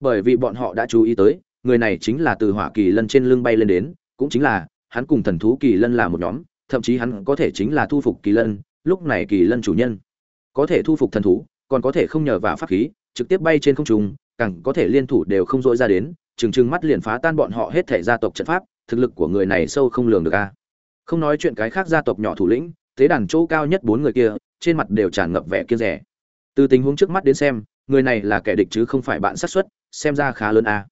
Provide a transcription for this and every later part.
bởi vì bọn họ đã chú ý tới, người này chính là từ hỏa kỳ lân trên lưng bay lên đến, cũng chính là, hắn cùng thần thú kỳ lân là một nhóm, thậm chí hắn có thể chính là thu phục kỳ lân, lúc này kỳ lân chủ nhân. Có thể thu phục thần thú, còn có thể không nhờ vào pháp khí, trực tiếp bay trên không trung, càng có thể liên thủ đều không dội ra đến chừng chừng mắt liền phá tan bọn họ hết thể gia tộc trận pháp, thực lực của người này sâu không lường được a. Không nói chuyện cái khác gia tộc nhỏ thủ lĩnh, tế đàn chỗ cao nhất bốn người kia, trên mặt đều tràn ngập vẻ kia rẻ từ tình huống trước mắt đến xem, người này là kẻ địch chứ không phải bạn sát xuất xem ra khá lớn a.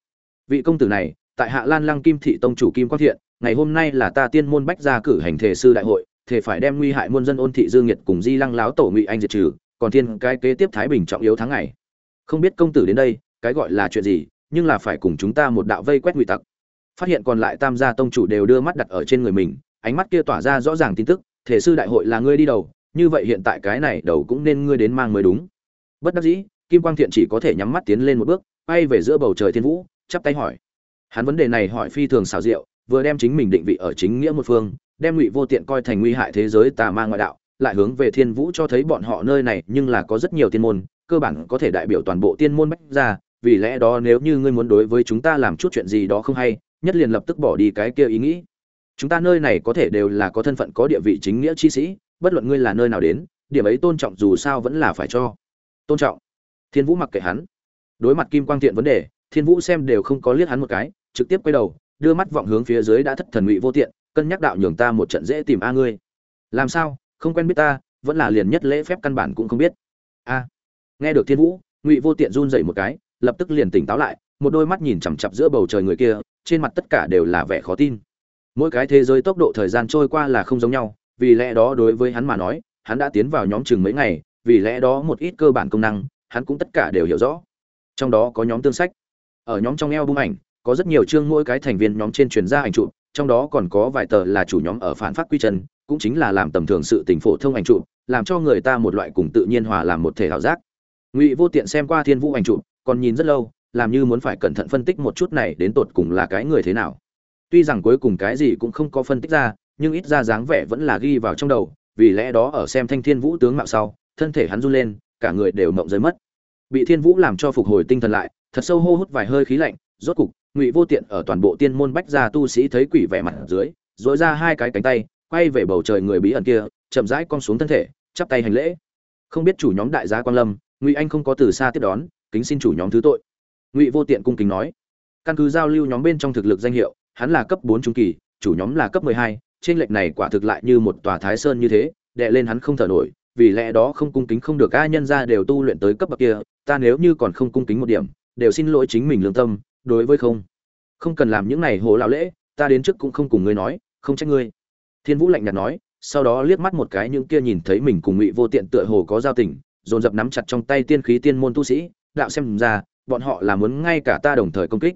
Vị công tử này, tại hạ lan lăng kim thị tông chủ kim quang thiện, ngày hôm nay là ta tiên môn bách gia cử hành thể sư đại hội thể phải đem nguy hại muôn dân ôn thị dương nhiệt cùng di lăng láo tổ ngụy anh diệt trừ, còn thiên cái kế tiếp thái bình trọng yếu tháng ngày. Không biết công tử đến đây, cái gọi là chuyện gì, nhưng là phải cùng chúng ta một đạo vây quét ngụy tặc. Phát hiện còn lại tam gia tông chủ đều đưa mắt đặt ở trên người mình, ánh mắt kia tỏa ra rõ ràng tin tức thể sư đại hội là ngươi đi đầu, như vậy hiện tại cái này đầu cũng nên ngươi đến mang mới đúng. Bất đắc dĩ, kim quang thiện chỉ có thể nhắm mắt tiến lên một bước bay về giữa bầu trời thiên vũ, chắp tay hỏi. Hắn vấn đề này hỏi phi thường xào diệu, vừa đem chính mình định vị ở chính nghĩa một phương, đem ngụy vô tiện coi thành nguy hại thế giới tà ma ngoại đạo, lại hướng về thiên vũ cho thấy bọn họ nơi này nhưng là có rất nhiều tiên môn, cơ bản có thể đại biểu toàn bộ tiên môn bách ra vì lẽ đó nếu như ngươi muốn đối với chúng ta làm chút chuyện gì đó không hay, nhất liền lập tức bỏ đi cái kia ý nghĩ. Chúng ta nơi này có thể đều là có thân phận có địa vị chính nghĩa chi sĩ, bất luận ngươi là nơi nào đến, điểm ấy tôn trọng dù sao vẫn là phải cho. Tôn trọng. Thiên vũ mặc kệ hắn đối mặt kim quang thiện vấn đề, thiên vũ xem đều không có liếc hắn một cái, trực tiếp quay đầu, đưa mắt vọng hướng phía dưới đã thất thần ngụy vô tiện, cân nhắc đạo nhường ta một trận dễ tìm a ngươi. Làm sao? Không quen biết ta, vẫn là liền nhất lễ phép căn bản cũng không biết. A. Nghe được thiên vũ, ngụy vô tiện run dậy một cái, lập tức liền tỉnh táo lại, một đôi mắt nhìn chằm chặp giữa bầu trời người kia, trên mặt tất cả đều là vẻ khó tin. Mỗi cái thế giới tốc độ thời gian trôi qua là không giống nhau, vì lẽ đó đối với hắn mà nói, hắn đã tiến vào nhóm chừng mấy ngày, vì lẽ đó một ít cơ bản công năng, hắn cũng tất cả đều hiểu rõ trong đó có nhóm tương sách. Ở nhóm trong eo bung ảnh, có rất nhiều chương mỗi cái thành viên nhóm trên truyền ra ảnh chụp, trong đó còn có vài tờ là chủ nhóm ở phản phát quy trần cũng chính là làm tầm thường sự tình phổ thông ảnh chụp, làm cho người ta một loại cùng tự nhiên hòa làm một thể ảo giác. Ngụy vô tiện xem qua thiên vũ ảnh chụp, còn nhìn rất lâu, làm như muốn phải cẩn thận phân tích một chút này đến tột cùng là cái người thế nào. Tuy rằng cuối cùng cái gì cũng không có phân tích ra, nhưng ít ra dáng vẻ vẫn là ghi vào trong đầu, vì lẽ đó ở xem thanh thiên vũ tướng mạo sau, thân thể hắn run lên, cả người đều mộng rơi mất bị thiên vũ làm cho phục hồi tinh thần lại, thật sâu hô hút vài hơi khí lạnh, rốt cục, ngụy vô tiện ở toàn bộ tiên môn bách gia tu sĩ thấy quỷ vẻ mặt ở dưới dội ra hai cái cánh tay, quay về bầu trời người bí ẩn kia, chậm rãi cong xuống thân thể, chắp tay hành lễ. Không biết chủ nhóm đại gia quan lâm, ngụy anh không có từ xa tiếp đón, kính xin chủ nhóm thứ tội. Ngụy vô tiện cung kính nói. Căn cứ giao lưu nhóm bên trong thực lực danh hiệu, hắn là cấp bốn trung kỳ, chủ nhóm là cấp mười hai, trên lệch này quả thực lại như một tòa thái sơn như thế đệ lên hắn không thở nổi, vì lẽ đó không cung kính không được ai nhân ra đều tu luyện tới cấp bậc kia ta nếu như còn không cung kính một điểm, đều xin lỗi chính mình lương tâm, đối với không. Không cần làm những này hồ lão lễ, ta đến trước cũng không cùng ngươi nói, không trách ngươi. Thiên vũ lạnh nhạt nói, sau đó liếc mắt một cái những kia nhìn thấy mình cùng ngụy vô tiện tựa hồ có giao tình, dồn dập nắm chặt trong tay tiên khí tiên môn tu sĩ, đạo xem ra, bọn họ là muốn ngay cả ta đồng thời công kích.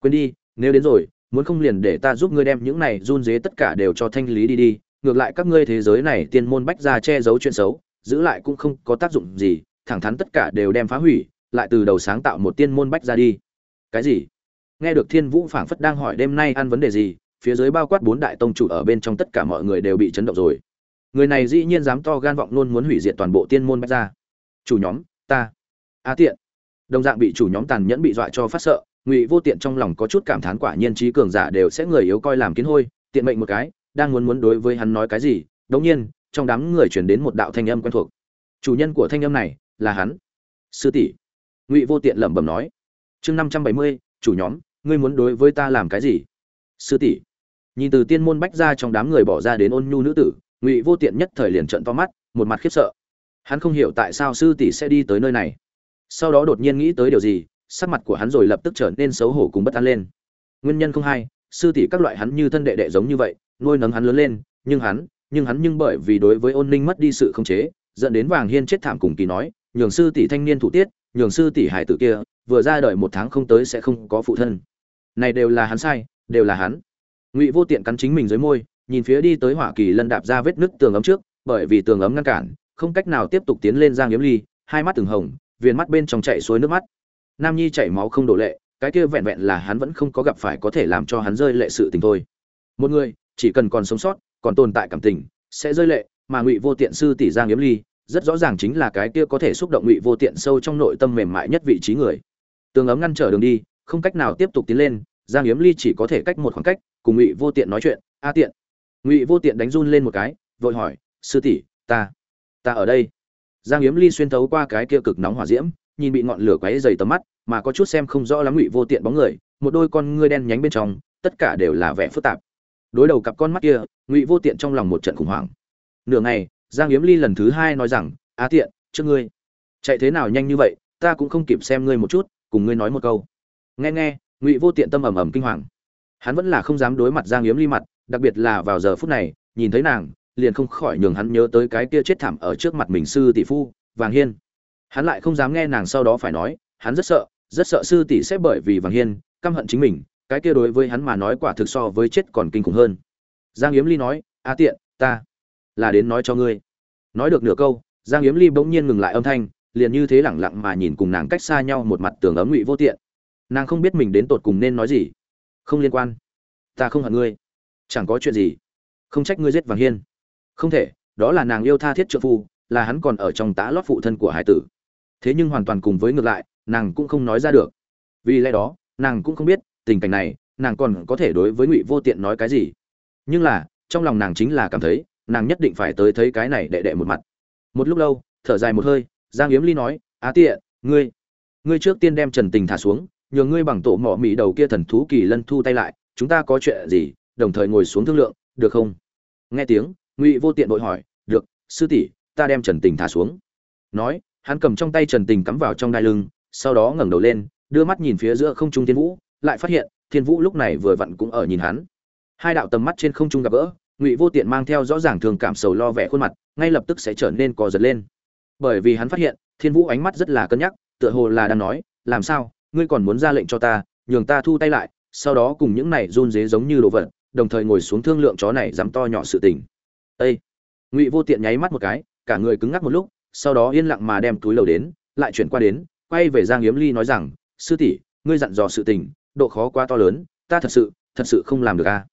Quên đi, nếu đến rồi, muốn không liền để ta giúp ngươi đem những này run dế tất cả đều cho thanh lý đi đi, ngược lại các ngươi thế giới này tiên môn bách ra che giấu chuyện xấu, giữ lại cũng không có tác dụng gì thẳng thắn tất cả đều đem phá hủy, lại từ đầu sáng tạo một tiên môn bách ra đi. Cái gì? Nghe được thiên vũ phảng phất đang hỏi đêm nay ăn vấn đề gì, phía dưới bao quát bốn đại tông chủ ở bên trong tất cả mọi người đều bị chấn động rồi. Người này dĩ nhiên dám to gan vọng luôn muốn hủy diệt toàn bộ tiên môn bách ra. Chủ nhóm, ta. A tiện. Đồng dạng bị chủ nhóm tàn nhẫn bị dọa cho phát sợ, ngụy vô tiện trong lòng có chút cảm thán quả nhiên trí cường giả đều sẽ người yếu coi làm kiến hôi, tiện mệnh một cái, đang muốn muốn đối với hắn nói cái gì, đống nhiên, trong đám người chuyển đến một đạo thanh âm quen thuộc. Chủ nhân của thanh âm này là hắn. Sư tỷ. Ngụy vô tiện lẩm bẩm nói. Chương năm trăm bảy mươi, chủ nhóm, ngươi muốn đối với ta làm cái gì? Sư tỷ. Nhìn từ tiên môn bách ra trong đám người bỏ ra đến ôn nhu nữ tử, ngụy vô tiện nhất thời liền trận to mắt, một mặt khiếp sợ. Hắn không hiểu tại sao sư tỷ sẽ đi tới nơi này. Sau đó đột nhiên nghĩ tới điều gì, sắc mặt của hắn rồi lập tức trở nên xấu hổ cùng bất an lên. Nguyên nhân không hay sư tỷ các loại hắn như thân đệ đệ giống như vậy, nuôi nấng hắn lớn lên, nhưng hắn nhưng hắn nhưng bởi vì đối với ôn ninh mất đi sự khống chế, dẫn đến vàng hiên chết thảm cùng kỳ nói nhường sư tỷ thanh niên thủ tiết, nhường sư tỷ hải tử kia, vừa ra đời một tháng không tới sẽ không có phụ thân. Này đều là hắn sai, đều là hắn. Ngụy vô tiện cắn chính mình dưới môi, nhìn phía đi tới hỏa kỳ lân đạp ra vết nứt tường ấm trước, bởi vì tường ấm ngăn cản, không cách nào tiếp tục tiến lên giang yếm ly, hai mắt từng hồng, viền mắt bên trong chảy xuôi nước mắt. Nam nhi chảy máu không đổ lệ, cái kia vẹn vẹn là hắn vẫn không có gặp phải có thể làm cho hắn rơi lệ sự tình thôi. Một người, chỉ cần còn sống sót, còn tồn tại cảm tình, sẽ rơi lệ, mà ngụy vô tiện sư tỷ giang yếm ly rất rõ ràng chính là cái kia có thể xúc động ngụy vô tiện sâu trong nội tâm mềm mại nhất vị trí người. Tường ấm ngăn trở đường đi, không cách nào tiếp tục tiến lên, giang yếm ly chỉ có thể cách một khoảng cách, cùng ngụy vô tiện nói chuyện, a tiện. Ngụy vô tiện đánh run lên một cái, vội hỏi, sư tỷ, ta ta ở đây. Giang yếm ly xuyên thấu qua cái kia cực nóng hỏa diễm, nhìn bị ngọn lửa quáy dày tầm mắt, mà có chút xem không rõ lắm ngụy vô tiện bóng người, một đôi con ngươi đen nhánh bên trong, tất cả đều là vẻ phức tạp. Đối đầu cặp con mắt kia, ngụy vô tiện trong lòng một trận khủng hoảng. Nửa ngày giang yếm ly lần thứ hai nói rằng, á tiện, trước ngươi. Chạy thế nào nhanh như vậy, ta cũng không kịp xem ngươi một chút, cùng ngươi nói một câu. Nghe nghe, ngụy vô tiện tâm ầm ầm kinh hoàng. Hắn vẫn là không dám đối mặt giang yếm ly mặt, đặc biệt là vào giờ phút này, nhìn thấy nàng, liền không khỏi nhường hắn nhớ tới cái kia chết thảm ở trước mặt mình sư tỷ phu, vàng hiên. Hắn lại không dám nghe nàng sau đó phải nói, hắn rất sợ rất sợ sư tỷ sẽ bởi vì vàng hiên, căm hận chính mình, cái kia đối với hắn mà nói quả thực so với chết còn kinh khủng hơn. Giang yếm ly nói a tiện, ta là đến nói cho ngươi. Nói được nửa câu, giang yếm ly bỗng nhiên ngừng lại âm thanh, liền như thế lẳng lặng mà nhìn cùng nàng cách xa nhau một mặt tường ấm ngụy vô tiện. Nàng không biết mình đến tột cùng nên nói gì. Không liên quan. Ta không hận ngươi. Chẳng có chuyện gì. Không trách ngươi giết vàng hiên. Không thể, đó là nàng yêu tha thiết trợ phu, là hắn còn ở trong tá lót phụ thân của hải tử. Thế nhưng hoàn toàn cùng với ngược lại, nàng cũng không nói ra được. Vì lẽ đó, nàng cũng không biết, tình cảnh này, nàng còn có thể đối với ngụy vô tiện nói cái gì. Nhưng là, trong lòng nàng chính là cảm thấy nàng nhất định phải tới thấy cái này đệ đệ một mặt. Một lúc lâu, thở dài một hơi, giang yếm ly nói, á tiện, ngươi ngươi trước tiên đem trần tình thả xuống, nhờ ngươi bằng tổ mỏ mỹ đầu kia thần thú kỳ lân thu tay lại, chúng ta có chuyện gì, đồng thời ngồi xuống thương lượng, được không? Nghe tiếng, ngụy vô tiện vội hỏi, được, sư tỷ, ta đem trần tình thả xuống. Nói, hắn cầm trong tay trần tình cắm vào trong đai lưng, sau đó ngẩng đầu lên, đưa mắt nhìn phía giữa không trung thiên vũ, lại phát hiện thiên vũ lúc này vừa vặn cũng ở nhìn hắn. Hai đạo tầm mắt trên không trung gặp gỡ ngụy vô tiện mang theo rõ ràng thường cảm sầu lo vẻ khuôn mặt, ngay lập tức sẽ trở nên cò giật lên. Bởi vì hắn phát hiện, thiên vũ ánh mắt rất là cân nhắc, tựa hồ là đang nói, làm sao? Ngươi còn muốn ra lệnh cho ta, nhường ta thu tay lại, sau đó cùng những này run dế giống như đồ vật, đồng thời ngồi xuống thương lượng chó này dám to nhỏ sự tình. Ây ngụy vô tiện nháy mắt một cái, cả người cứng ngắc một lúc, sau đó yên lặng mà đem túi lầu đến, lại chuyển qua đến, quay về giang yếm ly nói rằng, sư tỷ, ngươi dặn dò sự tình, độ khó quá to lớn, ta thật sự thật sự không làm được a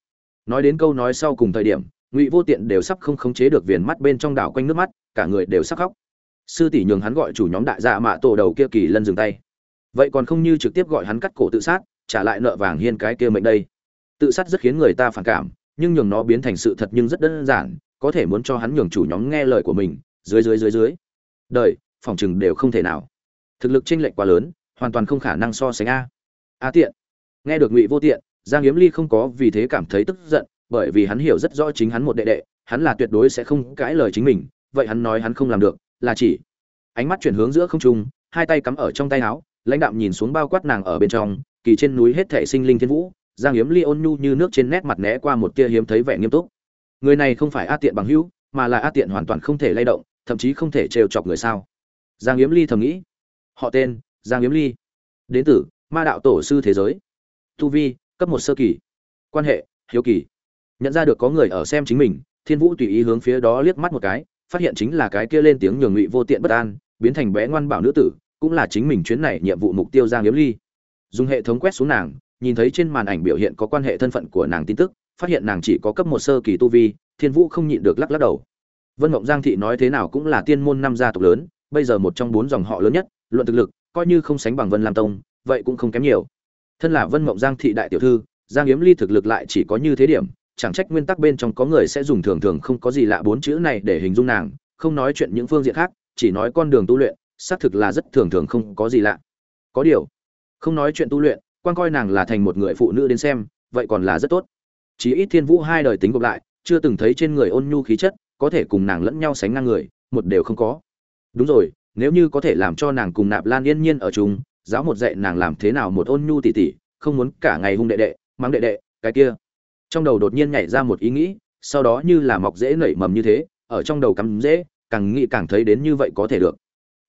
nói đến câu nói sau cùng thời điểm, ngụy vô tiện đều sắp không khống chế được viền mắt bên trong đảo quanh nước mắt, cả người đều sắp khóc. Sư tỷ nhường hắn gọi chủ nhóm đại dạ mạ tổ đầu kia kỳ lân dừng tay. Vậy còn không như trực tiếp gọi hắn cắt cổ tự sát, trả lại nợ vàng hiên cái kia mệnh đây. Tự sát rất khiến người ta phản cảm, nhưng nhường nó biến thành sự thật nhưng rất đơn giản, có thể muốn cho hắn nhường chủ nhóm nghe lời của mình, dưới dưới dưới dưới. Đời, phòng chừng đều không thể nào. Thực lực chênh lệch quá lớn, hoàn toàn không khả năng so sánh a. A tiện. Nghe được ngụy vô tiện giang yếm ly không có vì thế cảm thấy tức giận, bởi vì hắn hiểu rất rõ chính hắn một đệ đệ, hắn là tuyệt đối sẽ không cãi lời chính mình, vậy hắn nói hắn không làm được, là chỉ. Ánh mắt chuyển hướng giữa không trung, hai tay cắm ở trong tay áo, lãnh đạm nhìn xuống bao quát nàng ở bên trong, kỳ trên núi hết thảy sinh linh thiên vũ, giang yếm ly ôn nhu như nước trên nét mặt né qua một tia hiếm thấy vẻ nghiêm túc. Người này không phải a tiện bằng hữu, mà là a tiện hoàn toàn không thể lay động, thậm chí không thể trêu chọc người sao? Giang yếm ly thầm nghĩ. Họ tên, giang yếm ly. Đến từ ma đạo tổ sư thế giới. Tu vi cấp một sơ kỳ. Quan hệ, hiếu kỳ. Nhận ra được có người ở xem chính mình, thiên vũ tùy ý hướng phía đó liếc mắt một cái, phát hiện chính là cái kia lên tiếng nhường ngụy vô tiện bất an, biến thành bé ngoan bảo nữ tử, cũng là chính mình chuyến này nhiệm vụ mục tiêu giang yếm ly. Dùng hệ thống quét xuống nàng, nhìn thấy trên màn ảnh biểu hiện có quan hệ thân phận của nàng tin tức, phát hiện nàng chỉ có cấp một sơ kỳ tu vi, thiên vũ không nhịn được lắc lắc đầu. Vân mộng giang thị nói thế nào cũng là tiên môn năm gia tộc lớn, bây giờ một trong bốn dòng họ lớn nhất, luận thực lực, coi như không sánh bằng vân lam tông, vậy cũng không kém nhiều thân là vân mộng giang thị đại tiểu thư, giang yếm ly thực lực lại chỉ có như thế điểm, chẳng trách nguyên tắc bên trong có người sẽ dùng thường thường không có gì lạ bốn chữ này để hình dung nàng, không nói chuyện những phương diện khác, chỉ nói con đường tu luyện, xác thực là rất thường thường không có gì lạ. Có điều, không nói chuyện tu luyện, quan coi nàng là thành một người phụ nữ đến xem, vậy còn là rất tốt. Chỉ ít thiên vũ hai đời tính gộp lại, chưa từng thấy trên người ôn nhu khí chất, có thể cùng nàng lẫn nhau sánh ngang người, một đều không có. Đúng rồi, nếu như có thể làm cho nàng cùng nạp lan yên nhiên ở chung giáo một dạy nàng làm thế nào một ôn nhu tỉ tỉ, không muốn cả ngày hung đệ đệ, mắng đệ đệ, cái kia. Trong đầu đột nhiên nhảy ra một ý nghĩ, sau đó như là mọc dễ nảy mầm như thế, ở trong đầu cắm dễ càng nghĩ càng thấy đến như vậy có thể được.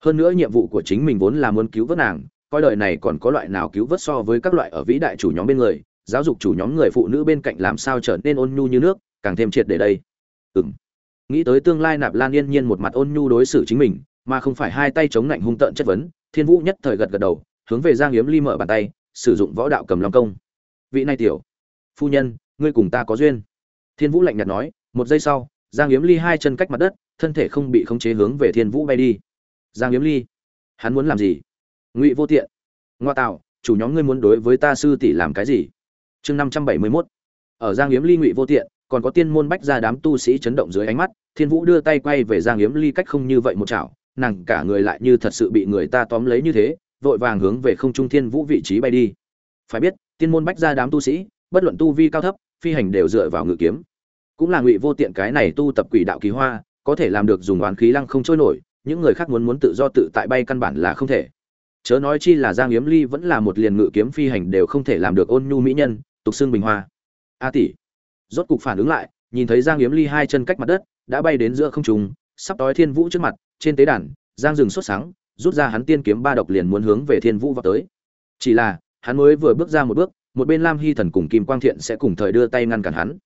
Hơn nữa nhiệm vụ của chính mình vốn là muốn cứu vớt nàng, coi đời này còn có loại nào cứu vớt so với các loại ở vĩ đại chủ nhóm bên người, giáo dục chủ nhóm người phụ nữ bên cạnh làm sao trở nên ôn nhu như nước, càng thêm triệt để đây. Ừng nghĩ tới tương lai nạp lan yên nhiên một mặt ôn nhu đối xử chính mình, mà không phải hai tay chống lạnh hung tợn chất vấn thiên vũ nhất thời gật gật đầu, hướng về giang yếm ly mở bàn tay, sử dụng võ đạo cầm long công. Vị này tiểu phu nhân, ngươi cùng ta có duyên. Thiên vũ lạnh nhạt nói, một giây sau, giang yếm ly hai chân cách mặt đất, thân thể không bị khống chế hướng về thiên vũ bay đi. Giang yếm ly, hắn muốn làm gì? Ngụy vô tiện. Ngoa tạo, chủ nhóm ngươi muốn đối với ta sư tỷ làm cái gì? Chương năm trăm bảy mươi mốt. Ở giang yếm ly ngụy vô tiện, còn có tiên môn bách ra đám tu sĩ chấn động dưới ánh mắt, thiên vũ đưa tay quay về giang yếm ly cách không như vậy một chảo nàng cả người lại như thật sự bị người ta tóm lấy như thế, vội vàng hướng về không trung thiên vũ vị trí bay đi. Phải biết, tiên môn bách ra đám tu sĩ, bất luận tu vi cao thấp, phi hành đều dựa vào ngự kiếm. Cũng là ngụy vô tiện cái này tu tập quỷ đạo kỳ hoa, có thể làm được dùng oán khí lăng không trôi nổi, những người khác muốn muốn tự do tự tại bay căn bản là không thể. Chớ nói chi là giang yếm ly vẫn là một liền ngự kiếm phi hành đều không thể làm được ôn nhu mỹ nhân, tục xương bình hoa. A tỷ. Rốt cục phản ứng lại, nhìn thấy giang yếm ly hai chân cách mặt đất, đã bay đến giữa không trung, sắp đói thiên vũ trước mặt trên tế đàn, giang dừng xuất sáng, rút ra hắn tiên kiếm ba độc liền muốn hướng về thiên vũ vào tới. Chỉ là, hắn mới vừa bước ra một bước, một bên lam hy thần cùng kim quang thiện sẽ cùng thời đưa tay ngăn cản hắn.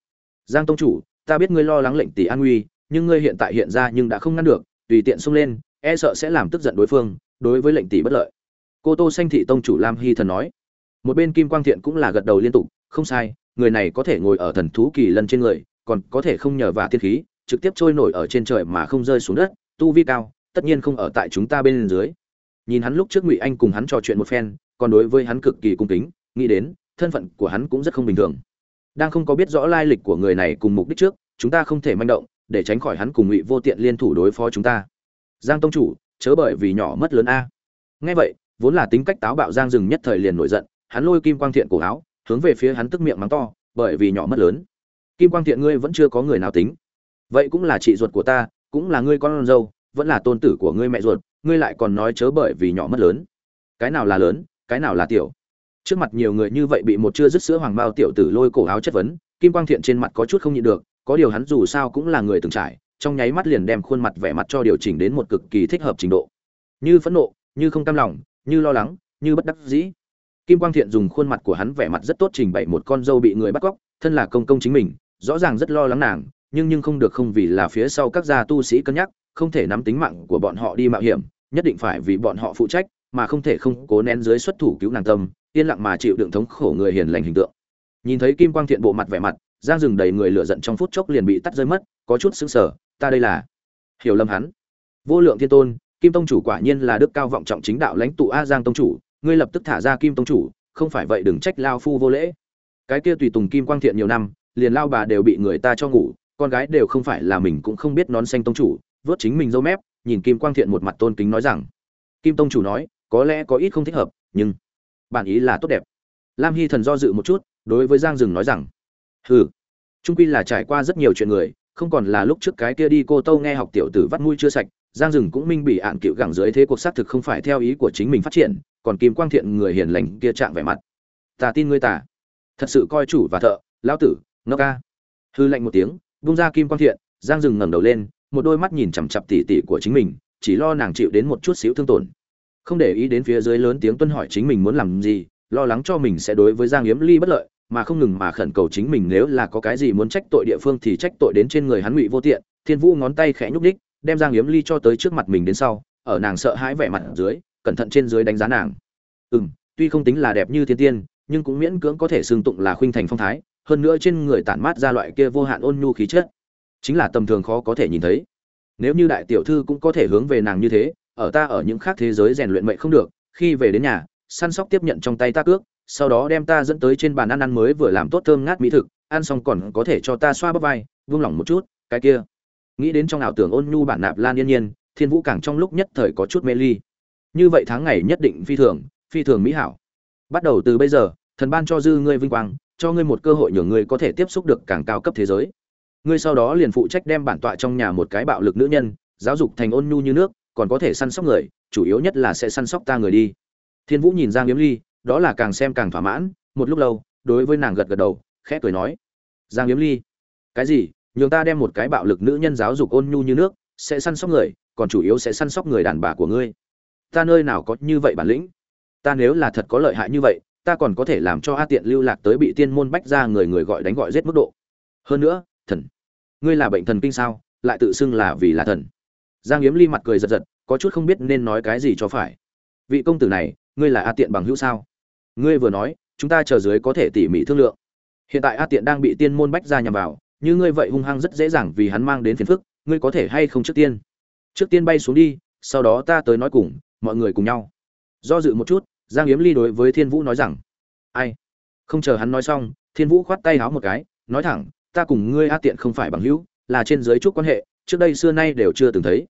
Giang tông chủ, ta biết ngươi lo lắng lệnh tỷ an nguy nhưng ngươi hiện tại hiện ra nhưng đã không ngăn được, tùy tiện xông lên e sợ sẽ làm tức giận đối phương, đối với lệnh tỷ bất lợi. Cô tô sanh thị tông chủ lam hy thần nói. Một bên kim quang thiện cũng là gật đầu liên tục, không sai, người này có thể ngồi ở thần thú kỳ lân trên người, còn có thể không nhờ vả tiên khí, trực tiếp trôi nổi ở trên trời mà không rơi xuống đất tu vi cao, tất nhiên không ở tại chúng ta bên dưới. Nhìn hắn lúc trước ngụy anh cùng hắn trò chuyện một phen, còn đối với hắn cực kỳ cung kính, nghĩ đến, thân phận của hắn cũng rất không bình thường. Đang không có biết rõ lai lịch của người này cùng mục đích trước, chúng ta không thể manh động, để tránh khỏi hắn cùng ngụy vô tiện liên thủ đối phó chúng ta. Giang tông chủ, chớ bởi vì nhỏ mất lớn a. Nghe vậy, vốn là tính cách táo bạo giang dừng nhất thời liền nổi giận, hắn lôi kim quang thiện cổ áo, hướng về phía hắn tức miệng mắng to, bởi vì nhỏ mất lớn. Kim quang thiện ngươi vẫn chưa có người nào tính. Vậy cũng là chị ruột của ta cũng là ngươi con dâu, vẫn là tôn tử của ngươi mẹ ruột, ngươi lại còn nói chớ bởi vì nhỏ mất lớn. Cái nào là lớn, cái nào là tiểu? Trước mặt nhiều người như vậy bị một chưa dứt sữa hoàng bao tiểu tử lôi cổ áo chất vấn, kim quang thiện trên mặt có chút không nhịn được, có điều hắn dù sao cũng là người từng trải, trong nháy mắt liền đem khuôn mặt vẻ mặt cho điều chỉnh đến một cực kỳ thích hợp trình độ. Như phẫn nộ, như không cam lòng, như lo lắng, như bất đắc dĩ. Kim quang thiện dùng khuôn mặt của hắn vẻ mặt rất tốt trình bày một con dâu bị người bắt cóc, thân là công công chính mình, rõ ràng rất lo lắng nàng nhưng nhưng không được không vì là phía sau các gia tu sĩ cân nhắc, không thể nắm tính mạng của bọn họ đi mạo hiểm, nhất định phải vì bọn họ phụ trách, mà không thể không cố nén dưới xuất thủ cứu nàng tâm, yên lặng mà chịu đựng thống khổ người hiền lành hình tượng. Nhìn thấy kim quang thiện bộ mặt vẻ mặt, giang dừng đầy người lửa giận trong phút chốc liền bị tắt rơi mất, có chút sững sờ, ta đây là hiểu lầm hắn. Vô lượng thiên tôn, kim tông chủ quả nhiên là đức cao vọng trọng chính đạo lãnh tụ a giang tông chủ, ngươi lập tức thả ra kim tông chủ, không phải vậy đừng trách lao phu vô lễ. Cái kia tùy tùng kim quang thiện nhiều năm, liền lao bà đều bị người ta cho ngủ con gái đều không phải là mình cũng không biết nón xanh tông chủ, vớt chính mình dâu mép, nhìn kim quang thiện một mặt tôn kính nói rằng, kim tông chủ nói, có lẽ có ít không thích hợp, nhưng bản ý là tốt đẹp. Lam hy thần do dự một chút, đối với giang rừng nói rằng, hừ, trung quy là trải qua rất nhiều chuyện người, không còn là lúc trước cái kia đi cô tâu nghe học tiểu tử vắt mũi chưa sạch, giang rừng cũng minh bị ạn cựu gẳng dưới thế cuộc xác thực không phải theo ý của chính mình phát triển, còn kim quang thiện người hiền lành kia chạm vẻ mặt. Ta tin ngươi tả thật sự coi chủ và thợ, lão tử, ngốc ca. Hư lạnh một tiếng vung ra kim quang thiện, giang rừng ngẩng đầu lên, một đôi mắt nhìn chằm chặp tỉ tỉ của chính mình, chỉ lo nàng chịu đến một chút xíu thương tổn. Không để ý đến phía dưới lớn tiếng tuân hỏi chính mình muốn làm gì, lo lắng cho mình sẽ đối với giang yếm ly bất lợi, mà không ngừng mà khẩn cầu chính mình nếu là có cái gì muốn trách tội địa phương thì trách tội đến trên người hắn ngụy vô tiện. Thiên vũ ngón tay khẽ nhúc đích đem giang yếm ly cho tới trước mặt mình đến sau, ở nàng sợ hãi vẻ mặt dưới, cẩn thận trên dưới đánh giá nàng. Ừ tuy không tính là đẹp như thiên tiên, nhưng cũng miễn cưỡng có thể xương tụng là khuynh thành phong thái hơn nữa trên người tản mát ra loại kia vô hạn ôn nhu khí chất. Chính là tầm thường khó có thể nhìn thấy. Nếu như đại tiểu thư cũng có thể hướng về nàng như thế, ở ta ở những khác thế giới rèn luyện mệnh không được, khi về đến nhà, săn sóc tiếp nhận trong tay ta cước, sau đó đem ta dẫn tới trên bàn ăn ăn mới vừa làm tốt thơm ngát mỹ thực, ăn xong còn có thể cho ta xoa bắp vai vương lòng một chút, cái kia. Nghĩ đến trong ảo tưởng ôn nhu bản nạp lan yên nhiên, thiên vũ càng trong lúc nhất thời có chút mê ly. Như vậy tháng ngày nhất định phi thường phi thường mỹ hảo. Bắt đầu từ bây giờ, thần ban cho dư ngươi vinh quang cho ngươi một cơ hội nhường ngươi có thể tiếp xúc được càng cao cấp thế giới. Ngươi sau đó liền phụ trách đem bản tọa trong nhà một cái bạo lực nữ nhân, giáo dục thành ôn nhu như nước, còn có thể săn sóc người, chủ yếu nhất là sẽ săn sóc ta người đi. Thiên vũ nhìn giang yếm ly, đó là càng xem càng thỏa mãn, một lúc lâu, đối với nàng gật gật đầu, khẽ cười nói, giang yếm ly, cái gì? Nhường ta đem một cái bạo lực nữ nhân giáo dục ôn nhu như nước, sẽ săn sóc người, còn chủ yếu sẽ săn sóc người đàn bà của ngươi. Ta nơi nào có như vậy bản lĩnh? Ta nếu là thật có lợi hại như vậy ta còn có thể làm cho a tiện lưu lạc tới bị tiên môn bách ra người người gọi đánh gọi giết mức độ. Hơn nữa, thần. Ngươi là bệnh thần kinh sao, lại tự xưng là vì là thần. Giang yếm ly mặt cười giật giật, có chút không biết nên nói cái gì cho phải. Vị công tử này, ngươi là a tiện bằng hữu sao? Ngươi vừa nói, chúng ta chờ dưới có thể tỉ mỉ thương lượng. Hiện tại a tiện đang bị tiên môn bách ra nhằm vào, như ngươi vậy hung hăng rất dễ dàng vì hắn mang đến phiền phức, ngươi có thể hay không trước tiên? Trước tiên bay xuống đi, sau đó ta tới nói cùng, mọi người cùng nhau. Do dự một chút giang yếm ly đối với thiên vũ nói rằng, ai? Không chờ hắn nói xong, thiên vũ khoát tay háo một cái, nói thẳng, ta cùng ngươi a tiện không phải bằng hữu, là trên giới chút quan hệ, trước đây xưa nay đều chưa từng thấy.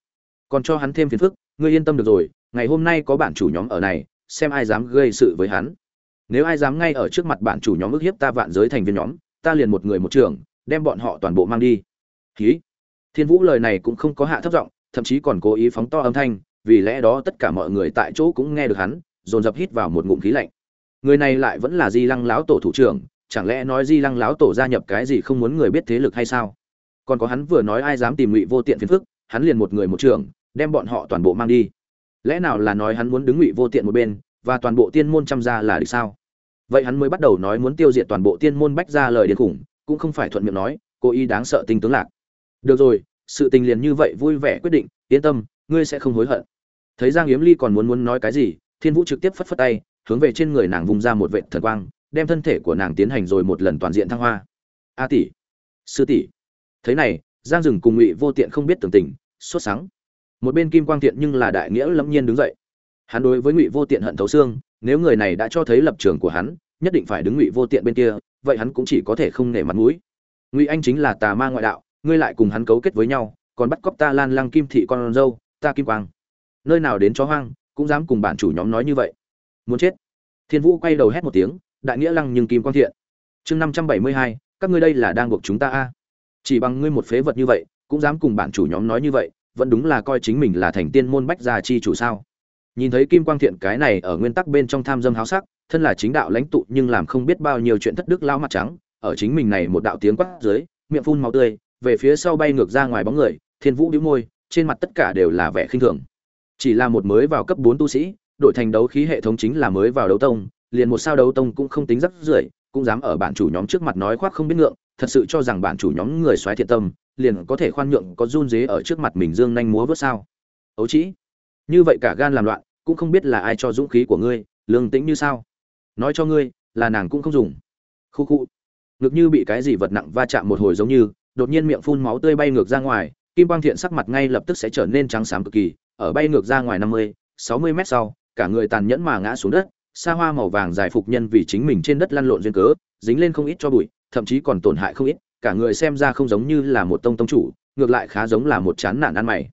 Còn cho hắn thêm phiền phức, ngươi yên tâm được rồi, ngày hôm nay có bản chủ nhóm ở này, xem ai dám gây sự với hắn. Nếu ai dám ngay ở trước mặt bản chủ nhóm ức hiếp ta vạn giới thành viên nhóm, ta liền một người một trường, đem bọn họ toàn bộ mang đi. Khí thiên vũ lời này cũng không có hạ thấp giọng, thậm chí còn cố ý phóng to âm thanh, vì lẽ đó tất cả mọi người tại chỗ cũng nghe được hắn dồn dập hít vào một ngụm khí lạnh. Người này lại vẫn là di lăng láo tổ thủ trưởng, chẳng lẽ nói di lăng láo tổ gia nhập cái gì không muốn người biết thế lực hay sao? Còn có hắn vừa nói ai dám tìm ngụy vô tiện phiền phức, hắn liền một người một trưởng, đem bọn họ toàn bộ mang đi. Lẽ nào là nói hắn muốn đứng ngụy vô tiện một bên, và toàn bộ tiên môn chăm ra là được sao? Vậy hắn mới bắt đầu nói muốn tiêu diệt toàn bộ tiên môn bách ra lời điên khủng, cũng không phải thuận miệng nói cố ý đáng sợ tinh tướng lạc. Được rồi, sự tình liền như vậy vui vẻ quyết định, yên tâm, ngươi sẽ không hối hận. Thấy giang yếm ly còn muốn muốn nói cái gì thiên vũ trực tiếp phất phất tay, hướng về trên người nàng vung ra một vệ thần quang, đem thân thể của nàng tiến hành rồi một lần toàn diện thăng hoa. A tỷ, sư tỷ. Thế này, giang dừng cùng ngụy vô tiện không biết tưởng tình, sốt sáng. Một bên kim quang tiện nhưng là đại nghĩa lâm nhiên đứng dậy. Hắn đối với ngụy vô tiện hận thấu xương, nếu người này đã cho thấy lập trường của hắn, nhất định phải đứng ngụy vô tiện bên kia, vậy hắn cũng chỉ có thể không nể mặt mũi. Ngụy anh chính là tà ma ngoại đạo, ngươi lại cùng hắn cấu kết với nhau, còn bắt cóc ta lan lăng kim thị con dâu, ta kim quang. Nơi nào đến chó hoang cũng dám cùng bản chủ nhóm nói như vậy. Muốn chết. Thiên vũ quay đầu hét một tiếng, đại nghĩa lăng nhưng kim quang thiện. Chương năm trăm bảy mươi hai, các ngươi đây là đang buộc chúng ta a? Chỉ bằng ngươi một phế vật như vậy, cũng dám cùng bản chủ nhóm nói như vậy, vẫn đúng là coi chính mình là thành tiên môn bách gia chi chủ sao? Nhìn thấy kim quang thiện cái này ở nguyên tắc bên trong tham dâm háo sắc, thân là chính đạo lãnh tụ nhưng làm không biết bao nhiêu chuyện thất đức lao mặt trắng, ở chính mình này một đạo tiếng quát dưới, miệng phun máu tươi, về phía sau bay ngược ra ngoài bóng người, thiên vũ đĩu môi, trên mặt tất cả đều là vẻ khinh thường chỉ là một mới vào cấp bốn tu sĩ, đội thành đấu khí hệ thống chính là mới vào đấu tông, liền một sao đấu tông cũng không tính rất rưởi cũng dám ở bản chủ nhóm trước mặt nói khoác không biết ngượng, thật sự cho rằng bản chủ nhóm người xoáy thiện tâm, liền có thể khoan nhượng có run dế ở trước mặt mình dương nhanh múa vớt sao? Ấu chỉ như vậy cả gan làm loạn, cũng không biết là ai cho dũng khí của ngươi, lương tĩnh như sao? Nói cho ngươi, là nàng cũng không dùng. Khu khu. Ngực như bị cái gì vật nặng va chạm một hồi giống như, đột nhiên miệng phun máu tươi bay ngược ra ngoài, kim quang thiện sắc mặt ngay lập tức sẽ trở nên trắng xám cực kỳ ở bay ngược ra ngoài năm mươi, sáu mươi mét sau, cả người tàn nhẫn mà ngã xuống đất, xa hoa màu vàng dài phục nhân vì chính mình trên đất lăn lộn duyên cớ, dính lên không ít cho bụi, thậm chí còn tổn hại không ít, cả người xem ra không giống như là một tông tông chủ, ngược lại khá giống là một chán nản ăn mày.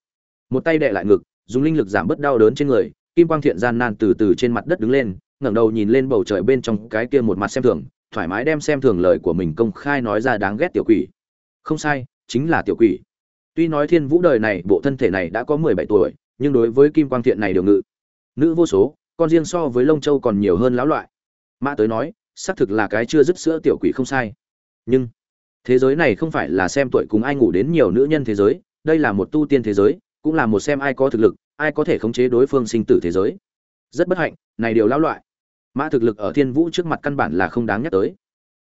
Một tay đệ lại ngực, dùng linh lực giảm bớt đau đớn trên người, kim quang thiện gian nan từ từ trên mặt đất đứng lên, ngẩng đầu nhìn lên bầu trời bên trong cái kia một mặt xem thường, thoải mái đem xem thường lời của mình công khai nói ra đáng ghét tiểu quỷ. Không sai, chính là tiểu quỷ. Tuy nói thiên vũ đời này, bộ thân thể này đã có mười bảy tuổi nhưng đối với kim quang thiện này điều ngự, nữ vô số, con riêng so với lông châu còn nhiều hơn lão loại. Mã tới nói, xác thực là cái chưa dứt sữa tiểu quỷ không sai. Nhưng, thế giới này không phải là xem tuổi cùng ai ngủ đến nhiều nữ nhân thế giới, đây là một tu tiên thế giới, cũng là một xem ai có thực lực, ai có thể khống chế đối phương sinh tử thế giới. Rất bất hạnh, này điều lão loại. Mã thực lực ở thiên vũ trước mặt căn bản là không đáng nhắc tới.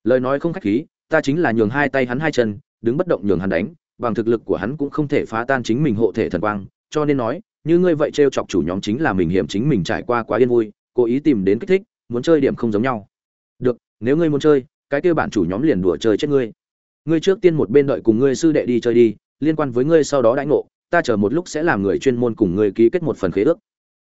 Lời nói không khách khí, ta chính là nhường hai tay hắn hai chân, đứng bất động nhường hắn đánh, bằng thực lực của hắn cũng không thể phá tan chính mình hộ thể thần quang, cho nên nói như ngươi vậy trêu chọc chủ nhóm chính là mình hiểm chính mình trải qua quá yên vui, cố ý tìm đến kích thích, muốn chơi điểm không giống nhau. Được, nếu ngươi muốn chơi, cái kia bản chủ nhóm liền đùa chơi chết ngươi. Ngươi trước tiên một bên đợi cùng ngươi sư đệ đi chơi đi, liên quan với ngươi sau đó đãi ngộ, ta chờ một lúc sẽ làm người chuyên môn cùng ngươi ký kết một phần khế ước.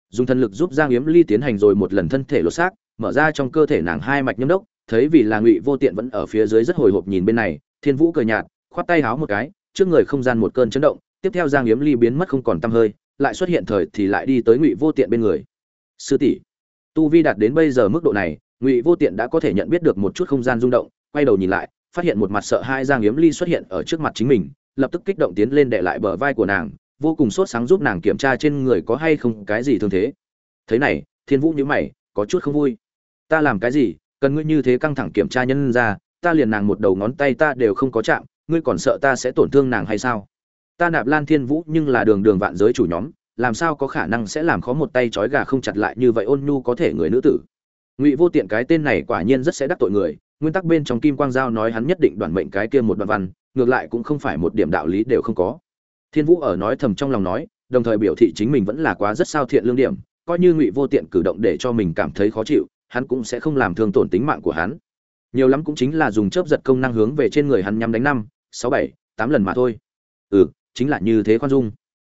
Dùng thần lực giúp giang yếm ly tiến hành rồi một lần thân thể lột xác, mở ra trong cơ thể nàng hai mạch nhâm đốc, thấy vì là ngụy vô tiện vẫn ở phía dưới rất hồi hộp nhìn bên này, thiên vũ cười nhạt, khoát tay háo một cái, trước người không gian một cơn chấn động, tiếp theo giang yếm ly biến mất không còn tăm hơi lại xuất hiện thời thì lại đi tới ngụy vô tiện bên người. Sư tỷ, tu vi đạt đến bây giờ mức độ này, ngụy vô tiện đã có thể nhận biết được một chút không gian rung động, quay đầu nhìn lại, phát hiện một mặt sợ hai giang yếm ly xuất hiện ở trước mặt chính mình, lập tức kích động tiến lên đệ lại bờ vai của nàng, vô cùng sốt sáng giúp nàng kiểm tra trên người có hay không cái gì thương thế. Thế này, thiên vũ nhíu mày, có chút không vui. Ta làm cái gì? Cần ngươi như thế căng thẳng kiểm tra nhân ra, ta liền nàng một đầu ngón tay ta đều không có chạm, ngươi còn sợ ta sẽ tổn thương nàng hay sao? Ta nạp lan thiên vũ nhưng là đường đường vạn giới chủ nhóm, làm sao có khả năng sẽ làm khó một tay trói gà không chặt lại như vậy ôn nhu có thể người nữ tử? Ngụy vô tiện cái tên này quả nhiên rất sẽ đắc tội người, nguyên tắc bên trong kim quang giao nói hắn nhất định đoàn mệnh cái kia một đoạn văn, ngược lại cũng không phải một điểm đạo lý đều không có. Thiên vũ ở nói thầm trong lòng nói, đồng thời biểu thị chính mình vẫn là quá rất sao thiện lương điểm, coi như ngụy vô tiện cử động để cho mình cảm thấy khó chịu, hắn cũng sẽ không làm thương tổn tính mạng của hắn. Nhiều lắm cũng chính là dùng chớp giật công năng hướng về trên người hắn nhắm đánh năm, sáu bảy, tám lần mà thôi. Ừ chính là như thế khoan dung.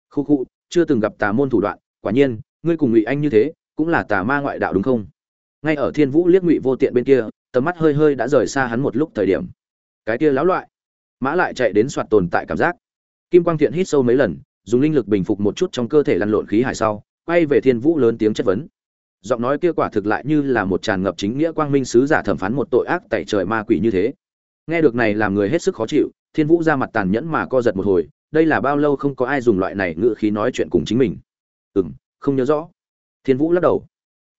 Khu khu, chưa từng gặp tà môn thủ đoạn, quả nhiên, ngươi cùng ngụy anh như thế, cũng là tà ma ngoại đạo đúng không? Ngay ở thiên vũ liếc ngụy vô tiện bên kia, tầm mắt hơi hơi đã rời xa hắn một lúc thời điểm. Cái kia lão loại. Mã lại chạy đến soạt tồn tại cảm giác. Kim quang thiện hít sâu mấy lần, dùng linh lực bình phục một chút trong cơ thể lăn lộn khí hải sau, quay về thiên vũ lớn tiếng chất vấn. Giọng nói kia quả thực lại như là một tràn ngập chính nghĩa quang minh sứ giả thẩm phán một tội ác tại trời ma quỷ như thế. Nghe được này làm người hết sức khó chịu, thiên vũ ra mặt tàn nhẫn mà co giật một hồi đây là bao lâu không có ai dùng loại này ngữ khí nói chuyện cùng chính mình. Ừ m không nhớ rõ. Thiên vũ lắc đầu.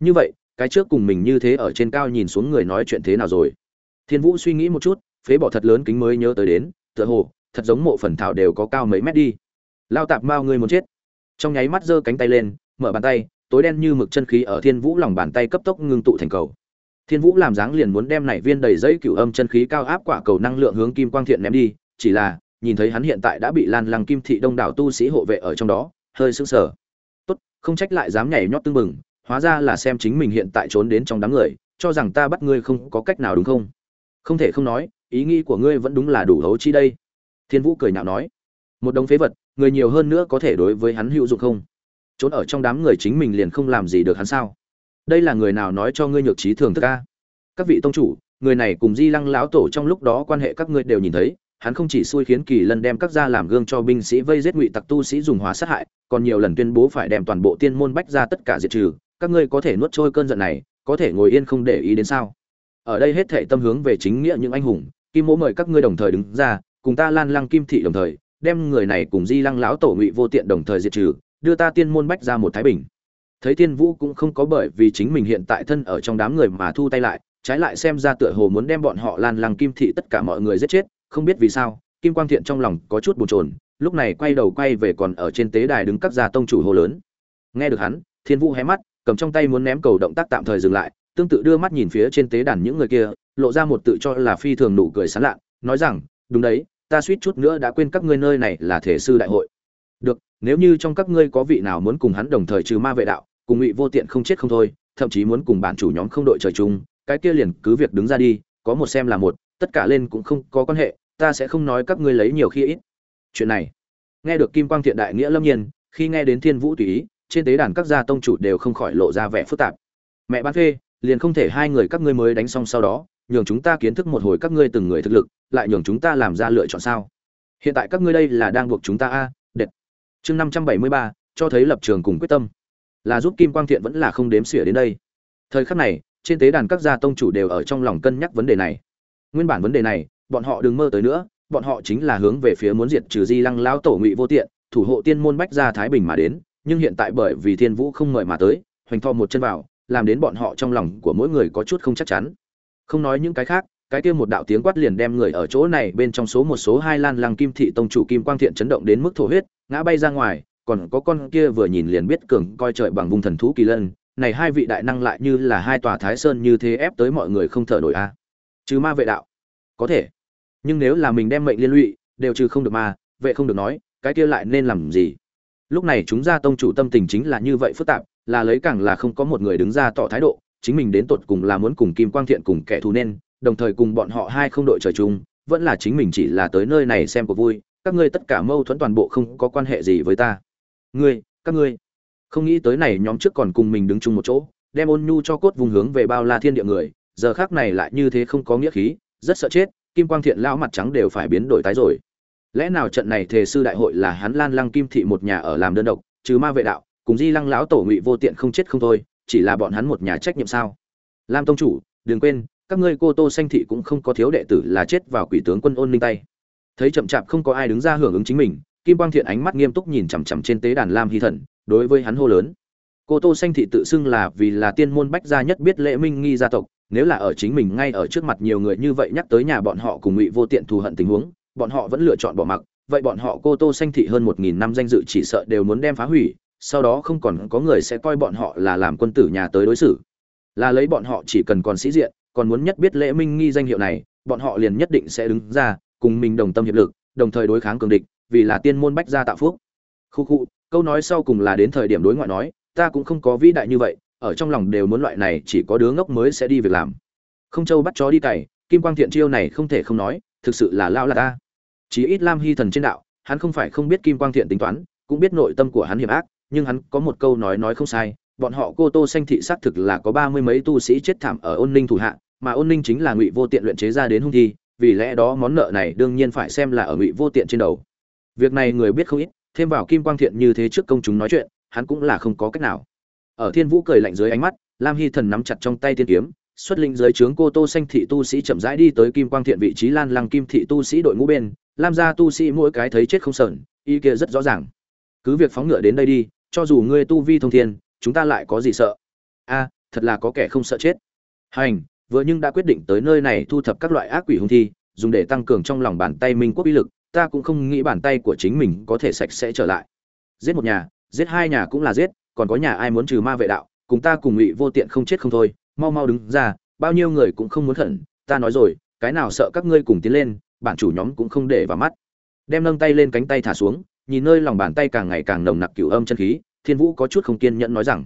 Như vậy, cái trước cùng mình như thế ở trên cao nhìn xuống người nói chuyện thế nào rồi? Thiên vũ suy nghĩ một chút, phế bỏ thật lớn kính mới nhớ tới đến, tựa hồ, thật giống mộ phần thảo đều có cao mấy mét đi. Lao tạp mao người muốn chết. Trong nháy mắt giơ cánh tay lên, mở bàn tay, tối đen như mực chân khí ở thiên vũ lòng bàn tay cấp tốc ngưng tụ thành cầu. Thiên vũ làm dáng liền muốn đem này viên đầy dây cửu âm chân khí cao áp quả cầu năng lượng hướng kim quang thiện ném đi, chỉ là nhìn thấy hắn hiện tại đã bị lan lăng kim thị đông đảo tu sĩ hộ vệ ở trong đó, hơi sững sờ. Tốt, không trách lại dám nhảy nhót tương mừng hóa ra là xem chính mình hiện tại trốn đến trong đám người, cho rằng ta bắt ngươi không có cách nào đúng không? Không thể không nói, ý nghĩ của ngươi vẫn đúng là đủ hấu chi đây. Thiên vũ cười nhạo nói. Một đống phế vật, người nhiều hơn nữa có thể đối với hắn hữu dụng không? Trốn ở trong đám người chính mình liền không làm gì được hắn sao? Đây là người nào nói cho ngươi nhược trí thường thức ca các vị tông chủ, người này cùng di lăng lão tổ trong lúc đó quan hệ các ngươi đều nhìn thấy hắn không chỉ xui khiến kỳ lân đem các gia làm gương cho binh sĩ vây giết ngụy tặc tu sĩ dùng hóa sát hại, còn nhiều lần tuyên bố phải đem toàn bộ tiên môn bách ra tất cả diệt trừ. Các ngươi có thể nuốt trôi cơn giận này, có thể ngồi yên không để ý đến sao? Ở đây hết thệ tâm hướng về chính nghĩa những anh hùng, kim mỗ mời các ngươi đồng thời đứng ra, cùng ta lan lăng kim thị đồng thời, đem người này cùng di lăng lão tổ ngụy vô tiện đồng thời diệt trừ, đưa ta tiên môn bách ra một thái bình. Thấy tiên vũ cũng không có bởi vì chính mình hiện tại thân ở trong đám người mà thu tay lại, trái lại xem ra tựa hồ muốn đem bọn họ lan lăng kim thị tất cả mọi người giết chết không biết vì sao, kim quang thiện trong lòng có chút bồn chồn, lúc này quay đầu quay về còn ở trên tế đài đứng các gia tông chủ hồ lớn. Nghe được hắn, thiên vũ hé mắt, cầm trong tay muốn ném cầu động tác tạm thời dừng lại, tương tự đưa mắt nhìn phía trên tế đàn những người kia, lộ ra một tự cho là phi thường nụ cười sán lạ nói rằng, đúng đấy, ta suýt chút nữa đã quên các ngươi nơi này là thể sư đại hội. Được, nếu như trong các ngươi có vị nào muốn cùng hắn đồng thời trừ ma vệ đạo, cùng ngụy vô tiện không chết không thôi, thậm chí muốn cùng bản chủ nhóm không đội trời chung, cái kia liền cứ việc đứng ra đi, có một xem là một, tất cả lên cũng không có quan hệ ta sẽ không nói các ngươi lấy nhiều khi ít. Chuyện này, nghe được kim quang thiện đại nghĩa lâm nhiên, khi nghe đến thiên vũ tùy ý, trên tế đàn các gia tông chủ đều không khỏi lộ ra vẻ phức tạp. Mẹ bán phê, liền không thể hai người các ngươi mới đánh xong sau đó, nhường chúng ta kiến thức một hồi các ngươi từng người thực lực, lại nhường chúng ta làm ra lựa chọn sao? Hiện tại các ngươi đây là đang buộc chúng ta a, đệt. Chương năm trăm bảy mươi ba, cho thấy lập trường cùng quyết tâm. Là giúp kim quang thiện vẫn là không đếm xỉa đến đây. Thời khắc này, trên tế đàn các gia tông chủ đều ở trong lòng cân nhắc vấn đề này. Nguyên bản vấn đề này bọn họ đừng mơ tới nữa, bọn họ chính là hướng về phía muốn diệt trừ di lăng lão tổ ngụy vô tiện, thủ hộ tiên môn bách gia thái bình mà đến, nhưng hiện tại bởi vì thiên vũ không mời mà tới, hoành tho một chân vào, làm đến bọn họ trong lòng của mỗi người có chút không chắc chắn không nói những cái khác, cái kia một đạo tiếng quát liền đem người ở chỗ này bên trong số một số hai lan lăng kim thị tông chủ kim quang thiện chấn động đến mức thổ huyết, ngã bay ra ngoài, còn có con kia vừa nhìn liền biết cường coi trời bằng vùng thần thú kỳ lân, này hai vị đại năng lại như là hai tòa thái sơn như thế ép tới mọi người không thở nổi a à. ma vệ đạo, có thể nhưng nếu là mình đem mệnh liên lụy, đều trừ không được mà vậy không được nói, cái kia lại nên làm gì? Lúc này chúng ra tông chủ tâm tình chính là như vậy phức tạp, là lấy càng là không có một người đứng ra tỏ thái độ, chính mình đến tột cùng là muốn cùng kim quang thiện cùng kẻ thù nên, đồng thời cùng bọn họ hai không đội trời chung, vẫn là chính mình chỉ là tới nơi này xem có vui, các ngươi tất cả mâu thuẫn toàn bộ không có quan hệ gì với ta. Ngươi, các ngươi. Không nghĩ tới này nhóm trước còn cùng mình đứng chung một chỗ, đem ôn nhu cho cốt vùng hướng về bao la thiên địa người, giờ khác này lại như thế không có nghĩa khí, rất sợ chết kim quang thiện lão mặt trắng đều phải biến đổi tái rồi. Lẽ nào trận này thề sư đại hội là hắn lan lăng kim thị một nhà ở làm đơn độc, trừ ma vệ đạo, cùng di lăng lão tổ ngụy vô tiện không chết không thôi, chỉ là bọn hắn một nhà trách nhiệm sao? Lam tông chủ, đừng quên, các ngươi cô tô sanh thị cũng không có thiếu đệ tử là chết vào quỷ tướng quân ôn ninh tay. Thấy chậm chạp không có ai đứng ra hưởng ứng chính mình, kim quang thiện ánh mắt nghiêm túc nhìn chằm chằm trên tế đàn lam hy thần, đối với hắn hô lớn. Cô tô sanh thị tự xưng là vì là tiên môn bách gia nhất biết lễ minh nghi gia tộc nếu là ở chính mình ngay ở trước mặt nhiều người như vậy nhắc tới nhà bọn họ cùng ngụy vô tiện thù hận tình huống, bọn họ vẫn lựa chọn bỏ mặc. Vậy bọn họ cô tô sanh thị hơn một nghìn năm danh dự chỉ sợ đều muốn đem phá hủy, sau đó không còn có người sẽ coi bọn họ là làm quân tử nhà tới đối xử. Là lấy bọn họ chỉ cần còn sĩ diện, còn muốn nhất biết lễ minh nghi danh hiệu này, bọn họ liền nhất định sẽ đứng ra, cùng mình đồng tâm hiệp lực, đồng thời đối kháng cường địch, vì là tiên môn bách gia tạo phúc. Khu khu, câu nói sau cùng là đến thời điểm đối ngoại nói, ta cũng không có vĩ đại như vậy ở trong lòng đều muốn loại này chỉ có đứa ngốc mới sẽ đi việc làm. Không châu bắt chó đi cày, kim quang thiện chiêu này không thể không nói, thực sự là lao là ta. Chí ít lam hy thần trên đạo, hắn không phải không biết kim quang thiện tính toán, cũng biết nội tâm của hắn hiểm ác, nhưng hắn có một câu nói nói không sai, bọn họ cô tô xanh thị xác thực là có ba mươi mấy tu sĩ chết thảm ở ôn ninh thủ hạ, mà ôn ninh chính là ngụy vô tiện luyện chế ra đến hung thi, vì lẽ đó món nợ này đương nhiên phải xem là ở ngụy vô tiện trên đầu. Việc này người biết không ít, thêm vào kim quang thiện như thế trước công chúng nói chuyện, hắn cũng là không có cách nào ở thiên vũ cười lạnh dưới ánh mắt, lam hy thần nắm chặt trong tay tiên kiếm, xuất linh dưới trướng cô tô xanh thị tu sĩ chậm rãi đi tới kim quang thiện vị trí lan lăng kim thị tu sĩ đội ngũ bên, lam gia tu sĩ mỗi cái thấy chết không sờn, ý kia rất rõ ràng. Cứ việc phóng ngựa đến đây đi, cho dù ngươi tu vi thông thiên, chúng ta lại có gì sợ? A, thật là có kẻ không sợ chết. Hành, vừa nhưng đã quyết định tới nơi này thu thập các loại ác quỷ hung thi, dùng để tăng cường trong lòng bàn tay minh quốc uy lực, ta cũng không nghĩ bàn tay của chính mình có thể sạch sẽ trở lại. Giết một nhà, giết hai nhà cũng là giết còn có nhà ai muốn trừ ma vệ đạo, cùng ta cùng ngụy vô tiện không chết không thôi, mau mau đứng ra, bao nhiêu người cũng không muốn khẩn ta nói rồi, cái nào sợ các ngươi cùng tiến lên, bản chủ nhóm cũng không để vào mắt. Đem nâng tay lên cánh tay thả xuống, nhìn nơi lòng bàn tay càng ngày càng nồng nặc cửu âm chân khí, thiên vũ có chút không kiên nhẫn nói rằng,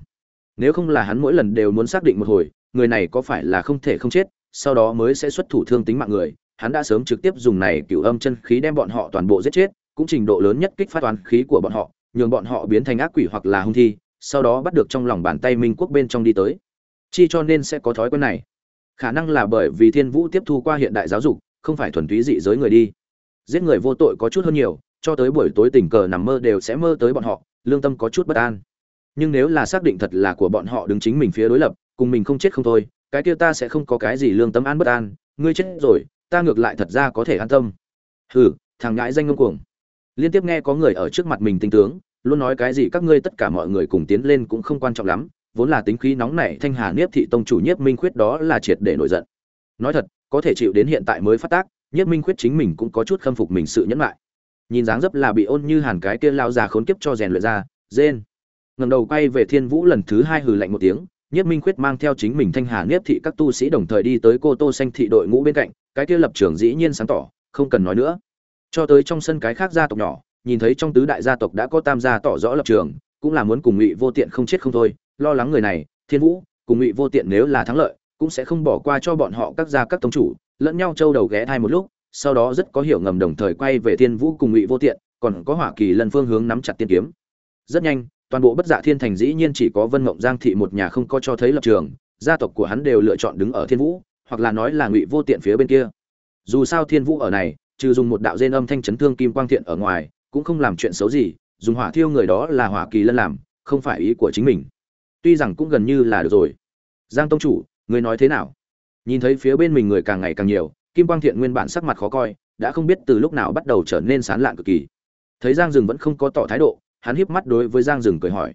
nếu không là hắn mỗi lần đều muốn xác định một hồi, người này có phải là không thể không chết, sau đó mới sẽ xuất thủ thương tính mạng người. Hắn đã sớm trực tiếp dùng này cửu âm chân khí đem bọn họ toàn bộ giết chết, cũng trình độ lớn nhất kích phát toán khí của bọn họ, nhường bọn họ biến thành ác quỷ hoặc là hung thi sau đó bắt được trong lòng bàn tay minh quốc bên trong đi tới. Chi cho nên sẽ có thói quen này. Khả năng là bởi vì thiên vũ tiếp thu qua hiện đại giáo dục, không phải thuần túy dị giới người đi. Giết người vô tội có chút hơn nhiều, cho tới buổi tối tình cờ nằm mơ đều sẽ mơ tới bọn họ, lương tâm có chút bất an. Nhưng nếu là xác định thật là của bọn họ đứng chính mình phía đối lập, cùng mình không chết không thôi, cái kia ta sẽ không có cái gì lương tâm an bất an, ngươi chết rồi, ta ngược lại thật ra có thể an tâm. Hừ, thằng ngãi danh ngông cuồng. Liên tiếp nghe có người ở trước mặt mình tinh tướng luôn nói cái gì các ngươi tất cả mọi người cùng tiến lên cũng không quan trọng lắm, vốn là tính khí nóng nảy thanh hà niếp thị tông chủ nhiếp minh khuyết đó là triệt để nổi giận. Nói thật, có thể chịu đến hiện tại mới phát tác, nhiếp minh khuyết chính mình cũng có chút khâm phục mình sự nhẫn lại. Nhìn dáng dấp là bị ôn như hàn cái kia lao già khốn kiếp cho rèn luyện ra dên ngầm đầu quay về thiên vũ lần thứ hai hừ lạnh một tiếng, nhiếp minh khuyết mang theo chính mình thanh hà niếp thị các tu sĩ đồng thời đi tới cô tô xanh thị đội ngũ bên cạnh, cái kia lập trường dĩ nhiên sáng tỏ, không cần nói nữa. Cho tới trong sân cái khác gia tộc nhỏ nhìn thấy trong tứ đại gia tộc đã có tam gia tỏ rõ lập trường, cũng là muốn cùng ngụy vô tiện không chết không thôi, lo lắng người này, thiên vũ, cùng ngụy vô tiện nếu là thắng lợi, cũng sẽ không bỏ qua cho bọn họ các gia các tông chủ, lẫn nhau trâu đầu ghé thai một lúc, sau đó rất có hiểu ngầm đồng thời quay về thiên vũ cùng ngụy vô tiện, còn có hỏa kỳ lần phương hướng nắm chặt tiên kiếm. Rất nhanh, toàn bộ bất dạ thiên thành dĩ nhiên chỉ có vân mộng giang thị một nhà không có cho thấy lập trường, gia tộc của hắn đều lựa chọn đứng ở thiên vũ, hoặc là nói là ngụy vô tiện phía bên kia. Dù sao thiên vũ ở này, trừ dùng một đạo dên âm thanh chấn thương kim quang thiện ở ngoài cũng không làm chuyện xấu gì, dùng hỏa thiêu người đó là hỏa kỳ lân làm, không phải ý của chính mình. Tuy rằng cũng gần như là được rồi. Giang tông chủ người nói thế nào? Nhìn thấy phía bên mình người càng ngày càng nhiều, kim quang thiện nguyên bản sắc mặt khó coi, đã không biết từ lúc nào bắt đầu trở nên sán lạn cực kỳ. Thấy giang rừng vẫn không có tỏ thái độ, hắn hiếp mắt đối với giang rừng cười hỏi.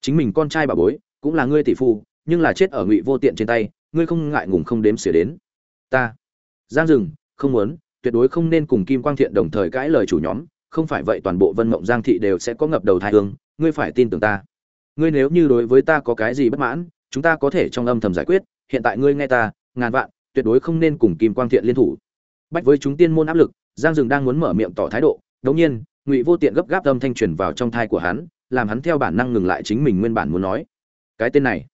Chính mình con trai bà bối, cũng là ngươi tỷ phu, nhưng là chết ở ngụy vô tiện trên tay, ngươi không ngại ngùng không đếm xỉa đến. Ta. Giang rừng không muốn, tuyệt đối không nên cùng kim quang thiện đồng thời cãi lời chủ nhóm không phải vậy toàn bộ vân mộng giang thị đều sẽ có ngập đầu thai hương, ngươi phải tin tưởng ta. Ngươi nếu như đối với ta có cái gì bất mãn, chúng ta có thể trong âm thầm giải quyết, hiện tại ngươi nghe ta, ngàn vạn, tuyệt đối không nên cùng kim quang thiện liên thủ. Bách với chúng tiên môn áp lực, giang Dừng đang muốn mở miệng tỏ thái độ, đống nhiên, ngụy vô tiện gấp gáp âm thanh truyền vào trong thai của hắn, làm hắn theo bản năng ngừng lại chính mình nguyên bản muốn nói. Cái tên này,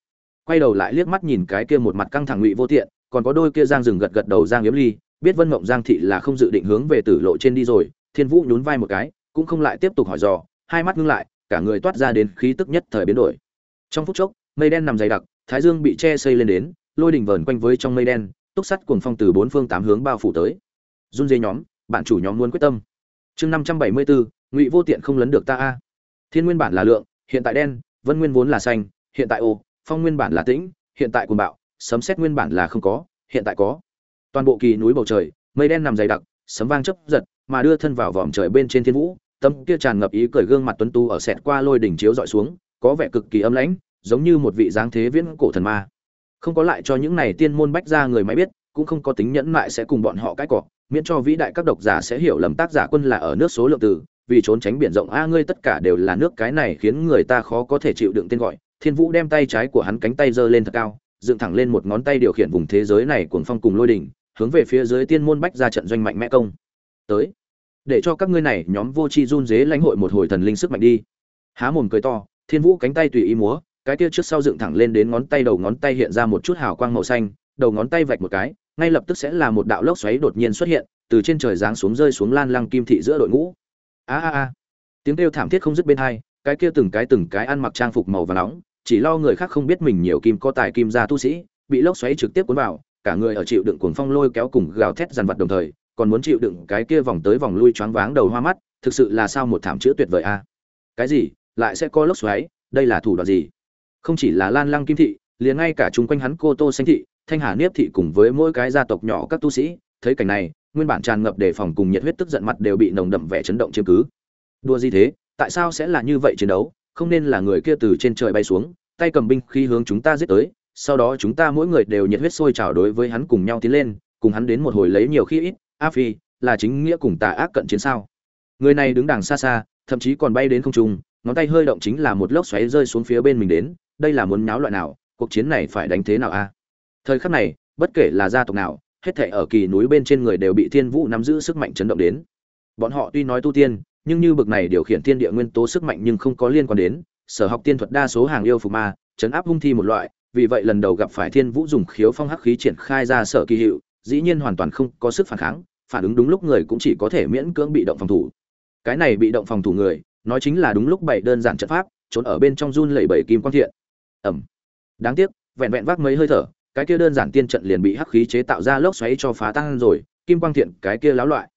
quay đầu lại liếc mắt nhìn cái kia một mặt căng thẳng ngụy vô tiện, còn có đôi kia giang Dừng gật gật đầu giang yếm ly, biết vân mộng giang thị là không dự định hướng về tử lộ trên đi rồi thiên vũ nhún vai một cái, cũng không lại tiếp tục hỏi dò, hai mắt ngưng lại, cả người toát ra đến khí tức nhất thời biến đổi. Trong phút chốc, mây đen nằm dày đặc, thái dương bị che xây lên đến, lôi đỉnh vờn quanh với trong mây đen, túc sắt cuồng phong từ bốn phương tám hướng bao phủ tới. Run dây nhóm, bạn chủ nhóm muốn quyết tâm. Chương năm trăm bảy mươi bốn, ngụy vô tiện không lấn được ta a. Thiên nguyên bản là lượng, hiện tại đen, vân nguyên vốn là xanh, hiện tại ô, phong nguyên bản là tĩnh, hiện tại cuồng bạo, sấm xét nguyên bản là không có, hiện tại có. Toàn bộ kỳ núi bầu trời, mây đen nằm dày đặc, sấm vang chấp giật mà đưa thân vào vòm trời bên trên thiên vũ, tâm kia tràn ngập ý cười gương mặt tuấn tu ở sẹt qua lôi đỉnh chiếu dọi xuống, có vẻ cực kỳ âm lãnh, giống như một vị dáng thế viễn cổ thần ma. Không có lại cho những này tiên môn bách ra người máy biết, cũng không có tính nhẫn mại sẽ cùng bọn họ cãi cọ, miễn cho vĩ đại các độc giả sẽ hiểu lầm tác giả quân là ở nước số lượng từ, vì trốn tránh biển rộng, a, ngươi tất cả đều là nước cái này khiến người ta khó có thể chịu đựng tên gọi. Thiên vũ đem tay trái của hắn cánh tay giơ lên thật cao, dựng thẳng lên một ngón tay điều khiển vùng thế giới này cuồng phong cùng lôi đỉnh, hướng về phía dưới tiên môn bách ra trận doanh mạnh mẽ công. Tới để cho các ngươi này nhóm vô tri run dế lãnh hội một hồi thần linh sức mạnh đi. Há mồm cười to, thiên vũ cánh tay tùy ý múa, cái kia trước sau dựng thẳng lên đến ngón tay đầu ngón tay hiện ra một chút hào quang màu xanh, đầu ngón tay vạch một cái, ngay lập tức sẽ là một đạo lốc xoáy đột nhiên xuất hiện, từ trên trời giáng xuống rơi xuống lan lăng kim thị giữa đội ngũ. A a a. Tiếng kêu thảm thiết không dứt bên hai, cái kia từng cái từng cái ăn mặc trang phục màu và nóng, chỉ lo người khác không biết mình nhiều kim có tài kim gia tu sĩ, bị lốc xoáy trực tiếp cuốn vào, cả người ở chịu đựng cuồng phong lôi kéo cùng gào thét dằn vặt đồng thời còn muốn chịu đựng cái kia vòng tới vòng lui choáng váng đầu hoa mắt, thực sự là sao một thảm chữa tuyệt vời a. Cái gì? Lại sẽ có lốc xoáy? Đây là thủ đoạn gì? Không chỉ là lan lăng kim thị, liền ngay cả chúng quanh hắn cô tô xanh thị, thanh hà niếp thị cùng với mỗi cái gia tộc nhỏ các tu sĩ, thấy cảnh này, nguyên bản tràn ngập đề phòng cùng nhiệt huyết tức giận mặt đều bị nồng đậm vẻ chấn động chiếm cứ. Đua gì thế? Tại sao sẽ là như vậy chiến đấu? Không nên là người kia từ trên trời bay xuống, tay cầm binh khi hướng chúng ta giết tới, sau đó chúng ta mỗi người đều nhiệt huyết sôi trào đối với hắn cùng nhau tiến lên, cùng hắn đến một hồi lấy nhiều khi ít a phi, là chính nghĩa cùng tà ác cận chiến sao? Người này đứng đằng xa xa, thậm chí còn bay đến không trung, ngón tay hơi động chính là một lốc xoáy rơi xuống phía bên mình đến, đây là muốn nháo loại nào, cuộc chiến này phải đánh thế nào a? Thời khắc này, bất kể là gia tộc nào, hết thảy ở kỳ núi bên trên người đều bị thiên vũ nắm giữ sức mạnh chấn động đến. Bọn họ tuy nói tu tiên, nhưng như bực này điều khiển thiên địa nguyên tố sức mạnh nhưng không có liên quan đến, sở học tiên thuật đa số hàng yêu phục ma, chấn áp hung thi một loại, vì vậy lần đầu gặp phải thiên vũ dùng khiếu phong hắc khí triển khai ra sở kỳ hiệu dĩ nhiên hoàn toàn không có sức phản kháng, phản ứng đúng lúc người cũng chỉ có thể miễn cưỡng bị động phòng thủ. Cái này bị động phòng thủ người, nói chính là đúng lúc bảy đơn giản trận pháp, trốn ở bên trong run lẩy bẩy kim quang thiện. Ẩm. Đáng tiếc, vẹn vẹn vác mấy hơi thở, cái kia đơn giản tiên trận liền bị hắc khí chế tạo ra lốc xoáy cho phá tan rồi, kim quang thiện, cái kia láo loại.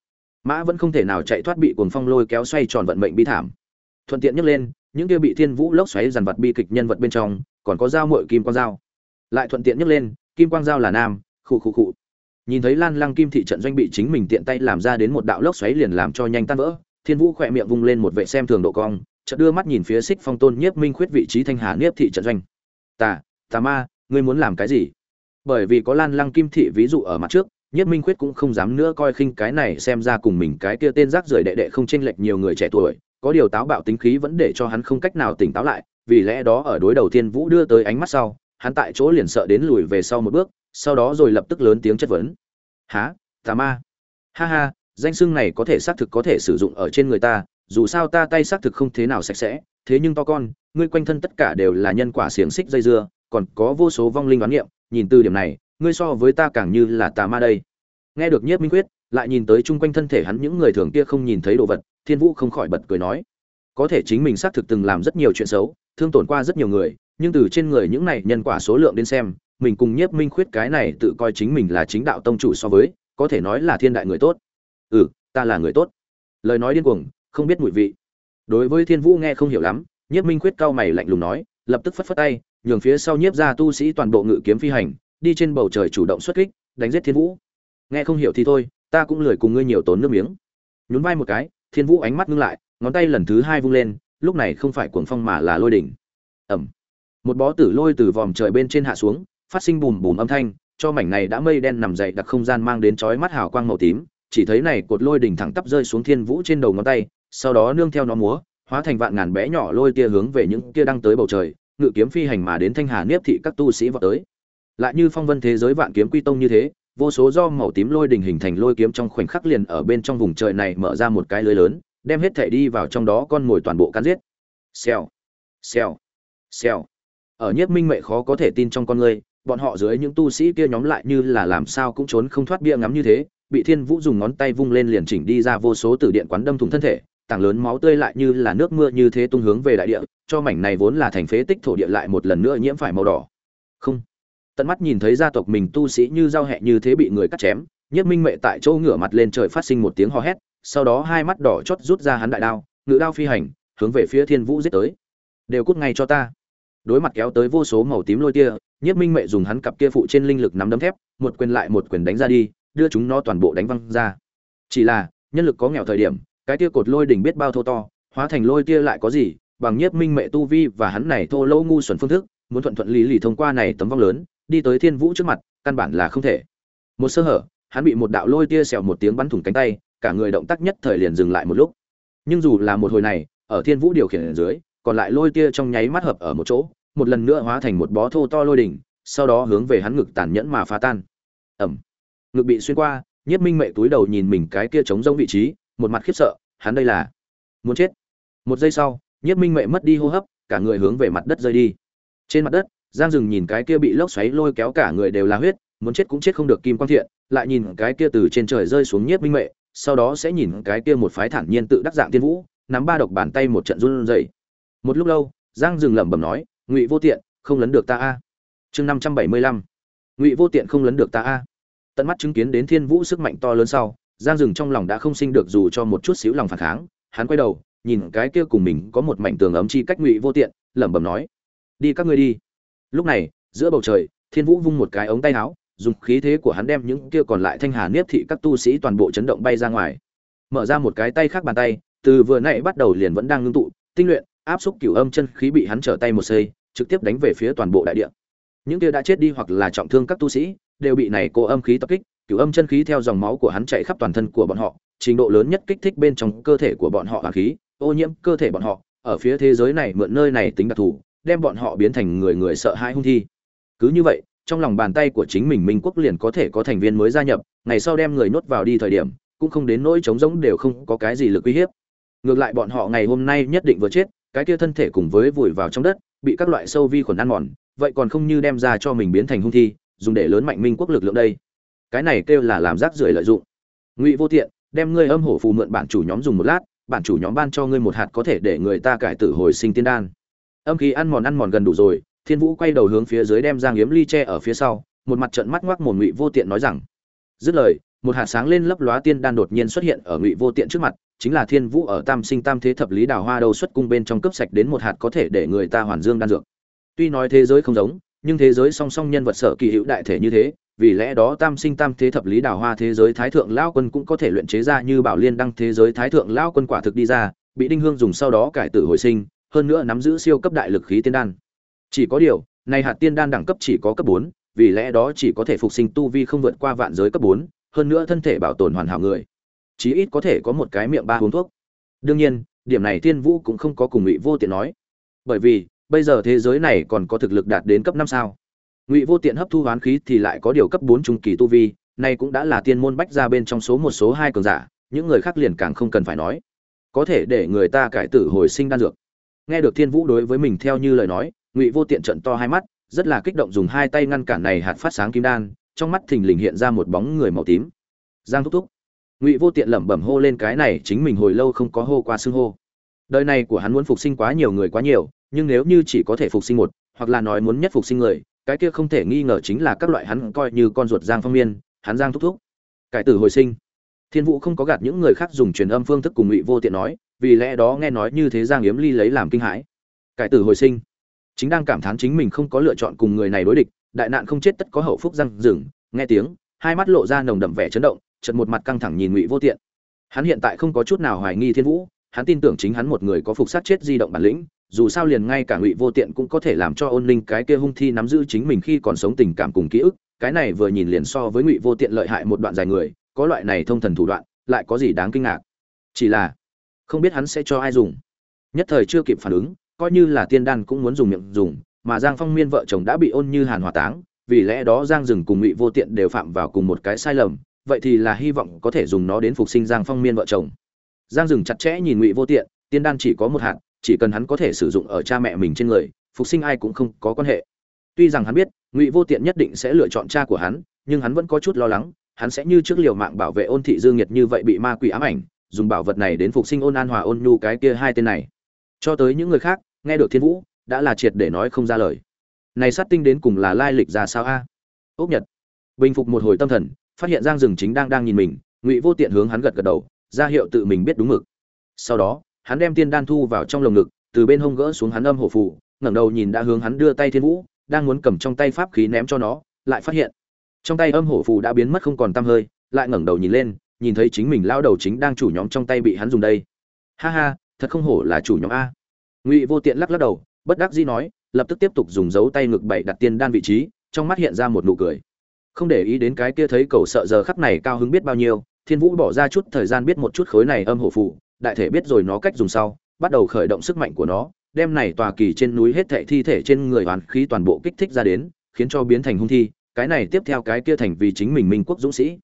Mã vẫn không thể nào chạy thoát bị cuồng phong lôi kéo xoay tròn vận mệnh bi thảm. Thuận tiện nhắc lên, những kia bị thiên vũ lốc xoáy dằn vật bi kịch nhân vật bên trong, còn có dao muội kim quang dao. Lại thuận tiện nhắc lên, kim quang dao là nam, khụ khụ khụ nhìn thấy lan lăng kim thị trận doanh bị chính mình tiện tay làm ra đến một đạo lốc xoáy liền làm cho nhanh tan vỡ, thiên vũ khỏe miệng vung lên một vệ xem thường độ cong, chợt đưa mắt nhìn phía xích phong tôn nhiếp minh khuyết vị trí thanh hà nhiếp thị trận doanh. Tà tà ma, ngươi muốn làm cái gì? Bởi vì có lan lăng kim thị ví dụ ở mặt trước, nhiếp minh khuyết cũng không dám nữa coi khinh cái này xem ra cùng mình cái kia tên rác rưởi đệ đệ không chênh lệch nhiều người trẻ tuổi, có điều táo bạo tính khí vẫn để cho hắn không cách nào tỉnh táo lại, vì lẽ đó ở đối đầu Thiên vũ đưa tới ánh mắt sau, hắn tại chỗ liền sợ đến lùi về sau một bước, sau đó rồi lập tức lớn tiếng chất vấn há, tà ma. Ha ha, danh xưng này có thể xác thực có thể sử dụng ở trên người ta, dù sao ta tay xác thực không thế nào sạch sẽ, thế nhưng to con, ngươi quanh thân tất cả đều là nhân quả xiềng xích dây dưa, còn có vô số vong linh đoán nghiệm, nhìn từ điểm này, ngươi so với ta càng như là tà ma đây. Nghe được nhiếp minh quyết, lại nhìn tới chung quanh thân thể hắn những người thường kia không nhìn thấy đồ vật, thiên vũ không khỏi bật cười nói, có thể chính mình xác thực từng làm rất nhiều chuyện xấu, thương tổn qua rất nhiều người, nhưng từ trên người những này nhân quả số lượng đến xem mình cùng nhiếp minh khuyết cái này tự coi chính mình là chính đạo tông chủ so với, có thể nói là thiên đại người tốt. Ừ ta là người tốt. Lời nói điên cuồng, không biết mùi vị. Đối với thiên vũ nghe không hiểu lắm, nhiếp minh khuyết cao mày lạnh lùng nói, lập tức phất phất tay, nhường phía sau nhiếp ra tu sĩ toàn bộ ngự kiếm phi hành, đi trên bầu trời chủ động xuất kích, đánh giết thiên vũ. Nghe không hiểu thì thôi, ta cũng lười cùng ngươi nhiều tốn nước miếng. Nhún vai một cái, thiên vũ ánh mắt ngưng lại, ngón tay lần thứ hai vung lên, lúc này không phải cuồng phong mà là lôi đỉnh. Ẩm. Một bó tử lôi từ vòm trời bên trên hạ xuống phát sinh bùm bùm âm thanh, cho mảnh này đã mây đen nằm dậy đặc không gian mang đến chói mắt hào quang màu tím, chỉ thấy này cột lôi đỉnh thẳng tắp rơi xuống thiên vũ trên đầu ngón tay, sau đó nương theo nó múa, hóa thành vạn ngàn bé nhỏ lôi tia hướng về những kia đang tới bầu trời, ngự kiếm phi hành mà đến thanh hà niếp thị các tu sĩ vọt tới. Lại như phong vân thế giới vạn kiếm quy tông như thế, vô số do màu tím lôi đỉnh hình thành lôi kiếm trong khoảnh khắc liền ở bên trong vùng trời này mở ra một cái lưới lớn, đem hết thể đi vào trong đó con ngồi toàn bộ cắn giết. Xèo xèo xèo. Ở nhiếp minh mệ khó có thể tin trong con người bọn họ dưới những tu sĩ kia nhóm lại như là làm sao cũng trốn không thoát bia ngắm như thế, bị thiên vũ dùng ngón tay vung lên liền chỉnh đi ra vô số từ điện quán đâm thủng thân thể, tảng lớn máu tươi lại như là nước mưa như thế tung hướng về đại địa, cho mảnh này vốn là thành phế tích thổ địa lại một lần nữa nhiễm phải màu đỏ. Không. Tận mắt nhìn thấy gia tộc mình tu sĩ như giao hẹ như thế bị người cắt chém nhất minh mệ tại chỗ ngửa mặt lên trời phát sinh một tiếng hò hét, sau đó hai mắt đỏ chót rút ra hắn đại đao, ngự đao phi hành, hướng về phía thiên vũ giết tới. Đều cút ngay cho ta. Đối mặt kéo tới vô số màu tím lôi tia nhiếp minh mệ dùng hắn cặp kia phụ trên linh lực nắm đấm thép, một quyền lại một quyền đánh ra đi, đưa chúng nó toàn bộ đánh văng ra. Chỉ là, nhân lực có nghèo thời điểm, cái tia cột lôi đỉnh biết bao thô to, hóa thành lôi tia lại có gì, bằng nhiếp minh mệ tu vi và hắn này thô lỗ ngu xuẩn phương thức, muốn thuận thuận lý lì thông qua này tấm vong lớn, đi tới thiên vũ trước mặt, căn bản là không thể. Một sơ hở, hắn bị một đạo lôi tia xẹo một tiếng bắn thủng cánh tay, cả người động tác nhất thời liền dừng lại một lúc. Nhưng dù là một hồi này, ở thiên vũ điều khiển ở dưới, còn lại lôi tia trong nháy mắt hợp ở một chỗ một lần nữa hóa thành một bó thô to lôi đỉnh, sau đó hướng về hắn ngực tàn nhẫn mà phá tan. Ẩm. Ngực bị xuyên qua, nhiếp minh mệ túi đầu nhìn mình cái kia chống rỗng vị trí, một mặt khiếp sợ, hắn đây là muốn chết. Một giây sau, nhiếp minh mệ mất đi hô hấp, cả người hướng về mặt đất rơi đi. Trên mặt đất, giang dừng nhìn cái kia bị lốc xoáy lôi kéo cả người đều là huyết, muốn chết cũng chết không được kim quang thiện, lại nhìn cái kia từ trên trời rơi xuống nhiếp minh mệ, sau đó sẽ nhìn cái kia một phái thản nhiên tự đắc dạng tiên vũ, nắm ba độc bàn tay một trận run rẩy. Một lúc lâu, giang dừng lẩm bẩm nói ngụy vô tiện, không lấn được ta a. Chương năm trăm bảy mươi lăm. Ngụy vô tiện không lấn được ta a. Tận mắt chứng kiến đến thiên vũ sức mạnh to lớn sau, giang dừng trong lòng đã không sinh được dù cho một chút xíu lòng phản kháng, hắn quay đầu, nhìn cái kia cùng mình có một mảnh tường ấm chi cách ngụy vô tiện, lẩm bẩm nói, đi các ngươi đi. Lúc này, giữa bầu trời, thiên vũ vung một cái ống tay áo, dùng khí thế của hắn đem những kia còn lại thanh hà niếp thị các tu sĩ toàn bộ chấn động bay ra ngoài. Mở ra một cái tay khác bàn tay, từ vừa nãy bắt đầu liền vẫn đang ngưng tụ, tinh luyện áp xúc cửu âm chân khí bị hắn trở tay một xây, trực tiếp đánh về phía toàn bộ đại địa. Những kia đã chết đi hoặc là trọng thương các tu sĩ, đều bị này cô âm khí tập kích, cửu âm chân khí theo dòng máu của hắn chạy khắp toàn thân của bọn họ, trình độ lớn nhất kích thích bên trong cơ thể của bọn họ hoàn khí, ô nhiễm cơ thể bọn họ, ở phía thế giới này mượn nơi này tính đặc thù, đem bọn họ biến thành người người sợ hãi hung thi. Cứ như vậy, trong lòng bàn tay của chính mình minh quốc liền có thể có thành viên mới gia nhập, ngày sau đem người nhốt vào đi thời điểm, cũng không đến nỗi trống rỗng đều không có cái gì lực uy hiếp. Ngược lại bọn họ ngày hôm nay nhất định vừa chết cái kia thân thể cùng với vùi vào trong đất, bị các loại sâu vi khuẩn ăn mòn, vậy còn không như đem ra cho mình biến thành hung thi, dùng để lớn mạnh minh quốc lực lượng đây. Cái này kêu là làm rác rưởi lợi dụng. Ngụy vô tiện, đem ngươi âm hổ phù mượn bản chủ nhóm dùng một lát, bản chủ nhóm ban cho ngươi một hạt có thể để người ta cải tử hồi sinh tiên đan. Âm khí ăn mòn ăn mòn gần đủ rồi, thiên vũ quay đầu hướng phía dưới đem giang yếm ly tre ở phía sau, một mặt trận mắt ngoác mồm ngụy vô tiện nói rằng, dứt lời một hạt sáng lên lấp lóa tiên đan đột nhiên xuất hiện ở ngụy vô tiện trước mặt, chính là thiên vũ ở tam sinh tam thế thập lý đào hoa đầu xuất cung bên trong cấp sạch đến một hạt có thể để người ta hoàn dương đan dược. Tuy nói thế giới không giống, nhưng thế giới song song nhân vật sở kỳ hữu đại thể như thế, vì lẽ đó tam sinh tam thế thập lý đào hoa thế giới thái thượng lao quân cũng có thể luyện chế ra như bảo liên đăng thế giới thái thượng lao quân quả thực đi ra, bị đinh hương dùng sau đó cải tử hồi sinh, hơn nữa nắm giữ siêu cấp đại lực khí tiên đan. Chỉ có điều này hạt tiên đan đẳng cấp chỉ có cấp bốn, vì lẽ đó chỉ có thể phục sinh tu vi không vượt qua vạn giới cấp bốn hơn nữa thân thể bảo tồn hoàn hảo người, chí ít có thể có một cái miệng ba uống thuốc. Đương nhiên, điểm này tiên vũ cũng không có cùng ngụy vô tiện nói. Bởi vì, bây giờ thế giới này còn có thực lực đạt đến cấp năm sao? Ngụy vô tiện hấp thu hoán khí thì lại có điều cấp bốn trung kỳ tu vi, nay cũng đã là tiên môn bách ra bên trong số một, số hai cường giả, những người khác liền càng không cần phải nói. Có thể để người ta cải tử hồi sinh đan dược. Nghe được thiên vũ đối với mình theo như lời nói, ngụy vô tiện trận to hai mắt, rất là kích động dùng hai tay ngăn cản này hạt phát sáng kim đan trong mắt thình lình hiện ra một bóng người màu tím. Giang thúc thúc. Ngụy vô tiện lẩm bẩm hô lên cái này chính mình hồi lâu không có hô qua xưng hô. Đời này của hắn muốn phục sinh quá nhiều người quá nhiều, nhưng nếu như chỉ có thể phục sinh một, hoặc là nói muốn nhất phục sinh người, cái kia không thể nghi ngờ chính là các loại hắn coi như con ruột giang phong miên, hắn giang thúc thúc. Cải tử hồi sinh. Thiên vũ không có gạt những người khác dùng truyền âm phương thức cùng ngụy vô tiện nói, vì lẽ đó nghe nói như thế giang yếm ly lấy làm kinh hãi. Cải tử hồi sinh. Chính đang cảm thán chính mình không có lựa chọn cùng người này đối địch đại nạn không chết tất có hậu phúc răng rừng, nghe tiếng, hai mắt lộ ra nồng đậm vẻ chấn động chật một mặt căng thẳng nhìn ngụy vô tiện. Hắn hiện tại không có chút nào hoài nghi thiên vũ, hắn tin tưởng chính hắn một người có phục sát chết di động bản lĩnh, dù sao liền ngay cả ngụy vô tiện cũng có thể làm cho ôn linh cái kia hung thi nắm giữ chính mình khi còn sống tình cảm cùng ký ức, cái này vừa nhìn liền so với ngụy vô tiện lợi hại một đoạn dài người, có loại này thông thần thủ đoạn, lại có gì đáng kinh ngạc. Chỉ là, không biết hắn sẽ cho ai dùng. Nhất thời chưa kịp phản ứng, coi như là tiên đan cũng muốn dùng miệng dùng mà giang phong miên vợ chồng đã bị ôn như hàn hỏa táng, vì lẽ đó giang rừng cùng ngụy vô tiện đều phạm vào cùng một cái sai lầm, vậy thì là hy vọng có thể dùng nó đến phục sinh giang phong miên vợ chồng. Giang rừng chặt chẽ nhìn ngụy vô tiện, tiên đan chỉ có một hạt, chỉ cần hắn có thể sử dụng ở cha mẹ mình trên người, phục sinh ai cũng không có quan hệ. Tuy rằng hắn biết, ngụy vô tiện nhất định sẽ lựa chọn cha của hắn, nhưng hắn vẫn có chút lo lắng, hắn sẽ như trước liều mạng bảo vệ ôn thị dương nhiệt như vậy bị ma quỷ ám ảnh, dùng bảo vật này đến phục sinh ôn an hòa ôn nhu cái kia hai tên này. Cho tới những người khác, nghe được thiên vũ đã là triệt để nói không ra lời. Này sát tinh đến cùng là lai lịch ra sao a? Ốc nhật. Bình phục một hồi tâm thần, phát hiện giang rừng chính đang đang nhìn mình, ngụy vô tiện hướng hắn gật gật đầu, ra hiệu tự mình biết đúng mực. Sau đó, hắn đem tiên đan thu vào trong lồng ngực, từ bên hông gỡ xuống hắn âm hổ phù, ngẩng đầu nhìn đã hướng hắn đưa tay thiên vũ, đang muốn cầm trong tay pháp khí ném cho nó, lại phát hiện trong tay âm hổ phù đã biến mất không còn tăm hơi, lại ngẩng đầu nhìn lên, nhìn thấy chính mình lao đầu chính đang chủ nhóm trong tay bị hắn dùng đây. Ha ha, thật không hổ là chủ nhóm a. Ngụy vô tiện lắc lắc đầu bất đắc dĩ nói, lập tức tiếp tục dùng dấu tay ngực bảy đặt tiên đan vị trí, trong mắt hiện ra một nụ cười. Không để ý đến cái kia thấy cầu sợ giờ khắc này cao hứng biết bao nhiêu, thiên vũ bỏ ra chút thời gian biết một chút khối này âm hổ phụ đại thể biết rồi nó cách dùng sau, bắt đầu khởi động sức mạnh của nó, đem này tòa kỳ trên núi hết thệ thi thể trên người hoàn khí toàn bộ kích thích ra đến, khiến cho biến thành hung thi, cái này tiếp theo cái kia thành vì chính mình minh quốc dũng sĩ.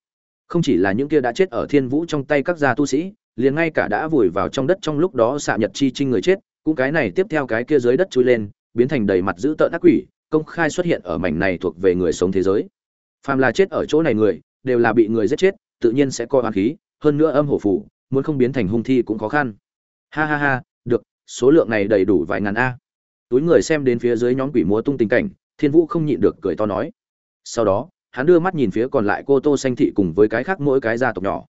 Không chỉ là những kia đã chết ở thiên vũ trong tay các gia tu sĩ, liền ngay cả đã vùi vào trong đất trong lúc đó xạ nhật chi trinh người chết cũng cái này tiếp theo cái kia dưới đất chui lên, biến thành đầy mặt dữ tợn ác quỷ, công khai xuất hiện ở mảnh này thuộc về người sống thế giới. Phàm là chết ở chỗ này người, đều là bị người giết chết, tự nhiên sẽ coi oán khí, hơn nữa âm hổ phủ muốn không biến thành hung thi cũng khó khăn. Ha ha ha, được, số lượng này đầy đủ vài ngàn a. Túi người xem đến phía dưới nhóm quỷ múa tung tình cảnh, thiên vũ không nhịn được cười to nói. Sau đó, hắn đưa mắt nhìn phía còn lại cô tô xanh thị cùng với cái khác mỗi cái gia tộc nhỏ.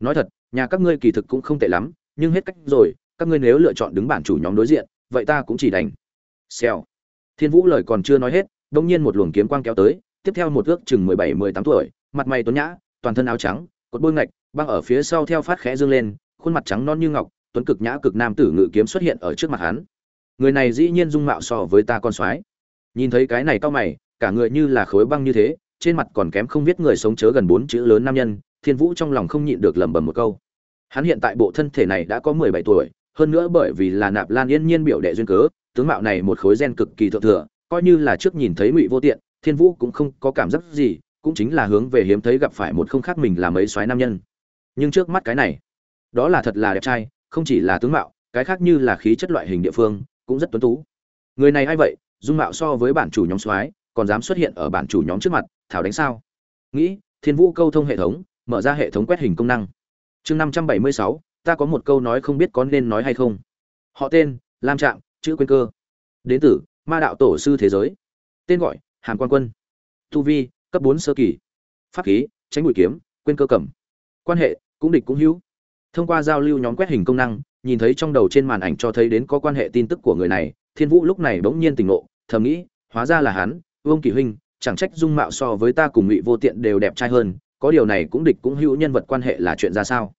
Nói thật, nhà các ngươi kỳ thực cũng không tệ lắm, nhưng hết cách rồi các ngươi nếu lựa chọn đứng bản chủ nhóm đối diện, vậy ta cũng chỉ đành. Xèo. Thiên vũ lời còn chưa nói hết đông nhiên một luồng kiếm quang kéo tới, tiếp theo một ước chừng mười bảy, mười tám tuổi, mặt mày tuấn nhã, toàn thân áo trắng, cột bôi ngạch, băng ở phía sau theo phát khẽ dương lên, khuôn mặt trắng non như ngọc, tuấn cực nhã cực nam tử ngự kiếm xuất hiện ở trước mặt hắn. Người này dĩ nhiên dung mạo so với ta con soái. Nhìn thấy cái này cao mày, cả người như là khối băng như thế, trên mặt còn kém không biết người sống chớ gần bốn chữ lớn nam nhân, thiên vũ trong lòng không nhịn được lẩm bẩm một câu. Hắn hiện tại bộ thân thể này đã có mười bảy tuổi hơn nữa bởi vì là nạp lan yên nhiên biểu đệ duyên cớ, tướng mạo này một khối gen cực kỳ thượng thừa, coi như là trước nhìn thấy ngụy vô tiện, thiên vũ cũng không có cảm giác gì, cũng chính là hướng về hiếm thấy gặp phải một không khác mình là mấy soái nam nhân. Nhưng trước mắt cái này, đó là thật là đẹp trai, không chỉ là tướng mạo, cái khác như là khí chất loại hình địa phương, cũng rất tuấn tú. Người này hay vậy? Dung mạo so với bản chủ nhóm soái, còn dám xuất hiện ở bản chủ nhóm trước mặt, thảo đánh sao? Nghĩ, thiên vũ câu thông hệ thống, mở ra hệ thống quét hình công năng. Chương năm trăm bảy mươi sáu ta có một câu nói không biết có nên nói hay không. Họ tên, lam trạng chữ quên cơ. Đến từ ma đạo tổ sư thế giới. Tên gọi hàn quan quân. Tu vi, cấp bốn sơ kỳ. Pháp khí, tránh bụi kiếm, quên cơ cẩm quan hệ, cũng địch cũng hữu. Thông qua giao lưu nhóm quét hình công năng, nhìn thấy trong đầu trên màn ảnh cho thấy đến có quan hệ tin tức của người này, thiên vũ lúc này bỗng nhiên tỉnh ngộ, thầm nghĩ, hóa ra là hắn, vương kỷ huynh, chẳng trách dung mạo so với ta cùng ngụy vô tiện đều đẹp trai hơn, có điều này cũng địch cũng hữu nhân vật quan hệ là chuyện ra sao?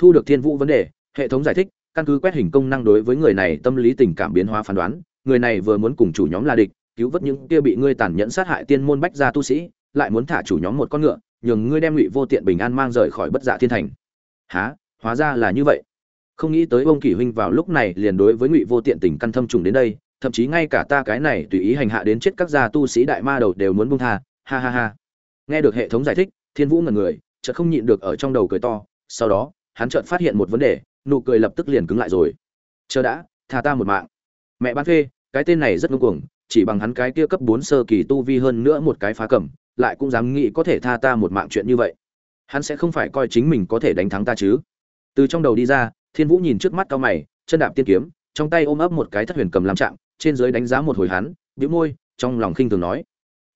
Thu được thiên vũ vấn đề, hệ thống giải thích, căn cứ quét hình công năng đối với người này tâm lý tình cảm biến hóa phán đoán, người này vừa muốn cùng chủ nhóm là địch, cứu vớt những kia bị ngươi tàn nhẫn sát hại tiên môn bách gia tu sĩ, lại muốn thả chủ nhóm một con ngựa, nhường ngươi đem ngụy vô tiện bình an mang rời khỏi bất dạ thiên thành. Há hóa ra là như vậy. Không nghĩ tới ông kỷ huynh vào lúc này liền đối với ngụy vô tiện tình căn thâm trùng đến đây, thậm chí ngay cả ta cái này tùy ý hành hạ đến chết các gia tu sĩ đại ma đầu đều muốn buông tha, ha ha ha. Nghe được hệ thống giải thích, thiên vũ ngần người, chợt không nhịn được ở trong đầu cười to, sau đó hắn chợt phát hiện một vấn đề, nụ cười lập tức liền cứng lại rồi. Chờ đã, tha ta một mạng. Mẹ bán phê, cái tên này rất ngông cuồng, chỉ bằng hắn cái kia cấp bốn sơ kỳ tu vi hơn nữa một cái phá cẩm lại cũng dám nghĩ có thể tha ta một mạng chuyện như vậy. Hắn sẽ không phải coi chính mình có thể đánh thắng ta chứ. Từ trong đầu đi ra, thiên vũ nhìn trước mắt cao mày, chân đạp tiên kiếm, trong tay ôm ấp một cái thất huyền cầm làm chạm trên dưới đánh giá một hồi hắn, bĩu môi, trong lòng khinh thường nói.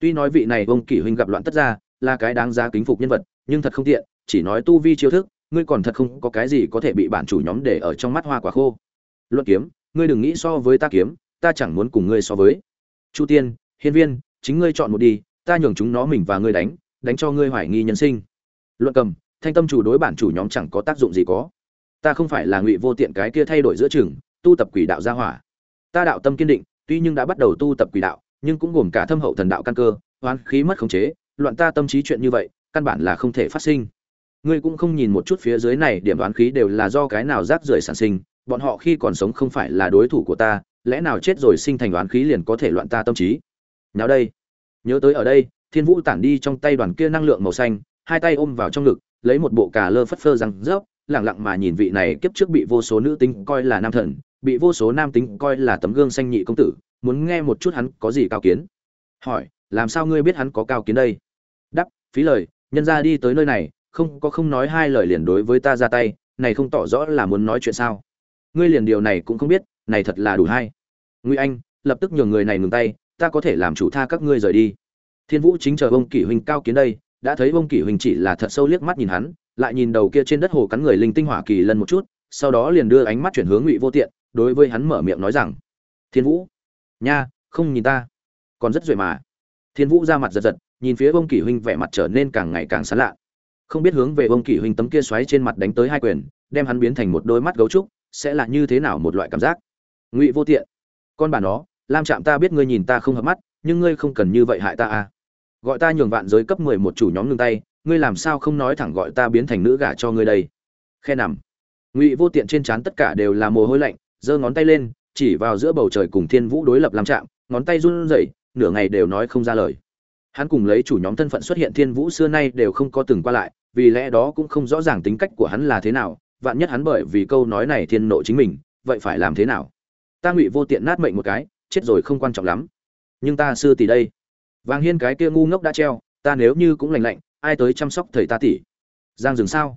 Tuy nói vị này ông kỷ huynh gặp loạn tất ra, là cái đáng giá kính phục nhân vật, nhưng thật không tiện, chỉ nói tu vi chiêu thức ngươi còn thật không có cái gì có thể bị bản chủ nhóm để ở trong mắt hoa quả khô. Luận kiếm, ngươi đừng nghĩ so với ta kiếm, ta chẳng muốn cùng ngươi so với. Chu tiên, hiên viên, chính ngươi chọn một đi, ta nhường chúng nó mình và ngươi đánh đánh cho ngươi hoài nghi nhân sinh. Luận cầm, thanh tâm chủ đối bản chủ nhóm chẳng có tác dụng gì có. Ta không phải là ngụy vô tiện cái kia thay đổi giữa chừng, tu tập quỷ đạo gia hỏa. Ta đạo tâm kiên định, tuy nhưng đã bắt đầu tu tập quỷ đạo, nhưng cũng gồm cả thâm hậu thần đạo căn cơ hoán khí mất khống chế loạn ta tâm trí chuyện như vậy, căn bản là không thể phát sinh ngươi cũng không nhìn một chút phía dưới này, điểm đoán khí đều là do cái nào rác rưởi sản sinh, bọn họ khi còn sống không phải là đối thủ của ta, lẽ nào chết rồi sinh thành đoán khí liền có thể loạn ta tâm trí? Nào đây? Nhớ tới ở đây, thiên vũ tản đi trong tay đoàn kia năng lượng màu xanh, hai tay ôm vào trong ngực, lấy một bộ cà lơ phất phơ răng rớp lẳng lặng mà nhìn vị này kiếp trước bị vô số nữ tính coi là nam thần, bị vô số nam tính coi là tấm gương xanh nhị công tử, muốn nghe một chút hắn có gì cao kiến. Hỏi, làm sao ngươi biết hắn có cao kiến đây? Đắp phí lời, nhân ra đi tới nơi này không có không nói hai lời liền đối với ta ra tay, này không tỏ rõ là muốn nói chuyện sao. Ngươi liền điều này cũng không biết, này thật là đủ hay. Nguy anh, lập tức nhường người này ngừng tay, ta có thể làm chủ tha các ngươi rời đi. Thiên vũ chính chờ ông kỷ huynh cao kiến đây, đã thấy ông kỷ huynh chỉ là thật sâu liếc mắt nhìn hắn, lại nhìn đầu kia trên đất hồ cắn người linh tinh hỏa kỳ lần một chút, sau đó liền đưa ánh mắt chuyển hướng ngụy vô tiện, đối với hắn mở miệng nói rằng, thiên vũ, nha, không nhìn ta, còn rất duệ mà. Thiên vũ ra mặt giật giật, nhìn phía ông kỷ huynh vẻ mặt trở nên càng ngày càng sán lạ không biết hướng về ông kỷ huynh tấm kia xoáy trên mặt đánh tới hai quyền, đem hắn biến thành một đôi mắt gấu trúc, sẽ là như thế nào một loại cảm giác? Ngụy vô tiện, con bà nó, lam chạm ta biết ngươi nhìn ta không hợp mắt, nhưng ngươi không cần như vậy hại ta à. Gọi ta nhường vạn giới cấp mười một chủ nhóm ngưng tay, ngươi làm sao không nói thẳng gọi ta biến thành nữ gả cho ngươi đây? Khe nằm. Ngụy vô tiện trên trán tất cả đều là mồ hôi lạnh, giơ ngón tay lên, chỉ vào giữa bầu trời cùng thiên vũ đối lập lam chạm ngón tay run rẩy, nửa ngày đều nói không ra lời hắn cùng lấy chủ nhóm thân phận xuất hiện thiên vũ xưa nay đều không có từng qua lại, vì lẽ đó cũng không rõ ràng tính cách của hắn là thế nào, vạn nhất hắn bởi vì câu nói này thiên nộ chính mình, vậy phải làm thế nào? Ta ngụy vô tiện nát mệnh một cái, chết rồi không quan trọng lắm. Nhưng ta xưa tỷ đây. Vàng hiên cái kia ngu ngốc đã treo, ta nếu như cũng lành lạnh, ai tới chăm sóc thầy ta tỷ? Giang dừng sao?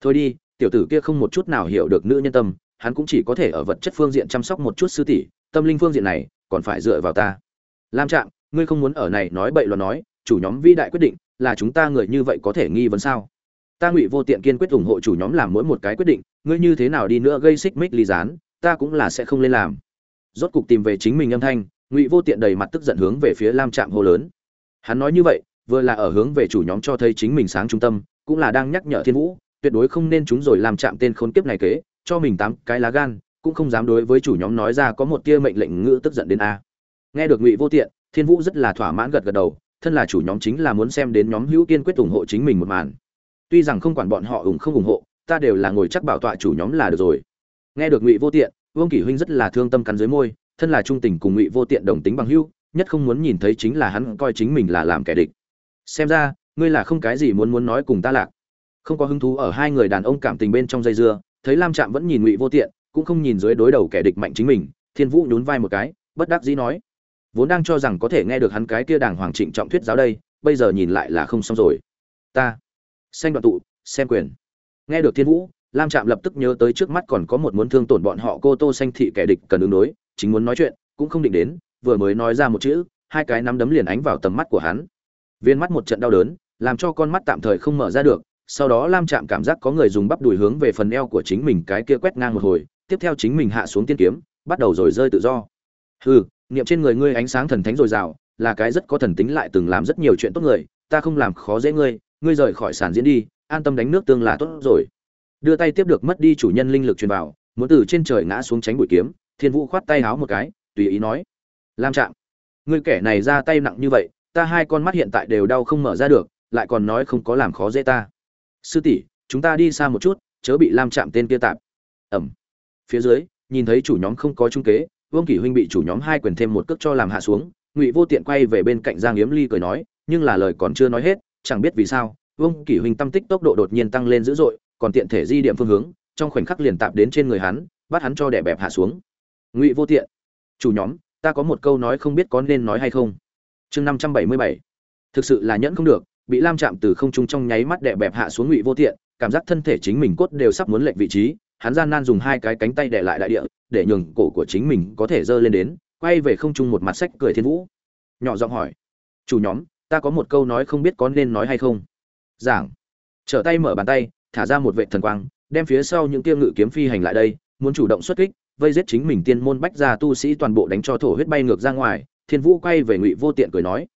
Thôi đi, tiểu tử kia không một chút nào hiểu được nữ nhân tâm, hắn cũng chỉ có thể ở vật chất phương diện chăm sóc một chút sư tỷ, tâm linh phương diện này còn phải dựa vào ta. Lam trạng ngươi không muốn ở này nói bậy loạn nói, chủ nhóm vĩ đại quyết định, là chúng ta người như vậy có thể nghi vấn sao? Ta ngụy vô tiện kiên quyết ủng hộ chủ nhóm làm mỗi một cái quyết định, ngươi như thế nào đi nữa gây xích mích ly gián, ta cũng là sẽ không lên làm. Rốt cục tìm về chính mình âm thanh, ngụy vô tiện đầy mặt tức giận hướng về phía lam trạm hô lớn. Hắn nói như vậy, vừa là ở hướng về chủ nhóm cho thấy chính mình sáng trung tâm, cũng là đang nhắc nhở thiên vũ, tuyệt đối không nên chúng rồi làm chạm tên khốn kiếp này kế, cho mình tám cái lá gan, cũng không dám đối với chủ nhóm nói ra có một tia mệnh lệnh ngữ tức giận đến a. Nghe được ngụy vô tiện thiên vũ rất là thỏa mãn gật gật đầu, thân là chủ nhóm chính là muốn xem đến nhóm hữu kiên quyết ủng hộ chính mình một màn. Tuy rằng không quản bọn họ ủng không ủng hộ, ta đều là ngồi chắc bảo tọa chủ nhóm là được rồi. Nghe được ngụy vô tiện, vương kỷ huynh rất là thương tâm cắn dưới môi, thân là trung tình cùng ngụy vô tiện đồng tính bằng hữu, nhất không muốn nhìn thấy chính là hắn coi chính mình là làm kẻ địch. Xem ra, ngươi là không cái gì muốn muốn nói cùng ta lạc. Không có hứng thú ở hai người đàn ông cảm tình bên trong dây dưa, thấy lam trạm vẫn nhìn ngụy vô tiện, cũng không nhìn dưới đối đầu kẻ địch mạnh chính mình, thiên vũ nhún vai một cái, bất đắc dĩ nói vốn đang cho rằng có thể nghe được hắn cái kia đàng hoàng trịnh trọng thuyết giáo đây, bây giờ nhìn lại là không xong rồi. Ta xanh đoạn tụ, xem quyền. Nghe được thiên vũ, lam trạm lập tức nhớ tới trước mắt còn có một muốn thương tổn bọn họ cô tô xanh thị kẻ địch cần ứng đối, chính muốn nói chuyện, cũng không định đến, vừa mới nói ra một chữ, hai cái nắm đấm liền ánh vào tầm mắt của hắn. Viên mắt một trận đau đớn, làm cho con mắt tạm thời không mở ra được, sau đó lam chạm cảm giác có người dùng bắp đùi hướng về phần eo của chính mình cái kia quét ngang một hồi, tiếp theo chính mình hạ xuống tiên kiếm, bắt đầu rồi rơi tự do. Hừ niệm trên người ngươi ánh sáng thần thánh dồi dào, là cái rất có thần tính lại từng làm rất nhiều chuyện tốt người, ta không làm khó dễ ngươi ngươi rời khỏi sản diễn đi, an tâm đánh nước tương là tốt rồi. Đưa tay tiếp được mất đi chủ nhân linh lực truyền vào, muốn từ trên trời ngã xuống tránh bụi kiếm, thiên vũ khoát tay háo một cái, tùy ý nói, lam trạng ngươi kẻ này ra tay nặng như vậy, ta hai con mắt hiện tại đều đau không mở ra được, lại còn nói không có làm khó dễ ta. Sư tỷ, chúng ta đi xa một chút, chớ bị lam chạm tên kia tạp. Ẩm. Phía dưới, nhìn thấy chủ nhóm không có trung kế vương kỷ huynh bị chủ nhóm hai quyền thêm một cước cho làm hạ xuống, ngụy vô tiện quay về bên cạnh giang yếm ly cười nói, nhưng là lời còn chưa nói hết, chẳng biết vì sao, vương kỷ huynh tâm tích tốc độ đột nhiên tăng lên dữ dội, còn tiện thể di điểm phương hướng, trong khoảnh khắc liền tạp đến trên người hắn, bắt hắn cho đẻ bẹp hạ xuống. Ngụy vô tiện, chủ nhóm, ta có một câu nói không biết có nên nói hay không. Chương năm trăm bảy mươi bảy, thực sự là nhẫn không được, bị lam chạm từ không trung trong nháy mắt đè bẹp hạ xuống ngụy vô tiện, cảm giác thân thể chính mình cốt đều sắp muốn lệch vị trí, hắn gian nan dùng hai cái cánh tay đè lại đại địa để nhường cổ của chính mình có thể dơ lên đến, quay về không trung một mặt sách cười thiên vũ. Nhỏ giọng hỏi, chủ nhóm, ta có một câu nói không biết có nên nói hay không? Giảng. Trở tay mở bàn tay, thả ra một vệ thần quang, đem phía sau những tiêu ngự kiếm phi hành lại đây, muốn chủ động xuất kích, vây giết chính mình tiên môn bách gia tu sĩ toàn bộ đánh cho thổ huyết bay ngược ra ngoài, thiên vũ quay về ngụy vô tiện cười nói,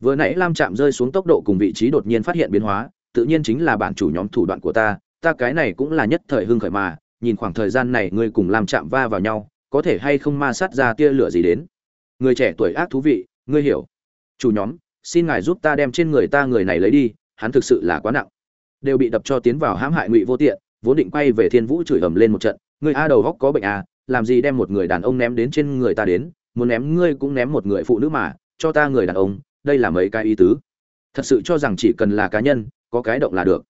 vừa nãy lam chạm rơi xuống tốc độ cùng vị trí đột nhiên phát hiện biến hóa, tự nhiên chính là bản chủ nhóm thủ đoạn của ta ta cái này cũng là nhất thời hưng khởi mà nhìn khoảng thời gian này ngươi cùng làm chạm va vào nhau, có thể hay không ma sát ra tia lửa gì đến? Người trẻ tuổi ác thú vị, ngươi hiểu. Chủ nhóm, xin ngài giúp ta đem trên người ta người này lấy đi, hắn thực sự là quá nặng. Đều bị đập cho tiến vào hãm hại ngụy vô tiện, vốn định quay về thiên vũ chửi ầm lên một trận người a đầu góc có bệnh à làm gì đem một người đàn ông ném đến trên người ta đến, muốn ném ngươi cũng ném một người phụ nữ mà, cho ta người đàn ông, đây là mấy cái ý tứ. Thật sự cho rằng chỉ cần là cá nhân, có cái động là được.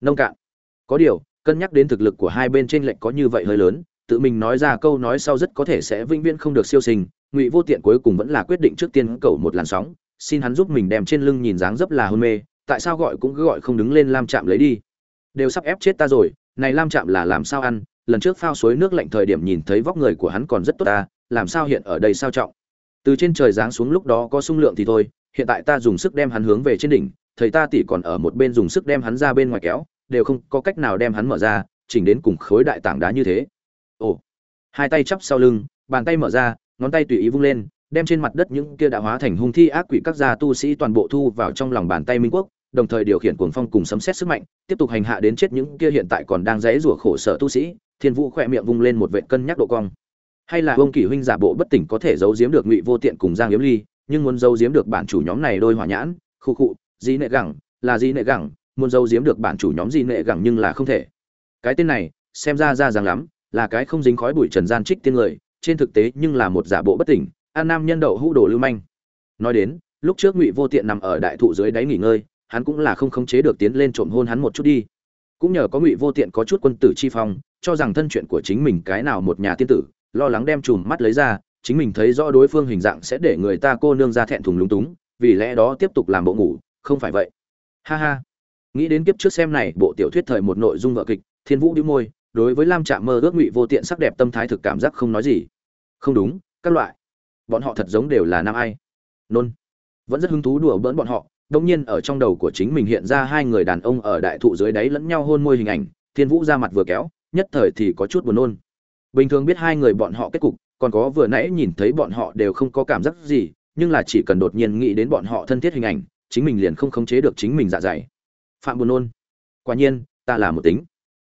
Nông cạn. Có điều cân nhắc đến thực lực của hai bên trên lệnh có như vậy hơi lớn, tự mình nói ra câu nói sau rất có thể sẽ vĩnh viễn không được siêu sinh, ngụy vô tiện cuối cùng vẫn là quyết định trước tiên cầu một làn sóng, xin hắn giúp mình đem trên lưng nhìn dáng dấp là hôn mê, tại sao gọi cũng cứ gọi không đứng lên lam chạm lấy đi. Đều sắp ép chết ta rồi, này lam chạm là làm sao ăn, lần trước phao suối nước lạnh thời điểm nhìn thấy vóc người của hắn còn rất tốt ta, làm sao hiện ở đây sao trọng? Từ trên trời giáng xuống lúc đó có sung lượng thì thôi, hiện tại ta dùng sức đem hắn hướng về trên đỉnh, thầy ta tỷ còn ở một bên dùng sức đem hắn ra bên ngoài kéo đều không có cách nào đem hắn mở ra, chỉnh đến cùng khối đại tảng đá như thế. Ồ, hai tay chắp sau lưng, bàn tay mở ra, ngón tay tùy ý vung lên, đem trên mặt đất những kia đã hóa thành hung thi ác quỷ các gia tu sĩ toàn bộ thu vào trong lòng bàn tay minh quốc, đồng thời điều khiển cuồng phong cùng sấm xét sức mạnh, tiếp tục hành hạ đến chết những kia hiện tại còn đang dãy rủa khổ sở tu sĩ, thiên vũ khỏe miệng vung lên một vệ cân nhắc độ cong. Hay là ông kỷ huynh giả bộ bất tỉnh có thể giấu giếm được ngụy vô tiện cùng giang yếm ly, nhưng muốn giấu giếm được bản chủ nhóm này đôi hỏa nhãn, khu khụ dĩ nệ gẳng, là dĩ nệ gẳng muốn giấu giếm được bản chủ nhóm gì nệ gẳng nhưng là không thể. Cái tên này, xem ra ra dáng lắm, là cái không dính khói bụi trần gian trích tiên người, trên thực tế nhưng là một giả bộ bất tỉnh an nam nhân đậu hũ đồ lưu manh. Nói đến, lúc trước ngụy vô tiện nằm ở đại thụ dưới đáy nghỉ ngơi, hắn cũng là không khống chế được tiến lên trộm hôn hắn một chút đi. Cũng nhờ có ngụy vô tiện có chút quân tử chi phong, cho rằng thân chuyện của chính mình cái nào một nhà tiên tử, lo lắng đem chùm mắt lấy ra, chính mình thấy rõ đối phương hình dạng sẽ để người ta cô nương ra thẹn thùng lúng túng, vì lẽ đó tiếp tục làm bộ ngủ, không phải vậy. Ha ha nghĩ đến kiếp trước xem này, bộ tiểu thuyết thời một nội dung vợ kịch, thiên vũ đĩu môi, đối với lam trạm mơ ước ngụy vô tiện sắc đẹp tâm thái thực cảm giác không nói gì. Không đúng, các loại. Bọn họ thật giống đều là nam ai. Nôn. Vẫn rất hứng thú đùa bỡn bọn họ đông nhiên ở trong đầu của chính mình hiện ra hai người đàn ông ở đại thụ dưới đáy lẫn nhau hôn môi hình ảnh, thiên vũ ra mặt vừa kéo, nhất thời thì có chút buồn nôn. Bình thường biết hai người bọn họ kết cục, còn có vừa nãy nhìn thấy bọn họ đều không có cảm giác gì, nhưng là chỉ cần đột nhiên nghĩ đến bọn họ thân thiết hình ảnh, chính mình liền không khống chế được chính mình dạ dày phạm buồn nôn. Quả nhiên, ta là một tính.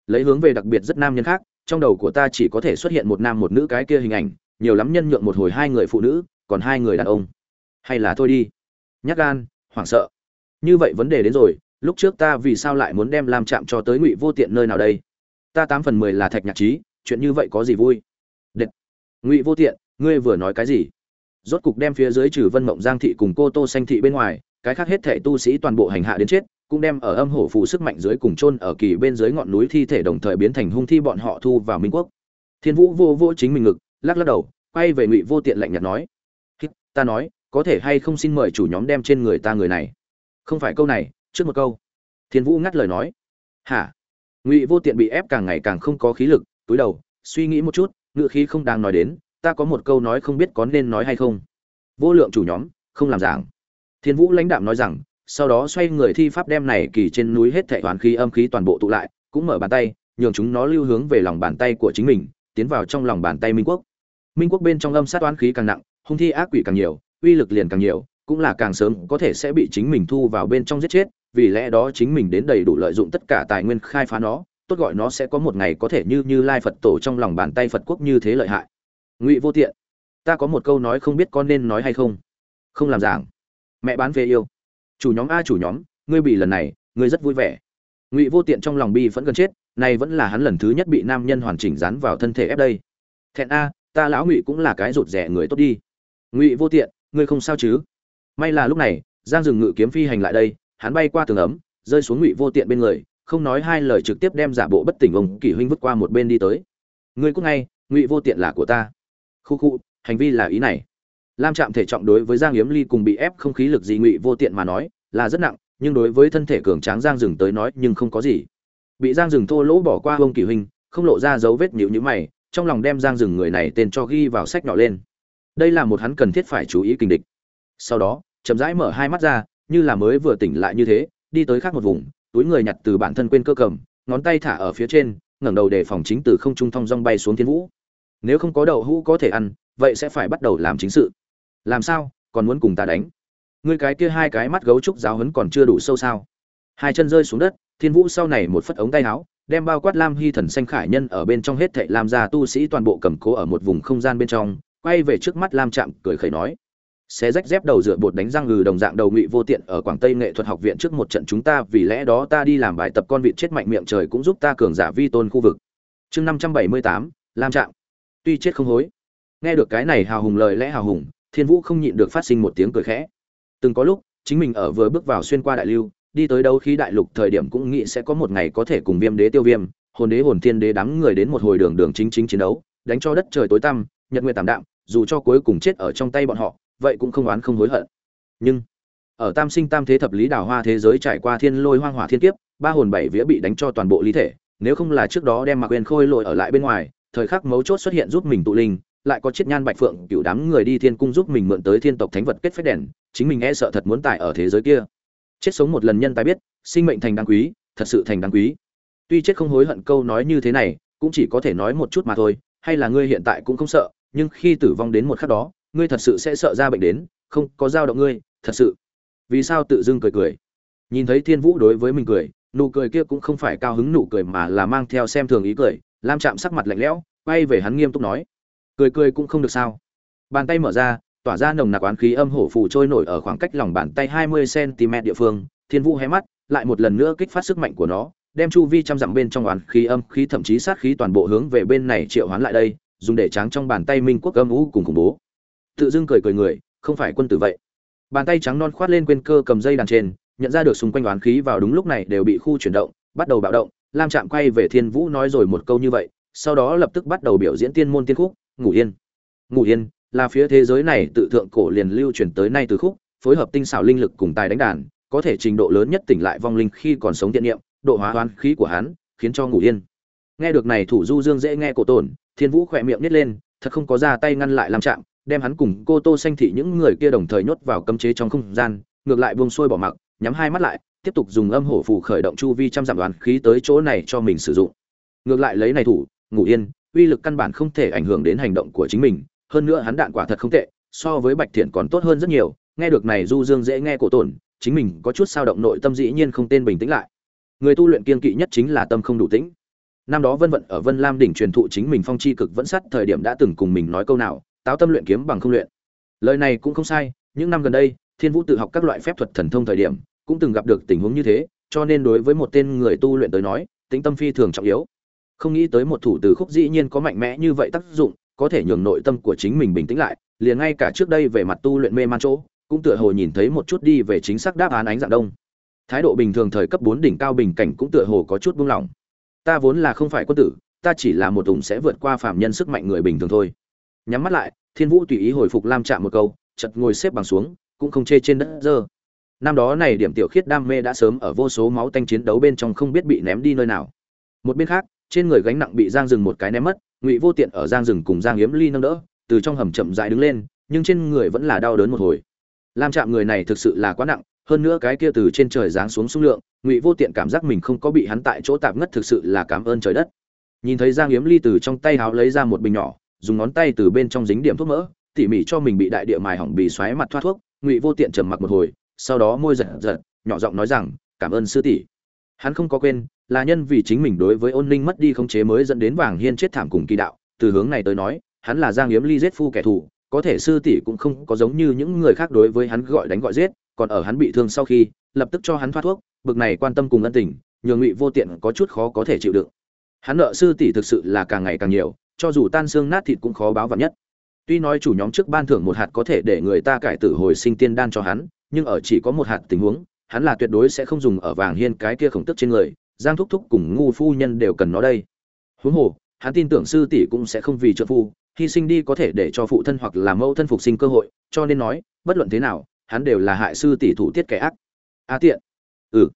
Lấy hướng về đặc biệt rất nam nhân khác, trong đầu của ta chỉ có thể xuất hiện một nam một nữ cái kia hình ảnh, nhiều lắm nhân nhượng một hồi hai người phụ nữ, còn hai người đàn ông. Hay là thôi đi. Nhắc gan, hoảng sợ. Như vậy vấn đề đến rồi, lúc trước ta vì sao lại muốn đem làm chạm cho tới ngụy vô tiện nơi nào đây? Ta tám phần mười là thạch nhạc trí, chuyện như vậy có gì vui? Đệt. ngụy vô tiện, ngươi vừa nói cái gì? Rốt cục đem phía dưới trừ vân mộng giang thị cùng cô tô xanh thị bên ngoài, cái khác hết thể tu sĩ toàn bộ hành hạ đến chết cũng đem ở âm hổ phù sức mạnh dưới cùng chôn ở kỳ bên dưới ngọn núi thi thể đồng thời biến thành hung thi bọn họ thu vào minh quốc. Thiên vũ vô vô chính mình ngực, lắc lắc đầu, quay về ngụy vô tiện lạnh nhạt nói ta nói, có thể hay không xin mời chủ nhóm đem trên người ta người này? Không phải câu này, trước một câu. Thiên vũ ngắt lời nói, hả? Ngụy vô tiện bị ép càng ngày càng không có khí lực, túi đầu, suy nghĩ một chút ngự khí không đang nói đến, ta có một câu nói không biết có nên nói hay không. Vô lượng chủ nhóm, không làm giảng. Thiên vũ lãnh đạm nói rằng sau đó xoay người thi pháp đem này kỳ trên núi hết thảy hoàn khí âm khí toàn bộ tụ lại, cũng mở bàn tay, nhường chúng nó lưu hướng về lòng bàn tay của chính mình, tiến vào trong lòng bàn tay minh quốc. Minh quốc bên trong âm sát oán khí càng nặng, hung thi ác quỷ càng nhiều, uy lực liền càng nhiều, cũng là càng sớm có thể sẽ bị chính mình thu vào bên trong giết chết, vì lẽ đó chính mình đến đầy đủ lợi dụng tất cả tài nguyên khai phá nó, tốt gọi nó sẽ có một ngày có thể như như lai phật tổ trong lòng bàn tay phật quốc như thế lợi hại. Ngụy vô tiện, ta có một câu nói không biết con nên nói hay không. Không làm giảng. Mẹ bán về yêu chủ nhóm a, chủ nhóm, ngươi bị lần này, ngươi rất vui vẻ. Ngụy vô tiện trong lòng bi vẫn gần chết này vẫn là hắn lần thứ nhất bị nam nhân hoàn chỉnh dán vào thân thể ép đây. Thẹn a, ta lão ngụy cũng là cái rụt rẻ người tốt đi. Ngụy vô tiện, ngươi không sao chứ? May là lúc này, giang dừng ngự kiếm phi hành lại đây, hắn bay qua tường ấm, rơi xuống ngụy vô tiện bên người, không nói hai lời trực tiếp đem giả bộ bất tỉnh ông kỷ huynh vứt qua một bên đi tới. Ngươi cũng ngay, ngụy vô tiện là của ta. Khu khu, hành vi là ý này lam trạm thể trọng đối với giang yếm ly cùng bị ép không khí lực dị ngụy vô tiện mà nói, là rất nặng, nhưng đối với thân thể cường tráng giang rừng tới nói nhưng không có gì. Bị giang rừng thô lỗ bỏ qua ông kỷ huynh, không lộ ra dấu vết nhịu nhữ mày, trong lòng đem giang rừng người này tên cho ghi vào sách nhỏ lên. Đây là một hắn cần thiết phải chú ý kinh địch. Sau đó, chậm rãi mở hai mắt ra, như là mới vừa tỉnh lại như thế, đi tới khác một vùng, túi người nhặt từ bản thân quên cơ cầm, ngón tay thả ở phía trên, ngẩng đầu để phòng chính từ không trung thong rong bay xuống thiên vũ. Nếu không có đậu hũ có thể ăn, vậy sẽ phải bắt đầu làm chính sự làm sao, còn muốn cùng ta đánh? Ngươi cái kia hai cái mắt gấu trúc giáo hấn còn chưa đủ sâu sao? Hai chân rơi xuống đất, thiên vũ sau này một phất ống tay áo, đem bao quát lam hy thần xanh khải nhân ở bên trong hết thệ làm ra tu sĩ toàn bộ cầm cố ở một vùng không gian bên trong, quay về trước mắt lam chạm cười khẩy nói, xé rách dép đầu dựa bột đánh răng ngừ đồng dạng đầu ngụy vô tiện ở quảng tây nghệ thuật học viện trước một trận chúng ta, vì lẽ đó ta đi làm bài tập con vịt chết mạnh miệng trời cũng giúp ta cường giả vi tôn khu vực. Chương năm trăm bảy mươi tám, lam trạm. Tuy chết không hối, nghe được cái này hào hùng lời lẽ hào hùng thiên vũ không nhịn được phát sinh một tiếng cười khẽ. Từng có lúc, chính mình ở vừa bước vào xuyên qua đại lưu, đi tới đâu khi đại lục thời điểm cũng nghĩ sẽ có một ngày có thể cùng viêm đế tiêu viêm, hồn đế hồn thiên đế đám người đến một hồi đường đường chính chính chiến đấu, đánh cho đất trời tối tăm, nhật nguyện tảm đạm, dù cho cuối cùng chết ở trong tay bọn họ, vậy cũng không oán không hối hận. Nhưng, ở tam sinh tam thế thập lý đào hoa thế giới trải qua thiên lôi hoang hỏa thiên kiếp, ba hồn bảy vía bị đánh cho toàn bộ lý thể, nếu không là trước đó đem mặc quyền khôi lội ở lại bên ngoài, thời khắc mấu chốt xuất hiện giúp mình tụ linh lại có chiếc nhan bạch phượng cựu đám người đi thiên cung giúp mình mượn tới thiên tộc thánh vật kết phép đèn, chính mình e sợ thật muốn tại ở thế giới kia. Chết sống một lần nhân tài biết, sinh mệnh thành đáng quý, thật sự thành đáng quý. Tuy chết không hối hận câu nói như thế này, cũng chỉ có thể nói một chút mà thôi, hay là ngươi hiện tại cũng không sợ, nhưng khi tử vong đến một khắc đó, ngươi thật sự sẽ sợ ra bệnh đến, không, có dao động ngươi, thật sự. Vì sao tự dưng cười cười? Nhìn thấy thiên vũ đối với mình cười, nụ cười kia cũng không phải cao hứng nụ cười mà là mang theo xem thường ý cười, lam chạm sắc mặt lạnh lẽo, quay về hắn nghiêm túc nói cười cười cũng không được sao. Bàn tay mở ra, tỏa ra nồng nặc oán khí âm hổ phù trôi nổi ở khoảng cách lòng bàn tay hai mươi cm địa phương. Thiên vũ hé mắt, lại một lần nữa kích phát sức mạnh của nó, đem chu vi trăm dặm bên trong oán khí âm khí thậm chí sát khí toàn bộ hướng về bên này triệu hoán lại đây, dùng để tráng trong bàn tay minh quốc âm u cùng khủng bố. Tự dưng cười cười người, không phải quân tử vậy. Bàn tay trắng non khoát lên quên cơ cầm dây đàn trên, nhận ra được xung quanh oán khí vào đúng lúc này đều bị khu chuyển động, bắt đầu bạo động. Lam chạm quay về thiên vũ nói rồi một câu như vậy, sau đó lập tức bắt đầu biểu diễn tiên môn tiên khúc ngủ yên. Ngủ yên, là phía thế giới này tự thượng cổ liền lưu truyền tới nay từ khúc, phối hợp tinh xảo linh lực cùng tài đánh đàn, có thể trình độ lớn nhất tỉnh lại vong linh khi còn sống tiện niệm, độ hóa hoán khí của hắn, khiến cho ngủ yên. Nghe được này thủ du dương dễ nghe cổ tổn thiên vũ khỏe miệng nít lên, thật không có ra tay ngăn lại làm chạm đem hắn cùng cô tô xanh thị những người kia đồng thời nhốt vào cấm chế trong không gian, ngược lại buông xuôi bỏ mặc, nhắm hai mắt lại, tiếp tục dùng âm hổ phù khởi động chu vi trăm dặm đoán khí tới chỗ này cho mình sử dụng. Ngược lại lấy này thủ, ngủ yên uy lực căn bản không thể ảnh hưởng đến hành động của chính mình, hơn nữa hắn đạn quả thật không tệ, so với bạch thiện còn tốt hơn rất nhiều, nghe được này du dương dễ nghe cổ tổn, chính mình có chút sao động nội tâm dĩ nhiên không tên bình tĩnh lại. Người tu luyện kiên kỵ nhất chính là tâm không đủ tĩnh. Năm đó vân vận ở vân lam đỉnh truyền thụ chính mình phong chi cực vẫn sát thời điểm đã từng cùng mình nói câu nào, táo tâm luyện kiếm bằng không luyện. Lời này cũng không sai, những năm gần đây, thiên vũ tự học các loại phép thuật thần thông thời điểm, cũng từng gặp được tình huống như thế, cho nên đối với một tên người tu luyện tới nói tính tâm phi thường trọng yếu không nghĩ tới một thủ từ khúc dĩ nhiên có mạnh mẽ như vậy tác dụng, có thể nhường nội tâm của chính mình bình tĩnh lại, liền ngay cả trước đây về mặt tu luyện mê man chỗ, cũng tựa hồ nhìn thấy một chút đi về chính xác đáp án ánh dạng đông. Thái độ bình thường thời cấp bốn đỉnh cao bình cảnh cũng tựa hồ có chút buông lỏng. Ta vốn là không phải quân tử, ta chỉ là một tùng sẽ vượt qua phạm nhân sức mạnh người bình thường thôi. Nhắm mắt lại, thiên vũ tùy ý hồi phục lam chạm một câu chật ngồi xếp bằng xuống, cũng không chê trên đất dơ. Năm đó này điểm tiểu khiết đam mê đã sớm ở vô số máu tanh chiến đấu bên trong không biết bị ném đi nơi nào. Một bên khác trên người gánh nặng bị giang rừng một cái ném mất, ngụy vô tiện ở giang rừng cùng giang yếm ly nâng đỡ, từ trong hầm chậm dại đứng lên, nhưng trên người vẫn là đau đớn một hồi. Lam chạm người này thực sự là quá nặng, hơn nữa cái kia từ trên trời giáng xuống xung lượng, ngụy vô tiện cảm giác mình không có bị hắn tại chỗ tạp ngất thực sự là cảm ơn trời đất. Nhìn thấy giang yếm ly từ trong tay háo lấy ra một bình nhỏ, dùng ngón tay từ bên trong dính điểm thuốc mỡ, tỉ mỉ cho mình bị đại địa mài hỏng bị xoáy mặt thoát thuốc, ngụy vô tiện trầm mặc một hồi, sau đó môi giật giật, nhỏ giọng nói rằng, cảm ơn sư tỷ hắn không có quên, là nhân vì chính mình đối với ôn ninh mất đi khống chế mới dẫn đến vàng hiên chết thảm cùng kỳ đạo. Từ hướng này tới nói, hắn là giang yếm ly giết phu kẻ thù, có thể sư tỷ cũng không có giống như những người khác đối với hắn gọi đánh gọi giết, còn ở hắn bị thương sau khi, lập tức cho hắn thoát thuốc, bực này quan tâm cùng ân tình, nhường ngụy vô tiện có chút khó có thể chịu đựng. Hắn nợ sư tỷ thực sự là càng ngày càng nhiều, cho dù tan xương nát thịt cũng khó báo vạn nhất. Tuy nói chủ nhóm trước ban thưởng một hạt có thể để người ta cải tử hồi sinh tiên đan cho hắn, nhưng ở chỉ có một hạt tình huống hắn là tuyệt đối sẽ không dùng ở vàng hiên cái kia khổng tức trên người, giang thúc thúc cùng ngu phu nhân đều cần nó đây. Huống hồ, hắn tin tưởng sư tỷ cũng sẽ không vì trợ phu, hy sinh đi có thể để cho phụ thân hoặc là mẫu thân phục sinh cơ hội, cho nên nói, bất luận thế nào, hắn đều là hại sư tỷ thủ tiết kẻ ác. A tiện. Ừ.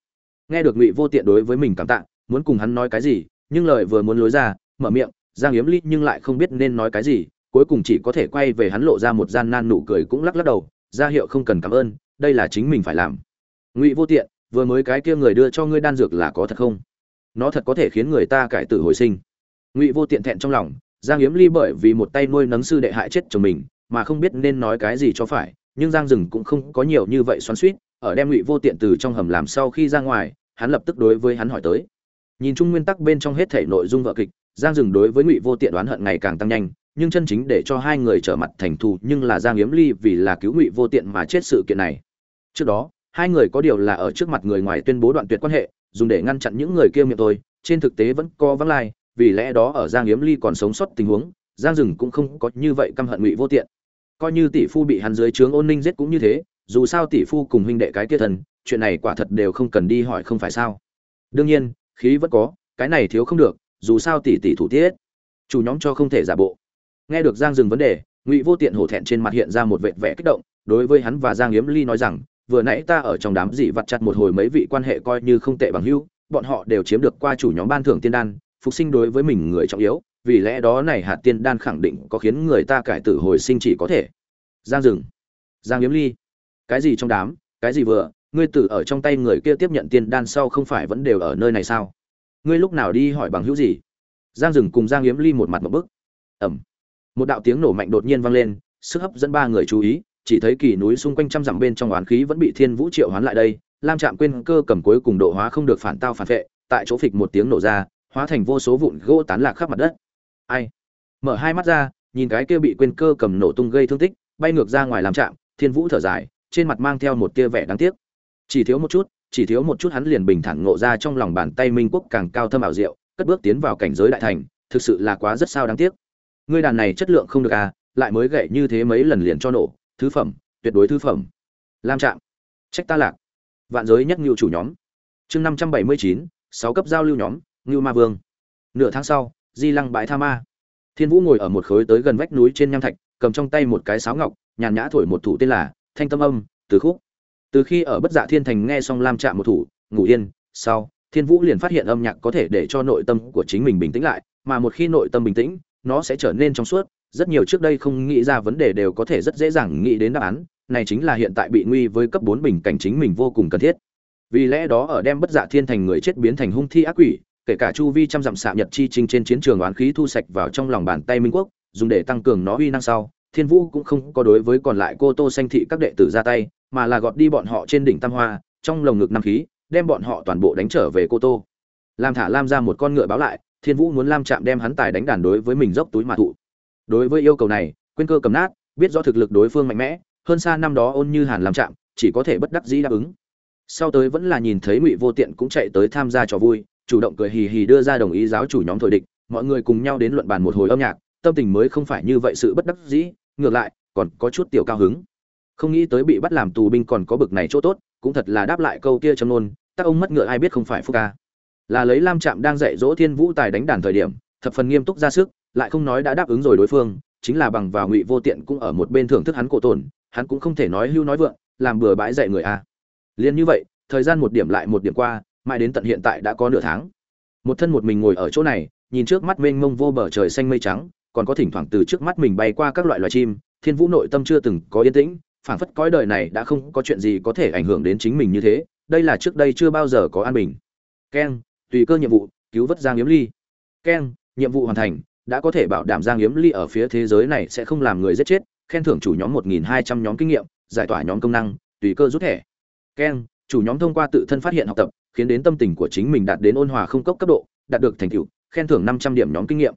Nghe được ngụy vô tiện đối với mình cảm tạ, muốn cùng hắn nói cái gì, nhưng lời vừa muốn lối ra, mở miệng, giang yếm ly nhưng lại không biết nên nói cái gì, cuối cùng chỉ có thể quay về hắn lộ ra một gian nan nụ cười cũng lắc lắc đầu, ra hiệu không cần cảm ơn, đây là chính mình phải làm ngụy vô tiện, vừa mới cái kia người đưa cho ngươi đan dược là có thật không? Nó thật có thể khiến người ta cải tử hồi sinh. Ngụy vô tiện thẹn trong lòng, giang yếm ly bởi vì một tay nuôi nấng sư đệ hại chết chồng mình, mà không biết nên nói cái gì cho phải, nhưng giang rừng cũng không có nhiều như vậy xoắn suýt ở đem ngụy vô tiện từ trong hầm làm sau khi ra ngoài, hắn lập tức đối với hắn hỏi tới. Nhìn chung nguyên tắc bên trong hết thể nội dung vợ kịch, giang rừng đối với ngụy vô tiện đoán hận ngày càng tăng nhanh, nhưng chân chính để cho hai người trở mặt thành thù nhưng là giang yếm ly vì là cứu ngụy vô tiện mà chết sự kiện này. Trước đó hai người có điều là ở trước mặt người ngoài tuyên bố đoạn tuyệt quan hệ, dùng để ngăn chặn những người kia miệng tôi, trên thực tế vẫn có vắng lai, vì lẽ đó ở giang yếm ly còn sống sót tình huống, giang rừng cũng không có như vậy căm hận ngụy vô tiện. Coi như tỷ phu bị hắn dưới trướng ôn ninh giết cũng như thế, dù sao tỷ phu cùng huynh đệ cái kia thần, chuyện này quả thật đều không cần đi hỏi không phải sao. Đương nhiên, khí vẫn có, cái này thiếu không được, dù sao tỷ tỷ thủ tiết. Chủ nhóm cho không thể giả bộ. Nghe được giang dừng vấn đề, ngụy vô tiện hổ thẹn trên mặt hiện ra một vệt vẻ kích động, đối với hắn và giang yếm ly nói rằng vừa nãy ta ở trong đám dị vặt chặt một hồi mấy vị quan hệ coi như không tệ bằng hữu bọn họ đều chiếm được qua chủ nhóm ban thưởng tiên đan phục sinh đối với mình người trọng yếu vì lẽ đó này hạt tiên đan khẳng định có khiến người ta cải tử hồi sinh chỉ có thể. Giang dừng giang yếm ly cái gì trong đám cái gì vừa ngươi tử ở trong tay người kia tiếp nhận tiên đan sau không phải vẫn đều ở nơi này sao? Ngươi lúc nào đi hỏi bằng hữu gì? Giang dừng cùng giang yếm ly một mặt một bức. Ầm, một đạo tiếng nổ mạnh đột nhiên vang lên sức hấp dẫn ba người chú ý chỉ thấy kỳ núi xung quanh trăm dặm bên trong oán khí vẫn bị thiên vũ triệu hoán lại đây, lam chạm quên cơ cầm cuối cùng độ hóa không được phản tao phản vệ, tại chỗ phịch một tiếng nổ ra, hóa thành vô số vụn gỗ tán lạc khắp mặt đất. Ai? Mở hai mắt ra, nhìn cái kia bị quên cơ cầm nổ tung gây thương tích, bay ngược ra ngoài làm chạm thiên vũ thở dài, trên mặt mang theo một tia vẻ đáng tiếc. Chỉ thiếu một chút, chỉ thiếu một chút hắn liền bình thản ngộ ra trong lòng bàn tay minh quốc càng cao thâm ảo diệu, cất bước tiến vào cảnh giới đại thành, thực sự là quá rất sao đáng tiếc. Ngươi đàn này chất lượng không được à lại mới gậy như thế mấy lần liền cho nổ thứ phẩm, tuyệt đối thứ phẩm. Lam trạm, trách ta lạc, vạn giới nhất ngưu chủ nhóm. Chương năm trăm bảy mươi chín, sáu cấp giao lưu nhóm, ngưu ma vương. Nửa tháng sau, di lăng bãi tha ma. Thiên vũ ngồi ở một khối tới gần vách núi trên nham thạch, cầm trong tay một cái sáo ngọc, nhàn nhã thổi một thủ tên là thanh tâm âm, từ khúc. Từ khi ở bất dạ thiên thành nghe xong lam trạm một thủ, ngủ yên, sau, thiên vũ liền phát hiện âm nhạc có thể để cho nội tâm của chính mình bình tĩnh lại, mà một khi nội tâm bình tĩnh, nó sẽ trở nên trong suốt rất nhiều trước đây không nghĩ ra vấn đề đều có thể rất dễ dàng nghĩ đến đáp án, này chính là hiện tại bị nguy với cấp bốn bình cảnh chính mình vô cùng cần thiết. Vì lẽ đó ở đem bất dạ thiên thành người chết biến thành hung thi ác quỷ, kể cả chu vi trăm dặm xạ nhật chi trinh trên chiến trường oán khí thu sạch vào trong lòng bàn tay minh quốc, dùng để tăng cường nó uy năng sau, thiên vũ cũng không có đối với còn lại cô tô sanh thị các đệ tử ra tay, mà là gọt đi bọn họ trên đỉnh tam hoa, trong lồng ngực năm khí, đem bọn họ toàn bộ đánh trở về cô tô. Lam thả lam ra một con ngựa báo lại, thiên vũ muốn lam chạm đem hắn tài đánh đàn đối với mình dốc túi mà thụ đối với yêu cầu này, quên cơ cầm nát, biết rõ thực lực đối phương mạnh mẽ, hơn xa năm đó ôn như hàn làm chạm chỉ có thể bất đắc dĩ đáp ứng. Sau tới vẫn là nhìn thấy ngụy vô tiện cũng chạy tới tham gia trò vui, chủ động cười hì hì đưa ra đồng ý giáo chủ nhóm thổi địch, mọi người cùng nhau đến luận bàn một hồi âm nhạc, tâm tình mới không phải như vậy sự bất đắc dĩ, ngược lại, còn có chút tiểu cao hứng. Không nghĩ tới bị bắt làm tù binh còn có bực này chỗ tốt, cũng thật là đáp lại câu kia châm nôn các ông mất ngựa ai biết không phải phúc ca. Là lấy lam trạm đang dạy dỗ thiên vũ tài đánh đàn thời điểm, thập phần nghiêm túc ra sức lại không nói đã đáp ứng rồi đối phương, chính là bằng vào ngụy vô tiện cũng ở một bên thưởng thức hắn cổ tồn, hắn cũng không thể nói hưu nói vượng, làm bừa bãi dạy người a. Liền như vậy, thời gian một điểm lại một điểm qua, mãi đến tận hiện tại đã có nửa tháng. Một thân một mình ngồi ở chỗ này, nhìn trước mắt mênh mông vô bờ trời xanh mây trắng, còn có thỉnh thoảng từ trước mắt mình bay qua các loại loài chim, thiên vũ nội tâm chưa từng có yên tĩnh, phảng phất cõi đời này đã không có chuyện gì có thể ảnh hưởng đến chính mình như thế, đây là trước đây chưa bao giờ có an bình. Keng, tùy cơ nhiệm vụ, cứu vớt giang yếm ly. Keng, nhiệm vụ hoàn thành đã có thể bảo đảm giang yếm ly ở phía thế giới này sẽ không làm người giết chết, khen thưởng chủ nhóm 1.200 nhóm kinh nghiệm, giải tỏa nhóm công năng, tùy cơ rút thẻ. Keng, chủ nhóm thông qua tự thân phát hiện học tập, khiến đến tâm tình của chính mình đạt đến ôn hòa không cốc cấp độ, đạt được thành tựu, khen thưởng 500 điểm nhóm kinh nghiệm.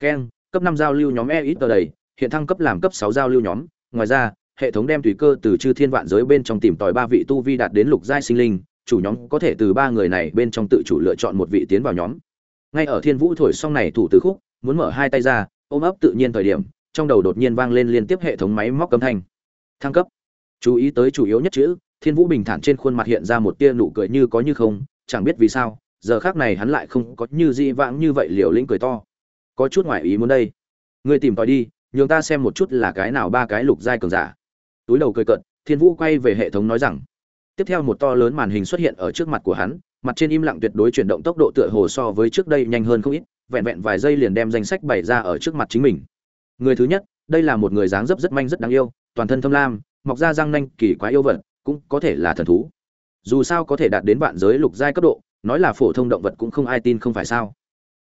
Keng, cấp 5 giao lưu nhóm e ít ở đây, hiện thăng cấp làm cấp 6 giao lưu nhóm. Ngoài ra, hệ thống đem tùy cơ từ chư thiên vạn giới bên trong tìm tòi ba vị tu vi đạt đến lục giai sinh linh, chủ nhóm có thể từ ba người này bên trong tự chủ lựa chọn một vị tiến vào nhóm. Ngay ở thiên vũ thổi xong này thủ từ khúc muốn mở hai tay ra, ôm ấp tự nhiên thời điểm, trong đầu đột nhiên vang lên liên tiếp hệ thống máy móc cấm thanh. Thăng cấp. Chú ý tới chủ yếu nhất chữ, thiên vũ bình thản trên khuôn mặt hiện ra một tia nụ cười như có như không, chẳng biết vì sao, giờ khác này hắn lại không có như dị vãng như vậy liều lĩnh cười to. Có chút ngoại ý muốn đây. Người tìm tòi đi, nhường ta xem một chút là cái nào ba cái lục giai cường giả. Túi đầu cười cận thiên vũ quay về hệ thống nói rằng, tiếp theo một to lớn màn hình xuất hiện ở trước mặt của hắn, mặt trên im lặng tuyệt đối chuyển động tốc độ tựa hồ so với trước đây nhanh hơn không ít vẹn vẹn vài giây liền đem danh sách bày ra ở trước mặt chính mình. Người thứ nhất, đây là một người dáng dấp rất manh rất đáng yêu, toàn thân thâm lam, mọc ra răng nanh, kỳ quái yêu vật, cũng có thể là thần thú. Dù sao có thể đạt đến vạn giới lục giai cấp độ, nói là phổ thông động vật cũng không ai tin không phải sao.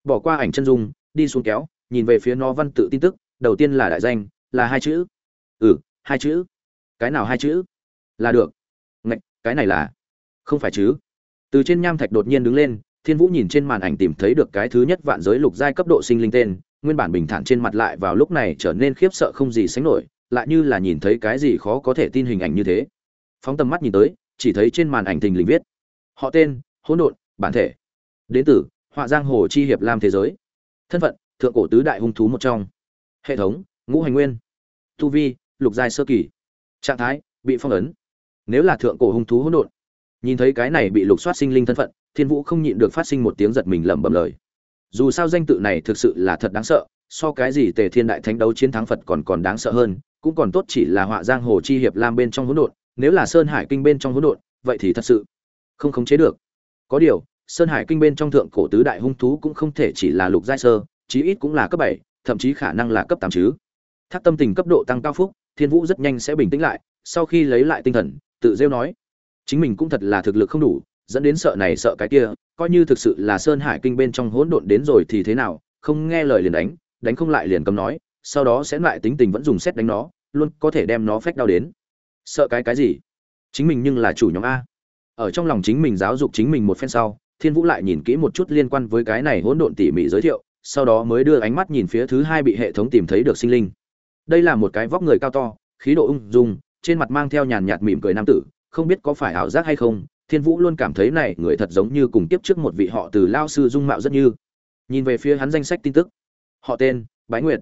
Bỏ qua ảnh chân dung, đi xuống kéo, nhìn về phía nó văn tự tin tức, đầu tiên là đại danh, là hai chữ. Ừ hai chữ. Cái nào hai chữ? Là được. Ngạch, cái này là. Không phải chứ. Từ trên nham thạch đột nhiên đứng lên thiên vũ nhìn trên màn ảnh tìm thấy được cái thứ nhất vạn giới lục giai cấp độ sinh linh tên, nguyên bản bình thản trên mặt lại vào lúc này trở nên khiếp sợ không gì sánh nổi, lại như là nhìn thấy cái gì khó có thể tin hình ảnh như thế. Phóng tầm mắt nhìn tới, chỉ thấy trên màn ảnh thình lình viết, họ tên, hỗn độn, bản thể. Đến từ họa giang hồ chi hiệp lam thế giới. Thân phận, thượng cổ tứ đại hung thú một trong. Hệ thống, ngũ hành nguyên. Tu vi, lục giai sơ kỳ. Trạng thái, bị phong ấn. Nếu là thượng cổ hung thú hỗn độn. Nhìn thấy cái này bị lục soát sinh linh thân phận thiên vũ không nhịn được phát sinh một tiếng giật mình lẩm bẩm lời. Dù sao danh tự này thực sự là thật đáng sợ, so cái gì tề thiên đại thánh đấu chiến thắng phật còn còn đáng sợ hơn, cũng còn tốt chỉ là họa giang hồ chi hiệp lam bên trong hỗn độn, nếu là sơn hải kinh bên trong hỗn độn, vậy thì thật sự không khống chế được. Có điều, sơn hải kinh bên trong thượng cổ tứ đại hung thú cũng không thể chỉ là lục giai sơ, chí ít cũng là cấp bảy, thậm chí khả năng là cấp tám chứ. Thác tâm tình cấp độ tăng cao phúc, thiên vũ rất nhanh sẽ bình tĩnh lại, sau khi lấy lại tinh thần, tự rêu nói, chính mình cũng thật là thực lực không đủ dẫn đến sợ này sợ cái kia, coi như thực sự là sơn hải kinh bên trong hỗn độn đến rồi thì thế nào, không nghe lời liền đánh đánh không lại liền cầm nói, sau đó sẽ lại tính tình vẫn dùng xét đánh nó, luôn có thể đem nó phách đau đến. Sợ cái cái gì? Chính mình nhưng là chủ nhóm a. Ở trong lòng chính mình giáo dục chính mình một phen sau, thiên vũ lại nhìn kỹ một chút liên quan với cái này hỗn độn tỉ mỉ giới thiệu, sau đó mới đưa ánh mắt nhìn phía thứ hai bị hệ thống tìm thấy được sinh linh. Đây là một cái vóc người cao to, khí độ ung dung, trên mặt mang theo nhàn nhạt mỉm cười nam tử, không biết có phải ảo giác hay không thiên vũ luôn cảm thấy này người thật giống như cùng tiếp trước một vị họ từ lao sư dung mạo rất như. Nhìn về phía hắn danh sách tin tức. Họ tên, bái nguyệt.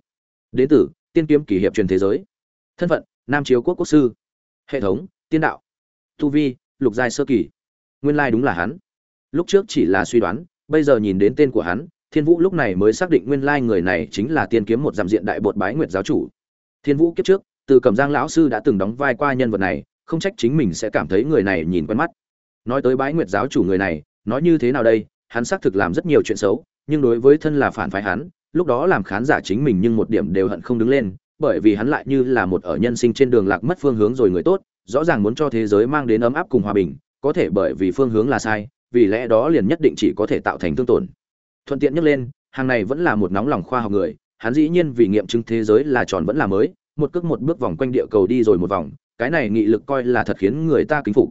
Đến từ, tiên kiếm kỷ hiệp truyền thế giới. Thân phận, nam chiếu quốc quốc sư. Hệ thống, tiên đạo. Tu vi, lục giai sơ kỳ. Nguyên lai đúng là hắn. Lúc trước chỉ là suy đoán, bây giờ nhìn đến tên của hắn, thiên vũ lúc này mới xác định nguyên lai người này chính là tiên kiếm một giảm diện đại bột bái nguyệt giáo chủ. Thiên vũ kiếp trước, từ cẩm giang lão sư đã từng đóng vai qua nhân vật này, không trách chính mình sẽ cảm thấy người này nhìn quen mắt nói tới bái nguyệt giáo chủ người này, nói như thế nào đây? Hắn xác thực làm rất nhiều chuyện xấu, nhưng đối với thân là phản phái hắn, lúc đó làm khán giả chính mình nhưng một điểm đều hận không đứng lên, bởi vì hắn lại như là một ở nhân sinh trên đường lạc mất phương hướng rồi người tốt, rõ ràng muốn cho thế giới mang đến ấm áp cùng hòa bình, có thể bởi vì phương hướng là sai, vì lẽ đó liền nhất định chỉ có thể tạo thành thương tổn. Thuận tiện nhắc lên, hàng này vẫn là một nóng lòng khoa học người, hắn dĩ nhiên vì nghiệm chứng thế giới là tròn vẫn là mới, một cước một bước vòng quanh địa cầu đi rồi một vòng, cái này nghị lực coi là thật khiến người ta kính phục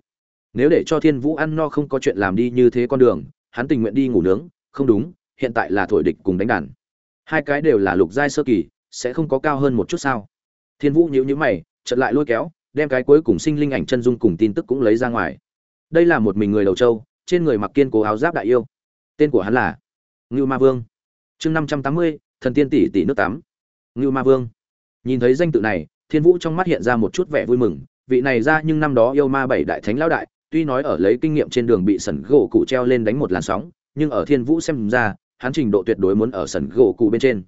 nếu để cho thiên vũ ăn no không có chuyện làm đi như thế con đường, hắn tình nguyện đi ngủ nướng, không đúng, hiện tại là thổi địch cùng đánh đàn. Hai cái đều là lục giai sơ kỳ, sẽ không có cao hơn một chút sao? Thiên vũ nhíu nhíu mày, chợt lại lôi kéo, đem cái cuối cùng sinh linh ảnh chân dung cùng tin tức cũng lấy ra ngoài. Đây là một mình người đầu châu trên người mặc kiên cố áo giáp đại yêu. Tên của hắn là ngưu ma vương. Chương năm trăm tám mươi, thần tiên tỷ tỷ nước tám. Ngưu ma vương. Nhìn thấy danh tự này, thiên vũ trong mắt hiện ra một chút vẻ vui mừng, vị này ra nhưng năm đó yêu ma bảy đại thánh lão đại tuy nói ở lấy kinh nghiệm trên đường bị sẩn gỗ cụ treo lên đánh một làn sóng, nhưng ở thiên vũ xem ra, hắn trình độ tuyệt đối muốn ở sẩn gỗ cụ bên trên.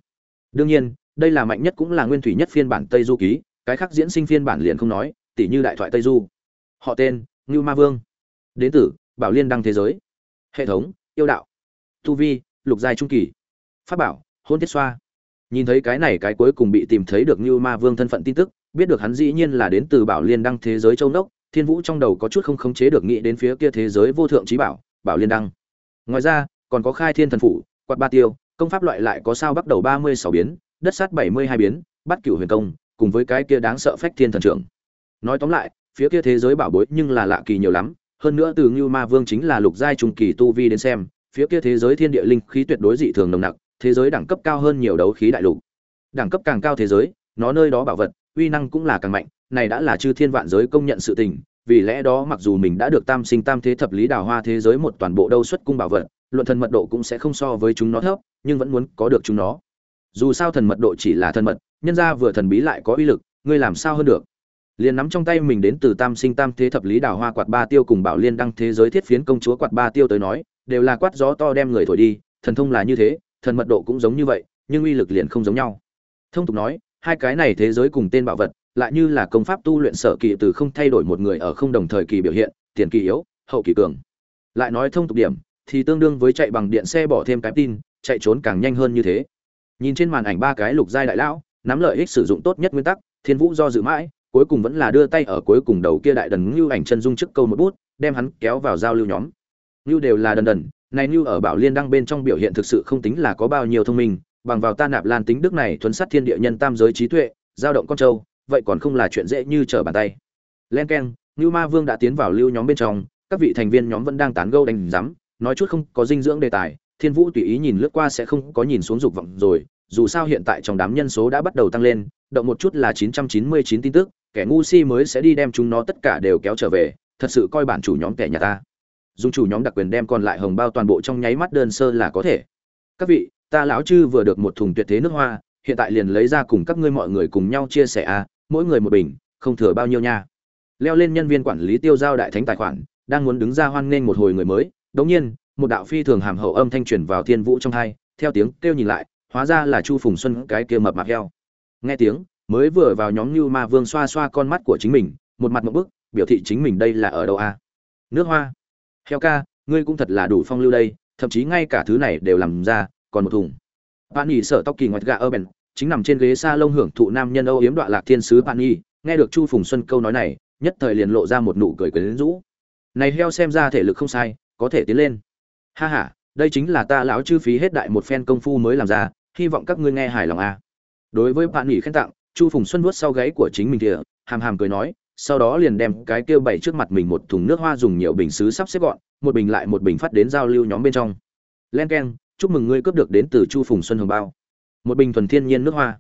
Đương nhiên, đây là mạnh nhất cũng là nguyên thủy nhất phiên bản tây du ký, cái khác diễn sinh phiên bản liền không nói tỷ như đại thoại tây du. Họ tên, ngưu ma vương. Đến từ, bảo liên đăng thế giới. Hệ thống, yêu đạo. Tu vi, lục giai trung kỳ. Pháp bảo, hôn thiết xoa. Nhìn thấy cái này cái cuối cùng bị tìm thấy được như ma vương thân phận tin tức, biết được hắn dĩ nhiên là đến từ bảo liên đăng thế giới châu nốc thiên vũ trong đầu có chút không khống chế được nghĩ đến phía kia thế giới vô thượng trí bảo bảo liên đăng ngoài ra còn có khai thiên thần phủ quạt ba tiêu công pháp loại lại có sao bắt đầu ba mươi sáu biến đất sát bảy mươi hai biến bắt cửu huyền công cùng với cái kia đáng sợ phách thiên thần trưởng nói tóm lại phía kia thế giới bảo bối nhưng là lạ kỳ nhiều lắm hơn nữa từ Ngưu Ma Vương chính là lục giai trung kỳ tu vi đến xem, phía kia thế giới thiên địa linh khí tuyệt đối dị thường nồng nặc, thế giới đẳng cấp cao hơn nhiều đấu khí đại lục. Đẳng cấp càng cao thế giới, nó nơi đó bảo vật, uy năng cũng là càng mạnh, này đã là chư thiên vạn giới công nhận sự tình, vì lẽ đó mặc dù mình đã được tam sinh tam thế thập lý đào hoa thế giới một toàn bộ đâu xuất cung bảo vật, luận thần mật độ cũng sẽ không so với chúng nó thấp, nhưng vẫn muốn có được chúng nó. Dù sao thần mật độ chỉ là thần mật, nhân ra vừa thần bí lại có uy lực, ngươi làm sao hơn được? liền nắm trong tay mình đến từ tam sinh tam thế thập lý đào hoa quạt ba tiêu cùng bảo liên đăng thế giới thiết phiến công chúa quạt ba tiêu tới nói đều là quát gió to đem người thổi đi thần thông là như thế thần mật độ cũng giống như vậy nhưng uy lực liền không giống nhau thông tục nói hai cái này thế giới cùng tên bảo vật lại như là công pháp tu luyện sở kỳ từ không thay đổi một người ở không đồng thời kỳ biểu hiện tiền kỳ yếu hậu kỳ cường lại nói thông tục điểm thì tương đương với chạy bằng điện xe bỏ thêm cái tin chạy trốn càng nhanh hơn như thế nhìn trên màn ảnh ba cái lục giai đại lão nắm lợi ích sử dụng tốt nhất nguyên tắc thiên vũ do dự mãi cuối cùng vẫn là đưa tay ở cuối cùng đầu kia đại đần Nưu ảnh chân dung trước câu một bút, đem hắn kéo vào giao lưu nhóm. Nưu đều là đần đần, này Nưu ở Bảo Liên đăng bên trong biểu hiện thực sự không tính là có bao nhiêu thông minh, bằng vào ta nạp lan tính đức này thuấn sát thiên địa nhân tam giới trí tuệ, giao động con trâu, vậy còn không là chuyện dễ như trở bàn tay. Len keng, ngưu Ma Vương đã tiến vào lưu nhóm bên trong, các vị thành viên nhóm vẫn đang tán gẫu đánh rắm, nói chút không có dinh dưỡng đề tài, Thiên Vũ tùy ý nhìn lướt qua sẽ không có nhìn xuống dục vọng rồi, dù sao hiện tại trong đám nhân số đã bắt đầu tăng lên, động một chút là 999 tin tức, kẻ ngu si mới sẽ đi đem chúng nó tất cả đều kéo trở về thật sự coi bản chủ nhóm kẻ nhà ta dùng chủ nhóm đặc quyền đem còn lại hồng bao toàn bộ trong nháy mắt đơn sơ là có thể các vị ta lão chư vừa được một thùng tuyệt thế nước hoa, hiện tại liền lấy ra cùng các ngươi mọi người cùng nhau chia sẻ à mỗi người một bình, không thừa bao nhiêu nha. Leo lên nhân viên quản lý tiêu giao đại thánh tài khoản, đang muốn đứng ra hoan nghênh một hồi người mới đống nhiên, một đạo phi thường hàm hậu âm thanh truyền vào thiên vũ trong hai, theo tiếng kêu nhìn lại, hóa ra là chu phùng xuân cái kia mập mạp heo. Nghe tiếng, mới vừa vào nhóm như ma vương xoa xoa con mắt của chính mình, một mặt một bức, biểu thị chính mình đây là ở đâu a nước hoa. Heo ca, ngươi cũng thật là đủ phong lưu đây, thậm chí ngay cả thứ này đều làm ra còn một thùng. Bạn nhỉ sở tóc kỳ ngoặt gà ơ bèn chính nằm trên ghế s a lông hưởng thụ nam nhân âu yếm đoạn lạc thiên sứ bạn nhi nghe được chu phùng xuân câu nói này, nhất thời liền lộ ra một nụ cười quyến rũ. Này heo xem ra thể lực không sai, có thể tiến lên. Ha h a đây chính là ta lão chư phí hết đại một phen công phu mới làm ra, hy vọng các ngươi nghe hài lòng a đối với bạn nghỉ khen tặng, chu phùng xuân vuốt sau gáy của chính mình kìa, hàm hàm cười nói, sau đó liền đem cái kêu bày trước mặt mình một thùng nước hoa dùng nhiều bình xứ sắp xếp gọn, một bình lại một bình phát đến giao lưu nhóm bên trong. Len k e n chúc mừng ngươi cướp được đến từ chu phùng xuân hồng bao. Một bình thuần thiên nhiên nước hoa.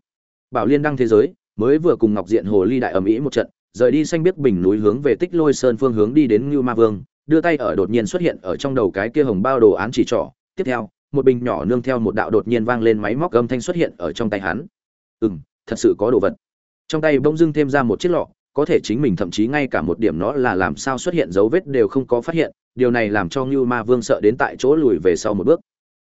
Bảo liên đăng thế giới, mới vừa cùng ngọc diện hồ ly đại ầm ĩ một trận, rời đi xanh biết bình núi hướng về tích lôi sơn phương hướng đi đến ngưu ma vương, đưa tay ở đột nhiên xuất hiện ở trong đầu cái kia hồng bao đồ án chỉ trỏ. Tiếp theo, một bình nhỏ nương theo một đạo đột nhiên vang lên máy móc âm thanh xuất hiện ở trong tay hắn. Ừ m thật sự có đồ vật. Trong tay bỗng dưng thêm ra một chiếc lọ, có thể chính mình thậm chí ngay cả một điểm nó là làm sao xuất hiện dấu vết đều không có phát hiện, điều này làm cho ngưu ma vương sợ đến tại chỗ lùi về sau một bước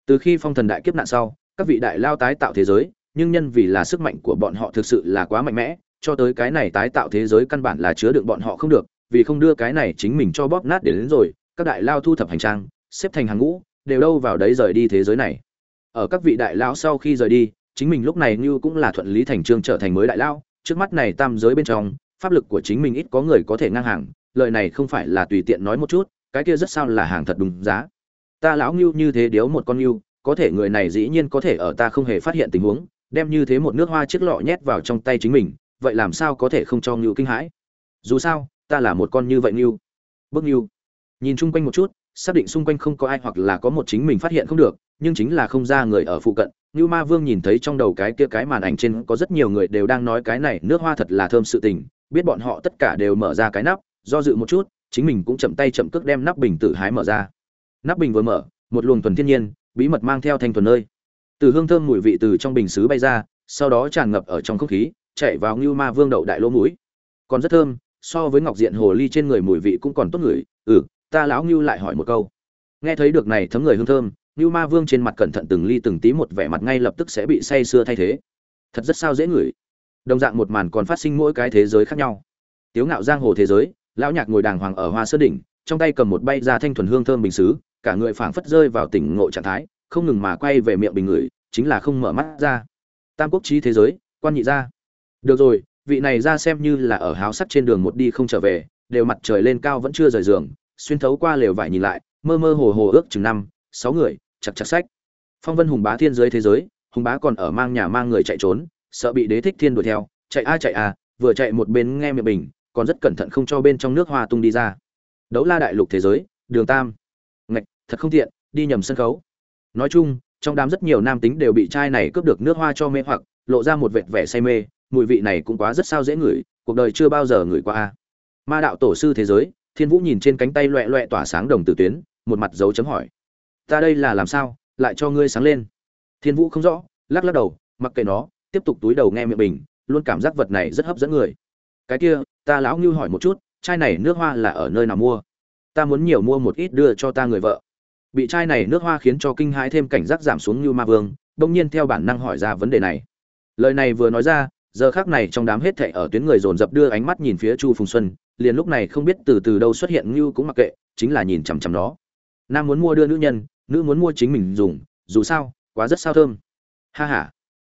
từ khi phong thần đại kiếp nạn sau, các vị đại lao tái tạo thế giới, nhưng nhân vì là sức mạnh của bọn họ thực sự là quá mạnh mẽ, cho tới cái này tái tạo thế giới căn bản là chứa đựng bọn họ không được, vì không đưa cái này chính mình cho bóp nát để đến rồi, các đại lao thu thập hành trang, xếp thành hàng ngũ, đều đâu vào đấy rời đi thế giới này. Ở các vị đại lao sau khi rời đi, chính mình lúc này như cũng là thuận lý thành trương trở thành mới đại lao, trước mắt này tam giới bên trong, pháp lực của chính mình ít có người có thể ngang hàng, lời này không phải là tùy tiện nói một chút, cái kia rất sao là hàng thật đúng giá ta lão ngưu như thế điếu một con ngưu, có thể người này dĩ nhiên có thể ở ta không hề phát hiện tình huống, đem như thế một nước hoa chiếc lọ nhét vào trong tay chính mình, vậy làm sao có thể không cho ngưu kinh hãi? Dù sao, ta là một con như vậy ngưu. Bước ngưu. Nhìn chung quanh một chút, xác định xung quanh không có ai hoặc là có một chính mình phát hiện không được, nhưng chính là không ra người ở phụ cận, ngưu ma vương nhìn thấy trong đầu cái kia cái màn ảnh trên có rất nhiều người đều đang nói cái này nước hoa thật là thơm sự tình, biết bọn họ tất cả đều mở ra cái nắp, do dự một chút, chính mình cũng chậm tay chậm cước đem nắp bình tử hái mở ra nắp bình vừa mở, một luồng thuần thiên nhiên, bí mật mang theo thanh thuần nơi. Từ hương thơm mùi vị từ trong bình xứ bay ra, sau đó tràn ngập ở trong không khí, chạy vào ngưu ma vương đậu đại lỗ mũi. Còn rất thơm, so với ngọc diện hồ ly trên người mùi vị cũng còn tốt người ừ ta lão ngưu lại hỏi một câu. Nghe thấy được này thấm người hương thơm, ngưu ma vương trên mặt cẩn thận từng ly từng tí một vẻ mặt ngay lập tức sẽ bị say sưa thay thế. Thật rất sao dễ ngửi. Đồng dạng một màn còn phát sinh mỗi cái thế giới khác nhau. Tiếu ngạo giang hồ thế giới, lão nhạc ngồi đàng hoàng ở hoa sơn đỉnh, trong tay cầm một bay ra thanh thuần hương thơm bình xứ cả người phảng phất rơi vào tỉnh ngộ trạng thái, không ngừng mà quay về miệng bình người, chính là không mở mắt ra. Tam quốc trí thế giới, quan nhị ra được rồi, vị này ra xem như là ở háo sắt trên đường một đi không trở về, đều mặt trời lên cao vẫn chưa rời giường, xuyên thấu qua lều vải nhìn lại, mơ mơ hồ hồ ước chừng năm, sáu người, chặt chặt sách. Phong vân hùng bá thiên giới thế giới, hùng bá còn ở mang nhà mang người chạy trốn, sợ bị đế thích thiên đuổi theo, chạy a chạy a, vừa chạy một bên nghe miệng bình, còn rất cẩn thận không cho bên trong nước hoa tung đi ra. Đấu la đại lục thế giới, đường tam thật không tiện, đi nhầm sân khấu. Nói chung, trong đám rất nhiều nam tính đều bị trai này cướp được nước hoa cho mê hoặc, lộ ra một vệt vẻ say mê, mùi vị này cũng quá rất sao dễ ngửi, cuộc đời chưa bao giờ ngửi qua a. Ma đạo tổ sư thế giới, thiên vũ nhìn trên cánh tay loẹt loẹt tỏa sáng đồng tử tuyến, một mặt dấu chấm hỏi. Ta đây là làm sao, lại cho ngươi sáng lên? Thiên vũ không rõ, lắc lắc đầu, mặc kệ nó, tiếp tục túi đầu nghe miệng bình, luôn cảm giác vật này rất hấp dẫn người. Cái kia, ta lão ngưu hỏi một chút chai này nước hoa là ở nơi nào mua? Ta muốn nhiều mua một ít đưa cho ta người vợ bị chai này nước hoa khiến cho kinh hãi thêm cảnh giác giảm xuống như ma vương đông nhiên theo bản năng hỏi ra vấn đề này. Lời này vừa nói ra, giờ khác này trong đám hết thệ ở tuyến người dồn dập đưa ánh mắt nhìn phía chu phùng xuân, liền lúc này không biết từ từ đâu xuất hiện như cũng mặc kệ, chính là nhìn chằm chằm nó. Nam muốn mua đưa nữ nhân, nữ muốn mua chính mình dùng, dù sao, quá rất sao thơm. Ha ha.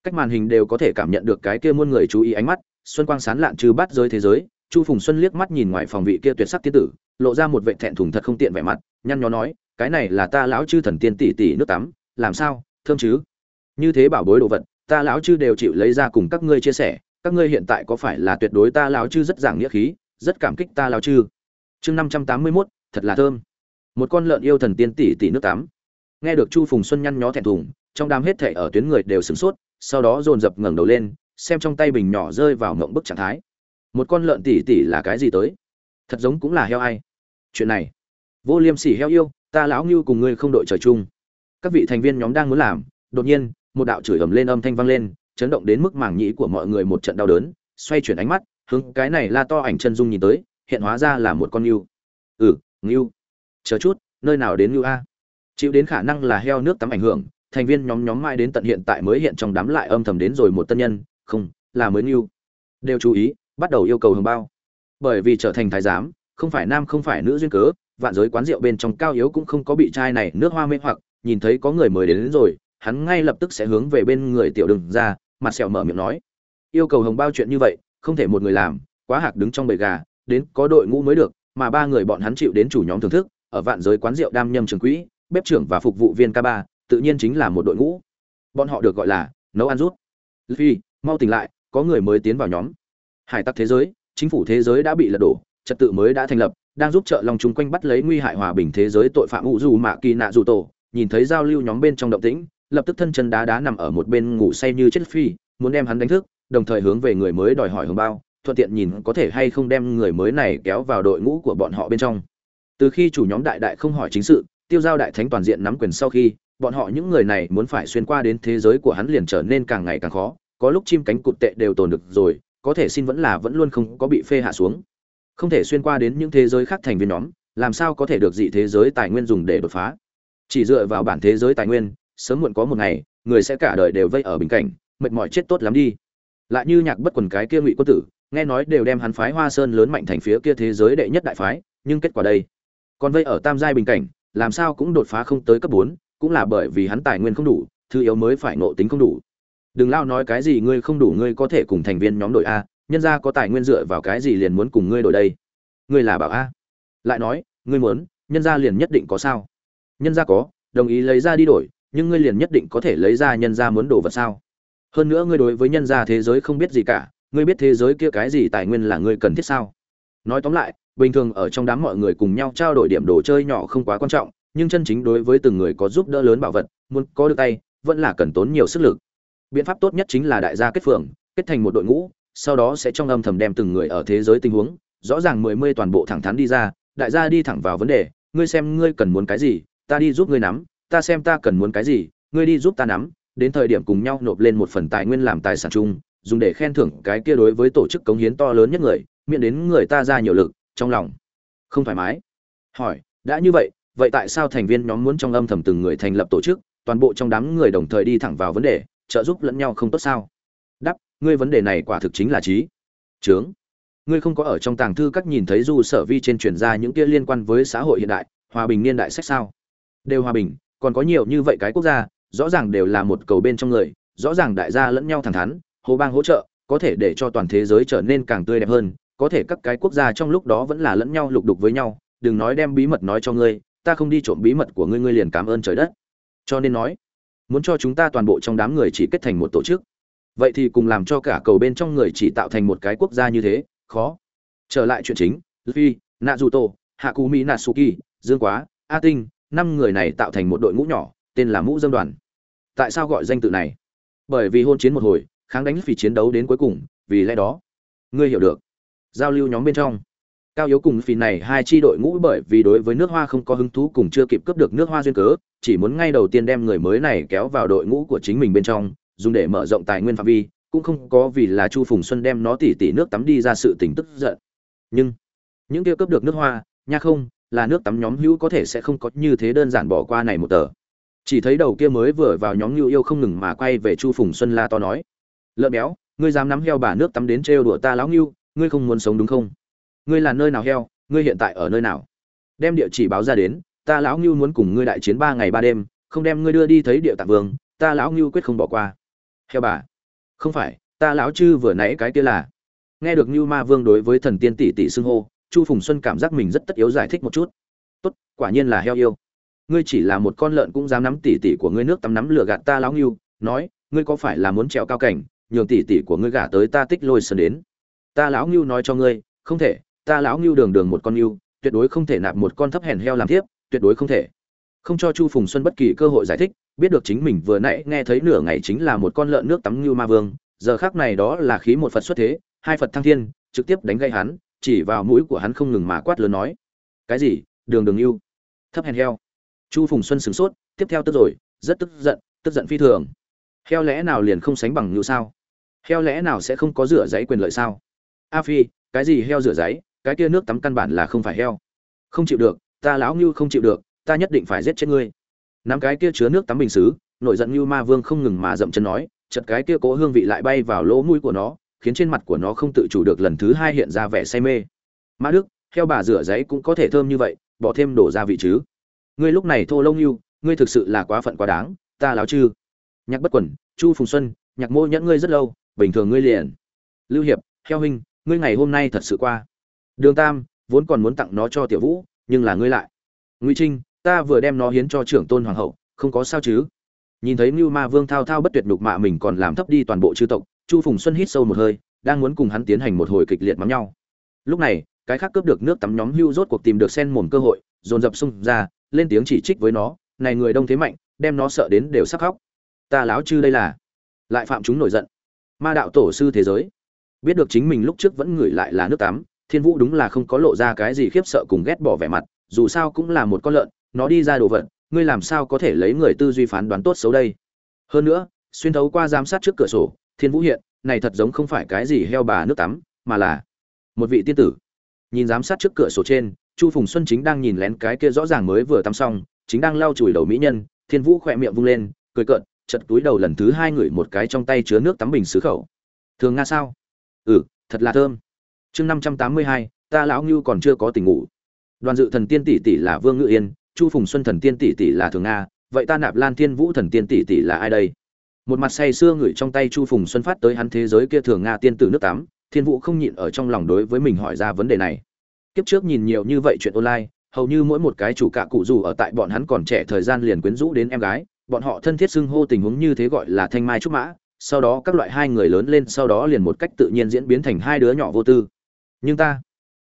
Cách màn hình đều có thể cảm nhận được cái kia muôn người chú ý ánh mắt, xuân quang sán lạn trừ bắt giới thế giới, chu phùng xuân liếc mắt nhìn ngoài phòng vị kia tuyệt sắc tiên tử, lộ ra một vệ thẹn thùng thật không tiện vẻ mặt, nhăn nhó nói cái này là ta lão chư thần tiên tỷ tỷ nước tắm, làm sao, thơm chứ? Như thế bảo bối đồ vật, ta lão chư đều chịu lấy ra cùng các ngươi chia sẻ, các ngươi hiện tại có phải là tuyệt đối ta lão chư rất giảng nghĩa khí, rất cảm kích ta lão chư? Chương năm trăm tám mươi mốt, thật là thơm. Một con lợn yêu thần tiên tỷ tỷ nước tắm. Nghe được chu phùng xuân nhăn nhó thẹn thùng, trong đám hết thảy ở tuyến người đều sửng sốt, sau đó dồn dập ngẩng đầu lên, xem trong tay bình nhỏ rơi vào mộng bức trạng thái. Một con lợn tỷ tỷ là cái gì tới? Thật giống cũng là heo ai? Chuyện này, vô liêm sỉ heo yêu ta lão ngưu cùng ngươi không đội trời chung. Các vị thành viên nhóm đang muốn làm, đột nhiên, một đạo chửi ầm lên âm thanh vang lên, chấn động đến mức mảng nhĩ của mọi người một trận đau đớn, xoay chuyển ánh mắt, hướng cái này la to ảnh chân dung nhìn tới, hiện hóa ra là một con ngưu. Ừ ngưu. Chờ chút, nơi nào đến ngưu a? Chịu đến khả năng là heo nước tắm ảnh hưởng, thành viên nhóm nhóm mai đến tận hiện tại mới hiện trong đám lại âm thầm đến rồi một tân nhân, không, là mới ngưu. Đều chú ý, bắt đầu yêu cầu hồng bao. Bởi vì trở thành thái giám, không phải nam không phải nữ duyên cớ vạn giới quán rượu bên trong cao yếu cũng không có bị trai này nước hoa mê hoặc nhìn thấy có người mời đến, đến rồi hắn ngay lập tức sẽ hướng về bên người tiểu đừng ra mặt sẹo mở miệng nói. Yêu cầu hồng bao chuyện như vậy không thể một người làm quá hạc đứng trong bầy gà đến có đội ngũ mới được mà ba người bọn hắn chịu đến chủ nhóm thưởng thức ở vạn giới quán rượu đam nhâm trường quỹ bếp trưởng và phục vụ viên k ba tự nhiên chính là một đội ngũ. Bọn họ được gọi là nấu ăn rút. Phi mau tỉnh lại có người mới tiến vào nhóm. Hải tặc thế giới chính phủ thế giới đã bị lật đổ trật tự mới đã thành lập đang giúp trợ lòng chúng quanh bắt lấy nguy hại hòa bình thế giới tội phạm ủ dù mạ kỳ nạ dù tổ, nhìn thấy giao lưu nhóm bên trong động tĩnh, lập tức thân chân đá đá nằm ở một bên ngủ say như chết phi, muốn đem hắn đánh thức, đồng thời hướng về người mới đòi hỏi hồng bao, thuận tiện nhìn có thể hay không đem người mới này kéo vào đội ngũ của bọn họ bên trong. Từ khi chủ nhóm đại đại không hỏi chính sự, tiêu giao đại thánh toàn diện nắm quyền sau khi, bọn họ những người này muốn phải xuyên qua đến thế giới của hắn liền trở nên càng ngày càng khó, có lúc chim cánh cụt tệ đều tồn được rồi, có thể xin vẫn là vẫn luôn không có bị phê hạ xuống không thể xuyên qua đến những thế giới khác thành viên nhóm, làm sao có thể được dị thế giới tài nguyên dùng để đột phá? Chỉ dựa vào bản thế giới tài nguyên, sớm muộn có một ngày, người sẽ cả đời đều vây ở bình cảnh, mệt mỏi chết tốt lắm đi. Lại như nhạc bất quần cái kia ngụy quân tử, nghe nói đều đem hắn phái hoa sơn lớn mạnh thành phía kia thế giới đệ nhất đại phái, nhưng kết quả đây? Còn vây ở tam giai bình cảnh, làm sao cũng đột phá không tới cấp bốn, cũng là bởi vì hắn tài nguyên không đủ, thứ yếu mới phải nộ tính không đủ. Đừng lao nói cái gì ngươi không đủ, ngươi có thể cùng thành viên nhóm đội a nhân gia có tài nguyên dựa vào cái gì liền muốn cùng ngươi đổi đây? Ngươi là bảo a. Lại nói, ngươi muốn, nhân gia liền nhất định có sao? Nhân gia có, đồng ý lấy ra đi đổi, nhưng ngươi liền nhất định có thể lấy ra nhân gia muốn đổ vật sao? Hơn nữa ngươi đối với nhân gia thế giới không biết gì cả, ngươi biết thế giới kia cái gì tài nguyên là ngươi cần thiết sao? Nói tóm lại, bình thường ở trong đám mọi người cùng nhau trao đổi điểm đồ chơi nhỏ không quá quan trọng, nhưng chân chính đối với từng người có giúp đỡ lớn bảo vật, muốn có được tay, vẫn là cần tốn nhiều sức lực. Biện pháp tốt nhất chính là đại gia kết phường, kết thành một đội ngũ sau đó sẽ trong âm thầm đem từng người ở thế giới tình huống, rõ ràng mười mươi toàn bộ thẳng thắn đi ra, đại gia đi thẳng vào vấn đề, ngươi xem ngươi cần muốn cái gì, ta đi giúp ngươi nắm, ta xem ta cần muốn cái gì, ngươi đi giúp ta nắm, đến thời điểm cùng nhau nộp lên một phần tài nguyên làm tài sản chung, dùng để khen thưởng cái kia đối với tổ chức cống hiến to lớn nhất người, miễn đến người ta ra nhiều lực, trong lòng không thoải mái. Hỏi, đã như vậy vậy tại sao thành viên nhóm muốn trong âm thầm từng người thành lập tổ chức, toàn bộ trong đám người đồng thời đi thẳng vào vấn đề, trợ giúp lẫn nhau không tốt sao? Ngươi vấn đề này quả thực chính là trí. Trướng ngươi không có ở trong tàng thư các nhìn thấy du sở vi trên truyền ra những kia liên quan với xã hội hiện đại, hòa bình niên đại sách sao? Đều hòa bình, còn có nhiều như vậy cái quốc gia, rõ ràng đều là một cầu bên trong người, rõ ràng đại gia lẫn nhau thẳng thắn, hồ bang hỗ trợ, có thể để cho toàn thế giới trở nên càng tươi đẹp hơn, có thể các cái quốc gia trong lúc đó vẫn là lẫn nhau lục đục với nhau, đừng nói đem bí mật nói cho ngươi, ta không đi trộm bí mật của ngươi ngươi liền cảm ơn trời đất. Cho nên nói, muốn cho chúng ta toàn bộ trong đám người chỉ kết thành một tổ chức vậy thì cùng làm cho cả cầu bên trong người chỉ tạo thành một cái quốc gia như thế, khó. Trở lại chuyện chính, luffy nạ dù tổ hạ cú mỹ natsuki, dương quá, a tinh, năm người này tạo thành một đội ngũ nhỏ, tên là mũ dâm đoàn. Tại sao gọi danh tự này? Bởi vì hôn chiến một hồi, kháng đánh vì chiến đấu đến cuối cùng, vì lẽ đó, ngươi hiểu được. Giao lưu nhóm bên trong. Cao yếu cùng phì này hai chi đội ngũ bởi vì đối với nước hoa không có hứng thú cùng chưa kịp cướp được nước hoa duyên cớ, chỉ muốn ngay đầu tiên đem người mới này kéo vào đội ngũ của chính mình bên trong dùng để mở rộng tài nguyên phạm vi, cũng không có vì là chu phùng xuân đem nó tỉ tỉ nước tắm đi ra sự tỉnh tức giận. Nhưng, những kia cướp được nước hoa, nha không, là nước tắm nhóm hữu có thể sẽ không có như thế đơn giản bỏ qua này một tờ. Chỉ thấy đầu kia mới vừa vào nhóm hữu yêu không ngừng mà quay về chu phùng xuân la to nói, lợn béo, ngươi dám nắm heo bà nước tắm đến trêu đùa ta lão ngưu, ngươi không muốn sống đúng không? Ngươi là nơi nào heo, ngươi hiện tại ở nơi nào? Đem địa chỉ báo ra đến, ta lão ngưu muốn cùng ngươi đại chiến ba ngày ba đêm, không đem ngươi đưa đi thấy địa tạng vương, ta lão ngưu quyết không bỏ qua heo bà. Không phải, ta lão chư vừa nãy cái kia là. Nghe được ngưu ma vương đối với thần tiên tỷ tỷ xưng hô, chu phùng xuân cảm giác mình rất tất yếu giải thích một chút. Tốt, quả nhiên là heo yêu. Ngươi chỉ là một con lợn cũng dám nắm tỷ tỷ của ngươi nước tắm nắm lửa gạt ta lão ngưu nói, ngươi có phải là muốn trèo cao cảnh, nhường tỷ tỷ của ngươi gả tới ta tích lôi sơn đến. Ta lão ngưu nói cho ngươi, không thể, ta lão ngưu đường đường một con ngưu tuyệt đối không thể nạp một con thấp hèn heo làm thiếp, tuyệt đối không thể không cho chu phùng xuân bất kỳ cơ hội giải thích biết được chính mình vừa nãy nghe thấy nửa ngày chính là một con lợn nước tắm như ma vương giờ khác này đó là khí một phật xuất thế hai phật thăng thiên trực tiếp đánh gây hắn chỉ vào mũi của hắn không ngừng mà quát lớn nói cái gì? Đường đường yêu, thấp hèn heo. Chu phùng xuân sửng sốt tiếp theo tức rồi rất tức giận tức giận phi thường. Heo lẽ nào liền không sánh bằng như sao? Heo lẽ nào sẽ không có rửa giấy quyền lợi sao? A phi cái gì heo rửa giấy? Cái kia nước tắm căn bản là không phải heo. Không chịu được ta lão như không chịu được ta nhất định phải giết chết ngươi. Nắm cái kia chứa nước tắm bình xứ, nổi giận như ma vương không ngừng mà dậm chân nói chật cái kia cố hương vị lại bay vào lỗ mũi của nó, khiến trên mặt của nó không tự chủ được lần thứ hai hiện ra vẻ say mê. Mã đức theo bà rửa giấy cũng có thể thơm như vậy, bỏ thêm đổ ra vị chứ. Ngươi lúc này thô lông yêu ngươi thực sự là quá phận quá đáng, ta láo chư. Nhạc bất quẩn, chu phùng xuân, nhạc mô nhẫn ngươi rất lâu, bình thường ngươi liền. Lưu hiệp, heo huynh, ngươi ngày hôm nay thật sự qua. Đường tam, vốn còn muốn tặng nó cho tiểu vũ, nhưng là ngươi lại. Ngụy trinh ta vừa đem nó hiến cho trưởng tôn hoàng hậu, không có sao chứ? Nhìn thấy mưu ma vương thao thao bất tuyệt nhục mạ mình còn làm thấp đi toàn bộ chư tộc, chu phùng xuân hít sâu một hơi, đang muốn cùng hắn tiến hành một hồi kịch liệt mắm nhau. Lúc này, cái khác cướp được nước tắm nhóm hưu rốt cuộc tìm được sen mồm cơ hội, dồn dập xung ra, lên tiếng chỉ trích với nó, này người đông thế mạnh, đem nó sợ đến đều sắc khóc. Ta láo chư đây là. Lại phạm chúng nổi giận. Ma đạo tổ sư thế giới. Biết được chính mình lúc trước vẫn ngửi lại là nước tắm, thiên vũ đúng là không có lộ ra cái gì khiếp sợ cùng ghét bỏ vẻ mặt, dù sao cũng là một con lợn nó đi ra đồ vật, ngươi làm sao có thể lấy người tư duy phán đoán tốt xấu đây? Hơn nữa, xuyên thấu qua giám sát trước cửa sổ, thiên vũ hiện, này thật giống không phải cái gì heo bà nước tắm, mà là một vị tiên tử. Nhìn giám sát trước cửa sổ trên, chu phùng xuân chính đang nhìn lén cái kia rõ ràng mới vừa tắm xong, chính đang lau chùi đầu mỹ nhân, thiên vũ khỏe miệng vung lên, cười cợt, chật túi đầu lần thứ hai ngửi một cái trong tay chứa nước tắm bình xứ khẩu. Thường nga sao? Ừ thật là thơm. Chương năm trăm tám mươi hai, ta lão ngưu còn chưa có tỉnh ngủ. Đoàn dự thần tiên tỷ tỷ là vương ngự yên chu phùng xuân thần tiên tỷ tỷ là thường nga, vậy ta nạp lan thiên vũ thần tiên tỷ tỷ là ai đây? Một mặt say sưa ngửi trong tay chu phùng xuân phát tới hắn thế giới kia thường nga tiên tử nước tắm thiên vũ không nhịn ở trong lòng đối với mình hỏi ra vấn đề này. Kiếp trước nhìn nhiều như vậy chuyện online, hầu như mỗi một cái chủ cạ cụ dù ở tại bọn hắn còn trẻ thời gian liền quyến rũ đến em gái, bọn họ thân thiết xưng hô tình huống như thế gọi là thanh mai trúc mã, sau đó các loại hai người lớn lên, sau đó liền một cách tự nhiên diễn biến thành hai đứa nhỏ vô tư. Nhưng ta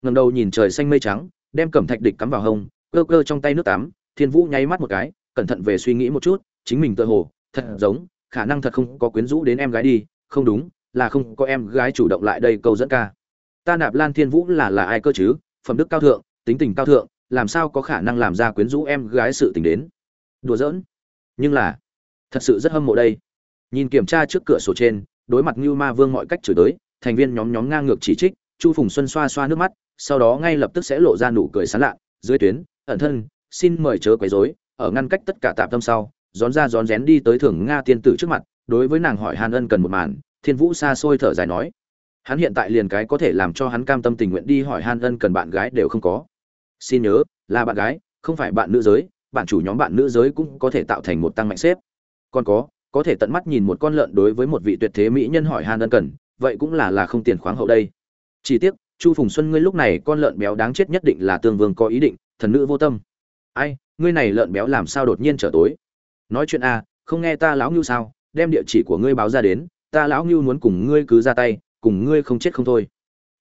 ngầm đầu nhìn trời xanh mây trắng, đem cẩm thạch địch cắm vào hông cơ cơ trong tay nước tắm, thiên vũ nháy mắt một cái, cẩn thận về suy nghĩ một chút, chính mình tự hồ, thật giống, khả năng thật không có quyến rũ đến em gái đi, không đúng, là không có em gái chủ động lại đây câu dẫn ca. Ta nạp lan thiên vũ là là ai cơ chứ, phẩm đức cao thượng, tính tình cao thượng, làm sao có khả năng làm ra quyến rũ em gái sự tình đến? Đùa giỡn. Nhưng là, thật sự rất hâm mộ đây. Nhìn kiểm tra trước cửa sổ trên, đối mặt như ma vương mọi cách chửi tới, thành viên nhóm nhóm ngang ngược chỉ trích, chu phùng xuân xoa xoa nước mắt, sau đó ngay lập tức sẽ lộ ra nụ cười sán lạ, dưới tuyến ẩn thân, xin mời chớ quấy rối, ở ngăn cách tất cả tạm tâm sau rón ra rón rén đi tới thường nga tiên tử trước mặt, đối với nàng hỏi hàn ân cần một màn, thiên vũ xa xôi thở dài nói. Hắn hiện tại liền cái có thể làm cho hắn cam tâm tình nguyện đi hỏi hàn ân cần bạn gái đều không có. Xin nhớ, là bạn gái, không phải bạn nữ giới, bạn chủ nhóm bạn nữ giới cũng có thể tạo thành một tăng mạnh xếp. Còn có có thể tận mắt nhìn một con lợn đối với một vị tuyệt thế mỹ nhân hỏi hàn ân cần, vậy cũng là là không tiền khoáng hậu đây. Chỉ tiếc, chu phùng xuân ngươi lúc này con lợn béo đáng chết nhất định là tương vương có ý định thần nữ vô tâm. Ai ngươi này lợn béo làm sao đột nhiên trở tối? Nói chuyện a à, không nghe ta lão ngưu sao? Đem địa chỉ của ngươi báo ra đến ta lão ngưu muốn cùng ngươi cứ ra tay cùng ngươi không chết không thôi.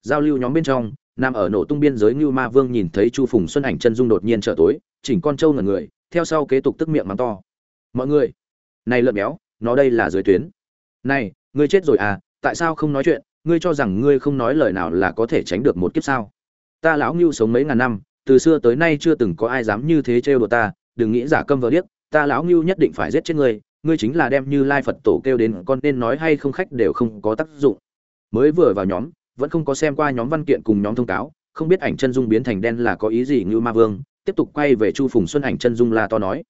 Giao lưu nhóm bên trong nằm ở nổ tung biên giới ngưu ma vương nhìn thấy chu phùng xuân ảnh chân dung đột nhiên trở tối chỉnh con trâu ngẩn người theo sau kế tục tức miệng mắng to. Mọi người này lợn béo nó đây là dưới tuyến. Này ngươi chết rồi à tại sao không nói chuyện? Ngươi cho rằng ngươi không nói lời nào là có thể tránh được một kiếp sao? Ta lão ngưu sống mấy ngàn năm từ xưa tới nay chưa từng có ai dám như thế trêu đùa ta, đừng nghĩ giả câm vờ điếc, ta lão ngưu nhất định phải giết chết ngươi ngươi chính là đem như lai phật tổ kêu đến, con nên nói hay không khách đều không có tác dụng. Mới vừa vào nhóm, vẫn không có xem qua nhóm văn kiện cùng nhóm thông cáo, không biết ảnh chân dung biến thành đen là có ý gì Ngưu ma vương, tiếp tục quay về chu phùng xuân ảnh chân dung là to nói.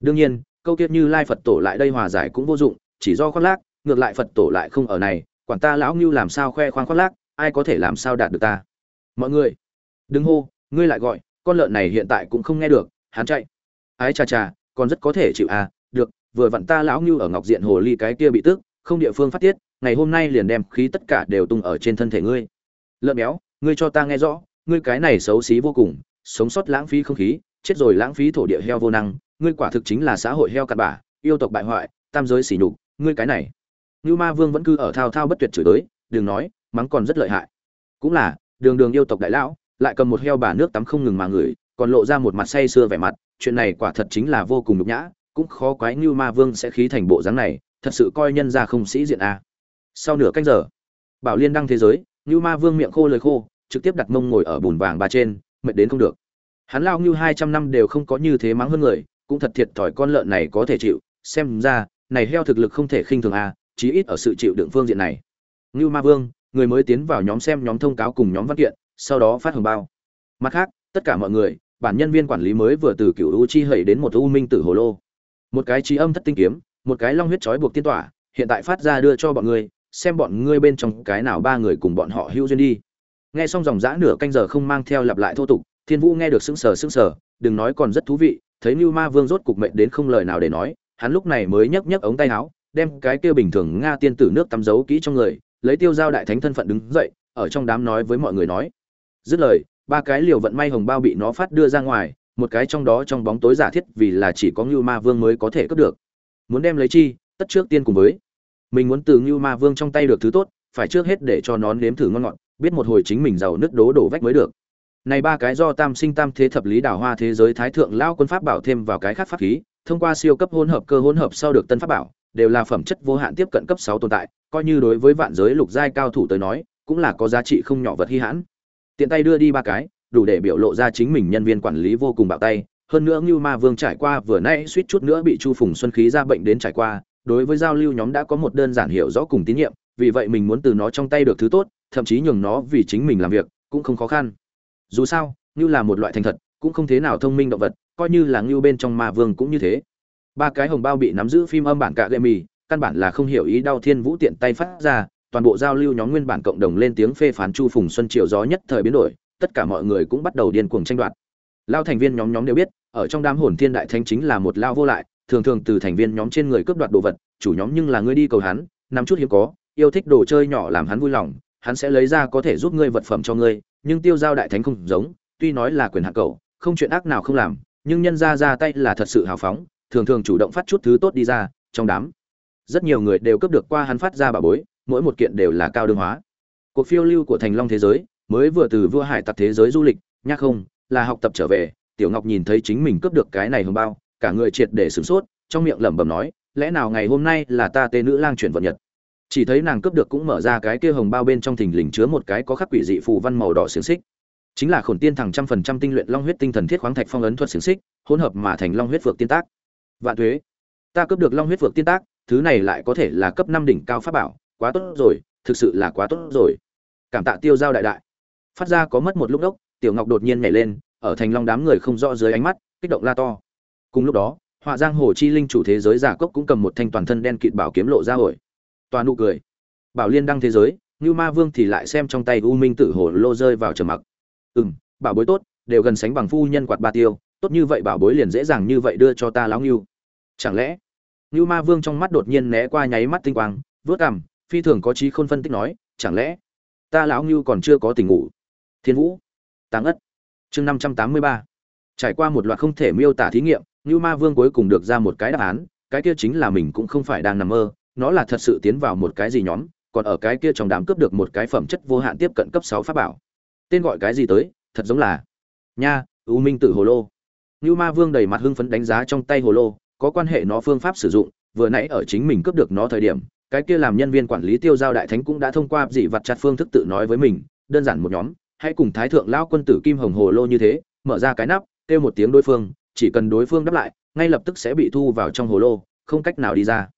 Đương nhiên, câu kiết như lai phật tổ lại đây hòa giải cũng vô dụng, chỉ do khoác lác, ngược lại phật tổ lại không ở này, quản ta lão ngưu làm sao khoe khoang khoác lác, ai có thể làm sao đạt được ta? Mọi người, đừng hô ngươi lại gọi, con lợn này hiện tại cũng không nghe được, hắn chạy. Ái chà chà còn rất có thể chịu à được, vừa vặn ta lão ngưu ở ngọc diện hồ ly cái kia bị tức, không địa phương phát tiết, ngày hôm nay liền đem khí tất cả đều tung ở trên thân thể ngươi. Lợn béo, ngươi cho ta nghe rõ, ngươi cái này xấu xí vô cùng, sống sót lãng phí không khí, chết rồi lãng phí thổ địa heo vô năng, ngươi quả thực chính là xã hội heo cặn bã, yêu tộc bại hoại, tam giới sỉ nhục, ngươi cái này. Ngưu ma vương vẫn cứ ở thao thao bất tuyệt chửi tới, đừng nói, mắng còn rất lợi hại. Cũng là, đường đường yêu tộc đại lão lại cầm một heo bà nước tắm không ngừng mà ngửi còn lộ ra một mặt say sưa vẻ mặt chuyện này quả thật chính là vô cùng nhục nhã cũng khó quái như ma vương sẽ khí thành bộ dáng này thật sự coi nhân ra không sĩ diện a à. sau nửa canh giờ bảo liên đăng thế giới như ma vương miệng khô lời khô trực tiếp đặt mông ngồi ở bùn vàng ba trên mệt đến không được hắn lao như hai trăm năm đều không có như thế mắng hơn người cũng thật thiệt thòi con lợn này có thể chịu xem ra này heo thực lực không thể khinh thường a à, chí ít ở sự chịu đựng phương diện này như ma vương người mới tiến vào nhóm xem nhóm thông cáo cùng nhóm văn kiện sau đó phát hồng bao. Mặt khác, tất cả mọi người, bản nhân viên quản lý mới vừa từ cựu u chi hẩy đến một u minh tử hồ lô. Một cái trí âm thất tinh kiếm, một cái long huyết trói buộc tiên tỏa, hiện tại phát ra đưa cho bọn ngươi, xem bọn ngươi bên trong cái nào ba người cùng bọn họ hữu duyên đi. Nghe xong dòng dã nửa canh giờ không mang theo lặp lại thô tục, thiên vũ nghe được sững sờ sững sờ, đừng nói còn rất thú vị, thấy như ma vương rốt cục mệnh đến không lời nào để nói, hắn lúc này mới nhấc nhấc ống tay áo, đem cái kia bình thường nga tiên tử nước tắm giấu kỹ trong người, lấy tiêu giao đại thánh thân phận đứng dậy, ở trong đám nói với mọi người nói dứt lời, ba cái liều vận may hồng bao bị nó phát đưa ra ngoài, một cái trong đó trong bóng tối giả thiết vì là chỉ có ngưu ma vương mới có thể cướp được. Muốn đem lấy chi, tất trước tiên cùng với. Mình muốn từ ngưu ma vương trong tay được thứ tốt, phải trước hết để cho nó nếm thử ngon ngọt, biết một hồi chính mình giàu nứt đố đổ vách mới được. Này ba cái do tam sinh tam thế thập lý đảo hoa thế giới thái thượng lao quân pháp bảo thêm vào cái khác pháp khí, thông qua siêu cấp hỗn hợp cơ hỗn hợp sau được tân pháp bảo, đều là phẩm chất vô hạn tiếp cận cấp sáu tồn tại, coi như đối với vạn giới lục giai cao thủ tới nói, cũng là có giá trị không nhỏ vật hi hãn tiện tay đưa đi ba cái, đủ để biểu lộ ra chính mình nhân viên quản lý vô cùng bạo tay. Hơn nữa như ma vương trải qua vừa nãy suýt chút nữa bị chu phùng xuân khí ra bệnh đến trải qua, đối với giao lưu nhóm đã có một đơn giản hiểu rõ cùng tín nhiệm, vì vậy mình muốn từ nó trong tay được thứ tốt, thậm chí nhường nó vì chính mình làm việc, cũng không khó khăn. Dù sao như là một loại thành thật, cũng không thế nào thông minh động vật, coi như là ngưu bên trong ma vương cũng như thế. Ba cái hồng bao bị nắm giữ phim âm bản cạ gậy mì, căn bản là không hiểu ý đau thiên vũ tiện tay phát ra toàn bộ giao lưu nhóm nguyên bản cộng đồng lên tiếng phê phán chu phùng xuân triều gió nhất thời biến đổi, tất cả mọi người cũng bắt đầu điên cuồng tranh đoạt. Lao thành viên nhóm nhóm đều biết, ở trong đám hồn thiên đại thanh chính là một lao vô lại, thường thường từ thành viên nhóm trên người cướp đoạt đồ vật, chủ nhóm nhưng là ngươi đi cầu hắn, nắm chút hiếm có, yêu thích đồ chơi nhỏ làm hắn vui lòng, hắn sẽ lấy ra có thể giúp ngươi vật phẩm cho ngươi, nhưng tiêu giao đại thánh không giống, tuy nói là quyền hạ cầu, không chuyện ác nào không làm, nhưng nhân ra ra tay là thật sự hào phóng, thường thường chủ động phát chút thứ tốt đi ra, trong đám. Rất nhiều người đều cướp được qua hắn phát ra bà bối mỗi một kiện đều là cao đương hóa. Cuộc phiêu lưu của thành long thế giới, mới vừa từ vua hải tặc thế giới du lịch nhắc không, là học tập trở về, tiểu ngọc nhìn thấy chính mình cướp được cái này hồng bao, cả người triệt để sửng sốt, trong miệng lẩm bẩm nói, lẽ nào ngày hôm nay là ta tên nữ lang chuyển vận nhật? Chỉ thấy nàng cướp được cũng mở ra cái kia hồng bao bên trong thình lình chứa một cái có khắc quỷ dị phù văn màu đỏ xiềng xích. Chính là khổn tiên thằng trăm phần trăm tinh luyện long huyết tinh thần thiết khoáng thạch phong ấn thuật xiềng xích, hỗn hợp mà thành long huyết phượng tiên tác. Vạn thuế ta cướp được long huyết phượng tiên tác, thứ này lại có thể là cấp năm đỉnh cao pháp bảo quá tốt rồi, thực sự là quá tốt rồi. Cảm tạ tiêu giao đại đại. Phát ra có mất một lúc đốc, tiểu ngọc đột nhiên nhảy lên, ở thành long đám người không rõ dưới ánh mắt, kích động la to. Cùng lúc đó, họa giang hồ chi linh chủ thế giới giả cốc cũng cầm một thanh toàn thân đen kịt bảo kiếm lộ ra hồi toàn nụ cười. Bảo liên đăng thế giới như ma vương thì lại xem trong tay u minh tử hồ lô rơi vào trầm mặc. Ừ m bảo bối tốt, đều gần sánh bằng phu nhân quạt ba tiêu, tốt như vậy bảo bối liền dễ dàng như vậy đưa cho ta lão ngưu. Chẳng lẽ như ma vương trong mắt đột nhiên né qua nháy mắt tinh quang vớt cằm phi thường có trí khôn phân tích nói, chẳng lẽ ta lão ngưu còn chưa có tình ngủ? Thiên vũ, táng ất, chương năm trăm tám mươi ba. Trải qua một loạt không thể miêu tả thí nghiệm, ngưu ma vương cuối cùng được ra một cái đáp án, cái kia chính là mình cũng không phải đang nằm mơ, nó là thật sự tiến vào một cái gì nhóm, còn ở cái kia trong đám cướp được một cái phẩm chất vô hạn tiếp cận cấp sáu pháp bảo. Tên gọi cái gì tới, thật giống là nha, u minh tử hồ lô. Ngưu ma vương đầy mặt hưng phấn đánh giá trong tay hồ lô, có quan hệ nó phương pháp sử dụng, vừa nãy ở chính mình cướp được nó thời điểm cái kia làm nhân viên quản lý tiêu giao đại thánh cũng đã thông qua dị vật chặt phương thức tự nói với mình, đơn giản một nhóm, hãy cùng thái thượng lão quân tử kim hồng hồ lô như thế, mở ra cái nắp, kêu một tiếng đối phương, chỉ cần đối phương đáp lại, ngay lập tức sẽ bị thu vào trong hồ lô, không cách nào đi ra.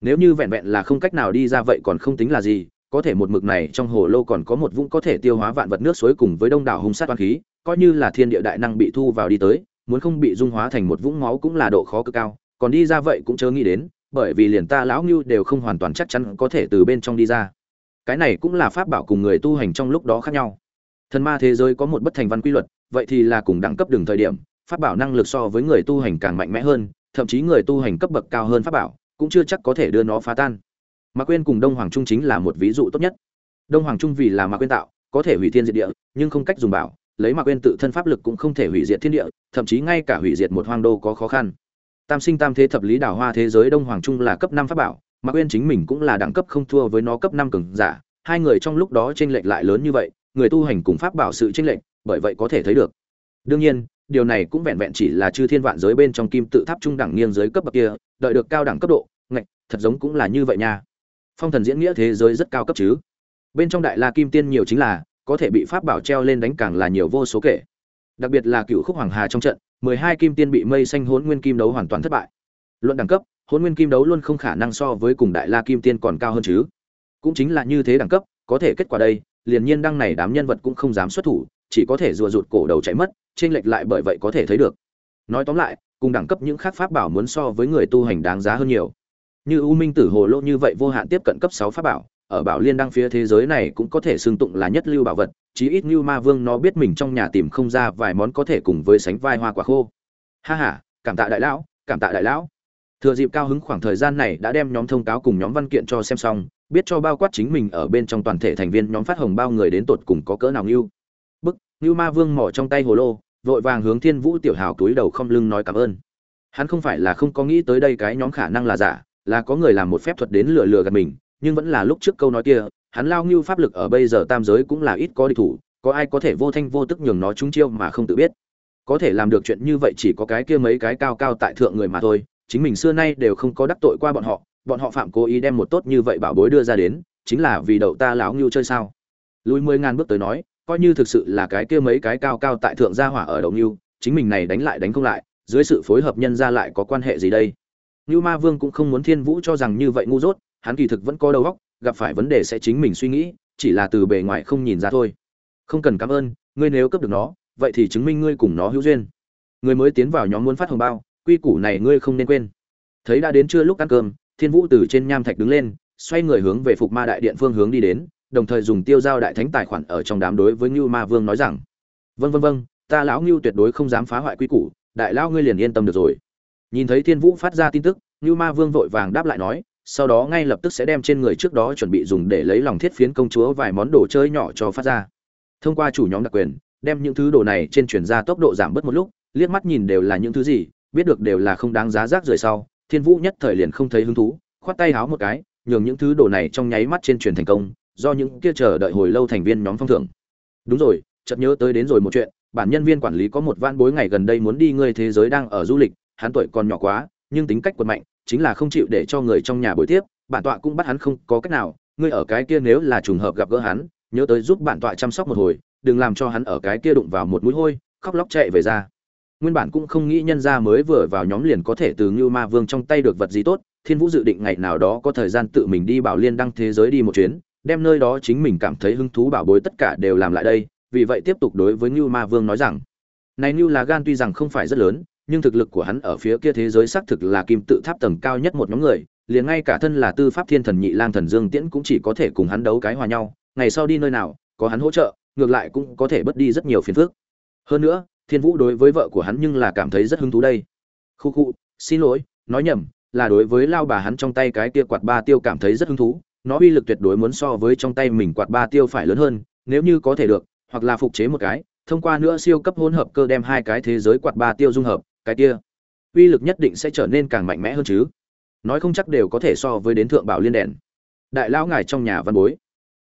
Nếu như vẹn vẹn là không cách nào đi ra vậy còn không tính là gì, có thể một mực này trong hồ lô còn có một vũng có thể tiêu hóa vạn vật nước suối cùng với đông đảo hung sát toán khí, coi như là thiên địa đại năng bị thu vào đi tới, muốn không bị dung hóa thành một vũng máu cũng là độ khó cực cao, còn đi ra vậy cũng chớ nghĩ đến bởi vì liền ta lão ngưu đều không hoàn toàn chắc chắn có thể từ bên trong đi ra. Cái này cũng là pháp bảo cùng người tu hành trong lúc đó khác nhau. Thần ma thế giới có một bất thành văn quy luật, vậy thì là cùng đẳng cấp đường thời điểm, pháp bảo năng lực so với người tu hành càng mạnh mẽ hơn, thậm chí người tu hành cấp bậc cao hơn pháp bảo, cũng chưa chắc có thể đưa nó phá tan. Mà quên cùng đông hoàng trung chính là một ví dụ tốt nhất. Đông hoàng trung vì là mà quên tạo, có thể hủy thiên diệt địa, nhưng không cách dùng bảo, lấy mà quên tự thân pháp lực cũng không thể hủy diệt thiên địa, thậm chí ngay cả hủy diệt một hoang đô có khó khăn tam sinh tam thế thập lý đảo hoa thế giới đông hoàng trung là cấp năm pháp bảo mạc quên chính mình cũng là đẳng cấp không thua với nó cấp năm cường giả. Hai người trong lúc đó tranh lệch lại lớn như vậy, người tu hành cùng pháp bảo sự tranh lệch, bởi vậy có thể thấy được. Đương nhiên, điều này cũng vẹn vẹn chỉ là chư thiên vạn giới bên trong kim tự tháp trung đẳng nghiêng giới cấp bậc kia, đợi được cao đẳng cấp độ, ngạch, thật giống cũng là như vậy nha. Phong thần diễn nghĩa thế giới rất cao cấp chứ. Bên trong đại la kim tiên nhiều chính là, có thể bị pháp bảo treo lên đánh càng là nhiều vô số kể. Đặc biệt là cựu khúc hoàng hà trong trận mười hai kim tiên bị mây xanh hỗn nguyên kim đấu hoàn toàn thất bại. Luận đẳng cấp, hỗn nguyên kim đấu luôn không khả năng so với cùng đại la kim tiên còn cao hơn chứ. Cũng chính là như thế đẳng cấp, có thể kết quả đây, liền nhiên đăng này đám nhân vật cũng không dám xuất thủ, chỉ có thể rùa rụt cổ đầu chạy mất trên lệch lại bởi vậy có thể thấy được. Nói tóm lại, cùng đẳng cấp những khác pháp bảo muốn so với người tu hành đáng giá hơn nhiều. Như u minh tử hồ lô như vậy vô hạn tiếp cận cấp sáu pháp bảo ở bảo liên đăng phía thế giới này cũng có thể xưng tụng là nhất lưu bảo vật, chí ít như ma vương nó biết mình trong nhà tìm không ra vài món có thể cùng với sánh vai hoa quả khô. Ha ha, cảm tạ đại lão, cảm tạ đại lão. Thừa dịp cao hứng khoảng thời gian này đã đem nhóm thông cáo cùng nhóm văn kiện cho xem xong, biết cho bao quát chính mình ở bên trong toàn thể thành viên nhóm phát hồng bao người đến tột cùng có cỡ nào như bức như ma vương mỏ trong tay hồ lô, vội vàng hướng thiên vũ tiểu hào túi đầu không lưng nói cảm ơn. Hắn không phải là không có nghĩ tới đây cái nhóm khả năng là giả, là có người làm một phép thuật đến lừa lừa gạt mình nhưng vẫn là lúc trước câu nói kia, hắn lao ngưu pháp lực ở bây giờ tam giới cũng là ít có địch thủ, có ai có thể vô thanh vô tức nhường nó trúng chiêu mà không tự biết. Có thể làm được chuyện như vậy chỉ có cái kia mấy cái cao cao tại thượng người mà thôi, chính mình xưa nay đều không có đắc tội qua bọn họ bọn họ phạm cố ý đem một tốt như vậy bảo bối đưa ra đến, chính là vì đậu ta lão ngưu chơi sao? Lùi mười ngàn bước tới nói, coi như thực sự là cái kia mấy cái cao cao tại thượng gia hỏa ở đầu ngưu, chính mình này đánh lại đánh không lại, dưới sự phối hợp nhân ra lại có quan hệ gì đây? Ngưu ma vương cũng không muốn thiên vũ cho rằng như vậy ngu dốt hắn kỳ thực vẫn có đầu óc, gặp phải vấn đề sẽ chính mình suy nghĩ, chỉ là từ bề ngoài không nhìn ra thôi. Không cần cảm ơn, ngươi nếu cấp được nó, vậy thì chứng minh ngươi cùng nó hữu duyên. Ngươi mới tiến vào nhóm muốn phát hồng bao, quy củ này ngươi không nên quên. Thấy đã đến trưa lúc ăn cơm, thiên vũ từ trên nham thạch đứng lên, xoay người hướng về phục ma đại điện phương hướng đi đến, đồng thời dùng tiêu giao đại thánh tài khoản ở trong đám đối với Nưu ma vương nói rằng vâng vâng vâng ta lão Nưu tuyệt đối không dám phá hoại quy củ, đại lão ngươi liền yên tâm được rồi. Nhìn thấy thiên vũ phát ra tin tức Nưu ma vương vội vàng đáp lại nói sau đó ngay lập tức sẽ đem trên người trước đó chuẩn bị dùng để lấy lòng thiết phiến công chúa vài món đồ chơi nhỏ cho phát ra. Thông qua chủ nhóm đặc quyền, đem những thứ đồ này trên chuyển ra tốc độ giảm bớt một lúc, liếc mắt nhìn đều là những thứ gì, biết được đều là không đáng giá rác rời sau, thiên vũ nhất thời liền không thấy hứng thú, khoát tay háo một cái, nhường những thứ đồ này trong nháy mắt trên truyền thành công, do những kia chờ đợi hồi lâu thành viên nhóm phong thưởng. Đúng rồi, chợt nhớ tới đến rồi một chuyện, bản nhân viên quản lý có một van bối ngày gần đây muốn đi ngươi thế giới đang ở du lịch, hắn tuổi còn nhỏ quá nhưng tính cách quật mạnh chính là không chịu để cho người trong nhà bồi tiếp bản tọa cũng bắt hắn không có cách nào ngươi ở cái kia nếu là trùng hợp gặp gỡ hắn nhớ tới giúp bản tọa chăm sóc một hồi đừng làm cho hắn ở cái kia đụng vào một mũi hôi khóc lóc chạy về ra. Nguyên bản cũng không nghĩ nhân gia mới vừa vào nhóm liền có thể từ Ngưu Ma Vương trong tay được vật gì tốt, Thiên Vũ dự định ngày nào đó có thời gian tự mình đi bảo liên đăng thế giới đi một chuyến, đem nơi đó chính mình cảm thấy hứng thú bảo bối tất cả đều làm lại đây, vì vậy tiếp tục đối với Ngưu Ma Vương nói rằng, này Ngưu là gan tuy rằng không phải rất lớn, nhưng thực lực của hắn ở phía kia thế giới xác thực là kim tự tháp tầng cao nhất một nhóm người, liền ngay cả thân là tư pháp thiên thần nhị lang thần Dương Tiễn cũng chỉ có thể cùng hắn đấu cái hòa nhau, ngày sau đi nơi nào, có hắn hỗ trợ, ngược lại cũng có thể bớt đi rất nhiều phiền phức. Hơn nữa, Thiên Vũ đối với vợ của hắn nhưng là cảm thấy rất hứng thú đây. Khu khu, xin lỗi, nói nhầm, là đối với lao bà hắn trong tay cái kia quạt ba tiêu cảm thấy rất hứng thú, nó uy lực tuyệt đối muốn so với trong tay mình quạt ba tiêu phải lớn hơn, nếu như có thể được, hoặc là phục chế một cái, thông qua nữa siêu cấp hỗn hợp cơ đem hai cái thế giới quạt ba tiêu dung hợp, cái kia uy lực nhất định sẽ trở nên càng mạnh mẽ hơn chứ. Nói không chắc đều có thể so với đến thượng bảo liên đèn. Đại lão ngài trong nhà văn bối.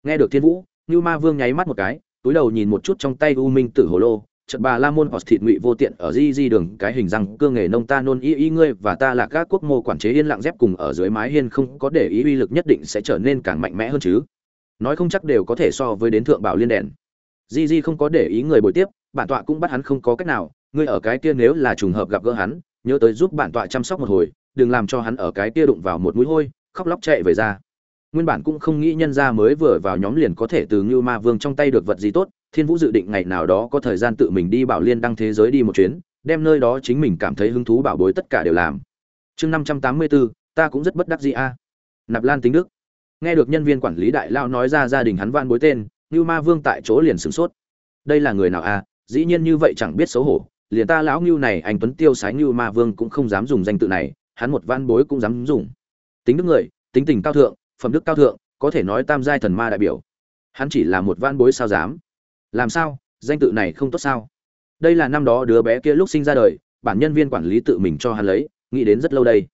Nghe được Thiên Vũ, như Ma Vương nháy mắt một cái, túi đầu nhìn một chút trong tay U Minh Tử Hồ Lô, trận bà la môn hoặc thịt ngụy vô tiện ở di di đường cái hình răng cương nghề nông ta nôn y y ngươi và ta là các quốc mô quản chế yên lặng dép cùng ở dưới mái hiên không có để ý uy lực nhất định sẽ trở nên càng mạnh mẽ hơn chứ nói không chắc đều có thể so với đến thượng bảo liên đèn di di không có để ý người bồi tiếp bản tọa cũng bắt hắn không có cách nào ngươi ở cái kia nếu là trùng hợp gặp gỡ hắn, nhớ tới giúp bản tọa chăm sóc một hồi, đừng làm cho hắn ở cái kia đụng vào một mũi hôi, khóc lóc chạy về ra. Nguyên bản cũng không nghĩ nhân gia mới vừa vào nhóm liền có thể từ ngưu ma vương trong tay được vật gì tốt, thiên vũ dự định ngày nào đó có thời gian tự mình đi bảo liên đăng thế giới đi một chuyến, đem nơi đó chính mình cảm thấy hứng thú bảo bối tất cả đều làm. Chương năm trăm tám mươi bốn ta cũng rất bất đắc dĩ a. Nạp lan tính đức. Nghe được nhân viên quản lý đại lao nói ra gia đình hắn van bối tên, ngưu ma vương tại chỗ liền sửng sốt. Đây là người nào a? Dĩ nhiên như vậy chẳng biết xấu hổ liền ta lão ngưu này, anh tuấn tiêu sái ngưu ma vương cũng không dám dùng danh tự này, hắn một van bối cũng dám dùng. Tính đức người, tính tình cao thượng, phẩm đức cao thượng, có thể nói tam giai thần ma đại biểu. Hắn chỉ là một van bối sao dám? Làm sao? Danh tự này không tốt sao? Đây là năm đó đứa bé kia lúc sinh ra đời, bản nhân viên quản lý tự mình cho hắn lấy, nghĩ đến rất lâu đây.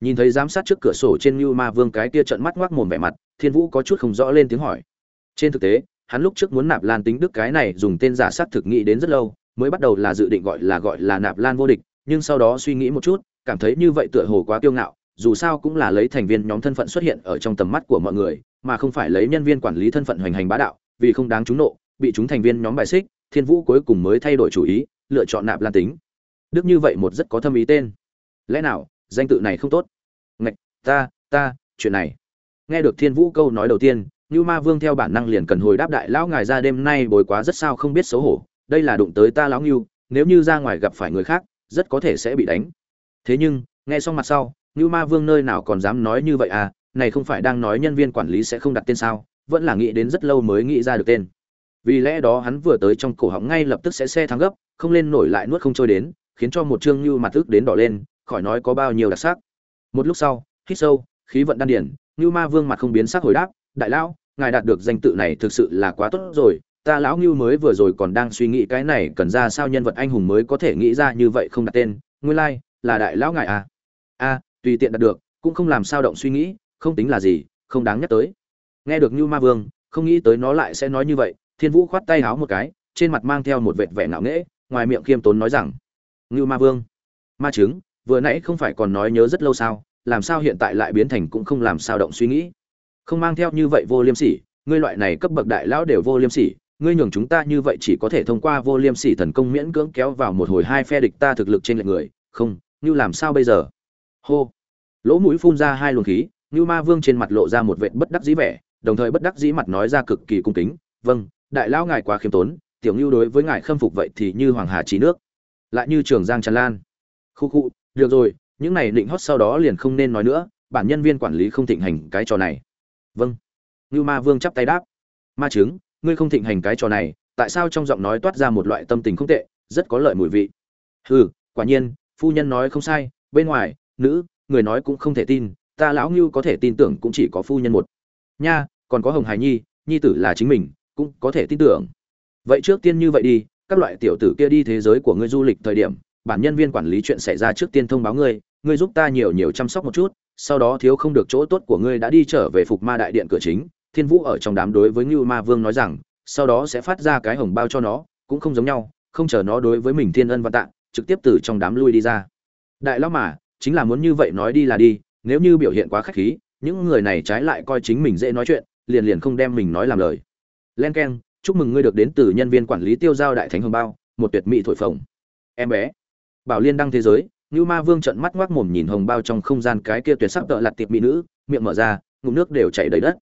Nhìn thấy giám sát trước cửa sổ trên ngưu ma vương cái kia trận mắt ngoác mồm vẻ mặt, thiên vũ có chút không rõ lên tiếng hỏi. Trên thực tế, hắn lúc trước muốn nạp lan tính đức cái này dùng tên giả sát thực nghĩ đến rất lâu mới bắt đầu là dự định gọi là gọi là nạp lan vô địch, nhưng sau đó suy nghĩ một chút, cảm thấy như vậy tựa hồ quá kiêu ngạo, dù sao cũng là lấy thành viên nhóm thân phận xuất hiện ở trong tầm mắt của mọi người, mà không phải lấy nhân viên quản lý thân phận hoành hành bá đạo, vì không đáng trúng nộ, bị chúng thành viên nhóm bài xích, thiên vũ cuối cùng mới thay đổi chủ ý, lựa chọn nạp lan tính. Đức như vậy một rất có thâm ý tên. Lẽ nào, danh tự này không tốt? Ngạch, ta ta, chuyện này. Nghe được thiên vũ câu nói đầu tiên như ma vương theo bản năng liền cần hồi đáp đại lão ngài ra đêm nay bồi quá rất sao không biết xấu hổ đây là đụng tới ta lão ngưu, nếu như ra ngoài gặp phải người khác, rất có thể sẽ bị đánh. Thế nhưng, nghe xong mặt sau như ma vương nơi nào còn dám nói như vậy à này không phải đang nói nhân viên quản lý sẽ không đặt tên sao, vẫn là nghĩ đến rất lâu mới nghĩ ra được tên. Vì lẽ đó hắn vừa tới trong cổ họng ngay lập tức sẽ xe thắng gấp, không lên nổi lại nuốt không trôi đến, khiến cho một trương như mặt tức đến đỏ lên, khỏi nói có bao nhiêu đặc sắc. Một lúc sau, hít sâu, khí vận đan điển như ma vương mặt không biến sắc hồi đáp, đại lão, ngài đạt được danh tự này thực sự là quá tốt rồi ta lão ngưu mới vừa rồi còn đang suy nghĩ cái này cần ra sao nhân vật anh hùng mới có thể nghĩ ra như vậy không đặt tên nguyên lai like, là đại lão ngài à. A tùy tiện đặt được cũng không làm sao động suy nghĩ không tính là gì không đáng nhắc tới. Nghe được Ngưu ma vương không nghĩ tới nó lại sẽ nói như vậy thiên vũ khoát tay háo một cái trên mặt mang theo một vệt vẻ ngạo nghễ ngoài miệng khiêm tốn nói rằng ngưu ma vương ma chứng vừa nãy không phải còn nói nhớ rất lâu sao làm sao hiện tại lại biến thành cũng không làm sao động suy nghĩ? Không mang theo như vậy vô liêm sỉ ngươi loại này cấp bậc đại lão đều vô liêm sỉ ngươi nhường chúng ta như vậy chỉ có thể thông qua vô liêm sỉ thần công miễn cưỡng kéo vào một hồi hai phe địch ta thực lực trên lệch người. Không như làm sao bây giờ? Hô. Lỗ mũi phun ra hai luồng khí như ma vương trên mặt lộ ra một vệt bất đắc dĩ vẻ, đồng thời bất đắc dĩ mặt nói ra cực kỳ cung kính. Vâng đại lão ngài quá khiêm tốn, tiểu ngưu đối với ngài khâm phục vậy thì như hoàng hà trí nước, lại như trường giang tràn lan. Khu khu, được rồi, những này định hót sau đó liền không nên nói nữa, bản nhân viên quản lý không thịnh hành cái trò này. Vâng. Ngưu ma vương chắp tay đáp. Ma chứng ngươi không thịnh hành cái trò này, tại sao trong giọng nói toát ra một loại tâm tình không tệ, rất có lợi mùi vị? Ừ quả nhiên, phu nhân nói không sai, bên ngoài, nữ, người nói cũng không thể tin, ta lão ngưu có thể tin tưởng cũng chỉ có phu nhân một. Nha, còn có hồng hải nhi nhi tử là chính mình, cũng có thể tin tưởng. Vậy trước tiên như vậy đi, các loại tiểu tử kia đi thế giới của ngươi du lịch thời điểm, bản nhân viên quản lý chuyện xảy ra trước tiên thông báo ngươi ngươi giúp ta nhiều nhiều chăm sóc một chút, sau đó thiếu không được chỗ tốt của ngươi đã đi trở về phục ma đại điện cửa chính thiên vũ ở trong đám đối với ngưu ma vương nói rằng, sau đó sẽ phát ra cái hồng bao cho nó, cũng không giống nhau, không chờ nó đối với mình thiên ân văn tạ, trực tiếp từ trong đám lui đi ra. Đại lão mà, chính là muốn như vậy nói đi là đi, nếu như biểu hiện quá khách khí, những người này trái lại coi chính mình dễ nói chuyện, liền liền không đem mình nói làm lời. Len keng, chúc mừng ngươi được đến từ nhân viên quản lý tiêu giao đại thánh hồng bao, một tuyệt mỹ thổi phồng. Em bé. Bảo liên đăng thế giới như ma vương trận mắt ngoác mồm nhìn hồng bao trong không gian cái kia tuyệt sắc tợ lặt tiệp mỹ nữ, miệng mở ra, ngụm nước đều chảy đầy đất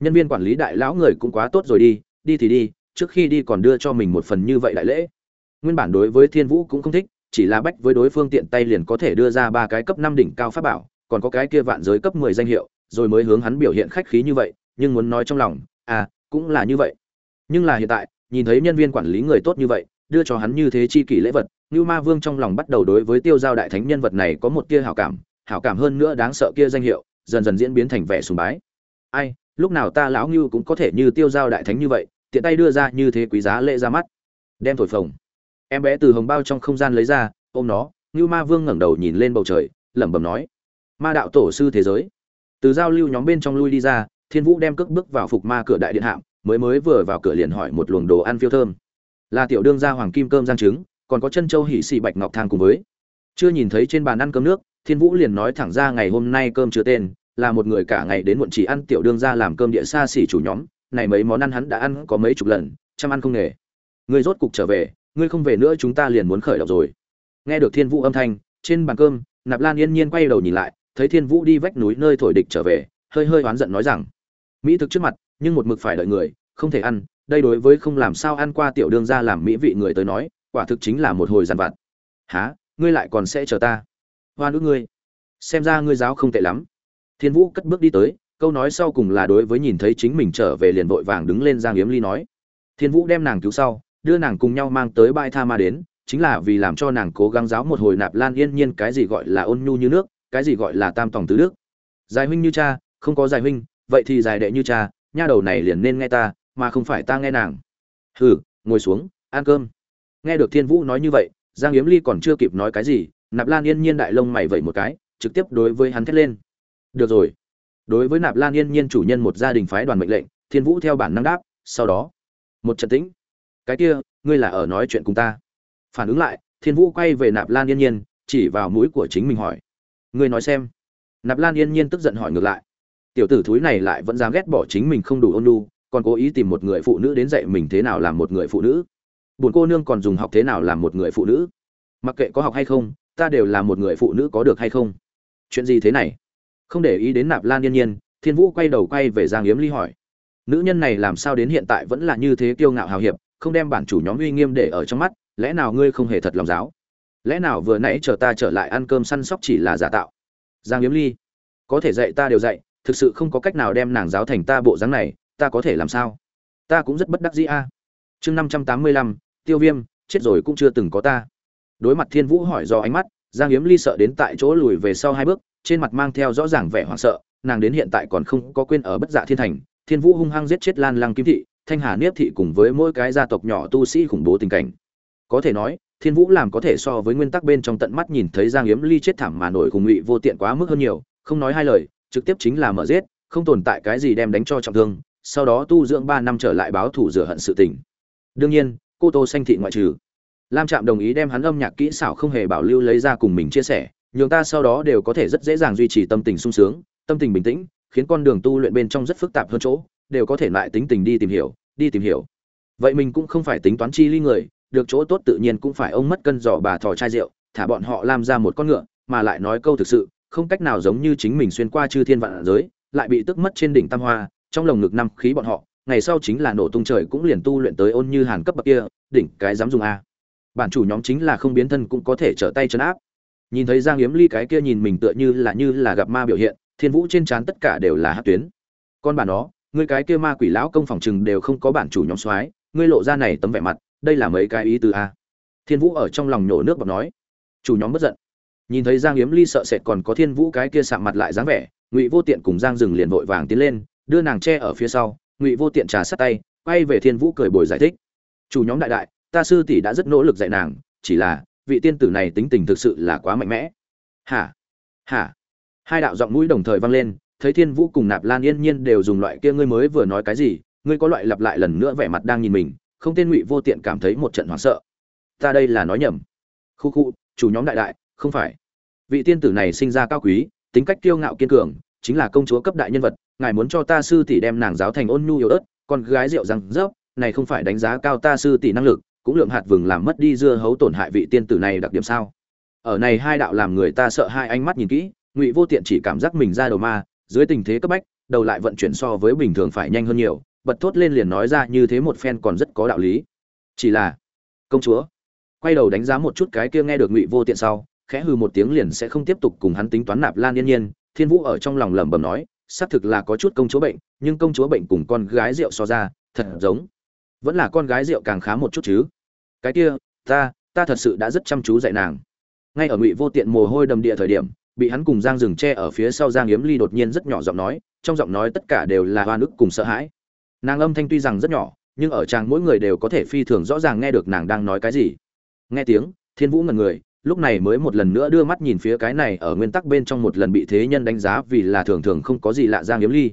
nhân viên quản lý đại lão người cũng quá tốt rồi đi đi thì đi, trước khi đi còn đưa cho mình một phần như vậy đại lễ. Nguyên bản đối với thiên vũ cũng không thích, chỉ là bách với đối phương tiện tay liền có thể đưa ra ba cái cấp năm đỉnh cao pháp bảo, còn có cái kia vạn giới cấp mười danh hiệu, rồi mới hướng hắn biểu hiện khách khí như vậy, nhưng muốn nói trong lòng à cũng là như vậy. Nhưng là hiện tại, nhìn thấy nhân viên quản lý người tốt như vậy, đưa cho hắn như thế chi kỷ lễ vật như ma vương trong lòng bắt đầu đối với tiêu giao đại thánh nhân vật này có một tia hảo cảm hảo cảm hơn nữa đáng sợ kia danh hiệu, dần dần diễn biến thành vẻ sùng bái. Ai lúc nào ta lão ngưu cũng có thể như tiêu giao đại thánh như vậy, tiện tay đưa ra như thế quý giá lễ ra mắt. Đem thổi phồng. Em bé từ hồng bao trong không gian lấy ra, ôm nó, ngưu ma vương ngẩng đầu nhìn lên bầu trời, lẩm bẩm nói, ma đạo tổ sư thế giới. Từ giao lưu nhóm bên trong lui đi ra, thiên vũ đem cước bước vào phục ma cửa đại điện hạm, mới mới vừa vào cửa liền hỏi một luồng đồ ăn phiêu thơm. Là tiểu đương gia hoàng kim cơm giang trứng, còn có chân châu hỉ xì bạch ngọc thang cùng với. Chưa nhìn thấy trên bàn ăn cơm nước, thiên vũ liền nói thẳng ra ngày hôm nay cơm chưa tên là một người cả ngày đến muộn chỉ ăn tiểu đương ra làm cơm địa xa xỉ chủ nhóm, này mấy món ăn hắn đã ăn có mấy chục lần, chăm ăn không nghề. Ngươi rốt cục trở về, ngươi không về nữa chúng ta liền muốn khởi động rồi. Nghe được thiên vũ âm thanh, trên bàn cơm, nạp lan yên nhiên quay đầu nhìn lại, thấy thiên vũ đi vách núi nơi thổi địch trở về, hơi hơi oán giận nói rằng, mỹ thực trước mặt, nhưng một mực phải đợi người, không thể ăn, đây đối với không làm sao ăn qua tiểu đương ra làm mỹ vị người tới nói, quả thực chính là một hồi giàn vặt. Há ngươi lại còn sẽ chờ ta? Hoa nữ ngươi. Xem ra ngươi giáo không tệ lắm thiên vũ cất bước đi tới, câu nói sau cùng là đối với nhìn thấy chính mình trở về liền vội vàng đứng lên giang yếm ly nói. Thiên vũ đem nàng cứu sau, đưa nàng cùng nhau mang tới bãi tha ma đến, chính là vì làm cho nàng cố gắng giáo một hồi nạp lan yên nhiên cái gì gọi là ôn nhu như nước, cái gì gọi là tam tòng tứ đức. Dài huynh như cha, không có dài huynh, vậy thì dài đệ như cha, nha đầu này liền nên nghe ta, mà không phải ta nghe nàng. Hừ, ngồi xuống, ăn cơm. Nghe được thiên vũ nói như vậy, giang yếm ly còn chưa kịp nói cái gì, nạp lan yên nhiên đại lông mày vậy một cái, trực tiếp đối với hắn thét lên được rồi. Đối với nạp lan yên nhiên chủ nhân một gia đình phái đoàn mệnh lệnh, thiên vũ theo bản năng đáp, sau đó. Một trận tĩnh. Cái kia, ngươi là ở nói chuyện cùng ta. Phản ứng lại, thiên vũ quay về nạp lan yên nhiên, chỉ vào mũi của chính mình hỏi. Ngươi nói xem. Nạp lan yên nhiên tức giận hỏi ngược lại. Tiểu tử thúi này lại vẫn dám ghét bỏ chính mình không đủ ôn nhu, còn cố ý tìm một người phụ nữ đến dạy mình thế nào làm một người phụ nữ. Buồn cô nương còn dùng học thế nào làm một người phụ nữ. Mặc kệ có học hay không, ta đều là một người phụ nữ có được hay không. Chuyện gì thế này? Không để ý đến nạp lan yên nhiên, thiên vũ quay đầu quay về giang yếm ly hỏi. Nữ nhân này làm sao đến hiện tại vẫn là như thế kiêu ngạo hào hiệp, không đem bản chủ nhóm uy nghiêm để ở trong mắt, lẽ nào ngươi không hề thật lòng giáo? Lẽ nào vừa nãy chờ ta trở lại ăn cơm săn sóc chỉ là giả tạo? Giang yếm ly, có thể dạy ta đều dạy, thực sự không có cách nào đem nàng giáo thành ta bộ dáng này, ta có thể làm sao? Ta cũng rất bất đắc dĩ a. Chương năm trăm tám mươi lăm, tiêu viêm, chết rồi cũng chưa từng có ta. Đối mặt thiên vũ hỏi do ánh mắt, giang yếm ly sợ đến tại chỗ lùi về sau hai bước trên mặt mang theo rõ ràng vẻ hoảng sợ, nàng đến hiện tại còn không có quên ở bất dạ thiên thành, thiên vũ hung hăng giết chết lan lăng kim thị, thanh hà niếp thị cùng với mỗi cái gia tộc nhỏ tu sĩ khủng bố tình cảnh. Có thể nói, thiên vũ làm có thể so với nguyên tắc bên trong tận mắt nhìn thấy giang yếm ly chết thảm mà nổi cùng ngụy vô tiện quá mức hơn nhiều, không nói hai lời, trực tiếp chính là mở giết, không tồn tại cái gì đem đánh cho trọng thương, sau đó tu dưỡng ba năm trở lại báo thủ rửa hận sự tình. Đương nhiên, cô tô xanh thị ngoại trừ. Lam trạm đồng ý đem hắn âm nhạc kỹ xảo không hề bảo lưu lấy ra cùng mình chia sẻ nhường ta sau đó đều có thể rất dễ dàng duy trì tâm tình sung sướng, tâm tình bình tĩnh, khiến con đường tu luyện bên trong rất phức tạp hơn chỗ, đều có thể lại tính tình đi tìm hiểu, đi tìm hiểu. Vậy mình cũng không phải tính toán chi ly người, được chỗ tốt tự nhiên cũng phải ông mất cân giỏ bà thò chai rượu, thả bọn họ làm ra một con ngựa, mà lại nói câu thực sự, không cách nào giống như chính mình xuyên qua chư thiên vạn giới, lại bị tức mất trên đỉnh tam hoa, trong lồng ngực năm khí bọn họ, ngày sau chính là nổ tung trời cũng liền tu luyện tới ôn như hàn cấp bậc kia, đỉnh cái dám dùng a. Bản chủ nhóm chính là không biến thân cũng có thể trở tay chấn áp nhìn thấy giang yếm ly cái kia nhìn mình tựa như là như là gặp ma biểu hiện, thiên vũ trên trán tất cả đều là hát tuyến. Con bản đó ngươi cái kia ma quỷ lão công phòng chừng đều không có bản chủ nhóm soái, ngươi lộ ra này tấm vẻ mặt, đây là mấy cái ý từ a? Thiên vũ ở trong lòng nhổ nước và nói. Chủ nhóm bất giận. Nhìn thấy giang yếm ly sợ sệt còn có thiên vũ cái kia sạm mặt lại dáng vẻ, ngụy vô tiện cùng giang dừng liền vội vàng tiến lên, đưa nàng che ở phía sau, ngụy vô tiện trà sát tay, quay về thiên vũ cười bồi giải thích. Chủ nhóm đại đại, ta sư tỷ đã rất nỗ lực dạy nàng, chỉ là vị tiên tử này tính tình thực sự là quá mạnh mẽ. Hả? Hả? Hai đạo giọng mũi đồng thời vang lên, thấy thiên vũ cùng nạp lan yên nhiên đều dùng loại kia ngươi mới vừa nói cái gì, ngươi có loại lặp lại lần nữa vẻ mặt đang nhìn mình, không tên ngụy vô tiện cảm thấy một trận hoảng sợ. Ta đây là nói nhầm. Khu khu, chủ nhóm đại đại, không phải. Vị tiên tử này sinh ra cao quý, tính cách kiêu ngạo kiên cường, chính là công chúa cấp đại nhân vật, ngài muốn cho ta sư tỷ đem nàng giáo thành ôn nhu yếu ớt, con gái rượu răng rớp, này không phải đánh giá cao ta sư tỷ năng lực cũng lượng hạt vừng làm mất đi dưa hấu tổn hại vị tiên tử này đặc điểm sao? Ở này hai đạo làm người ta sợ hai ánh mắt nhìn kỹ, ngụy vô tiện chỉ cảm giác mình ra đầu ma, dưới tình thế cấp bách, đầu lại vận chuyển so với bình thường phải nhanh hơn nhiều, bật thốt lên liền nói ra như thế một phen còn rất có đạo lý. Chỉ là, công chúa, quay đầu đánh giá một chút cái kia nghe được ngụy vô tiện sau, khẽ hừ một tiếng liền sẽ không tiếp tục cùng hắn tính toán nạp lan yên nhiên, thiên vũ ở trong lòng lẩm bẩm nói, xác thực là có chút công chúa bệnh, nhưng công chúa bệnh cùng con gái rượu so ra, thật giống vẫn là con gái rượu càng khá một chút chứ. Cái kia, ta ta thật sự đã rất chăm chú dạy nàng. Ngay ở ngụy vô tiện mồ hôi đầm địa thời điểm, bị hắn cùng giang rừng tre ở phía sau giang yếm ly đột nhiên rất nhỏ giọng nói, trong giọng nói tất cả đều là hoa ức cùng sợ hãi. Nàng âm thanh tuy rằng rất nhỏ, nhưng ở trang mỗi người đều có thể phi thường rõ ràng nghe được nàng đang nói cái gì. Nghe tiếng, thiên vũ ngần người, lúc này mới một lần nữa đưa mắt nhìn phía cái này ở nguyên tắc bên trong một lần bị thế nhân đánh giá vì là thường thường không có gì lạ giang yếm ly.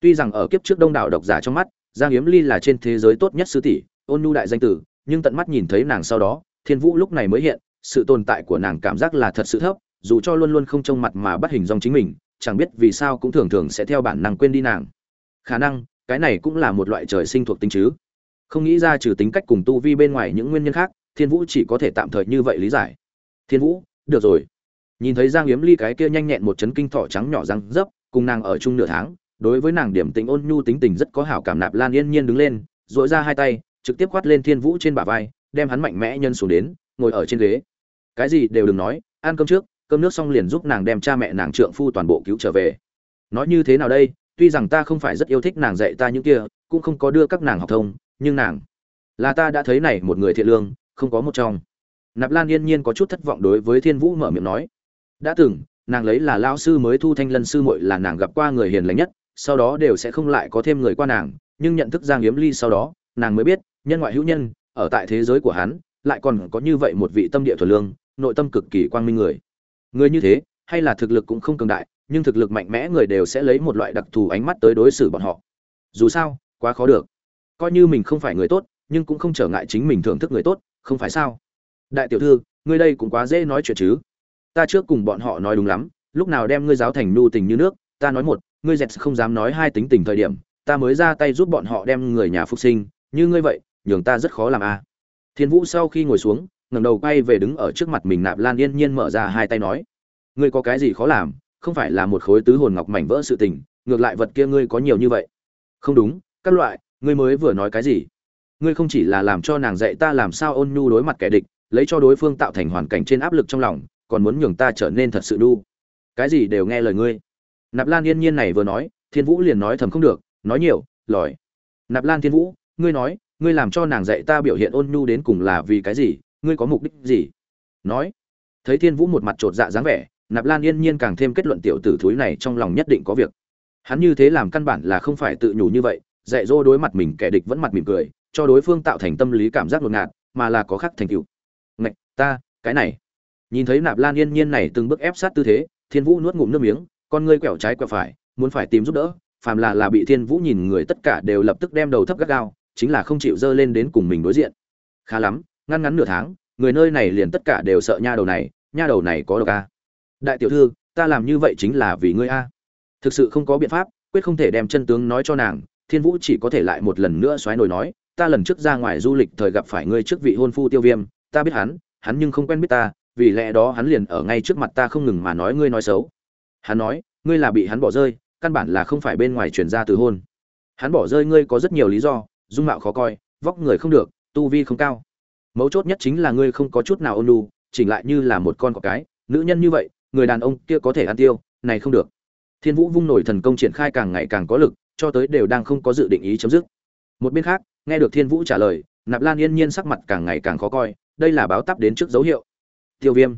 Tuy rằng ở kiếp trước đông đảo độc giả trong mắt giang yếm ly là trên thế giới tốt nhất sư tỷ, ôn nhu đại danh tử, nhưng tận mắt nhìn thấy nàng sau đó, thiên vũ lúc này mới hiện, sự tồn tại của nàng cảm giác là thật sự thấp, dù cho luôn luôn không trông mặt mà bắt hình dong chính mình, chẳng biết vì sao cũng thường thường sẽ theo bản năng quên đi nàng. Khả năng, cái này cũng là một loại trời sinh thuộc tính chứ. Không nghĩ ra trừ tính cách cùng tu vi bên ngoài những nguyên nhân khác, thiên vũ chỉ có thể tạm thời như vậy lý giải. Thiên vũ, được rồi. Nhìn thấy giang yếm ly cái kia nhanh nhẹn một chấn kinh thỏ trắng nhỏ răng dấp, cùng nàng ở chung nửa tháng đối với nàng điểm tính ôn nhu tính tình rất có hảo cảm nạp lan yên nhiên đứng lên dội ra hai tay, trực tiếp quát lên thiên vũ trên bả vai, đem hắn mạnh mẽ nhân xuống đến, ngồi ở trên ghế. Cái gì đều đừng nói, ăn cơm trước, cơm nước xong liền giúp nàng đem cha mẹ nàng trượng phu toàn bộ cứu trở về. Nói như thế nào đây, tuy rằng ta không phải rất yêu thích nàng dạy ta những kia, cũng không có đưa các nàng học thông, nhưng nàng là ta đã thấy này một người thiện lương, không có một trong. Nạp lan yên nhiên có chút thất vọng đối với thiên vũ mở miệng nói, đã từng, nàng lấy là lao sư mới thu thanh lân sư muội là nàng gặp qua người hiền lành nhất sau đó đều sẽ không lại có thêm người qua nàng, nhưng nhận thức giang yếm ly sau đó, nàng mới biết, nhân ngoại hữu nhân, ở tại thế giới của hắn, lại còn có như vậy một vị tâm địa thuần lương, nội tâm cực kỳ quang minh người. Người như thế, hay là thực lực cũng không cường đại, nhưng thực lực mạnh mẽ người đều sẽ lấy một loại đặc thù ánh mắt tới đối xử bọn họ. Dù sao, quá khó được. Coi như mình không phải người tốt, nhưng cũng không trở ngại chính mình thưởng thức người tốt, không phải sao? Đại tiểu thư, ngươi đây cũng quá dễ nói chuyện chứ. Ta trước cùng bọn họ nói đúng lắm, lúc nào đem ngươi giáo thành nu tình như nước, ta nói một ngươi dẹt không dám nói hai tính tình thời điểm, ta mới ra tay giúp bọn họ đem người nhà phục sinh, như ngươi vậy, nhường ta rất khó làm a. À. thiên vũ sau khi ngồi xuống, ngẩng đầu quay về đứng ở trước mặt mình nạp lan yên nhiên mở ra hai tay nói, ngươi có cái gì khó làm, không phải là một khối tứ hồn ngọc mảnh vỡ sự tình, ngược lại vật kia ngươi có nhiều như vậy. Không đúng, các loại, ngươi mới vừa nói cái gì? Ngươi không chỉ là làm cho nàng dạy ta làm sao ôn nhu đối mặt kẻ địch, lấy cho đối phương tạo thành hoàn cảnh trên áp lực trong lòng, còn muốn nhường ta trở nên thật sự đu cái gì đều nghe lời ngươi nạp lan yên nhiên này vừa nói, thiên vũ liền nói thầm không được, nói nhiều, lòi. Nạp lan thiên vũ, ngươi nói, ngươi làm cho nàng dạy ta biểu hiện ôn nhu đến cùng là vì cái gì, ngươi có mục đích gì? Nói. Thấy thiên vũ một mặt trột dạ dáng vẻ, nạp lan yên nhiên càng thêm kết luận tiểu tử thúi này trong lòng nhất định có việc. Hắn như thế làm căn bản là không phải tự nhủ như vậy, dạy dỗ đối mặt mình kẻ địch vẫn mặt mỉm cười, cho đối phương tạo thành tâm lý cảm giác ngột ngạt, mà là có khác thành tựu. Ngạch, ta, cái này. Nhìn thấy nạp lan yên nhiên này từng bước ép sát tư thế, thiên vũ nuốt ngụm nước miếng con ngươi quẹo trái quẹo phải, muốn phải tìm giúp đỡ, phàm là là bị thiên vũ nhìn người tất cả đều lập tức đem đầu thấp gắt gao, chính là không chịu dơ lên đến cùng mình đối diện. Khá lắm, ngăn ngắn nửa tháng, người nơi này liền tất cả đều sợ nha đầu này, nha đầu này có độc a. Đại tiểu thư, ta làm như vậy chính là vì ngươi a. Thực sự không có biện pháp, quyết không thể đem chân tướng nói cho nàng, thiên vũ chỉ có thể lại một lần nữa xoáy nổi nói, ta lần trước ra ngoài du lịch thời gặp phải ngươi trước vị hôn phu tiêu viêm, ta biết hắn hắn nhưng không quen biết ta, vì lẽ đó hắn liền ở ngay trước mặt ta không ngừng mà nói ngươi nói xấu hắn nói, ngươi là bị hắn bỏ rơi, căn bản là không phải bên ngoài chuyển ra từ hôn. Hắn bỏ rơi ngươi có rất nhiều lý do, dung mạo khó coi, vóc người không được, tu vi không cao. Mấu chốt nhất chính là ngươi không có chút nào ôn lu chỉnh lại như là một con cọp cái. Nữ nhân như vậy, người đàn ông kia có thể ăn tiêu, này không được. Thiên vũ vung nổi thần công triển khai càng ngày càng có lực, cho tới đều đang không có dự định ý chấm dứt. Một bên khác, nghe được thiên vũ trả lời, nạp lan yên nhiên sắc mặt càng ngày càng khó coi, đây là báo tắp đến trước dấu hiệu. Tiêu viêm.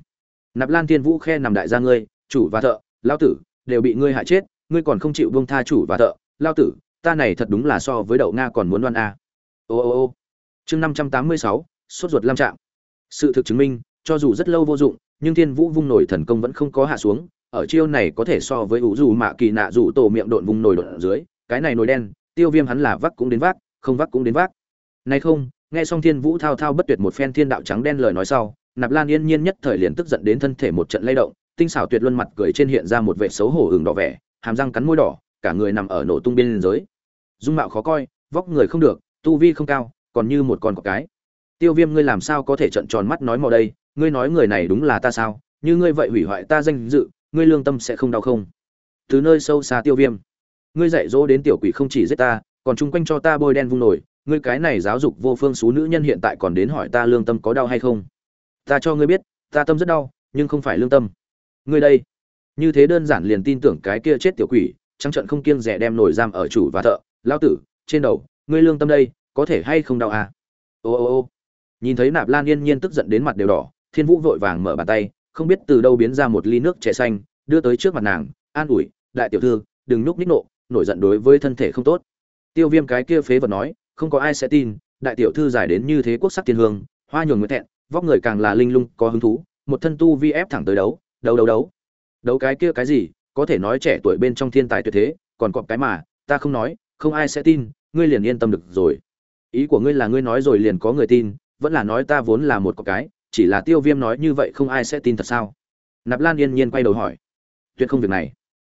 Nạp lan thiên vũ khe nằm đại gia ngươi, chủ và thợ lao tử, đều bị ngươi hại chết, ngươi còn không chịu buông tha chủ và thợ. Lao tử, ta này thật đúng là so với đậu nga còn muốn đoan a. Ô ô ô. Chương năm trăm tám mươi sáu, sốt ruột lam trạng sự thực chứng minh, cho dù rất lâu vô dụng, nhưng thiên vũ vung nổi thần công vẫn không có hạ xuống. Ở chiêu này có thể so với ủ dù mạ kỳ nạ dù tổ miệng độn vùng nổi độn ở dưới, cái này nổi đen, tiêu viêm hắn là vác cũng đến vác, không vác cũng đến vác. Này không, nghe xong thiên vũ thao thao bất tuyệt một phen thiên đạo trắng đen lời nói sau, nạp lan yên nhiên nhất thời liền tức giận đến thân thể một trận lay động tinh xảo tuyệt luân mặt cười trên hiện ra một vẻ xấu hổ hừng đỏ vẻ, hàm răng cắn môi đỏ, cả người nằm ở nổ tung biên giới dung mạo khó coi, vóc người không được, tu vi không cao, còn như một con cọp cái. Tiêu viêm ngươi làm sao có thể trợn tròn mắt nói mò đây? Ngươi nói người này đúng là ta sao? Như ngươi vậy hủy hoại ta danh dự, ngươi lương tâm sẽ không đau không? Từ nơi sâu xa tiêu viêm. Ngươi dạy dỗ đến tiểu quỷ không chỉ giết ta, còn chung quanh cho ta bôi đen vung nổi. Ngươi cái này giáo dục vô phương số nữ nhân hiện tại còn đến hỏi ta lương tâm có đau hay không? Ta cho ngươi biết, ta tâm rất đau, nhưng không phải lương tâm ngươi đây. Như thế đơn giản liền tin tưởng cái kia chết tiểu quỷ, trắng trận không kiêng rẻ đem nổi giam ở chủ và thợ. Lao tử, trên đầu, ngươi lương tâm đây, có thể hay không đau à? Ô ô ô. Nhìn thấy nạp lan yên nhiên tức giận đến mặt đều đỏ, thiên vũ vội vàng mở bàn tay, không biết từ đâu biến ra một ly nước trẻ xanh, đưa tới trước mặt nàng, an ủi, đại tiểu thư, đừng núp ních nộ, nổi giận đối với thân thể không tốt. Tiêu viêm cái kia phế vật nói, không có ai sẽ tin, đại tiểu thư giải đến như thế quốc sắc thiên hương, hoa nhường người thẹn, vóc người càng là linh lung, có hứng thú, một thân tu vi ép thẳng tới đấu đấu đấu đấu. Đấu cái kia cái gì, có thể nói trẻ tuổi bên trong thiên tài tuyệt thế, còn cọp cái mà, ta không nói, không ai sẽ tin, ngươi liền yên tâm được rồi. Ý của ngươi là ngươi nói rồi liền có người tin, vẫn là nói ta vốn là một cọp cái, chỉ là tiêu viêm nói như vậy không ai sẽ tin thật sao? Nạp lan yên nhiên quay đầu hỏi. Tuyệt không việc này.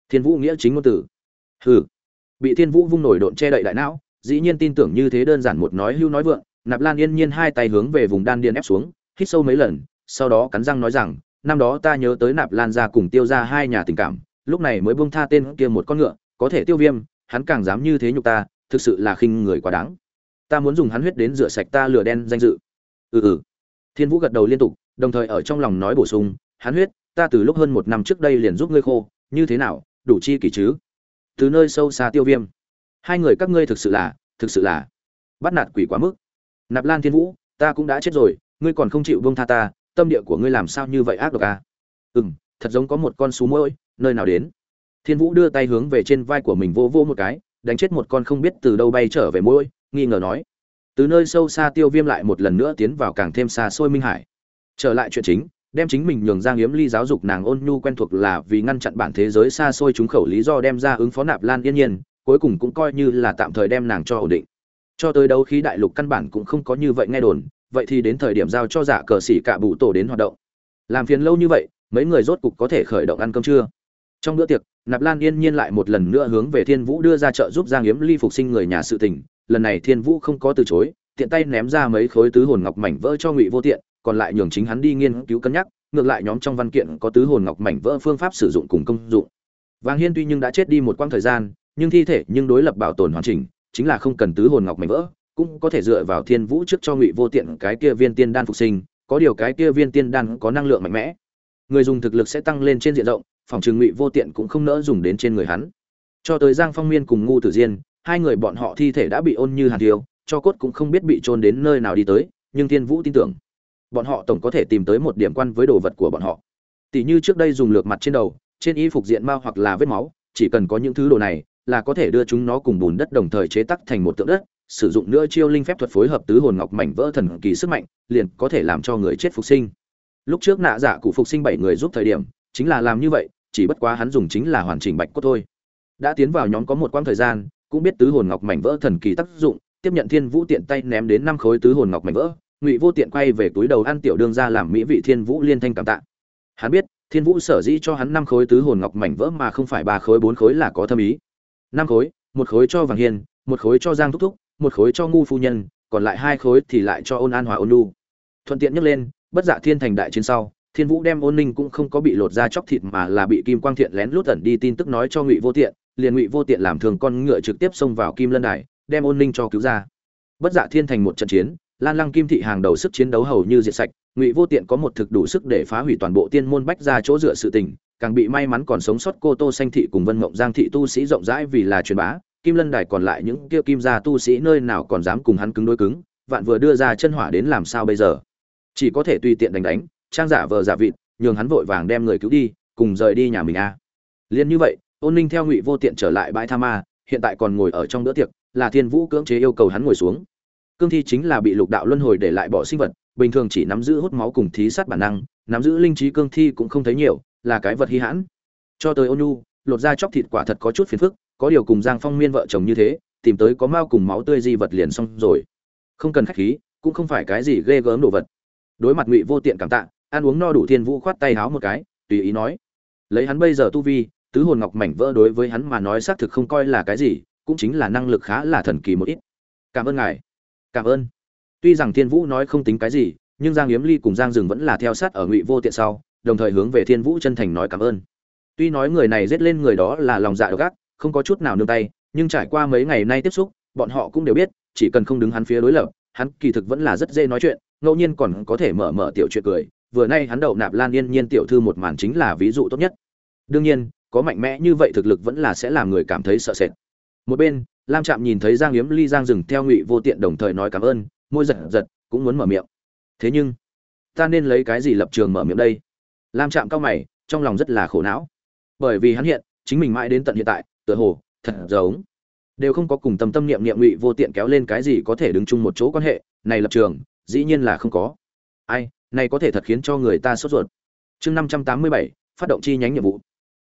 Thiên vũ nghĩa chính ngôn tử hừ. Bị thiên vũ vung nổi độn che đậy đại não, dĩ nhiên tin tưởng như thế đơn giản một nói hưu nói vượng, nạp lan yên nhiên hai tay hướng về vùng đan điên ép xuống, hít sâu mấy lần, sau đó cắn răng nói rằng năm đó ta nhớ tới nạp lan ra cùng tiêu ra hai nhà tình cảm, lúc này mới buông tha tên kia một con ngựa, có thể tiêu viêm, hắn càng dám như thế nhục ta, thực sự là khinh người quá đáng. Ta muốn dùng hắn huyết đến rửa sạch ta lửa đen danh dự. Ừ ừ. Thiên vũ gật đầu liên tục, đồng thời ở trong lòng nói bổ sung, hắn huyết, ta từ lúc hơn một năm trước đây liền giúp ngươi khô, như thế nào, đủ chi kỷ chứ? Từ nơi sâu xa tiêu viêm. Hai người các ngươi thực sự là, thực sự là bắt nạt quỷ quá mức. Nạp lan thiên vũ, ta cũng đã chết rồi, ngươi còn không chịu buông tha ta tâm địa của ngươi làm sao như vậy ác độc à? ừ thật giống có một con sú muỗi, nơi nào đến? Thiên vũ đưa tay hướng về trên vai của mình vô vô một cái đánh chết một con không biết từ đâu bay trở về muỗi, nghi ngờ nói. Từ nơi sâu xa tiêu viêm lại một lần nữa tiến vào càng thêm xa xôi minh hải. Trở lại chuyện chính đem chính mình nhường giang yếm ly giáo dục nàng ôn nhu quen thuộc là vì ngăn chặn bản thế giới xa xôi chúng khẩu lý do đem ra ứng phó nạp lan yên nhiên cuối cùng cũng coi như là tạm thời đem nàng cho ổn định. Cho tới đấu khí đại lục căn bản cũng không có như vậy nghe đồn vậy thì đến thời điểm giao cho giả cờ xỉ cả bụ tổ đến hoạt động. Làm phiền lâu như vậy, mấy người rốt cục có thể khởi động ăn cơm trưa. Trong bữa tiệc, nạp lan yên nhiên lại một lần nữa hướng về thiên vũ đưa ra trợ giúp giang yếm ly phục sinh người nhà sự tình. Lần này thiên vũ không có từ chối, tiện tay ném ra mấy khối tứ hồn ngọc mảnh vỡ cho ngụy vô tiện, còn lại nhường chính hắn đi nghiên cứu cân nhắc, ngược lại nhóm trong văn kiện có tứ hồn ngọc mảnh vỡ phương pháp sử dụng cùng công dụng. Vàng hiên tuy nhưng đã chết đi một quãng thời gian, nhưng thi thể nhưng đối lập bảo tồn hoàn chỉnh, chính là không cần tứ hồn ngọc mảnh vỡ cũng có thể dựa vào thiên vũ trước cho ngụy vô tiện cái kia viên tiên đan phục sinh, có điều cái kia viên tiên đan có năng lượng mạnh mẽ. Người dùng thực lực sẽ tăng lên trên diện rộng, phòng trường ngụy vô tiện cũng không nỡ dùng đến trên người hắn. Cho tới giang phong miên cùng ngu tử diên, hai người bọn họ thi thể đã bị ôn như hàn thiêu, cho cốt cũng không biết bị trôn đến nơi nào đi tới, nhưng thiên vũ tin tưởng, bọn họ tổng có thể tìm tới một điểm quan với đồ vật của bọn họ. Tỷ như trước đây dùng lược mặt trên đầu, trên y phục diện mao hoặc là vết máu, chỉ cần có những thứ đồ này là có thể đưa chúng nó cùng bùn đất đồng thời chế tác thành một tượng đất sử dụng nữa chiêu linh phép thuật phối hợp tứ hồn ngọc mảnh vỡ thần kỳ sức mạnh, liền có thể làm cho người chết phục sinh. Lúc trước nạ giả cụ phục sinh bảy người giúp thời điểm, chính là làm như vậy, chỉ bất quá hắn dùng chính là hoàn chỉnh bạch cốt thôi. Đã tiến vào nhóm có một quãng thời gian, cũng biết tứ hồn ngọc mảnh vỡ thần kỳ tác dụng, tiếp nhận thiên vũ tiện tay ném đến năm khối tứ hồn ngọc mảnh vỡ, ngụy vô tiện quay về túi đầu ăn tiểu đương ra làm mỹ vị thiên vũ liên thanh cảm tạ. Hắn biết, thiên vũ sở dĩ cho hắn năm khối tứ hồn ngọc mảnh vỡ mà không phải ba khối bốn khối là có thâm ý. Năm khối, một khối cho vàng hiền một khối cho giang thúc thúc một khối cho ngu phu nhân, còn lại hai khối thì lại cho ôn an hòa ôn lu thuận tiện nhắc lên, bất giả thiên thành đại chiến sau, thiên vũ đem ôn ninh cũng không có bị lột ra chóc thịt mà là bị kim quang thiện lén lút ẩn đi tin tức nói cho ngụy vô tiện, liền ngụy vô tiện làm thường con ngựa trực tiếp xông vào kim lân đài, đem ôn ninh cho cứu ra. Bất giả thiên thành một trận chiến, lan lăng kim thị hàng đầu sức chiến đấu hầu như diệt sạch, ngụy vô tiện có một thực đủ sức để phá hủy toàn bộ tiên môn bách ra chỗ dựa sự tình, càng bị may mắn còn sống sót cô tô xanh thị cùng vân mộng giang thị tu sĩ rộng rãi vì là truyền bá kim lân đài còn lại những kia kim gia tu sĩ nơi nào còn dám cùng hắn cứng đối cứng, vạn vừa đưa ra chân hỏa đến làm sao bây giờ? Chỉ có thể tùy tiện đánh đánh, trang giả vờ giả vịt, nhường hắn vội vàng đem người cứu đi, cùng rời đi nhà mình a. À. liên như vậy, ôn ninh theo ngụy vô tiện trở lại bãi tha ma, hiện tại còn ngồi ở trong bữa tiệc, là thiên vũ cưỡng chế yêu cầu hắn ngồi xuống. Cương thi chính là bị lục đạo luân hồi để lại bỏ sinh vật, bình thường chỉ nắm giữ hút máu cùng thí sát bản năng, nắm giữ linh trí cương thi cũng không thấy nhiều, là cái vật hy hãn. Cho tới ôn nhu, lột ra chóc thịt quả thật có chút phiền phức có điều cùng giang phong miên vợ chồng như thế, tìm tới có mao cùng máu tươi di vật liền xong rồi. Không cần khách khí, cũng không phải cái gì ghê gớm đồ vật. Đối mặt ngụy vô tiện cảm tạ, ăn uống no đủ thiên vũ khoát tay háo một cái, tùy ý nói. Lấy hắn bây giờ tu vi, tứ hồn ngọc mảnh vỡ đối với hắn mà nói xác thực không coi là cái gì, cũng chính là năng lực khá là thần kỳ một ít. Cảm ơn ngài. Cảm ơn. Tuy rằng thiên vũ nói không tính cái gì, nhưng giang yếm ly cùng giang dừng vẫn là theo sát ở ngụy vô tiện sau, đồng thời hướng về thiên vũ chân thành nói cảm ơn. Tuy nói người này giết lên người đó là lòng dạ độc ác không có chút nào nương tay, nhưng trải qua mấy ngày nay tiếp xúc, bọn họ cũng đều biết, chỉ cần không đứng hắn phía đối lập, hắn kỳ thực vẫn là rất dễ nói chuyện, ngẫu nhiên còn có thể mở mở tiểu chuyện cười. Vừa nay hắn đậu nạp lan yên nhiên tiểu thư một màn chính là ví dụ tốt nhất. Đương nhiên, có mạnh mẽ như vậy thực lực vẫn là sẽ làm người cảm thấy sợ sệt. Một bên, lam trạm nhìn thấy giang yếm ly giang dừng theo ngụy vô tiện đồng thời nói cảm ơn, môi giật giật, cũng muốn mở miệng. Thế nhưng, ta nên lấy cái gì lập trường mở miệng đây? Lam trạm cao mày, trong lòng rất là khổ não. Bởi vì hắn hiện, chính mình mãi đến tận hiện tại tựa hồ, thật giống. Đều không có cùng tâm tâm niệm niệm ngụy vô tiện kéo lên cái gì có thể đứng chung một chỗ quan hệ, này lập trường, dĩ nhiên là không có. Ai, này có thể thật khiến cho người ta sốt ruột. Chương năm trăm tám mươi bảy, phát động chi nhánh nhiệm vụ.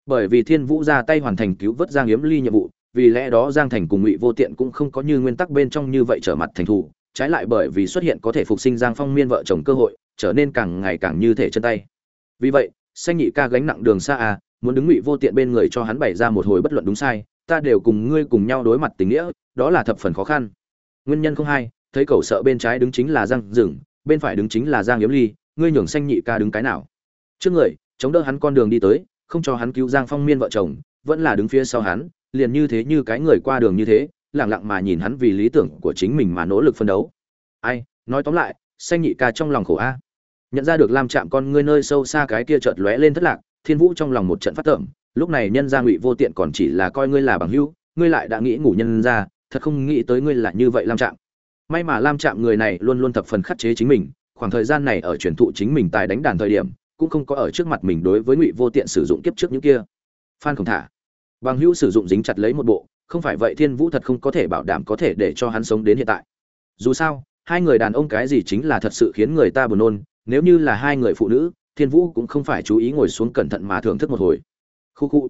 Bởi vì thiên vũ ra tay hoàn thành cứu vớt giang yếm ly nhiệm vụ, vì lẽ đó giang thành cùng ngụy vô tiện cũng không có như nguyên tắc bên trong như vậy trở mặt thành thủ trái lại bởi vì xuất hiện có thể phục sinh giang phong miên vợ chồng cơ hội, trở nên càng ngày càng như thể chân tay. Vì vậy, xanh nhị ca gánh nặng đường xa à muốn đứng ngụy vô tiện bên người cho hắn bày ra một hồi bất luận đúng sai, ta đều cùng ngươi cùng nhau đối mặt tình nghĩa, đó là thập phần khó khăn. Nguyên nhân không hai, thấy cậu sợ bên trái đứng chính là giang rừng bên phải đứng chính là giang yếm ly, ngươi nhường xanh nhị ca đứng cái nào? Trước người, chống đỡ hắn con đường đi tới, không cho hắn cứu giang phong miên vợ chồng, vẫn là đứng phía sau hắn, liền như thế như cái người qua đường như thế lẳng lặng mà nhìn hắn vì lý tưởng của chính mình mà nỗ lực phân đấu. Ai, nói tóm lại, xanh nhị ca trong lòng khổ a. Nhận ra được lam chạm con ngươi nơi sâu xa cái kia chợt lóe lên thất lạc thiên vũ trong lòng một trận phát tởm, lúc này nhân gia ngụy vô tiện còn chỉ là coi ngươi là bằng hữu, ngươi lại đã nghĩ ngủ nhân ra thật không nghĩ tới ngươi là như vậy lam trạm. May mà lam trạm người này luôn luôn thập phần khắc chế chính mình, khoảng thời gian này ở truyền thụ chính mình tài đánh đàn thời điểm, cũng không có ở trước mặt mình đối với ngụy vô tiện sử dụng kiếp trước những kia. Phan không thả, bằng hữu sử dụng dính chặt lấy một bộ, không phải vậy thiên vũ thật không có thể bảo đảm có thể để cho hắn sống đến hiện tại. Dù sao, hai người đàn ông cái gì chính là thật sự khiến người ta buồn nôn, nếu như là hai người phụ nữ thiên vũ cũng không phải chú ý ngồi xuống cẩn thận mà thưởng thức một hồi. Khu khu.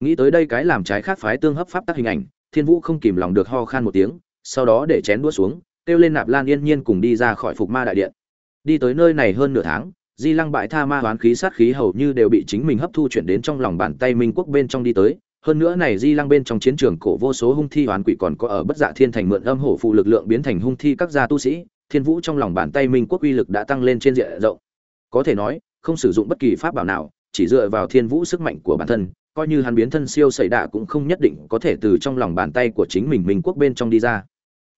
Nghĩ tới đây cái làm trái khác phái tương hấp pháp tác hình ảnh, thiên vũ không kìm lòng được ho khan một tiếng, sau đó để chén đũa xuống, kêu lên nạp lan yên nhiên cùng đi ra khỏi phục ma đại điện. Đi tới nơi này hơn nửa tháng, di lăng bại tha ma hoán khí sát khí hầu như đều bị chính mình hấp thu chuyển đến trong lòng bàn tay minh quốc bên trong đi tới. Hơn nữa này di lăng bên trong chiến trường cổ vô số hung thi hoán quỷ còn có ở bất dạ thiên thành mượn âm hổ phụ lực lượng biến thành hung thi các gia tu sĩ, thiên vũ trong lòng bàn tay minh quốc uy lực đã tăng lên trên diện rộng. Có thể nói không sử dụng bất kỳ pháp bảo nào, chỉ dựa vào thiên vũ sức mạnh của bản thân, coi như hắn biến thân siêu xảy đạ cũng không nhất định có thể từ trong lòng bàn tay của chính mình minh quốc bên trong đi ra.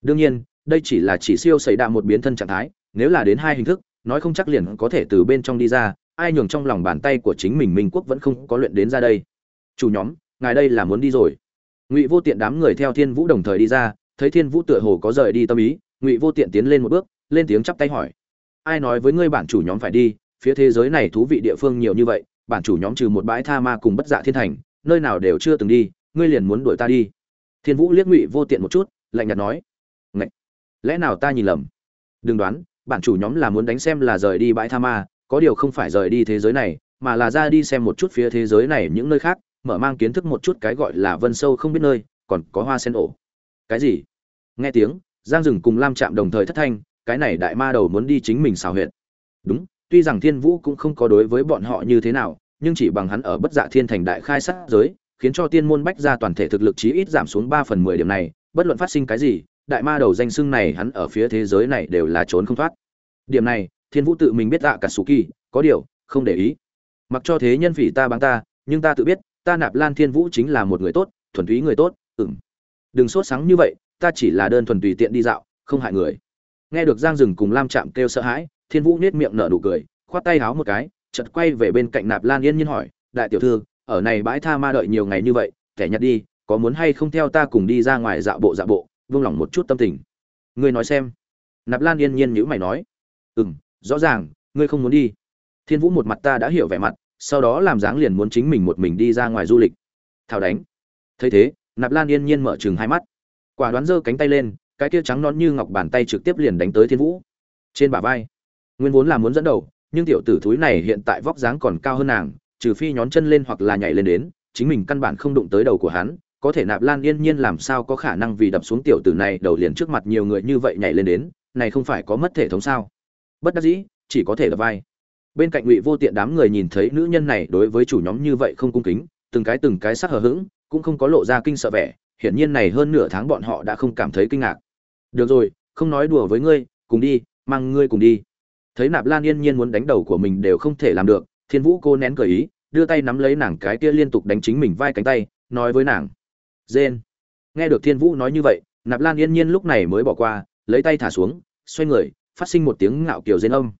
Đương nhiên, đây chỉ là chỉ siêu xảy đạ một biến thân trạng thái, nếu là đến hai hình thức, nói không chắc liền có thể từ bên trong đi ra, ai nhường trong lòng bàn tay của chính mình minh quốc vẫn không có luyện đến ra đây. Chủ nhóm, ngài đây là muốn đi rồi. Ngụy vô tiện đám người theo thiên vũ đồng thời đi ra, thấy thiên vũ tựa hồ có rời đi tâm ý, ngụy vô tiện tiến lên một bước, lên tiếng chắp tay hỏi. Ai nói với ngươi bản chủ nhóm phải đi phía thế giới này thú vị địa phương nhiều như vậy, bản chủ nhóm trừ một bãi tha ma cùng bất dạ thiên thành, nơi nào đều chưa từng đi, ngươi liền muốn đuổi ta đi. Thiên vũ liếc ngụy vô tiện một chút, lạnh nhạt nói. Ngậy! lẽ nào ta nhìn lầm? Đừng đoán, bản chủ nhóm là muốn đánh xem là rời đi bãi tha ma, có điều không phải rời đi thế giới này, mà là ra đi xem một chút phía thế giới này những nơi khác, mở mang kiến thức một chút cái gọi là vân sâu không biết nơi, còn có hoa sen ổ. Cái gì? Nghe tiếng, giang rừng cùng lam chạm đồng thời thất thanh, cái này đại ma đầu muốn đi chính mình xào huyệt. Đúng tuy rằng thiên vũ cũng không có đối với bọn họ như thế nào, nhưng chỉ bằng hắn ở bất dạ thiên thành đại khai sát giới, khiến cho tiên môn bách ra toàn thể thực lực chí ít giảm xuống ba phần mười điểm này, bất luận phát sinh cái gì, đại ma đầu danh xưng này hắn ở phía thế giới này đều là trốn không thoát. Điểm này, thiên vũ tự mình biết dạ cả sù kỳ, có điều, không để ý. Mặc cho thế nhân phỉ ta bằng ta, nhưng ta tự biết, ta nạp lan thiên vũ chính là một người tốt, thuần túy người tốt ừng đừng sốt sáng như vậy, ta chỉ là đơn thuần tùy tiện đi dạo, không hại người. Nghe được giang rừng cùng lam chạm kêu sợ hãi thiên vũ nết miệng nở nụ cười, khoát tay háo một cái, chợt quay về bên cạnh nạp lan yên nhiên hỏi, đại tiểu thư, ở này bãi tha ma đợi nhiều ngày như vậy, kẻ nhặt đi, có muốn hay không theo ta cùng đi ra ngoài dạo bộ dạo bộ, vương lòng một chút tâm tình. Ngươi nói xem. Nạp lan yên nhiên nhữ mày nói ừ m rõ ràng, ngươi không muốn đi. Thiên vũ một mặt ta đã hiểu vẻ mặt, sau đó làm dáng liền muốn chính mình một mình đi ra ngoài du lịch. Thảo đánh. Thấy thế, nạp lan yên nhiên mở chừng hai mắt. Quả đoán giơ cánh tay lên, cái kia trắng non như ngọc bàn tay trực tiếp liền đánh tới thiên vũ. Trên bả vai nguyên vốn là muốn dẫn đầu, nhưng tiểu tử thúi này hiện tại vóc dáng còn cao hơn nàng, trừ phi nhón chân lên hoặc là nhảy lên đến, chính mình căn bản không đụng tới đầu của hắn, có thể nạp lan yên nhiên làm sao có khả năng vì đập xuống tiểu tử này đầu liền trước mặt nhiều người như vậy nhảy lên đến, này không phải có mất thể thống sao? Bất đắc dĩ, chỉ có thể là vai. Bên cạnh ngụy vô tiện đám người nhìn thấy nữ nhân này đối với chủ nhóm như vậy không cung kính, từng cái từng cái sắc hờ hững, cũng không có lộ ra kinh sợ vẻ, hiển nhiên này hơn nửa tháng bọn họ đã không cảm thấy kinh ngạc. Được rồi, không nói đùa với ngươi, cùng đi, mang ngươi cùng đi thấy nạp lan yên nhiên muốn đánh đầu của mình đều không thể làm được, thiên vũ cô nén cởi ý, đưa tay nắm lấy nàng cái kia liên tục đánh chính mình vai cánh tay, nói với nàng. Rên. Nghe được thiên vũ nói như vậy, nạp lan yên nhiên lúc này mới bỏ qua, lấy tay thả xuống, xoay người, phát sinh một tiếng ngạo kiều rên âm.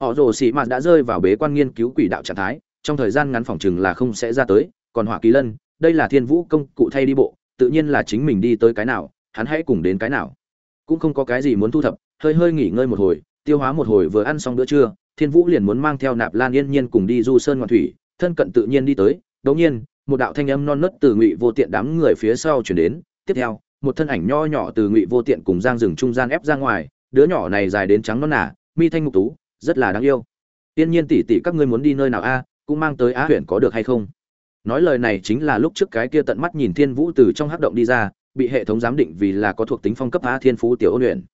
Họ rồ xị mạt đã rơi vào bế quan nghiên cứu quỷ đạo trạng thái, trong thời gian ngắn phòng chừng là không sẽ ra tới, còn hỏa kỳ lân, đây là thiên vũ công cụ thay đi bộ, tự nhiên là chính mình đi tới cái nào, hắn hãy cùng đến cái nào. Cũng không có cái gì muốn thu thập, hơi hơi nghỉ ngơi một hồi tiêu hóa một hồi vừa ăn xong bữa trưa thiên vũ liền muốn mang theo nạp lan yên nhiên cùng đi du sơn ngoạn thủy thân cận tự nhiên đi tới. Đống nhiên một đạo thanh âm non nớt từ ngụy vô tiện đám người phía sau chuyển đến. Tiếp theo một thân ảnh nho nhỏ từ ngụy vô tiện cùng giang rừng trung gian ép ra ngoài đứa nhỏ này dài đến trắng non nà, mi thanh ngục tú rất là đáng yêu. Tiên nhiên tỷ tỷ các ngươi muốn đi nơi nào a cũng mang tới á huyện có được hay không? Nói lời này chính là lúc trước cái kia tận mắt nhìn thiên vũ từ trong hắc động đi ra bị hệ thống giám định vì là có thuộc tính phong cấp á thiên phú tiểu ôn luyện.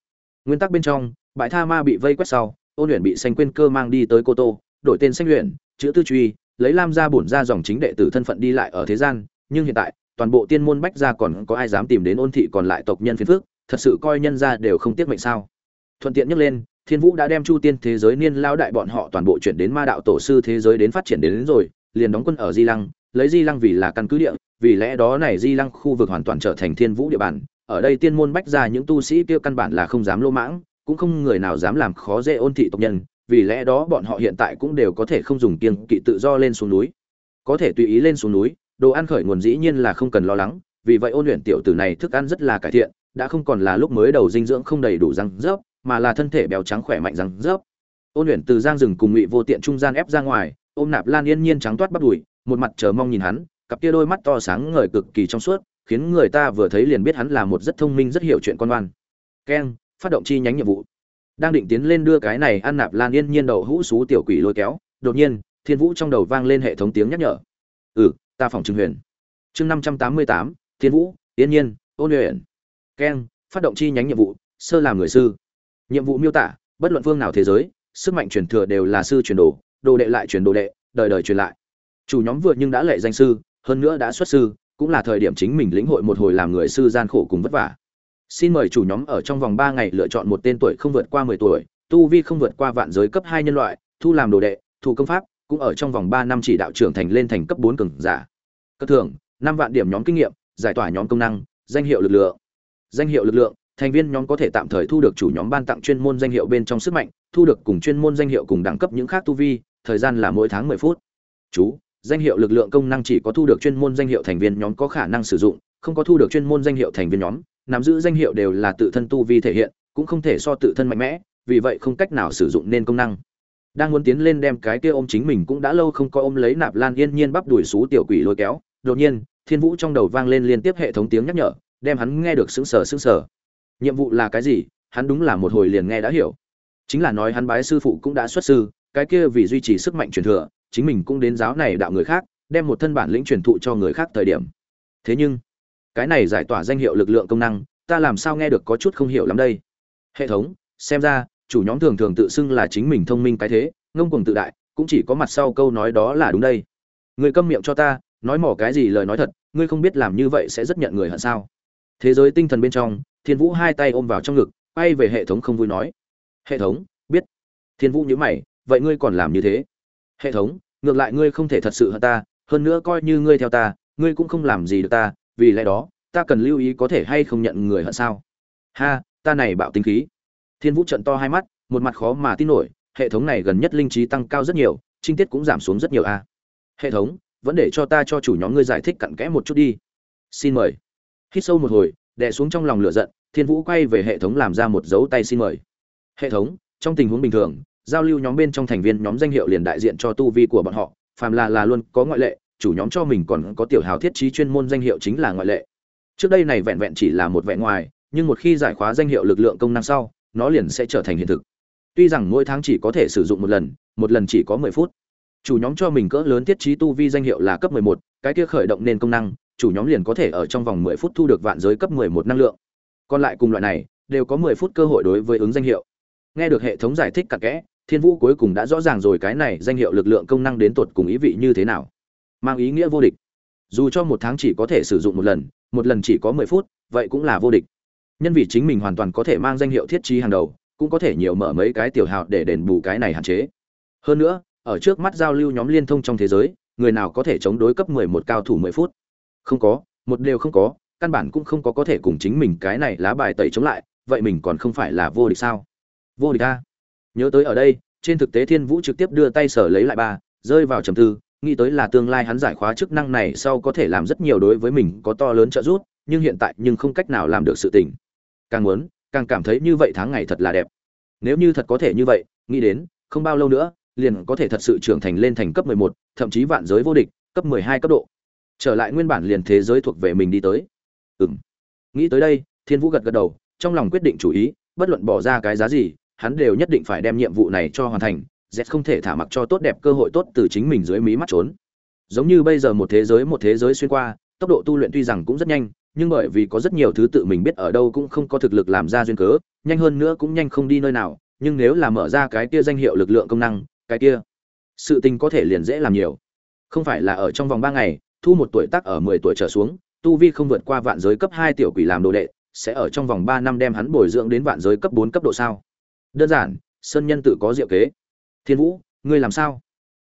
Nguyên tắc bên trong bãi tha ma bị vây quét sau ôn luyện bị xanh quên cơ mang đi tới cô tô đổi tên xanh luyện chữ tư truy lấy lam gia bổn ra dòng chính đệ tử thân phận đi lại ở thế gian nhưng hiện tại toàn bộ tiên môn bách gia còn có ai dám tìm đến ôn thị còn lại tộc nhân phiền phước thật sự coi nhân gia đều không tiếc mệnh sao. Thuận tiện nhắc lên thiên vũ đã đem chu tiên thế giới niên lao đại bọn họ toàn bộ chuyển đến ma đạo tổ sư thế giới đến phát triển đến, đến rồi liền đóng quân ở di lăng lấy di lăng vì là căn cứ địa vì lẽ đó này di lăng khu vực hoàn toàn trở thành thiên vũ địa bàn ở đây tiên môn bách ra những tu sĩ kia căn bản là không dám lô mãng cũng không người nào dám làm khó dễ ôn thị tộc nhân, vì lẽ đó bọn họ hiện tại cũng đều có thể không dùng kiêng kỵ tự do lên xuống núi. Có thể tùy ý lên xuống núi, đồ ăn khởi nguồn dĩ nhiên là không cần lo lắng, vì vậy ôn luyện tiểu tử này thức ăn rất là cải thiện, đã không còn là lúc mới đầu dinh dưỡng không đầy đủ răng rớp, mà là thân thể béo trắng khỏe mạnh răng rớp. Ôn luyện từ giang rừng cùng ngụy vô tiện trung gian ép ra ngoài, ôm nạp lan yên nhiên trắng toát bắt đùi, một mặt chờ mong nhìn hắn, cặp kia đôi mắt to sáng ngời cực kỳ trong suốt, khiến người ta vừa thấy liền biết hắn là một rất thông minh rất hiểu chuyện con oan. Keng phát động chi nhánh nhiệm vụ. Đang định tiến lên đưa cái này ăn nạp lan yên nhiên đầu hũ xú tiểu quỷ lôi kéo, đột nhiên, thiên vũ trong đầu vang lên hệ thống tiếng nhắc nhở. Ừ ta phòng trừng huyền. Chương năm trăm tám mươi tám, thiên vũ, yên nhiên, ôn luyện. Keng phát động chi nhánh nhiệm vụ, sơ làm người sư. Nhiệm vụ miêu tả, bất luận phương nào thế giới, sức mạnh truyền thừa đều là sư truyền đồ đồ đệ lại truyền đồ đệ, đời đời truyền lại. Chủ nhóm vừa nhưng đã lệ danh sư, hơn nữa đã xuất sư, cũng là thời điểm chính mình lĩnh hội một hồi làm người sư gian khổ cùng vất vả xin mời chủ nhóm ở trong vòng ba ngày lựa chọn một tên tuổi không vượt qua mười tuổi, tu vi không vượt qua vạn giới cấp hai nhân loại, thu làm đồ đệ, thu công pháp, cũng ở trong vòng ba năm chỉ đạo trưởng thành lên thành cấp bốn cường giả. Cấp thưởng, năm vạn điểm nhóm kinh nghiệm, giải tỏa nhóm công năng, danh hiệu lực lượng. Danh hiệu lực lượng, thành viên nhóm có thể tạm thời thu được chủ nhóm ban tặng chuyên môn danh hiệu bên trong sức mạnh, thu được cùng chuyên môn danh hiệu cùng đẳng cấp những khác tu vi, thời gian là mỗi tháng mười phút. Chú, danh hiệu lực lượng công năng chỉ có thu được chuyên môn danh hiệu thành viên nhóm có khả năng sử dụng, không có thu được chuyên môn danh hiệu thành viên nhóm nắm giữ danh hiệu đều là tự thân tu vi thể hiện, cũng không thể so tự thân mạnh mẽ, vì vậy không cách nào sử dụng nên công năng. Đang muốn tiến lên đem cái kia ôm chính mình cũng đã lâu không có ôm lấy nạp lan yên nhiên bắp đuổi xú tiểu quỷ lôi kéo, đột nhiên, thiên vũ trong đầu vang lên liên tiếp hệ thống tiếng nhắc nhở, đem hắn nghe được sững sờ sững sờ. Nhiệm vụ là cái gì? Hắn đúng là một hồi liền nghe đã hiểu. Chính là nói hắn bái sư phụ cũng đã xuất sư, cái kia vì duy trì sức mạnh truyền thừa, chính mình cũng đến giáo này đạo người khác, đem một thân bản lĩnh truyền thụ cho người khác thời điểm. Thế nhưng cái này giải tỏa danh hiệu lực lượng công năng, ta làm sao nghe được có chút không hiểu lắm đây? Hệ thống, xem ra, chủ nhóm thường thường tự xưng là chính mình thông minh cái thế, ngông cuồng tự đại, cũng chỉ có mặt sau câu nói đó là đúng đây. Người câm miệng cho ta, nói mỏ cái gì lời nói thật, ngươi không biết làm như vậy sẽ rất nhận người hận sao? Thế giới tinh thần bên trong, thiên vũ hai tay ôm vào trong ngực, quay về hệ thống không vui nói. Hệ thống, biết. Thiên vũ nhớ mày, vậy ngươi còn làm như thế? Hệ thống, ngược lại ngươi không thể thật sự hận ta, hơn nữa coi như ngươi theo ta, ngươi cũng không làm gì được ta vì lẽ đó, ta cần lưu ý có thể hay không nhận người hận sao? Ha, ta này bạo tính khí. Thiên vũ trận to hai mắt, một mặt khó mà tin nổi, hệ thống này gần nhất linh trí tăng cao rất nhiều, trinh tiết cũng giảm xuống rất nhiều a. Hệ thống, vẫn để cho ta cho chủ nhóm ngươi giải thích cặn kẽ một chút đi. Xin mời. Hít sâu một hồi, đè xuống trong lòng lửa giận, thiên vũ quay về hệ thống làm ra một dấu tay xin mời. Hệ thống, trong tình huống bình thường, giao lưu nhóm bên trong thành viên nhóm danh hiệu liền đại diện cho tu vi của bọn họ, phàm là là luôn có ngoại lệ chủ nhóm cho mình còn có tiểu hào thiết trí chuyên môn danh hiệu chính là ngoại lệ. Trước đây này vẹn vẹn chỉ là một vẻ ngoài, nhưng một khi giải khóa danh hiệu lực lượng công năng sau, nó liền sẽ trở thành hiện thực. Tuy rằng mỗi tháng chỉ có thể sử dụng một lần một lần chỉ có mười phút. Chủ nhóm cho mình cỡ lớn thiết trí tu vi danh hiệu là cấp mười một, cái kia khởi động nên công năng, chủ nhóm liền có thể ở trong vòng mười phút thu được vạn giới cấp mười một năng lượng. Còn lại cùng loại này, đều có mười phút cơ hội đối với ứng danh hiệu. Nghe được hệ thống giải thích cặn kẽ, thiên vũ cuối cùng đã rõ ràng rồi cái này danh hiệu lực lượng công năng đến tột cùng ý vị như thế nào mang ý nghĩa vô địch. Dù cho một tháng chỉ có thể sử dụng một lần một lần chỉ có mười phút, vậy cũng là vô địch. Nhân vì chính mình hoàn toàn có thể mang danh hiệu thiết trí hàng đầu, cũng có thể nhiều mở mấy cái tiểu hào để đền bù cái này hạn chế. Hơn nữa, ở trước mắt giao lưu nhóm liên thông trong thế giới, người nào có thể chống đối cấp mười một cao thủ mười phút? Không có, một đều không có, căn bản cũng không có có thể cùng chính mình cái này lá bài tẩy chống lại, vậy mình còn không phải là vô địch sao? Vô địch a. Nhớ tới ở đây, trên thực tế thiên vũ trực tiếp đưa tay sở lấy lại ba, rơi vào trầm tư nghĩ tới là tương lai hắn giải khóa chức năng này sau có thể làm rất nhiều đối với mình có to lớn trợ giúp nhưng hiện tại nhưng không cách nào làm được sự tình. Càng muốn càng cảm thấy như vậy tháng ngày thật là đẹp. Nếu như thật có thể như vậy nghĩ đến không bao lâu nữa liền có thể thật sự trưởng thành lên thành cấp 11, thậm chí vạn giới vô địch cấp 12 cấp độ. Trở lại nguyên bản liền thế giới thuộc về mình đi tới. Ừm. Nghĩ tới đây thiên vũ gật gật đầu trong lòng quyết định chủ ý bất luận bỏ ra cái giá gì hắn đều nhất định phải đem nhiệm vụ này cho hoàn thành z không thể thả mặc cho tốt đẹp cơ hội tốt từ chính mình dưới mí mắt trốn. Giống như bây giờ một thế giới một thế giới xuyên qua, tốc độ tu luyện tuy rằng cũng rất nhanh, nhưng bởi vì có rất nhiều thứ tự mình biết ở đâu cũng không có thực lực làm ra duyên cớ, nhanh hơn nữa cũng nhanh không đi nơi nào, nhưng nếu là mở ra cái kia danh hiệu lực lượng công năng, cái kia, sự tình có thể liền dễ làm nhiều. Không phải là ở trong vòng ba ngày, thu một tuổi tác ở mười tuổi trở xuống, tu vi không vượt qua vạn giới cấp hai tiểu quỷ làm đồ đệ, sẽ ở trong vòng ba năm đem hắn bồi dưỡng đến vạn giới cấp bốn cấp độ sao? Đơn giản, sơn nhân tự có diệu kế thiên vũ, ngươi làm sao?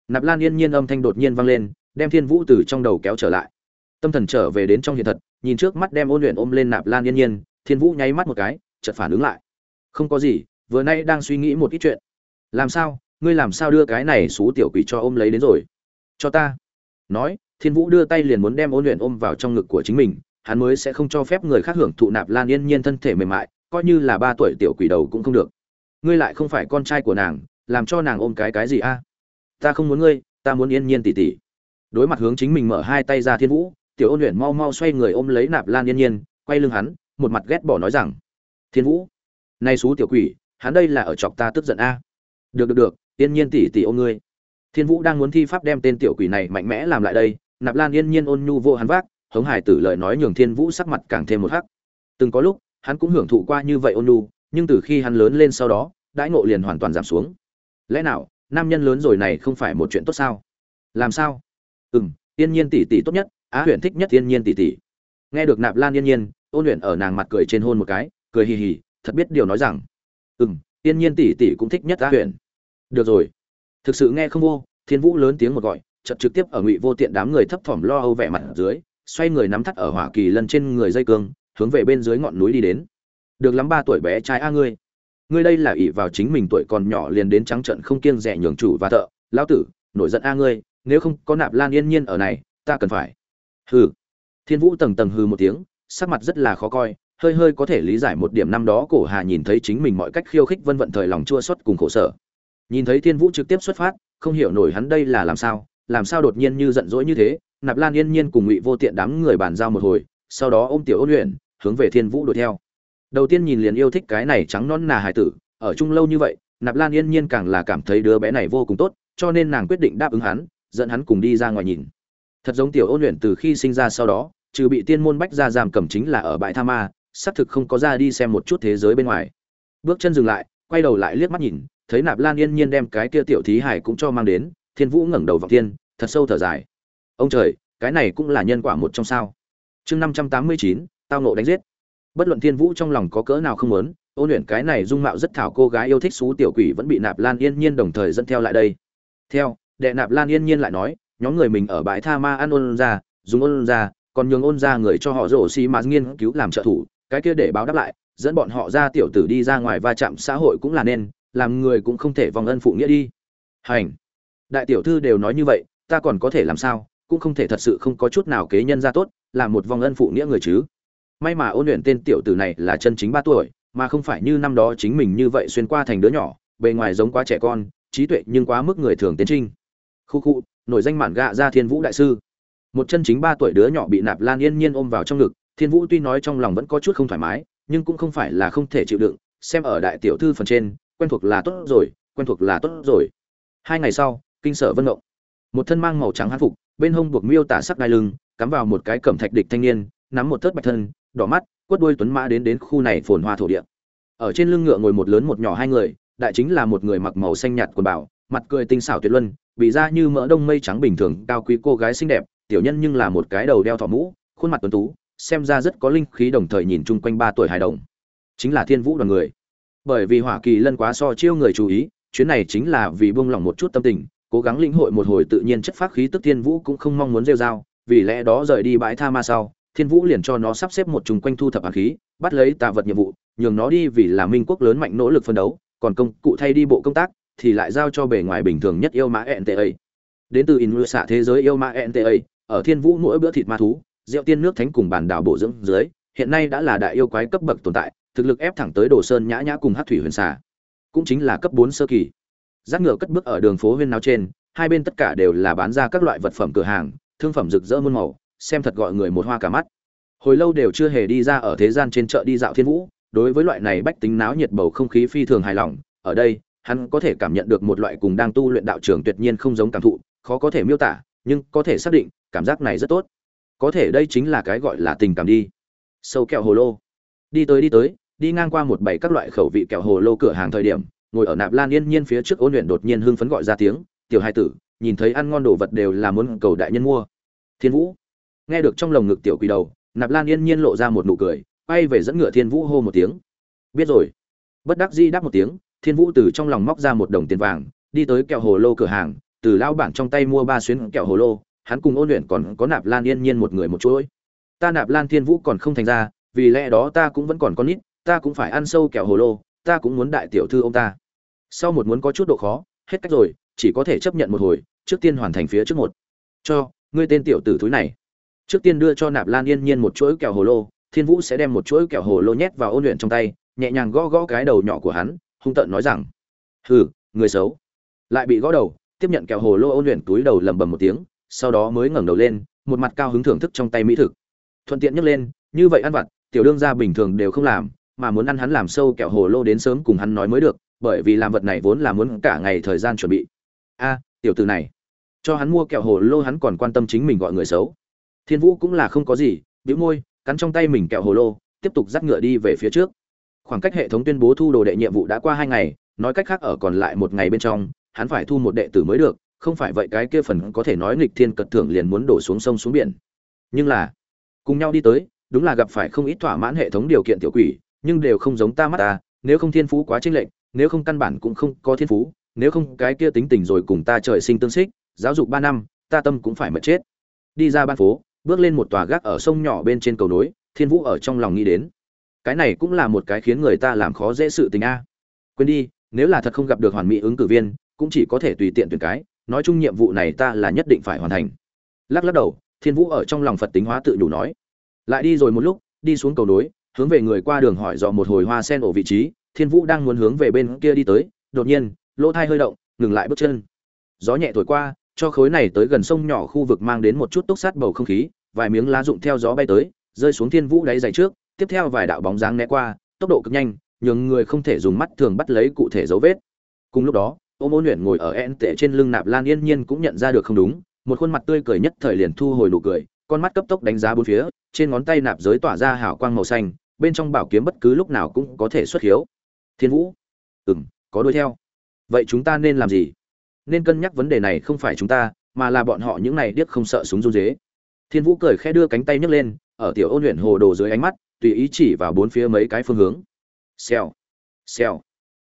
Nạp lan yên nhiên âm thanh đột nhiên vang lên, đem thiên vũ từ trong đầu kéo trở lại. Tâm thần trở về đến trong hiện thật, nhìn trước mắt đem ôn luyện ôm lên nạp lan yên nhiên, thiên vũ nháy mắt một cái, chợt phản ứng lại. Không có gì, vừa nay đang suy nghĩ một ít chuyện. Làm sao? Ngươi làm sao đưa cái này xú tiểu quỷ cho ôm lấy đến rồi? Cho ta. Nói, thiên vũ đưa tay liền muốn đem ôn luyện ôm vào trong ngực của chính mình, hắn mới sẽ không cho phép người khác hưởng thụ nạp lan yên nhiên thân thể mềm mại, coi như là ba tuổi tiểu quỷ đầu cũng không được. Ngươi lại không phải con trai của nàng làm cho nàng ôm cái cái gì a? Ta không muốn ngươi, ta muốn yên nhiên tỉ tỉ. Đối mặt hướng chính mình mở hai tay ra thiên vũ, tiểu ôn luyện mau mau xoay người ôm lấy nạp lan yên nhiên, quay lưng hắn, một mặt ghét bỏ nói rằng, thiên vũ, nay xú tiểu quỷ, hắn đây là ở chọc ta tức giận a. Được được được, yên nhiên tỉ tỉ ôm ngươi. Thiên vũ đang muốn thi pháp đem tên tiểu quỷ này mạnh mẽ làm lại đây, nạp lan yên nhiên ôn nhu vô hắn vác, hống hải tử lời nói nhường thiên vũ sắc mặt càng thêm một hắc. Từng có lúc, hắn cũng hưởng thụ qua như vậy ôn nhu, nhưng từ khi hắn lớn lên sau đó, đãi ngộ liền hoàn toàn giảm xuống lẽ nào, nam nhân lớn rồi này không phải một chuyện tốt sao? Làm sao? Ừ m yên nhiên tỷ tỷ tốt nhất, á huyền thích nhất yên nhiên tỷ tỷ nghe được nạp lan yên nhiên ôn luyện ở nàng mặt cười trên hôn một cái, cười hì hì, thật biết điều nói rằng ừ m yên nhiên tỷ tỷ cũng thích nhất á huyền. Được rồi. Thực sự nghe không vô, thiên vũ lớn tiếng một gọi chật trực tiếp ở ngụy vô tiện đám người thấp thỏm lo âu vẻ mặt ở dưới, xoay người nắm thắt ở hỏa kỳ lần trên người dây cương, hướng về bên dưới ngọn núi đi đến. Được lắm ba tuổi bé trai a ngươi ngươi đây là ỷ vào chính mình tuổi còn nhỏ liền đến trắng trận không kiêng rẻ nhường chủ và thợ, lão tử, nổi giận a ngươi, nếu không có nạp lan yên nhiên ở này, ta cần phải. Hừ. Thiên vũ tầng tầng hừ một tiếng, sắc mặt rất là khó coi, hơi hơi có thể lý giải một điểm năm đó cổ hà nhìn thấy chính mình mọi cách khiêu khích vân vận thời lòng chua xót cùng khổ sở. Nhìn thấy thiên vũ trực tiếp xuất phát, không hiểu nổi hắn đây là làm sao làm sao đột nhiên như giận dỗi như thế, nạp lan yên nhiên cùng ngụy vô tiện đám người bàn giao một hồi, sau đó ôm tiểu ôn luyện, hướng về thiên vũ đuổi theo đầu tiên nhìn liền yêu thích cái này trắng non nà hải tử, ở chung lâu như vậy, nạp lan yên nhiên càng là cảm thấy đứa bé này vô cùng tốt, cho nên nàng quyết định đáp ứng hắn, dẫn hắn cùng đi ra ngoài nhìn. Thật giống tiểu ôn luyện từ khi sinh ra sau đó, trừ bị tiên môn bách ra giam cầm chính là ở bãi tha ma, xác thực không có ra đi xem một chút thế giới bên ngoài. Bước chân dừng lại, quay đầu lại liếc mắt nhìn, thấy nạp lan yên nhiên đem cái kia tiểu thí hải cũng cho mang đến, thiên vũ ngẩng đầu vào thiên, thật sâu thở dài. Ông trời, cái này cũng là nhân quả một trong sao. Chương năm trăm tám mươi chín, tao nộ đánh giết bất luận thiên vũ trong lòng có cỡ nào không muốn, ôn luyện cái này dung mạo rất thảo cô gái yêu thích xú tiểu quỷ vẫn bị nạp lan yên nhiên đồng thời dẫn theo lại đây. Theo, đệ nạp lan yên nhiên lại nói, nhóm người mình ở bãi tha ma ăn ôn ra dùng ôn ra còn nhường ôn ra người cho họ rổ xi mà nghiên cứu làm trợ thủ, cái kia để báo đáp lại, dẫn bọn họ ra tiểu tử đi ra ngoài va chạm xã hội cũng là nên, làm người cũng không thể vòng ân phụ nghĩa đi. Hành. Đại tiểu thư đều nói như vậy, ta còn có thể làm sao, cũng không thể thật sự không có chút nào kế nhân ra tốt làm một vòng ân phụ nghĩa người chứ may mà ôn luyện tên tiểu tử này là chân chính ba tuổi, mà không phải như năm đó chính mình như vậy xuyên qua thành đứa nhỏ, bề ngoài giống quá trẻ con, trí tuệ nhưng quá mức người thường tiến trinh. Khu khu, nổi danh mạn gạ ra thiên vũ đại sư. Một chân chính ba tuổi đứa nhỏ bị nạp lan yên nhiên ôm vào trong ngực, thiên vũ tuy nói trong lòng vẫn có chút không thoải mái, nhưng cũng không phải là không thể chịu đựng, xem ở đại tiểu thư phần trên, quen thuộc là tốt rồi, quen thuộc là tốt rồi. Hai ngày sau, kinh sở vân ngộng. Một thân mang màu trắng hán phục, bên hông buộc miêu tả sắc đai lưng, cắm vào một cái cẩm thạch địch thanh niên, nắm một thớt bạch thân đỏ mắt, quất đuôi tuấn mã đến đến khu này phồn hoa thổ địa. Ở trên lưng ngựa ngồi một lớn một nhỏ hai người, đại chính là một người mặc màu xanh nhạt quần bảo mặt cười tinh xảo tuyệt luân bị ra như mỡ đông mây trắng bình thường, cao quý cô gái xinh đẹp, tiểu nhân nhưng là một cái đầu đeo thỏ mũ, khuôn mặt tuấn tú, xem ra rất có linh khí đồng thời nhìn chung quanh ba tuổi hài đồng. Chính là thiên vũ đoàn người. Bởi vì hỏa kỳ lân quá so chiêu người chú ý, chuyến này chính là vì buông lỏng một chút tâm tình, cố gắng lĩnh hội một hồi tự nhiên chất phát khí tức thiên vũ cũng không mong muốn rêu dao vì lẽ đó rời đi bãi tha ma sau thiên vũ liền cho nó sắp xếp một chung quanh thu thập hạt khí, bắt lấy tà vật nhiệm vụ, nhường nó đi vì là minh quốc lớn mạnh nỗ lực phân đấu, còn công cụ thay đi bộ công tác, thì lại giao cho bề ngoài bình thường nhất yêu mã nta đến từ in xạ thế giới yêu mã nta ở thiên vũ mỗi bữa thịt ma thú, rượu tiên nước thánh cùng bản đảo bổ dưỡng dưới, hiện nay đã là đại yêu quái cấp bậc tồn tại, thực lực ép thẳng tới đồ sơn nhã nhã cùng hát thủy huyền xà. Cũng chính là cấp bốn sơ kỳ. Giác ngựa cất bước ở đường phố huyên nào trên, hai bên tất cả đều là bán ra các loại vật phẩm cửa hàng, thương phẩm rực rỡ muôn màu xem thật gọi người một hoa cả mắt. Hồi lâu đều chưa hề đi ra ở thế gian trên chợ đi dạo thiên vũ, đối với loại này bách tính náo nhiệt bầu không khí phi thường hài lòng, ở đây, hắn có thể cảm nhận được một loại cùng đang tu luyện đạo trường tuyệt nhiên không giống cảm thụ, khó có thể miêu tả, nhưng có thể xác định, cảm giác này rất tốt. Có thể đây chính là cái gọi là tình cảm đi. Sâu kẹo hồ lô. Đi tới đi tới, đi ngang qua một bảy các loại khẩu vị kẹo hồ lô cửa hàng thời điểm, ngồi ở nạp lan yên nhiên phía trước ôn luyện đột nhiên hưng phấn gọi ra tiếng, tiểu hai tử, nhìn thấy ăn ngon đồ vật đều là muốn cầu đại nhân mua. Thiên vũ nghe được trong lồng ngực tiểu quỷ đầu, nạp lan yên nhiên lộ ra một nụ cười, quay về dẫn ngựa thiên vũ hô một tiếng. Biết rồi. Bất đắc di đáp một tiếng, thiên vũ từ trong lòng móc ra một đồng tiền vàng, đi tới kẹo hồ lô cửa hàng, từ lao bản trong tay mua ba xuyến kẹo hồ lô, hắn cùng ôn luyện còn có nạp lan yên nhiên một người một chuỗi. Ta nạp lan thiên vũ còn không thành ra, vì lẽ đó ta cũng vẫn còn con nít, ta cũng phải ăn sâu kẹo hồ lô, ta cũng muốn đại tiểu thư ông ta. Sau một muốn có chút độ khó, hết cách rồi, chỉ có thể chấp nhận một hồi, trước tiên hoàn thành phía trước một. Cho, ngươi tên tiểu tử thúi này trước tiên đưa cho nạp lan yên nhiên một chuỗi kẹo hồ lô, thiên vũ sẽ đem một chuỗi kẹo hồ lô nhét vào ôn luyện trong tay, nhẹ nhàng gõ gõ cái đầu nhỏ của hắn, hung tợn nói rằng, hừ, người xấu. Lại bị gõ đầu, tiếp nhận kẹo hồ lô ôn luyện túi đầu lầm bầm một tiếng, sau đó mới ngẩng đầu lên, một mặt cao hứng thưởng thức trong tay mỹ thực. Thuận tiện nhấc lên, như vậy ăn vặt, tiểu đương gia bình thường đều không làm, mà muốn ăn hắn làm sâu kẹo hồ lô đến sớm cùng hắn nói mới được, bởi vì làm vật này vốn là muốn cả ngày thời gian chuẩn bị. A, tiểu tử này. Cho hắn mua kẹo hồ lô hắn còn quan tâm chính mình gọi người xấu thiên vũ cũng là không có gì, bĩu môi, cắn trong tay mình kẹo hồ lô, tiếp tục dắt ngựa đi về phía trước. Khoảng cách hệ thống tuyên bố thu đồ đệ nhiệm vụ đã qua hai ngày, nói cách khác ở còn lại một ngày bên trong, hắn phải thu một đệ tử mới được, không phải vậy cái kia phần có thể nói nghịch thiên cật thưởng liền muốn đổ xuống sông xuống biển. Nhưng là, cùng nhau đi tới, đúng là gặp phải không ít thỏa mãn hệ thống điều kiện tiểu quỷ, nhưng đều không giống ta mắt ta, nếu không thiên phú quá chênh lệch, nếu không căn bản cũng không có thiên phú, nếu không cái kia tính tình rồi cùng ta trời sinh tương xích, giáo dục ba năm, ta tâm cũng phải mệt chết. Đi ra ban phố bước lên một tòa gác ở sông nhỏ bên trên cầu nối, thiên vũ ở trong lòng nghĩ đến. Cái này cũng là một cái khiến người ta làm khó dễ sự tình a. Quên đi, nếu là thật không gặp được hoàn mỹ ứng cử viên, cũng chỉ có thể tùy tiện tuyển cái, nói chung nhiệm vụ này ta là nhất định phải hoàn thành. Lắc lắc đầu, thiên vũ ở trong lòng phật tính hóa tự đủ nói. Lại đi rồi một lúc, đi xuống cầu nối, hướng về người qua đường hỏi dò một hồi hoa sen ổ vị trí, thiên vũ đang muốn hướng về bên kia đi tới, đột nhiên, lỗ thai hơi động, ngừng lại bước chân. Gió nhẹ thổi qua cho khối này tới gần sông nhỏ khu vực mang đến một chút túc sát bầu không khí, vài miếng lá rụng theo gió bay tới, rơi xuống thiên vũ đáy dày trước, tiếp theo vài đạo bóng dáng né qua, tốc độ cực nhanh, nhường người không thể dùng mắt thường bắt lấy cụ thể dấu vết. Cùng lúc đó, ô môn luyện ngồi ở en tệ trên lưng nạp lan yên nhiên cũng nhận ra được không đúng, một khuôn mặt tươi cười nhất thời liền thu hồi nụ cười, con mắt cấp tốc đánh giá bốn phía, trên ngón tay nạp giới tỏa ra hào quang màu xanh, bên trong bảo kiếm bất cứ lúc nào cũng có thể xuất hiếu. Thiên vũ, ừm, có đuôi theo. Vậy chúng ta nên làm gì? Nên cân nhắc vấn đề này không phải chúng ta, mà là bọn họ những này điếc không sợ súng run dế. Thiên vũ cười khẽ đưa cánh tay nhấc lên, ở tiểu ôn luyện hồ đồ dưới ánh mắt, tùy ý chỉ vào bốn phía mấy cái phương hướng. Xèo xèo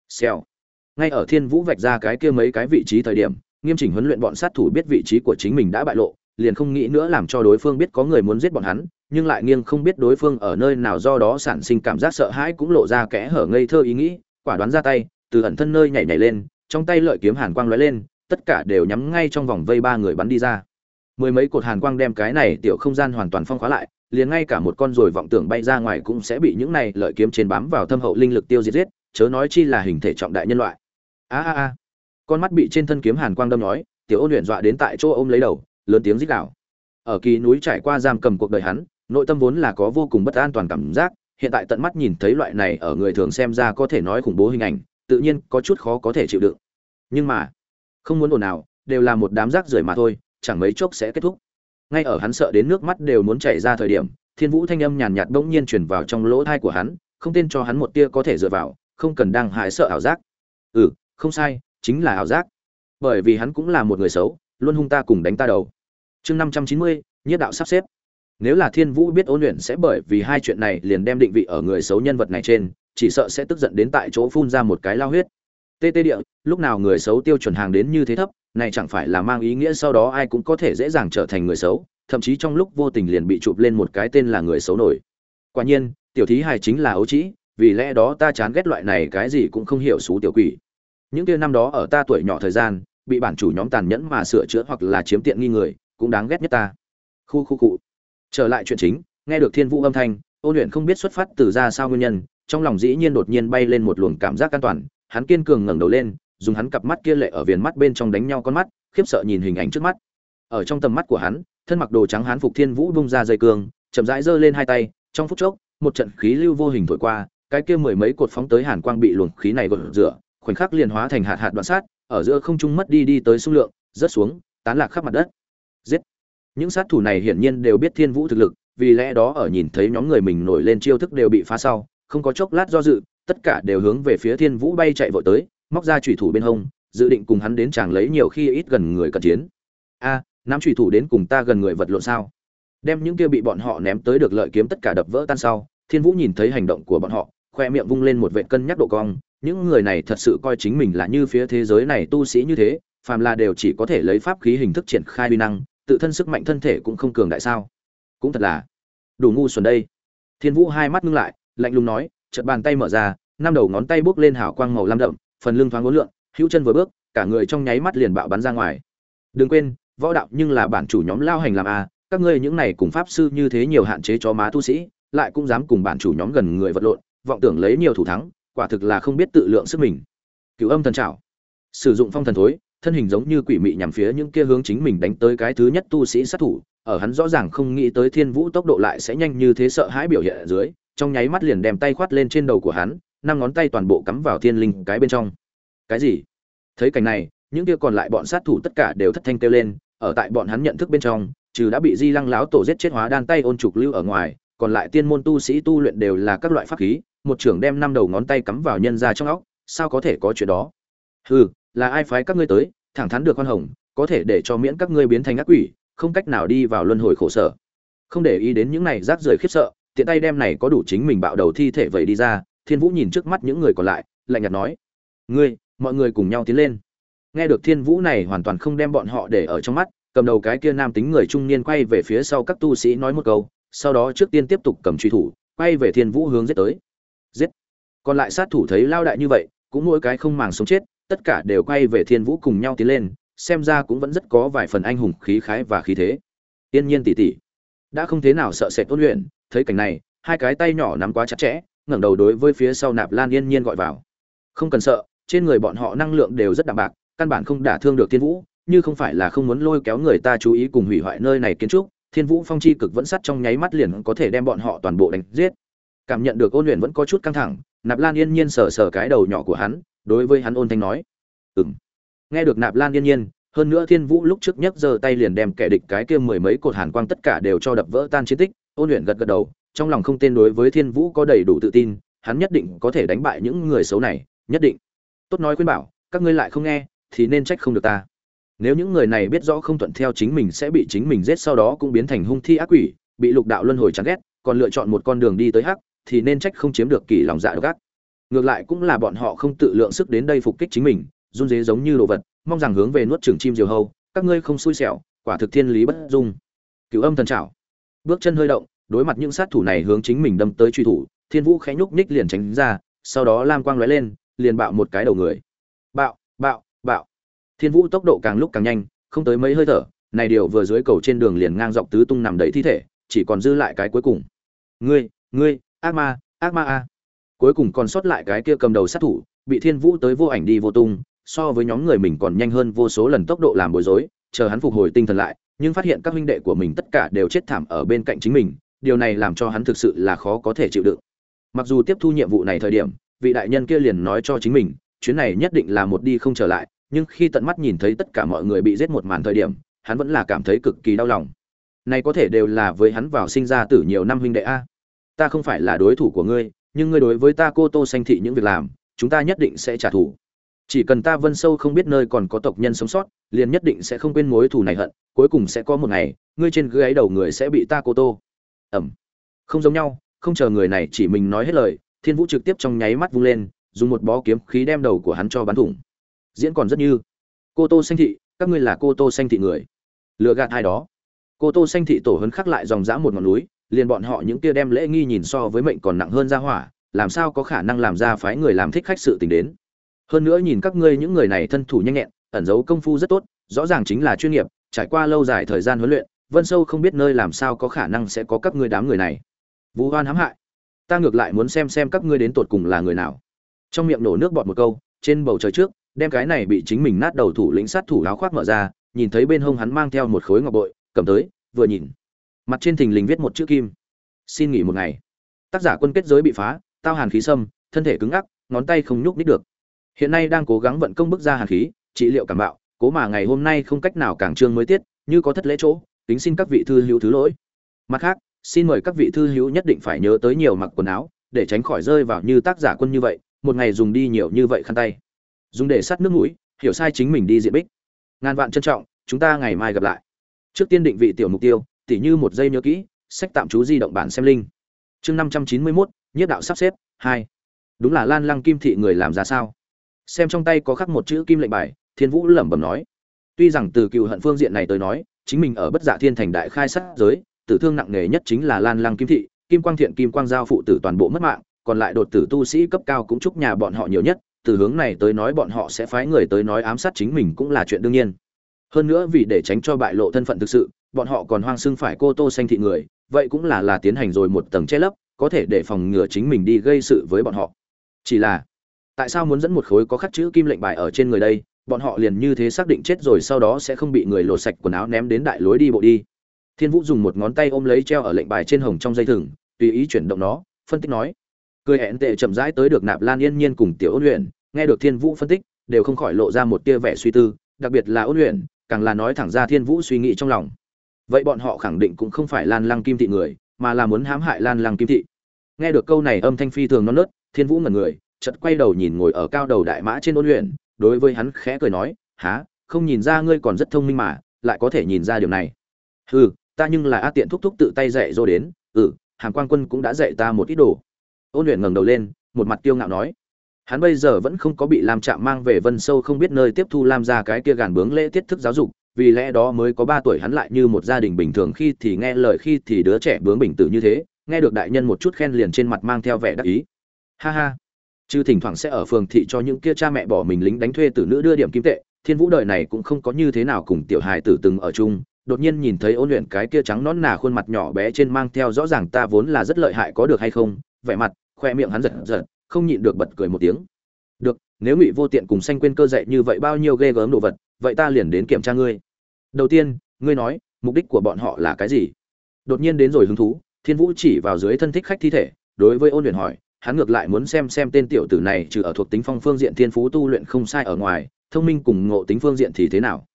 xèo. Ngay ở thiên vũ vạch ra cái kia mấy cái vị trí thời điểm, nghiêm chỉnh huấn luyện bọn sát thủ biết vị trí của chính mình đã bại lộ, liền không nghĩ nữa làm cho đối phương biết có người muốn giết bọn hắn, nhưng lại nghiêng không biết đối phương ở nơi nào do đó sản sinh cảm giác sợ hãi cũng lộ ra kẽ hở ngây thơ ý nghĩ, quả đoán ra tay, từ ẩn thân nơi nhảy nhảy lên trong tay lợi kiếm hàn quang lóe lên, tất cả đều nhắm ngay trong vòng vây ba người bắn đi ra. Mười mấy cột hàn quang đem cái này tiểu không gian hoàn toàn phong khóa lại, liền ngay cả một con rồi vọng tưởng bay ra ngoài cũng sẽ bị những này lợi kiếm trên bám vào thâm hậu linh lực tiêu diệt giết, chớ nói chi là hình thể trọng đại nhân loại. A a a. Con mắt bị trên thân kiếm hàn quang đâm nói tiểu ôn luyện dọa đến tại chỗ ôm lấy đầu, lớn tiếng rít gào. Ở kỳ núi trải qua giam cầm cuộc đời hắn, nội tâm vốn là có vô cùng bất an toàn cảm giác, hiện tại tận mắt nhìn thấy loại này ở người thường xem ra có thể nói khủng bố hình ảnh tự nhiên có chút khó có thể chịu đựng. Nhưng mà, không muốn ồn nào đều là một đám rác rưởi mà thôi, chẳng mấy chốc sẽ kết thúc. Ngay ở hắn sợ đến nước mắt đều muốn chảy ra thời điểm, thiên vũ thanh âm nhàn nhạt bỗng nhiên truyền vào trong lỗ thai của hắn, không tên cho hắn một tia có thể dựa vào, không cần đang hại sợ ảo giác. Ừ không sai, chính là ảo giác. Bởi vì hắn cũng là một người xấu, luôn hung ta cùng đánh ta đầu. Chương năm trăm chín mươi nhất đạo sắp xếp. Nếu là thiên vũ biết ôn luyện sẽ bởi vì hai chuyện này liền đem định vị ở người xấu nhân vật này trên chỉ sợ sẽ tức giận đến tại chỗ phun ra một cái lao huyết. Tê tê địa, lúc nào người xấu tiêu chuẩn hàng đến như thế thấp, này chẳng phải là mang ý nghĩa sau đó ai cũng có thể dễ dàng trở thành người xấu, thậm chí trong lúc vô tình liền bị chụp lên một cái tên là người xấu nổi. Quả nhiên, tiểu thí hài chính là ấu trĩ, vì lẽ đó ta chán ghét loại này cái gì cũng không hiểu xú tiểu quỷ. Những kia năm đó ở ta tuổi nhỏ thời gian, bị bản chủ nhóm tàn nhẫn mà sửa chữa hoặc là chiếm tiện nghi người, cũng đáng ghét nhất ta. Khu khu cụ trở lại chuyện chính, nghe được thiên vũ âm thanh, ôn luyện không biết xuất phát từ ra sao nguyên nhân trong lòng dĩ nhiên đột nhiên bay lên một luồng cảm giác an toàn, hắn kiên cường ngẩng đầu lên, dùng hắn cặp mắt kia lệ ở viền mắt bên trong đánh nhau con mắt, khiếp sợ nhìn hình ảnh trước mắt. Ở trong tầm mắt của hắn, thân mặc đồ trắng hán phục thiên vũ bung ra dây cương, chậm rãi giơ lên hai tay, trong phút chốc, một trận khí lưu vô hình thổi qua, cái kia mười mấy cột phóng tới hàn quang bị luồng khí này gột rửa, khoảnh khắc liền hóa thành hạt hạt đoạn sát, ở giữa không trung mất đi đi tới xung lượng, rớt xuống, tán lạc khắp mặt đất. Giết! Những sát thủ này hiển nhiên đều biết thiên vũ thực lực, vì lẽ đó ở nhìn thấy nhóm người mình nổi lên chiêu thức đều bị phá sau không có chốc lát do dự tất cả đều hướng về phía thiên vũ bay chạy vội tới móc ra chủy thủ bên hông dự định cùng hắn đến chàng lấy nhiều khi ít gần người cận chiến. A à, nắm chủy thủ đến cùng ta gần người vật lộn sao? Đem những kia bị bọn họ ném tới được lợi kiếm tất cả đập vỡ tan sau thiên vũ nhìn thấy hành động của bọn họ khoe miệng vung lên một vệ cân nhắc độ cong. Những người này thật sự coi chính mình là như phía thế giới này tu sĩ như thế phàm là đều chỉ có thể lấy pháp khí hình thức triển khai uy năng tự thân sức mạnh thân thể cũng không cường đại sao? Cũng thật là. Đủ ngu xuẩn đây. Thiên vũ hai mắt ngưng lại lạnh lùng nói, chợt bàn tay mở ra, năm đầu ngón tay bước lên hào quang màu lam đậm, phần lưng thoáng ngốn lượn, hữu chân vừa bước, cả người trong nháy mắt liền bạo bắn ra ngoài. Đừng quên, võ đạo nhưng là bản chủ nhóm lao hành làm a, các ngươi những này cùng pháp sư như thế nhiều hạn chế cho má tu sĩ, lại cũng dám cùng bản chủ nhóm gần người vật lộn, vọng tưởng lấy nhiều thủ thắng, quả thực là không biết tự lượng sức mình. Cửu âm thần trảo. Sử dụng phong thần thối, thân hình giống như quỷ mị nhằm phía những kia hướng chính mình đánh tới cái thứ nhất tu sĩ sát thủ, ở hắn rõ ràng không nghĩ tới thiên vũ tốc độ lại sẽ nhanh như thế sợ hãi biểu hiện ở dưới trong nháy mắt liền đem tay khoát lên trên đầu của hắn, năm ngón tay toàn bộ cắm vào thiên linh cái bên trong. Cái gì? Thấy cảnh này, những kia còn lại bọn sát thủ tất cả đều thất thanh kêu lên, ở tại bọn hắn nhận thức bên trong, trừ đã bị di lăng láo tổ giết chết hóa đan tay ôn trục lưu ở ngoài, còn lại tiên môn tu sĩ tu luyện đều là các loại pháp khí, một trưởng đem năm đầu ngón tay cắm vào nhân ra trong óc, sao có thể có chuyện đó? Hừ, là ai phái các ngươi tới, thẳng thắn được khoan hồng, có thể để cho miễn các ngươi biến thành ác quỷ, không cách nào đi vào luân hồi khổ sở. Không để ý đến những này rác rưởi khiếp sợ tiện tay đem này có đủ chính mình bạo đầu thi thể vậy đi ra, thiên vũ nhìn trước mắt những người còn lại, lạnh nhạt nói, ngươi, mọi người cùng nhau tiến lên. Nghe được thiên vũ này hoàn toàn không đem bọn họ để ở trong mắt, cầm đầu cái kia nam tính người trung niên quay về phía sau các tu sĩ nói một câu, sau đó trước tiên tiếp tục cầm truy thủ, quay về thiên vũ hướng giết tới. Giết! Còn lại sát thủ thấy lao đại như vậy, cũng mỗi cái không màng sống chết, tất cả đều quay về thiên vũ cùng nhau tiến lên, xem ra cũng vẫn rất có vài phần anh hùng khí khái và khí thế. Tiên nhiên tỉ tỉ. Đã không thế nào sợ sệt tôn luyện thấy cảnh này, hai cái tay nhỏ nắm quá chặt chẽ, ngẩng đầu đối với phía sau nạp lan yên nhiên gọi vào. Không cần sợ, trên người bọn họ năng lượng đều rất đạm bạc, căn bản không đả thương được thiên vũ, như không phải là không muốn lôi kéo người ta chú ý cùng hủy hoại nơi này kiến trúc, thiên vũ phong chi cực vẫn sắt trong nháy mắt liền có thể đem bọn họ toàn bộ đánh giết. Cảm nhận được ôn luyện vẫn có chút căng thẳng, nạp lan yên nhiên sờ sờ cái đầu nhỏ của hắn, đối với hắn ôn thanh nói. Ừng nghe được nạp lan yên nhiên hơn nữa thiên vũ lúc trước nhấc giơ tay liền đem kẻ địch cái kia mười mấy cột hàn quang tất cả đều cho đập vỡ tan chiến tích, ôn luyện gật gật đầu, trong lòng không tên đối với thiên vũ có đầy đủ tự tin, hắn nhất định có thể đánh bại những người xấu này, nhất định. Tốt nói khuyên bảo, các ngươi lại không nghe, thì nên trách không được ta. Nếu những người này biết rõ không thuận theo chính mình sẽ bị chính mình giết, sau đó cũng biến thành hung thi ác quỷ, bị lục đạo luân hồi chán ghét, còn lựa chọn một con đường đi tới hắc, thì nên trách không chiếm được kỳ lòng dạ độc ác. Ngược lại cũng là bọn họ không tự lượng sức đến đây phục kích chính mình, run dế giống như đồ vật mong rằng hướng về nuốt trường chim diều hâu, các ngươi không xui xẻo, quả thực thiên lý bất dung. Cựu âm thần trảo. Bước chân hơi động, đối mặt những sát thủ này hướng chính mình đâm tới truy thủ, thiên vũ khẽ nhúc nhích liền tránh ra, sau đó lam quang lóe lên, liền bạo một cái đầu người. Bạo bạo bạo. Thiên vũ tốc độ càng lúc càng nhanh, không tới mấy hơi thở, này điều vừa dưới cầu trên đường liền ngang dọc tứ tung nằm đầy thi thể, chỉ còn dư lại cái cuối cùng. Ngươi ngươi, ác ma ác ma a. Cuối cùng còn sót lại cái kia cầm đầu sát thủ, bị thiên vũ tới vô ảnh đi vô tung so với nhóm người mình còn nhanh hơn vô số lần tốc độ làm bối rối, chờ hắn phục hồi tinh thần lại, nhưng phát hiện các huynh đệ của mình tất cả đều chết thảm ở bên cạnh chính mình, điều này làm cho hắn thực sự là khó có thể chịu đựng. Mặc dù tiếp thu nhiệm vụ này thời điểm, vị đại nhân kia liền nói cho chính mình, chuyến này nhất định là một đi không trở lại, nhưng khi tận mắt nhìn thấy tất cả mọi người bị giết một màn thời điểm, hắn vẫn là cảm thấy cực kỳ đau lòng. Này có thể đều là với hắn vào sinh ra tử nhiều năm huynh đệ a. Ta không phải là đối thủ của ngươi, nhưng ngươi đối với ta cô tô sanh thị những việc làm, chúng ta nhất định sẽ trả thù chỉ cần ta vân sâu không biết nơi còn có tộc nhân sống sót, liền nhất định sẽ không quên mối thù này hận, cuối cùng sẽ có một ngày, ngươi trên gáy đầu người sẽ bị ta cô tô. Ẩm. Không giống nhau, không chờ người này chỉ mình nói hết lời, thiên vũ trực tiếp trong nháy mắt vung lên, dùng một bó kiếm khí đem đầu của hắn cho bắn thủng. Diễn còn rất như. Cô tô xanh thị, các ngươi là cô tô xanh thị người. Lựa gạt ai đó. Cô tô xanh thị tổ hấn khắc lại dòng dã một ngọn núi, liền bọn họ những kia đem lễ nghi nhìn so với mệnh còn nặng hơn ra hỏa, làm sao có khả năng làm ra phái người làm thích khách sự tình đến? Hơn nữa nhìn các ngươi những người này thân thủ nhanh nhẹn, ẩn giấu công phu rất tốt, rõ ràng chính là chuyên nghiệp, trải qua lâu dài thời gian huấn luyện, vân sâu không biết nơi làm sao có khả năng sẽ có các ngươi đám người này. Vũ hoan hãm hại. Ta ngược lại muốn xem xem các ngươi đến tột cùng là người nào. Trong miệng nổ nước bọt một câu, trên bầu trời trước, đem cái này bị chính mình nát đầu thủ lĩnh sát thủ áo khoác mở ra, nhìn thấy bên hông hắn mang theo một khối ngọc bội, cầm tới, vừa nhìn. Mặt trên thình lình viết một chữ kim. Xin nghỉ một ngày. Tác giả quân kết giới bị phá, tao hàn khí sâm, thân thể cứng ngắc, ngón tay không nhúc nít được hiện nay đang cố gắng vận công bức ra hàn khí, trị liệu cảm bạo, cố mà ngày hôm nay không cách nào càng trương mới tiết, như có thất lễ chỗ tính xin các vị thư hữu thứ lỗi. Mặt khác, xin mời các vị thư hữu nhất định phải nhớ tới nhiều mặc quần áo, để tránh khỏi rơi vào như tác giả quân như vậy, một ngày dùng đi nhiều như vậy khăn tay. Dùng để sát nước mũi, hiểu sai chính mình đi diện bích. Ngàn vạn trân trọng, chúng ta ngày mai gặp lại. Trước tiên định vị tiểu mục tiêu, tỉ như một giây nhớ kỹ, sách tạm trú di động bản xem linh chương năm trăm chín mươi mốt nhiếp đạo sắp xếp, hai. Đúng là lan lăng kim thị người làm ra sao? Xem trong tay có khắc một chữ kim lệnh bài, thiên vũ lẩm bẩm nói. Tuy rằng từ cựu hận phương diện này tới nói, chính mình ở bất dạ thiên thành đại khai sát giới, tử thương nặng nề nhất chính là lan lăng kim thị, kim quang thiện, kim quang giao phụ tử toàn bộ mất mạng, còn lại đột tử tu sĩ cấp cao cũng chúc nhà bọn họ nhiều nhất, từ hướng này tới nói bọn họ sẽ phái người tới nói ám sát chính mình cũng là chuyện đương nhiên. Hơn nữa vì để tránh cho bại lộ thân phận thực sự, bọn họ còn hoang xưng phải cô tô xanh thị người, vậy cũng là là tiến hành rồi một tầng che lấp, có thể để phòng ngừa chính mình đi gây sự với bọn họ. Chỉ là tại sao muốn dẫn một khối có khắc chữ kim lệnh bài ở trên người đây? Bọn họ liền như thế xác định chết rồi sau đó sẽ không bị người lột sạch quần áo ném đến đại lối đi bộ đi. Thiên vũ dùng một ngón tay ôm lấy treo ở lệnh bài trên hồng trong dây thừng, tùy ý chuyển động nó, phân tích nói. Cười hẹn tệ chậm rãi tới được nạp lan yên nhiên cùng tiểu ôn luyện nghe được thiên vũ phân tích, đều không khỏi lộ ra một tia vẻ suy tư, đặc biệt là ôn luyện càng là nói thẳng ra thiên vũ suy nghĩ trong lòng. Vậy bọn họ khẳng định cũng không phải lan lăng kim thị người, mà là muốn hãm hại lan lăng kim thị. Nghe được câu này âm thanh phi thường non nớt, thiên vũ ngẩn người chợt quay đầu nhìn ngồi ở cao đầu đại mã trên ôn luyện, đối với hắn khẽ cười nói há không nhìn ra ngươi còn rất thông minh mà, lại có thể nhìn ra điều này. Ừ ta nhưng là a tiện thúc thúc tự tay dạy dỗ đến ừ hàng quan quân cũng đã dạy ta một ít đồ. Ôn luyện ngẩng đầu lên, một mặt tiêu ngạo nói, hắn bây giờ vẫn không có bị lam trạm mang về vân sâu không biết nơi tiếp thu lam ra cái kia gàn bướng lễ tiết thức giáo dục, vì lẽ đó mới có ba tuổi hắn lại như một gia đình bình thường khi thì nghe lời khi thì đứa trẻ bướng bình tử như thế, nghe được đại nhân một chút khen liền trên mặt mang theo vẻ đắc ý. Ha ha chứ thỉnh thoảng sẽ ở phường thị cho những kia cha mẹ bỏ mình lính đánh thuê tử nữ đưa điểm kim tệ. Thiên vũ đời này cũng không có như thế nào cùng tiểu hài tử từng ở chung. Đột nhiên nhìn thấy ôn luyện cái kia trắng nón nà khuôn mặt nhỏ bé trên mang theo rõ ràng ta vốn là rất lợi hại có được hay không? Vẻ mặt, khoe miệng hắn giật giật, không nhịn được bật cười một tiếng. Được, nếu ngụy vô tiện cùng sanh quên cơ dạy như vậy bao nhiêu ghê gớm đồ vật, vậy ta liền đến kiểm tra ngươi. Đầu tiên, ngươi nói, mục đích của bọn họ là cái gì? Đột nhiên đến rồi hứng thú, thiên vũ chỉ vào dưới thân thích khách thi thể, đối với ôn luyện hỏi hắn ngược lại muốn xem xem tên tiểu tử này trừ ở thuộc tính phong phương diện thiên phú tu luyện không sai ở ngoài, thông minh cùng ngộ tính phương diện thì thế nào.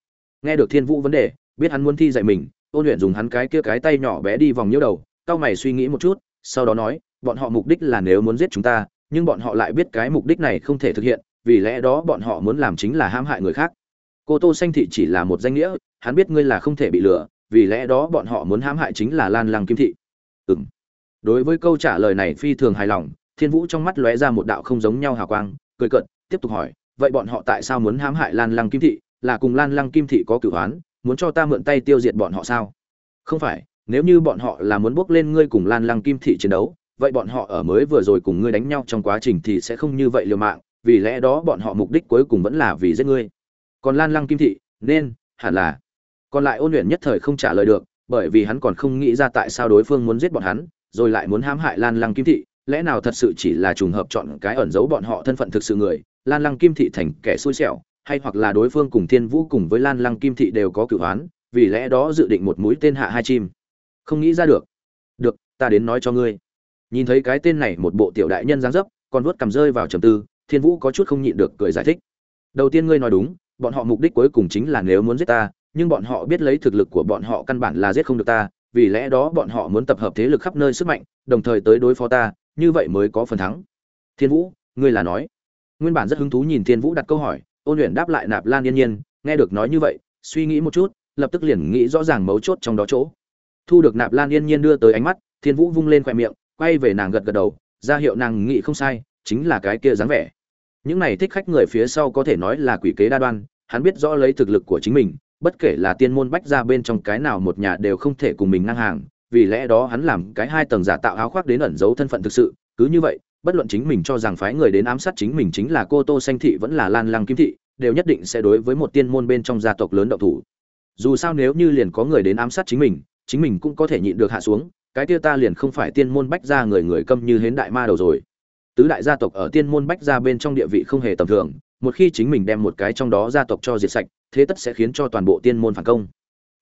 Nghe được thiên vũ vấn đề, biết hắn muốn thi dạy mình ôn luyện dùng hắn cái kia cái tay nhỏ bé đi vòng nhiễu đầu cao mày suy nghĩ một chút, sau đó nói, bọn họ mục đích là nếu muốn giết chúng ta, nhưng bọn họ lại biết cái mục đích này không thể thực hiện, vì lẽ đó bọn họ muốn làm chính là hãm hại người khác. Cô tô xanh thị chỉ là một danh nghĩa, hắn biết ngươi là không thể bị lừa, vì lẽ đó bọn họ muốn hãm hại chính là lan lăng kim thị. Ừ m đối với câu trả lời này phi thường hài lòng thiên vũ trong mắt lóe ra một đạo không giống nhau hào quang, cười cận tiếp tục hỏi, vậy bọn họ tại sao muốn hãm hại lan lăng kim thị? Là cùng lan lăng kim thị có cửu hoán, muốn cho ta mượn tay tiêu diệt bọn họ sao? Không phải, nếu như bọn họ là muốn bước lên ngươi cùng lan lăng kim thị chiến đấu, vậy bọn họ ở mới vừa rồi cùng ngươi đánh nhau trong quá trình thì sẽ không như vậy liều mạng, vì lẽ đó bọn họ mục đích cuối cùng vẫn là vì giết ngươi. Còn lan lăng kim thị, nên, hẳn là. Còn lại ôn luyện nhất thời không trả lời được, bởi vì hắn còn không nghĩ ra tại sao đối phương muốn giết bọn hắn, rồi lại muốn hãm hại lan lăng kim thị lẽ nào thật sự chỉ là trùng hợp chọn cái ẩn giấu bọn họ thân phận thực sự người, lan lăng kim thị thành kẻ xui xẻo, hay hoặc là đối phương cùng thiên vũ cùng với lan lăng kim thị đều có cửu hoán vì lẽ đó dự định một mũi tên hạ hai chim. Không nghĩ ra được. Được, ta đến nói cho ngươi. Nhìn thấy cái tên này một bộ tiểu đại nhân dáng dấp còn vuốt cầm rơi vào trầm tư, thiên vũ có chút không nhịn được cười giải thích. Đầu tiên ngươi nói đúng, bọn họ mục đích cuối cùng chính là nếu muốn giết ta, nhưng bọn họ biết lấy thực lực của bọn họ căn bản là giết không được ta, vì lẽ đó bọn họ muốn tập hợp thế lực khắp nơi sức mạnh, đồng thời tới đối phó ta như vậy mới có phần thắng. Thiên vũ, ngươi là nói. Nguyên bản rất hứng thú nhìn thiên vũ đặt câu hỏi, ôn luyện đáp lại nạp lan yên nhiên, nghe được nói như vậy, suy nghĩ một chút, lập tức liền nghĩ rõ ràng mấu chốt trong đó chỗ. Thu được nạp lan yên nhiên đưa tới ánh mắt, thiên vũ vung lên khoe miệng, quay về nàng gật gật đầu, ra hiệu nàng nghĩ không sai, chính là cái kia dáng vẻ. Những này thích khách người phía sau có thể nói là quỷ kế đa đoan, hắn biết rõ lấy thực lực của chính mình, bất kể là tiên môn bách ra bên trong cái nào một nhà đều không thể cùng mình ngang hàng vì lẽ đó hắn làm cái hai tầng giả tạo áo khoác đến ẩn giấu thân phận thực sự, cứ như vậy, bất luận chính mình cho rằng phái người đến ám sát chính mình chính là cô tô xanh thị vẫn là lan lăng kim thị, đều nhất định sẽ đối với một tiên môn bên trong gia tộc lớn động thủ. Dù sao nếu như liền có người đến ám sát chính mình chính mình cũng có thể nhịn được hạ xuống, cái kia ta liền không phải tiên môn bách gia người người câm như hến đại ma đầu rồi. Tứ đại gia tộc ở tiên môn bách gia bên trong địa vị không hề tầm thường, một khi chính mình đem một cái trong đó gia tộc cho diệt sạch, thế tất sẽ khiến cho toàn bộ tiên môn phản công.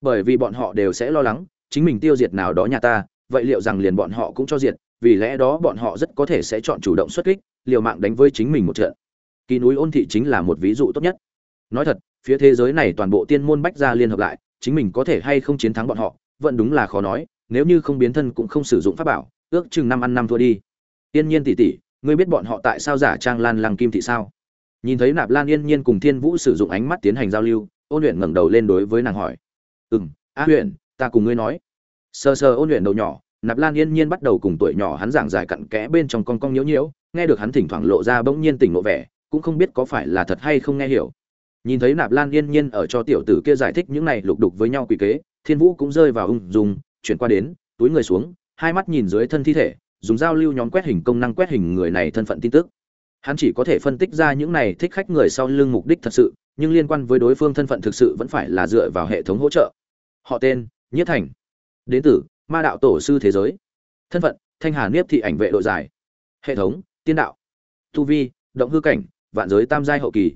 Bởi vì bọn họ đều sẽ lo lắng chính mình tiêu diệt nào đó nhà ta, vậy liệu rằng liền bọn họ cũng cho diệt, vì lẽ đó bọn họ rất có thể sẽ chọn chủ động xuất kích, liều mạng đánh với chính mình một trận. Kỳ núi ôn thị chính là một ví dụ tốt nhất. Nói thật, phía thế giới này toàn bộ tiên môn bách gia liên hợp lại, chính mình có thể hay không chiến thắng bọn họ, vẫn đúng là khó nói, nếu như không biến thân cũng không sử dụng pháp bảo, ước chừng năm ăn năm thua đi. Tiên nhiên tỷ tỷ, ngươi biết bọn họ tại sao giả trang lan lăng kim thị sao? Nhìn thấy nạp lan yên nhiên cùng thiên vũ sử dụng ánh mắt tiến hành giao lưu, ôn luyện ngẩng đầu lên đối với nàng hỏi. Ừ m a huyền ta cùng ngươi nói. Sờ sờ ôn luyện đầu nhỏ, nạp lan yên nhiên bắt đầu cùng tuổi nhỏ hắn giảng dài cặn kẽ bên trong con cong nhiễu nhiễu, nghe được hắn thỉnh thoảng lộ ra bỗng nhiên tỉnh lộ vẻ, cũng không biết có phải là thật hay không nghe hiểu. Nhìn thấy nạp lan yên nhiên ở cho tiểu tử kia giải thích những này lục đục với nhau quỷ kế, thiên vũ cũng rơi vào ung dung, chuyển qua đến, túi người xuống, hai mắt nhìn dưới thân thi thể, dùng giao lưu nhóm quét hình công năng quét hình người này thân phận tin tức. Hắn chỉ có thể phân tích ra những này thích khách người sau lưng mục đích thật sự, nhưng liên quan với đối phương thân phận thực sự vẫn phải là dựa vào hệ thống hỗ trợ. Họ tên nhất thành. Đến từ ma đạo tổ sư thế giới. Thân phận, thanh hà niếp thị ảnh vệ đội giải. Hệ thống, tiên đạo. Tu vi, động hư cảnh, vạn giới tam giai hậu kỳ.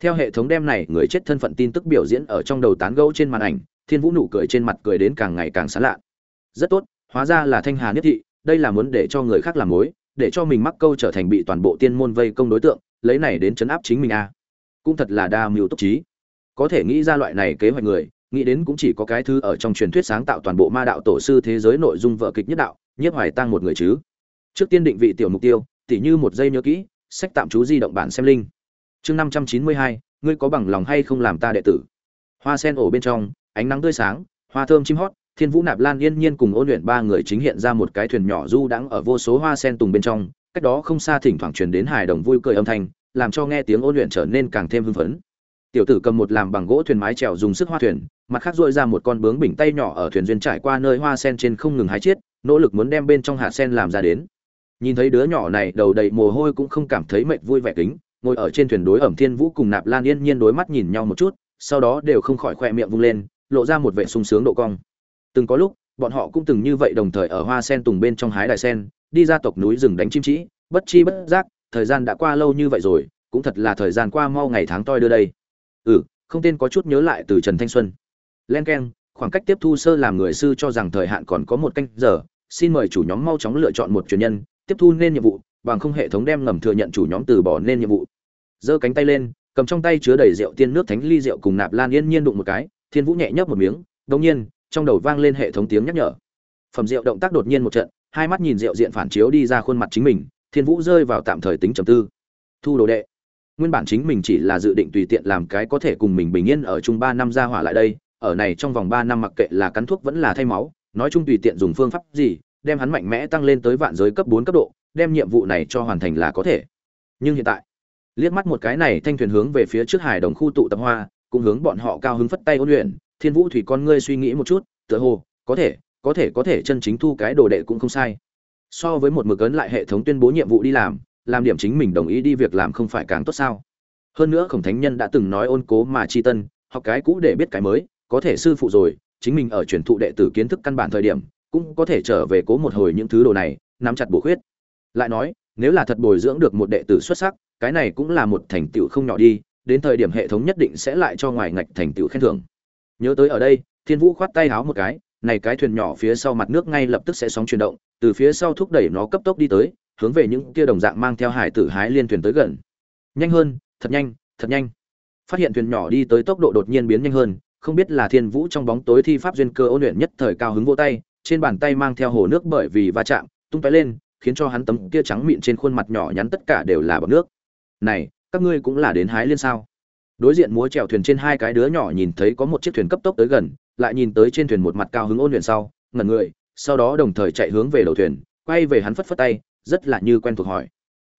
Theo hệ thống đem này người chết thân phận tin tức biểu diễn ở trong đầu tán gẫu trên màn ảnh, thiên vũ nụ cười trên mặt cười đến càng ngày càng sán lạ. Rất tốt, hóa ra là thanh hà niếp thị, đây là muốn để cho người khác làm mối, để cho mình mắc câu trở thành bị toàn bộ tiên môn vây công đối tượng, lấy này đến chấn áp chính mình a. À. cũng thật là đa mưu túc trí. Có thể nghĩ ra loại này kế hoạch người nghĩ đến cũng chỉ có cái thứ ở trong truyền thuyết sáng tạo toàn bộ ma đạo tổ sư thế giới nội dung vợ kịch nhất đạo, nhiếp hoài tăng một người chứ. Trước tiên định vị tiểu mục tiêu, tỉ như một giây nhớ kỹ, sách tạm trú di động bản xem linh chương năm trăm chín mươi hai, ngươi có bằng lòng hay không làm ta đệ tử? Hoa sen ổ bên trong, ánh nắng tươi sáng, hoa thơm chim hót, thiên vũ nạp lan yên nhiên cùng ôn luyện ba người chính hiện ra một cái thuyền nhỏ du đãng ở vô số hoa sen tùng bên trong, cách đó không xa thỉnh thoảng truyền đến hài đồng vui cười âm thanh, làm cho nghe tiếng ôn luyện trở nên càng thêm hưng phấn. Tiểu tử cầm một làm bằng gỗ thuyền mái trèo dùng sức hoa thuyền mặt khác dội ra một con bướng bình tay nhỏ ở thuyền duyên trải qua nơi hoa sen trên không ngừng hái chiết, nỗ lực muốn đem bên trong hạt sen làm ra đến. Nhìn thấy đứa nhỏ này, đầu đầy mồ hôi cũng không cảm thấy mệt vui vẻ kính, ngồi ở trên thuyền đối ẩm thiên vũ cùng nạp lan yên nhiên đối mắt nhìn nhau một chút, sau đó đều không khỏi khoe miệng vung lên, lộ ra một vẻ sung sướng độ cong. Từng có lúc, bọn họ cũng từng như vậy đồng thời ở hoa sen tùng bên trong hái đại sen, đi ra tộc núi rừng đánh chim trĩ, bất chi bất giác, thời gian đã qua lâu như vậy rồi, cũng thật là thời gian qua mau ngày tháng toi đưa đây. Ừ không tên có chút nhớ lại từ trần thanh xuân len k e n khoảng cách tiếp thu sơ làm người sư cho rằng thời hạn còn có một canh giờ, xin mời chủ nhóm mau chóng lựa chọn một truyền nhân, tiếp thu nên nhiệm vụ, bằng không hệ thống đem ngầm thừa nhận chủ nhóm từ bỏ nên nhiệm vụ. Giơ cánh tay lên, cầm trong tay chứa đầy rượu tiên nước thánh ly rượu cùng nạp lan yên nhiên đụng một cái, thiên vũ nhẹ nhấp một miếng đ nhiên, trong đầu vang lên hệ thống tiếng nhắc nhở. Phẩm rượu động tác đột nhiên một trận, hai mắt nhìn rượu diện phản chiếu đi ra khuôn mặt chính mình, thiên vũ rơi vào tạm thời tính trầm tư. Thu đồ đệ. Nguyên bản chính mình chỉ là dự định tùy tiện làm cái có thể cùng mình bình yên ở chung ba năm ra hỏa lại đây ở này trong vòng ba năm mặc kệ là cắn thuốc vẫn là thay máu, nói chung tùy tiện dùng phương pháp gì, đem hắn mạnh mẽ tăng lên tới vạn giới cấp bốn cấp độ, đem nhiệm vụ này cho hoàn thành là có thể. Nhưng hiện tại, liếc mắt một cái này thanh thuyền hướng về phía trước hải đồng khu tụ tập hoa, cũng hướng bọn họ cao hứng phất tay ôn luyện, thiên vũ thủy con ngươi suy nghĩ một chút, tựa hồ, có thể có thể có thể chân chính thu cái đồ đệ cũng không sai. So với một mực ấn lại hệ thống tuyên bố nhiệm vụ đi làm làm điểm chính mình đồng ý đi việc làm không phải càng tốt sao? Hơn nữa khổng thánh nhân đã từng nói ôn cố mà chi tân, học cái cũ để biết cái mới có thể sư phụ rồi, chính mình ở truyền thụ đệ tử kiến thức căn bản thời điểm, cũng có thể trở về cố một hồi những thứ đồ này, nắm chặt bổ khuyết. Lại nói, nếu là thật bồi dưỡng được một đệ tử xuất sắc, cái này cũng là một thành tựu không nhỏ đi, đến thời điểm hệ thống nhất định sẽ lại cho ngoài ngạch thành tựu khen thưởng. Nhớ tới ở đây, thiên vũ khoát tay háo một cái, này cái thuyền nhỏ phía sau mặt nước ngay lập tức sẽ sóng chuyển động, từ phía sau thúc đẩy nó cấp tốc đi tới, hướng về những kia đồng dạng mang theo hải tử hái liên thuyền tới gần. Nhanh hơn, thật nhanh thật nhanh. Phát hiện thuyền nhỏ đi tới tốc độ đột nhiên biến nhanh hơn không biết là thiên vũ trong bóng tối thi pháp duyên cơ ôn luyện nhất thời cao hứng vỗ tay, trên bàn tay mang theo hồ nước bởi vì va chạm, tung tóe lên, khiến cho hắn tấm kia trắng mịn trên khuôn mặt nhỏ nhắn tất cả đều là bọt nước. Này, các ngươi cũng là đến hái liên sao? Đối diện múa chèo thuyền trên hai cái đứa nhỏ nhìn thấy có một chiếc thuyền cấp tốc tới gần, lại nhìn tới trên thuyền một mặt cao hứng ôn luyện sau, ngẩn người, sau đó đồng thời chạy hướng về đầu thuyền, quay về hắn phất phất tay, rất là như quen thuộc hỏi.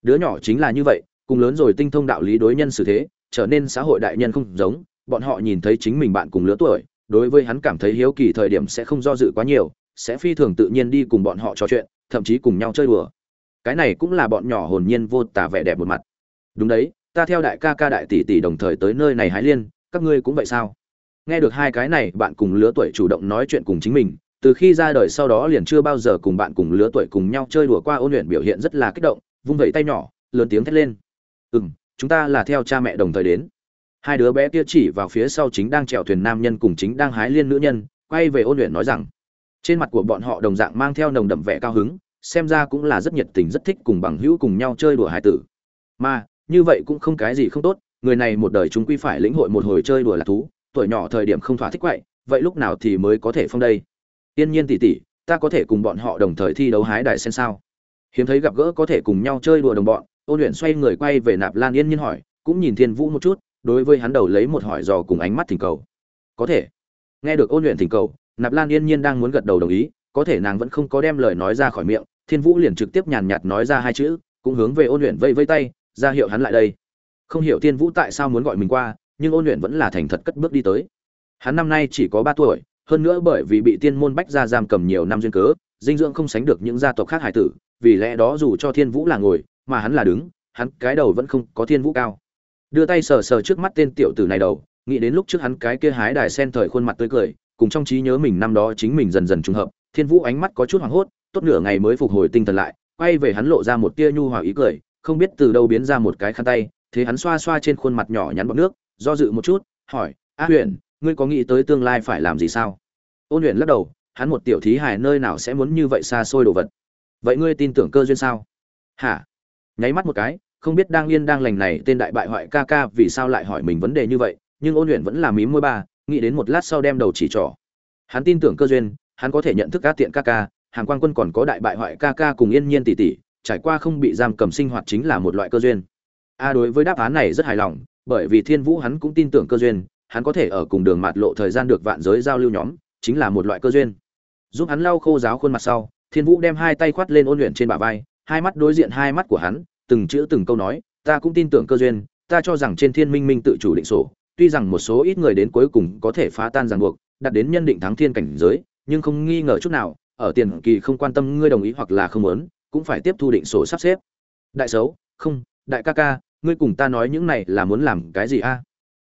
Đứa nhỏ chính là như vậy, cùng lớn rồi tinh thông đạo lý đối nhân xử thế, trở nên xã hội đại nhân không giống bọn họ nhìn thấy chính mình bạn cùng lứa tuổi, đối với hắn cảm thấy hiếu kỳ thời điểm sẽ không do dự quá nhiều, sẽ phi thường tự nhiên đi cùng bọn họ trò chuyện, thậm chí cùng nhau chơi đùa. Cái này cũng là bọn nhỏ hồn nhiên vô tả vẻ đẹp một mặt. Đúng đấy, ta theo đại ca ca đại tỷ tỷ đồng thời tới nơi này hái liên, các ngươi cũng vậy sao? Nghe được hai cái này, bạn cùng lứa tuổi chủ động nói chuyện cùng chính mình, từ khi ra đời sau đó liền chưa bao giờ cùng bạn cùng lứa tuổi cùng nhau chơi đùa qua ôn luyện biểu hiện rất là kích động, vung vẩy tay nhỏ, lớn tiếng thét lên. Ừ m chúng ta là theo cha mẹ đồng thời đến hai đứa bé kia chỉ vào phía sau chính đang chèo thuyền nam nhân cùng chính đang hái liên nữ nhân, quay về ôn luyện nói rằng, trên mặt của bọn họ đồng dạng mang theo nồng đậm vẻ cao hứng, xem ra cũng là rất nhiệt tình, rất thích cùng bằng hữu cùng nhau chơi đùa hải tử. Mà, như vậy cũng không cái gì không tốt, người này một đời chúng quy phải lĩnh hội một hồi chơi đùa là thú, tuổi nhỏ thời điểm không thỏa thích vậy vậy lúc nào thì mới có thể phong đây? Tiên nhiên tỷ tỷ, ta có thể cùng bọn họ đồng thời thi đấu hái đại sen sao? Hiếm thấy gặp gỡ có thể cùng nhau chơi đùa đồng bọn, ôn luyện xoay người quay về nạp lan yên nhiên hỏi, cũng nhìn thiên vũ một chút đối với hắn đầu lấy một hỏi dò cùng ánh mắt thỉnh cầu. Có thể. Nghe được ôn luyện thỉnh cầu, nạp lan yên nhiên đang muốn gật đầu đồng ý, có thể nàng vẫn không có đem lời nói ra khỏi miệng, thiên vũ liền trực tiếp nhàn nhạt nói ra hai chữ, cũng hướng về ôn luyện vây vây tay, ra hiệu hắn lại đây. Không hiểu thiên vũ tại sao muốn gọi mình qua, nhưng ôn luyện vẫn là thành thật cất bước đi tới. Hắn năm nay chỉ có ba tuổi, hơn nữa bởi vì bị tiên môn bách gia giam cầm nhiều năm duyên cớ, dinh dưỡng không sánh được những gia tộc khác hải tử, vì lẽ đó dù cho thiên vũ là ngồi, mà hắn là đứng, hắn cái đầu vẫn không có thiên vũ cao đưa tay sờ sờ trước mắt tên tiểu tử này đầu, nghĩ đến lúc trước hắn cái kia hái đài sen thời khuôn mặt tươi cười, cùng trong trí nhớ mình năm đó chính mình dần dần trùng hợp, thiên vũ ánh mắt có chút hoảng hốt, tốt nửa ngày mới phục hồi tinh thần lại, quay về hắn lộ ra một tia nhu hòa ý cười, không biết từ đâu biến ra một cái khăn tay, thế hắn xoa xoa trên khuôn mặt nhỏ nhắn bọc nước, do dự một chút, hỏi, a huyền, ngươi có nghĩ tới tương lai phải làm gì sao? Ôn huyền lắc đầu, hắn một tiểu thí hài nơi nào sẽ muốn như vậy xa xôi đồ vật? Vậy ngươi tin tưởng cơ duyên sao? Hả? Nháy mắt một cái không biết đang yên đang lành này tên đại bại hoại ca ca vì sao lại hỏi mình vấn đề như vậy, nhưng ôn luyện vẫn là mím môi ba, nghĩ đến một lát sau đem đầu chỉ trỏ. Hắn tin tưởng cơ duyên, hắn có thể nhận thức các tiện ca ca, hàng quan quân còn có đại bại hoại ca ca cùng yên nhiên tỷ tỷ, trải qua không bị giam cầm sinh hoạt chính là một loại cơ duyên. A đối với đáp án này rất hài lòng, bởi vì thiên vũ hắn cũng tin tưởng cơ duyên, hắn có thể ở cùng đường mạt lộ thời gian được vạn giới giao lưu nhóm, chính là một loại cơ duyên. Giúp hắn lau khô giáo khuôn mặt sau, thiên vũ đem hai tay khoát lên ôn luyện trên bả vai, hai mắt đối diện hai mắt của hắn từng chữ từng câu nói, ta cũng tin tưởng cơ duyên, ta cho rằng trên thiên minh minh tự chủ định sổ, tuy rằng một số ít người đến cuối cùng có thể phá tan ràng buộc, đạt đến nhân định thắng thiên cảnh giới, nhưng không nghi ngờ chút nào, ở tiền kỳ không quan tâm ngươi đồng ý hoặc là không muốn, cũng phải tiếp thu định sổ sắp xếp. Đại xấu, không, đại ca ca, ngươi cùng ta nói những này là muốn làm cái gì a?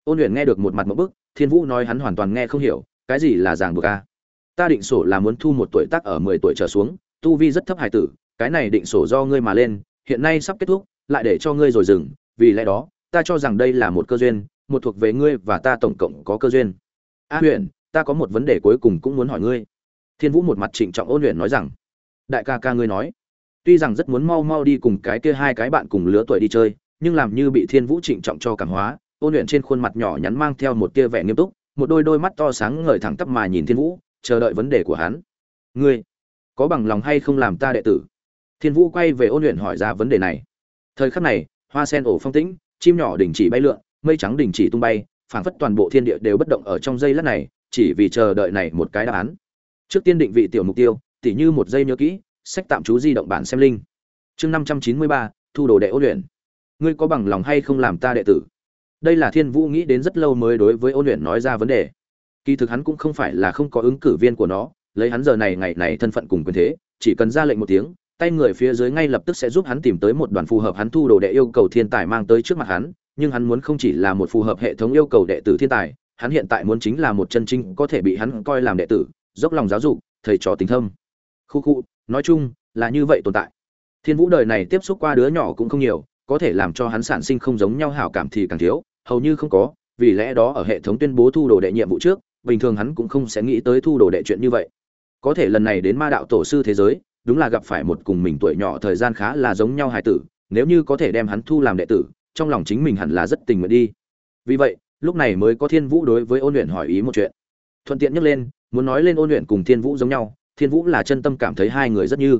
Ôn luyện nghe được một mặt một bức, thiên vũ nói hắn hoàn toàn nghe không hiểu, cái gì là ràng buộc a? Ta định sổ là muốn thu một tuổi tác ở mười tuổi trở xuống, tu vi rất thấp hài tử, cái này định sổ do ngươi mà lên hiện nay sắp kết thúc, lại để cho ngươi rồi dừng, vì lẽ đó, ta cho rằng đây là một cơ duyên, một thuộc về ngươi và ta tổng cộng có cơ duyên. A huyền, ta có một vấn đề cuối cùng cũng muốn hỏi ngươi. Thiên vũ một mặt trịnh trọng ôn luyện nói rằng, đại ca ca ngươi nói, tuy rằng rất muốn mau mau đi cùng cái kia hai cái bạn cùng lứa tuổi đi chơi, nhưng làm như bị thiên vũ trịnh trọng cho cảm hóa, ôn luyện trên khuôn mặt nhỏ nhắn mang theo một tia vẻ nghiêm túc, một đôi đôi mắt to sáng ngời thẳng tắp mà nhìn thiên vũ, chờ đợi vấn đề của hắn. Ngươi, có bằng lòng hay không làm ta đệ tử? Thiên vũ quay về ôn luyện hỏi ra vấn đề này. Thời khắc này, hoa sen ổ phong tĩnh, chim nhỏ đình chỉ bay lượn, mây trắng đình chỉ tung bay, phảng phất toàn bộ thiên địa đều bất động ở trong giây lát này, chỉ vì chờ đợi này một cái đáp án. Trước tiên định vị tiểu mục tiêu, tỉ như một giây nhớ kỹ, sách tạm chú di động bản xem linh. Chương năm trăm chín mươi ba, thu đồ đệ ôn luyện. Ngươi có bằng lòng hay không làm ta đệ tử? Đây là thiên vũ nghĩ đến rất lâu mới đối với ôn luyện nói ra vấn đề. Kỳ thực hắn cũng không phải là không có ứng cử viên của nó, lấy hắn giờ này ngày này thân phận cùng quyền thế, chỉ cần ra lệnh một tiếng tay người phía dưới ngay lập tức sẽ giúp hắn tìm tới một đoàn phù hợp hắn thu đồ đệ yêu cầu thiên tài mang tới trước mặt hắn, nhưng hắn muốn không chỉ là một phù hợp hệ thống yêu cầu đệ tử thiên tài, hắn hiện tại muốn chính là một chân chính có thể bị hắn coi làm đệ tử, dốc lòng giáo dục, thầy trò tình thâm. Khu khu, nói chung, là như vậy tồn tại. Thiên vũ đời này tiếp xúc qua đứa nhỏ cũng không nhiều, có thể làm cho hắn sản sinh không giống nhau hảo cảm thì càng thiếu, hầu như không có, vì lẽ đó ở hệ thống tuyên bố thu đồ đệ nhiệm vụ trước, bình thường hắn cũng không sẽ nghĩ tới thu đồ đệ chuyện như vậy. Có thể lần này đến ma đạo tổ sư thế giới đúng là gặp phải một cùng mình tuổi nhỏ thời gian khá là giống nhau hài tử, nếu như có thể đem hắn thu làm đệ tử, trong lòng chính mình hẳn là rất tình nguyện đi. Vì vậy, lúc này mới có thiên vũ đối với ôn luyện hỏi ý một chuyện. Thuận tiện nhắc lên, muốn nói lên ôn luyện cùng thiên vũ giống nhau, thiên vũ là chân tâm cảm thấy hai người rất như.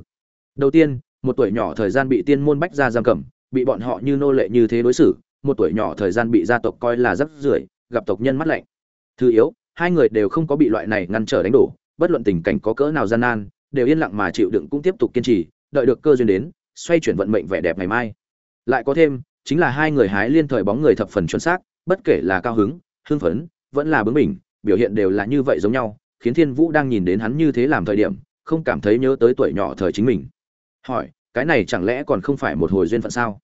Đầu tiên, một tuổi nhỏ thời gian bị tiên môn bách ra giam cầm, bị bọn họ như nô lệ như thế đối xử, một tuổi nhỏ thời gian bị gia tộc coi là rất rưởi, gặp tộc nhân mắt lạnh. Thứ yếu, hai người đều không có bị loại này ngăn trở đánh đổ, bất luận tình cảnh có cỡ nào gian nan đều yên lặng mà chịu đựng cũng tiếp tục kiên trì, đợi được cơ duyên đến, xoay chuyển vận mệnh vẻ đẹp ngày mai. Lại có thêm, chính là hai người hái liên thời bóng người thập phần chuẩn xác, bất kể là cao hứng, hưng phấn, vẫn là bướng bỉnh, biểu hiện đều là như vậy giống nhau, khiến thiên vũ đang nhìn đến hắn như thế làm thời điểm, không cảm thấy nhớ tới tuổi nhỏ thời chính mình. Hỏi, cái này chẳng lẽ còn không phải một hồi duyên phận sao?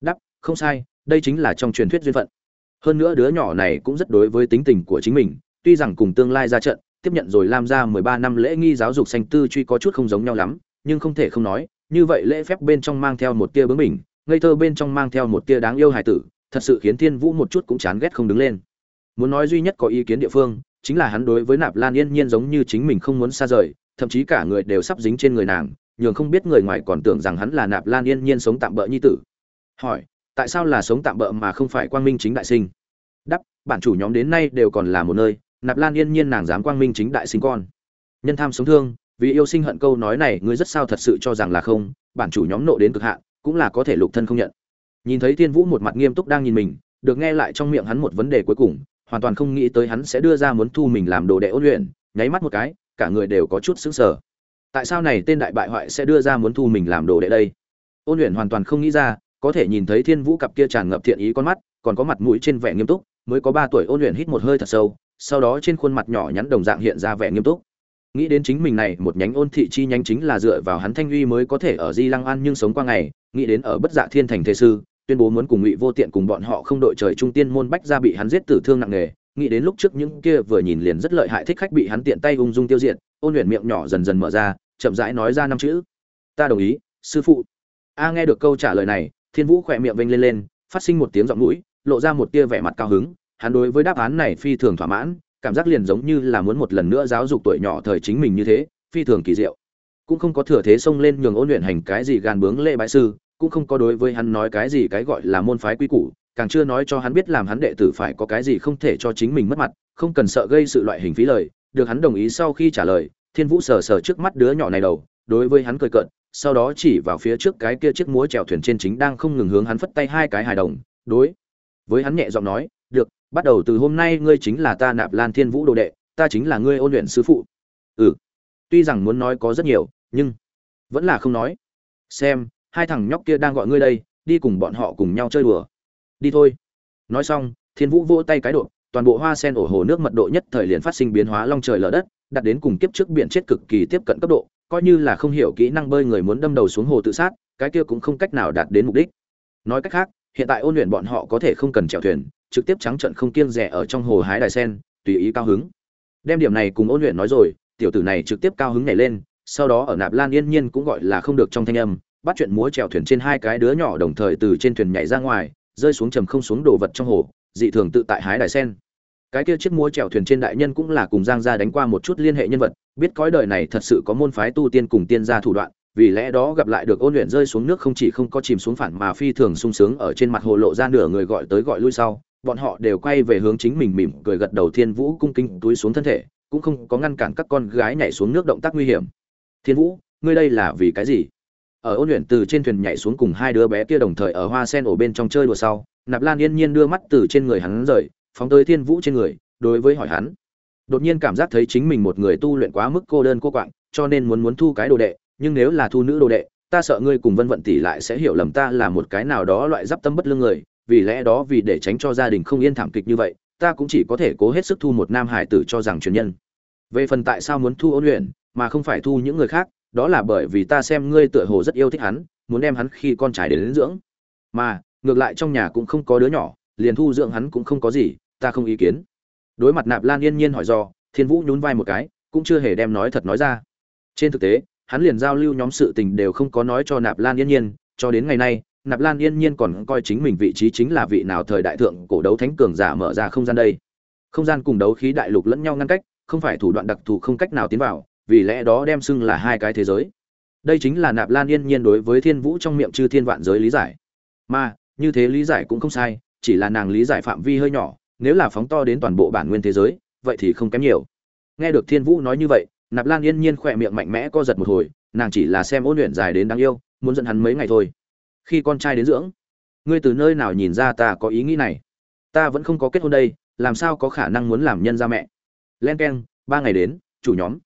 Đắp không sai, đây chính là trong truyền thuyết duyên phận. Hơn nữa đứa nhỏ này cũng rất đối với tính tình của chính mình, tuy rằng cùng tương lai ra trận tiếp nhận rồi làm ra mười ba năm lễ nghi giáo dục sanh tư truy có chút không giống nhau lắm, nhưng không thể không nói, như vậy lễ phép bên trong mang theo một tia bướng bỉnh, ngây thơ bên trong mang theo một tia đáng yêu hài tử, thật sự khiến thiên vũ một chút cũng chán ghét không đứng lên. Muốn nói duy nhất có ý kiến địa phương, chính là hắn đối với nạp lan yên nhiên giống như chính mình không muốn xa rời, thậm chí cả người đều sắp dính trên người nàng, nhường không biết người ngoài còn tưởng rằng hắn là nạp lan yên nhiên sống tạm bỡ nhi tử. Hỏi, tại sao là sống tạm bỡ mà không phải quang minh chính đại sinh? Đáp, bản chủ nhóm đến nay đều còn là một nơi nạp lan yên nhiên nàng dám quang minh chính đại sinh con. Nhân tham sống thương, vì yêu sinh hận câu nói này ngươi rất sao thật sự cho rằng là không, bản chủ nhóm nộ đến cực hạn, cũng là có thể lục thân không nhận. Nhìn thấy thiên vũ một mặt nghiêm túc đang nhìn mình, được nghe lại trong miệng hắn một vấn đề cuối cùng, hoàn toàn không nghĩ tới hắn sẽ đưa ra muốn thu mình làm đồ đệ ôn luyện, nháy mắt một cái, cả người đều có chút sững sờ. Tại sao này tên đại bại hoại sẽ đưa ra muốn thu mình làm đồ đệ đây? Ôn luyện hoàn toàn không nghĩ ra, có thể nhìn thấy thiên vũ cặp kia tràn ngập thiện ý con mắt, còn có mặt mũi trên vẻ nghiêm túc, mới có ba tuổi ôn luyện hít một hơi thật sâu sau đó trên khuôn mặt nhỏ nhắn đồng dạng hiện ra vẻ nghiêm túc. Nghĩ đến chính mình này, một nhánh ôn thị chi nhánh chính là dựa vào hắn thanh uy mới có thể ở di lăng an nhưng sống qua ngày, nghĩ đến ở bất dạ thiên thành thế sư, tuyên bố muốn cùng ngụy vô tiện cùng bọn họ không đội trời trung tiên môn bách ra bị hắn giết tử thương nặng nề. Nghĩ đến lúc trước những kia vừa nhìn liền rất lợi hại thích khách bị hắn tiện tay ung dung tiêu diệt, ôn luyện miệng nhỏ dần dần mở ra, chậm rãi nói ra năm chữ. Ta đồng ý, sư phụ. A nghe được câu trả lời này, thiên vũ khỏe miệng vênh lên lên, phát sinh một tiếng giọng mũi, lộ ra một tia vẻ mặt cao hứng hắn đối với đáp án này phi thường thỏa mãn, cảm giác liền giống như là muốn một lần nữa giáo dục tuổi nhỏ thời chính mình như thế, phi thường kỳ diệu. Cũng không có thừa thế xông lên nhường ôn luyện hành cái gì gàn bướng lệ bái sư, cũng không có đối với hắn nói cái gì cái gọi là môn phái quy củ, càng chưa nói cho hắn biết làm hắn đệ tử phải có cái gì không thể cho chính mình mất mặt, không cần sợ gây sự loại hình phí lời, được hắn đồng ý sau khi trả lời, thiên vũ sờ sờ trước mắt đứa nhỏ này đầu, đối với hắn cười cợt, sau đó chỉ vào phía trước cái kia chiếc múa chèo thuyền trên chính đang không ngừng hướng hắn phất tay hai cái hài đồng, đối với hắn nhẹ giọng nói bắt đầu từ hôm nay ngươi chính là ta nạp lan thiên vũ đồ đệ, ta chính là ngươi ôn luyện sứ phụ. Ừ. Tuy rằng muốn nói có rất nhiều, nhưng vẫn là không nói. Xem, hai thằng nhóc kia đang gọi ngươi đây, đi cùng bọn họ cùng nhau chơi đùa. Đi thôi. Nói xong, thiên vũ vỗ tay cái độ, toàn bộ hoa sen ổ hồ nước mật độ nhất thời liền phát sinh biến hóa long trời lở đất, đặt đến cùng kiếp trước biển chết cực kỳ tiếp cận cấp độ, coi như là không hiểu kỹ năng bơi người muốn đâm đầu xuống hồ tự sát, cái kia cũng không cách nào đạt đến mục đích. Nói cách khác, hiện tại ôn luyện bọn họ có thể không cần chèo thuyền trực tiếp trắng trận không kiêng rẻ ở trong hồ hái đài sen, tùy ý cao hứng. Đem điểm này cùng ôn luyện nói rồi, tiểu tử này trực tiếp cao hứng nhảy lên, sau đó ở nạp lan yên nhiên cũng gọi là không được trong thanh âm, bắt chuyện múa chèo thuyền trên hai cái đứa nhỏ đồng thời từ trên thuyền nhảy ra ngoài, rơi xuống trầm không xuống đồ vật trong hồ, dị thường tự tại hái đài sen. Cái kia chiếc múa chèo thuyền trên đại nhân cũng là cùng giang gia đánh qua một chút liên hệ nhân vật, biết cõi đời này thật sự có môn phái tu tiên cùng tiên gia thủ đoạn, vì lẽ đó gặp lại được ôn luyện rơi xuống nước không chỉ không có chìm xuống phản mà phi thường sung sướng ở trên mặt hồ lộ ra nửa người gọi tới gọi lui sau bọn họ đều quay về hướng chính mình mỉm cười gật đầu thiên vũ cung kinh túi xuống thân thể, cũng không có ngăn cản các con gái nhảy xuống nước động tác nguy hiểm. Thiên vũ, ngươi đây là vì cái gì? Ở ôn luyện từ trên thuyền nhảy xuống cùng hai đứa bé kia đồng thời ở hoa sen ổ bên trong chơi đùa sau, nạp lan yên nhiên đưa mắt từ trên người hắn rời, phóng tới thiên vũ trên người, đối với hỏi hắn. Đột nhiên cảm giác thấy chính mình một người tu luyện quá mức cô đơn cô quạng, cho nên muốn muốn thu cái đồ đệ, nhưng nếu là thu nữ đồ đệ, ta sợ ngươi cùng vân vận tỷ lại sẽ hiểu lầm ta là một cái nào đó loại d tâm bất lương người vì lẽ đó vì để tránh cho gia đình không yên thảm kịch như vậy ta cũng chỉ có thể cố hết sức thu một nam hải tử cho rằng truyền nhân. Về phần tại sao muốn thu ôn luyện mà không phải thu những người khác đó là bởi vì ta xem ngươi tựa hồ rất yêu thích hắn muốn đem hắn khi con trai đến, đến dưỡng. Mà ngược lại trong nhà cũng không có đứa nhỏ liền thu dưỡng hắn cũng không có gì ta không ý kiến. Đối mặt nạp lan yên nhiên hỏi do thiên vũ nhún vai một cái cũng chưa hề đem nói thật nói ra. Trên thực tế hắn liền giao lưu nhóm sự tình đều không có nói cho nạp lan yên nhiên cho đến ngày nay nạp lan yên nhiên còn coi chính mình vị trí chính là vị nào thời đại thượng cổ đấu thánh cường giả mở ra không gian đây. Không gian cùng đấu khí đại lục lẫn nhau ngăn cách, không phải thủ đoạn đặc thù không cách nào tiến vào, vì lẽ đó đem xưng là hai cái thế giới. Đây chính là nạp lan yên nhiên đối với thiên vũ trong miệng chư thiên vạn giới lý giải. Mà, như thế lý giải cũng không sai, chỉ là nàng lý giải phạm vi hơi nhỏ, nếu là phóng to đến toàn bộ bản nguyên thế giới, vậy thì không kém nhiều. Nghe được thiên vũ nói như vậy, nạp lan yên nhiên khỏe miệng mạnh mẽ co giật một hồi, nàng chỉ là xem ôn luyện dài đến đáng yêu, muốn dẫn hắn mấy ngày thôi khi con trai đến dưỡng. Ngươi từ nơi nào nhìn ra ta có ý nghĩ này? Ta vẫn không có kết hôn đây, làm sao có khả năng muốn làm nhân ra mẹ? Len k e n ba ngày đến, chủ nhóm.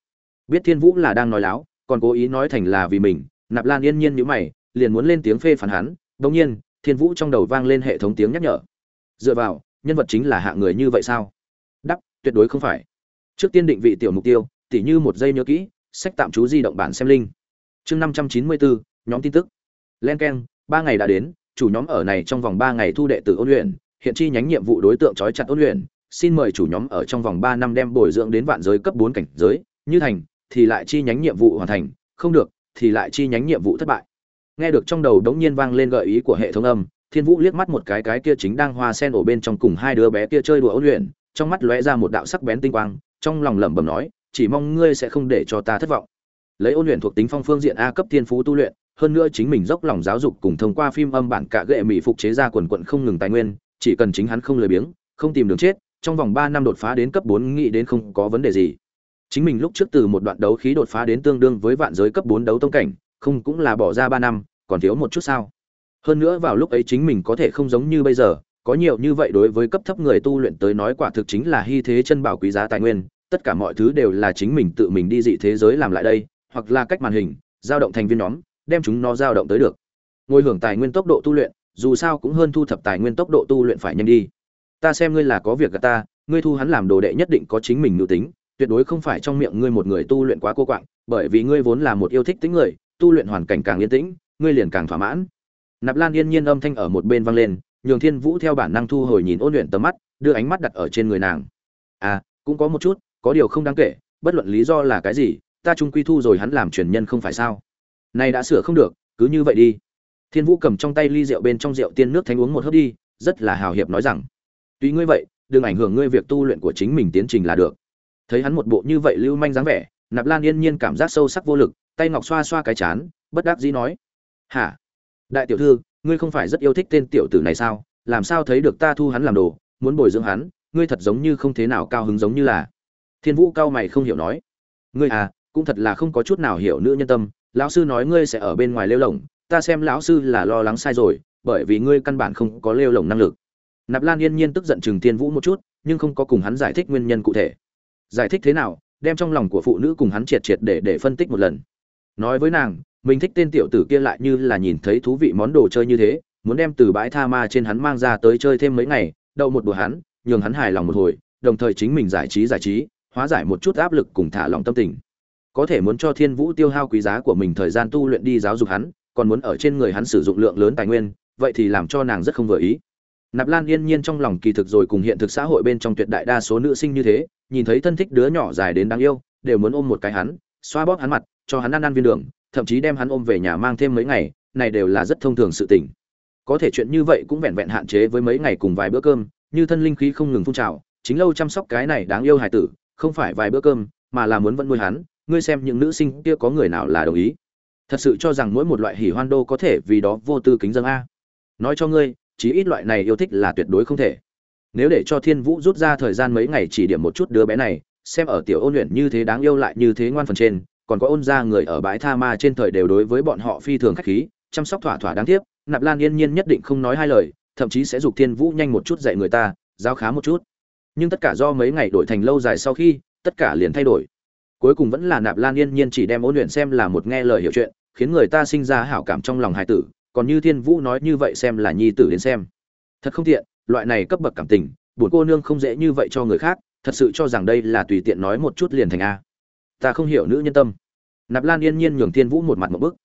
Biết thiên vũ là đang nói láo, còn cố ý nói thành là vì mình, nạp lan yên nhiên nhữ mày, liền muốn lên tiếng phê phản hắn. Đ nhiên, thiên vũ trong đầu vang lên hệ thống tiếng nhắc nhở. Dựa vào, nhân vật chính là hạ người như vậy sao? Đắp, tuyệt đối không phải. Trước tiên định vị tiểu mục tiêu, tỉ như một giây nhớ kỹ, sách tạm trú di động bản xem linh chương năm trăm chín mươi bốn, nhóm tin tức. Len k e n ba ngày đã đến, chủ nhóm ở này trong vòng ba ngày thu đệ tử ôn luyện, hiện chi nhánh nhiệm vụ đối tượng trói chặt ôn luyện. Xin mời chủ nhóm ở trong vòng ba năm đem bồi dưỡng đến vạn giới cấp bốn cảnh giới. Như thành, thì lại chi nhánh nhiệm vụ hoàn thành, không được, thì lại chi nhánh nhiệm vụ thất bại. Nghe được trong đầu đống nhiên vang lên gợi ý của hệ thống âm, thiên vũ liếc mắt một cái cái kia chính đang hoa sen ổ bên trong cùng hai đứa bé kia chơi đùa ôn luyện, trong mắt lóe ra một đạo sắc bén tinh quang, trong lòng lẩm bẩm nói, chỉ mong ngươi sẽ không để cho ta thất vọng. Lấy ôn luyện thuộc tính phong phương diện a cấp thiên phú tu luyện hơn nữa chính mình dốc lòng giáo dục cùng thông qua phim âm bản cả gệ mỹ phục chế ra quần quận không ngừng tài nguyên, chỉ cần chính hắn không lười biếng, không tìm đường chết, trong vòng ba năm đột phá đến cấp bốn nghĩ đến không có vấn đề gì. Chính mình lúc trước từ một đoạn đấu khí đột phá đến tương đương với vạn giới cấp bốn đấu tông cảnh, không cũng là bỏ ra ba năm, còn thiếu một chút sao? Hơn nữa vào lúc ấy chính mình có thể không giống như bây giờ, có nhiều như vậy đối với cấp thấp người tu luyện tới nói quả thực chính là hy thế chân bảo quý giá tài nguyên, tất cả mọi thứ đều là chính mình tự mình đi dị thế giới làm lại đây, hoặc là cách màn hình, giao động thành viên nhóm đem chúng nó dao động tới được. Ngồi hưởng tài nguyên tốc độ tu luyện, dù sao cũng hơn thu thập tài nguyên tốc độ tu luyện phải nhanh đi. Ta xem ngươi là có việc gạt ta, ngươi thu hắn làm đồ đệ nhất định có chính mình nữ tính, tuyệt đối không phải trong miệng ngươi một người tu luyện quá cô quạng, bởi vì ngươi vốn là một yêu thích tính người, tu luyện hoàn cảnh càng yên tĩnh, ngươi liền càng thỏa mãn. Nạp lan yên nhiên âm thanh ở một bên vang lên, nhường thiên vũ theo bản năng thu hồi nhìn ôn luyện tầm mắt, đưa ánh mắt đặt ở trên người nàng. À cũng có một chút, có điều không đáng kể, bất luận lý do là cái gì, ta trung quy thu rồi hắn làm truyền nhân không phải sao? Này đã sửa không được, cứ như vậy đi. Thiên vũ cầm trong tay ly rượu bên trong rượu tiên nước thánh uống một hớp đi, rất là hào hiệp nói rằng tuy ngươi vậy, đừng ảnh hưởng ngươi việc tu luyện của chính mình tiến trình là được. Thấy hắn một bộ như vậy lưu manh dáng vẻ, nạp lan yên nhiên cảm giác sâu sắc vô lực, tay ngọc xoa xoa cái chán, bất đắc dĩ nói, hả? Đại tiểu thư, ngươi không phải rất yêu thích tên tiểu tử này sao? Làm sao thấy được ta thu hắn làm đồ, muốn bồi dưỡng hắn, ngươi thật giống như không thế nào cao hứng giống như là. Thiên vũ cao mày không hiểu nói, ngươi à cũng thật là không có chút nào hiểu nữ nhân tâm lão sư nói ngươi sẽ ở bên ngoài lêu lồng ta xem lão sư là lo lắng sai rồi, bởi vì ngươi căn bản không có lêu lồng năng lực. Nạp lan yên nhiên tức giận chừng tiên vũ một chút, nhưng không có cùng hắn giải thích nguyên nhân cụ thể. Giải thích thế nào, đem trong lòng của phụ nữ cùng hắn triệt triệt để để phân tích một lần. Nói với nàng, mình thích tên tiểu tử kia lại như là nhìn thấy thú vị món đồ chơi như thế, muốn đem từ bãi tha ma trên hắn mang ra tới chơi thêm mấy ngày, đậu một đùa hắn, nhường hắn hài lòng một hồi, đồng thời chính mình giải trí giải trí, hóa giải một chút áp lực cùng thả lòng tâm tình có thể muốn cho thiên vũ tiêu hao quý giá của mình thời gian tu luyện đi giáo dục hắn, còn muốn ở trên người hắn sử dụng lượng lớn tài nguyên, vậy thì làm cho nàng rất không vừa ý. Nạp lan yên nhiên trong lòng kỳ thực rồi cùng hiện thực xã hội bên trong tuyệt đại đa số nữ sinh như thế, nhìn thấy thân thích đứa nhỏ dài đến đáng yêu, đều muốn ôm một cái hắn, xoa bóp hắn mặt, cho hắn ăn ăn viên đường, thậm chí đem hắn ôm về nhà mang thêm mấy ngày, này đều là rất thông thường sự tình. Có thể chuyện như vậy cũng vẹn vẹn hạn chế với mấy ngày cùng vài bữa cơm, như thân linh khí không ngừng phun trào, chính lâu chăm sóc cái này đáng yêu hài tử, không phải vài bữa cơm, mà là muốn vẫn nuôi hắn ngươi xem những nữ sinh kia có người nào là đồng ý? Thật sự cho rằng mỗi một loại hỉ hoan đô có thể vì đó vô tư kính dân a. Nói cho ngươi, chí ít loại này yêu thích là tuyệt đối không thể. Nếu để cho thiên vũ rút ra thời gian mấy ngày chỉ điểm một chút đứa bé này, xem ở tiểu ôn luyện như thế đáng yêu lại như thế ngoan phần trên, còn có ôn ra người ở bãi tha ma trên thời đều đối với bọn họ phi thường khách khí, chăm sóc thỏa thỏa đáng tiếc, nạp lan yên nhiên nhất định không nói hai lời, thậm chí sẽ giục thiên vũ nhanh một chút dạy người ta, giáo khá một chút. Nhưng tất cả do mấy ngày đổi thành lâu dài sau khi, tất cả liền thay đổi cuối cùng vẫn là nạp lan yên nhiên chỉ đem ôn luyện xem là một nghe lời hiểu chuyện, khiến người ta sinh ra hảo cảm trong lòng hài tử, còn như thiên vũ nói như vậy xem là nhi tử đến xem. Thật không tiện, loại này cấp bậc cảm tình, buồn cô nương không dễ như vậy cho người khác, thật sự cho rằng đây là tùy tiện nói một chút liền thành a. Ta không hiểu nữ nhân tâm. Nạp lan yên nhiên nhường thiên vũ một mặt một bức.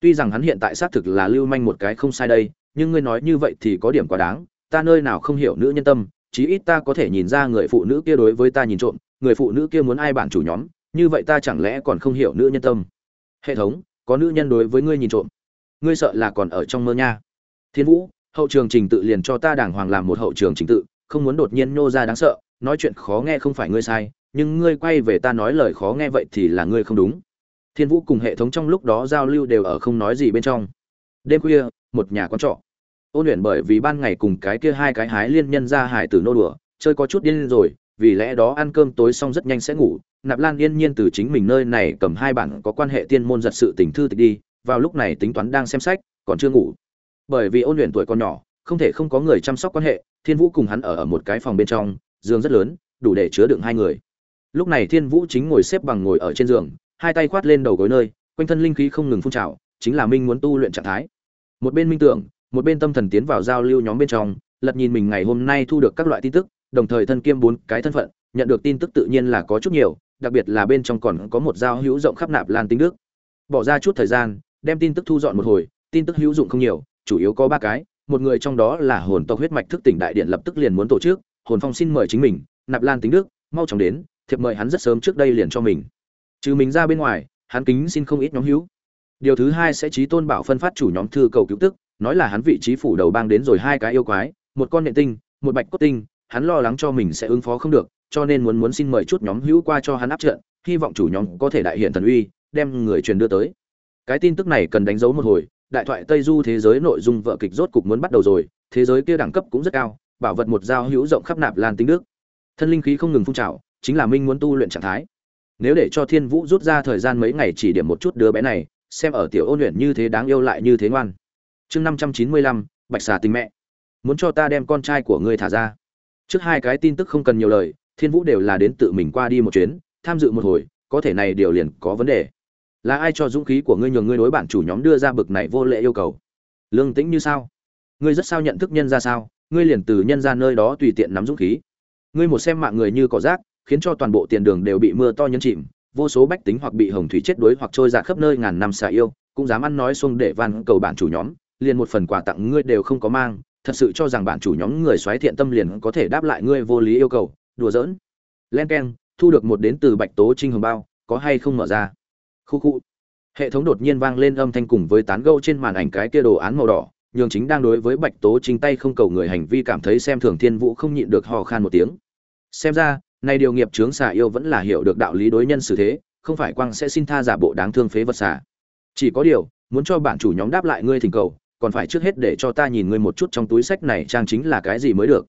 Tuy rằng hắn hiện tại xác thực là lưu manh một cái không sai đây, nhưng ngươi nói như vậy thì có điểm quá đáng, ta nơi nào không hiểu nữ nhân tâm, chí ít ta có thể nhìn ra người phụ nữ kia đối với ta nhìn trộm, người phụ nữ kia muốn ai bản chủ nhóm như vậy ta chẳng lẽ còn không hiểu nữ nhân tâm? Hệ thống, có nữ nhân đối với ngươi nhìn trộm. Ngươi sợ là còn ở trong mơ nha. Thiên vũ, hậu trường trình tự liền cho ta đàng hoàng làm một hậu trường trình tự, không muốn đột nhiên nô ra đáng sợ, nói chuyện khó nghe không phải ngươi sai, nhưng ngươi quay về ta nói lời khó nghe vậy thì là ngươi không đúng. Thiên vũ cùng hệ thống trong lúc đó giao lưu đều ở không nói gì bên trong. Đêm khuya, một nhà quán trọ. Ôn luyện bởi vì ban ngày cùng cái kia hai cái hái liên nhân ra hải tử nô đùa, chơi có chút điên rồi vì lẽ đó ăn cơm tối xong rất nhanh sẽ ngủ. Nạp lan yên nhiên từ chính mình nơi này cầm hai bản có quan hệ tiên môn giật sự tình thư tịch đi, vào lúc này tính toán đang xem sách, còn chưa ngủ. Bởi vì ôn luyện tuổi còn nhỏ, không thể không có người chăm sóc quan hệ, thiên vũ cùng hắn ở ở một cái phòng bên trong, giường rất lớn, đủ để chứa đựng hai người. Lúc này thiên vũ chính ngồi xếp bằng ngồi ở trên giường, hai tay khoát lên đầu gối nơi, quanh thân linh khí không ngừng phun trào, chính là minh muốn tu luyện trạng thái. Một bên minh tưởng, một bên tâm thần tiến vào giao lưu nhóm bên trong, lật nhìn mình ngày hôm nay thu được các loại tin tức đồng thời thân kiêm bốn cái thân phận, nhận được tin tức tự nhiên là có chút nhiều, đặc biệt là bên trong còn có một giao hữu rộng khắp nạp lan tính đức. Bỏ ra chút thời gian, đem tin tức thu dọn một hồi, tin tức hữu dụng không nhiều, chủ yếu có ba cái, một người trong đó là hồn tộc huyết mạch thức tỉnh đại điện lập tức liền muốn tổ chức, hồn phong xin mời chính mình, nạp lan tính đức, mau chóng đến, thiệp mời hắn rất sớm trước đây liền cho mình. Trừ mình ra bên ngoài, hắn kính xin không ít nhóm hữu. Điều thứ hai sẽ trí tôn bảo phân phát chủ nhóm thư cầu cứu tức, nói là hắn vị trí phủ đầu bang đến rồi hai cái yêu quái, một con nện tinh, một bạch cốt tinh hắn lo lắng cho mình sẽ ứng phó không được, cho nên muốn muốn xin mời chút nhóm hữu qua cho hắn áp trận, hy vọng chủ nhóm có thể đại hiện thần uy, đem người truyền đưa tới. Cái tin tức này cần đánh dấu một hồi, đại thoại tây du thế giới nội dung vợ kịch rốt cục muốn bắt đầu rồi, thế giới kia đẳng cấp cũng rất cao, bảo vật một giao hữu rộng khắp nạp lan tính đức. Thân linh khí không ngừng phun trào, chính là minh muốn tu luyện trạng thái. Nếu để cho thiên vũ rút ra thời gian mấy ngày chỉ điểm một chút đứa bé này, xem ở tiểu ôn luyện như thế đáng yêu lại như thế ngoan. Chương năm trăm chín mươi lăm, bạch xà tình mẹ. Muốn cho ta đem con trai của ngươi thả ra trước hai cái tin tức không cần nhiều lời, thiên vũ đều là đến tự mình qua đi một chuyến, tham dự một hồi, có thể này điều liền có vấn đề. Là ai cho dũng khí của ngươi nhường ngươi đối bản chủ nhóm đưa ra bực này vô lệ yêu cầu? Lương tĩnh như sao? Ngươi rất sao nhận thức nhân ra sao? Ngươi liền từ nhân ra nơi đó tùy tiện nắm dũng khí. Ngươi một xem mạng người như có rác, khiến cho toàn bộ tiền đường đều bị mưa to nhấn chìm, vô số bách tính hoặc bị hồng thủy chết đuối hoặc trôi ra khắp nơi ngàn năm xà yêu, cũng dám ăn nói xuông để van cầu bản chủ nhóm, liền một phần quà tặng ngươi đều không có mang thật sự cho rằng bạn chủ nhóm người xoáy thiện tâm liền có thể đáp lại ngươi vô lý yêu cầu. Đùa giỡn. Len keng, thu được một đến từ bạch tố trinh hồng bao, có hay không mở ra? Khu khu. Hệ thống đột nhiên vang lên âm thanh cùng với tán gâu trên màn ảnh cái kia đồ án màu đỏ, nhường chính đang đối với bạch tố trinh tay không cầu người hành vi cảm thấy xem thường thiên vũ không nhịn được hò khan một tiếng. Xem ra, nay điều nghiệp chướng xà yêu vẫn là hiểu được đạo lý đối nhân xử thế, không phải quang sẽ xin tha giả bộ đáng thương phế vật xà. Chỉ có điều, muốn cho bản chủ nhóm đáp lại ngươi thỉnh cầu còn phải trước hết để cho ta nhìn ngươi một chút trong túi sách này trang chính là cái gì mới được.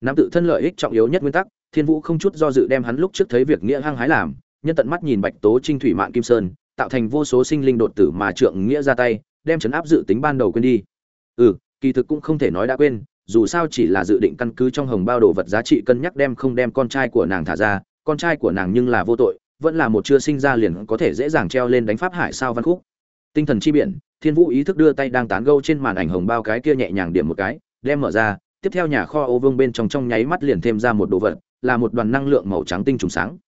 Nắm tự thân lợi ích trọng yếu nhất nguyên tắc, thiên vũ không chút do dự đem hắn lúc trước thấy việc nghĩa hăng hái làm, nhân tận mắt nhìn bạch tố trinh thủy mạng kim sơn, tạo thành vô số sinh linh đột tử mà trượng nghĩa ra tay, đem chấn áp dự tính ban đầu quên đi. Ừ kỳ thực cũng không thể nói đã quên, dù sao chỉ là dự định căn cứ trong hồng bao đồ vật giá trị cân nhắc đem không đem con trai của nàng thả ra, con trai của nàng nhưng là vô tội, vẫn là một chưa sinh ra liền có thể dễ dàng treo lên đánh pháp hải sao văn khúc tinh thần chi biển, thiên vũ ý thức đưa tay đang tán gâu trên màn ảnh hồng bao cái kia nhẹ nhàng điểm một cái, đem mở ra. Tiếp theo nhà kho ô vương bên trong trong nháy mắt liền thêm ra một đồ vật, là một đoàn năng lượng màu trắng tinh trùng sáng.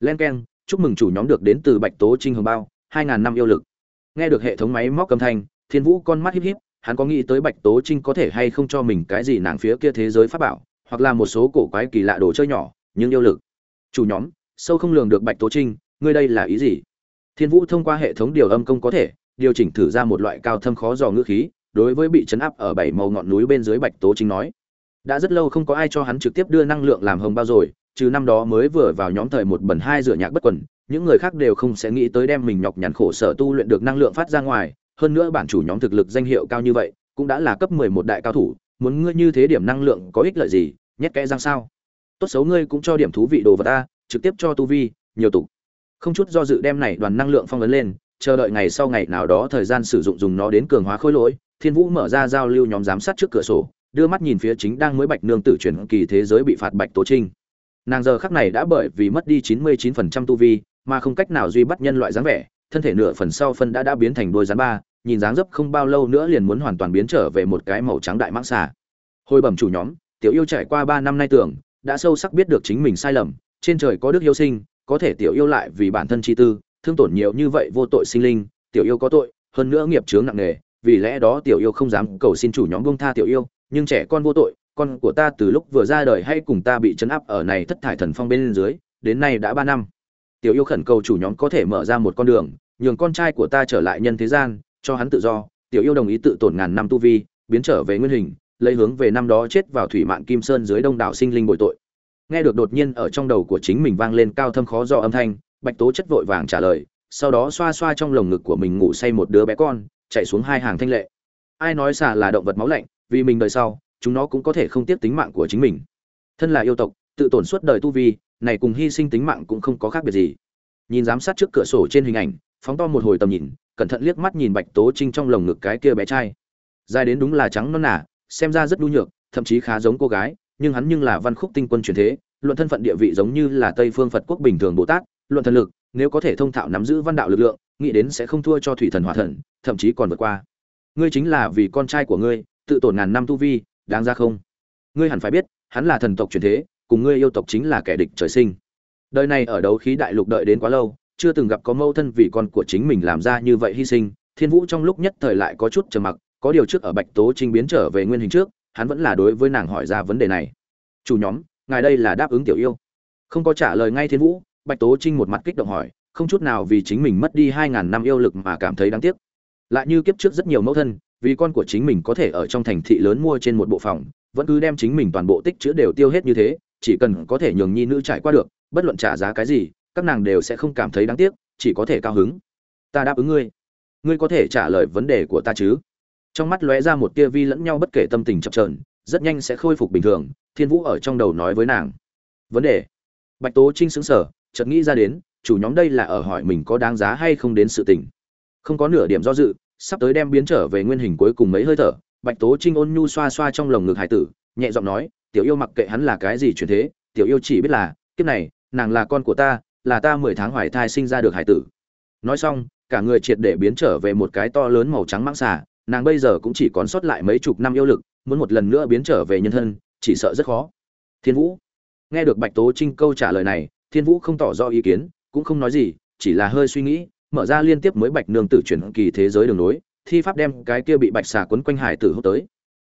Len keng, chúc mừng chủ nhóm được đến từ bạch tố trinh hồng bao, hai ngàn năm yêu lực. Nghe được hệ thống máy móc âm thanh, thiên vũ con mắt híp híp, hắn có nghĩ tới bạch tố trinh có thể hay không cho mình cái gì nàng phía kia thế giới pháp bảo, hoặc là một số cổ quái kỳ lạ đồ chơi nhỏ, nhưng yêu lực. Chủ nhóm, sâu không lường được bạch tố trinh, ngươi đây là ý gì? Thiên vũ thông qua hệ thống điều âm công có thể điều chỉnh thử ra một loại cao thâm khó dò ngữ khí, đối với bị chấn áp ở bảy màu ngọn núi bên dưới bạch tố chính nói. Đã rất lâu không có ai cho hắn trực tiếp đưa năng lượng làm hồng bao rồi, trừ năm đó mới vừa vào nhóm thời một bẩn hai rửa nhạc bất quần, những người khác đều không sẽ nghĩ tới đem mình nhọc nhằn khổ sở tu luyện được năng lượng phát ra ngoài. Hơn nữa bản chủ nhóm thực lực danh hiệu cao như vậy, cũng đã là cấp mười một đại cao thủ, muốn ngươi như thế điểm năng lượng có ích lợi gì, nhét kẽ răng sao? Tốt xấu ngươi cũng cho điểm thú vị đồ vật ta, trực tiếp cho tu vi, nhiều tục. Không chút do dự đem này đoàn năng lượng phong ấn lên chờ đợi ngày sau ngày nào đó thời gian sử dụng dùng nó đến cường hóa khối lỗi, thiên vũ mở ra giao lưu nhóm giám sát trước cửa sổ, đưa mắt nhìn phía chính đang mới bạch nương tử truyền kỳ thế giới bị phạt bạch tố trinh. Nàng giờ khắc này đã bởi vì mất đi chín mươi 99% tu vi, mà không cách nào duy bắt nhân loại dáng vẻ, thân thể nửa phần sau phân đã đã biến thành đôi rắn ba, nhìn dáng dấp không bao lâu nữa liền muốn hoàn toàn biến trở về một cái màu trắng đại mãng xà. Hồi bẩm chủ nhóm, tiểu yêu trải qua ba năm nay tưởng, đã sâu sắc biết được chính mình sai lầm, trên trời có đức yêu sinh, có thể tiểu yêu lại vì bản thân chi tư thương tổn nhiều như vậy vô tội sinh linh, tiểu yêu có tội, hơn nữa nghiệp chướng nặng nề, vì lẽ đó tiểu yêu không dám cầu xin chủ nhóm buông tha tiểu yêu, nhưng trẻ con vô tội, con của ta từ lúc vừa ra đời hay cùng ta bị chấn áp ở này thất thải thần phong bên dưới, đến nay đã ba năm. Tiểu yêu khẩn cầu chủ nhóm có thể mở ra một con đường, nhường con trai của ta trở lại nhân thế gian, cho hắn tự do. Tiểu yêu đồng ý tự tổn ngàn năm tu vi, biến trở về nguyên hình, lấy hướng về năm đó chết vào thủy mạn kim sơn dưới đông đảo sinh linh bội tội. Nghe được đột nhiên ở trong đầu của chính mình vang lên cao thâm khó do âm thanh bạch tố chất vội vàng trả lời, sau đó xoa xoa trong lồng ngực của mình ngủ say một đứa bé con, chạy xuống hai hàng thanh lệ. Ai nói xà là động vật máu lạnh, vì mình đời sau, chúng nó cũng có thể không tiếc tính mạng của chính mình. Thân là yêu tộc, tự tổn suốt đời tu vi, này cùng hy sinh tính mạng cũng không có khác biệt gì. Nhìn giám sát trước cửa sổ trên hình ảnh, phóng to một hồi tầm nhìn, cẩn thận liếc mắt nhìn bạch tố trinh trong lồng ngực cái kia bé trai. Dài đến đúng là trắng non nả xem ra rất nhu nhược, thậm chí khá giống cô gái, nhưng hắn nhưng là văn khúc tinh quân truyền thế luận thân phận địa vị giống như là tây phương phật quốc bình thường bồ tát, luận thần lực, nếu có thể thông thạo nắm giữ văn đạo lực lượng, nghĩ đến sẽ không thua cho thủy thần hỏa thần, thậm chí còn vượt qua. Ngươi chính là vì con trai của ngươi, tự tổn ngàn năm tu vi, đáng ra không? Ngươi hẳn phải biết, hắn là thần tộc truyền thế, cùng ngươi yêu tộc chính là kẻ địch trời sinh. Đời này ở đấu khí đại lục đợi đến quá lâu, chưa từng gặp có mâu thân vì con của chính mình làm ra như vậy hy sinh. Thiên vũ trong lúc nhất thời lại có chút trầm mặc, có điều trước ở bạch tố trinh biến trở về nguyên hình trước, hắn vẫn là đối với nàng hỏi ra vấn đề này. Chủ nhóm ngài đây là đáp ứng tiểu yêu. Không có trả lời ngay thiên vũ, bạch tố trinh một mặt kích động hỏi, không chút nào vì chính mình mất đi hai ngàn năm yêu lực mà cảm thấy đáng tiếc. Lại như kiếp trước rất nhiều mẫu thân, vì con của chính mình có thể ở trong thành thị lớn mua trên một bộ phòng, vẫn cứ đem chính mình toàn bộ tích chữ đều tiêu hết như thế, chỉ cần có thể nhường nhi nữ trải qua được, bất luận trả giá cái gì, các nàng đều sẽ không cảm thấy đáng tiếc, chỉ có thể cao hứng. Ta đáp ứng ngươi. Ngươi có thể trả lời vấn đề của ta chứ? Trong mắt lóe ra một tia vi lẫn nhau bất kể tâm tình chập trờn rất nhanh sẽ khôi phục bình thường, thiên vũ ở trong đầu nói với nàng. Vấn đề. Bạch tố trinh xứng sở chợt nghĩ ra đến, chủ nhóm đây là ở hỏi mình có đáng giá hay không đến sự tình. Không có nửa điểm do dự, sắp tới đem biến trở về nguyên hình cuối cùng mấy hơi thở, bạch tố trinh ôn nhu xoa xoa trong lồng ngực hải tử, nhẹ giọng nói, tiểu yêu mặc kệ hắn là cái gì chuyển thế, tiểu yêu chỉ biết là, kiếp này, nàng là con của ta, là ta mười tháng hoài thai sinh ra được hải tử. Nói xong, cả người triệt để biến trở về một cái to lớn màu trắng mãng xà, nàng bây giờ cũng chỉ còn sót lại mấy chục năm yêu lực muốn một lần nữa biến trở về nhân thân, chỉ sợ rất khó. Thiên vũ. Nghe được bạch tố trinh câu trả lời này, thiên vũ không tỏ rõ ý kiến, cũng không nói gì, chỉ là hơi suy nghĩ, mở ra liên tiếp mới bạch nương tử chuyển kỳ thế giới đường nối thi pháp đem cái kia bị bạch xà quấn quanh hải tử hút tới.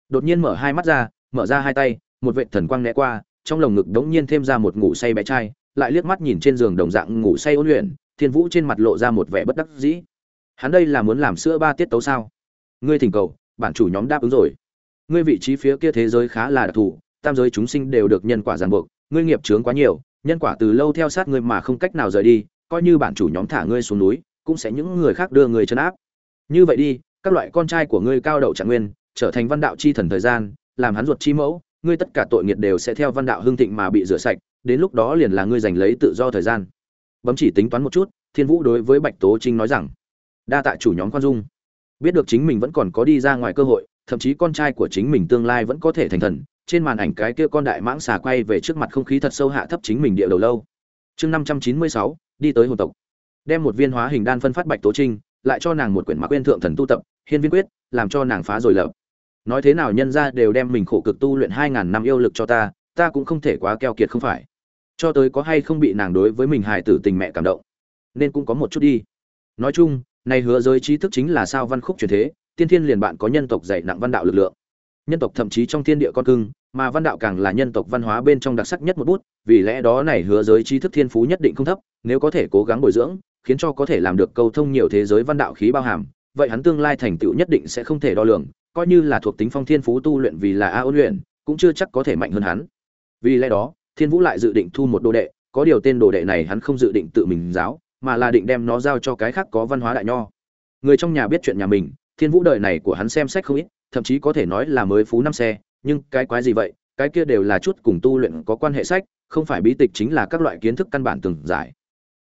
Đột nhiên mở hai mắt ra, mở ra hai tay, một vệ thần quang né qua, trong lồng ngực đống nhiên thêm ra một ngủ say bé trai, lại liếc mắt nhìn trên giường đồng dạng ngủ say ôn luyện, thiên vũ trên mặt lộ ra một vẻ bất đắc dĩ. Hắn đây là muốn làm sữa ba tiết tấu sao? Ngươi thỉnh cầu, bản chủ nhóm đáp ứng rồi ngươi vị trí phía kia thế giới khá là đặc thù, tam giới chúng sinh đều được nhân quả ràng buộc, ngươi nghiệp chướng quá nhiều, nhân quả từ lâu theo sát ngươi mà không cách nào rời đi, coi như bản chủ nhóm thả ngươi xuống núi, cũng sẽ những người khác đưa người chân áp. Như vậy đi, các loại con trai của ngươi cao đậu trạng nguyên, trở thành văn đạo chi thần thời gian, làm hắn ruột chi mẫu, ngươi tất cả tội nghiệt đều sẽ theo văn đạo hương thịnh mà bị rửa sạch, đến lúc đó liền là ngươi giành lấy tự do thời gian. Bấm chỉ tính toán một chút, thiên vũ đối với bạch tố trinh nói rằng, đa tạ chủ nhóm quan dung. Biết được chính mình vẫn còn có đi ra ngoài cơ hội thậm chí con trai của chính mình tương lai vẫn có thể thành thần. Trên màn ảnh cái kia con đại mãng xà quay về trước mặt không khí thật sâu hạ thấp chính mình địa đầu lâu. Chương năm trăm chín mươi sáu, đi tới hồn tộc. Đem một viên hóa hình đan phân phát bạch tố trinh, lại cho nàng một quyển mã quên thượng thần tu tập, hiên viên quyết, làm cho nàng phá rồi lợp nói thế nào nhân ra đều đem mình khổ cực tu luyện hai ngàn năm yêu lực cho ta ta cũng không thể quá keo kiệt không phải. Cho tới có hay không bị nàng đối với mình hài tử tình mẹ cảm động, nên cũng có một chút đi. Nói chung, này hứa giới trí thức chính là sao văn khúc truyền thế tiên thiên liền bạn có nhân tộc dạy nặng văn đạo lực lượng. Nhân tộc thậm chí trong thiên địa con cưng, mà văn đạo càng là nhân tộc văn hóa bên trong đặc sắc nhất một bút, vì lẽ đó này hứa giới trí thức thiên phú nhất định không thấp, nếu có thể cố gắng bồi dưỡng, khiến cho có thể làm được câu thông nhiều thế giới văn đạo khí bao hàm, vậy hắn tương lai thành tựu nhất định sẽ không thể đo lường, coi như là thuộc tính phong thiên phú tu luyện vì là a ôn luyện, cũng chưa chắc có thể mạnh hơn hắn. Vì lẽ đó, thiên vũ lại dự định thu một đồ đệ, có điều tên đồ đệ này hắn không dự định tự mình giáo, mà là định đem nó giao cho cái khác có văn hóa đại nho. Người trong nhà biết chuyện nhà mình thiên vũ đời này của hắn xem sách không ít, thậm chí có thể nói là mới phú năm xe, nhưng cái quái gì vậy? Cái kia đều là chút cùng tu luyện có quan hệ sách, không phải bí tịch chính là các loại kiến thức căn bản từng giải.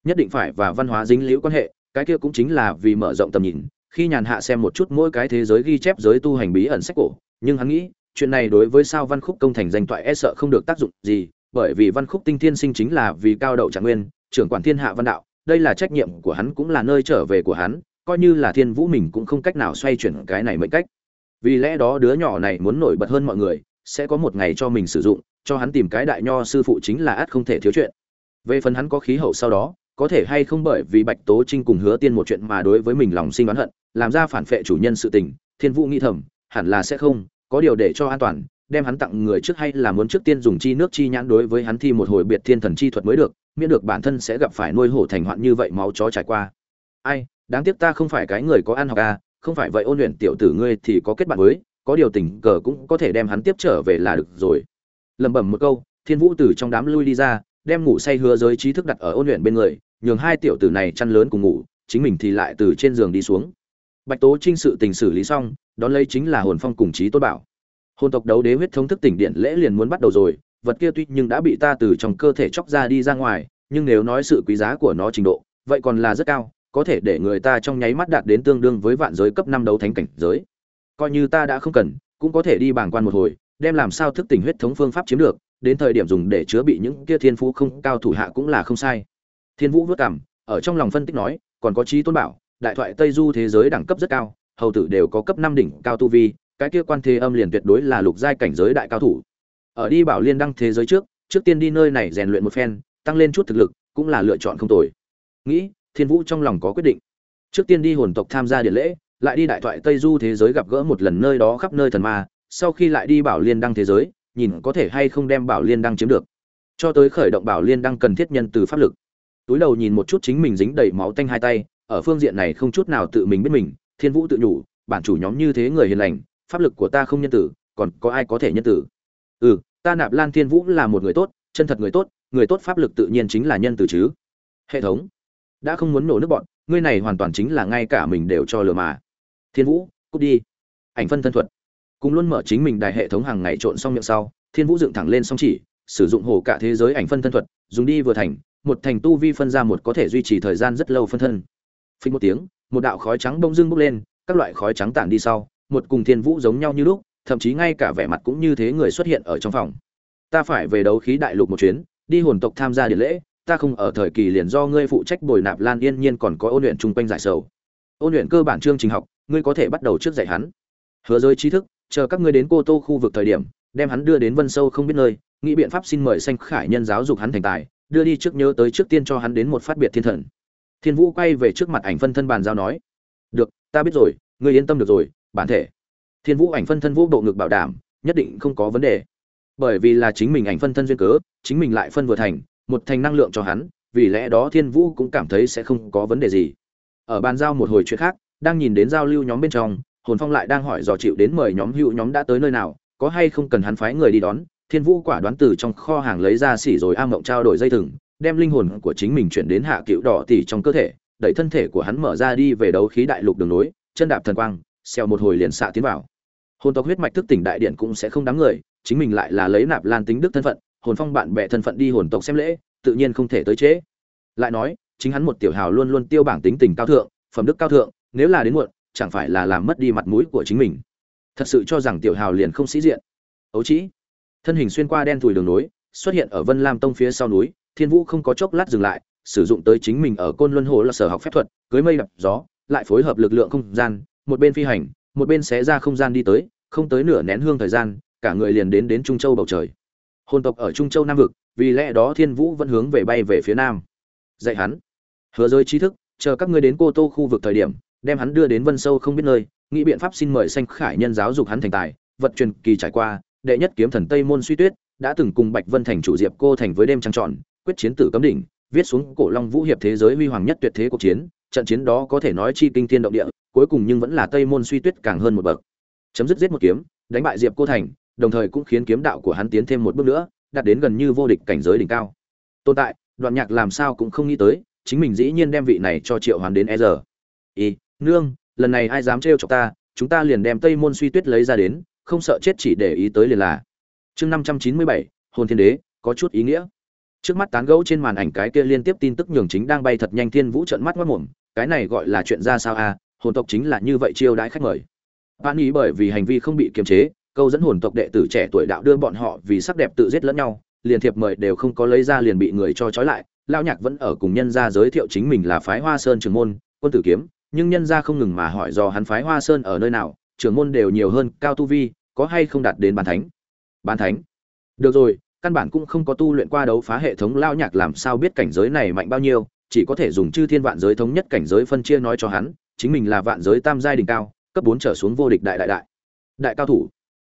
Nhất định phải và văn hóa dính liễu quan hệ, cái kia cũng chính là vì mở rộng tầm nhìn. Khi nhàn hạ xem một chút mỗi cái thế giới ghi chép giới tu hành bí ẩn sách cổ, nhưng hắn nghĩ, chuyện này đối với sao văn khúc công thành danh toại e sợ không được tác dụng gì, bởi vì văn khúc tinh thiên sinh chính là vì cao đậu trạng nguyên, trưởng quản thiên hạ văn đạo, đây là trách nhiệm của hắn cũng là nơi trở về của hắn coi như là thiên vũ mình cũng không cách nào xoay chuyển cái này mệnh cách. Vì lẽ đó đứa nhỏ này muốn nổi bật hơn mọi người, sẽ có một ngày cho mình sử dụng, cho hắn tìm cái đại nho sư phụ chính là ắt không thể thiếu chuyện. Về phần hắn có khí hậu sau đó, có thể hay không bởi vì bạch tố trinh cùng hứa tiên một chuyện mà đối với mình lòng sinh oán hận, làm ra phản phệ chủ nhân sự tình, thiên vũ nghĩ thầm, hẳn là sẽ không, có điều để cho an toàn, đem hắn tặng người trước hay là muốn trước tiên dùng chi nước chi nhãn đối với hắn thi một hồi biệt thiên thần chi thuật mới được, miễn được bản thân sẽ gặp phải nuôi hổ thành hoạn như vậy máu chó trải qua. Ai đáng tiếc ta không phải cái người có ăn học à không phải vậy ôn luyện tiểu tử ngươi thì có kết bạn với, có điều tình cờ cũng có thể đem hắn tiếp trở về là được rồi. Lẩm bẩm một câu, thiên vũ từ trong đám lui đi ra, đem ngủ say hứa giới trí thức đặt ở ôn luyện bên người, nhường hai tiểu tử này chăn lớn cùng ngủ, chính mình thì lại từ trên giường đi xuống. Bạch tố trinh sự tình xử lý xong, đón lấy chính là hồn phong cùng trí tốt bảo. Hồn tộc đấu đế huyết thống thức tỉnh điện lễ liền muốn bắt đầu rồi, vật kia tuy nhưng đã bị ta từ trong cơ thể chóc ra đi ra ngoài, nhưng nếu nói sự quý giá của nó trình độ, vậy còn là rất cao có thể để người ta trong nháy mắt đạt đến tương đương với vạn giới cấp năm đấu thánh cảnh giới. Coi như ta đã không cần, cũng có thể đi bàng quan một hồi, đem làm sao thức tỉnh huyết thống phương pháp chiếm được, đến thời điểm dùng để chứa bị những kia thiên phú không, cao thủ hạ cũng là không sai. Thiên vũ vất cảm, ở trong lòng phân tích nói, còn có trí tôn bảo, đại thoại tây du thế giới đẳng cấp rất cao, hầu tử đều có cấp năm đỉnh cao tu vi, cái kia quan thế âm liền tuyệt đối là lục giai cảnh giới đại cao thủ. Ở đi bảo liên đăng thế giới trước trước tiên đi nơi này rèn luyện một phen, tăng lên chút thực lực, cũng là lựa chọn không tồi. Nghĩ thiên vũ trong lòng có quyết định. Trước tiên đi hồn tộc tham gia điện lễ, lại đi đại thoại tây du thế giới gặp gỡ một lần nơi đó khắp nơi thần ma, sau khi lại đi bảo liên đăng thế giới, nhìn có thể hay không đem bảo liên đăng chiếm được. Cho tới khởi động bảo liên đăng cần thiết nhân từ pháp lực. Túi đầu nhìn một chút chính mình dính đầy máu tanh hai tay, ở phương diện này không chút nào tự mình biết mình, thiên vũ tự nhủ, bản chủ nhóm như thế người hiền lành, pháp lực của ta không nhân tử, còn có ai có thể nhân tử? Ừ ta nạp lan thiên vũ là một người tốt, chân thật người tốt người tốt pháp lực tự nhiên chính là nhân từ chứ. Hệ thống đã không muốn nổ nước bọn, ngươi này hoàn toàn chính là ngay cả mình đều cho lừa mà. Thiên vũ, cút đi. Ảnh phân thân thuật. Cùng luôn mở chính mình đài hệ thống hàng ngày trộn xong miệng sau, thiên vũ dựng thẳng lên song chỉ, sử dụng hồ cả thế giới ảnh phân thân thuật, dùng đi vừa thành, một thành tu vi phân ra một có thể duy trì thời gian rất lâu phân thân. Phình một tiếng, một đạo khói trắng bông dưng bốc lên, các loại khói trắng tản đi sau, một cùng thiên vũ giống nhau như lúc, thậm chí ngay cả vẻ mặt cũng như thế người xuất hiện ở trong phòng. Ta phải về đấu khí đại lục một chuyến, đi hồn tộc tham gia điện lễ ta không ở thời kỳ liền do ngươi phụ trách bồi nạp lan yên nhiên còn có ôn luyện chung quanh giải sầu. Ôn luyện cơ bản chương trình học, ngươi có thể bắt đầu trước dạy hắn. Hứa giới trí thức, chờ các ngươi đến cô tô khu vực thời điểm, đem hắn đưa đến vân sâu không biết nơi, nghĩ biện pháp xin mời sanh khải nhân giáo dục hắn thành tài, đưa đi trước nhớ tới trước tiên cho hắn đến một phát biệt thiên thần. Thiên vũ quay về trước mặt ảnh phân thân bàn giao nói, được, ta biết rồi, ngươi yên tâm được rồi, bản thể. Thiên vũ ảnh phân thân vũ bộ ngực bảo đảm, nhất định không có vấn đề. Bởi vì là chính mình ảnh phân thân duyên cớ, chính mình lại phân vừa thành một thành năng lượng cho hắn, vì lẽ đó thiên vũ cũng cảm thấy sẽ không có vấn đề gì. Ở bàn giao một hồi chuyện khác, đang nhìn đến giao lưu nhóm bên trong, hồn phong lại đang hỏi dò chịu đến mời nhóm hữu nhóm đã tới nơi nào, có hay không cần hắn phái người đi đón. Thiên vũ quả đoán từ trong kho hàng lấy ra xỉ rồi a mộng trao đổi dây thừng, đem linh hồn của chính mình chuyển đến hạ cựu đỏ tỉ trong cơ thể, đẩy thân thể của hắn mở ra đi về đấu khí đại lục đường nối chân đạp thần quang, xèo một hồi liền xạ tiến vào. Hồn tộc huyết mạch thức tỉnh đại điện cũng sẽ không đáng người, chính mình lại là lấy nạp lan tính đức thân phận hồn phong bạn bè thân phận đi hồn tộc xem lễ tự nhiên không thể tới trễ. Lại nói chính hắn một tiểu hào luôn luôn tiêu bảng tính tình cao thượng phẩm đức cao thượng nếu là đến muộn chẳng phải là làm mất đi mặt mũi của chính mình. Thật sự cho rằng tiểu hào liền không sĩ diện. Ấu trĩ. Thân hình xuyên qua đen thùi đường núi, xuất hiện ở vân lam tông phía sau núi thiên vũ không có chốc lát dừng lại sử dụng tới chính mình ở côn luân hồ là sở học phép thuật cưới mây đập gió lại phối hợp lực lượng không gian một bên phi hành một bên xé ra không gian đi tới không tới nửa nén hương thời gian cả người liền đến đến trung châu bầu trời hồn tộc ở trung châu nam vực, vì lẽ đó thiên vũ vẫn hướng về bay về phía nam. Dạy hắn. Hứa giới trí thức, chờ các ngươi đến cô tô khu vực thời điểm, đem hắn đưa đến vân sâu không biết nơi, nghĩ biện pháp xin mời sanh khải nhân giáo dục hắn thành tài, vật truyền kỳ trải qua, đệ nhất kiếm thần tây môn suy tuyết, đã từng cùng bạch vân thành chủ diệp cô thành với đêm trăng tròn, quyết chiến tử cấm đỉnh, viết xuống cổ long vũ hiệp thế giới huy hoàng nhất tuyệt thế cuộc chiến, trận chiến đó có thể nói chi kinh thiên động địa, cuối cùng nhưng vẫn là tây môn suy tuyết càng hơn một bậc. Chấm dứt giết một kiếm, đánh bại diệp cô thành đồng thời cũng khiến kiếm đạo của hắn tiến thêm một bước nữa, đạt đến gần như vô địch cảnh giới đỉnh cao. Tồn tại, đoạn nhạc làm sao cũng không nghĩ tới, chính mình dĩ nhiên đem vị này cho triệu Hoán đến e giờ. Y nương, lần này ai dám trêu chọc ta, chúng ta liền đem tây môn suy tuyết lấy ra đến, không sợ chết chỉ để ý tới liền là. Chương năm trăm chín mươi bảy, hồn thiên đế, có chút ý nghĩa. Trước mắt tán gẫu trên màn ảnh cái kia liên tiếp tin tức nhường chính đang bay thật nhanh thiên vũ trận mắt mất mồm, cái này gọi là chuyện ra sao a hồn tộc chính là như vậy chiêu đãi khách mời. Bạn ý bởi vì hành vi không bị kiềm chế câu dẫn hồn tộc đệ tử trẻ tuổi đạo đưa bọn họ vì sắc đẹp tự giết lẫn nhau, liền thiệp mời đều không có lấy ra liền bị người cho trói lại lao nhạc vẫn ở cùng nhân gia giới thiệu chính mình là phái hoa sơn trường môn, quân tử kiếm, nhưng nhân gia không ngừng mà hỏi do hắn phái hoa sơn ở nơi nào Trường môn đều nhiều hơn cao tu vi, có hay không đạt đến bàn thánh? Bàn thánh? Được rồi, căn bản cũng không có tu luyện qua đấu phá hệ thống lao nhạc làm sao biết cảnh giới này mạnh bao nhiêu, chỉ có thể dùng chư thiên vạn giới thống nhất cảnh giới phân chia nói cho hắn, chính mình là vạn giới tam giai đỉnh cao, cấp bốn trở xuống vô địch đại đại đại. Đại cao thủ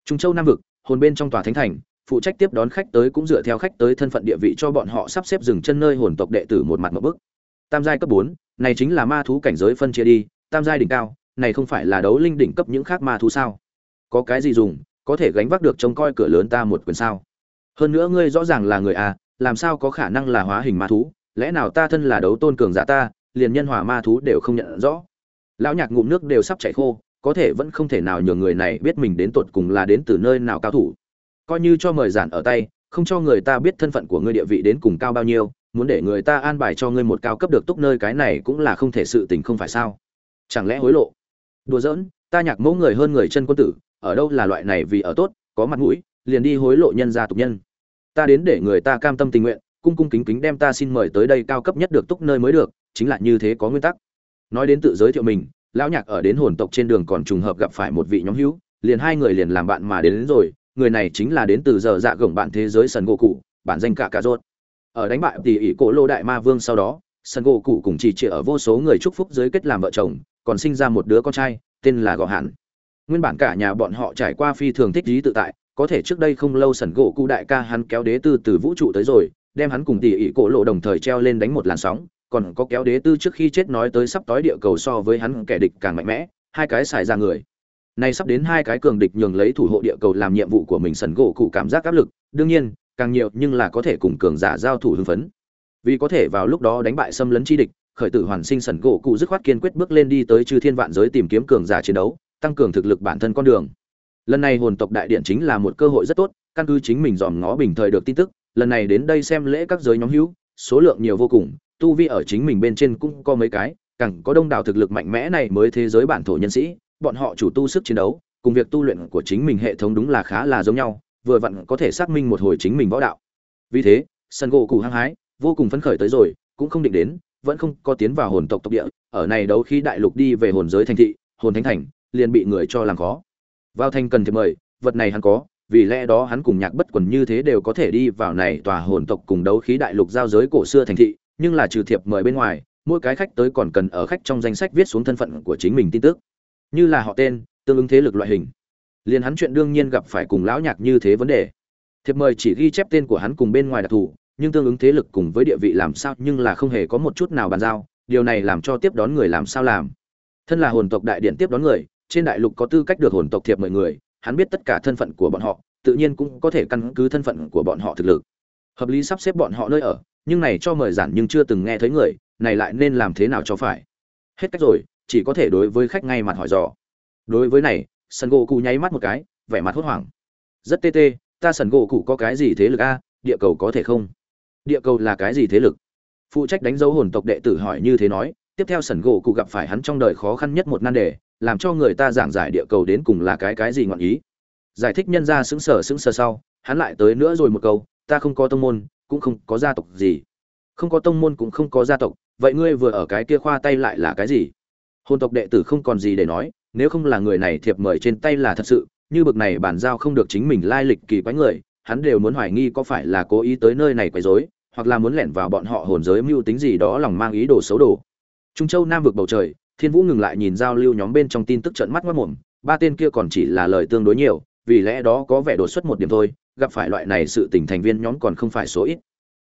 trung châu nam vực, hồn bên trong tòa thánh thành, phụ trách tiếp đón khách tới cũng dựa theo khách tới thân phận địa vị cho bọn họ sắp xếp dừng chân nơi hồn tộc đệ tử một mặt một bước. tam giai cấp bốn, này chính là ma thú cảnh giới phân chia đi, tam giai đỉnh cao, này không phải là đấu linh đỉnh cấp những khác ma thú sao? Có cái gì dùng, có thể gánh vác được trông coi cửa lớn ta một quyền sao? Hơn nữa ngươi rõ ràng là người à làm sao có khả năng là hóa hình ma thú? Lẽ nào ta thân là đấu tôn cường giả ta, liền nhân hỏa ma thú đều không nhận rõ? Lão nhạc ngụm nước đều sắp chảy khô có thể vẫn không thể nào nhường người này biết mình đến tột cùng là đến từ nơi nào cao thủ. Coi như cho mời giản ở tay, không cho người ta biết thân phận của ngươi địa vị đến cùng cao bao nhiêu, muốn để người ta an bài cho ngươi một cao cấp được túc nơi cái này cũng là không thể sự tình không phải sao? Chẳng lẽ hối lộ? Đùa giỡn, ta nhạc mẫu người hơn người chân quân tử, ở đâu là loại này vì ở tốt, có mặt mũi, liền đi hối lộ nhân gia tục nhân. Ta đến để người ta cam tâm tình nguyện, cung cung kính kính đem ta xin mời tới đây cao cấp nhất được túc nơi mới được, chính là như thế có nguyên tắc. Nói đến tự giới thiệu mình lão nhạc ở đến hồn tộc trên đường còn trùng hợp gặp phải một vị nhóm hữu liền hai người liền làm bạn mà đến, đến rồi. Người này chính là đến từ giờ dạ gồng bạn thế giới sần gỗ cụ bản danh cả cà rốt. Ở đánh bại tỷ ỷ cổ lô đại ma vương sau đó sần gỗ cụ cùng chỉ chỉ ở vô số người chúc phúc giới kết làm vợ chồng còn sinh ra một đứa con trai tên là gò hạn nguyên bản cả nhà bọn họ trải qua phi thường thích lý tự tại có thể trước đây không lâu sần gỗ cụ đại ca hắn kéo đế tư từ vũ trụ tới rồi đem hắn cùng tỷ ỷ cổ lộ đồng thời treo lên đánh một làn sóng còn có kéo đế tư trước khi chết nói tới sắp tối địa cầu so với hắn kẻ địch càng mạnh mẽ, hai cái xài ra người. Nay sắp đến hai cái cường địch nhường lấy thủ hộ địa cầu làm nhiệm vụ của mình sần gỗ cụ cảm giác áp lực, đương nhiên, càng nhiều nhưng là có thể cùng cường giả giao thủ hưng phấn. Vì có thể vào lúc đó đánh bại xâm lấn chi địch, khởi tử hoàn sinh sần gỗ cụ dứt khoát kiên quyết bước lên đi tới chư thiên vạn giới tìm kiếm cường giả chiến đấu, tăng cường thực lực bản thân con đường. Lần này hồn tộc đại điện chính là một cơ hội rất tốt, căn cứ chính mình dòm ngó bình thời được tin tức, lần này đến đây xem lễ các giới nhóm hữu, số lượng nhiều vô cùng tu vi ở chính mình bên trên cũng có mấy cái, càng có đông đảo thực lực mạnh mẽ này mới thế giới bản thổ nhân sĩ, bọn họ chủ tu sức chiến đấu, cùng việc tu luyện của chính mình hệ thống đúng là khá là giống nhau, vừa vặn có thể xác minh một hồi chính mình võ đạo. Vì thế sân gỗ cụ hăng hái, vô cùng phấn khởi tới rồi, cũng không định đến, vẫn không có tiến vào hồn tộc tộc địa, ở này đấu khi đại lục đi về hồn giới thành thị, hồn thánh thành, liền bị người cho làm khó. Vào thành cần thiệp mời, vật này hắn có, vì lẽ đó hắn cùng nhạc bất quần như thế đều có thể đi vào này tòa hồn tộc cùng đấu khí đại lục giao giới cổ xưa thành thị nhưng là trừ thiệp mời bên ngoài, mỗi cái khách tới còn cần ở khách trong danh sách viết xuống thân phận của chính mình tin tức. Như là họ tên, tương ứng thế lực loại hình. Liền hắn chuyện đương nhiên gặp phải cùng lão nhạc như thế vấn đề. Thiệp mời chỉ ghi chép tên của hắn cùng bên ngoài đặc thù, nhưng tương ứng thế lực cùng với địa vị làm sao nhưng là không hề có một chút nào bàn giao, điều này làm cho tiếp đón người làm sao làm. Thân là hồn tộc đại điện tiếp đón người, trên đại lục có tư cách được hồn tộc thiệp mời người, hắn biết tất cả thân phận của bọn họ, tự nhiên cũng có thể căn cứ thân phận của bọn họ thực lực. Hợp lý sắp xếp bọn họ nơi ở nhưng này cho mời giản nhưng chưa từng nghe thấy người, này lại nên làm thế nào cho phải? Hết cách rồi, chỉ có thể đối với khách ngay mặt hỏi dò. Đối với này sân gỗ cụ nháy mắt một cái, vẻ mặt hốt hoảng. Rất tê tê, ta sần gỗ cụ có cái gì thế lực a? Địa cầu có thể không? Địa cầu là cái gì thế lực? Phụ trách đánh dấu hồn tộc đệ tử hỏi như thế nói, tiếp theo sần gỗ cụ gặp phải hắn trong đời khó khăn nhất một nan đề, làm cho người ta giảng giải địa cầu đến cùng là cái cái gì ngọn ý. Giải thích nhân ra xứng sở xứng sở sau, hắn lại tới nữa rồi một câu, ta không có tông môn cũng không có gia tộc gì. Không có tông môn cũng không có gia tộc, vậy ngươi vừa ở cái kia khoa tay lại là cái gì? Hồn tộc đệ tử không còn gì để nói, nếu không là người này thiệp mời trên tay là thật sự, như bực này bản giao không được chính mình lai lịch kỳ quái người, hắn đều muốn hoài nghi có phải là cố ý tới nơi này quấy rối, hoặc là muốn lẻn vào bọn họ hồn giới mưu tính gì đó lòng mang ý đồ xấu đồ. Trung châu nam vực bầu trời, thiên vũ ngừng lại nhìn giao lưu nhóm bên trong tin tức trận mắt mất mồm, ba tên kia còn chỉ là lời tương đối nhiều vì lẽ đó có vẻ đột xuất một điểm thôi, gặp phải loại này sự tình thành viên nhóm còn không phải số ít.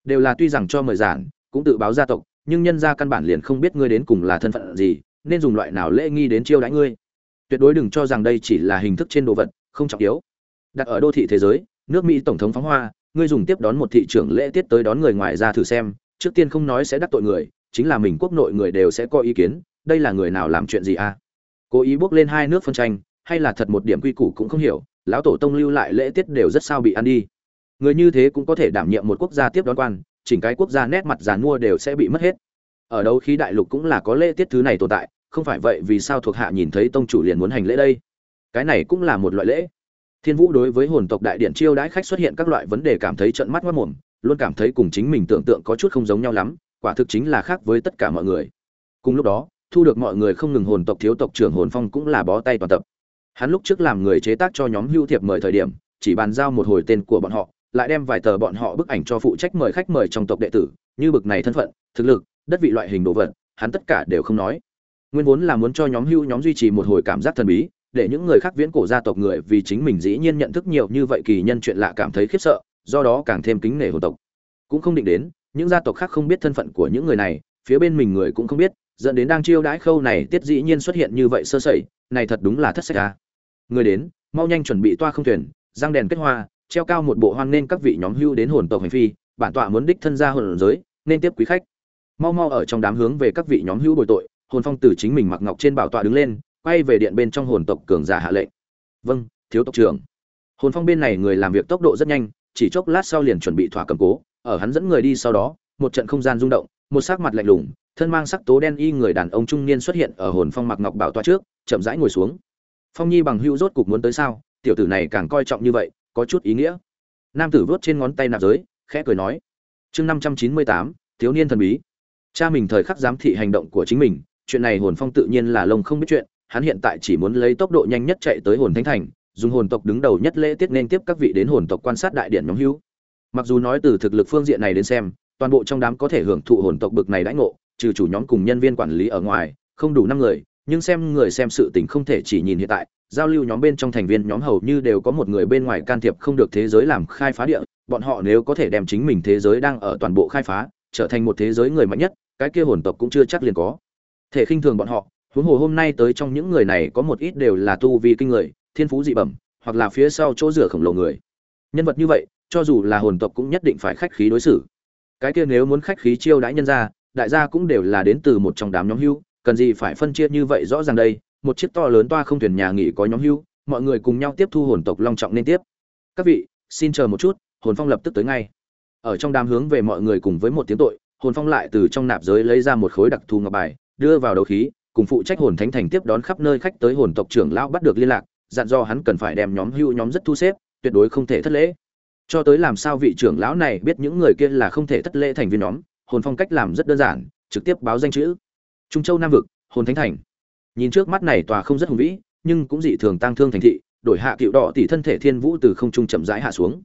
Đều là tuy rằng cho mời giản, cũng tự báo gia tộc, nhưng nhân gia căn bản liền không biết ngươi đến cùng là thân phận gì, nên dùng loại nào lễ nghi đến chiêu đãi ngươi. Tuyệt đối đừng cho rằng đây chỉ là hình thức trên đồ vật, không trọng yếu. Đặt ở đô thị thế giới, nước mỹ tổng thống phóng hoa, ngươi dùng tiếp đón một thị trưởng lễ tiết tới đón người ngoài ra thử xem, trước tiên không nói sẽ đắc tội người, chính là mình quốc nội người đều sẽ có ý kiến, đây là người nào làm chuyện gì à? cố ý bước lên hai nước phân tranh, hay là thật một điểm quy củ cũng không hiểu lão tổ tông lưu lại lễ tiết đều rất sao bị ăn đi. Người như thế cũng có thể đảm nhiệm một quốc gia tiếp đón quan, chỉnh cái quốc gia nét mặt giàn mua đều sẽ bị mất hết. Ở đâu khi đại lục cũng là có lễ tiết thứ này tồn tại, không phải vậy vì sao thuộc hạ nhìn thấy tông chủ liền muốn hành lễ đây? Cái này cũng là một loại lễ. Thiên vũ đối với hồn tộc đại điện chiêu đãi khách xuất hiện các loại vấn đề cảm thấy trận mắt mất mồm, luôn cảm thấy cùng chính mình tưởng tượng có chút không giống nhau lắm, quả thực chính là khác với tất cả mọi người. Cùng lúc đó, thu được mọi người không ngừng hồn tộc thiếu tộc trưởng hồn phong cũng là bó tay toàn tập hắn lúc trước làm người chế tác cho nhóm hưu thiệp mời thời điểm, chỉ bàn giao một hồi tên của bọn họ, lại đem vài tờ bọn họ bức ảnh cho phụ trách mời khách mời trong tộc đệ tử, như bực này thân phận, thực lực, đất vị loại hình đồ vật, hắn tất cả đều không nói. Nguyên vốn là muốn cho nhóm hưu nhóm duy trì một hồi cảm giác thần bí, để những người khác viễn cổ gia tộc người vì chính mình dĩ nhiên nhận thức nhiều như vậy kỳ nhân chuyện lạ cảm thấy khiếp sợ, do đó càng thêm kính nể hồn tộc. Cũng không định đến, những gia tộc khác không biết thân phận của những người này, phía bên mình người cũng không biết, dẫn đến đang chiêu đãi khâu này tiết dĩ nhiên xuất hiện như vậy sơ sẩy, này thật đúng là thất sách a người đến, mau nhanh chuẩn bị toa không thuyền, răng đèn kết hoa, treo cao một bộ hoan nên các vị nhóm hưu đến hồn tộc hành phi, bản tọa muốn đích thân ra hồn giới, nên tiếp quý khách. Mau mau ở trong đám hướng về các vị nhóm hưu bồi tội, hồn phong từ chính mình mặc ngọc trên bảo tọa đứng lên, quay về điện bên trong hồn tộc cường giả hạ lệnh. Vâng thiếu tộc trưởng. Hồn phong bên này người làm việc tốc độ rất nhanh, chỉ chốc lát sau liền chuẩn bị thỏa cầm cố, ở hắn dẫn người đi sau đó, một trận không gian rung động, một sắc mặt lạnh lùng, thân mang sắc tố đen y người đàn ông trung niên xuất hiện ở hồn phong mặc ngọc bảo tọa trước, chậm rãi ngồi xuống phong nhi bằng hưu rốt cục muốn tới sao? Tiểu tử này càng coi trọng như vậy, có chút ý nghĩa. Nam tử vớt trên ngón tay nạp giới, khẽ cười nói, chương năm trăm chín mươi tám, thiếu niên thần bí. Cha mình thời khắc giám thị hành động của chính mình, chuyện này hồn phong tự nhiên là lông không biết chuyện, hắn hiện tại chỉ muốn lấy tốc độ nhanh nhất chạy tới hồn thánh thành, dùng hồn tộc đứng đầu nhất lễ tiết nên tiếp các vị đến hồn tộc quan sát đại điện nhóm hữu. Mặc dù nói từ thực lực phương diện này đến xem, toàn bộ trong đám có thể hưởng thụ hồn tộc bực này đãi ngộ, trừ chủ nhóm cùng nhân viên quản lý ở ngoài, không đủ năm người nhưng xem người xem sự tình không thể chỉ nhìn hiện tại, giao lưu nhóm bên trong thành viên nhóm hầu như đều có một người bên ngoài can thiệp không được thế giới làm khai phá địa, bọn họ nếu có thể đem chính mình thế giới đang ở toàn bộ khai phá, trở thành một thế giới người mạnh nhất, cái kia hồn tộc cũng chưa chắc liền có. Thể khinh thường bọn họ, huống hồ hôm nay tới trong những người này có một ít đều là tu vi kinh người, thiên phú dị bẩm, hoặc là phía sau chỗ rửa khổng lồ người. Nhân vật như vậy, cho dù là hồn tộc cũng nhất định phải khách khí đối xử. Cái kia nếu muốn khách khí chiêu đãi nhân ra đại gia cũng đều là đến từ một trong đám nhóm hưu cần gì phải phân chia như vậy rõ ràng đây, một chiếc to lớn toa không thuyền nhà nghỉ có nhóm hưu, mọi người cùng nhau tiếp thu hồn tộc long trọng nên tiếp. Các vị, xin chờ một chút, hồn phong lập tức tới ngay. Ở trong đám hướng về mọi người cùng với một tiếng tội, hồn phong lại từ trong nạp giới lấy ra một khối đặc thù ngọc bài, đưa vào đấu khí, cùng phụ trách hồn thánh thành tiếp đón khắp nơi khách tới hồn tộc trưởng lão bắt được liên lạc, dặn do hắn cần phải đem nhóm hưu nhóm rất thu xếp, tuyệt đối không thể thất lễ. Cho tới làm sao vị trưởng lão này biết những người kia là không thể thất lễ thành viên nhóm, hồn phong cách làm rất đơn giản, trực tiếp báo danh chữ trung châu nam vực, hồn thánh thành. Nhìn trước mắt này tòa không rất hùng vĩ, nhưng cũng dị thường tăng thương thành thị, đổi hạ cựu đỏ tỷ thân thể thiên vũ từ không trung chậm rãi hạ xuống.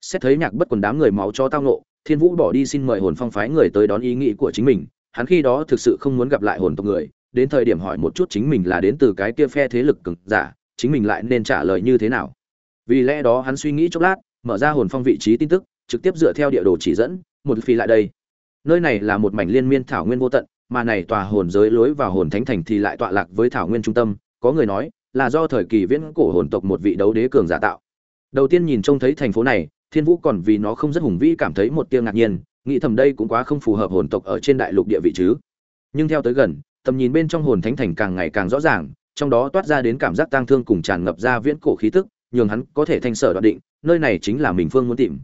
Xét thấy nhạc bất quần đám người máu cho tao nộ thiên vũ bỏ đi xin mời hồn phong phái người tới đón ý nghĩ của chính mình, hắn khi đó thực sự không muốn gặp lại hồn tộc người, đến thời điểm hỏi một chút chính mình là đến từ cái kia phe thế lực cực giả, chính mình lại nên trả lời như thế nào. Vì lẽ đó hắn suy nghĩ chốc lát, mở ra hồn phong vị trí tin tức, trực tiếp dựa theo địa đồ chỉ dẫn, một phi lại đây. Nơi này là một mảnh liên miên thảo nguyên vô tận mà này tòa hồn giới lối vào hồn thánh thành thì lại tọa lạc với thảo nguyên trung tâm, có người nói là do thời kỳ viễn cổ hồn tộc một vị đấu đế cường giả tạo. Đầu tiên nhìn trông thấy thành phố này, thiên vũ còn vì nó không rất hùng vĩ cảm thấy một tia ngạc nhiên, nghĩ thầm đây cũng quá không phù hợp hồn tộc ở trên đại lục địa vị chứ. Nhưng theo tới gần, tầm nhìn bên trong hồn thánh thành càng ngày càng rõ ràng, trong đó toát ra đến cảm giác tang thương cùng tràn ngập ra viễn cổ khí tức, nhường hắn có thể thanh sở đoạn định, nơi này chính là mình phương muốn tìm.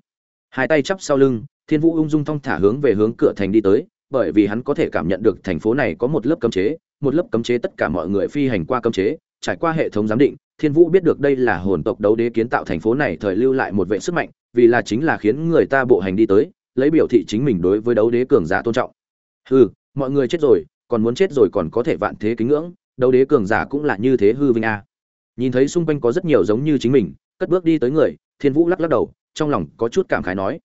Hai tay chắp sau lưng, thiên vũ ung dung thong thả hướng về hướng cửa thành đi tới bởi vì hắn có thể cảm nhận được thành phố này có một lớp cấm chế, một lớp cấm chế tất cả mọi người phi hành qua cấm chế, trải qua hệ thống giám định, thiên vũ biết được đây là hồn tộc đấu đế kiến tạo thành phố này thời lưu lại một vệ sức mạnh, vì là chính là khiến người ta bộ hành đi tới, lấy biểu thị chính mình đối với đấu đế cường giả tôn trọng. Hừ, mọi người chết rồi, còn muốn chết rồi còn có thể vạn thế kính ngưỡng, đấu đế cường giả cũng là như thế hư vinh a. Nhìn thấy xung quanh có rất nhiều giống như chính mình, cất bước đi tới người, thiên vũ lắc lắc đầu, trong lòng có chút cảm khái nói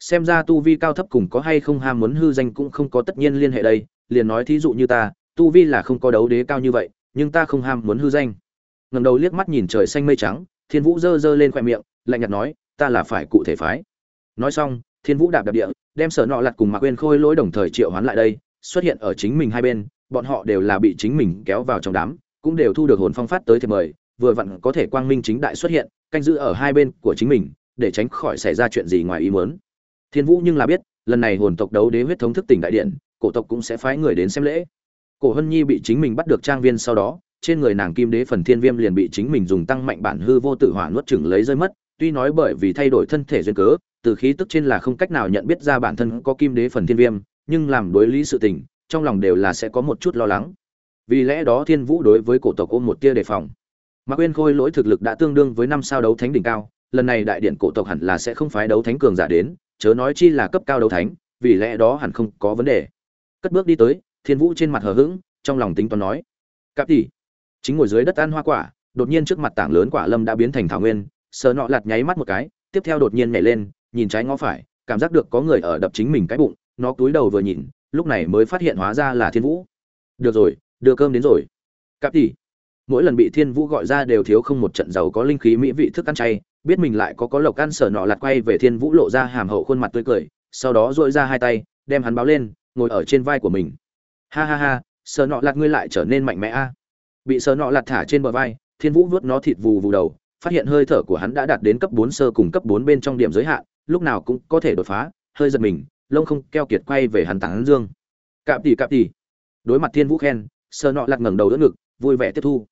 xem ra tu vi cao thấp cùng có hay không ham muốn hư danh cũng không có tất nhiên liên hệ đây, liền nói thí dụ như ta, tu vi là không có đấu đế cao như vậy, nhưng ta không ham muốn hư danh. Ngầm đầu liếc mắt nhìn trời xanh mây trắng, thiên vũ giơ giơ lên khoe miệng, lạnh nhạt nói, ta là phải cụ thể phái. Nói xong, thiên vũ đạp đạp địa, đem sở nọ lặt cùng mạc quên khôi lỗi đồng thời triệu hoán lại đây, xuất hiện ở chính mình hai bên, bọn họ đều là bị chính mình kéo vào trong đám, cũng đều thu được hồn phong phát tới thì mời, vừa vặn có thể quang minh chính đại xuất hiện, canh giữ ở hai bên của chính mình, để tránh khỏi xảy ra chuyện gì ngoài ý muốn thiên vũ nhưng là biết, lần này hồn tộc đấu đế huyết thống thức tỉnh đại điện, cổ tộc cũng sẽ phái người đến xem lễ. Cổ hân nhi bị chính mình bắt được trang viên sau đó, trên người nàng kim đế phần thiên viêm liền bị chính mình dùng tăng mạnh bản hư vô tự hỏa nuốt chửng lấy rơi mất. Tuy nói bởi vì thay đổi thân thể duyên cớ, từ khí tức trên là không cách nào nhận biết ra bản thân có kim đế phần thiên viêm, nhưng làm đối lý sự tình, trong lòng đều là sẽ có một chút lo lắng. Vì lẽ đó thiên vũ đối với cổ tộc ôm một tia đề phòng. Mạc quên khôi lỗi thực lực đã tương đương với năm sao đấu thánh đỉnh cao, lần này đại điện cổ tộc hẳn là sẽ không phái đấu thánh cường giả đến chớ nói chi là cấp cao đấu thánh, vì lẽ đó hẳn không có vấn đề. Cất bước đi tới, thiên vũ trên mặt hờ hững, trong lòng tính toán nói. Cáp tỷ, chính ngồi dưới đất ăn hoa quả, đột nhiên trước mặt tảng lớn quả lâm đã biến thành thảo nguyên, sờ nọ lạt nháy mắt một cái, tiếp theo đột nhiên nhảy lên, nhìn trái ngó phải, cảm giác được có người ở đập chính mình cái bụng, nó cúi đầu vừa nhìn, lúc này mới phát hiện hóa ra là thiên vũ. Được rồi, đưa cơm đến rồi. Cáp tỷ, mỗi lần bị thiên vũ gọi ra đều thiếu không một trận giàu có linh khí mỹ vị thức ăn chay biết mình lại có có lộc ăn sở nọ lạt quay về thiên vũ lộ ra hàm hậu khuôn mặt tươi cười, sau đó dội ra hai tay, đem hắn báo lên, ngồi ở trên vai của mình. Ha ha ha, sở nọ lạt ngươi lại trở nên mạnh mẽ a. Bị sở nọ lạt thả trên bờ vai, thiên vũ vuốt nó thịt vù vù đầu, phát hiện hơi thở của hắn đã đạt đến cấp bốn sơ cùng cấp bốn bên trong điểm giới hạn, lúc nào cũng có thể đột phá, hơi giật mình, lông không keo kiệt quay về hắn tán dương. Cạm tỉ cạm tỉ. Đối mặt thiên vũ khen, sở nọ lạt ngẩng đầu đỡ ngực, vui vẻ tiếp thu.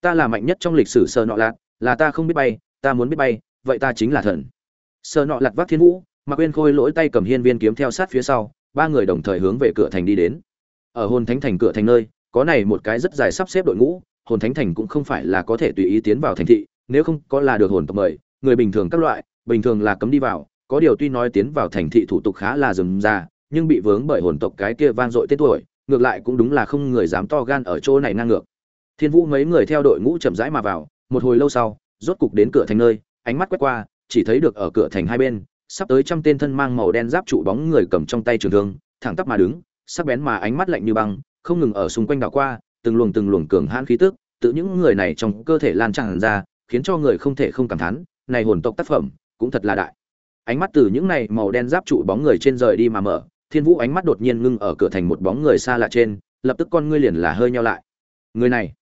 Ta là mạnh nhất trong lịch sử sở nọ lạt là ta không biết bay ta muốn biết bay, vậy ta chính là thần. Sơ nọ lặt vác thiên vũ, mà quên khôi lỗi tay cầm hiên viên kiếm theo sát phía sau, ba người đồng thời hướng về cửa thành đi đến. Ở hồn thánh thành cửa thành nơi, có này một cái rất dài sắp xếp đội ngũ, hồn thánh thành cũng không phải là có thể tùy ý tiến vào thành thị, nếu không có là được hồn tộc mời, người bình thường các loại, bình thường là cấm đi vào, có điều tuy nói tiến vào thành thị thủ tục khá là rườm rà, nhưng bị vướng bởi hồn tộc cái kia van dội tên tuổi, ngược lại cũng đúng là không người dám to gan ở chỗ này ngang ngược. Thiên vũ mấy người theo đội ngũ chậm rãi mà vào, một hồi lâu sau rốt cục đến cửa thành nơi, ánh mắt quét qua, chỉ thấy được ở cửa thành hai bên, sắp tới trăm tên thân mang màu đen giáp trụ bóng người cầm trong tay trường thương, thẳng tắp mà đứng, sắc bén mà ánh mắt lạnh như băng, không ngừng ở xung quanh đảo qua, từng luồng từng luồng cường hãn khí tức, tự những người này trong cơ thể lan tràn ra, khiến cho người không thể không cảm thán, này hồn tộc tác phẩm, cũng thật là đại. Ánh mắt từ những này màu đen giáp trụ bóng người trên rời đi mà mở, thiên vũ ánh mắt đột nhiên ngưng ở cửa thành một bóng người xa lạ trên, lập tức con ngươi liền là hơi nheo lại. Người này,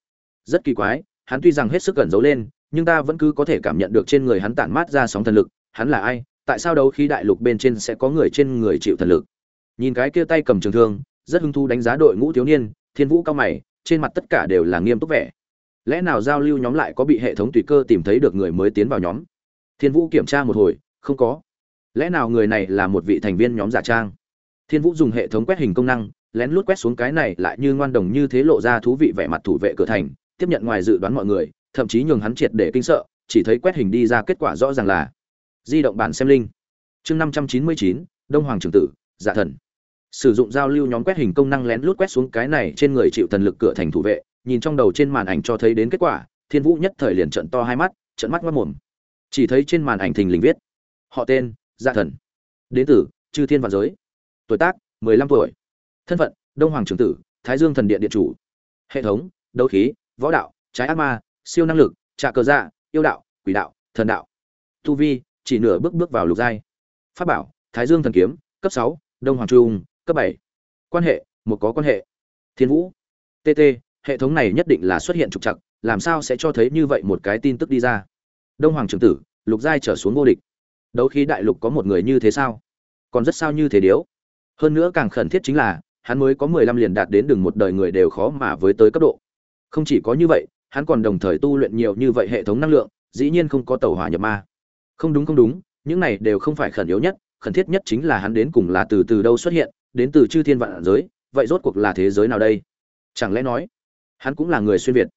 rất kỳ quái, hắn tuy rằng hết sức cẩn giấu lên nhưng ta vẫn cứ có thể cảm nhận được trên người hắn tản mát ra sóng thần lực, hắn là ai, tại sao đấu khí đại lục bên trên sẽ có người trên người chịu thần lực? Nhìn cái kia tay cầm trường thương, rất hứng thú đánh giá đội ngũ thiếu niên, thiên vũ cao mày, trên mặt tất cả đều là nghiêm túc vẻ. Lẽ nào giao lưu nhóm lại có bị hệ thống tùy cơ tìm thấy được người mới tiến vào nhóm? Thiên vũ kiểm tra một hồi, không có. Lẽ nào người này là một vị thành viên nhóm giả trang? Thiên vũ dùng hệ thống quét hình công năng, lén lút quét xuống cái này lại như ngoan đồng như thế lộ ra thú vị vẻ mặt thủ vệ cửa thành, tiếp nhận ngoài dự đoán mọi người thậm chí nhường hắn triệt để kinh sợ, chỉ thấy quét hình đi ra kết quả rõ ràng là di động bản xem linh. Chương năm trăm chín mươi chín, đông hoàng trưởng tử giả thần. Sử dụng giao lưu nhóm quét hình công năng lén lút quét xuống cái này trên người chịu thần lực cửa thành thủ vệ, nhìn trong đầu trên màn ảnh cho thấy đến kết quả, thiên vũ nhất thời liền trợn to hai mắt, trợn mắt ngất mồm chỉ thấy trên màn ảnh thình lình viết, họ tên dạ thần. Đến từ chư thiên và giới. Tuổi tác, mười lăm tuổi. Thân phận, đông hoàng trưởng tử, thái dương thần điện điện chủ. Hệ thống, đấu khí, võ đạo, trái ác ma siêu năng lực, trạ cờ dạ yêu đạo, quỷ đạo, thần đạo. Tu vi, chỉ nửa bước bước vào lục giai. Pháp bảo, thái dương thần kiếm, cấp sáu, đông hoàng trung, cấp bảy. Quan hệ, một có quan hệ. Thiên vũ. Tt hệ thống này nhất định là xuất hiện trục trặc, làm sao sẽ cho thấy như vậy một cái tin tức đi ra? Đông hoàng trưởng tử, lục giai trở xuống vô địch. Đấu khí đại lục có một người như thế sao? Còn rất sao như thế điếu. Hơn nữa càng khẩn thiết chính là, hắn mới có mười lăm liền đạt đến đường một đời người đều khó mà với tới cấp độ. Không chỉ có như vậy hắn còn đồng thời tu luyện nhiều như vậy hệ thống năng lượng, dĩ nhiên không có tẩu hỏa nhập ma. Không đúng không đúng, những này đều không phải khẩn yếu nhất, khẩn thiết nhất chính là hắn đến cùng là từ từ đâu xuất hiện, đến từ chư thiên vạn giới, vậy rốt cuộc là thế giới nào đây? Chẳng lẽ nói, hắn cũng là người xuyên việt?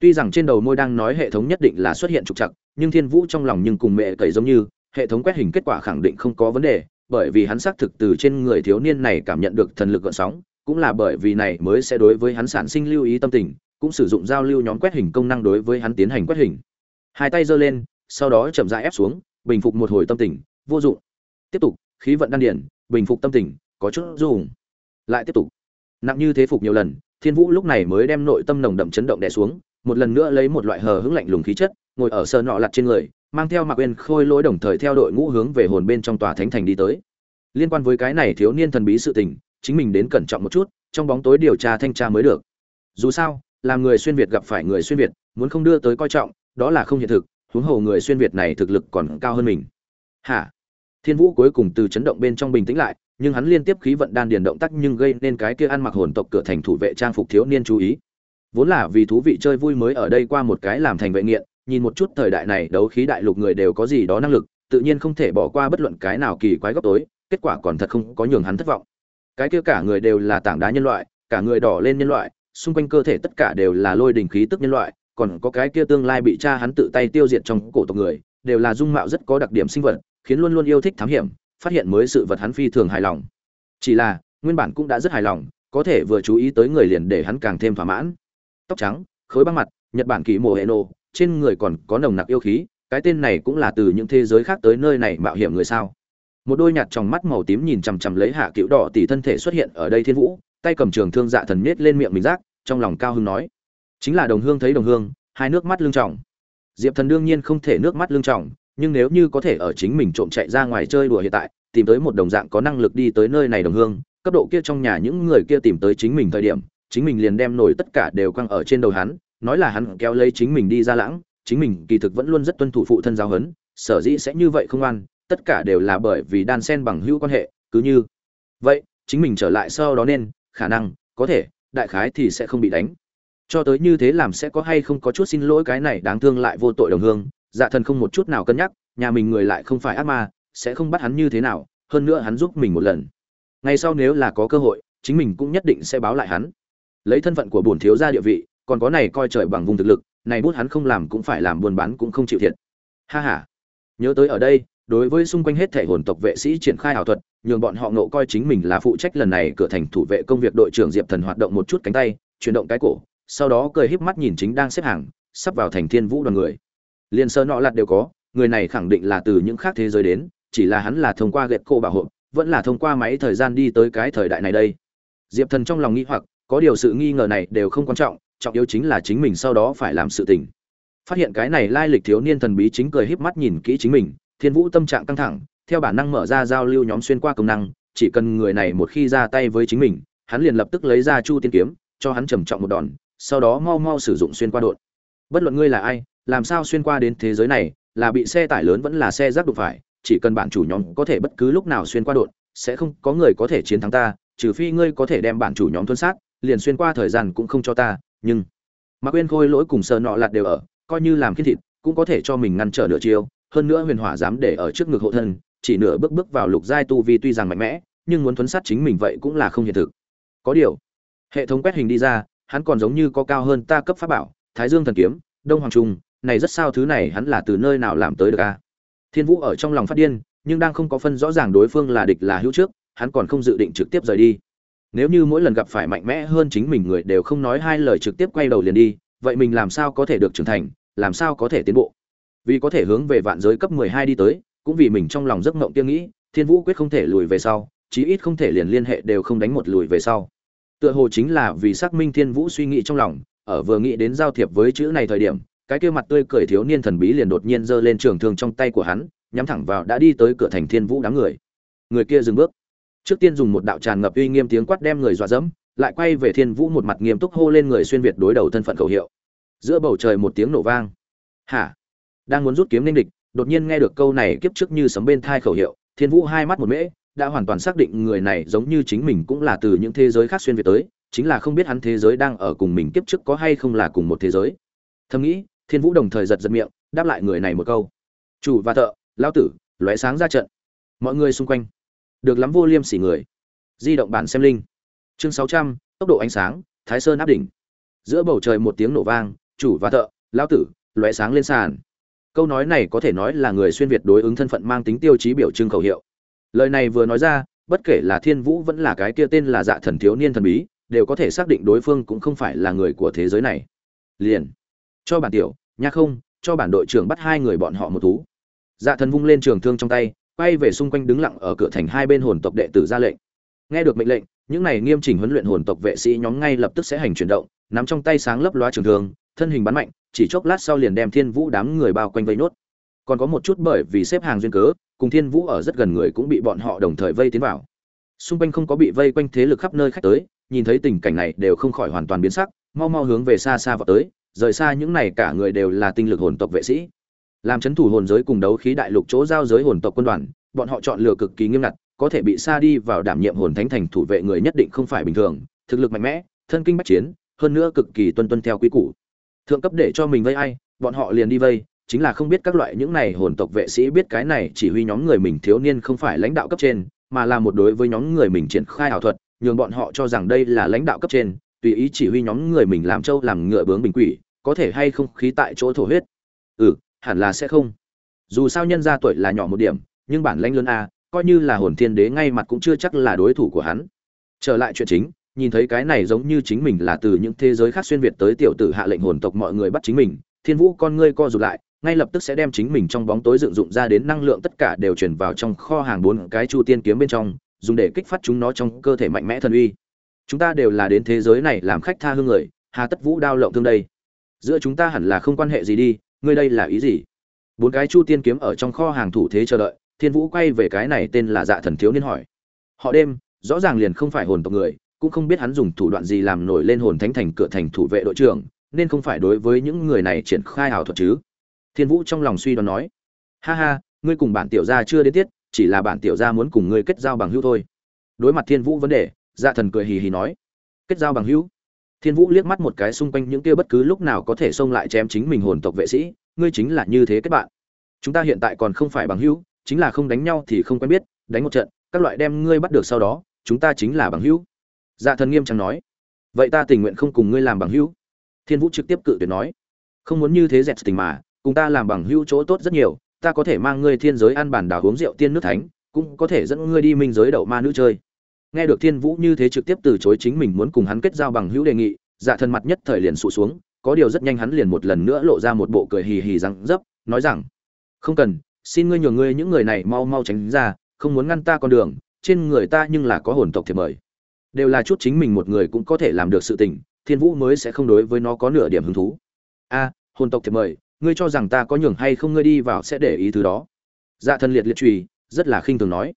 Tuy rằng trên đầu môi đang nói hệ thống nhất định là xuất hiện trục trặc, nhưng thiên vũ trong lòng nhưng cùng mẹ cậy giống như, hệ thống quét hình kết quả khẳng định không có vấn đề, bởi vì hắn xác thực từ trên người thiếu niên này cảm nhận được thần lực gợn sóng, cũng là bởi vì này mới sẽ đối với hắn sản sinh lưu ý tâm tình cũng sử dụng giao lưu nhóm quét hình công năng đối với hắn tiến hành quét hình. Hai tay giơ lên, sau đó chậm rãi ép xuống, bình phục một hồi tâm tình, vô dụng. Tiếp tục, khí vận đan điển bình phục tâm tình, có chút dùng. Lại tiếp tục. Nặng như thế phục nhiều lần, thiên vũ lúc này mới đem nội tâm nồng đậm chấn động đè xuống, một lần nữa lấy một loại hờ hững lạnh lùng khí chất, ngồi ở sờ nọ lặt trên người, mang theo mặc quên khôi lỗi đồng thời theo đội ngũ hướng về hồn bên trong tòa thánh thành đi tới. Liên quan với cái này thiếu niên thần bí sự tình, chính mình đến cẩn trọng một chút, trong bóng tối điều tra thanh tra mới được. Dù sao làm người xuyên việt gặp phải người xuyên việt, muốn không đưa tới coi trọng, đó là không hiện thực, huống hồ người xuyên việt này thực lực còn cao hơn mình. Hả? Thiên vũ cuối cùng từ chấn động bên trong bình tĩnh lại, nhưng hắn liên tiếp khí vận đan điền động tác nhưng gây nên cái kia ăn mặc hồn tộc cửa thành thủ vệ trang phục thiếu niên chú ý. Vốn là vì thú vị chơi vui mới ở đây qua một cái làm thành vệ nghiện, nhìn một chút thời đại này đấu khí đại lục người đều có gì đó năng lực, tự nhiên không thể bỏ qua bất luận cái nào kỳ quái góc tối, kết quả còn thật không có nhường hắn thất vọng. Cái kia cả người đều là tảng đá nhân loại, cả người đỏ lên nhân loại xung quanh cơ thể tất cả đều là lôi đình khí tức nhân loại còn có cái kia tương lai bị cha hắn tự tay tiêu diệt trong cổ tộc người đều là dung mạo rất có đặc điểm sinh vật khiến luôn luôn yêu thích thám hiểm phát hiện mới sự vật hắn phi thường hài lòng. Chỉ là nguyên bản cũng đã rất hài lòng có thể vừa chú ý tới người liền để hắn càng thêm thỏa mãn. Tóc trắng khối băng mặt nhật bản kỳ mồ hệ nô, trên người còn có nồng nặc yêu khí cái tên này cũng là từ những thế giới khác tới nơi này mạo hiểm người sao. Một đôi nhạt trong mắt màu tím nhìn chằm chằm lấy hạ cựu đỏ tỷ thân thể xuất hiện ở đây thiên vũ tay cầm trường thương dạ thần miết lên miệng mình rác trong lòng cao hưng nói. Chính là đồng hương thấy đồng hương, hai nước mắt lưng trọng. Diệp thần đương nhiên không thể nước mắt lưng trọng, nhưng nếu như có thể ở chính mình trộm chạy ra ngoài chơi đùa hiện tại, tìm tới một đồng dạng có năng lực đi tới nơi này đồng hương, cấp độ kia trong nhà những người kia tìm tới chính mình thời điểm, chính mình liền đem nổi tất cả đều quăng ở trên đầu hắn, nói là hắn kéo lấy chính mình đi ra lãng, chính mình kỳ thực vẫn luôn rất tuân thủ phụ thân giáo huấn, sở dĩ sẽ như vậy không ăn tất cả đều là bởi vì đan sen bằng hữu quan hệ, cứ như vậy, chính mình trở lại sau đó nên, khả năng, có thể đại khái thì sẽ không bị đánh. Cho tới như thế làm sẽ có hay không có chút xin lỗi cái này đáng thương lại vô tội đồng hương. Dạ thần không một chút nào cân nhắc, nhà mình người lại không phải ác ma, sẽ không bắt hắn như thế nào, hơn nữa hắn giúp mình một lần. Ngày sau nếu là có cơ hội, chính mình cũng nhất định sẽ báo lại hắn. Lấy thân phận của bổn thiếu gia địa vị, còn có này coi trời bằng vùng thực lực, này bút hắn không làm cũng phải làm buôn bán cũng không chịu thiệt. Ha ha. Nhớ tới ở đây đối với xung quanh hết thể hồn tộc vệ sĩ triển khai ảo thuật, nhường bọn họ ngộ coi chính mình là phụ trách lần này cửa thành thủ vệ công việc đội trưởng diệp thần hoạt động một chút cánh tay, chuyển động cái cổ, sau đó cười híp mắt nhìn chính đang xếp hàng, sắp vào thành thiên vũ đoàn người. Liền sơ nọ lặt đều có, người này khẳng định là từ những khác thế giới đến, chỉ là hắn là thông qua ghẹt cô bảo hộ, vẫn là thông qua máy thời gian đi tới cái thời đại này đây. Diệp thần trong lòng nghĩ hoặc, có điều sự nghi ngờ này đều không quan trọng trọng yếu chính là chính mình sau đó phải làm sự tình. Phát hiện cái này lai lịch thiếu niên thần bí chính cười híp mắt nhìn kỹ chính mình thiên vũ tâm trạng căng thẳng, theo bản năng mở ra giao lưu nhóm xuyên qua công năng, chỉ cần người này một khi ra tay với chính mình, hắn liền lập tức lấy ra chu tiên kiếm, cho hắn trầm trọng một đòn, sau đó mau mau sử dụng xuyên qua đột bất luận ngươi là ai, làm sao xuyên qua đến thế giới này, là bị xe tải lớn vẫn là xe rác đụng phải, chỉ cần bản chủ nhóm có thể bất cứ lúc nào xuyên qua đột, sẽ không có người có thể chiến thắng ta, trừ phi ngươi có thể đem bản chủ nhóm tuân sát, liền xuyên qua thời gian cũng không cho ta, nhưng mà quên khôi lỗi cùng sợ nọ lạt đều ở, coi như làm khiên thịt, cũng có thể cho mình ngăn trở nửa chiều hơn nữa huyền hỏa dám để ở trước ngực hộ thân, chỉ nửa bước bước vào lục giai tu vi tuy rằng mạnh mẽ, nhưng muốn thuấn sát chính mình vậy cũng là không hiện thực. Có điều, hệ thống quét hình đi ra, hắn còn giống như có cao hơn ta cấp pháp bảo, thái dương thần kiếm, đông hoàng trung, này rất sao thứ này hắn là từ nơi nào làm tới được a? Thiên vũ ở trong lòng phát điên, nhưng đang không có phân rõ ràng đối phương là địch là hữu trước, hắn còn không dự định trực tiếp rời đi. Nếu như mỗi lần gặp phải mạnh mẽ hơn chính mình người đều không nói hai lời trực tiếp quay đầu liền đi, vậy mình làm sao có thể được trưởng thành, làm sao có thể tiến bộ? Vì có thể hướng về vạn giới cấp 12 đi tới, cũng vì mình trong lòng giấc mộng tiêu nghĩ, thiên vũ quyết không thể lùi về sau, chí ít không thể liền liên hệ đều không đánh một lùi về sau. Tựa hồ chính là vì xác minh thiên vũ suy nghĩ trong lòng, ở vừa nghĩ đến giao thiệp với chữ này thời điểm, cái kia mặt tươi cười thiếu niên thần bí liền đột nhiên giơ lên trường thương trong tay của hắn, nhắm thẳng vào đã đi tới cửa thành thiên vũ đám người. Người kia dừng bước. Trước tiên dùng một đạo tràn ngập uy nghiêm tiếng quát đem người dọa dẫm, lại quay về thiên vũ một mặt nghiêm túc hô lên người xuyên việt đối đầu thân phận khẩu hiệu. Giữa bầu trời một tiếng nổ vang. Hả? Đang muốn rút kiếm ninh địch, đột nhiên nghe được câu này kiếp trước như sấm bên thai khẩu hiệu, thiên vũ hai mắt một mễ, đã hoàn toàn xác định người này giống như chính mình cũng là từ những thế giới khác xuyên về tới, chính là không biết hắn thế giới đang ở cùng mình kiếp trước có hay không là cùng một thế giới. Thầm nghĩ, thiên vũ đồng thời giật giật miệng, đáp lại người này một câu. Chủ và thợ lao tử, lóe sáng ra trận. Mọi người xung quanh, được lắm vô liêm sỉ người. Di động bản xem linh. Chương sáu trăm, tốc độ ánh sáng, thái sơn áp đỉnh. Giữa bầu trời một tiếng nổ vang, chủ và thợ lao tử, lóe sáng lên sàn câu nói này có thể nói là người xuyên việt đối ứng thân phận mang tính tiêu chí biểu trưng khẩu hiệu. Lời này vừa nói ra, bất kể là thiên vũ vẫn là cái kia tên là dạ thần thiếu niên thần bí, đều có thể xác định đối phương cũng không phải là người của thế giới này. Liền, cho bản tiểu, nha không, cho bản đội trưởng bắt hai người bọn họ một thú. Dạ thần vung lên trường thương trong tay, quay về xung quanh đứng lặng ở cửa thành hai bên hồn tộc đệ tử ra lệnh. Nghe được mệnh lệnh, những này nghiêm chỉnh huấn luyện hồn tộc vệ sĩ nhóm ngay lập tức sẽ hành chuyển động, nắm trong tay sáng lấp loa trường thương, thân hình bắn mạnh chỉ chốc lát sau liền đem thiên vũ đám người bao quanh vây nốt. Còn có một chút bởi vì xếp hàng duyên cớ, cùng thiên vũ ở rất gần người cũng bị bọn họ đồng thời vây tiến vào. Xung quanh không có bị vây quanh thế lực khắp nơi khách tới, nhìn thấy tình cảnh này đều không khỏi hoàn toàn biến sắc, mau mau hướng về xa xa vào tới, rời xa những này cả người đều là tinh lực hồn tộc vệ sĩ. Làm chấn thủ hồn giới cùng đấu khí đại lục chỗ giao giới hồn tộc quân đoàn, bọn họ chọn lựa cực kỳ nghiêm ngặt, có thể bị xa đi vào đảm nhiệm hồn thánh thành thủ vệ người nhất định không phải bình thường, thực lực mạnh mẽ, thân kinh bách chiến, hơn nữa cực kỳ tuân tuân theo quy củ thượng cấp để cho mình vây ai, bọn họ liền đi vây, chính là không biết các loại những này hồn tộc vệ sĩ biết cái này chỉ huy nhóm người mình thiếu niên không phải lãnh đạo cấp trên, mà là một đối với nhóm người mình triển khai ảo thuật, nhường bọn họ cho rằng đây là lãnh đạo cấp trên, tùy ý chỉ huy nhóm người mình làm trâu làm ngựa bướng bình quỷ, có thể hay không khí tại chỗ thổ huyết. Ừ hẳn là sẽ không. Dù sao nhân ra tuổi là nhỏ một điểm, nhưng bản lãnh lớn a, coi như là hồn thiên đế ngay mặt cũng chưa chắc là đối thủ của hắn. Trở lại chuyện chính nhìn thấy cái này giống như chính mình là từ những thế giới khác xuyên việt tới tiểu tử hạ lệnh hồn tộc mọi người bắt chính mình, thiên vũ con ngươi co rụt lại, ngay lập tức sẽ đem chính mình trong bóng tối dựng dụng ra đến năng lượng tất cả đều chuyển vào trong kho hàng bốn cái chu tiên kiếm bên trong, dùng để kích phát chúng nó trong cơ thể mạnh mẽ thần uy. Chúng ta đều là đến thế giới này làm khách tha hương người, hà tất vũ đao lộng thương đây. Giữa chúng ta hẳn là không quan hệ gì đi, ngươi đây là ý gì? Bốn cái chu tiên kiếm ở trong kho hàng thủ thế chờ đợi, thiên vũ quay về cái này tên là dạ thần thiếu niên hỏi. Họ đêm, rõ ràng liền không phải hồn tộc người cũng không biết hắn dùng thủ đoạn gì làm nổi lên hồn thánh thành cửa thành thủ vệ đội trưởng, nên không phải đối với những người này triển khai ảo thuật chứ. Thiên vũ trong lòng suy đoán nói, ha ha, ngươi cùng bản tiểu gia chưa đến tiết, chỉ là bản tiểu gia muốn cùng ngươi kết giao bằng hữu thôi. Đối mặt thiên vũ vấn đề dạ thần cười hì hì nói, kết giao bằng hữu? Thiên vũ liếc mắt một cái xung quanh những kia bất cứ lúc nào có thể xông lại chém chính mình hồn tộc vệ sĩ, ngươi chính là như thế kết bạn. Chúng ta hiện tại còn không phải bằng hữu, chính là không đánh nhau thì không quen biết, đánh một trận, các loại đem ngươi bắt được sau đó, chúng ta chính là bằng hữu dạ thần nghiêm trọng nói, vậy ta tình nguyện không cùng ngươi làm bằng hữu. Thiên vũ trực tiếp cự tuyệt nói, không muốn như thế dẹt tình mà, cùng ta làm bằng hữu chỗ tốt rất nhiều, ta có thể mang ngươi thiên giới ăn bản đào uống rượu tiên nước thánh, cũng có thể dẫn ngươi đi minh giới đậu ma nữ chơi. Nghe được thiên vũ như thế trực tiếp từ chối chính mình muốn cùng hắn kết giao bằng hữu đề nghị dạ thần mặt nhất thời liền sụ xuống, có điều rất nhanh hắn liền một lần nữa lộ ra một bộ cười hì hì răng dấp, nói rằng, không cần, xin ngươi nhường ngươi những người này mau mau tránh ra, không muốn ngăn ta con đường, trên người ta nhưng là có hồn tộc thiệp mời đều là chút chính mình một người cũng có thể làm được sự tình, thiên vũ mới sẽ không đối với nó có nửa điểm hứng thú. A, hồn tộc thiệp mời, ngươi cho rằng ta có nhường hay không ngươi đi vào sẽ để ý thứ đó. Dạ thần liệt liệt trùy, rất là khinh thường nói.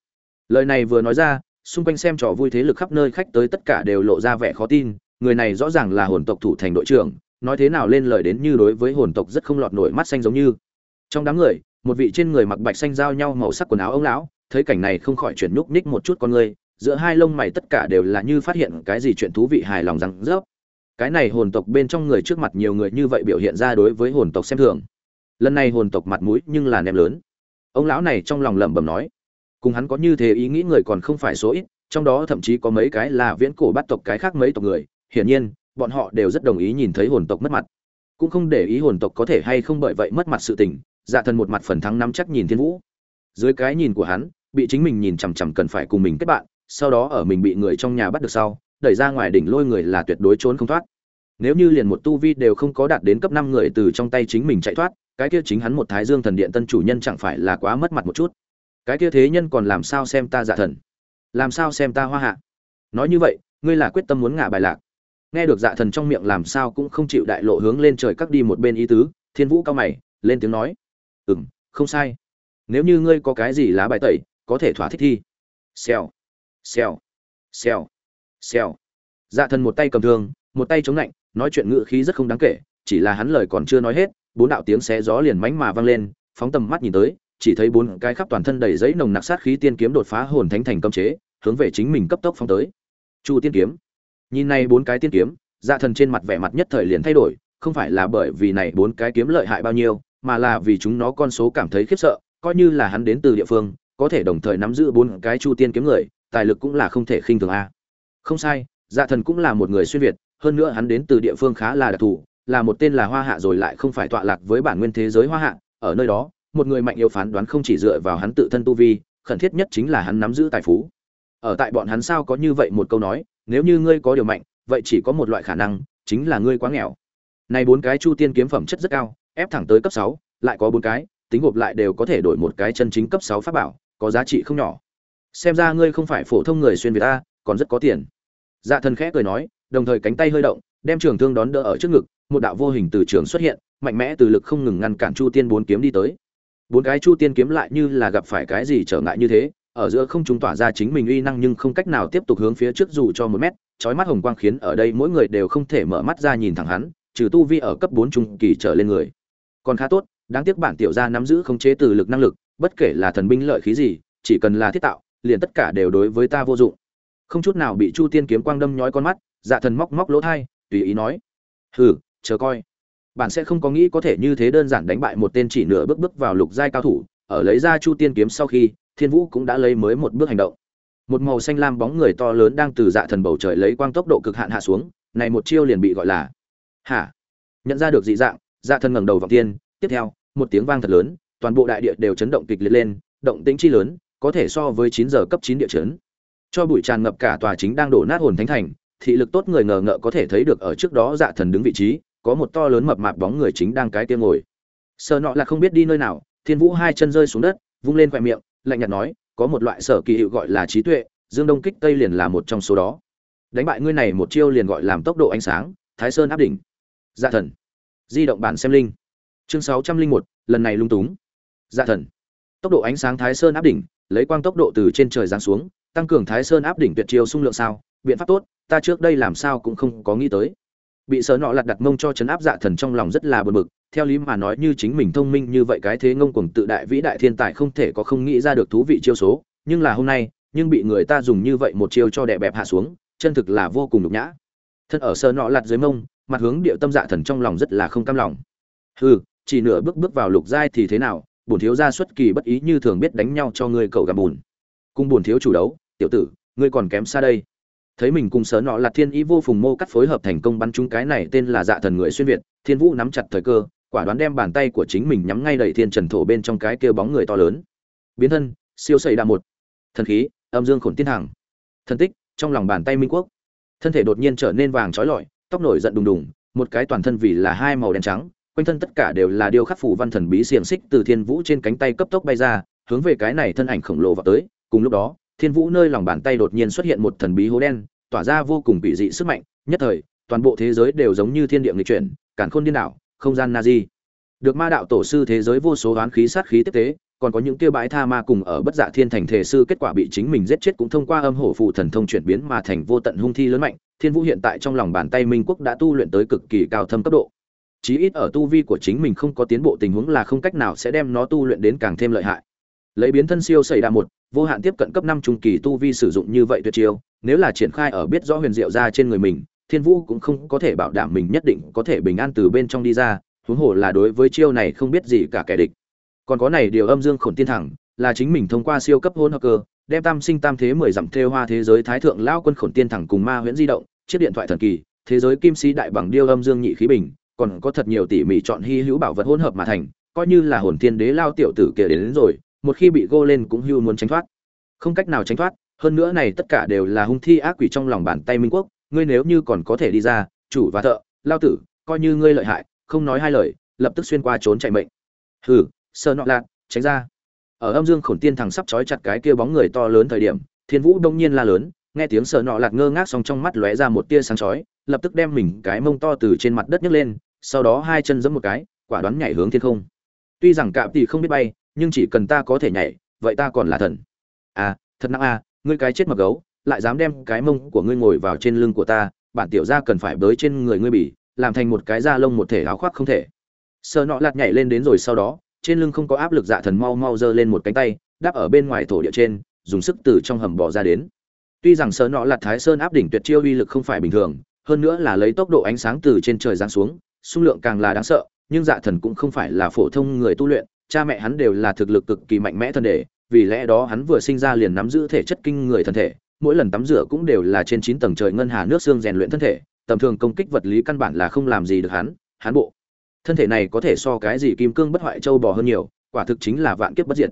Lời này vừa nói ra, xung quanh xem trò vui thế lực khắp nơi khách tới tất cả đều lộ ra vẻ khó tin, người này rõ ràng là hồn tộc thủ thành đội trưởng, nói thế nào lên lời đến như đối với hồn tộc rất không lọt nổi mắt xanh giống như. Trong đám người, một vị trên người mặc bạch xanh giao nhau màu sắc quần áo ông lão, thấy cảnh này không khỏi chuyển nhúc nhích một chút con người giữa hai lông mày tất cả đều là như phát hiện cái gì chuyện thú vị hài lòng rằng rớp. Cái này hồn tộc bên trong người trước mặt nhiều người như vậy biểu hiện ra đối với hồn tộc xem thường. Lần này hồn tộc mặt mũi nhưng là ném lớn. Ông lão này trong lòng lẩm bẩm nói, cùng hắn có như thế ý nghĩ người còn không phải số ít, trong đó thậm chí có mấy cái là viễn cổ bắt tộc cái khác mấy tộc người, hiển nhiên, bọn họ đều rất đồng ý nhìn thấy hồn tộc mất mặt. Cũng không để ý hồn tộc có thể hay không bởi vậy mất mặt sự tình dạ thần một mặt phần thắng nắm chắc nhìn thiên vũ. Dưới cái nhìn của hắn, bị chính mình nhìn chằm chằm cần phải cùng mình kết bạn sau đó ở mình bị người trong nhà bắt được sau, đẩy ra ngoài đỉnh lôi người là tuyệt đối trốn không thoát. Nếu như liền một tu vi đều không có đạt đến cấp năm người từ trong tay chính mình chạy thoát, cái kia chính hắn một thái dương thần điện tân chủ nhân chẳng phải là quá mất mặt một chút. Cái kia thế nhân còn làm sao xem ta dạ thần? Làm sao xem ta hoa hạ? Nói như vậy, ngươi là quyết tâm muốn ngả bài lạc. Nghe được dạ thần trong miệng làm sao cũng không chịu đại lộ hướng lên trời cắt đi một bên ý tứ, thiên vũ cao mày, lên tiếng nói. Ừ m không sai. Nếu như ngươi có cái gì lá bài tẩy, có thể thỏa thích thi. Xèo xèo. Xèo. Xèo. Dạ thần một tay cầm thương, một tay chống lạnh, nói chuyện ngự khí rất không đáng kể, chỉ là hắn lời còn chưa nói hết, bốn đạo tiếng xé gió liền mánh mà vang lên, phóng tầm mắt nhìn tới, chỉ thấy bốn cái khắp toàn thân đầy giấy nồng nặc sát khí tiên kiếm đột phá hồn thánh thành cấm chế, hướng về chính mình cấp tốc phóng tới. Chu tiên kiếm. Nhìn này bốn cái tiên kiếm dạ thần trên mặt vẻ mặt nhất thời liền thay đổi, không phải là bởi vì này bốn cái kiếm lợi hại bao nhiêu, mà là vì chúng nó con số cảm thấy khiếp sợ, coi như là hắn đến từ địa phương, có thể đồng thời nắm giữ bốn cái chu tiên kiếm người tài lực cũng là không thể khinh thường a. Không sai dạ thần cũng là một người xuyên việt, hơn nữa hắn đến từ địa phương khá là đặc thù, là một tên là hoa hạ rồi lại không phải tọa lạc với bản nguyên thế giới hoa hạ, ở nơi đó, một người mạnh yếu phán đoán không chỉ dựa vào hắn tự thân tu vi, khẩn thiết nhất chính là hắn nắm giữ tài phú. Ở tại bọn hắn sao có như vậy một câu nói, nếu như ngươi có điều mạnh, vậy chỉ có một loại khả năng, chính là ngươi quá nghèo. Này bốn cái chu tiên kiếm phẩm chất rất cao, ép thẳng tới cấp sáu, lại có bốn cái, tính gộp lại đều có thể đổi một cái chân chính cấp sáu pháp bảo, có giá trị không nhỏ xem ra ngươi không phải phổ thông người xuyên việt ta, còn rất có tiền. Dạ thần khẽ cười nói, đồng thời cánh tay hơi động, đem trường thương đón đỡ ở trước ngực, một đạo vô hình từ trường xuất hiện, mạnh mẽ từ lực không ngừng ngăn cản chu tiên bốn kiếm đi tới. Bốn cái chu tiên kiếm lại như là gặp phải cái gì trở ngại như thế, ở giữa không trung tỏa ra chính mình uy năng nhưng không cách nào tiếp tục hướng phía trước dù cho một mét trói mắt hồng quang khiến ở đây mỗi người đều không thể mở mắt ra nhìn thẳng hắn, trừ tu vi ở cấp bốn trung kỳ trở lên người. Còn khá tốt, đáng tiếc bản tiểu gia nắm giữ khống chế từ lực năng lực, bất kể là thần binh lợi khí gì, chỉ cần là thiết tạo liền tất cả đều đối với ta vô dụng. Không chút nào bị chu tiên kiếm quang đâm nhói con mắt dạ thần móc móc lỗ thai, tùy ý nói, hừ, chờ coi. Bạn sẽ không có nghĩ có thể như thế đơn giản đánh bại một tên chỉ nửa bước bước vào lục giai cao thủ, ở lấy ra chu tiên kiếm sau khi, thiên vũ cũng đã lấy mới một bước hành động. Một màu xanh lam bóng người to lớn đang từ dạ thần bầu trời lấy quang tốc độ cực hạn hạ xuống, này một chiêu liền bị gọi là hả? Nhận ra được dị dạng dạ thần ngẩng đầu vọng tiên, tiếp theo, một tiếng vang thật lớn, toàn bộ đại địa đều chấn động kịch liệt lên, động tĩnh chi lớn có thể so với chín giờ cấp chín địa chấn. Cho bụi tràn ngập cả tòa chính đang đổ nát hồn thánh thành, thị lực tốt người ngờ ngợ có thể thấy được ở trước đó dạ thần đứng vị trí, có một to lớn mập mạp bóng người chính đang cái kia ngồi. Sợ nọ là không biết đi nơi nào, thiên vũ hai chân rơi xuống đất, vung lên khoe miệng, lạnh nhạt nói, có một loại sở kỳ hiệu gọi là trí tuệ, dương đông kích tây liền là một trong số đó. Đánh bại ngươi này một chiêu liền gọi làm tốc độ ánh sáng, thái sơn áp đỉnh. Dạ thần. Di động bản xem linh. Chương sáu trăm linh một, lần này lung túng. Dạ thần. Tốc độ ánh sáng thái sơn áp đỉnh lấy quang tốc độ từ trên trời giáng xuống, tăng cường thái sơn áp đỉnh tuyệt chiêu xung lượng sao, biện pháp tốt, ta trước đây làm sao cũng không có nghĩ tới. Bị sở nọ lật đặt mông cho chấn áp dạ thần trong lòng rất là buồn bực, theo lý mà nói như chính mình thông minh như vậy cái thế ngông cuồng tự đại vĩ đại thiên tài không thể có không nghĩ ra được thú vị chiêu số, nhưng là hôm nay, nhưng bị người ta dùng như vậy một chiêu cho đè bẹp hạ xuống, chân thực là vô cùng nhục nhã. Thân ở sơ nọ lật dưới mông, mặt hướng địa tâm dạ thần trong lòng rất là không cam lòng. Hừ, chỉ nửa bước bước vào lục giai thì thế nào bổn thiếu gia xuất kỳ bất ý như thường biết đánh nhau cho ngươi cậu gặp bùn. Cùng bổn thiếu chủ đấu tiểu tử ngươi còn kém xa đây. Thấy mình cùng sớ nọ là thiên ý vô phùng mô cắt phối hợp thành công bắn trúng cái này tên là dạ thần người xuyên việt thiên vũ nắm chặt thời cơ quả đoán đem bàn tay của chính mình nhắm ngay đầy thiên trần thổ bên trong cái kêu bóng người to lớn. Biến thân siêu xây đạ một. Thần khí âm dương khổn tiên hằng, thân tích trong lòng bàn tay minh quốc. Thân thể đột nhiên trở nên vàng trói lọi tóc nổi giận đùng đùng một cái toàn thân vì là hai màu đen trắng quanh thân tất cả đều là điêu khắc phủ văn thần bí xiềng xích từ thiên vũ trên cánh tay cấp tốc bay ra, hướng về cái này thân ảnh khổng lồ vào tới. Cùng lúc đó, thiên vũ nơi lòng bàn tay đột nhiên xuất hiện một thần bí hố đen, tỏa ra vô cùng bị dị sức mạnh. Nhất thời, toàn bộ thế giới đều giống như thiên địa nghịch chuyển cản khôn điên đảo, không gian na di. Được ma đạo tổ sư thế giới vô số oán khí sát khí tiếp tế, còn có những kia bãi tha ma cùng ở bất dạ thiên thành thể sư kết quả bị chính mình giết chết cũng thông qua âm hổ phụ thần thông chuyển biến mà thành vô tận hung thi lớn mạnh. Thiên vũ hiện tại trong lòng bàn tay minh quốc đã tu luyện tới cực kỳ cao thâm cấp độ chí ít ở tu vi của chính mình không có tiến bộ tình huống là không cách nào sẽ đem nó tu luyện đến càng thêm lợi hại. Lấy biến thân siêu xảy đa một, vô hạn tiếp cận cấp năm trung kỳ tu vi sử dụng như vậy tuyệt chiêu, nếu là triển khai ở biết rõ huyền diệu ra trên người mình, thiên vũ cũng không có thể bảo đảm mình nhất định có thể bình an từ bên trong đi ra, huống hồ là đối với chiêu này không biết gì cả kẻ địch. Còn có này điều âm dương khổn tiên thẳng, là chính mình thông qua siêu cấp hôn hoặc cơ, đem tam sinh tam thế mười dặm thêu hoa thế giới thái thượng lao quân khổn tiên thẳng cùng ma huyễn di động, chiếc điện thoại thần kỳ, thế giới kim sĩ đại bằng điêu âm dương nhị khí bình còn có thật nhiều tỉ mỉ chọn hy hữu bảo vật hỗn hợp mà thành coi như là hồn tiên đế lao tiểu tử kia đến, đến rồi một khi bị gô lên cũng hưu muốn tránh thoát. Không cách nào tránh thoát hơn nữa này tất cả đều là hung thi ác quỷ trong lòng bàn tay minh quốc ngươi nếu như còn có thể đi ra chủ và thợ lao tử coi như ngươi lợi hại không nói hai lời lập tức xuyên qua trốn chạy mệnh. Hừ sơ nọ lạc tránh ra. Ở âm dương khổn tiên thằng sắp trói chặt cái kia bóng người to lớn thời điểm thiên vũ đông nhiên la lớn nghe tiếng sờ nọ lạc ngơ ngác xong trong mắt lóe ra một tia sáng chói lập tức đem mình cái mông to từ trên mặt đất nhấc lên sau đó hai chân giẫm một cái, quả đoán nhảy hướng thiên không. Tuy rằng cạm thì không biết bay, nhưng chỉ cần ta có thể nhảy, vậy ta còn là thần. À thật nặng à ngươi cái chết mập gấu, lại dám đem cái mông của ngươi ngồi vào trên lưng của ta, bản tiểu gia cần phải bới trên người ngươi bỉ, làm thành một cái da lông một thể áo khoác không thể. Sờ nọ lạt nhảy lên đến rồi sau đó, trên lưng không có áp lực dạ thần mau mau giơ lên một cánh tay, đáp ở bên ngoài thổ địa trên, dùng sức từ trong hầm bò ra đến. Tuy rằng sờ nọ lạt thái sơn áp đỉnh tuyệt chiêu uy lực không phải bình thường, hơn nữa là lấy tốc độ ánh sáng từ trên trời giáng xuống xung lượng càng là đáng sợ, nhưng dạ thần cũng không phải là phổ thông người tu luyện, cha mẹ hắn đều là thực lực cực kỳ mạnh mẽ thân đề vì lẽ đó hắn vừa sinh ra liền nắm giữ thể chất kinh người thân thể, mỗi lần tắm rửa cũng đều là trên chín tầng trời ngân hà nước xương rèn luyện thân thể, tầm thường công kích vật lý căn bản là không làm gì được hắn hắn bộ. Thân thể này có thể so cái gì kim cương bất hoại châu bò hơn nhiều, quả thực chính là vạn kiếp bất diệt.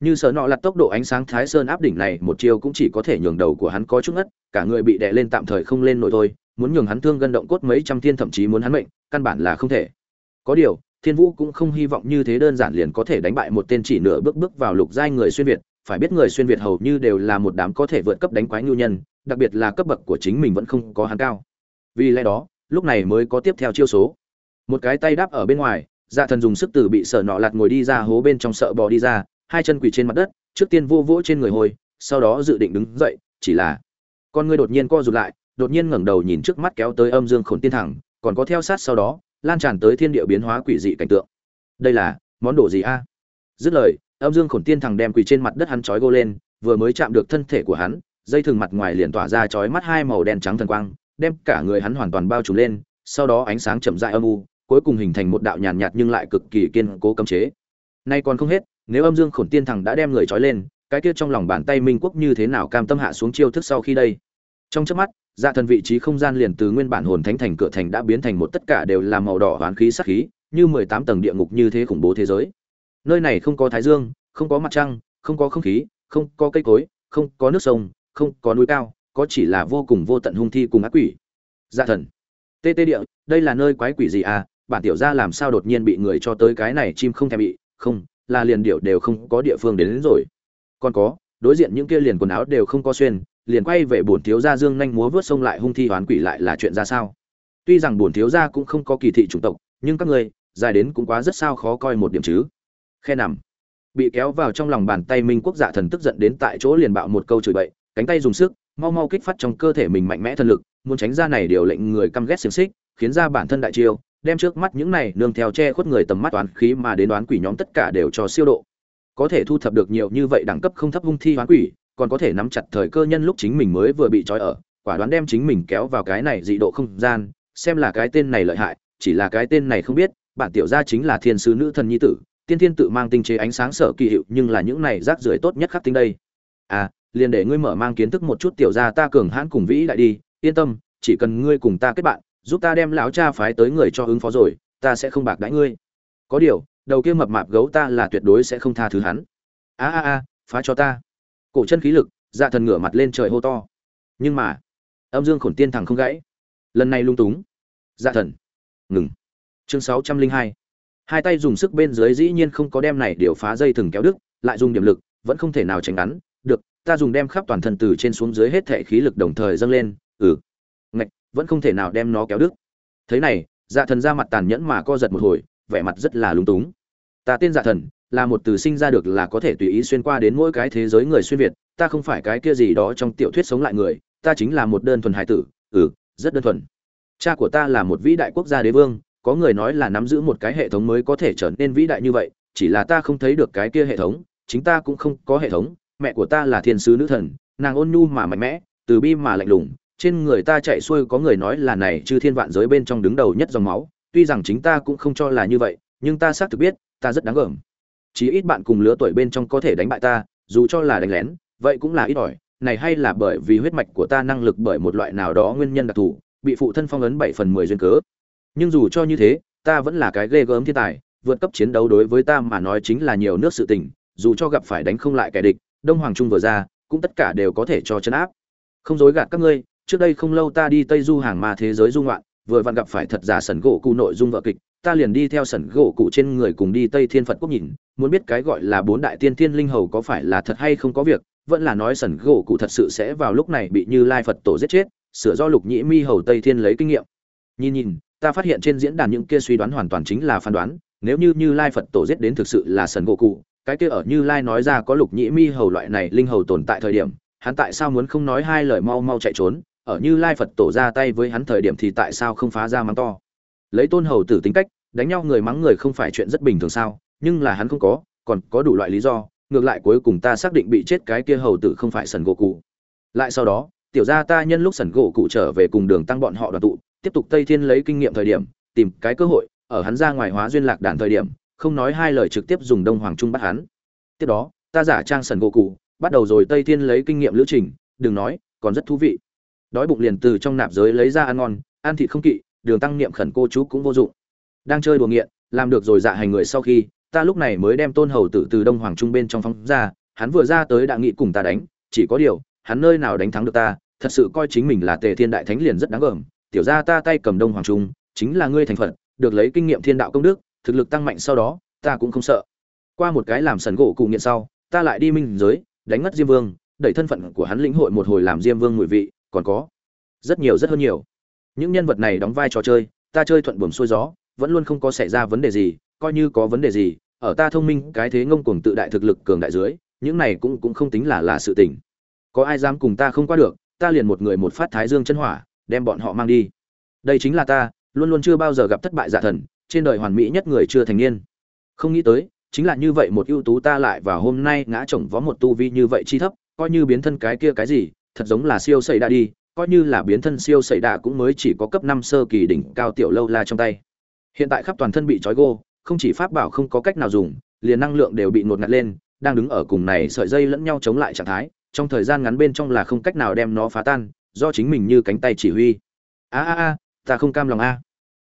Như sở nọ lật tốc độ ánh sáng thái sơn áp đỉnh này, một chiêu cũng chỉ có thể nhường đầu của hắn có chút ngất, cả người bị đè lên tạm thời không lên nổi thôi muốn nhường hắn thương gân động cốt mấy trăm thiên thậm chí muốn hắn mệnh, căn bản là không thể. Có điều, thiên vũ cũng không hy vọng như thế đơn giản liền có thể đánh bại một tên chỉ nửa bước bước vào lục giai người xuyên việt, phải biết người xuyên việt hầu như đều là một đám có thể vượt cấp đánh quái nhu nhân, đặc biệt là cấp bậc của chính mình vẫn không có hắn cao. Vì lẽ đó, lúc này mới có tiếp theo chiêu số. Một cái tay đáp ở bên ngoài dạ thần dùng sức từ bị sợ nọ lạt ngồi đi ra hố bên trong sợ bò đi ra, hai chân quỳ trên mặt đất, trước tiên vô vỗ trên người hồi, sau đó dự định đứng dậy, chỉ là con người đột nhiên co rụt lại đột nhiên ngẩng đầu nhìn trước mắt kéo tới âm dương khổn tiên thẳng còn có theo sát sau đó lan tràn tới thiên địa biến hóa quỷ dị cảnh tượng. Đây là món đồ gì a? Dứt lời âm dương khổn tiên thẳng đem quỷ trên mặt đất hắn chói gô lên vừa mới chạm được thân thể của hắn dây thừng mặt ngoài liền tỏa ra chói mắt hai màu đen trắng thần quang đem cả người hắn hoàn toàn bao trùm lên sau đó ánh sáng chậm rãi âm u cuối cùng hình thành một đạo nhàn nhạt, nhưng lại cực kỳ kiên cố cấm chế. Nay còn không hết nếu âm dương khổn tiên thẳng đã đem người trói lên cái kia trong lòng bàn tay minh quốc như thế nào cam tâm hạ xuống chiêu thức sau khi đây? Trong chớp mắt dạ thần vị trí không gian liền từ nguyên bản hồn thánh thành cửa thành đã biến thành một tất cả đều là màu đỏ hoán khí sắc khí như mười tám tầng địa ngục như thế khủng bố thế giới. Nơi này không có thái dương không có mặt trăng không có không khí không có cây cối không có nước sông không có núi cao có chỉ là vô cùng vô tận hung thi cùng ác quỷ. Dạ thần. Tê tê địa đây là nơi quái quỷ gì à? Bản tiểu gia làm sao đột nhiên bị người cho tới cái này chim không thèm bị? Không là liền điệu đều không có địa phương đến, đến rồi. Còn có đối diện những kia liền quần áo đều không có xuyên liền quay về bổn thiếu gia dương nhanh múa vớt sông lại hung thi hoán quỷ lại là chuyện ra sao? Tuy rằng bổn thiếu gia cũng không có kỳ thị chủng tộc, nhưng các ngươi, dài đến cũng quá rất sao khó coi một điểm chứ. Khe nằm, bị kéo vào trong lòng bàn tay minh quốc dạ thần tức giận đến tại chỗ liền bạo một câu chửi bậy, cánh tay dùng sức, mau mau kích phát trong cơ thể mình mạnh mẽ thân lực, muốn tránh ra này điều lệnh người căm ghét xiềng xích, khiến ra bản thân đại chiêu, đem trước mắt những này nương theo che khuất người tầm mắt toán khí mà đến đoán quỷ nhóm tất cả đều cho siêu độ. Có thể thu thập được nhiều như vậy đẳng cấp không thấp hung thi hoán quỷ còn có thể nắm chặt thời cơ nhân lúc chính mình mới vừa bị trói ở, quả đoán đem chính mình kéo vào cái này dị độ không gian, xem là cái tên này lợi hại, chỉ là cái tên này không biết, bản tiểu gia chính là thiên sứ nữ thần nhi tử, tiên thiên tự mang tinh chế ánh sáng sở kỳ hiệu, nhưng là những này rác rưởi tốt nhất khắc tinh đây. À liền để ngươi mở mang kiến thức một chút tiểu gia ta cường hãn cùng vĩ đại đi, yên tâm, chỉ cần ngươi cùng ta kết bạn, giúp ta đem lão cha phái tới người cho ứng phó rồi, ta sẽ không bạc đãi ngươi. Có điều, đầu kia mập mạp gấu ta là tuyệt đối sẽ không tha thứ hắn. A a a, phá cho ta cổ chân khí lực dạ thần ngửa mặt lên trời hô to. Nhưng mà, âm dương khổn tiên thẳng không gãy. Lần này lung túng. Dạ thần. Ngừng. Chương sáu trăm linh hai. Hai tay dùng sức bên dưới dĩ nhiên không có đem này điều phá dây thừng kéo đứt, lại dùng điểm lực, vẫn không thể nào tránh ngắn. Được, ta dùng đem khắp toàn thân từ trên xuống dưới hết thể khí lực đồng thời dâng lên. Ừ. Ngạch, vẫn không thể nào đem nó kéo đứt. Thế này dạ thần ra mặt tàn nhẫn mà co giật một hồi, vẻ mặt rất là lúng túng. Ta tên dạ thần là một từ sinh ra được là có thể tùy ý xuyên qua đến mỗi cái thế giới người xuyên việt, ta không phải cái kia gì đó trong tiểu thuyết sống lại người, ta chính là một đơn thuần hải tử ừ rất đơn thuần. Cha của ta là một vĩ đại quốc gia đế vương, có người nói là nắm giữ một cái hệ thống mới có thể trở nên vĩ đại như vậy, chỉ là ta không thấy được cái kia hệ thống, chính ta cũng không có hệ thống, mẹ của ta là thiên sứ nữ thần, nàng ôn nhu mà mạnh mẽ, từ bi mà lạnh lùng, trên người ta chạy xuôi có người nói là này chư thiên vạn giới bên trong đứng đầu nhất dòng máu, tuy rằng chính ta cũng không cho là như vậy, nhưng ta xác thực biết, ta rất đáng gờm chí ít bạn cùng lứa tuổi bên trong có thể đánh bại ta, dù cho là đánh lén, vậy cũng là ít ỏi. Này hay là bởi vì huyết mạch của ta năng lực bởi một loại nào đó nguyên nhân đặc thù, bị phụ thân phong ấn bảy phần mười duyên cớ. Nhưng dù cho như thế, ta vẫn là cái ghê gớm thiên tài, vượt cấp chiến đấu đối với ta mà nói chính là nhiều nước sự tình, dù cho gặp phải đánh không lại kẻ địch, đông hoàng trung vừa ra, cũng tất cả đều có thể cho chấn áp. Không dối gạt các ngươi, trước đây không lâu ta đi tây du hàng ma thế giới du ngoạn, vừa vặn gặp phải thật giả sần gỗ cụ nội dung vợ kịch ta liền đi theo sẩn gỗ cụ trên người cùng đi tây thiên phật quốc nhìn, muốn biết cái gọi là bốn đại tiên thiên linh hầu có phải là thật hay không có việc, vẫn là nói sẩn gỗ cụ thật sự sẽ vào lúc này bị như lai phật tổ giết chết, sửa do lục nhĩ mi hầu tây thiên lấy kinh nghiệm. Nhìn nhìn, ta phát hiện trên diễn đàn những kia suy đoán hoàn toàn chính là phán đoán, nếu như như lai phật tổ giết đến thực sự là sẩn gỗ cụ, cái kia ở như lai nói ra có lục nhĩ mi hầu loại này linh hầu tồn tại thời điểm, hắn tại sao muốn không nói hai lời mau mau chạy trốn, ở như lai phật tổ ra tay với hắn thời điểm thì tại sao không phá ra mắng to? Lấy tôn hầu tử tính cách, đánh nhau người mắng người không phải chuyện rất bình thường sao, nhưng là hắn không có, còn có đủ loại lý do, ngược lại cuối cùng ta xác định bị chết cái kia hầu tử không phải sần gỗ cụ. Lại sau đó, tiểu gia ta nhân lúc sần gỗ cụ trở về cùng đường tăng bọn họ đoàn tụ, tiếp tục tây thiên lấy kinh nghiệm thời điểm, tìm cái cơ hội, ở hắn ra ngoài hóa duyên lạc đàn thời điểm, không nói hai lời trực tiếp dùng đông hoàng trung bắt hắn. Tiếp đó, ta giả trang sần gỗ cụ, bắt đầu rồi tây thiên lấy kinh nghiệm lữ trình, đừng nói, còn rất thú vị. Đói bụng liền từ trong nạp giới lấy ra ăn ngon, ăn thịt không kỵ đường tăng niệm khẩn cô chú cũng vô dụng. Đang chơi đùa nghiện, làm được rồi dạ hành người sau khi, ta lúc này mới đem tôn hầu tử từ đông hoàng trung bên trong phóng ra, hắn vừa ra tới đã nghị cùng ta đánh, chỉ có điều, hắn nơi nào đánh thắng được ta, thật sự coi chính mình là tề thiên đại thánh liền rất đáng gờm. Tiểu ra ta tay cầm đông hoàng trung, chính là ngươi thành phật, được lấy kinh nghiệm thiên đạo công đức, thực lực tăng mạnh sau đó, ta cũng không sợ. Qua một cái làm sần gỗ cụ nghiện sau, ta lại đi minh giới, đánh ngất diêm vương, đẩy thân phận của hắn lĩnh hội một hồi làm diêm vương ngụy vị, còn có rất nhiều rất hơn nhiều những nhân vật này đóng vai trò chơi, ta chơi thuận buồm xuôi gió, vẫn luôn không có xảy ra vấn đề gì, coi như có vấn đề gì, ở ta thông minh, cái thế ngông cuồng tự đại thực lực cường đại dưới, những này cũng cũng không tính là là sự tình. Có ai dám cùng ta không qua được, ta liền một người một phát thái dương chân hỏa, đem bọn họ mang đi. Đây chính là ta, luôn luôn chưa bao giờ gặp thất bại giả thần, trên đời hoàn mỹ nhất người chưa thành niên. Không nghĩ tới, chính là như vậy một ưu tú ta lại và hôm nay ngã chồng vó một tu vi như vậy chi thấp, coi như biến thân cái kia cái gì, thật giống là siêu xây đã đi coi như là biến thân siêu xảy đạ cũng mới chỉ có cấp năm sơ kỳ đỉnh cao tiểu lâu la trong tay. Hiện tại khắp toàn thân bị trói gô, không chỉ pháp bảo không có cách nào dùng, liền năng lượng đều bị ngột ngạt lên, đang đứng ở cùng này sợi dây lẫn nhau chống lại trạng thái, trong thời gian ngắn bên trong là không cách nào đem nó phá tan, do chính mình như cánh tay chỉ huy. A a a, ta không cam lòng a.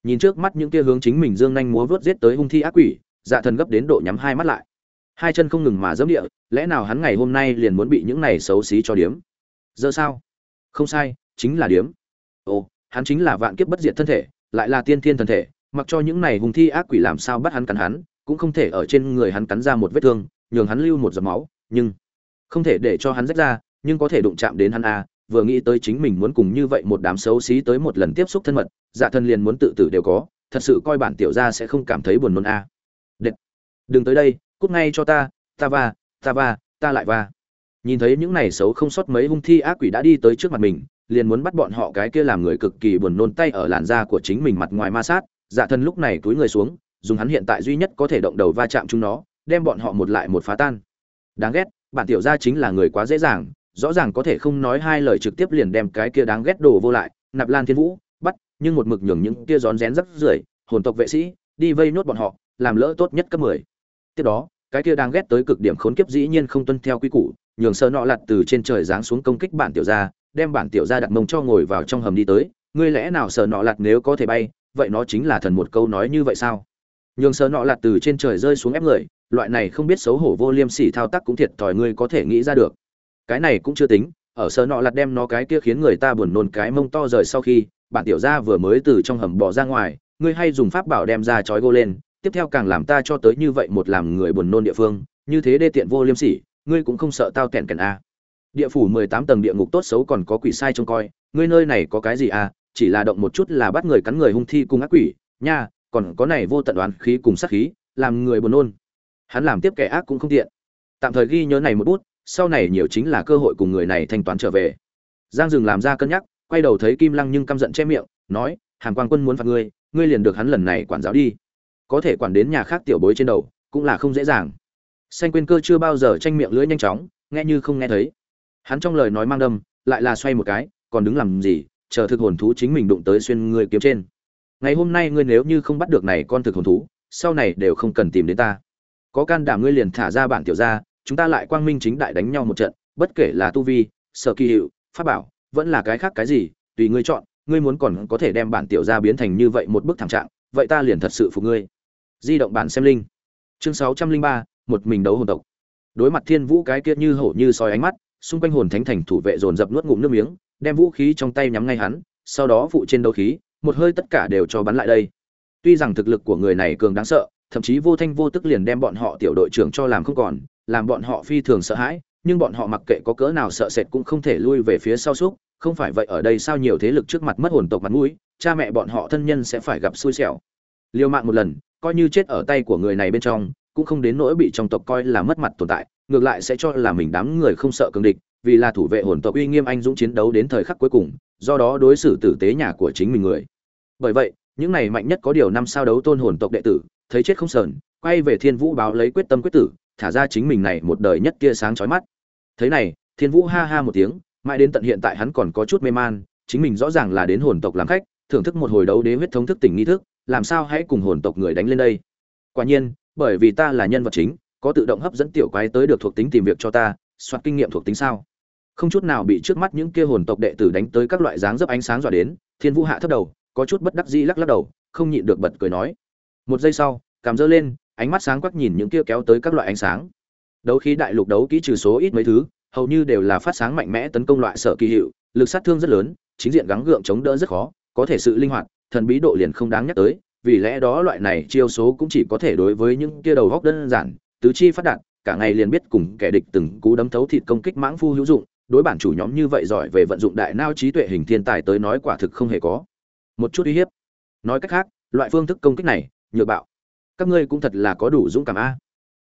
Nhìn trước mắt những kia hướng chính mình dương nhanh múa vớt giết tới hung thi ác quỷ dạ thần gấp đến độ nhắm hai mắt lại. Hai chân không ngừng mà dẫm địa, lẽ nào hắn ngày hôm nay liền muốn bị những này xấu xí cho điếm? Giờ sao? Không sai, chính là điếm ồ, hắn chính là vạn kiếp bất diệt thân thể, lại là tiên thiên thân thể, mặc cho những này hùng thi ác quỷ làm sao bắt hắn cắn hắn, cũng không thể ở trên người hắn cắn ra một vết thương, nhường hắn lưu một giọt máu, nhưng không thể để cho hắn rách ra, nhưng có thể đụng chạm đến hắn a vừa nghĩ tới chính mình muốn cùng như vậy một đám xấu xí tới một lần tiếp xúc thân mật dạ thân liền muốn tự tử đều có, thật sự coi bản tiểu gia sẽ không cảm thấy buồn nôn a à. đừng tới đây, cút ngay cho ta ta va ta va, ta lại va nhìn thấy những này xấu không sót mấy hung thi ác quỷ đã đi tới trước mặt mình, liền muốn bắt bọn họ cái kia làm người cực kỳ buồn nôn tay ở làn da của chính mình mặt ngoài ma sát. Dạ thân lúc này túi người xuống, dùng hắn hiện tại duy nhất có thể động đầu va chạm chúng nó, đem bọn họ một lại một phá tan. Đáng ghét, bản tiểu gia chính là người quá dễ dàng, rõ ràng có thể không nói hai lời trực tiếp liền đem cái kia đáng ghét đồ vô lại, nạp lan thiên vũ, bắt, nhưng một mực nhường những kia rón rén rất rưởi, hồn tộc vệ sĩ, đi vây nốt bọn họ, làm lỡ tốt nhất cấp mười. Tiếp đó, cái kia đang ghét tới cực điểm khốn kiếp dĩ nhiên không tuân theo quy củ nhường sơ nọ lặt từ trên trời giáng xuống công kích bản tiểu gia, đem bản tiểu gia đặt mông cho ngồi vào trong hầm đi tới. Ngươi lẽ nào sờ nọ lặt nếu có thể bay, vậy nó chính là thần một câu nói như vậy sao? Nhường sờ nọ lặt từ trên trời rơi xuống ép người, loại này không biết xấu hổ vô liêm sỉ thao tác cũng thiệt thòi ngươi có thể nghĩ ra được. Cái này cũng chưa tính, ở sờ nọ lặt đem nó cái kia khiến người ta buồn nôn cái mông to rời sau khi, bản tiểu gia vừa mới từ trong hầm bỏ ra ngoài, ngươi hay dùng pháp bảo đem ra chói gô lên, tiếp theo càng làm ta cho tới như vậy một làm người buồn nôn địa phương, như thế đê tiện vô liêm sỉ ngươi cũng không sợ tao kẹn kẹn a. À. địa phủ mười tám tầng địa ngục tốt xấu còn có quỷ sai trông coi, ngươi nơi này có cái gì à chỉ là động một chút là bắt người cắn người hung thi cùng ác quỷ, nha, còn có này vô tận đoán khí cùng sát khí, làm người buồn nôn. Hắn làm tiếp kẻ ác cũng không tiện. Tạm thời ghi nhớ này một bút, sau này nhiều chính là cơ hội cùng người này thanh toán trở về. Giang dừng làm ra cân nhắc, quay đầu thấy kim lăng nhưng căm giận che miệng, nói, hàm quan quân muốn phạt ngươi ngươi liền được hắn lần này quản giáo đi. Có thể quản đến nhà khác tiểu bối trên đầu, cũng là không dễ dàng xanh quên cơ chưa bao giờ tranh miệng lưỡi nhanh chóng, nghe như không nghe thấy. Hắn trong lời nói mang đâm, lại là xoay một cái, còn đứng làm gì, chờ thực hồn thú chính mình đụng tới xuyên người kiếm trên. Ngày hôm nay ngươi nếu như không bắt được này con thực hồn thú, sau này đều không cần tìm đến ta. Có can đảm ngươi liền thả ra bản tiểu ra chúng ta lại quang minh chính đại đánh nhau một trận, bất kể là tu vi, sở kỳ hiệu, pháp bảo, vẫn là cái khác cái gì, tùy ngươi chọn, ngươi muốn còn có thể đem bản tiểu ra biến thành như vậy một bức thảm trạng, vậy ta liền thật sự phục ngươi. Di động bản xem linh. Chương sáu trăm linh ba một mình đấu hồn tộc. Đối mặt thiên vũ cái kia như hổ như sói ánh mắt, xung quanh hồn thánh thành thủ vệ dồn dập nuốt ngụm nước miếng, đem vũ khí trong tay nhắm ngay hắn, sau đó phụ trên đấu khí, một hơi tất cả đều cho bắn lại đây. Tuy rằng thực lực của người này cường đáng sợ, thậm chí vô thanh vô tức liền đem bọn họ tiểu đội trưởng cho làm không còn, làm bọn họ phi thường sợ hãi, nhưng bọn họ mặc kệ có cỡ nào sợ sệt cũng không thể lui về phía sau súc, không phải vậy ở đây sao nhiều thế lực trước mặt mất hồn tộc mặt mũi, cha mẹ bọn họ thân nhân sẽ phải gặp xui xẻo. Liều mạng một lần, coi như chết ở tay của người này bên trong cũng không đến nỗi bị trong tộc coi là mất mặt tồn tại, ngược lại sẽ cho là mình đám người không sợ cường địch, vì là thủ vệ hồn tộc uy nghiêm anh dũng chiến đấu đến thời khắc cuối cùng, do đó đối xử tử tế nhà của chính mình người. Bởi vậy, những này mạnh nhất có điều năm sao đấu tôn hồn tộc đệ tử, thấy chết không sờn, quay về thiên vũ báo lấy quyết tâm quyết tử, thả ra chính mình này một đời nhất kia sáng chói mắt. Thế này, thiên vũ ha ha một tiếng, mãi đến tận hiện tại hắn còn có chút mê man, chính mình rõ ràng là đến hồn tộc làm khách, thưởng thức một hồi đấu đế huyết thống thức tỉnh nghi thức, làm sao hãy cùng hồn tộc người đánh lên đây? Quả nhiên bởi vì ta là nhân vật chính, có tự động hấp dẫn tiểu quái tới được thuộc tính tìm việc cho ta, soạt kinh nghiệm thuộc tính sao? Không chút nào bị trước mắt những kia hồn tộc đệ tử đánh tới các loại dáng dấp ánh sáng dọa đến, thiên vũ hạ thấp đầu, có chút bất đắc dĩ lắc lắc đầu, không nhịn được bật cười nói. Một giây sau, cảm dơ lên, ánh mắt sáng quắc nhìn những kia kéo tới các loại ánh sáng. Đấu khí đại lục đấu kỹ trừ số ít mấy thứ, hầu như đều là phát sáng mạnh mẽ tấn công loại sở kỳ hiệu, lực sát thương rất lớn, chính diện gắng gượng chống đỡ rất khó, có thể sự linh hoạt, thần bí độ liền không đáng nhắc tới vì lẽ đó loại này chiêu số cũng chỉ có thể đối với những kia đầu góc đơn giản, tứ chi phát đạt, cả ngày liền biết cùng kẻ địch từng cú đấm thấu thịt công kích mãng phu hữu dụng, đối bản chủ nhóm như vậy giỏi về vận dụng đại nao trí tuệ hình thiên tài tới nói quả thực không hề có. Một chút uy hiếp. Nói cách khác, loại phương thức công kích này, nhựa bạo. Các ngươi cũng thật là có đủ dũng cảm a.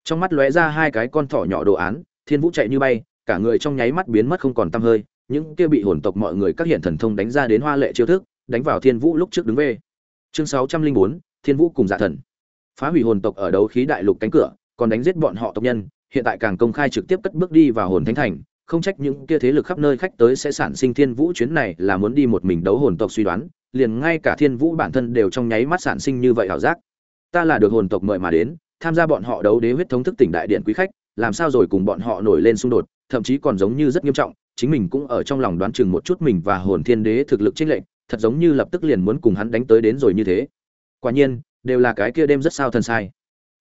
Trong mắt lóe ra hai cái con thỏ nhỏ đồ án, thiên vũ chạy như bay, cả người trong nháy mắt biến mất không còn tăm hơi, những kia bị hồn tộc mọi người các hiện thần thông đánh ra đến hoa lệ chiêu thức, đánh vào thiên vũ lúc trước đứng về chương sáu trăm linh bốn, thiên vũ cùng giả thần. Phá hủy hồn tộc ở đấu khí đại lục cánh cửa, còn đánh giết bọn họ tộc nhân, hiện tại càng công khai trực tiếp cất bước đi vào hồn thánh thành, không trách những kia thế lực khắp nơi khách tới sẽ sản sinh thiên vũ chuyến này là muốn đi một mình đấu hồn tộc suy đoán, liền ngay cả thiên vũ bản thân đều trong nháy mắt sản sinh như vậy ảo giác. Ta là được hồn tộc mời mà đến, tham gia bọn họ đấu đế huyết thống thức tỉnh đại điện quý khách, làm sao rồi cùng bọn họ nổi lên xung đột, thậm chí còn giống như rất nghiêm trọng, chính mình cũng ở trong lòng đoán chừng một chút mình và hồn thiên đế thực lực chênh lệch thật giống như lập tức liền muốn cùng hắn đánh tới đến rồi như thế. Quả nhiên, đều là cái kia đêm rất sao thần sai.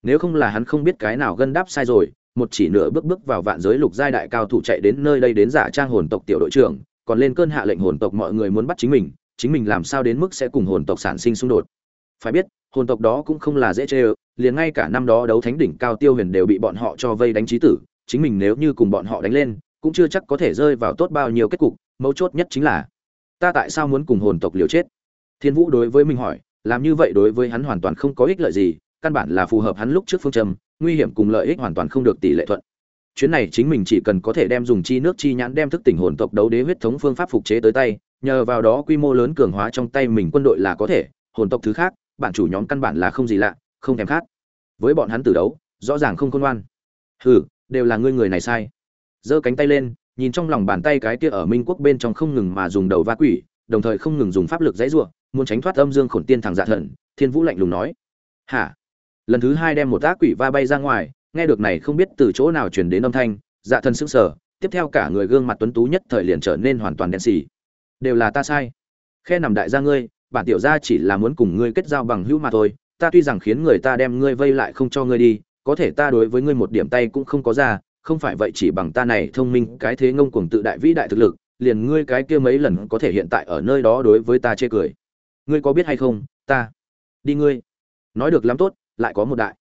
Nếu không là hắn không biết cái nào gân đáp sai rồi, một chỉ nửa bước bước vào vạn giới lục giai đại cao thủ chạy đến nơi đây đến giả trang hồn tộc tiểu đội trưởng, còn lên cơn hạ lệnh hồn tộc mọi người muốn bắt chính mình chính mình làm sao đến mức sẽ cùng hồn tộc sản sinh xung đột. Phải biết, hồn tộc đó cũng không là dễ chê ơ, liền ngay cả năm đó đấu thánh đỉnh cao tiêu huyền đều bị bọn họ cho vây đánh trí tử, chính mình nếu như cùng bọn họ đánh lên, cũng chưa chắc có thể rơi vào tốt bao nhiêu kết cục, mấu chốt nhất chính là ta tại sao muốn cùng hồn tộc liều chết? Thiên vũ đối với mình hỏi, làm như vậy đối với hắn hoàn toàn không có ích lợi gì, căn bản là phù hợp hắn lúc trước phương châm, nguy hiểm cùng lợi ích hoàn toàn không được tỷ lệ thuận. Chuyến này chính mình chỉ cần có thể đem dùng chi nước chi nhãn đem thức tỉnh hồn tộc đấu đế huyết thống phương pháp phục chế tới tay, nhờ vào đó quy mô lớn cường hóa trong tay mình quân đội là có thể, hồn tộc thứ khác, bản chủ nhóm căn bản là không gì lạ, không thèm khát. Với bọn hắn tử đấu, rõ ràng không khôn ngoan. Hừ, đều là ngươi người này sai. Giơ cánh tay lên nhìn trong lòng bàn tay cái kia ở minh quốc bên trong không ngừng mà dùng đầu va quỷ, đồng thời không ngừng dùng pháp lực dãy rủa, muốn tránh thoát âm dương khổn tiên thằng dạ thần, thiên vũ lạnh lùng nói, hả? Lần thứ hai đem một ác quỷ va bay ra ngoài, nghe được này không biết từ chỗ nào truyền đến âm thanh dạ thần sững sờ, tiếp theo cả người gương mặt tuấn tú nhất thời liền trở nên hoàn toàn đen xì. Đều là ta sai. Khe nằm đại gia ngươi, bản tiểu gia chỉ là muốn cùng ngươi kết giao bằng hữu mà thôi, ta tuy rằng khiến người ta đem ngươi vây lại không cho ngươi đi, có thể ta đối với ngươi một điểm tay cũng không có ra không phải vậy chỉ bằng ta này thông minh, cái thế ngông cuồng tự đại vĩ đại thực lực, liền ngươi cái kia mấy lần có thể hiện tại ở nơi đó đối với ta chê cười. Ngươi có biết hay không, ta, đi ngươi. Nói được lắm tốt, lại có một đại.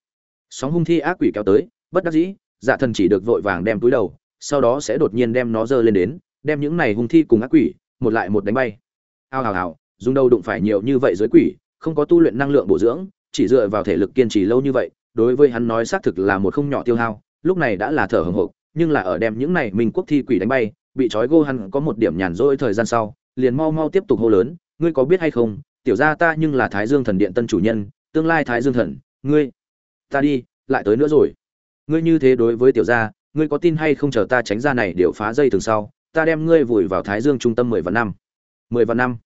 Sóng hung thi ác quỷ kéo tới, bất đắc dĩ dạ thần chỉ được vội vàng đem túi đầu, sau đó sẽ đột nhiên đem nó dơ lên đến, đem những này hung thi cùng ác quỷ, một lại một đánh bay. Ao hào hào, dùng đâu đụng phải nhiều như vậy dưới quỷ, không có tu luyện năng lượng bổ dưỡng, chỉ dựa vào thể lực kiên trì lâu như vậy, đối với hắn nói xác thực là một không nhỏ tiêu hao lúc này đã là thở hồng hộc, nhưng là ở đem những này minh quốc thi quỷ đánh bay, bị trói gô hắn có một điểm nhàn rỗi thời gian sau, liền mau mau tiếp tục hô lớn, ngươi có biết hay không, tiểu gia ta nhưng là thái dương thần điện tân chủ nhân, tương lai thái dương thần, ngươi, ta đi, lại tới nữa rồi. Ngươi như thế đối với tiểu gia, ngươi có tin hay không chờ ta tránh ra này đều phá dây thường sau, ta đem ngươi vùi vào thái dương trung tâm mười vạn năm. Mười vạn năm.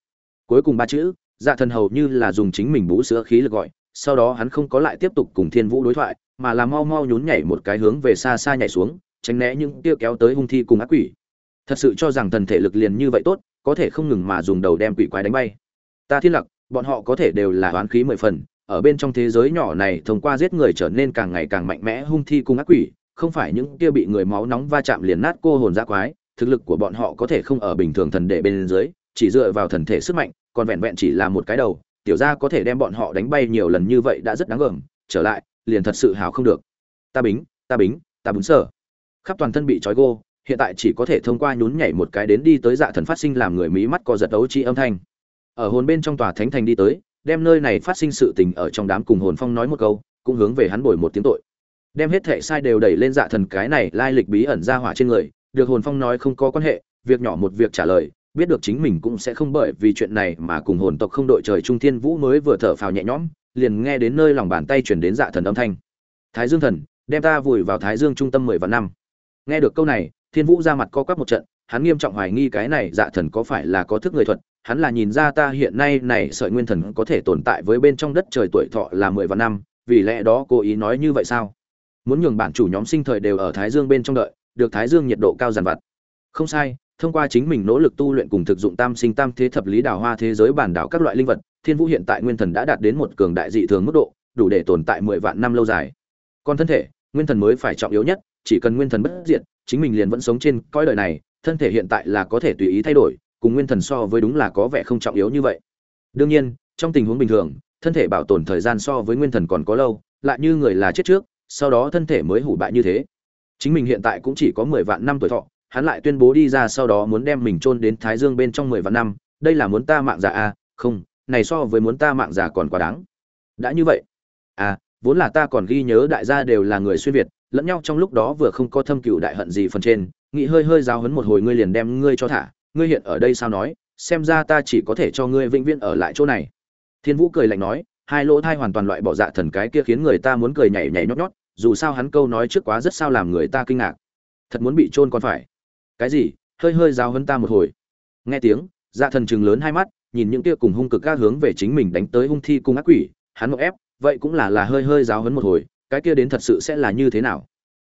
Cuối cùng ba chữ dạ thần hầu như là dùng chính mình bú sữa khí lực gọi, sau đó hắn không có lại tiếp tục cùng thiên vũ đối thoại mà là mau mau nhún nhảy một cái hướng về xa xa nhảy xuống, tránh né những tia kéo tới hung thi cùng ác quỷ. Thật sự cho rằng thần thể lực liền như vậy tốt, có thể không ngừng mà dùng đầu đem quỷ quái đánh bay. Ta thiên lặc, bọn họ có thể đều là oán khí mười phần, ở bên trong thế giới nhỏ này thông qua giết người trở nên càng ngày càng mạnh mẽ hung thi cùng ác quỷ, không phải những kia bị người máu nóng va chạm liền nát cô hồn ra quái, thực lực của bọn họ có thể không ở bình thường thần đệ bên dưới, chỉ dựa vào thần thể sức mạnh, còn vẹn vẹn chỉ là một cái đầu, tiểu gia có thể đem bọn họ đánh bay nhiều lần như vậy đã rất đáng gờm trở lại liền thật sự hào không được. Ta bính ta bính, ta bún sở khắp toàn thân bị trói gô, hiện tại chỉ có thể thông qua nhún nhảy một cái đến đi tới dạ thần phát sinh làm người mỹ mắt co giật đấu chi âm thanh. Ở hồn bên trong tòa thánh thành đi tới, đem nơi này phát sinh sự tình ở trong đám cùng hồn phong nói một câu, cũng hướng về hắn bồi một tiếng tội. Đem hết thệ sai đều đẩy lên dạ thần cái này lai lịch bí ẩn ra hỏa trên người, được hồn phong nói không có quan hệ, việc nhỏ một việc trả lời biết được chính mình cũng sẽ không bởi vì chuyện này mà cùng hồn tộc không đội trời trung thiên vũ mới vừa thở phào nhẹ nhõm, liền nghe đến nơi lòng bàn tay chuyển đến dạ thần âm thanh. Thái dương thần, đem ta vùi vào thái dương trung tâm mười vạn năm. Nghe được câu này, thiên vũ ra mặt co quắp một trận, hắn nghiêm trọng hoài nghi cái này dạ thần có phải là có thức người thuật, hắn là nhìn ra ta hiện nay này sợi nguyên thần có thể tồn tại với bên trong đất trời tuổi thọ là mười vạn năm, vì lẽ đó cố ý nói như vậy sao? Muốn nhường bản chủ nhóm sinh thời đều ở thái dương bên trong đợi, được thái dương nhiệt độ cao dàn vặt. Không sai thông qua chính mình nỗ lực tu luyện cùng thực dụng tam sinh tam thế thập lý đào hoa thế giới bản đảo các loại linh vật, thiên vũ hiện tại nguyên thần đã đạt đến một cường đại dị thường mức độ, đủ để tồn tại mười vạn năm lâu dài. Còn thân thể, nguyên thần mới phải trọng yếu nhất, chỉ cần nguyên thần bất diệt, chính mình liền vẫn sống trên cõi đời này, thân thể hiện tại là có thể tùy ý thay đổi, cùng nguyên thần so với đúng là có vẻ không trọng yếu như vậy. Đương nhiên, trong tình huống bình thường, thân thể bảo tồn thời gian so với nguyên thần còn có lâu, lại như người là chết trước, sau đó thân thể mới hủ bại như thế. Chính mình hiện tại cũng chỉ có mười vạn năm tuổi thọ hắn lại tuyên bố đi ra sau đó muốn đem mình chôn đến thái dương bên trong mười vạn năm, đây là muốn ta mạng già à? Không, này so với muốn ta mạng già còn quá đáng. Đã như vậy. À vốn là ta còn ghi nhớ đại gia đều là người xuyên việt, lẫn nhau trong lúc đó vừa không có thâm cừu đại hận gì phần trên, nghĩ hơi hơi giáo huấn một hồi ngươi liền đem ngươi cho thả. Ngươi hiện ở đây sao nói? Xem ra ta chỉ có thể cho ngươi vĩnh viễn ở lại chỗ này. Thiên vũ cười lạnh nói, hai lỗ thai hoàn toàn loại bỏ dạ thần cái kia khiến người ta muốn cười nhảy nhảy nhót nhót, dù sao hắn câu nói trước quá rất sao làm người ta kinh ngạc. Thật muốn bị trôn còn phải cái gì? Hơi hơi giáo hấn ta một hồi. Nghe tiếng dạ thần chừng lớn hai mắt, nhìn những kia cùng hung cực các hướng về chính mình đánh tới hung thi cung ác quỷ, hắn một ép, vậy cũng là là hơi hơi giáo hấn một hồi, cái kia đến thật sự sẽ là như thế nào?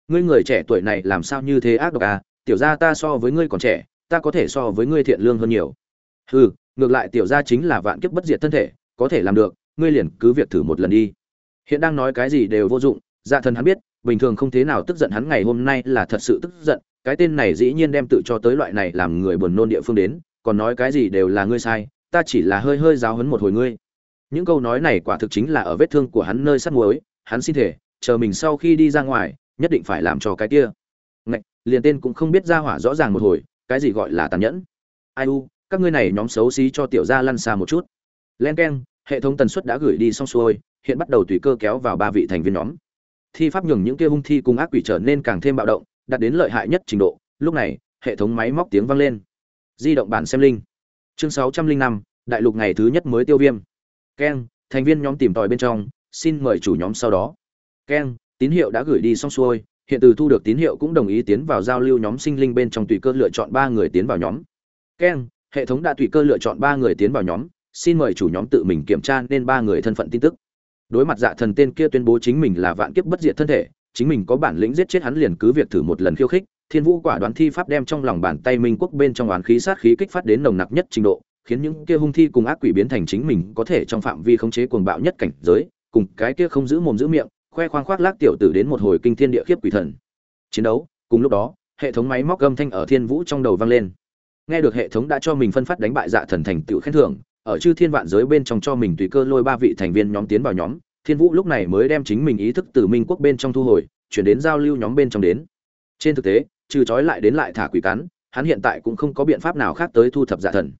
Ngươi người trẻ tuổi này làm sao như thế ác độc à? Tiểu gia ta so với ngươi còn trẻ, ta có thể so với ngươi thiện lương hơn nhiều. Hừ, ngược lại tiểu gia chính là vạn kiếp bất diệt thân thể, có thể làm được, ngươi liền cứ việc thử một lần đi. Hiện đang nói cái gì đều vô dụng dạ thần hắn biết, bình thường không thế nào tức giận hắn ngày hôm nay là thật sự tức giận cái tên này dĩ nhiên đem tự cho tới loại này làm người buồn nôn địa phương đến, còn nói cái gì đều là ngươi sai, ta chỉ là hơi hơi giáo hấn một hồi ngươi. Những câu nói này quả thực chính là ở vết thương của hắn nơi sắt muối, hắn xin thể, chờ mình sau khi đi ra ngoài, nhất định phải làm cho cái kia. Ngạch, liền tên cũng không biết ra hỏa rõ ràng một hồi, cái gì gọi là tàn nhẫn. Ai u, các ngươi này nhóm xấu xí cho tiểu gia lăn xa một chút. Len k hệ thống tần suất đã gửi đi xong xuôi, hiện bắt đầu tùy cơ kéo vào ba vị thành viên nhóm. Thi pháp nhường những kia hung thi cùng ác quỷ trở nên càng thêm bạo động đạt đến lợi hại nhất trình độ, lúc này, hệ thống máy móc tiếng vang lên. Di động bản xem linh chương sáu trăm linh năm, đại lục ngày thứ nhất mới tiêu viêm. Keng thành viên nhóm tìm tòi bên trong, xin mời chủ nhóm sau đó. Keng tín hiệu đã gửi đi xong xuôi, hiện từ thu được tín hiệu cũng đồng ý tiến vào giao lưu nhóm sinh linh bên trong tùy cơ lựa chọn ba người tiến vào nhóm. Keng hệ thống đã tùy cơ lựa chọn ba người tiến vào nhóm, xin mời chủ nhóm tự mình kiểm tra nên ba người thân phận tin tức. Đối mặt dạ thần tên kia tuyên bố chính mình là vạn kiếp bất diệt thân thể chính mình có bản lĩnh giết chết hắn liền cứ việc thử một lần khiêu khích, thiên vũ quả đoán thi pháp đem trong lòng bàn tay minh quốc bên trong oán khí sát khí kích phát đến nồng nặc nhất trình độ, khiến những kia hung thi cùng ác quỷ biến thành chính mình có thể trong phạm vi khống chế cuồng bạo nhất cảnh giới, cùng cái kia không giữ mồm giữ miệng, khoe khoang khoác lác tiểu tử đến một hồi kinh thiên địa khiếp quỷ thần. Chiến đấu, cùng lúc đó, hệ thống máy móc âm thanh ở thiên vũ trong đầu vang lên. Nghe được hệ thống đã cho mình phân phát đánh bại dạ thần thành tựu khen thưởng, ở chư thiên vạn giới bên trong cho mình tùy cơ lôi ba vị thành viên nhóm tiến vào nhóm thiên vũ lúc này mới đem chính mình ý thức từ minh quốc bên trong thu hồi, chuyển đến giao lưu nhóm bên trong đến. Trên thực tế, trừ trói lại đến lại thả quỷ cắn, hắn hiện tại cũng không có biện pháp nào khác tới thu thập giả thần.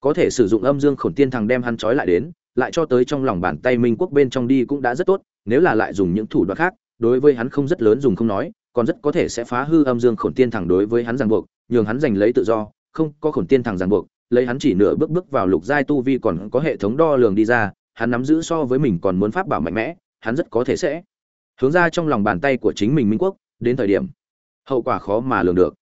Có thể sử dụng âm dương khổn tiên thằng đem hắn trói lại đến, lại cho tới trong lòng bàn tay minh quốc bên trong đi cũng đã rất tốt, nếu là lại dùng những thủ đoạn khác, đối với hắn không rất lớn dùng không nói, còn rất có thể sẽ phá hư âm dương khổn tiên thằng đối với hắn ràng buộc, nhường hắn giành lấy tự do, không có khổn tiên thằng ràng buộc, lấy hắn chỉ nửa bước bước vào lục giai tu vi còn có hệ thống đo lường đi ra hắn nắm giữ so với mình còn muốn pháp bảo mạnh mẽ, hắn rất có thể sẽ hướng ra trong lòng bàn tay của chính mình minh quốc, đến thời điểm, hậu quả khó mà lường được.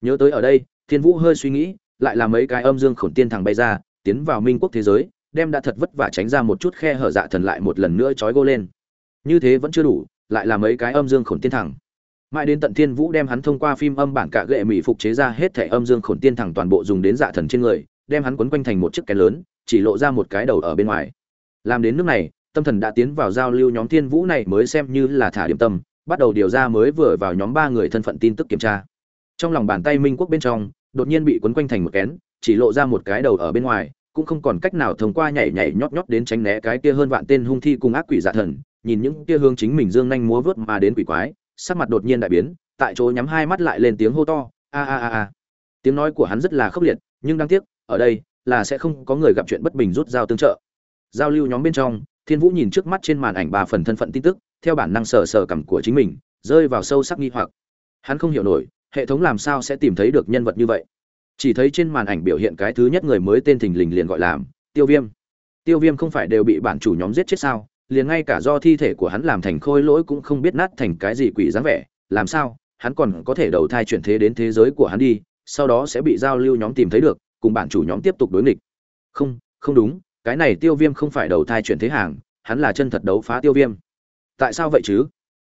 Nhớ tới ở đây, thiên vũ hơi suy nghĩ, lại là mấy cái âm dương khổn tiên thằng bay ra, tiến vào minh quốc thế giới, đem đã thật vất vả tránh ra một chút khe hở dạ thần lại một lần nữa trói gô lên. Như thế vẫn chưa đủ, lại là mấy cái âm dương khổn tiên thẳng. Mãi đến tận thiên vũ đem hắn thông qua phim âm bản cả gệ mỹ phục chế ra hết thẻ âm dương khổn tiên thẳng toàn bộ dùng đến dạ thần trên người, đem hắn quấn quanh thành một chiếc kén lớn, chỉ lộ ra một cái đầu ở bên ngoài làm đến nước này, tâm thần đã tiến vào giao lưu nhóm thiên vũ này mới xem như là thả điểm tâm, bắt đầu điều ra mới vừa vào nhóm ba người thân phận tin tức kiểm tra. Trong lòng bàn tay minh quốc bên trong, đột nhiên bị quấn quanh thành một kén, chỉ lộ ra một cái đầu ở bên ngoài, cũng không còn cách nào thông qua nhảy nhảy nhót nhót đến tránh né cái kia hơn vạn tên hung thi cùng ác quỷ dạ thần, nhìn những kia hướng chính mình dương nhanh múa vớt mà đến quỷ quái, sắc mặt đột nhiên đại biến, tại chỗ nhắm hai mắt lại lên tiếng hô to, a a a a. Tiếng nói của hắn rất là khốc liệt, nhưng đáng tiếc, ở đây là sẽ không có người gặp chuyện bất bình rút dao tương trợ giao lưu nhóm bên trong, thiên vũ nhìn trước mắt trên màn ảnh ba phần thân phận tin tức, theo bản năng sờ sờ cảm của chính mình, rơi vào sâu sắc nghi hoặc. Hắn không hiểu nổi, hệ thống làm sao sẽ tìm thấy được nhân vật như vậy? Chỉ thấy trên màn ảnh biểu hiện cái thứ nhất người mới tên thình lình liền gọi làm tiêu viêm. Tiêu viêm không phải đều bị bản chủ nhóm giết chết sao? Liền ngay cả do thi thể của hắn làm thành khôi lỗi cũng không biết nát thành cái gì quỷ dáng vẻ. Làm sao, hắn còn có thể đầu thai chuyển thế đến thế giới của hắn đi, sau đó sẽ bị giao lưu nhóm tìm thấy được, cùng bản chủ nhóm tiếp tục đối nghịch. Không không đúng cái này tiêu viêm không phải đầu thai chuyển thế hàng, hắn là chân thật đấu phá tiêu viêm. Tại sao vậy chứ?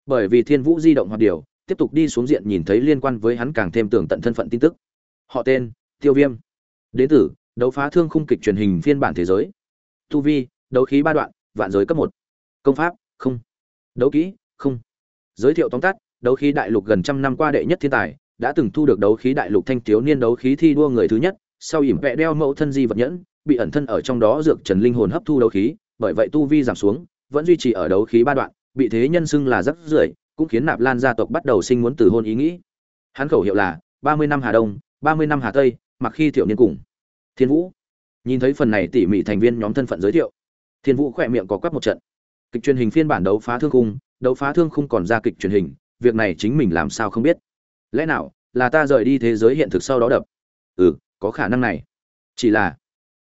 Bởi vì thiên vũ di động hoạt điều, tiếp tục đi xuống diện nhìn thấy liên quan với hắn càng thêm tưởng tận thân phận tin tức. Họ tên, tiêu viêm. Đến từ, đấu phá thương khung kịch truyền hình phiên bản thế giới. Tu vi, đấu khí ba đoạn, vạn giới cấp một. Công pháp, không. Đấu kỹ, không. Giới thiệu tóm tắt, đấu khí đại lục gần trăm năm qua đệ nhất thiên tài, đã từng thu được đấu khí đại lục thanh thiếu niên đấu khí thi đua người thứ nhất, sau ỉm vẽ đeo mẫu thân di vật nhẫn bị ẩn thân ở trong đó dược trần linh hồn hấp thu đấu khí, bởi vậy tu vi giảm xuống, vẫn duy trì ở đấu khí ba đoạn, bị thế nhân xưng là rất rưởi, cũng khiến nạp lan gia tộc bắt đầu sinh muốn từ hôn ý nghĩ. Hắn khẩu hiệu là, ba mươi năm hà đông, ba mươi năm hà tây, mặc khi thiểu niên cùng. Thiên vũ. Nhìn thấy phần này tỉ mỉ thành viên nhóm thân phận giới thiệu, thiên vũ khỏe miệng có quắp một trận. Kịch truyền hình phiên bản đấu phá thương khung, đấu phá thương khung còn ra kịch truyền hình, việc này chính mình làm sao không biết? Lẽ nào là ta rời đi thế giới hiện thực sau đó đập? Ừ có khả năng này. Chỉ là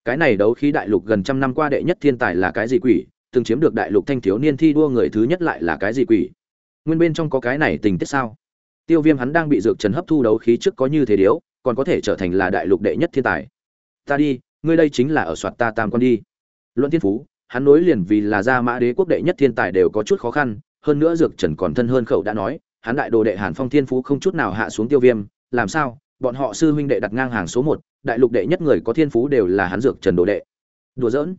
cái này đấu khí đại lục gần trăm năm qua đệ nhất thiên tài là cái gì quỷ? Từng chiếm được đại lục thanh thiếu niên thi đua người thứ nhất lại là cái gì quỷ? Nguyên bên trong có cái này tình tiết sao? Tiêu viêm hắn đang bị dược trần hấp thu đấu khí trước có như thế điếu, còn có thể trở thành là đại lục đệ nhất thiên tài. Ta đi, ngươi đây chính là ở soạt ta tam con đi. Luận thiên phú, hắn nối liền vì là gia mã đế quốc đệ nhất thiên tài đều có chút khó khăn, hơn nữa dược trần còn thân hơn khẩu đã nói, hắn đại đồ đệ hàn phong thiên phú không chút nào hạ xuống tiêu viêm, làm sao? Bọn họ sư huynh đệ đặt ngang hàng số một, đại lục đệ nhất người có thiên phú đều là hắn dược trần đồ đệ. Đùa giỡn.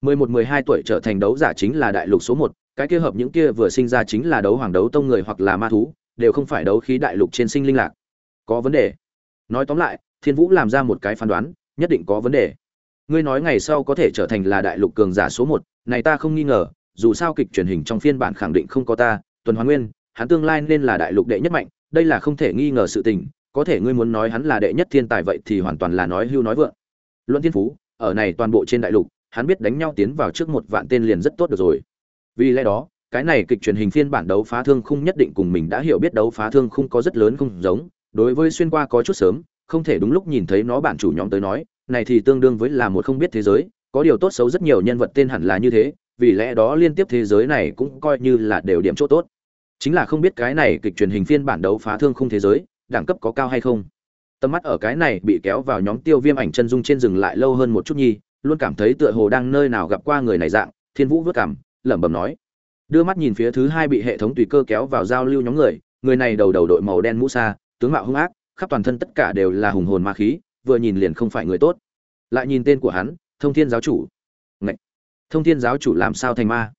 Mười một, mười hai tuổi trở thành đấu giả chính là đại lục số một, cái kia hợp những kia vừa sinh ra chính là đấu hoàng đấu tông người hoặc là ma thú, đều không phải đấu khí đại lục trên sinh linh lạc. Có vấn đề. Nói tóm lại, thiên vũ làm ra một cái phán đoán, nhất định có vấn đề. Ngươi nói ngày sau có thể trở thành là đại lục cường giả số một, này ta không nghi ngờ, dù sao kịch truyền hình trong phiên bản khẳng định không có ta, tuần hoàn nguyên, hắn tương lai nên là đại lục đệ nhất mạnh, đây là không thể nghi ngờ sự tình có thể ngươi muốn nói hắn là đệ nhất thiên tài vậy thì hoàn toàn là nói hưu nói vượng. Luận thiên phú, ở này toàn bộ trên đại lục, hắn biết đánh nhau tiến vào trước một vạn tên liền rất tốt được rồi. Vì lẽ đó, cái này kịch truyền hình phiên bản đấu phá thương khung nhất định cùng mình đã hiểu biết đấu phá thương khung có rất lớn không giống, đối với xuyên qua có chút sớm, không thể đúng lúc nhìn thấy nó bản chủ nhóm tới nói, này thì tương đương với là một không biết thế giới, có điều tốt xấu rất nhiều nhân vật tên hẳn là như thế, vì lẽ đó liên tiếp thế giới này cũng coi như là đều điểm chỗ tốt. Chính là không biết cái này kịch truyền hình phiên bản đấu phá thương khung thế giới đẳng cấp có cao hay không? Tầm mắt ở cái này bị kéo vào nhóm tiêu viêm ảnh chân dung trên rừng lại lâu hơn một chút nhi, luôn cảm thấy tựa hồ đang nơi nào gặp qua người này dạng, thiên vũ vớt cảm, lẩm bẩm nói. Đưa mắt nhìn phía thứ hai bị hệ thống tùy cơ kéo vào giao lưu nhóm người người này đầu đầu đội màu đen mũ xa tướng mạo hung ác, khắp toàn thân tất cả đều là hùng hồn ma khí, vừa nhìn liền không phải người tốt. Lại nhìn tên của hắn, thông thiên giáo chủ. Ngậy! thông thiên giáo chủ làm sao thành ma?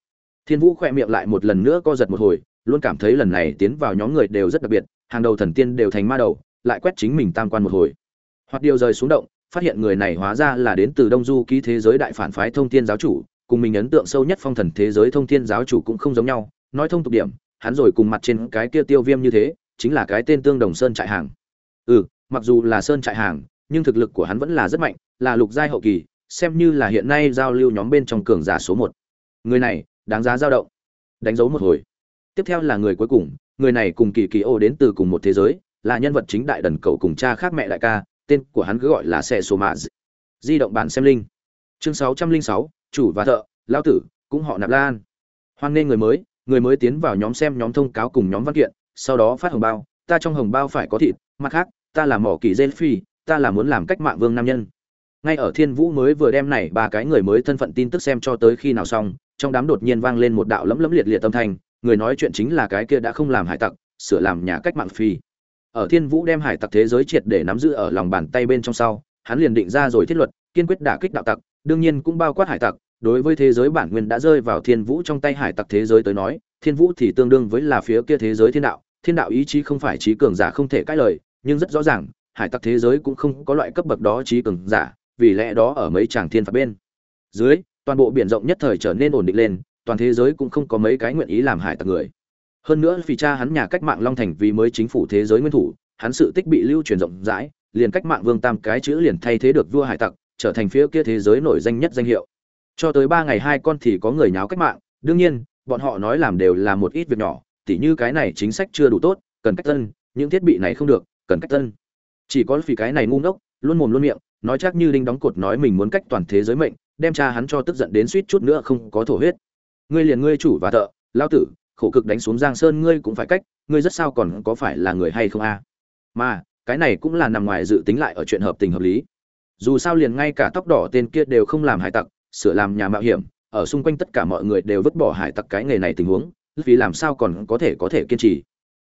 Thiên vũ khỏe miệng lại một lần nữa co giật một hồi luôn cảm thấy lần này tiến vào nhóm người đều rất đặc biệt, hàng đầu thần tiên đều thành ma đầu, lại quét chính mình tam quan một hồi. Hoặc điều rời xuống động, phát hiện người này hóa ra là đến từ đông du ký thế giới đại phản phái thông thiên giáo chủ, cùng mình ấn tượng sâu nhất phong thần thế giới thông thiên giáo chủ cũng không giống nhau. Nói thông tục điểm, hắn rồi cùng mặt trên cái kia tiêu viêm như thế, chính là cái tên tương đồng sơn trại hàng. Ừ mặc dù là sơn trại hàng, nhưng thực lực của hắn vẫn là rất mạnh, là lục giai hậu kỳ, xem như là hiện nay giao lưu nhóm bên trong cường giả số một. Người này, đáng giá dao động. Đánh dấu một hồi tiếp theo là người cuối cùng, người này cùng kỳ kỳ ô đến từ cùng một thế giới, là nhân vật chính đại đần cầu cùng cha khác mẹ đại ca, tên của hắn cứ gọi là xe số mạ di động bản xem linh chương sáu trăm linh sáu, chủ và thợ lao tử, cũng họ nạp lan hoan nghênh người mới người mới tiến vào nhóm xem nhóm thông cáo cùng nhóm văn kiện, sau đó phát hồng bao, ta trong hồng bao phải có thịt, mặt khác, ta là mỏ kỳ dê phi, ta là muốn làm cách mạng vương nam nhân. Ngay ở thiên vũ mới vừa đem này ba cái người mới thân phận tin tức xem cho tới khi nào xong, trong đám đột nhiên vang lên một đạo lấm lấm liệt liệt tâm thanh người nói chuyện chính là cái kia đã không làm hải tặc, sửa làm nhà cách mạng phi. Ở thiên vũ đem hải tặc thế giới triệt để nắm giữ ở lòng bàn tay bên trong sau, hắn liền định ra rồi thiết luật, kiên quyết đả kích đạo tặc, đương nhiên cũng bao quát hải tặc. Đối với thế giới bản nguyên đã rơi vào thiên vũ trong tay hải tặc thế giới tới nói, thiên vũ thì tương đương với là phía kia thế giới thiên đạo. Thiên đạo ý chí không phải trí cường giả không thể cãi lời, nhưng rất rõ ràng, hải tặc thế giới cũng không có loại cấp bậc đó trí cường giả, vì lẽ đó ở mấy tràng thiên phạt bên. Dưới, toàn bộ biển rộng nhất thời trở nên ổn định lên toàn thế giới cũng không có mấy cái nguyện ý làm hải tặc người. Hơn nữa vì cha hắn nhà cách mạng long thành vì mới chính phủ thế giới nguyên thủ, hắn sự tích bị lưu truyền rộng rãi, liền cách mạng vương tam cái chữ liền thay thế được vua hải tặc, trở thành phía kia thế giới nổi danh nhất danh hiệu. Cho tới ba ngày hai con thì có người nháo cách mạng, đương nhiên, bọn họ nói làm đều là một ít việc nhỏ, tỉ như cái này chính sách chưa đủ tốt, cần cách tân, những thiết bị này không được, cần cách tân. Chỉ có vì cái này ngu ngốc, luôn mồm luôn miệng, nói chắc như đinh đóng cột nói mình muốn cách toàn thế giới mệnh, đem cha hắn cho tức giận đến suýt chút nữa không có thổ huyết ngươi liền ngươi chủ và thợ, lao tử, khổ cực đánh xuống giang sơn ngươi cũng phải cách, ngươi rất sao còn có phải là người hay không a? Mà, cái này cũng là nằm ngoài dự tính lại ở chuyện hợp tình hợp lý. Dù sao liền ngay cả tóc đỏ tên kia đều không làm hải tặc, sửa làm nhà mạo hiểm, ở xung quanh tất cả mọi người đều vứt bỏ hải tặc cái nghề này tình huống, vì làm sao còn có thể có thể kiên trì?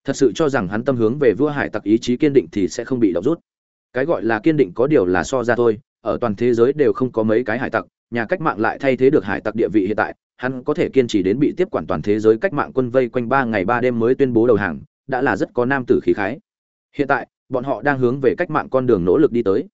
Thật sự cho rằng hắn tâm hướng về vua hải tặc ý chí kiên định thì sẽ không bị đọc rút. Cái gọi là kiên định có điều là so ra thôi, ở toàn thế giới đều không có mấy cái hải tặc, nhà cách mạng lại thay thế được hải tặc địa vị hiện tại hắn có thể kiên trì đến bị tiếp quản toàn thế giới cách mạng quân vây quanh ba ngày ba đêm mới tuyên bố đầu hàng, đã là rất có nam tử khí khái. Hiện tại, bọn họ đang hướng về cách mạng con đường nỗ lực đi tới.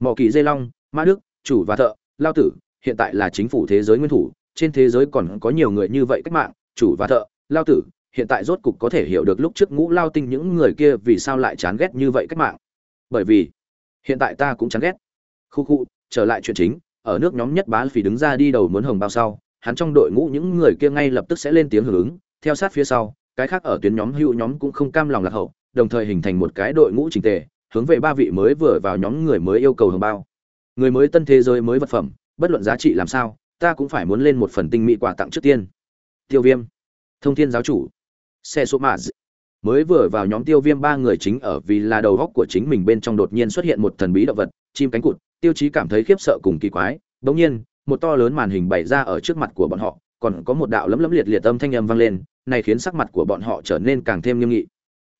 Mộ kỳ dây long mã đức, chủ và thợ, lao tử, hiện tại là chính phủ thế giới nguyên thủ, trên thế giới còn có nhiều người như vậy cách mạng, chủ và thợ, lao tử, hiện tại rốt cục có thể hiểu được lúc trước ngũ lao tinh những người kia vì sao lại chán ghét như vậy cách mạng. Bởi vì, hiện tại ta cũng chán ghét. Khu khu, trở lại chuyện chính, ở nước nhóm nhất bá phỉ đứng ra đi đầu muốn hồng bao sau hắn trong đội ngũ những người kia ngay lập tức sẽ lên tiếng hưởng ứng. Theo sát phía sau, cái khác ở tuyến nhóm hữu nhóm cũng không cam lòng lạc hậu, đồng thời hình thành một cái đội ngũ trình tề, hướng về ba vị mới vừa vào nhóm người mới yêu cầu hưởng bao. Người mới tân thế giới mới vật phẩm, bất luận giá trị làm sao, ta cũng phải muốn lên một phần tinh mỹ quà tặng trước tiên. Tiêu viêm. Thông thiên giáo chủ. Xe số mã mới vừa vào nhóm tiêu viêm ba người chính ở vì là đầu góc của chính mình bên trong đột nhiên xuất hiện một thần bí động vật, chim cánh cụt, tiêu chí cảm thấy khiếp sợ cùng kỳ quái. Bỗng nhiên một to lớn màn hình bày ra ở trước mặt của bọn họ, còn có một đạo lấm lấm liệt liệt âm thanh âm vang lên, này khiến sắc mặt của bọn họ trở nên càng thêm nghiêm nghị.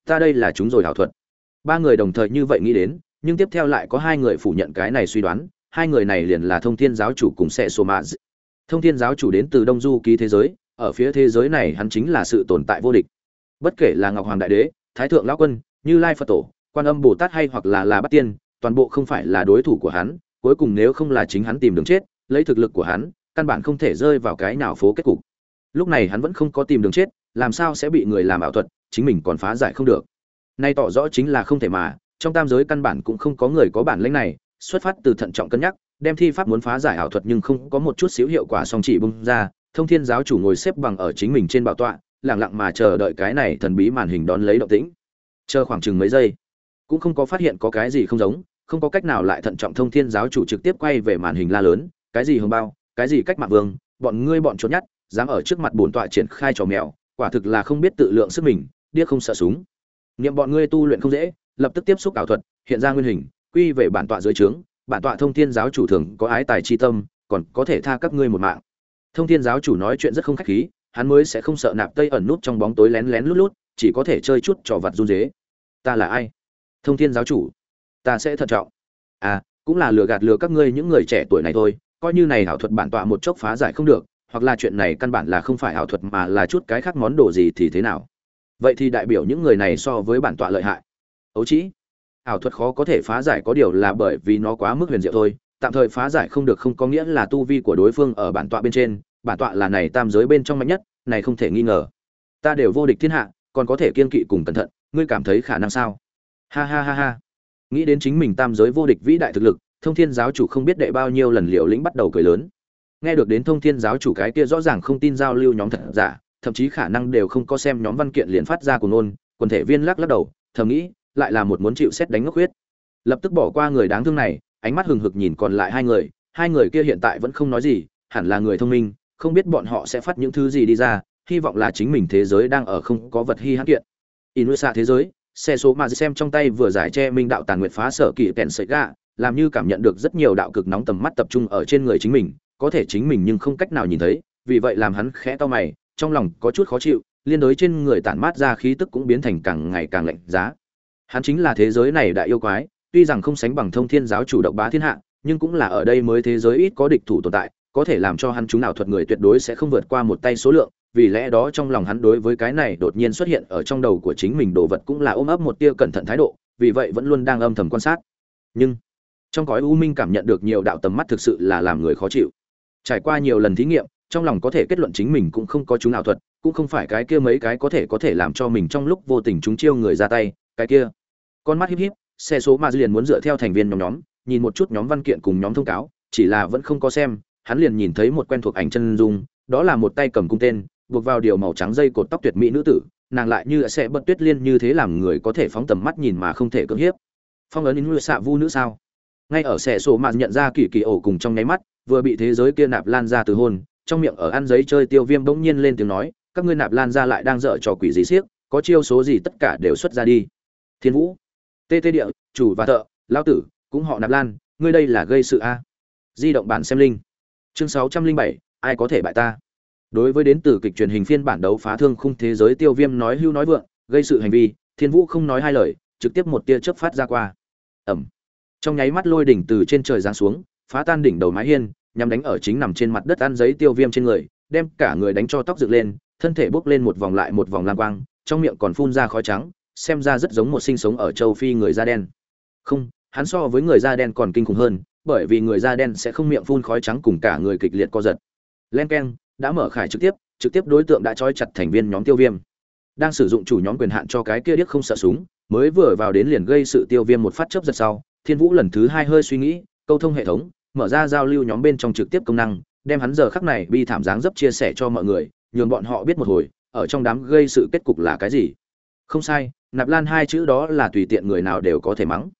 Ta đây là chúng rồi ảo thuật. Ba người đồng thời như vậy nghĩ đến, nhưng tiếp theo lại có hai người phủ nhận cái này suy đoán, hai người này liền là thông thiên giáo chủ cùng Sệ Soma. thông thiên giáo chủ đến từ đông du ký thế giới, ở phía thế giới này hắn chính là sự tồn tại vô địch. Bất kể là ngọc hoàng đại đế, thái thượng lão quân, như lai phật tổ, quan âm bồ tát hay hoặc là là bát tiên, toàn bộ không phải là đối thủ của hắn, cuối cùng nếu không là chính hắn tìm đường chết lấy thực lực của hắn, căn bản không thể rơi vào cái nào phố kết cục. Lúc này hắn vẫn không có tìm đường chết, làm sao sẽ bị người làm ảo thuật, chính mình còn phá giải không được. Nay tỏ rõ chính là không thể mà, trong tam giới căn bản cũng không có người có bản lĩnh này, xuất phát từ thận trọng cân nhắc, đem thi pháp muốn phá giải ảo thuật nhưng không có một chút xíu hiệu quả song chỉ bung ra, thông thiên giáo chủ ngồi xếp bằng ở chính mình trên bảo tọa, lặng lặng mà chờ đợi cái này thần bí màn hình đón lấy động tĩnh. Chờ khoảng chừng mấy giây, cũng không có phát hiện có cái gì không giống, không có cách nào lại thận trọng thông thiên giáo chủ trực tiếp quay về màn hình la lớn cái gì hồng bao, cái gì cách mạng vương, bọn ngươi bọn trốn nhát, dám ở trước mặt bổn tọa triển khai trò mèo, quả thực là không biết tự lượng sức mình, điếc không sợ súng. Niệm bọn ngươi tu luyện không dễ, lập tức tiếp xúc ảo thuật, hiện ra nguyên hình, quy về bản tọa dưới trướng, bản tọa thông thiên giáo chủ thường có ái tài chi tâm, còn có thể tha các ngươi một mạng. Thông thiên giáo chủ nói chuyện rất không khách khí, hắn mới sẽ không sợ nạp tây ẩn nút trong bóng tối lén lén lút lút, chỉ có thể chơi chút trò vặt run dế ta là ai? Thông thiên giáo chủ, ta sẽ thận trọng. À cũng là lừa gạt lừa các ngươi những người trẻ tuổi này thôi coi như này ảo thuật bản tọa một chốc phá giải không được, hoặc là chuyện này căn bản là không phải ảo thuật mà là chút cái khác món đồ gì thì thế nào? Vậy thì đại biểu những người này so với bản tọa lợi hại. Ấu chỉ ảo thuật khó có thể phá giải có điều là bởi vì nó quá mức huyền diệu thôi, tạm thời phá giải không được không có nghĩa là tu vi của đối phương ở bản tọa bên trên, bản tọa là này tam giới bên trong mạnh nhất, này không thể nghi ngờ. Ta đều vô địch thiên hạ, còn có thể kiên kỵ cùng cẩn thận, ngươi cảm thấy khả năng sao? Ha ha ha ha. Nghĩ đến chính mình tam giới vô địch vĩ đại thực lực thông thiên giáo chủ không biết đệ bao nhiêu lần liều lĩnh bắt đầu cười lớn. Nghe được đến thông thiên giáo chủ cái kia rõ ràng không tin giao lưu nhóm thật giả, thậm chí khả năng đều không có xem nhóm văn kiện liền phát ra của nôn quần thể viên lắc lắc đầu, thầm nghĩ, lại là một muốn chịu xét đánh ngốc huyết. Lập tức bỏ qua người đáng thương này, ánh mắt hừng hực nhìn còn lại hai người hai người kia hiện tại vẫn không nói gì, hẳn là người thông minh, không biết bọn họ sẽ phát những thứ gì đi ra, hy vọng là chính mình thế giới đang ở không có vật hy hãn kiện. Inusa thế giới, xe số mà xem trong tay vừa giải che minh đạo tàn nguyệt phá sở kỳ kèn sợi gạ làm như cảm nhận được rất nhiều đạo cực nóng tầm mắt tập trung ở trên người chính mình, có thể chính mình nhưng không cách nào nhìn thấy, vì vậy làm hắn khẽ to mày, trong lòng có chút khó chịu, liên đối trên người tản mát ra khí tức cũng biến thành càng ngày càng lạnh giá. Hắn chính là thế giới này đại yêu quái, tuy rằng không sánh bằng thông thiên giáo chủ độc bá thiên hạ, nhưng cũng là ở đây mới thế giới ít có địch thủ tồn tại, có thể làm cho hắn chúng nào thuật người tuyệt đối sẽ không vượt qua một tay số lượng, vì lẽ đó trong lòng hắn đối với cái này đột nhiên xuất hiện ở trong đầu của chính mình đồ vật cũng là ôm ấp một tia cẩn thận thái độ, vì vậy vẫn luôn đang âm thầm quan sát. Nhưng trong cõi u minh cảm nhận được nhiều đạo tầm mắt thực sự là làm người khó chịu. Trải qua nhiều lần thí nghiệm, trong lòng có thể kết luận chính mình cũng không có chúng ảo thuật, cũng không phải cái kia mấy cái có thể có thể làm cho mình trong lúc vô tình chúng chiêu người ra tay, cái kia. Con mắt híp híp, xe số mà liền muốn dựa theo thành viên nhóm nhóm, nhìn một chút nhóm văn kiện cùng nhóm thông cáo, chỉ là vẫn không có xem, hắn liền nhìn thấy một quen thuộc ảnh chân dung, đó là một tay cầm cung tên, buộc vào điều màu trắng dây cột tóc tuyệt mỹ nữ tử, nàng lại như sẽ bật tuyết liên như thế làm người có thể phóng tầm mắt nhìn mà không thể cưỡng hiếp. Phong ấn in xạ vu nữ sao? Ngay ở xẻ sổ mạn nhận ra kỳ kỳ ổ cùng trong nháy mắt, vừa bị thế giới kia nạp lan ra từ hôn, trong miệng ở ăn giấy chơi tiêu viêm bỗng nhiên lên tiếng nói, các ngươi nạp lan ra lại đang dở trò quỷ gì siếc có chiêu số gì tất cả đều xuất ra đi. Thiên vũ, tê tê địa, chủ và thợ lao tử, cũng họ nạp lan, ngươi đây là gây sự a? Di động bản xem linh. Chương sáu trăm linh bảy, ai có thể bại ta? Đối với đến từ kịch truyền hình phiên bản đấu phá thương khung thế giới tiêu viêm nói hưu nói vượng, gây sự hành vi, thiên vũ không nói hai lời, trực tiếp một tia chớp phát ra qua. Ẩm trong nháy mắt lôi đỉnh từ trên trời giáng xuống, phá tan đỉnh đầu mái hiên, nhằm đánh ở chính nằm trên mặt đất ăn giấy tiêu viêm trên người, đem cả người đánh cho tóc dựng lên, thân thể bốc lên một vòng lại một vòng lam quang, trong miệng còn phun ra khói trắng, xem ra rất giống một sinh sống ở châu phi người da đen. Không, hắn so với người da đen còn kinh khủng hơn, bởi vì người da đen sẽ không miệng phun khói trắng cùng cả người kịch liệt co giật. Len keng đã mở khải trực tiếp trực tiếp đối tượng đã trói chặt thành viên nhóm tiêu viêm. Đang sử dụng chủ nhóm quyền hạn cho cái kia điếc không sợ súng, mới vừa vào đến liền gây sự tiêu viêm một phát chớp giật sau thiên vũ lần thứ hai hơi suy nghĩ, câu thông hệ thống, mở ra giao lưu nhóm bên trong trực tiếp công năng, đem hắn giờ khắc này bi thảm dáng dấp chia sẻ cho mọi người, nhường bọn họ biết một hồi, ở trong đám gây sự kết cục là cái gì. Không sai, nạp lan hai chữ đó là tùy tiện người nào đều có thể mắng.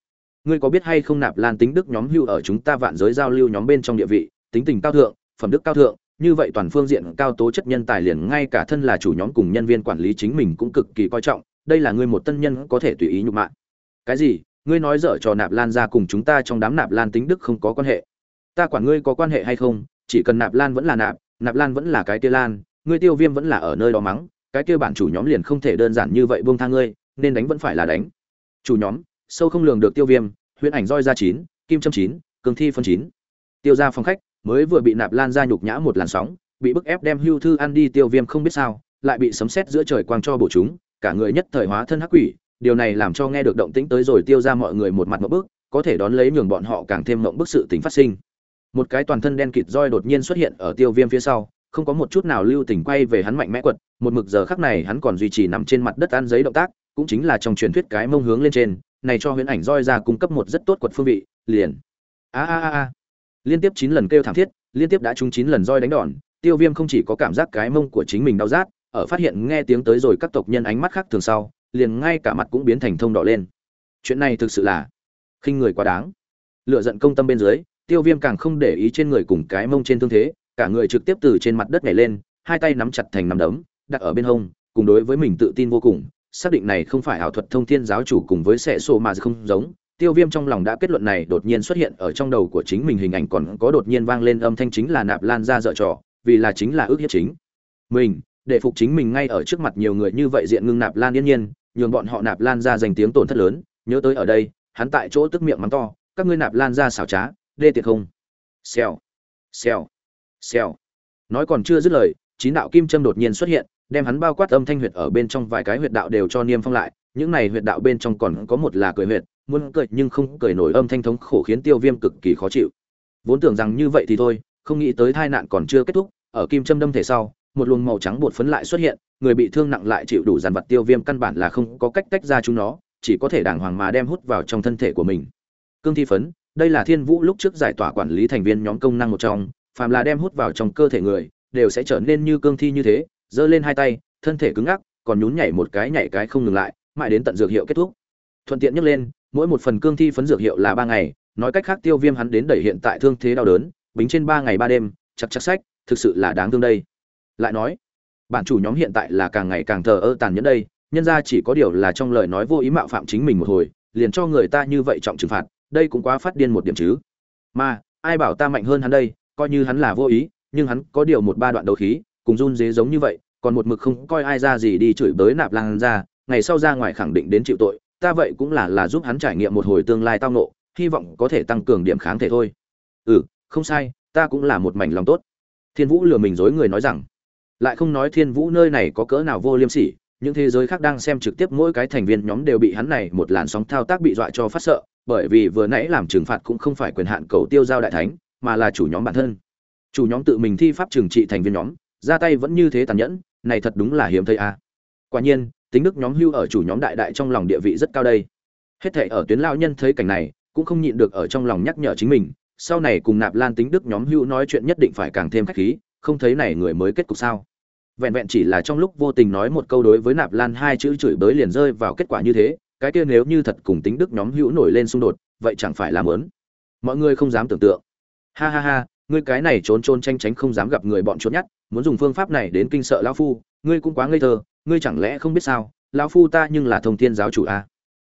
Ngươi có biết hay không nạp lan tính đức nhóm hưu ở chúng ta vạn giới giao lưu nhóm bên trong địa vị, tính tình cao thượng, phẩm đức cao thượng, như vậy toàn phương diện cao tố chất nhân tài liền ngay cả thân là chủ nhóm cùng nhân viên quản lý chính mình cũng cực kỳ coi trọng, đây là ngươi một tân nhân có thể tùy ý nhục mạ. Cái gì? Ngươi nói dở trò nạp lan ra cùng chúng ta trong đám nạp lan tính đức không có quan hệ. Ta quản ngươi có quan hệ hay không, chỉ cần nạp lan vẫn là nạp nạp lan vẫn là cái tia lan, ngươi tiêu viêm vẫn là ở nơi đó mắng, cái kia bản chủ nhóm liền không thể đơn giản như vậy buông tha ngươi, nên đánh vẫn phải là đánh. Chủ nhóm, sâu không lường được tiêu viêm, huyễn ảnh roi ra chín, kim châm chín, cường thi phân chín. Tiêu ra phòng khách, mới vừa bị nạp lan ra nhục nhã một làn sóng, bị bức ép đem hưu thư ăn đi, tiêu viêm không biết sao, lại bị sấm sét giữa trời quang cho bổ chúng, cả người nhất thời hóa thân hắc quỷ điều này làm cho nghe được động tĩnh tới rồi tiêu ra mọi người một mặt một bước, có thể đón lấy nhường bọn họ càng thêm mộng bức sự tính phát sinh. Một cái toàn thân đen kịt roi đột nhiên xuất hiện ở tiêu viêm phía sau, không có một chút nào lưu tình quay về hắn mạnh mẽ quật, một mực giờ khắc này hắn còn duy trì nằm trên mặt đất ăn giấy động tác, cũng chính là trong truyền thuyết cái mông hướng lên trên, này cho huyễn ảnh roi ra cung cấp một rất tốt quật phương vị, liền. A a a a. Liên tiếp chín lần kêu thảm thiết, liên tiếp đã trúng chín lần roi đánh đòn, tiêu viêm không chỉ có cảm giác cái mông của chính mình đau rát, ở phát hiện nghe tiếng tới rồi các tộc nhân ánh mắt khác thường sau liền ngay cả mặt cũng biến thành thông đỏ lên. Chuyện này thực sự là khinh người quá đáng. Lựa giận công tâm bên dưới, tiêu viêm càng không để ý trên người cùng cái mông trên thương thế, cả người trực tiếp từ trên mặt đất nhảy lên, hai tay nắm chặt thành nắm đấm, đặt ở bên hông, cùng đối với mình tự tin vô cùng, xác định này không phải ảo thuật thông thiên giáo chủ cùng với sẻ sổ mà không giống. Tiêu viêm trong lòng đã kết luận này đột nhiên xuất hiện ở trong đầu của chính mình, hình ảnh còn có đột nhiên vang lên âm thanh chính là nạp lan ra dở trò, vì là chính là ước hiếp chính mình, để phục chính mình ngay ở trước mặt nhiều người như vậy diện ngưng nạp lan yên nhiên nhường bọn họ nạp lan ra danh tiếng tổn thất lớn, nhớ tới ở đây, hắn tại chỗ tức miệng mắng to, các ngươi nạp lan ra xảo trá, đê tiệt không? Xèo xèo xèo. Nói còn chưa dứt lời, chín đạo kim châm đột nhiên xuất hiện, đem hắn bao quát âm thanh huyệt ở bên trong vài cái huyệt đạo đều cho niêm phong lại. Những này huyệt đạo bên trong còn có một là cười huyệt, muốn cười nhưng không cười nổi âm thanh thống khổ khiến tiêu viêm cực kỳ khó chịu. Vốn tưởng rằng như vậy thì thôi, không nghĩ tới tai nạn còn chưa kết thúc, ở kim châm đâm thể sau một luồng màu trắng bột phấn lại xuất hiện, người bị thương nặng lại chịu đủ dàn vật tiêu viêm căn bản là không có cách tách ra chúng nó, chỉ có thể đàng hoàng mà đem hút vào trong thân thể của mình. Cương thi phấn, đây là thiên vũ lúc trước giải tỏa quản lý thành viên nhóm công năng một trong, phàm là đem hút vào trong cơ thể người, đều sẽ trở nên như cương thi như thế, giơ lên hai tay, thân thể cứng ngắc, còn nhún nhảy một cái nhảy cái không ngừng lại, mãi đến tận dược hiệu kết thúc. Thuận tiện nhắc lên, mỗi một phần cương thi phấn dược hiệu là ba ngày, nói cách khác tiêu viêm hắn đến đẩy hiện tại thương thế đau đớn, bính trên ba ngày ba đêm chắc chắc sách, thực sự là đáng thương đây lại nói, bản chủ nhóm hiện tại là càng ngày càng thờ ơ tàn nhẫn đây, nhân ra chỉ có điều là trong lời nói vô ý mạo phạm chính mình một hồi, liền cho người ta như vậy trọng trừng phạt, đây cũng quá phát điên một điểm chứ. Mà, ai bảo ta mạnh hơn hắn đây, coi như hắn là vô ý, nhưng hắn có điều một ba đoạn đầu khí, cùng run dế giống như vậy, còn một mực không coi ai ra gì đi chửi bới nạp lan ra, ngày sau ra ngoài khẳng định đến chịu tội, ta vậy cũng là là giúp hắn trải nghiệm một hồi tương lai tao nộ hy vọng có thể tăng cường điểm kháng thể thôi. Ừ không sai, ta cũng là một mảnh lòng tốt. Thiên vũ lừa mình dối người nói rằng lại không nói thiên vũ nơi này có cỡ nào vô liêm sỉ, những thế giới khác đang xem trực tiếp mỗi cái thành viên nhóm đều bị hắn này một làn sóng thao tác bị dọa cho phát sợ, bởi vì vừa nãy làm trừng phạt cũng không phải quyền hạn cầu tiêu giao đại thánh, mà là chủ nhóm bản thân. Chủ nhóm tự mình thi pháp trừng trị thành viên nhóm, ra tay vẫn như thế tàn nhẫn, này thật đúng là hiếm thấy a. À. quả nhiên, tính đức nhóm hưu ở chủ nhóm đại đại trong lòng địa vị rất cao đây. Hết thệ ở tuyến lao nhân thấy cảnh này, cũng không nhịn được ở trong lòng nhắc nhở chính mình, sau này cùng nạp lan tính đức nhóm hưu nói chuyện nhất định phải càng thêm khách khí, không thấy này người mới kết cục sao vẹn vẹn chỉ là trong lúc vô tình nói một câu đối với nạp lan hai chữ chửi bới liền rơi vào kết quả như thế, cái kia nếu như thật cùng tính đức nhóm hữu nổi lên xung đột, vậy chẳng phải làm lớn mọi người không dám tưởng tượng ha ha ha, ngươi cái này trốn trôn tranh tránh không dám gặp người bọn trốn nhát muốn dùng phương pháp này đến kinh sợ lão phu, ngươi cũng quá ngây thơ, ngươi chẳng lẽ không biết sao, lão phu ta nhưng là thông thiên giáo chủ a à?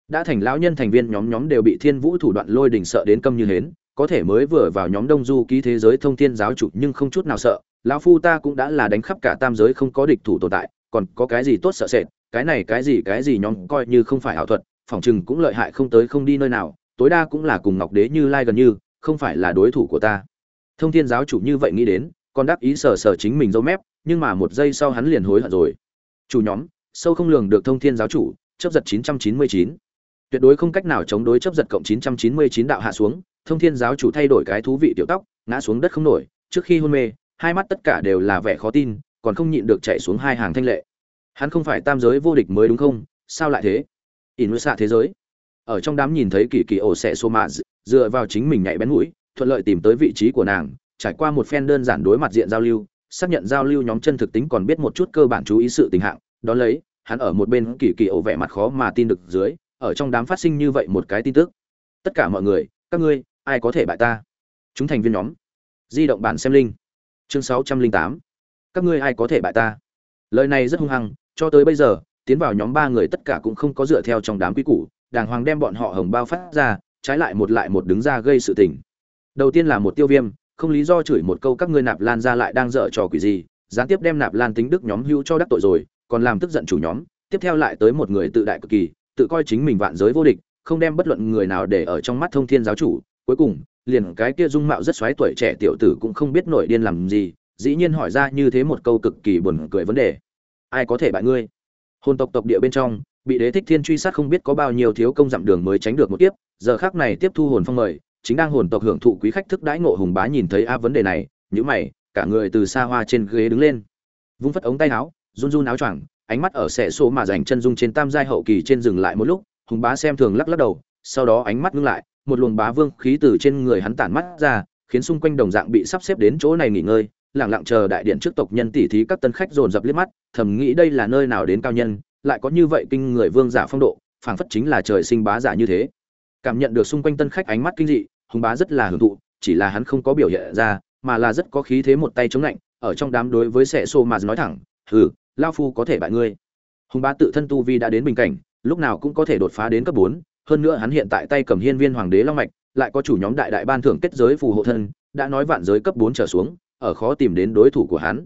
đã thành lão nhân thành viên nhóm nhóm đều bị thiên vũ thủ đoạn lôi đình sợ đến câm như hến, có thể mới vừa vào nhóm đông du ký thế giới thông thiên giáo chủ nhưng không chút nào sợ lão phu ta cũng đã là đánh khắp cả tam giới không có địch thủ tồn tại, còn có cái gì tốt sợ sệt, cái này cái gì cái gì nhóm coi như không phải ảo thuật phỏng chừng cũng lợi hại không tới không đi nơi nào, tối đa cũng là cùng ngọc đế như lai gần như, không phải là đối thủ của ta thông thiên giáo chủ như vậy nghĩ đến, còn đáp ý sờ sờ chính mình dâu mép, nhưng mà một giây sau hắn liền hối hận rồi chủ nhóm, sâu không lường được thông thiên giáo chủ, chấp giật 999. tuyệt đối không cách nào chống đối chấp giật cộng 999 đạo hạ xuống, thông thiên giáo chủ thay đổi cái thú vị tiểu tóc, ngã xuống đất không nổi, trước khi hôn mê hai mắt tất cả đều là vẻ khó tin, còn không nhịn được chạy xuống hai hàng thanh lệ. Hắn không phải tam giới vô địch mới đúng không? Sao lại thế? In xạ thế giới. Ở trong đám nhìn thấy kỳ kỳ ổ xẻ xô mạ dựa vào chính mình nhạy bén mũi, thuận lợi tìm tới vị trí của nàng, trải qua một phen đơn giản đối mặt diện giao lưu, xác nhận giao lưu nhóm chân thực tính còn biết một chút cơ bản chú ý sự tình hạng. Đó lấy, hắn ở một bên kỳ kỳ ổ vẻ mặt khó mà tin được dưới, ở trong đám phát sinh như vậy một cái tin tức. Tất cả mọi người, các ngươi, ai có thể bại ta? Chúng thành viên nhóm. Di động bản xem linh chương sáu trăm linh tám. Các ngươi ai có thể bại ta? Lời này rất hung hăng, cho tới bây giờ, tiến vào nhóm ba người tất cả cũng không có dựa theo trong đám quý củ, đàng hoàng đem bọn họ hồng bao phát ra, trái lại một lại một đứng ra gây sự tình. Đầu tiên là một tiêu viêm, không lý do chửi một câu các ngươi nạp lan ra lại đang dở trò quỷ gì, gián tiếp đem nạp lan tính đức nhóm hưu cho đắc tội rồi, còn làm tức giận chủ nhóm, tiếp theo lại tới một người tự đại cực kỳ, tự coi chính mình vạn giới vô địch, không đem bất luận người nào để ở trong mắt thông thiên giáo chủ, cuối cùng liền cái kia dung mạo rất xoáy tuổi trẻ tiểu tử cũng không biết nổi điên làm gì, dĩ nhiên hỏi ra như thế một câu cực kỳ buồn cười vấn đề. Ai có thể bại ngươi? Hồn tộc tộc địa bên trong, bị đế thích thiên truy sát không biết có bao nhiêu thiếu công dặm đường mới tránh được một kiếp, giờ khác này tiếp thu hồn phong mời, chính đang hồn tộc hưởng thụ quý khách thức đãi ngộ hùng bá nhìn thấy a vấn đề này nhữ mày, cả người từ xa hoa trên ghế đứng lên. Vung phất ống tay áo, run run áo choàng, ánh mắt ở xẻ số mà dành chân dung trên tam giai hậu kỳ trên dừng lại một lúc, hùng bá xem thường lắc lắc đầu, sau đó ánh mắt ngưng lại một luồng bá vương khí từ trên người hắn tản mắt ra, khiến xung quanh đồng dạng bị sắp xếp đến chỗ này nghỉ ngơi, lặng lặng chờ đại điện trước tộc nhân tỷ thí các tân khách dồn dập liếc mắt, thầm nghĩ đây là nơi nào đến cao nhân, lại có như vậy kinh người vương giả phong độ, phảng phất chính là trời sinh bá giả như thế. Cảm nhận được xung quanh tân khách ánh mắt kinh dị, hùng bá rất là hưởng thụ, chỉ là hắn không có biểu hiện ra, mà là rất có khí thế một tay chống lạnh, ở trong đám đối với sẻ xô mà nói thẳng, hừ lao phu có thể bại ngươi. Hùng bá tự thân tu vi đã đến bình cảnh, lúc nào cũng có thể đột phá đến cấp bốn hơn nữa hắn hiện tại tay cầm hiên viên hoàng đế long mạch, lại có chủ nhóm đại đại ban thưởng kết giới phù hộ thân, đã nói vạn giới cấp bốn trở xuống, ở khó tìm đến đối thủ của hắn.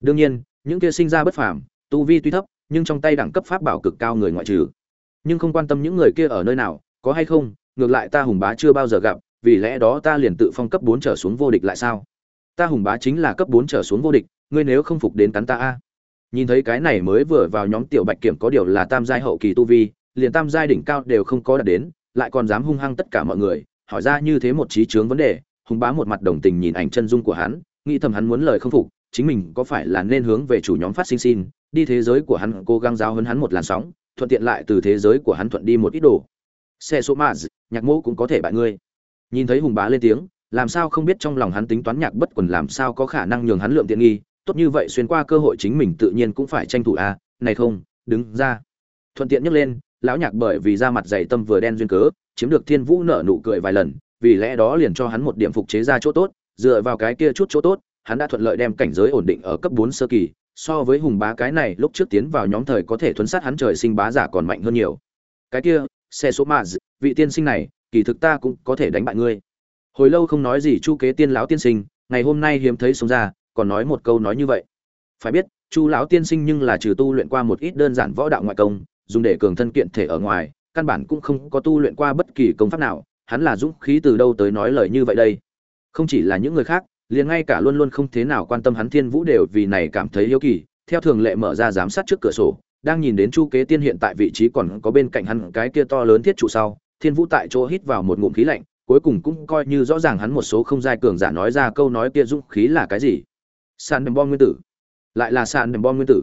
Đương nhiên, những kia sinh ra bất phàm, tu vi tuy thấp, nhưng trong tay đẳng cấp pháp bảo cực cao người ngoại trừ. Nhưng không quan tâm những người kia ở nơi nào, có hay không, ngược lại ta hùng bá chưa bao giờ gặp, vì lẽ đó ta liền tự phong cấp bốn trở xuống vô địch lại sao? Ta hùng bá chính là cấp bốn trở xuống vô địch, ngươi nếu không phục đến cắn ta a. Nhìn thấy cái này mới vừa vào nhóm tiểu bạch kiểm có điều là tam giai hậu kỳ tu vi liền tam giai đỉnh cao đều không có đạt đến lại còn dám hung hăng tất cả mọi người hỏi ra như thế một trí chướng vấn đề hùng bá một mặt đồng tình nhìn ảnh chân dung của hắn nghĩ thầm hắn muốn lời không phục chính mình có phải là nên hướng về chủ nhóm phát sinh xin đi thế giới của hắn cố gắng giáo huấn hắn một làn sóng thuận tiện lại từ thế giới của hắn thuận đi một ít đồ. Xe số mã nhạc mẫu cũng có thể bại ngươi. Nhìn thấy hùng bá lên tiếng làm sao không biết trong lòng hắn tính toán nhạc bất quần làm sao có khả năng nhường hắn lượng tiện nghi tốt như vậy xuyên qua cơ hội chính mình tự nhiên cũng phải tranh thủ a à, này không đứng ra. Thuận tiện nhấc lên lão nhạc bởi vì da mặt dày tâm vừa đen duyên cớ, chiếm được thiên vũ nở nụ cười vài lần, vì lẽ đó liền cho hắn một điểm phục chế ra chỗ tốt, dựa vào cái kia chút chỗ tốt, hắn đã thuận lợi đem cảnh giới ổn định ở cấp bốn sơ kỳ, so với hùng bá cái này lúc trước tiến vào nhóm thời có thể thuấn sát hắn trời sinh bá giả còn mạnh hơn nhiều. Cái kia, xe số mã vị tiên sinh này, kỳ thực ta cũng có thể đánh bại ngươi. Hồi lâu không nói gì chu kế tiên lão tiên sinh, ngày hôm nay hiếm thấy sống ra, còn nói một câu nói như vậy. Phải biết, chu lão tiên sinh nhưng là trừ tu luyện qua một ít đơn giản võ đạo ngoại công dùng để cường thân kiện thể ở ngoài, căn bản cũng không có tu luyện qua bất kỳ công pháp nào, hắn là dũng khí từ đâu tới nói lời như vậy đây? Không chỉ là những người khác, liền ngay cả luôn luôn không thế nào quan tâm hắn thiên vũ đều vì này cảm thấy yếu kỳ, theo thường lệ mở ra giám sát trước cửa sổ, đang nhìn đến chu kế tiên hiện tại vị trí còn có bên cạnh hắn cái kia to lớn thiết trụ sau, thiên vũ tại chỗ hít vào một ngụm khí lạnh, cuối cùng cũng coi như rõ ràng hắn một số không giai cường giả nói ra câu nói kia dũng khí là cái gì? Sàn đầm bom nguyên tử. Lại là sàn đầm bom nguyên tử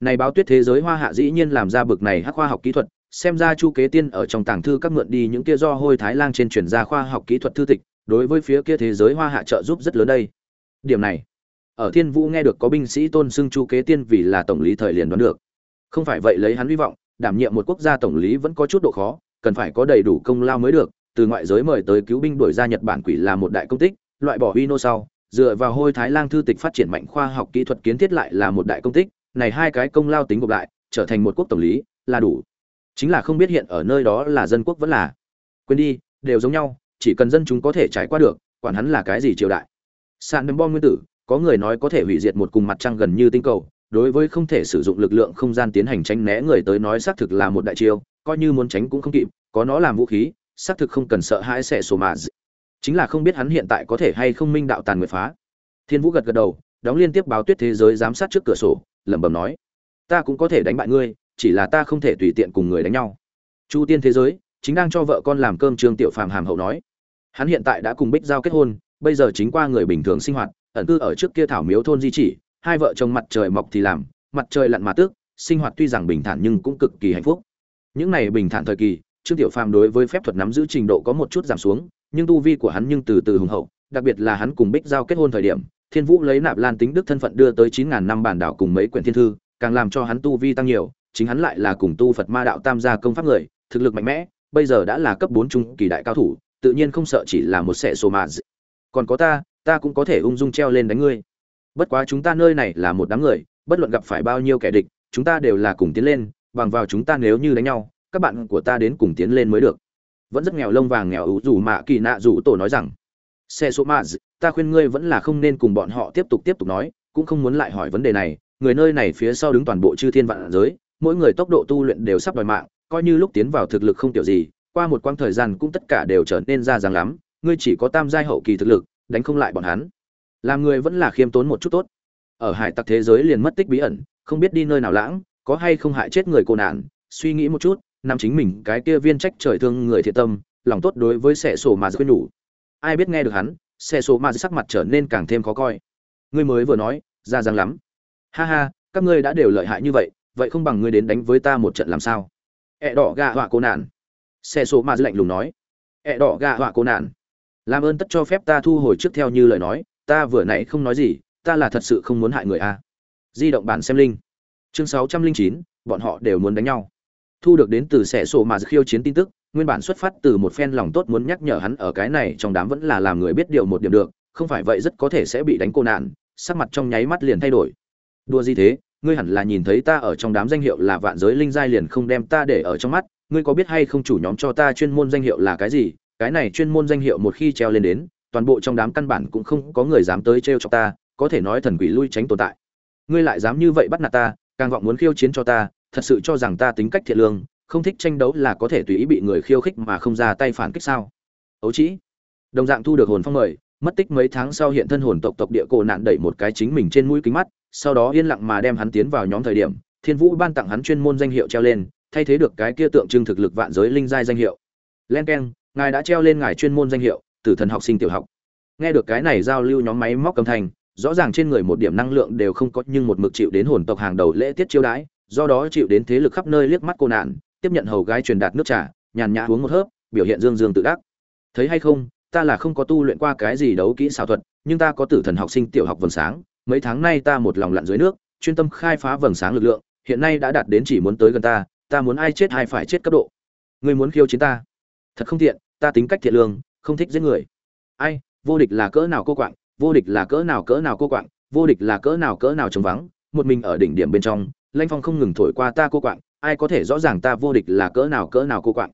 này báo tuyết thế giới hoa hạ dĩ nhiên làm ra bực này hắc khoa học kỹ thuật, xem ra chu kế tiên ở trong tàng thư các mượn đi những kia do hôi thái lang trên truyền gia khoa học kỹ thuật thư tịch, đối với phía kia thế giới hoa hạ trợ giúp rất lớn đây. Điểm này, ở thiên vũ nghe được có binh sĩ tôn xưng chu kế tiên vì là tổng lý thời liền đoán được. Không phải vậy lấy hắn hy vọng, đảm nhiệm một quốc gia tổng lý vẫn có chút độ khó, cần phải có đầy đủ công lao mới được, từ ngoại giới mời tới cứu binh đuổi ra nhật bản quỷ là một đại công tích, loại bỏ Hino sau, dựa vào hôi thái lang thư tịch phát triển mạnh khoa học kỹ thuật kiến thiết lại là một đại công tích này hai cái công lao tính gộp lại, trở thành một quốc tổng lý, là đủ. Chính là không biết hiện ở nơi đó là dân quốc vẫn là. Quên đi, đều giống nhau, chỉ cần dân chúng có thể trải qua được, quản hắn là cái gì triều đại. Sàn đấm bom nguyên tử, có người nói có thể hủy diệt một cùng mặt trăng gần như tinh cầu, đối với không thể sử dụng lực lượng không gian tiến hành tránh né người tới nói xác thực là một đại chiêu, coi như muốn tránh cũng không kịp, có nó làm vũ khí, xác thực không cần sợ hãi sẽ sổ mà. Chính là không biết hắn hiện tại có thể hay không minh đạo tàn nguyệt phá. Thiên vũ gật gật đầu, đóng liên tiếp báo tuyết thế giới giám sát trước cửa sổ lẩm bẩm nói, ta cũng có thể đánh bại ngươi, chỉ là ta không thể tùy tiện cùng người đánh nhau. Chu tiên thế giới chính đang cho vợ con làm cơm trương tiểu phàm hàm hậu nói, hắn hiện tại đã cùng bích giao kết hôn, bây giờ chính qua người bình thường sinh hoạt, ẩn cư ở trước kia thảo miếu thôn di chỉ, hai vợ chồng mặt trời mọc thì làm, mặt trời lặn mà tước, sinh hoạt tuy rằng bình thản nhưng cũng cực kỳ hạnh phúc. Những này bình thản thời kỳ, trương tiểu phàm đối với phép thuật nắm giữ trình độ có một chút giảm xuống, nhưng tu vi của hắn nhưng từ từ hùng hậu, đặc biệt là hắn cùng bích giao kết hôn thời điểm thiên vũ lấy nạp lan tính đức thân phận đưa tới chín ngàn năm bản đảo cùng mấy quyển thiên thư, càng làm cho hắn tu vi tăng nhiều, chính hắn lại là cùng tu phật ma đạo tam gia công pháp người, thực lực mạnh mẽ, bây giờ đã là cấp bốn trung kỳ đại cao thủ, tự nhiên không sợ chỉ là một sẻ sồ mà còn có ta ta cũng có thể ung dung treo lên đánh ngươi. Bất quá chúng ta nơi này là một đám người, bất luận gặp phải bao nhiêu kẻ địch, chúng ta đều là cùng tiến lên, bằng vào chúng ta nếu như đánh nhau, các bạn của ta đến cùng tiến lên mới được. Vẫn rất nghèo lông vàng nghèo ủ dù mạ kỳ nạ dù tổ nói rằng xe số mạ ta khuyên ngươi vẫn là không nên cùng bọn họ tiếp tục tiếp tục nói, cũng không muốn lại hỏi vấn đề này. Người nơi này phía sau đứng toàn bộ chư thiên vạn giới, mỗi người tốc độ tu luyện đều sắp đòi mạng, coi như lúc tiến vào thực lực không tiểu gì, qua một quãng thời gian cũng tất cả đều trở nên ra dáng lắm, ngươi chỉ có tam giai hậu kỳ thực lực, đánh không lại bọn hắn. Làm người vẫn là khiêm tốn một chút tốt. Ở hải tặc thế giới liền mất tích bí ẩn, không biết đi nơi nào lãng, có hay không hại chết người cô nạn, suy nghĩ một chút nằm chính mình cái kia viên trách trời thương người thiện tâm, lòng tốt đối với sẻ sổ mà khuyên nhủ ai biết nghe được hắn, xe số ma sắc mặt trở nên càng thêm khó coi. Ngươi mới vừa nói, ra rằng lắm. Ha ha, các ngươi đã đều lợi hại như vậy vậy không bằng ngươi đến đánh với ta một trận làm sao? Ẹ đỏ gà họa cô nạn. Xe số ma lạnh lùng nói. Ẹ đỏ gà họa cô nạn. Làm ơn tất cho phép ta thu hồi trước theo như lời nói, ta vừa nãy không nói gì, ta là thật sự không muốn hại người a. Di động bản xem linh chương sáu trăm linh chín, bọn họ đều muốn đánh nhau. Thu được đến từ sẻ sổ mà khiêu chiến tin tức nguyên bản xuất phát từ một phen lòng tốt muốn nhắc nhở hắn ở cái này trong đám vẫn là làm người biết điều một điểm được, không phải vậy rất có thể sẽ bị đánh cô nạn, sắc mặt trong nháy mắt liền thay đổi. Đua gì thế, ngươi hẳn là nhìn thấy ta ở trong đám danh hiệu là vạn giới linh giai liền không đem ta để ở trong mắt, ngươi có biết hay không chủ nhóm cho ta chuyên môn danh hiệu là cái gì? Cái này chuyên môn danh hiệu một khi treo lên đến, toàn bộ trong đám căn bản cũng không có người dám tới trêu cho ta, có thể nói thần quỷ lui tránh tồn tại. Ngươi lại dám như vậy bắt nạt ta, càng vọng muốn khiêu chiến cho ta, thật sự cho rằng ta tính cách thiện lương không thích tranh đấu là có thể tùy ý bị người khiêu khích mà không ra tay phản kích sao? Ấu chỉ đồng dạng thu được hồn phong mời mất tích mấy tháng sau hiện thân hồn tộc tộc địa cổ nạn đẩy một cái chính mình trên mũi kính mắt sau đó yên lặng mà đem hắn tiến vào nhóm thời điểm thiên vũ ban tặng hắn chuyên môn danh hiệu treo lên thay thế được cái kia tượng trưng thực lực vạn giới linh giai danh hiệu. Len keng ngài đã treo lên ngài chuyên môn danh hiệu tử thần học sinh tiểu học. Nghe được cái này giao lưu nhóm máy móc cầm thành, rõ ràng trên người một điểm năng lượng đều không có nhưng một mực chịu đến hồn tộc hàng đầu lễ tiết chiêu đãi do đó chịu đến thế lực khắp nơi liếc mắt cô nạn tiếp nhận hầu gái truyền đạt nước trà, nhàn nhã uống một hớp, biểu hiện dương dương tự đắc. Thấy hay không, ta là không có tu luyện qua cái gì đấu kỹ xảo thuật, nhưng ta có tử thần học sinh tiểu học vầng sáng, mấy tháng nay ta một lòng lặn dưới nước, chuyên tâm khai phá vầng sáng lực lượng, hiện nay đã đạt đến chỉ muốn tới gần ta ta muốn ai chết hay phải chết cấp độ. Ngươi muốn khiêu chiến ta? Thật không tiện, ta tính cách thiện lương, không thích giết người. Ai, vô địch là cỡ nào cô quạng, vô địch là cỡ nào cỡ nào cô quạng, vô địch là cỡ nào cỡ nào trống vắng, một mình ở đỉnh điểm bên trong, lanh phong không ngừng thổi qua ta cô quạng ai có thể rõ ràng ta vô địch là cỡ nào cỡ nào cô quạng.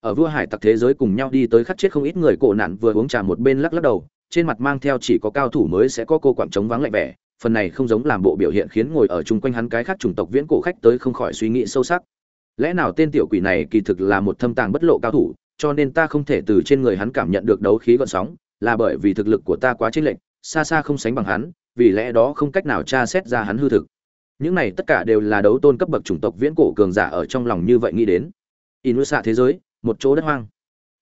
Ở vua hải tặc thế giới cùng nhau đi tới khắc chết không ít người cổ nạn vừa uống trà một bên lắc lắc đầu, trên mặt mang theo chỉ có cao thủ mới sẽ có cô quạng trống vắng lạnh vẻ, phần này không giống làm bộ biểu hiện khiến ngồi ở chung quanh hắn cái khác chủng tộc viễn cổ khách tới không khỏi suy nghĩ sâu sắc. Lẽ nào tên tiểu quỷ này kỳ thực là một thâm tàng bất lộ cao thủ, cho nên ta không thể từ trên người hắn cảm nhận được đấu khí gợn sóng, là bởi vì thực lực của ta quá chênh lệch, xa xa không sánh bằng hắn, vì lẽ đó không cách nào tra xét ra hắn hư thực những này tất cả đều là đấu tôn cấp bậc chủng tộc viễn cổ cường giả ở trong lòng như vậy nghĩ đến. Inusa thế giới, một chỗ đất hoang.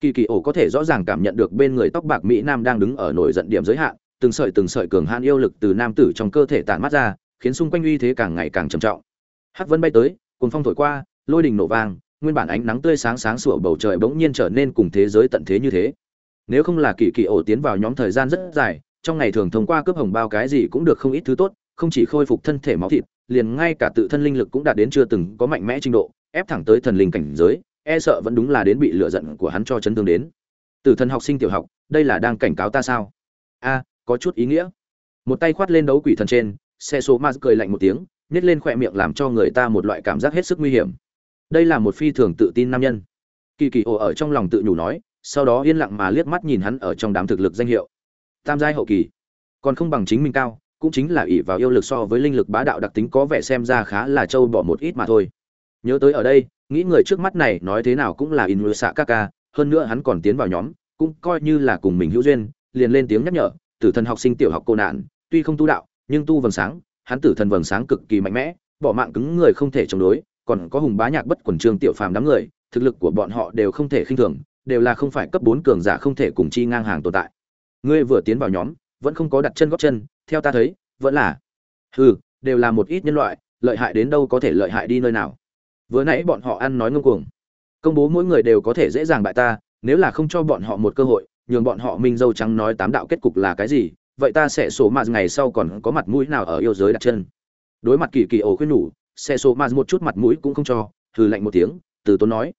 Kỳ kỳ ổ có thể rõ ràng cảm nhận được bên người tóc bạc mỹ nam đang đứng ở nổi giận điểm giới hạn, từng sợi từng sợi cường hãn yêu lực từ nam tử trong cơ thể tản mát ra, khiến xung quanh uy thế càng ngày càng trầm trọng. Hắc vân bay tới, cuồng phong thổi qua, lôi đình nổ vang, nguyên bản ánh nắng tươi sáng sáng sủa bầu trời bỗng nhiên trở nên cùng thế giới tận thế như thế. Nếu không là kỳ kỳ ổ tiến vào nhóm thời gian rất dài, trong ngày thường thông qua cướp hồng bao cái gì cũng được không ít thứ tốt, không chỉ khôi phục thân thể máu thịt liền ngay cả tự thân linh lực cũng đạt đến chưa từng có mạnh mẽ trình độ, ép thẳng tới thần linh cảnh giới e sợ vẫn đúng là đến bị lựa giận của hắn cho chấn thương đến. Tử thần học sinh tiểu học, đây là đang cảnh cáo ta sao? A, có chút ý nghĩa. Một tay khoát lên đấu quỷ thần trên, xe số ma cười lạnh một tiếng, nhếch lên khỏe miệng làm cho người ta một loại cảm giác hết sức nguy hiểm. Đây là một phi thường tự tin nam nhân. Kỳ kỳ ồ ở trong lòng tự nhủ nói, sau đó yên lặng mà liếc mắt nhìn hắn ở trong đám thực lực danh hiệu. Tam giai hậu kỳ. Còn không bằng chính mình cao cũng chính là ỷ vào yêu lực so với linh lực bá đạo đặc tính có vẻ xem ra khá là trâu bỏ một ít mà thôi. Nhớ tới ở đây, nghĩ người trước mắt này nói thế nào cũng là in xạ kaka, hơn nữa hắn còn tiến vào nhóm, cũng coi như là cùng mình hữu duyên, liền lên tiếng nhắc nhở, tử thần học sinh tiểu học cô nạn, tuy không tu đạo, nhưng tu vầng sáng, hắn tử thần vầng sáng cực kỳ mạnh mẽ, bỏ mạng cứng người không thể chống đối, còn có hùng bá nhạc bất quần trương tiểu phàm đám người, thực lực của bọn họ đều không thể khinh thường, đều là không phải cấp bốn cường giả không thể cùng chi ngang hàng tồn tại. Ngươi vừa tiến vào nhóm vẫn không có đặt chân góp chân, theo ta thấy, vẫn là, hừ, đều là một ít nhân loại, lợi hại đến đâu có thể lợi hại đi nơi nào. Vừa nãy bọn họ ăn nói ngông cuồng. Công bố mỗi người đều có thể dễ dàng bại ta, nếu là không cho bọn họ một cơ hội, nhường bọn họ minh dâu trắng nói tám đạo kết cục là cái gì, vậy ta sẽ sổ mạt ngày sau còn có mặt mũi nào ở yêu giới đặt chân. Đối mặt kỳ kỳ ổ khuyên nhủ, sẽ sổ mạt một chút mặt mũi cũng không cho, hừ lạnh một tiếng, từ tốn nói.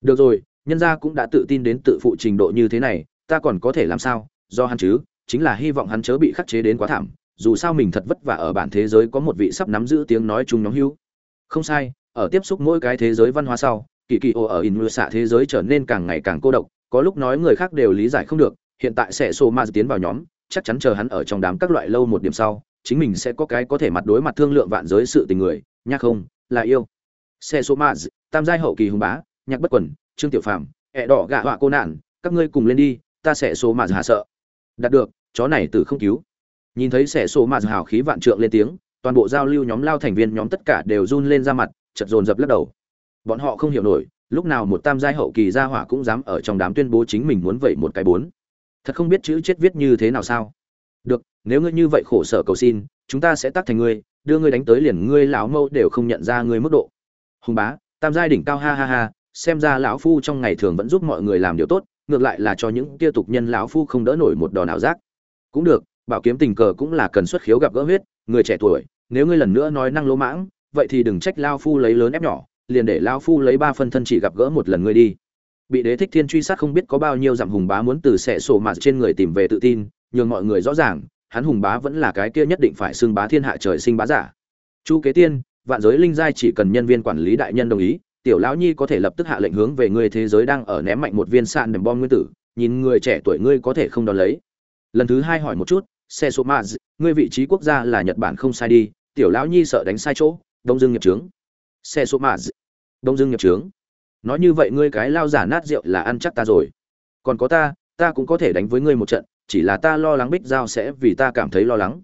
Được rồi, nhân gia cũng đã tự tin đến tự phụ trình độ như thế này, ta còn có thể làm sao, do hắn chứ? Chính là hy vọng hắn chớ bị khắc chế đến quá thảm, dù sao mình thật vất vả ở bản thế giới có một vị sắp nắm giữ tiếng nói chung nhóm hưu không sai, ở tiếp xúc mỗi cái thế giới văn hóa sau, kỳ kỳ ô ở in xạ thế giới trở nên càng ngày càng cô độc, có lúc nói người khác đều lý giải không được, hiện tại sẽ xô ma tiến vào nhóm, chắc chắn chờ hắn ở trong đám các loại lâu một điểm sau, chính mình sẽ có cái có thể mặt đối mặt thương lượng vạn giới sự tình người, nha không, là yêu. Xe số ma, tam giai hậu kỳ hùng bá, nhạc bất quần, trương tiểu phàm, ẹ đỏ gạ họa cô nạn, các ngươi cùng lên đi, ta sẽ số ma hạ sợ. Đạt được chó này từ không cứu. Nhìn thấy xẻ sổ ma hào khí vạn trượng lên tiếng, toàn bộ giao lưu nhóm lao thành viên nhóm tất cả đều run lên ra mặt, chật dồn dập lắc đầu. Bọn họ không hiểu nổi, lúc nào một tam giai hậu kỳ gia hỏa cũng dám ở trong đám tuyên bố chính mình muốn vậy một cái bốn. Thật không biết chữ chết viết như thế nào sao? Được, nếu ngươi như vậy khổ sở cầu xin, chúng ta sẽ tác thành ngươi, đưa ngươi đánh tới liền ngươi lão mâu đều không nhận ra ngươi mức độ. Hùng bá, tam giai đỉnh cao ha ha ha, xem ra lão phu trong ngày thường vẫn giúp mọi người làm điều tốt, ngược lại là cho những kia tục nhân lão phu không đỡ nổi một đòn nào giác cũng được, bảo kiếm tình cờ cũng là cần xuất khiếu gặp gỡ huyết, người trẻ tuổi, nếu ngươi lần nữa nói năng lỗ mãng, vậy thì đừng trách lao phu lấy lớn ép nhỏ, liền để lao phu lấy ba phân thân chỉ gặp gỡ một lần ngươi đi. Bị đế thích thiên truy sát không biết có bao nhiêu dặm hùng bá muốn từ xẻ sổ mặt trên người tìm về tự tin, nhường mọi người rõ ràng, hắn hùng bá vẫn là cái kia nhất định phải xưng bá thiên hạ trời sinh bá giả. Chu kế tiên, vạn giới linh giai chỉ cần nhân viên quản lý đại nhân đồng ý, tiểu lão nhi có thể lập tức hạ lệnh hướng về người thế giới đang ở ném mạnh một viên sạn đầm bom nguyên tử, nhìn người trẻ tuổi ngươi có thể không đón lấy lần thứ hai hỏi một chút, xe số ma ngươi vị trí quốc gia là nhật bản không sai đi, tiểu lão nhi sợ đánh sai chỗ, đông dương nghiệp trướng. Xe số ma đông dương nghiệp trướng. Nói như vậy ngươi cái lao giả nát rượu là ăn chắc ta rồi. Còn có ta ta cũng có thể đánh với ngươi một trận, chỉ là ta lo lắng bích giao sẽ vì ta cảm thấy lo lắng.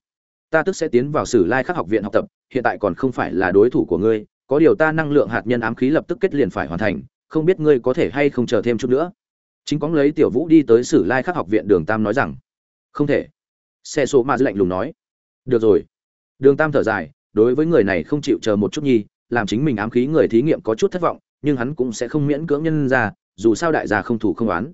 Ta tức sẽ tiến vào sử lai khắc học viện học tập, hiện tại còn không phải là đối thủ của ngươi, có điều ta năng lượng hạt nhân ám khí lập tức kết liền phải hoàn thành, không biết ngươi có thể hay không chờ thêm chút nữa. Chính cóng lấy tiểu vũ đi tới sử lai khắc học viện đường tam nói rằng không thể. Xe số ma lạnh lùng nói. Được rồi. Đường tam thở dài, đối với người này không chịu chờ một chút nhi làm chính mình ám khí người thí nghiệm có chút thất vọng, nhưng hắn cũng sẽ không miễn cưỡng nhân ra, dù sao đại gia không thủ không oán.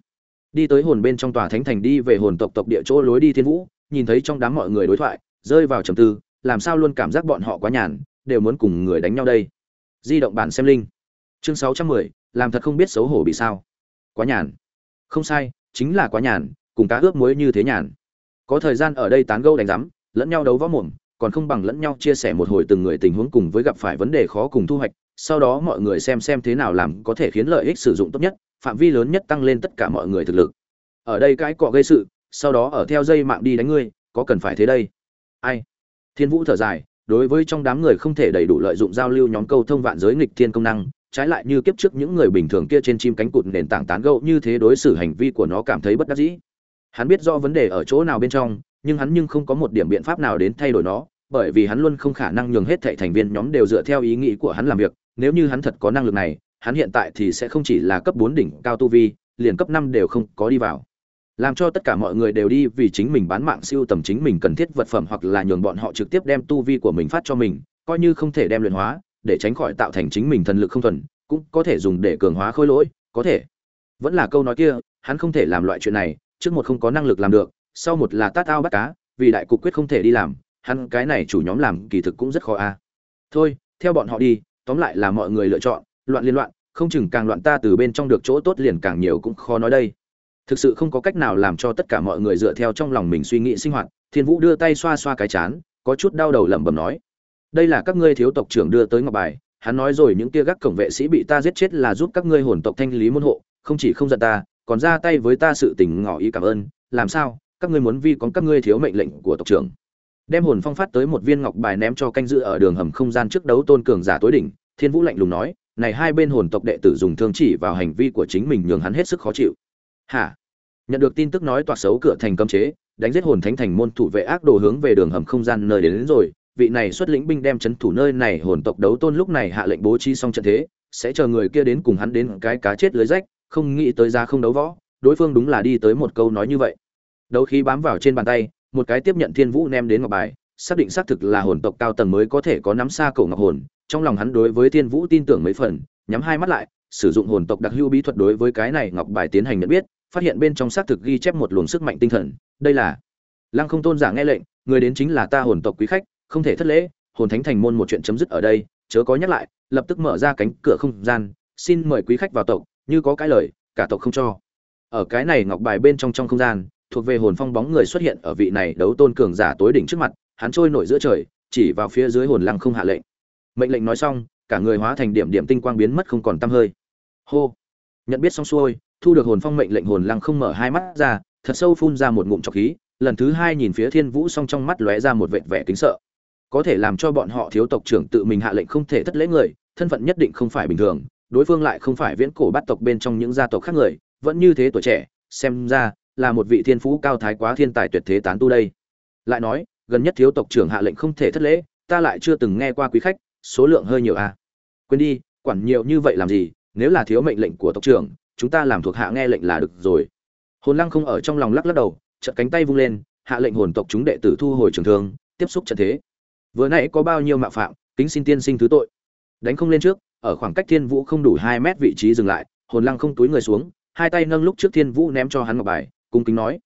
Đi tới hồn bên trong tòa thánh thành đi về hồn tộc tộc địa chỗ lối đi thiên vũ, nhìn thấy trong đám mọi người đối thoại, rơi vào trầm tư, làm sao luôn cảm giác bọn họ quá nhàn, đều muốn cùng người đánh nhau đây. Di động bản xem linh chương sáu trăm mười, làm thật không biết xấu hổ bị sao. Quá nhàn. Không sai, chính là quá nhàn, cùng cá ướp muối như thế nhàn có thời gian ở đây tán gẫu đánh rắm lẫn nhau đấu võ mồm, còn không bằng lẫn nhau chia sẻ một hồi từng người tình huống cùng với gặp phải vấn đề khó cùng thu hoạch, sau đó mọi người xem xem thế nào làm có thể khiến lợi ích sử dụng tốt nhất, phạm vi lớn nhất tăng lên tất cả mọi người thực lực. Ở đây cái cọ gây sự, sau đó ở theo dây mạng đi đánh ngươi, có cần phải thế đây? Ai? Thiên vũ thở dài, đối với trong đám người không thể đầy đủ lợi dụng giao lưu nhóm câu thông vạn giới nghịch thiên công năng, trái lại như kiếp trước những người bình thường kia trên chim cánh cụt nền tảng tán gẫu như thế đối xử hành vi của nó cảm thấy bất đắc dĩ hắn biết rõ vấn đề ở chỗ nào bên trong, nhưng hắn nhưng không có một điểm biện pháp nào đến thay đổi nó, bởi vì hắn luôn không khả năng nhường hết thảy thành viên nhóm đều dựa theo ý nghĩ của hắn làm việc. Nếu như hắn thật có năng lực này, hắn hiện tại thì sẽ không chỉ là cấp bốn đỉnh cao tu vi, liền cấp năm đều không có đi vào. Làm cho tất cả mọi người đều đi vì chính mình bán mạng siêu tầm chính mình cần thiết vật phẩm hoặc là nhường bọn họ trực tiếp đem tu vi của mình phát cho mình, coi như không thể đem luyện hóa, để tránh khỏi tạo thành chính mình thần lực không thuần, cũng có thể dùng để cường hóa khôi lỗi, có thể. Vẫn là câu nói kia, hắn không thể làm loại chuyện này trước một không có năng lực làm được, sau một là tát ao bắt cá, vì đại cục quyết không thể đi làm, hắn cái này chủ nhóm làm kỳ thực cũng rất khó a. Thôi, theo bọn họ đi, tóm lại là mọi người lựa chọn, loạn liên loạn, không chừng càng loạn ta từ bên trong được chỗ tốt liền càng nhiều cũng khó nói đây. Thực sự không có cách nào làm cho tất cả mọi người dựa theo trong lòng mình suy nghĩ sinh hoạt, thiên vũ đưa tay xoa xoa cái chán, có chút đau đầu lẩm bẩm nói, đây là các ngươi thiếu tộc trưởng đưa tới ngọc bài, hắn nói rồi những kia gác cổng vệ sĩ bị ta giết chết là giúp các ngươi hồn tộc thanh lý môn hộ, không chỉ không giận ta còn ra tay với ta sự tình ngỏ ý cảm ơn làm sao các ngươi muốn vi con các ngươi thiếu mệnh lệnh của tộc trưởng. Đem hồn phong phát tới một viên ngọc bài ném cho canh dự ở đường hầm không gian trước đấu tôn cường giả tối đỉnh thiên vũ lạnh lùng nói này hai bên hồn tộc đệ tử dùng thương chỉ vào hành vi của chính mình nhường hắn hết sức khó chịu. Hả? Nhận được tin tức nói toạc xấu cửa thành cấm chế đánh giết hồn thánh thành môn thủ vệ ác đồ hướng về đường hầm không gian nơi đến, đến rồi vị này xuất lĩnh binh đem chấn thủ nơi này hồn tộc đấu tôn lúc này hạ lệnh bố trí xong trận thế sẽ chờ người kia đến cùng hắn đến cái cá chết lưới rách không nghĩ tới ra không đấu võ, đối phương đúng là đi tới một câu nói như vậy. Đấu khí bám vào trên bàn tay, một cái tiếp nhận thiên vũ nem đến ngọc bài, xác định xác thực là hồn tộc cao tầng mới có thể có nắm xa cổ ngọc hồn, trong lòng hắn đối với thiên vũ tin tưởng mấy phần, nhắm hai mắt lại, sử dụng hồn tộc đặc hữu bí thuật đối với cái này ngọc bài tiến hành nhận biết, phát hiện bên trong xác thực ghi chép một luồng sức mạnh tinh thần, đây là lăng không tôn giả nghe lệnh, người đến chính là ta hồn tộc quý khách, không thể thất lễ, hồn thánh thành môn một chuyện chấm dứt ở đây, chớ có nhắc lại, lập tức mở ra cánh cửa không gian, xin mời quý khách vào tộc như có cái lời, cả tộc không cho. Ở cái này ngọc bài bên trong trong không gian, thuộc về hồn phong bóng người xuất hiện ở vị này đấu tôn cường giả tối đỉnh trước mặt, hắn trôi nổi giữa trời, chỉ vào phía dưới hồn lăng không hạ lệnh. Mệnh lệnh nói xong, cả người hóa thành điểm điểm tinh quang biến mất không còn tăm hơi. Hô! Nhận biết xong xuôi, thu được hồn phong mệnh lệnh hồn lăng không mở hai mắt ra, thật sâu phun ra một ngụm trọc khí, lần thứ hai nhìn phía thiên vũ song trong mắt lóe ra một vệt vẻ kính sợ. Có thể làm cho bọn họ thiếu tộc trưởng tự mình hạ lệnh không thể thất lễ người, thân phận nhất định không phải bình thường đối phương lại không phải viễn cổ bắt tộc bên trong những gia tộc khác người, vẫn như thế tuổi trẻ, xem ra là một vị thiên phú cao thái quá thiên tài tuyệt thế tán tu đây. Lại nói, gần nhất thiếu tộc trưởng hạ lệnh không thể thất lễ, ta lại chưa từng nghe qua quý khách, số lượng hơi nhiều à. Quên đi, quản nhiều như vậy làm gì, nếu là thiếu mệnh lệnh của tộc trưởng, chúng ta làm thuộc hạ nghe lệnh là được rồi. Hồn lăng không ở trong lòng lắc lắc đầu, chợt cánh tay vung lên, hạ lệnh hồn tộc chúng đệ tử thu hồi trường thương, tiếp xúc trận thế. Vừa nãy có bao nhiêu mạo phạm, kính xin tiên sinh thứ tội. Đánh không lên trước ở khoảng cách thiên vũ không đủ hai mét vị trí dừng lại, hồn lăng không túi người xuống, hai tay nâng lúc trước thiên vũ ném cho hắn ngọc bài, cung kính nói,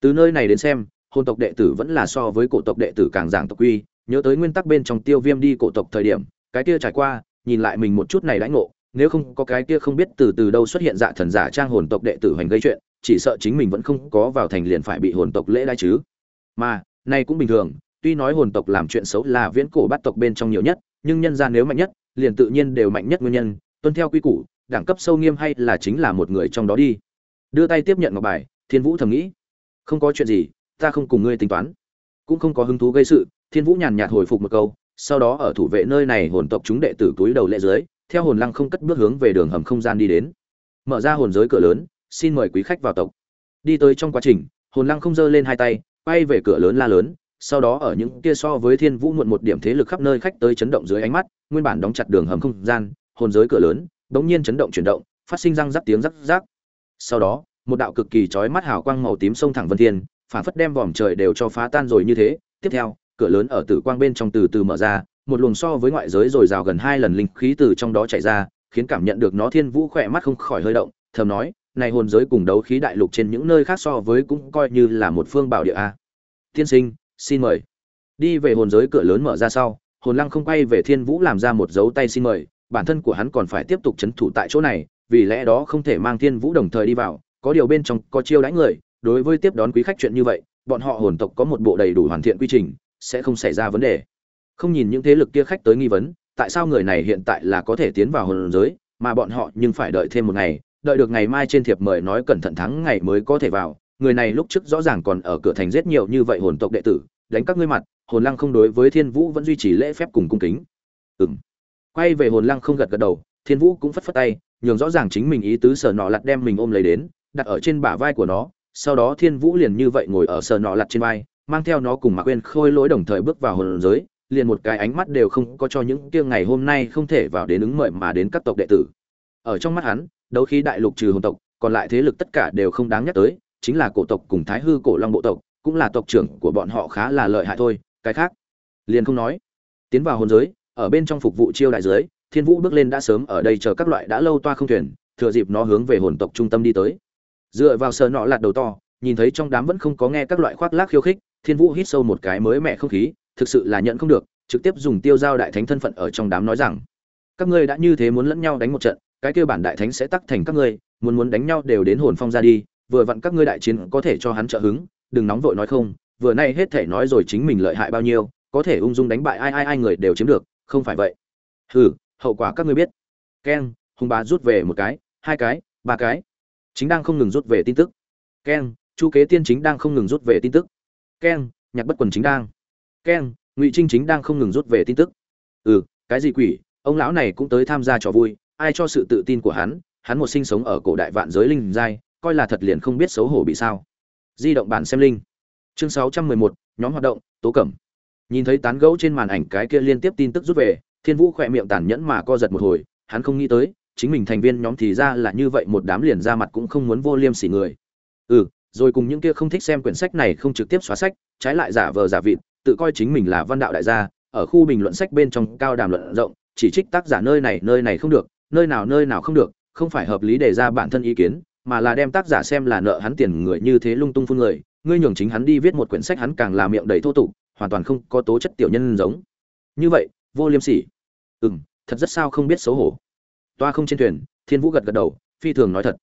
từ nơi này đến xem, hồn tộc đệ tử vẫn là so với cổ tộc đệ tử càng giảng tộc quy, nhớ tới nguyên tắc bên trong tiêu viêm đi cổ tộc thời điểm, cái kia trải qua, nhìn lại mình một chút này đãi ngộ, nếu không có cái kia không biết từ từ đâu xuất hiện dạ thần giả trang hồn tộc đệ tử hành gây chuyện, chỉ sợ chính mình vẫn không có vào thành liền phải bị hồn tộc lễ đai chứ. Mà, này cũng bình thường tuy nói hồn tộc làm chuyện xấu là viễn cổ bát tộc bên trong nhiều nhất, nhưng nhân gian nếu mạnh nhất, liền tự nhiên đều mạnh nhất nguyên nhân, tuân theo quy củ, đẳng cấp sâu nghiêm hay là chính là một người trong đó đi. Đưa tay tiếp nhận ngọc bài, thiên vũ thầm nghĩ. Không có chuyện gì, ta không cùng ngươi tính toán. Cũng không có hứng thú gây sự, thiên vũ nhàn nhạt hồi phục một câu, sau đó ở thủ vệ nơi này hồn tộc chúng đệ tử túi đầu lễ dưới, theo hồn lăng không cất bước hướng về đường hầm không gian đi đến. Mở ra hồn giới cửa lớn, xin mời quý khách vào tộc. Đi tới trong quá trình, hồn lăng không giơ lên hai tay, quay về cửa lớn la lớn sau đó ở những kia so với thiên vũ muộn một điểm thế lực khắp nơi khách tới chấn động dưới ánh mắt, nguyên bản đóng chặt đường hầm không gian, hồn giới cửa lớn bỗng nhiên chấn động chuyển động, phát sinh răng rắc tiếng rắc rác. Sau đó, một đạo cực kỳ chói mắt hào quang màu tím sông thẳng vân thiên, phản phất đem vòm trời đều cho phá tan rồi như thế. Tiếp theo, cửa lớn ở tử quang bên trong từ từ mở ra, một luồng so với ngoại giới rồi rào gần hai lần linh khí từ trong đó chạy ra, khiến cảm nhận được nó thiên vũ khỏe mắt không khỏi hơi động, thầm nói, này hồn giới cùng đấu khí đại lục trên những nơi khác so với cũng coi như là một phương bảo địa a. Tiên sinh xin mời. Đi về hồn giới cửa lớn mở ra sau, hồn lăng không quay về thiên vũ làm ra một dấu tay xin mời, bản thân của hắn còn phải tiếp tục chấn thủ tại chỗ này, vì lẽ đó không thể mang thiên vũ đồng thời đi vào, có điều bên trong có chiêu đãi người, đối với tiếp đón quý khách chuyện như vậy, bọn họ hồn tộc có một bộ đầy đủ hoàn thiện quy trình, sẽ không xảy ra vấn đề. Không nhìn những thế lực kia khách tới nghi vấn, tại sao người này hiện tại là có thể tiến vào hồn giới, mà bọn họ nhưng phải đợi thêm một ngày, đợi được ngày mai trên thiệp mời nói cẩn thận thắng ngày mới có thể vào người này lúc trước rõ ràng còn ở cửa thành giết nhiều như vậy hồn tộc đệ tử, đánh các ngươi mặt, hồn lăng không đối với thiên vũ vẫn duy trì lễ phép cùng cung kính Ừm. quay về hồn lăng không gật gật đầu, thiên vũ cũng phất phất tay, nhường rõ ràng chính mình ý tứ sở nọ lật đem mình ôm lấy đến, đặt ở trên bả vai của nó, sau đó thiên vũ liền như vậy ngồi ở sở nọ lật trên vai, mang theo nó cùng mạc uyên khôi lỗi đồng thời bước vào hồn giới, liền một cái ánh mắt đều không có cho những kia ngày hôm nay không thể vào đến ứng mời mà đến các tộc đệ tử ở trong mắt hắn, đấu khí đại lục trừ hồn tộc, còn lại thế lực tất cả đều không đáng nhắc tới chính là cổ tộc cùng thái hư cổ long bộ tộc, cũng là tộc trưởng của bọn họ khá là lợi hại thôi, cái khác? Liền không nói. Tiến vào hồn giới, ở bên trong phục vụ chiêu đại giới, thiên vũ bước lên đã sớm ở đây chờ các loại đã lâu toa không thuyền, thừa dịp nó hướng về hồn tộc trung tâm đi tới. Dựa vào sờ nọ lạt đầu to, nhìn thấy trong đám vẫn không có nghe các loại khoác lác khiêu khích, thiên vũ hít sâu một cái mới mẻ không khí, thực sự là nhận không được, trực tiếp dùng tiêu giao đại thánh thân phận ở trong đám nói rằng, các ngươi đã như thế muốn lẫn nhau đánh một trận, cái kêu bản đại thánh sẽ tắc thành các ngươi, muốn muốn đánh nhau đều đến hồn phong ra đi vừa vặn các ngươi đại chiến có thể cho hắn trợ hứng, đừng nóng vội nói không, vừa nay hết thể nói rồi chính mình lợi hại bao nhiêu, có thể ung dung đánh bại ai ai ai người đều chiếm được, không phải vậy. Hừ, hậu quả các ngươi biết. Keng hung bá rút về một cái, hai cái, ba cái. Chính đang không ngừng rút về tin tức. Keng chu kế tiên chính đang không ngừng rút về tin tức. Keng nhạc bất quần chính đang. Keng ngụy trinh chính đang không ngừng rút về tin tức. Ừ cái gì quỷ, ông lão này cũng tới tham gia trò vui, ai cho sự tự tin của hắn hắn một sinh sống ở cổ đại vạn giới linh giai coi là thật liền không biết xấu hổ bị sao. Di động bản xem linh chương sáu trăm mười một, nhóm hoạt động, tố cẩm. Nhìn thấy tán gẫu trên màn ảnh cái kia liên tiếp tin tức rút về, thiên vũ khỏe miệng tàn nhẫn mà co giật một hồi, hắn không nghĩ tới, chính mình thành viên nhóm thì ra là như vậy, một đám liền ra mặt cũng không muốn vô liêm sỉ người. Ừ rồi cùng những kia không thích xem quyển sách này không trực tiếp xóa sách, trái lại giả vờ giả vịt, tự coi chính mình là văn đạo đại gia, ở khu bình luận sách bên trong cao đàm luận rộng, chỉ trích tác giả nơi này nơi này không được, nơi nào nơi nào không được, không phải hợp lý đề ra bản thân ý kiến mà là đem tác giả xem là nợ hắn tiền người như thế lung tung phun người, ngươi nhường chính hắn đi viết một quyển sách hắn càng là miệng đầy thô tục, hoàn toàn không có tố chất tiểu nhân giống. Như vậy, vô liêm sỉ. Ừ m thật rất sao không biết xấu hổ. Toa không trên thuyền, thiên vũ gật gật đầu, phi thường nói thật.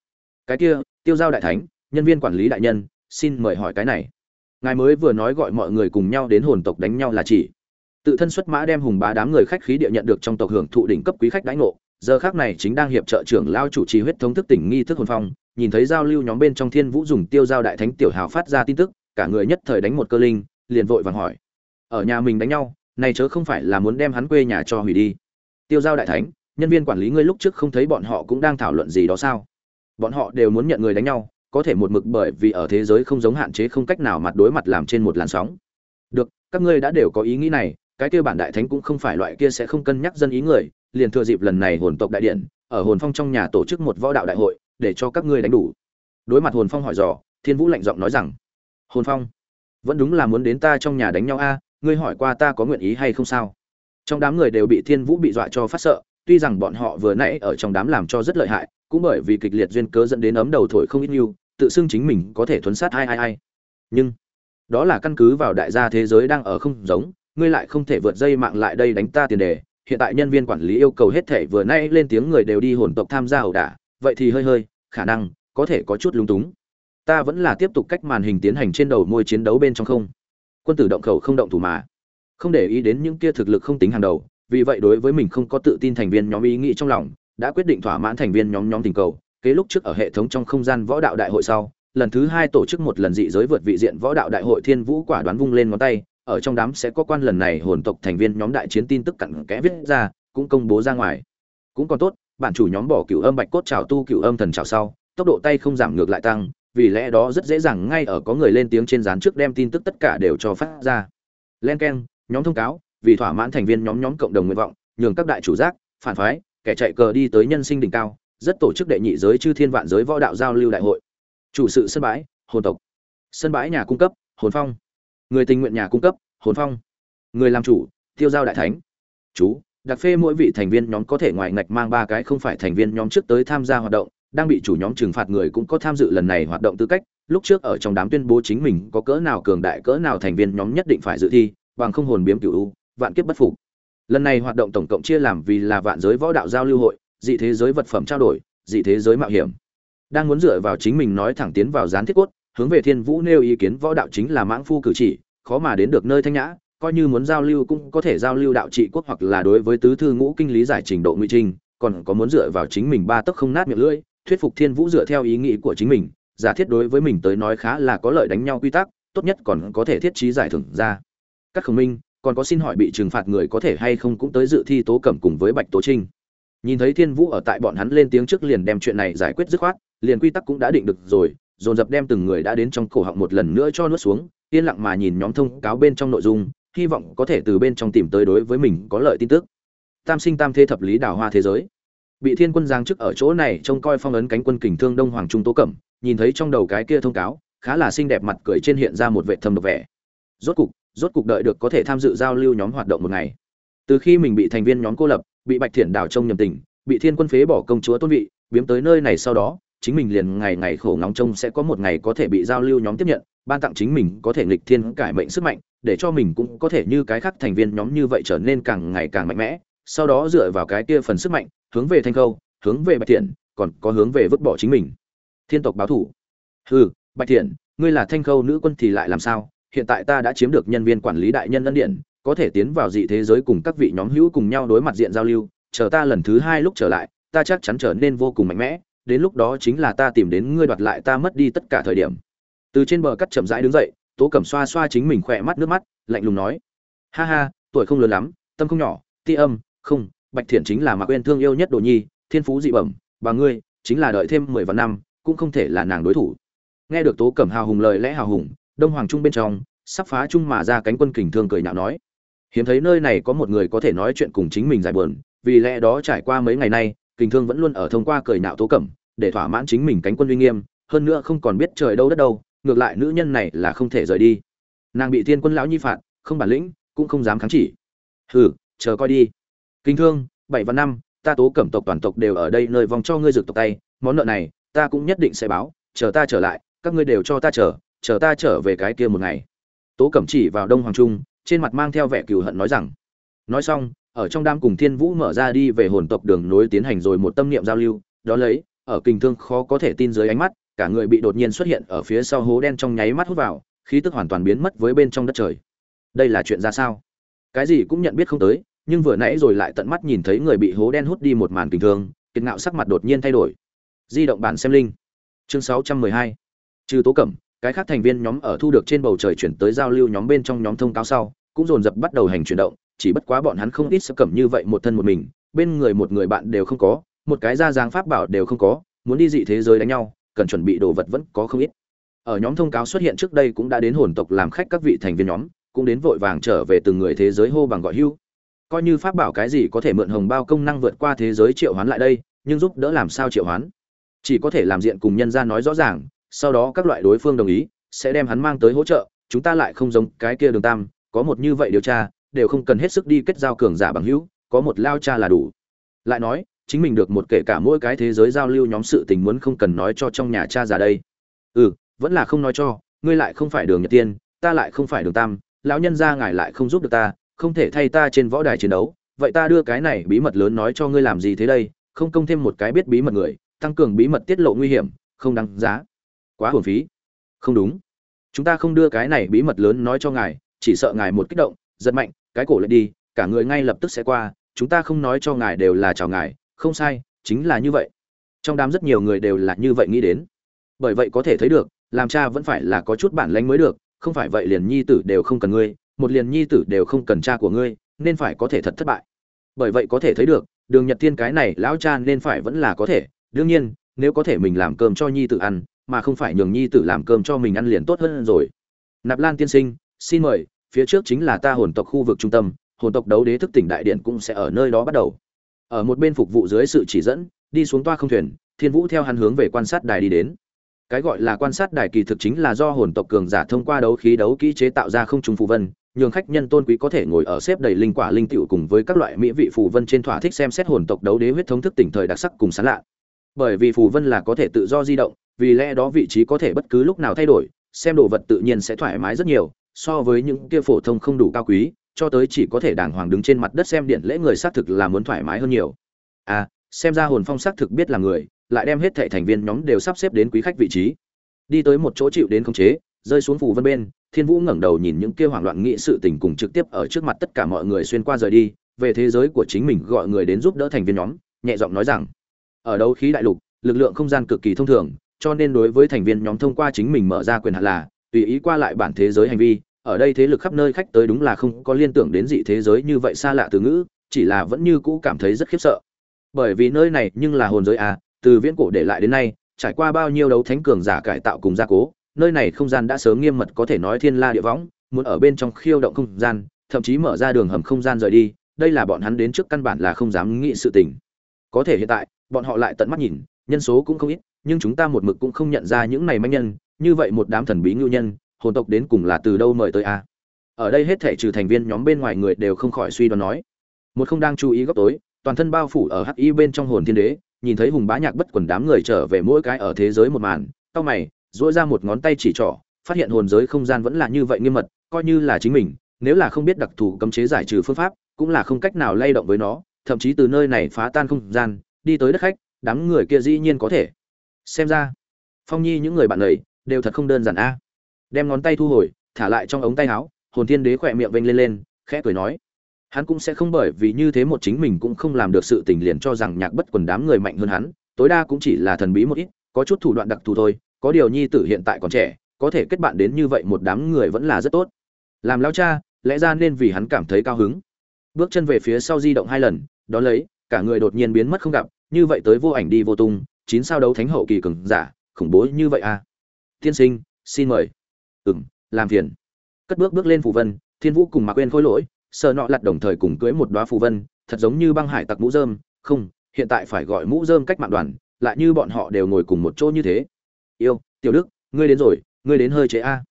Cái kia, tiêu giao đại thánh, nhân viên quản lý đại nhân, xin mời hỏi cái này. Ngài mới vừa nói gọi mọi người cùng nhau đến hồn tộc đánh nhau là chỉ. Tự thân xuất mã đem hùng bá đám người khách khí địa nhận được trong tộc hưởng thụ đỉnh cấp quý khách đãi ngộ giờ khác này chính đang hiệp trợ trưởng lao chủ trì huyết thống thức tỉnh nghi thức hồn phong, nhìn thấy giao lưu nhóm bên trong thiên vũ dùng tiêu giao đại thánh tiểu hào phát ra tin tức, cả người nhất thời đánh một cơ linh, liền vội vàng hỏi. Ở nhà mình đánh nhau, này chớ không phải là muốn đem hắn quê nhà cho hủy đi. Tiêu giao đại thánh, nhân viên quản lý ngươi lúc trước không thấy bọn họ cũng đang thảo luận gì đó sao? Bọn họ đều muốn nhận người đánh nhau, có thể một mực bởi vì ở thế giới không giống hạn chế không cách nào mặt đối mặt làm trên một làn sóng. Được, các ngươi đã đều có ý nghĩ này, cái kia bản đại thánh cũng không phải loại kia sẽ không cân nhắc dân ý người liền thừa dịp lần này hồn tộc đại điện ở hồn phong trong nhà tổ chức một võ đạo đại hội để cho các ngươi đánh đủ. Đối mặt hồn phong hỏi dò thiên vũ lạnh giọng nói rằng hồn phong vẫn đúng là muốn đến ta trong nhà đánh nhau a ngươi hỏi qua ta có nguyện ý hay không sao? Trong đám người đều bị thiên vũ bị dọa cho phát sợ tuy rằng bọn họ vừa nãy ở trong đám làm cho rất lợi hại cũng bởi vì kịch liệt duyên cớ dẫn đến ấm đầu thổi không ít nhiêu, tự xưng chính mình có thể thuấn sát ai ai ai. Nhưng đó là căn cứ vào đại gia thế giới đang ở không giống ngươi lại không thể vượt dây mạng lại đây đánh ta tiền đề hiện tại nhân viên quản lý yêu cầu hết thể vừa nay lên tiếng người đều đi hồn tộc tham gia ẩu đả, vậy thì hơi hơi, khả năng, có thể có chút lúng túng. Ta vẫn là tiếp tục cách màn hình tiến hành trên đầu môi chiến đấu bên trong không. Quân tử động khẩu không động thủ mà. Không để ý đến những kia thực lực không tính hàng đầu, vì vậy đối với mình không có tự tin thành viên nhóm ý nghĩ trong lòng, đã quyết định thỏa mãn thành viên nhóm nhóm tình cầu, kế lúc trước ở hệ thống trong không gian võ đạo đại hội sau, lần thứ hai tổ chức một lần dị giới vượt vị diện võ đạo đại hội thiên vũ quả đoán vung lên ngón tay ở trong đám sẽ có quan lần này hồn tộc thành viên nhóm đại chiến tin tức cặn kẽ viết ra, cũng công bố ra ngoài. Cũng còn tốt bản chủ nhóm bỏ cựu âm bạch cốt trào tu cựu âm thần trào sau, tốc độ tay không giảm ngược lại tăng, vì lẽ đó rất dễ dàng ngay ở có người lên tiếng trên dán trước đem tin tức tất cả đều cho phát ra. Len keng, nhóm thông cáo, vì thỏa mãn thành viên nhóm nhóm cộng đồng nguyện vọng, nhường các đại chủ giác, phản phái, kẻ chạy cờ đi tới nhân sinh đỉnh cao, rất tổ chức đệ nhị giới chư thiên vạn giới võ đạo giao lưu đại hội. Chủ sự sân bãi, hồn tộc. Sân bãi nhà cung cấp, hồn phong người tình nguyện nhà cung cấp, hồn phong. Người làm chủ, tiêu giao đại thánh. Chú, đặc phê mỗi vị thành viên nhóm có thể ngoài ngạch mang ba cái không phải thành viên nhóm trước tới tham gia hoạt động, đang bị chủ nhóm trừng phạt người cũng có tham dự lần này hoạt động tư cách. Lúc trước ở trong đám tuyên bố chính mình có cỡ nào cường đại, cỡ nào thành viên nhóm nhất định phải dự thi, bằng không hồn biếm cựu u, vạn kiếp bất phục. Lần này hoạt động tổng cộng chia làm vì là vạn giới võ đạo giao lưu hội, dị thế giới vật phẩm trao đổi, dị thế giới mạo hiểm. Đang muốn dựa vào chính mình nói thẳng tiến vào gián thiết cốt hướng về thiên vũ nêu ý kiến võ đạo chính là mãng phu cử chỉ, khó mà đến được nơi thanh nhã, coi như muốn giao lưu cũng có thể giao lưu đạo trị quốc hoặc là đối với tứ thư ngũ kinh lý giải trình độ nguy trinh còn có muốn dựa vào chính mình ba tấc không nát miệng lưỡi, thuyết phục thiên vũ dựa theo ý nghĩ của chính mình, giả thiết đối với mình tới nói khá là có lợi đánh nhau quy tắc, tốt nhất còn có thể thiết trí giải thưởng ra. Các khổng minh, còn có xin hỏi bị trừng phạt người có thể hay không cũng tới dự thi tố cẩm cùng với bạch tố trinh. Nhìn thấy thiên vũ ở tại bọn hắn lên tiếng trước liền đem chuyện này giải quyết dứt khoát, liền quy tắc cũng đã định được rồi dồn dập đem từng người đã đến trong cổ họng một lần nữa cho nuốt xuống, yên lặng mà nhìn nhóm thông cáo bên trong nội dung, hy vọng có thể từ bên trong tìm tới đối với mình có lợi tin tức. Tam sinh tam thế thập lý đào hoa thế giới. Bị thiên quân giang chức ở chỗ này trông coi phong ấn cánh quân kình thương đông hoàng trung tố cẩm, nhìn thấy trong đầu cái kia thông cáo, khá là xinh đẹp mặt cười trên hiện ra một vệ thầm độc vẻ. Rốt cục rốt cục đợi được có thể tham dự giao lưu nhóm hoạt động một ngày. Từ khi mình bị thành viên nhóm cô lập, bị bạch thiển đảo trông nhầm tình, bị thiên quân phế bỏ công chúa tôn vị, biếm tới nơi này sau đó chính mình liền ngày ngày khổ ngóng trông sẽ có một ngày có thể bị giao lưu nhóm tiếp nhận, ban tặng chính mình có thể nghịch thiên cải mệnh sức mạnh, để cho mình cũng có thể như cái khác thành viên nhóm như vậy trở nên càng ngày càng mạnh mẽ, sau đó dựa vào cái kia phần sức mạnh, hướng về thanh khâu, hướng về bạch thiện, còn có hướng về vứt bỏ chính mình. Thiên tộc báo thủ. Hừ, bạch thiện, ngươi là thanh khâu nữ quân thì lại làm sao? Hiện tại ta đã chiếm được nhân viên quản lý đại nhân ân điện, có thể tiến vào dị thế giới cùng các vị nhóm hữu cùng nhau đối mặt diện giao lưu, chờ ta lần thứ hai lúc trở lại, ta chắc chắn trở nên vô cùng mạnh mẽ đến lúc đó chính là ta tìm đến ngươi đoạt lại ta mất đi tất cả thời điểm. Từ trên bờ cắt chậm rãi đứng dậy, tố cẩm xoa xoa chính mình khỏe mắt, nước mắt, lạnh lùng nói. Ha ha, tuổi không lớn lắm, tâm không nhỏ, ti âm, không, bạch thiện chính là mạc quên thương yêu nhất đồ nhi, thiên phú dị bẩm, và ngươi, chính là đợi thêm mười vạn năm, cũng không thể là nàng đối thủ. Nghe được tố cẩm hào hùng lời lẽ hào hùng, đông hoàng trung bên trong, sắp phá trung mà ra cánh quân kình thương cười nhạo nói. Hiếm thấy nơi này có một người có thể nói chuyện cùng chính mình giải buồn, vì lẽ đó trải qua mấy ngày nay, kình thương vẫn luôn ở thông qua cười nhạo tố cẩm để thỏa mãn chính mình cánh quân uy nghiêm, hơn nữa không còn biết trời đâu đất đâu, ngược lại nữ nhân này là không thể rời đi. Nàng bị thiên quân lão nhi phạt, không bản lĩnh, cũng không dám kháng chỉ. Hừ, chờ coi đi. Kinh thương, bảy và năm, ta tố cẩm tộc toàn tộc đều ở đây nơi vòng cho ngươi rực tộc tay, món nợ này, ta cũng nhất định sẽ báo, chờ ta trở lại, các ngươi đều cho ta chờ chờ ta trở về cái kia một ngày. Tố cẩm chỉ vào đông hoàng trung, trên mặt mang theo vẻ cừu hận nói rằng, nói xong, ở trong đám cùng thiên vũ mở ra đi về hồn tộc đường nối tiến hành rồi một tâm niệm giao lưu, đó lấy ở kinh thương khó có thể tin dưới ánh mắt, cả người bị đột nhiên xuất hiện ở phía sau hố đen trong nháy mắt hút vào, khí tức hoàn toàn biến mất với bên trong đất trời. Đây là chuyện ra sao? Cái gì cũng nhận biết không tới, nhưng vừa nãy rồi lại tận mắt nhìn thấy người bị hố đen hút đi một màn kinh thương, kiệt ngạo sắc mặt đột nhiên thay đổi. Di động bản xem linh. Chương 612 trừ tố cẩm, cái khác thành viên nhóm ở thu được trên bầu trời chuyển tới giao lưu nhóm bên trong nhóm thông cáo sau, cũng dồn dập bắt đầu hành chuyển động, chỉ bất quá bọn hắn không ít sợ cẩm như vậy một thân một mình, bên người một người bạn đều không có một cái ra dáng pháp bảo đều không có, muốn đi dị thế giới đánh nhau, cần chuẩn bị đồ vật vẫn có không ít. Ở nhóm thông cáo xuất hiện trước đây cũng đã đến hồn tộc làm khách các vị thành viên nhóm, cũng đến vội vàng trở về từng người thế giới hô bằng gọi hưu. Coi như pháp bảo cái gì có thể mượn hồng bao công năng vượt qua thế giới triệu hoán lại đây, nhưng giúp đỡ làm sao triệu hoán? Chỉ có thể làm diện cùng nhân ra nói rõ ràng, sau đó các loại đối phương đồng ý, sẽ đem hắn mang tới hỗ trợ, chúng ta lại không giống cái kia đường tam, có một như vậy điều tra, đều không cần hết sức đi kết giao cường giả bằng hữu, có một lao cha là đủ. Lại nói chính mình được một kể cả mỗi cái thế giới giao lưu nhóm sự tình muốn không cần nói cho trong nhà cha già đây. Ừ vẫn là không nói cho, ngươi lại không phải đường nhật tiên, ta lại không phải đường tam, lão nhân gia ngài lại không giúp được ta, không thể thay ta trên võ đài chiến đấu, vậy ta đưa cái này bí mật lớn nói cho ngươi làm gì thế đây, không công thêm một cái biết bí mật người, tăng cường bí mật tiết lộ nguy hiểm, không đáng giá. Quá hồn phí. Không đúng. Chúng ta không đưa cái này bí mật lớn nói cho ngài, chỉ sợ ngài một kích động, giật mạnh, cái cổ lại đi, cả người ngay lập tức sẽ qua, chúng ta không nói cho ngài đều là chào ngài không sai, chính là như vậy. Trong đám rất nhiều người đều là như vậy nghĩ đến. Bởi vậy có thể thấy được, làm cha vẫn phải là có chút bản lĩnh mới được, không phải vậy liền nhi tử đều không cần ngươi, một liền nhi tử đều không cần cha của ngươi, nên phải có thể thật thất bại. Bởi vậy có thể thấy được, đường nhật thiên cái này lão cha nên phải vẫn là có thể. Đương nhiên, nếu có thể mình làm cơm cho nhi tử ăn, mà không phải nhường nhi tử làm cơm cho mình ăn liền tốt hơn rồi. Nạp lan tiên sinh, xin mời, phía trước chính là ta hồn tộc khu vực trung tâm, hồn tộc đấu đế thức tỉnh đại điện cũng sẽ ở nơi đó bắt đầu ở một bên phục vụ dưới sự chỉ dẫn, đi xuống toa không thuyền, thiên vũ theo hắn hướng về quan sát đài đi đến. Cái gọi là quan sát đài kỳ thực chính là do hồn tộc cường giả thông qua đấu khí đấu kỹ chế tạo ra không trùng phù vân, nhường khách nhân tôn quý có thể ngồi ở xếp đầy linh quả linh tiểu cùng với các loại mỹ vị phù vân trên thỏa thích xem xét hồn tộc đấu đế huyết thống thức tỉnh thời đặc sắc cùng sán lạ. Bởi vì phù vân là có thể tự do di động, vì lẽ đó vị trí có thể bất cứ lúc nào thay đổi, xem đồ vật tự nhiên sẽ thoải mái rất nhiều, so với những kia phổ thông không đủ cao quý cho tới chỉ có thể đàng hoàng đứng trên mặt đất xem điện lễ người xác thực là muốn thoải mái hơn nhiều. À xem ra hồn phong xác thực biết là người, lại đem hết thệ thành viên nhóm đều sắp xếp đến quý khách vị trí. Đi tới một chỗ chịu đến khống chế, rơi xuống phủ vân bên, thiên vũ ngẩng đầu nhìn những kia hoảng loạn nghị sự tình cùng trực tiếp ở trước mặt tất cả mọi người xuyên qua rời đi, về thế giới của chính mình gọi người đến giúp đỡ thành viên nhóm, nhẹ giọng nói rằng, ở đấu khí đại lục, lực lượng không gian cực kỳ thông thường, cho nên đối với thành viên nhóm thông qua chính mình mở ra quyền hạn là, tùy ý qua lại bản thế giới hành vi ở đây thế lực khắp nơi khách tới đúng là không có liên tưởng đến dị thế giới như vậy xa lạ từ ngữ, chỉ là vẫn như cũ cảm thấy rất khiếp sợ. Bởi vì nơi này nhưng là hồn giới à từ viễn cổ để lại đến nay, trải qua bao nhiêu đấu thánh cường giả cải tạo cùng gia cố, nơi này không gian đã sớm nghiêm mật có thể nói thiên la địa võng, muốn ở bên trong khiêu động không gian, thậm chí mở ra đường hầm không gian rời đi, đây là bọn hắn đến trước căn bản là không dám nghĩ sự tình. Có thể hiện tại, bọn họ lại tận mắt nhìn, nhân số cũng không ít, nhưng chúng ta một mực cũng không nhận ra những này manh nhân, như vậy một đám thần bí ngưu nhân hồn tộc đến cùng là từ đâu mời tới a? Ở đây hết thể trừ thành viên nhóm bên ngoài người đều không khỏi suy đoán nói. Một không đang chú ý góc tối, toàn thân bao phủ ở hắc y bên trong hồn thiên đế, nhìn thấy hùng bá nhạc bất quần đám người trở về mỗi cái ở thế giới một màn tao mày, duỗi ra một ngón tay chỉ trỏ, phát hiện hồn giới không gian vẫn là như vậy nghiêm mật, coi như là chính mình, nếu là không biết đặc thù cấm chế giải trừ phương pháp, cũng là không cách nào lay động với nó, thậm chí từ nơi này phá tan không gian, đi tới đất khách, đám người kia dĩ nhiên có thể. Xem ra, phong nhi những người bạn này, đều thật không đơn giản a đem ngón tay thu hồi, thả lại trong ống tay áo, hồn thiên đế khỏe miệng vênh lên lên, khẽ cười nói. Hắn cũng sẽ không bởi vì như thế một chính mình cũng không làm được sự tình liền cho rằng nhạc bất quần đám người mạnh hơn hắn, tối đa cũng chỉ là thần bí một ít, có chút thủ đoạn đặc thù thôi, có điều nhi tử hiện tại còn trẻ, có thể kết bạn đến như vậy một đám người vẫn là rất tốt. Làm lao cha, lẽ ra nên vì hắn cảm thấy cao hứng. Bước chân về phía sau di động hai lần đó lấy, cả người đột nhiên biến mất không gặp, như vậy tới vô ảnh đi vô tung, chín sao đấu thánh hậu kỳ cường giả, khủng bố như vậy à. Tiên sinh, xin mời ừm, làm phiền. Cất bước bước lên phù vân, thiên vũ cùng mạc quên khôi lỗi sợ nọ lặt đồng thời cùng cưới một đoá phù vân, thật giống như băng hải tặc mũ dơm không, hiện tại phải gọi mũ dơm cách mạng đoàn, lại như bọn họ đều ngồi cùng một chỗ như thế. Yêu, tiểu đức, ngươi đến rồi, ngươi đến hơi chế a.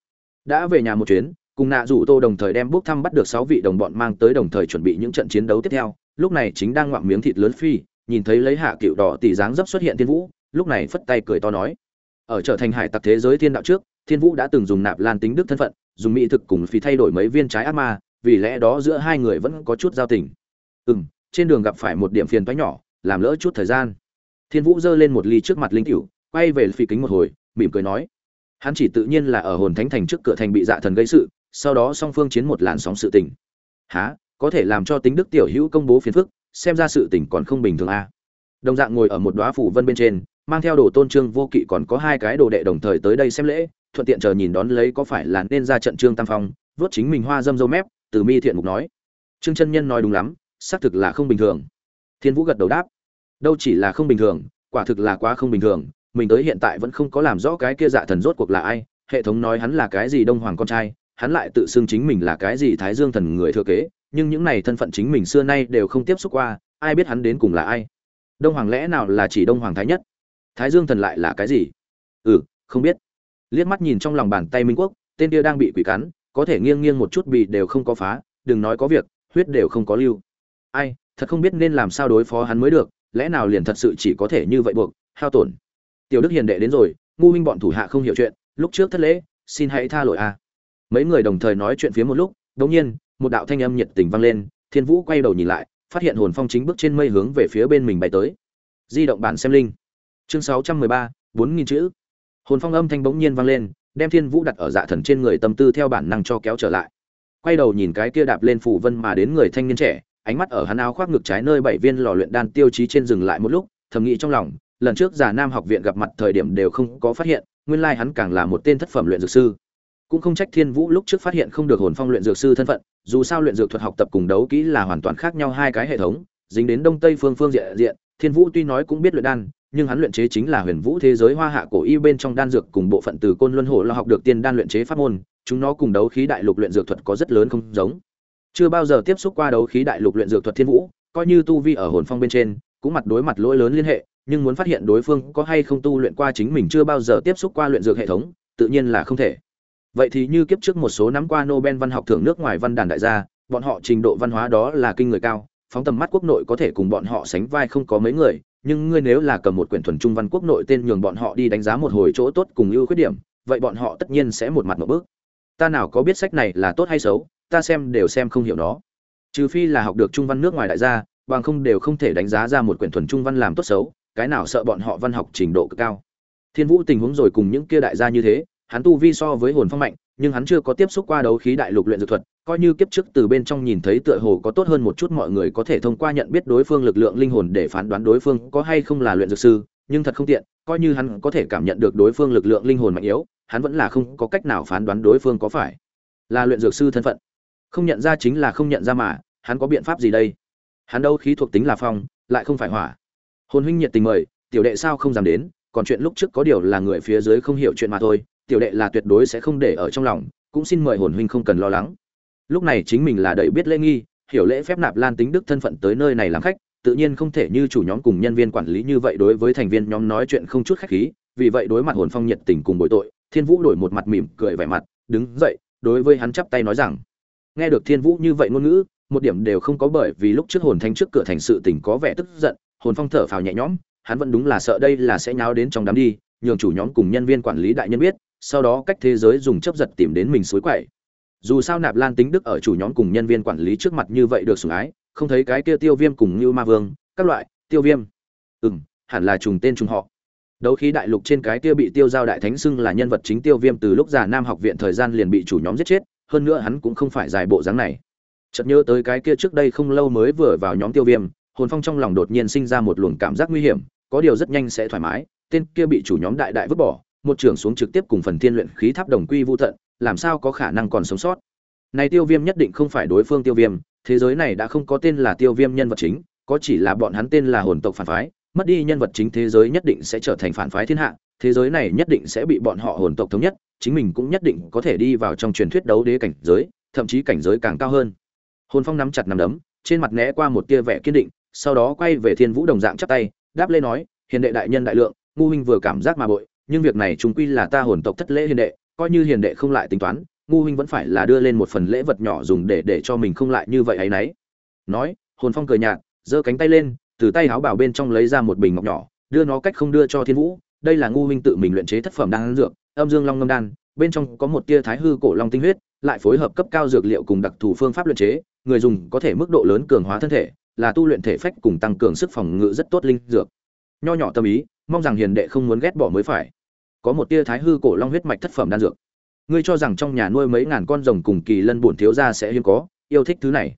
Đã về nhà một chuyến, cùng nạ rủ tô đồng thời đem bước thăm bắt được sáu vị đồng bọn mang tới đồng thời chuẩn bị những trận chiến đấu tiếp theo. Lúc này chính đang ngoạm miếng thịt lớn phi, nhìn thấy lấy hạ cựu đỏ tỷ dáng dấp xuất hiện thiên vũ, lúc này phất tay cười to nói. Ở trở thành hải tặc thế giới thiên đạo trước thiên vũ đã từng dùng nạp lan tính đức thân phận, dùng mỹ thực cùng phí thay đổi mấy viên trái ác ma, vì lẽ đó giữa hai người vẫn có chút giao tình. Ừ m trên đường gặp phải một điểm phiền toái nhỏ, làm lỡ chút thời gian. Thiên vũ giơ lên một ly trước mặt linh cựu quay về phi kính một hồi, mỉm cười nói. Hắn chỉ tự nhiên là ở hồn thánh thành trước cửa thành bị dạ thần gây sự, sau đó song phương chiến một làn sóng sự tình. Há có thể làm cho tính đức tiểu hữu công bố phiền phức, xem ra sự tình còn không bình thường a à. đồng dạng ngồi ở một đoá phủ vân bên trên, mang theo đồ tôn trương vô kỵ còn có hai cái đồ đệ đồng thời tới đây xem lễ thuận tiện chờ nhìn đón lấy có phải là nên ra trận trương tam phong, vớt chính mình hoa dâm dâu mép, từ mi thiện mục nói. Trương chân nhân nói đúng lắm, xác thực là không bình thường. Thiên vũ gật đầu đáp. Đâu chỉ là không bình thường, quả thực là quá không bình thường, mình tới hiện tại vẫn không có làm rõ cái kia dạ thần rốt cuộc là ai, hệ thống nói hắn là cái gì đông hoàng con trai, hắn lại tự xưng chính mình là cái gì thái dương thần người thừa kế, nhưng những này thân phận chính mình xưa nay đều không tiếp xúc qua, ai biết hắn đến cùng là ai? Đông hoàng lẽ nào là chỉ đông hoàng thái nhất? Thái dương thần lại là cái gì? Ừ không biết liếc mắt nhìn trong lòng bàn tay minh quốc, tên kia đang bị quỷ cắn, có thể nghiêng nghiêng một chút bị đều không có phá, đừng nói có việc, huyết đều không có lưu. Ai, thật không biết nên làm sao đối phó hắn mới được, lẽ nào liền thật sự chỉ có thể như vậy buộc, hao tổn. Tiểu đức hiền đệ đến rồi, ngu huynh bọn thủ hạ không hiểu chuyện, lúc trước thất lễ, xin hãy tha lỗi a. Mấy người đồng thời nói chuyện phía một lúc, đống nhiên, một đạo thanh âm nhiệt tình vang lên, thiên vũ quay đầu nhìn lại, phát hiện hồn phong chính bước trên mây hướng về phía bên mình bay tới. Di động bản xem linh. Chương sáu trăm mười ba, bốn nghìn chữ hồn phong âm thanh bỗng nhiên vang lên, đem thiên vũ đặt ở dạ thần trên người tâm tư theo bản năng cho kéo trở lại. Quay đầu nhìn cái kia đạp lên phủ vân mà đến người thanh niên trẻ, ánh mắt ở hắn áo khoác ngực trái nơi bảy viên lò luyện đan tiêu chí trên dừng lại một lúc, thầm nghĩ trong lòng, lần trước giả nam học viện gặp mặt thời điểm đều không có phát hiện, nguyên lai hắn càng là một tên thất phẩm luyện dược sư. Cũng không trách thiên vũ lúc trước phát hiện không được hồn phong luyện dược sư thân phận, dù sao luyện dược thuật học tập cùng đấu kỹ là hoàn toàn khác nhau hai cái hệ thống, dính đến đông tây phương phương diện diện, thiên vũ tuy nói cũng biết luyện đan nhưng hắn luyện chế chính là huyền vũ thế giới hoa hạ cổ y bên trong đan dược cùng bộ phận từ côn luân hồ lo học được tiên đan luyện chế pháp môn, chúng nó cùng đấu khí đại lục luyện dược thuật có rất lớn không giống. Chưa bao giờ tiếp xúc qua đấu khí đại lục luyện dược thuật thiên vũ, coi như tu vi ở hồn phong bên trên, cũng mặt đối mặt lỗi lớn liên hệ, nhưng muốn phát hiện đối phương có hay không tu luyện qua chính mình chưa bao giờ tiếp xúc qua luyện dược hệ thống, tự nhiên là không thể. Vậy thì như kiếp trước một số năm qua nobel văn học thưởng nước ngoài văn đàn đại gia, bọn họ trình độ văn hóa đó là kinh người cao, phóng tầm mắt quốc nội có thể cùng bọn họ sánh vai không có mấy người nhưng ngươi nếu là cầm một quyển thuần trung văn quốc nội tên nhường bọn họ đi đánh giá một hồi chỗ tốt cùng ưu khuyết điểm, vậy bọn họ tất nhiên sẽ một mặt một bước. Ta nào có biết sách này là tốt hay xấu, ta xem đều xem không hiểu nó. Trừ phi là học được trung văn nước ngoài đại gia, bằng không đều không thể đánh giá ra một quyển thuần trung văn làm tốt xấu, cái nào sợ bọn họ văn học trình độ cực cao. Thiên vũ tình huống rồi cùng những kia đại gia như thế, hắn tu vi so với hồn phong mạnh, nhưng hắn chưa có tiếp xúc qua đấu khí đại lục luyện dược thuật coi như kiếp trước từ bên trong nhìn thấy tựa hồ có tốt hơn một chút mọi người có thể thông qua nhận biết đối phương lực lượng linh hồn để phán đoán đối phương có hay không là luyện dược sư, nhưng thật không tiện, coi như hắn có thể cảm nhận được đối phương lực lượng linh hồn mạnh yếu, hắn vẫn là không có cách nào phán đoán đối phương có phải là luyện dược sư thân phận. Không nhận ra chính là không nhận ra mà, hắn có biện pháp gì đây? Hắn đâu khí thuộc tính là phong, lại không phải hỏa. Hồn huynh nhiệt tình mời, tiểu đệ sao không dám đến, còn chuyện lúc trước có điều là người phía dưới không hiểu chuyện mà thôi, tiểu đệ là tuyệt đối sẽ không để ở trong lòng, cũng xin mời hồn huynh không cần lo lắng lúc này chính mình là đầy biết lễ nghi, hiểu lễ phép nạp lan tính đức thân phận tới nơi này làm khách, tự nhiên không thể như chủ nhóm cùng nhân viên quản lý như vậy đối với thành viên nhóm nói chuyện không chút khách khí, vì vậy đối mặt hồn phong nhiệt tình cùng bội tội, thiên vũ đổi một mặt mỉm cười vẻ mặt, đứng dậy, đối với hắn chắp tay nói rằng, nghe được thiên vũ như vậy ngôn ngữ, một điểm đều không có bởi vì lúc trước hồn thanh trước cửa thành sự tình có vẻ tức giận, hồn phong thở phào nhẹ nhõm, hắn vẫn đúng là sợ đây là sẽ nháo đến trong đám đi, nhường chủ nhóm cùng nhân viên quản lý đại nhân biết, sau đó cách thế giới dùng chấp giật tìm đến mình suối quậy dù sao nạp lan tính đức ở chủ nhóm cùng nhân viên quản lý trước mặt như vậy được sủng ái, không thấy cái kia tiêu viêm cùng như ma vương, các loại, tiêu viêm. Ừ m hẳn là trùng tên trùng họ. Đấu khí đại lục trên cái kia bị tiêu giao đại thánh xưng là nhân vật chính tiêu viêm từ lúc già nam học viện thời gian liền bị chủ nhóm giết chết, hơn nữa hắn cũng không phải dài bộ dáng này. Chợt nhớ tới cái kia trước đây không lâu mới vừa vào nhóm tiêu viêm, hồn phong trong lòng đột nhiên sinh ra một luồng cảm giác nguy hiểm, có điều rất nhanh sẽ thoải mái, tên kia bị chủ nhóm đại đại vứt bỏ, một trưởng xuống trực tiếp cùng phần thiên luyện khí tháp đồng quy vô tận làm sao có khả năng còn sống sót? Này tiêu viêm nhất định không phải đối phương tiêu viêm, thế giới này đã không có tên là tiêu viêm nhân vật chính, có chỉ là bọn hắn tên là hồn tộc phản phái, mất đi nhân vật chính thế giới nhất định sẽ trở thành phản phái thiên hạ, thế giới này nhất định sẽ bị bọn họ hồn tộc thống nhất, chính mình cũng nhất định có thể đi vào trong truyền thuyết đấu đế cảnh giới, thậm chí cảnh giới càng cao hơn. Hồn phong nắm chặt nắm đấm, trên mặt né qua một tia vẻ kiên định, sau đó quay về thiên vũ đồng dạng chắp tay, đáp lên nói, hiền đệ đại nhân đại lượng, ngu huynh vừa cảm giác mà bội, nhưng việc này chúng quy là ta hồn tộc thất lễ hiền đệ coi như hiền đệ không lại tính toán, ngu huynh vẫn phải là đưa lên một phần lễ vật nhỏ dùng để để cho mình không lại như vậy ấy nấy. Nói, hồn phong cười nhạt, giơ cánh tay lên, từ tay áo bảo bên trong lấy ra một bình ngọc nhỏ, đưa nó cách không đưa cho thiên vũ. Đây là ngu huynh tự mình luyện chế thất phẩm đan dược, âm dương long ngâm đan, bên trong có một tia thái hư cổ long tinh huyết, lại phối hợp cấp cao dược liệu cùng đặc thù phương pháp luyện chế, người dùng có thể mức độ lớn cường hóa thân thể, là tu luyện thể phách cùng tăng cường sức phòng ngự rất tốt linh dược. Nho nhỏ tâm ý, mong rằng hiền đệ không muốn ghét bỏ mới phải có một tia thái hư cổ long huyết mạch thất phẩm đan dược. Ngươi cho rằng trong nhà nuôi mấy ngàn con rồng cùng kỳ lân bổn thiếu gia sẽ hiếm có, yêu thích thứ này.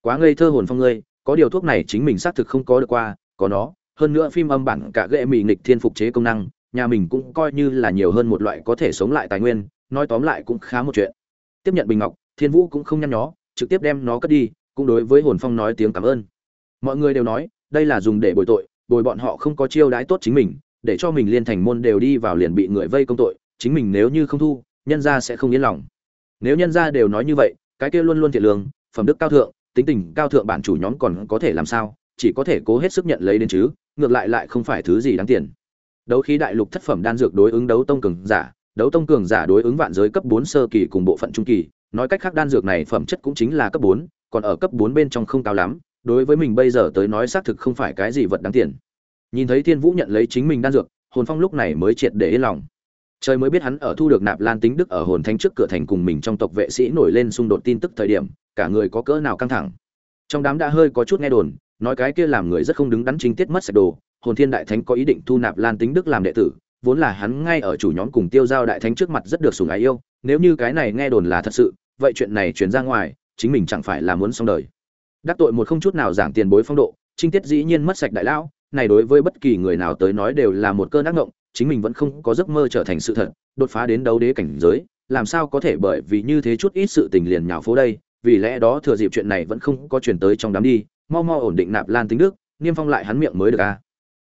Quá ngây thơ hồn phong ngươi, có điều thuốc này chính mình xác thực không có được qua, có nó, hơn nữa phim âm bản cả ghệ mị nghịch thiên phục chế công năng, nhà mình cũng coi như là nhiều hơn một loại có thể sống lại tài nguyên, nói tóm lại cũng khá một chuyện. Tiếp nhận bình ngọc, thiên vũ cũng không nhăn nhó, trực tiếp đem nó cất đi, cũng đối với hồn phong nói tiếng cảm ơn. Mọi người đều nói, đây là dùng để bồi tội, bồi bọn họ không có chiêu đãi tốt chính mình để cho mình liên thành môn đều đi vào liền bị người vây công tội, chính mình nếu như không thu, nhân gia sẽ không yên lòng. Nếu nhân gia đều nói như vậy, cái kia luôn luôn thiện lương, phẩm đức cao thượng, tính tình cao thượng bản chủ nhóm còn có thể làm sao, chỉ có thể cố hết sức nhận lấy đến chứ, ngược lại lại không phải thứ gì đáng tiền. Đấu khí đại lục thất phẩm đan dược đối ứng đấu tông cường giả, đấu tông cường giả đối ứng vạn giới cấp bốn sơ kỳ cùng bộ phận trung kỳ, nói cách khác đan dược này phẩm chất cũng chính là cấp bốn, còn ở cấp bốn bên trong không cao lắm, đối với mình bây giờ tới nói xác thực không phải cái gì vật đáng tiền nhìn thấy thiên vũ nhận lấy chính mình đan dược, hồn phong lúc này mới triệt để yên lòng. Trời mới biết hắn ở thu được nạp lan tính đức ở hồn thánh trước cửa thành cùng mình trong tộc vệ sĩ nổi lên xung đột tin tức thời điểm, cả người có cỡ nào căng thẳng. Trong đám đã hơi có chút nghe đồn, nói cái kia làm người rất không đứng đắn chính tiết mất sạch đồ, hồn thiên đại thánh có ý định thu nạp lan tính đức làm đệ tử, vốn là hắn ngay ở chủ nhóm cùng tiêu giao đại thánh trước mặt rất được sủng ái yêu, nếu như cái này nghe đồn là thật sự, vậy chuyện này truyền ra ngoài, chính mình chẳng phải là muốn xong đời. Đắc tội một không chút nào giảng tiền bối phong độ, trinh tiết dĩ nhiên mất sạch đại lão này đối với bất kỳ người nào tới nói đều là một cơn ác ngộng, chính mình vẫn không có giấc mơ trở thành sự thật, đột phá đến đấu đế cảnh giới, làm sao có thể bởi vì như thế chút ít sự tình liền nhào phố đây, vì lẽ đó thừa dịp chuyện này vẫn không có truyền tới trong đám đi, mau mau ổn định nạp lan tính đức, niêm phong lại hắn miệng mới được a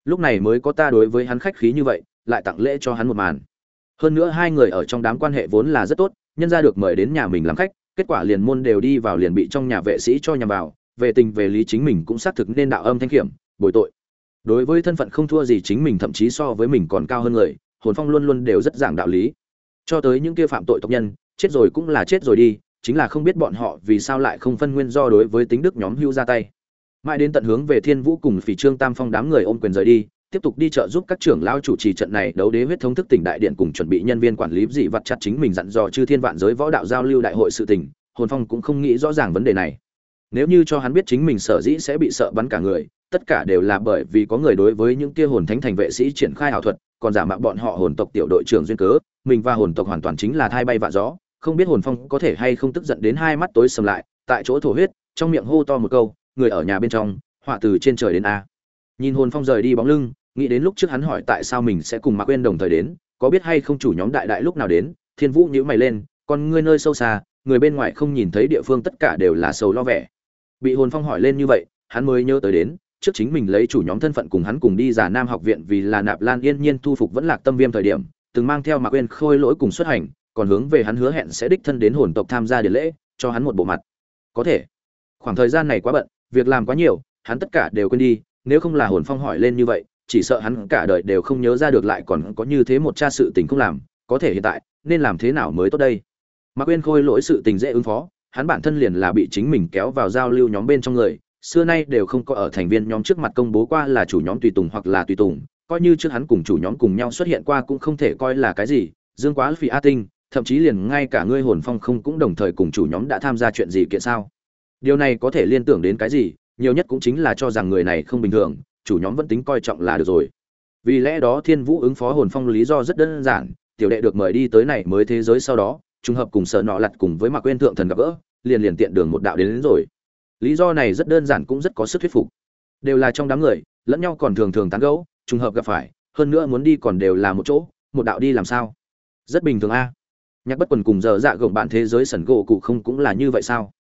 lúc này mới có ta đối với hắn khách khí như vậy, lại tặng lễ cho hắn một màn. Hơn nữa hai người ở trong đám quan hệ vốn là rất tốt, nhân ra được mời đến nhà mình làm khách, kết quả liền môn đều đi vào liền bị trong nhà vệ sĩ cho nhằm vào, về tình về lý chính mình cũng xác thực nên đạo âm thanh kiểm, bồi tội đối với thân phận không thua gì chính mình, thậm chí so với mình còn cao hơn người, hồn phong luôn luôn đều rất giảng đạo lý. Cho tới những kia phạm tội tộc nhân, chết rồi cũng là chết rồi đi, chính là không biết bọn họ vì sao lại không phân nguyên do đối với tính đức nhóm hưu ra tay. Mãi đến tận hướng về thiên vũ cùng phỉ trương tam phong đám người ôm quyền rời đi, tiếp tục đi chợ giúp các trưởng lao chủ trì trận này đấu đế huyết thống thức tỉnh đại điện cùng chuẩn bị nhân viên quản lý dị vật chặt chính mình dặn dò chư thiên vạn giới võ đạo giao lưu đại hội sự tỉnh hồn phong cũng không nghĩ rõ ràng vấn đề này. Nếu như cho hắn biết chính mình sở dĩ sẽ bị sợ bắn cả người tất cả đều là bởi vì có người đối với những kia hồn thánh thành vệ sĩ triển khai ảo thuật, còn giả mạo bọn họ hồn tộc tiểu đội trưởng duyên cớ, mình và hồn tộc hoàn toàn chính là thay bay vạ gió, không biết hồn phong có thể hay không tức giận đến hai mắt tối sầm lại, tại chỗ thổ huyết, trong miệng hô to một câu, người ở nhà bên trong, họa từ trên trời đến a. Nhìn hồn phong rời đi bóng lưng, nghĩ đến lúc trước hắn hỏi tại sao mình sẽ cùng mạc quên đồng thời đến, có biết hay không chủ nhóm đại đại lúc nào đến, thiên vũ nhíu mày lên còn ngươi nơi sâu xa, người bên ngoài không nhìn thấy địa phương tất cả đều là sầu lo vẻ. Bị hồn phong hỏi lên như vậy, hắn mới nhớ tới đến trước chính mình lấy chủ nhóm thân phận cùng hắn cùng đi giả nam học viện vì là nạp lan yên nhiên thu phục vẫn lạc tâm viêm thời điểm, từng mang theo mạc quên khôi lỗi cùng xuất hành, còn hướng về hắn hứa hẹn sẽ đích thân đến hồn tộc tham gia điện lễ, cho hắn một bộ mặt. Có thể. Khoảng thời gian này quá bận, việc làm quá nhiều, hắn tất cả đều quên đi, nếu không là hồn phong hỏi lên như vậy, chỉ sợ hắn cả đời đều không nhớ ra được lại còn có như thế một cha sự tình không làm, có thể hiện tại, nên làm thế nào mới tốt đây? Mạc quên khôi lỗi sự tình dễ ứng phó, hắn bản thân liền là bị chính mình kéo vào giao lưu nhóm bên trong người xưa nay đều không có ở thành viên nhóm trước mặt công bố qua là chủ nhóm tùy tùng hoặc là tùy tùng coi như trước hắn cùng chủ nhóm cùng nhau xuất hiện qua cũng không thể coi là cái gì dương quá phi a tinh thậm chí liền ngay cả ngươi hồn phong không cũng đồng thời cùng chủ nhóm đã tham gia chuyện gì kiện sao? Điều này có thể liên tưởng đến cái gì? Nhiều nhất cũng chính là cho rằng người này không bình thường chủ nhóm vẫn tính coi trọng là được rồi. Vì lẽ đó thiên vũ ứng phó hồn phong lý do rất đơn giản tiểu đệ được mời đi tới này mới thế giới sau đó trùng hợp cùng sợ nọ lặt cùng với mạc quên thượng thần gặp gỡ liền liền tiện đường một đạo đến, đến rồi lý do này rất đơn giản cũng rất có sức thuyết phục. Đều là trong đám người, lẫn nhau còn thường thường tán gẫu, trùng hợp gặp phải, hơn nữa muốn đi còn đều là một chỗ, một đạo đi làm sao? Rất bình thường a. Nhạc bất quần cùng giờ dạ gồng bạn thế giới sẩn gỗ cụ không cũng là như vậy sao?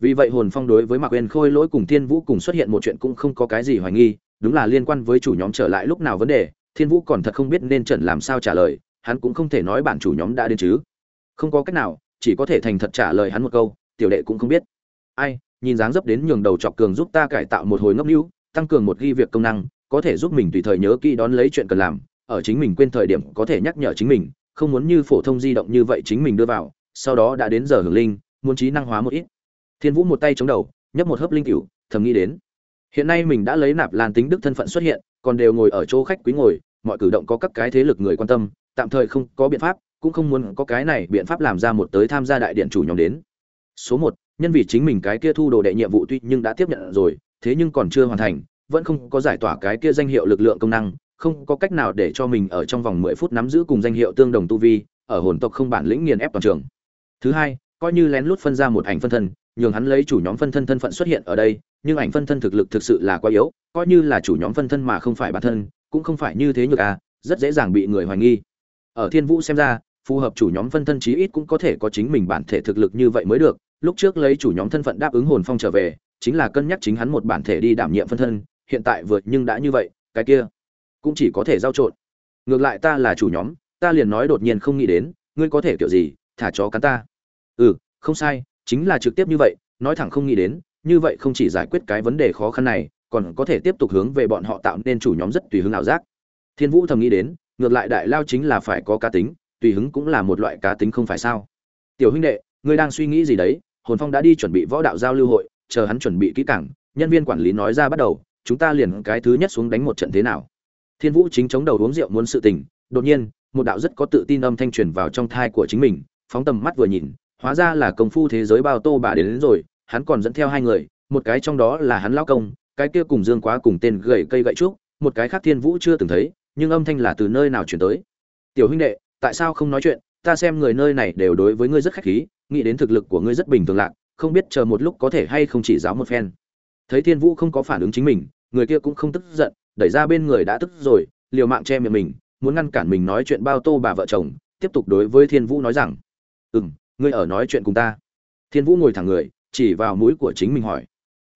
Vì vậy hồn phong đối với mạc quên khôi lỗi cùng thiên vũ cùng xuất hiện một chuyện cũng không có cái gì hoài nghi, đúng là liên quan với chủ nhóm trở lại lúc nào vấn đề, thiên vũ còn thật không biết nên trần làm sao trả lời, hắn cũng không thể nói bạn chủ nhóm đã đến chứ. Không có cách nào, chỉ có thể thành thật trả lời hắn một câu, tiểu đệ cũng không biết. Ai nhìn dáng dấp đến nhường đầu chọc cường giúp ta cải tạo một hồi ngốc lưu, tăng cường một ghi việc công năng có thể giúp mình tùy thời nhớ kỹ đón lấy chuyện cần làm ở chính mình quên thời điểm có thể nhắc nhở chính mình không muốn như phổ thông di động như vậy chính mình đưa vào sau đó đã đến giờ hưởng linh muốn trí năng hóa một ít. Thiên vũ một tay chống đầu nhấp một hớp linh cửu thầm nghĩ đến. Hiện nay mình đã lấy nạp lan tính đức thân phận xuất hiện còn đều ngồi ở chỗ khách quý ngồi mọi cử động có các cái thế lực người quan tâm tạm thời không có biện pháp cũng không muốn có cái này biện pháp làm ra một tới tham gia đại điện chủ nhóm đến. Số một nhân vì chính mình cái kia thu đồ đệ nhiệm vụ tuy nhưng đã tiếp nhận rồi, thế nhưng còn chưa hoàn thành, vẫn không có giải tỏa cái kia danh hiệu lực lượng công năng, không có cách nào để cho mình ở trong vòng mười phút nắm giữ cùng danh hiệu tương đồng tu vi, ở hồn tộc không bản lĩnh nghiền ép toàn trường. Thứ hai, coi như lén lút phân ra một ảnh phân thân, nhường hắn lấy chủ nhóm phân thân thân phận xuất hiện ở đây, nhưng ảnh phân thân thực lực thực sự là quá yếu, coi như là chủ nhóm phân thân mà không phải bản thân, cũng không phải như thế nhược à rất dễ dàng bị người hoài nghi. Ở thiên vũ xem ra, phù hợp chủ nhóm phân thân chí ít cũng có thể có chính mình bản thể thực lực như vậy mới được lúc trước lấy chủ nhóm thân phận đáp ứng hồn phong trở về, chính là cân nhắc chính hắn một bản thể đi đảm nhiệm phân thân, hiện tại vượt nhưng đã như vậy, cái kia cũng chỉ có thể giao trộn. Ngược lại ta là chủ nhóm, ta liền nói đột nhiên không nghĩ đến, ngươi có thể kiểu gì, thả chó cắn ta. Ừ không sai, chính là trực tiếp như vậy, nói thẳng không nghĩ đến, như vậy không chỉ giải quyết cái vấn đề khó khăn này, còn có thể tiếp tục hướng về bọn họ tạo nên chủ nhóm rất tùy hứng ảo giác. Thiên vũ thầm nghĩ đến, ngược lại đại lao chính là phải có cá tính, tùy hứng cũng là một loại cá tính không phải sao. Tiểu huynh đệ, ngươi đang suy nghĩ gì đấy? Hồn phong đã đi chuẩn bị võ đạo giao lưu hội chờ hắn chuẩn bị kỹ càng nhân viên quản lý nói ra bắt đầu chúng ta liền cái thứ nhất xuống đánh một trận thế nào. Thiên vũ chính chống đầu uống rượu muốn sự tình đột nhiên một đạo rất có tự tin âm thanh truyền vào trong thai của chính mình phóng tầm mắt vừa nhìn hóa ra là công phu thế giới bao tô bà đến, đến rồi hắn còn dẫn theo hai người một cái trong đó là hắn lão công cái kia cùng dương quá cùng tên gầy cây gậy trúc một cái khác thiên vũ chưa từng thấy nhưng âm thanh là từ nơi nào chuyển tới. Tiểu huynh đệ tại sao không nói chuyện? Ta xem người nơi này đều đối với ngươi rất khách khí nghĩ đến thực lực của ngươi rất bình thường lạc, không biết chờ một lúc có thể hay không chỉ giáo một phen. Thấy thiên vũ không có phản ứng chính mình, người kia cũng không tức giận, đẩy ra bên người đã tức rồi, liều mạng che miệng mình, muốn ngăn cản mình nói chuyện bao tô bà vợ chồng, tiếp tục đối với thiên vũ nói rằng ừ m ngươi ở nói chuyện cùng ta. Thiên vũ ngồi thẳng người, chỉ vào mũi của chính mình hỏi.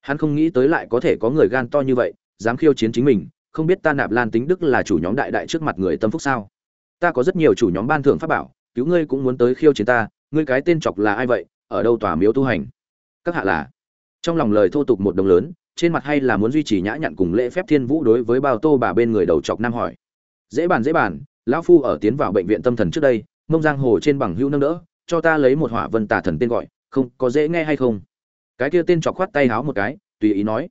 Hắn không nghĩ tới lại có thể có người gan to như vậy, dám khiêu chiến chính mình, không biết ta nạp lan tính đức là chủ nhóm đại đại trước mặt người tâm phúc sao? Ta có rất nhiều chủ nhóm ban thưởng pháp bảo, cứu ngươi cũng muốn tới khiêu chiến ta ngươi cái tên chọc là ai vậy ở đâu tòa miếu tu hành? Các hạ là? Trong lòng lời thô tục một đồng lớn trên mặt hay là muốn duy trì nhã nhặn cùng lễ phép thiên vũ đối với bao tô bà bên người đầu chọc nam hỏi. Dễ bàn dễ bàn lão phu ở tiến vào bệnh viện tâm thần trước đây mông giang hồ trên bằng hữu nâng đỡ cho ta lấy một hỏa vân tà thần tên gọi không có dễ nghe hay không? Cái kia tên chọc khoát tay háo một cái tùy ý nói.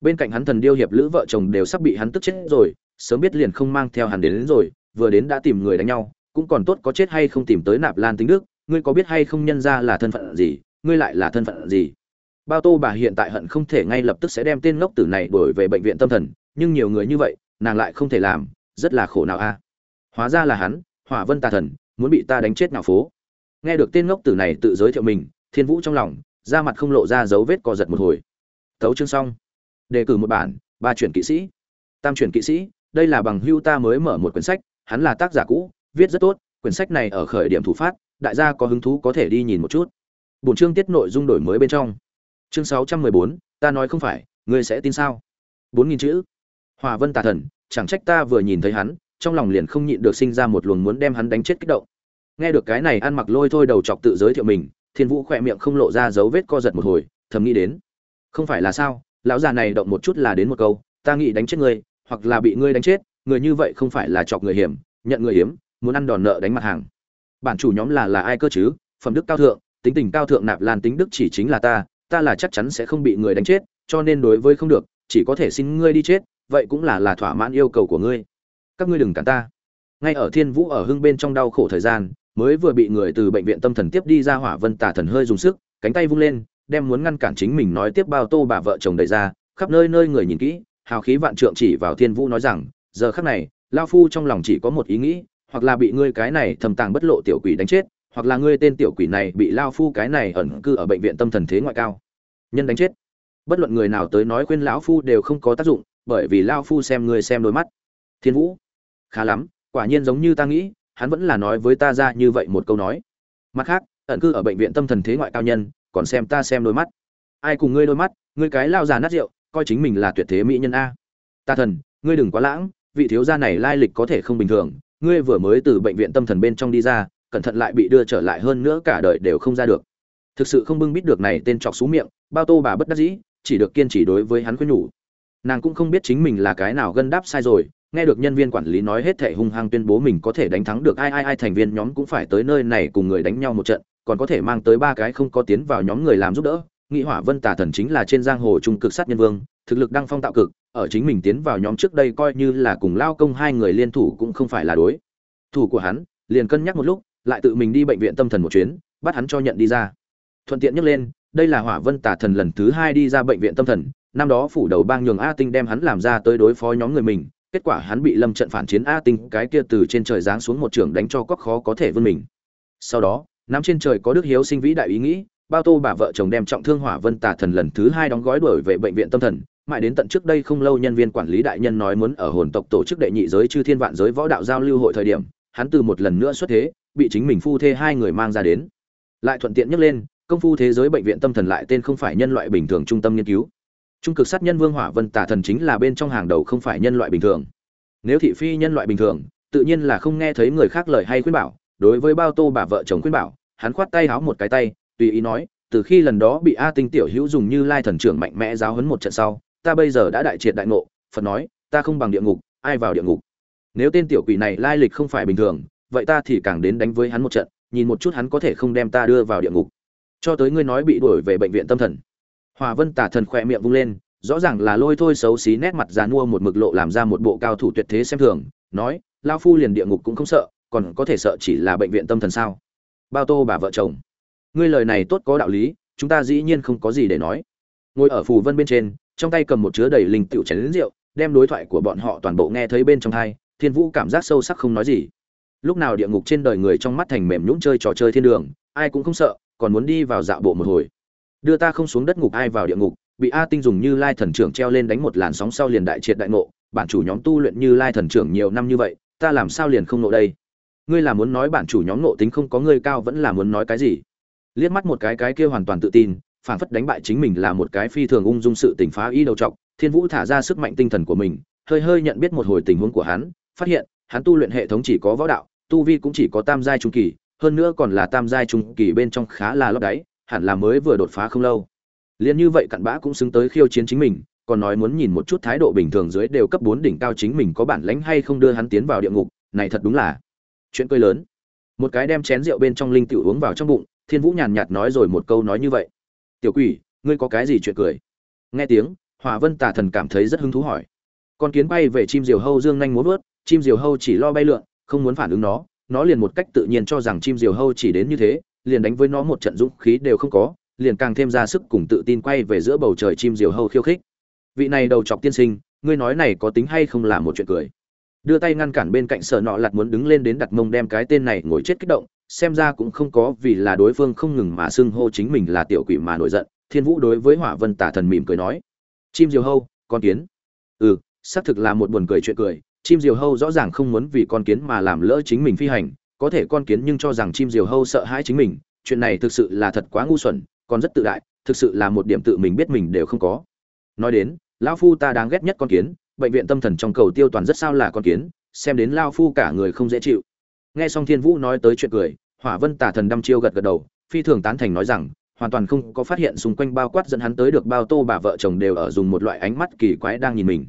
Bên cạnh hắn thần điêu hiệp lữ vợ chồng đều sắp bị hắn tức chết rồi sớm biết liền không mang theo hắn đến, đến rồi vừa đến đã tìm người đánh nhau cũng còn tốt có chết hay không tìm tới nạp lan tính đức ngươi có biết hay không nhân ra là thân phận gì, ngươi lại là thân phận gì? Bao tô bà hiện tại hận không thể ngay lập tức sẽ đem tên ngốc tử này đổi về bệnh viện tâm thần, nhưng nhiều người như vậy, nàng lại không thể làm, rất là khổ nào a. Hóa ra là hắn, hỏa vân tà thần, muốn bị ta đánh chết nào phố. Nghe được tên ngốc tử này tự giới thiệu mình, thiên vũ trong lòng, da mặt không lộ ra dấu vết co giật một hồi. Tấu chương xong. Đề cử một bản, ba chuyển kỵ sĩ. Tam chuyển kỵ sĩ, đây là bằng hưu ta mới mở một quyển sách, hắn là tác giả cũ, viết rất tốt, quyển sách này ở khởi điểm thủ phát đại gia có hứng thú có thể đi nhìn một chút. Bổn chương tiết nội dung đổi mới bên trong. Chương sáu trăm mười bốn, ta nói không phải, ngươi sẽ tin sao? Bốn nghìn chữ. Hòa vân tà thần, chẳng trách ta vừa nhìn thấy hắn, trong lòng liền không nhịn được sinh ra một luồng muốn đem hắn đánh chết kích động. Nghe được cái này ăn mặc lôi thôi đầu chọc tự giới thiệu mình, thiên vũ khỏe miệng không lộ ra dấu vết co giật một hồi, thầm nghĩ đến. Không phải là sao, lão già này động một chút là đến một câu, ta nghĩ đánh chết ngươi, hoặc là bị ngươi đánh chết, người như vậy không phải là chọc người hiểm, nhận người hiếm, muốn ăn đòn nợ đánh mặt hàng bản chủ nhóm là là ai cơ chứ? Phẩm đức cao thượng, tính tình cao thượng nạp lan tính đức chỉ chính là ta ta là chắc chắn sẽ không bị người đánh chết, cho nên đối với không được, chỉ có thể xin ngươi đi chết, vậy cũng là là thỏa mãn yêu cầu của ngươi. Các ngươi đừng cản ta. Ngay ở thiên vũ ở hưng bên trong đau khổ thời gian, mới vừa bị người từ bệnh viện tâm thần tiếp đi ra hỏa vân tả thần hơi dùng sức, cánh tay vung lên, đem muốn ngăn cản chính mình nói tiếp bao tô bà vợ chồng đẩy ra, khắp nơi nơi người nhìn kỹ, hào khí vạn trượng chỉ vào thiên vũ nói rằng, giờ khắc này lao phu trong lòng chỉ có một ý nghĩ hoặc là bị ngươi cái này thầm tàng bất lộ tiểu quỷ đánh chết, hoặc là ngươi tên tiểu quỷ này bị lao phu cái này ẩn cư ở bệnh viện tâm thần thế ngoại cao. Nhân đánh chết. Bất luận người nào tới nói khuyên lão phu đều không có tác dụng, bởi vì lao phu xem ngươi xem đôi mắt. Thiên vũ. Khá lắm, quả nhiên giống như ta nghĩ, hắn vẫn là nói với ta ra như vậy một câu nói. Mặt khác, ẩn cư ở bệnh viện tâm thần thế ngoại cao nhân, còn xem ta xem đôi mắt. Ai cùng ngươi đôi mắt, ngươi cái lao già nát rượu, coi chính mình là tuyệt thế mỹ nhân a. Ta thần, ngươi đừng quá lãng, vị thiếu gia này lai lịch có thể không bình thường ngươi vừa mới từ bệnh viện tâm thần bên trong đi ra, cẩn thận lại bị đưa trở lại hơn nữa cả đời đều không ra được. Thực sự không bưng bít được này tên chọc xú miệng, bao tô bà bất đắc dĩ, chỉ được kiên trì đối với hắn khuyên nhủ. Nàng cũng không biết chính mình là cái nào gân đáp sai rồi, nghe được nhân viên quản lý nói hết thể hung hăng tuyên bố mình có thể đánh thắng được ai ai ai, thành viên nhóm cũng phải tới nơi này cùng người đánh nhau một trận, còn có thể mang tới ba cái không có tiến vào nhóm người làm giúp đỡ. Nghị hỏa vân tà thần chính là trên giang hồ trung cực sát nhân vương, thực lực đăng phong tạo cực ở chính mình tiến vào nhóm trước đây coi như là cùng lao công hai người liên thủ cũng không phải là đối. Thủ của hắn, liền cân nhắc một lúc, lại tự mình đi bệnh viện tâm thần một chuyến, bắt hắn cho nhận đi ra. Thuận tiện nhắc lên, đây là hỏa vân tả thần lần thứ hai đi ra bệnh viện tâm thần, năm đó phủ đầu bang nhường a tinh đem hắn làm ra tới đối phó nhóm người mình, kết quả hắn bị lâm trận phản chiến a tinh, cái kia từ trên trời giáng xuống một trường đánh cho cóc khó có thể vươn mình. Sau đó, nắm trên trời có đức hiếu sinh vĩ đại ý nghĩ, bao tô bà vợ chồng đem trọng thương hỏa vân tà thần lần thứ hai đóng gói đuổi về bệnh viện tâm thần mãi đến tận trước đây không lâu nhân viên quản lý đại nhân nói muốn ở hồn tộc tổ chức đệ nhị giới chư thiên vạn giới võ đạo giao lưu hội thời điểm, hắn từ một lần nữa xuất thế, bị chính mình phu thê hai người mang ra đến. Lại thuận tiện nhắc lên, công phu thế giới bệnh viện tâm thần lại tên không phải nhân loại bình thường trung tâm nghiên cứu. Trung cực sát nhân vương hỏa vân tả thần chính là bên trong hàng đầu không phải nhân loại bình thường. Nếu thị phi nhân loại bình thường, tự nhiên là không nghe thấy người khác lời hay khuyên bảo, đối với bao tô bà vợ chồng khuyên bảo, hắn khoát tay háo một cái tay, tùy ý nói, từ khi lần đó bị a tinh tiểu hữu dùng như lai thần trưởng mạnh mẽ giáo hấn một trận sau ta bây giờ đã đại triệt đại ngộ, phật nói, ta không bằng địa ngục, ai vào địa ngục? Nếu tên tiểu quỷ này lai lịch không phải bình thường, vậy ta thì càng đến đánh với hắn một trận, nhìn một chút hắn có thể không đem ta đưa vào địa ngục. Cho tới ngươi nói bị đuổi về bệnh viện tâm thần. Hòa vân tả thần khỏe miệng vung lên, rõ ràng là lôi thôi xấu xí nét mặt già nua một mực lộ làm ra một bộ cao thủ tuyệt thế xem thường, nói lao phu liền địa ngục cũng không sợ, còn có thể sợ chỉ là bệnh viện tâm thần sao? Bao tô bà vợ chồng. Ngươi lời này tốt có đạo lý, chúng ta dĩ nhiên không có gì để nói. Ngồi ở phù vân bên trên trong tay cầm một chứa đầy linh tựu chén rượu, đem đối thoại của bọn họ toàn bộ nghe thấy bên trong thai thiên vũ cảm giác sâu sắc không nói gì. Lúc nào địa ngục trên đời người trong mắt thành mềm nhũng chơi trò chơi thiên đường, ai cũng không sợ, còn muốn đi vào dạo bộ một hồi. Đưa ta không xuống đất ngục ai vào địa ngục, bị a tinh dùng như lai thần trưởng treo lên đánh một làn sóng sau liền đại triệt đại ngộ, bản chủ nhóm tu luyện như lai thần trưởng nhiều năm như vậy, ta làm sao liền không nộ đây? Ngươi là muốn nói bản chủ nhóm nộ tính không có ngươi cao vẫn là muốn nói cái gì? Liếc mắt một cái cái kia hoàn toàn tự tin phản phất đánh bại chính mình là một cái phi thường ung dung sự tình phá ý đầu trọc, thiên vũ thả ra sức mạnh tinh thần của mình, hơi hơi nhận biết một hồi tình huống của hắn, phát hiện, hắn tu luyện hệ thống chỉ có võ đạo, tu vi cũng chỉ có tam giai trung kỳ, hơn nữa còn là tam giai trung kỳ bên trong khá là lót đáy, hẳn là mới vừa đột phá không lâu. Liên như vậy cặn bã cũng xứng tới khiêu chiến chính mình, còn nói muốn nhìn một chút thái độ bình thường dưới đều cấp bốn đỉnh cao chính mình có bản lãnh hay không đưa hắn tiến vào địa ngục, này thật đúng là chuyện cười lớn. Một cái đem chén rượu bên trong linh tiểu uống vào trong bụng, thiên vũ nhàn nhạt nói rồi một câu nói như vậy tiểu quỷ, ngươi có cái gì chuyện cười? Nghe tiếng, hỏa vân tà thần cảm thấy rất hứng thú hỏi. Con kiến bay về chim diều hâu dương nhanh muốn vớt, chim diều hâu chỉ lo bay lượn, không muốn phản ứng nó nó liền một cách tự nhiên cho rằng chim diều hâu chỉ đến như thế, liền đánh với nó một trận dũng khí đều không có, liền càng thêm ra sức cùng tự tin quay về giữa bầu trời chim diều hâu khiêu khích. Vị này đầu chọc tiên sinh, ngươi nói này có tính hay không là một chuyện cười? Đưa tay ngăn cản bên cạnh sở nọ lặt muốn đứng lên đến đặt mông đem cái tên này ngồi chết kích động xem ra cũng không có vì là đối phương không ngừng mà xưng hô chính mình là tiểu quỷ mà nổi giận, thiên vũ đối với hỏa vân tả thần mỉm cười nói. Chim diều hâu, con kiến. Ừ xác thực là một buồn cười chuyện cười, chim diều hâu rõ ràng không muốn vì con kiến mà làm lỡ chính mình phi hành, có thể con kiến nhưng cho rằng chim diều hâu sợ hãi chính mình, chuyện này thực sự là thật quá ngu xuẩn, còn rất tự đại, thực sự là một điểm tự mình biết mình đều không có. Nói đến, lão phu ta đáng ghét nhất con kiến, bệnh viện tâm thần trong cầu tiêu toàn rất sao là con kiến, xem đến lao phu cả người không dễ chịu nghe xong thiên vũ nói tới chuyện cười, hỏa vân tả thần đăm chiêu gật gật đầu, phi thường tán thành nói rằng, hoàn toàn không có phát hiện xung quanh bao quát dẫn hắn tới được bao tô bà vợ chồng đều ở dùng một loại ánh mắt kỳ quái đang nhìn mình.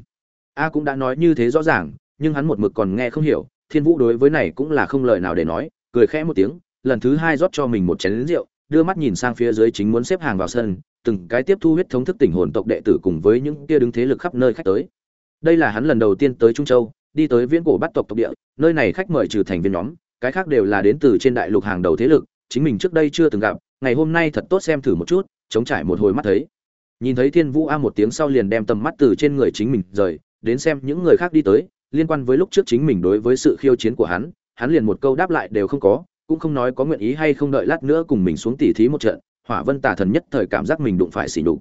A cũng đã nói như thế rõ ràng, nhưng hắn một mực còn nghe không hiểu, thiên vũ đối với này cũng là không lời nào để nói, cười khẽ một tiếng, lần thứ hai rót cho mình một chén rượu, đưa mắt nhìn sang phía dưới chính muốn xếp hàng vào sân, từng cái tiếp thu huyết thống thức tỉnh hồn tộc đệ tử cùng với những kia đứng thế lực khắp nơi khách tới. Đây là hắn lần đầu tiên tới trung châu đi tới viễn cổ bắt tộc tộc địa, nơi này khách mời trừ thành viên nhóm, cái khác đều là đến từ trên đại lục hàng đầu thế lực, chính mình trước đây chưa từng gặp, ngày hôm nay thật tốt xem thử một chút, chống trải một hồi mắt thấy. Nhìn thấy thiên vũ a một tiếng sau liền đem tầm mắt từ trên người chính mình rời, đến xem những người khác đi tới, liên quan với lúc trước chính mình đối với sự khiêu chiến của hắn hắn liền một câu đáp lại đều không có, cũng không nói có nguyện ý hay không đợi lát nữa cùng mình xuống tỉ thí một trận, hỏa vân tà thần nhất thời cảm giác mình đụng phải xỉ đục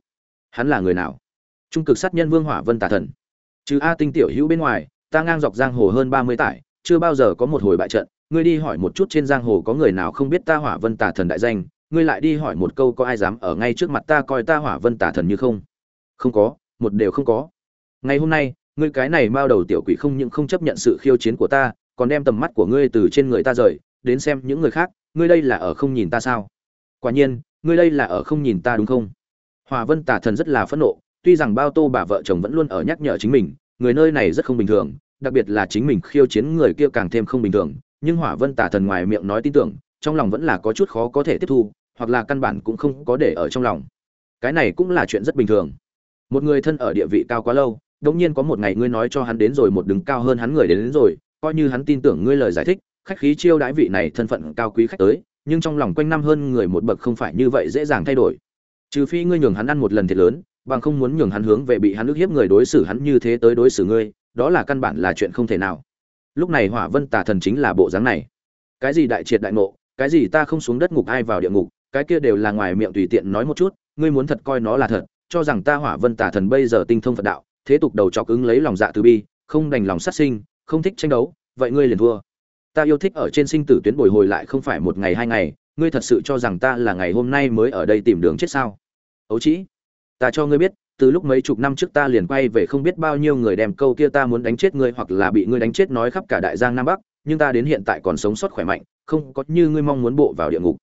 hắn là người nào? Trung cực sát nhân vương hỏa vân tà thần. Trừ a tinh tiểu hữu bên ngoài ta ngang dọc giang hồ hơn ba mươi tải, chưa bao giờ có một hồi bại trận. Ngươi đi hỏi một chút trên giang hồ có người nào không biết ta hỏa vân tà thần đại danh. Ngươi lại đi hỏi một câu có ai dám ở ngay trước mặt ta coi ta hỏa vân tà thần như không? Không có, một đều không có. Ngày hôm nay, ngươi cái này mao đầu tiểu quỷ không những không chấp nhận sự khiêu chiến của ta, còn đem tầm mắt của ngươi từ trên người ta rời, đến xem những người khác, ngươi đây là ở không nhìn ta sao? Quả nhiên, ngươi đây là ở không nhìn ta đúng không? Hòa vân tả thần rất là phẫn nộ, tuy rằng bao tô bà vợ chồng vẫn luôn ở nhắc nhở chính mình, người nơi này rất không bình thường đặc biệt là chính mình khiêu chiến người kia càng thêm không bình thường nhưng hỏa vân tả thần ngoài miệng nói tin tưởng trong lòng vẫn là có chút khó có thể tiếp thu hoặc là căn bản cũng không có để ở trong lòng. Cái này cũng là chuyện rất bình thường. Một người thân ở địa vị cao quá lâu đống nhiên có một ngày ngươi nói cho hắn đến rồi một đứng cao hơn hắn người đến, đến rồi coi như hắn tin tưởng ngươi lời giải thích khách khí chiêu đãi vị này thân phận cao quý khách tới nhưng trong lòng quanh năm hơn người một bậc không phải như vậy dễ dàng thay đổi. Trừ phi ngươi nhường hắn ăn một lần thiệt lớn bằng không muốn nhường hắn hướng về bị hắn ức hiếp người đối xử hắn như thế tới đối xử ngươi đó là căn bản là chuyện không thể nào. Lúc này hỏa vân tà thần chính là bộ dáng này. Cái gì đại triệt đại ngộ, cái gì ta không xuống đất ngục ai vào địa ngục, cái kia đều là ngoài miệng tùy tiện nói một chút, ngươi muốn thật coi nó là thật, cho rằng ta hỏa vân tà thần bây giờ tinh thông phật đạo, thế tục đầu chọc ứng lấy lòng dạ từ bi, không đành lòng sát sinh, không thích tranh đấu, vậy ngươi liền thua. Ta yêu thích ở trên sinh tử tuyến bồi hồi lại không phải một ngày hai ngày, ngươi thật sự cho rằng ta là ngày hôm nay mới ở đây tìm đường chết sao? Ấu trĩ, ta cho ngươi biết từ lúc mấy chục năm trước ta liền quay về không biết bao nhiêu người đem câu kia ta muốn đánh chết ngươi hoặc là bị ngươi đánh chết nói khắp cả đại giang nam bắc, nhưng ta đến hiện tại còn sống sót khỏe mạnh, không có như ngươi mong muốn bộ vào địa ngục.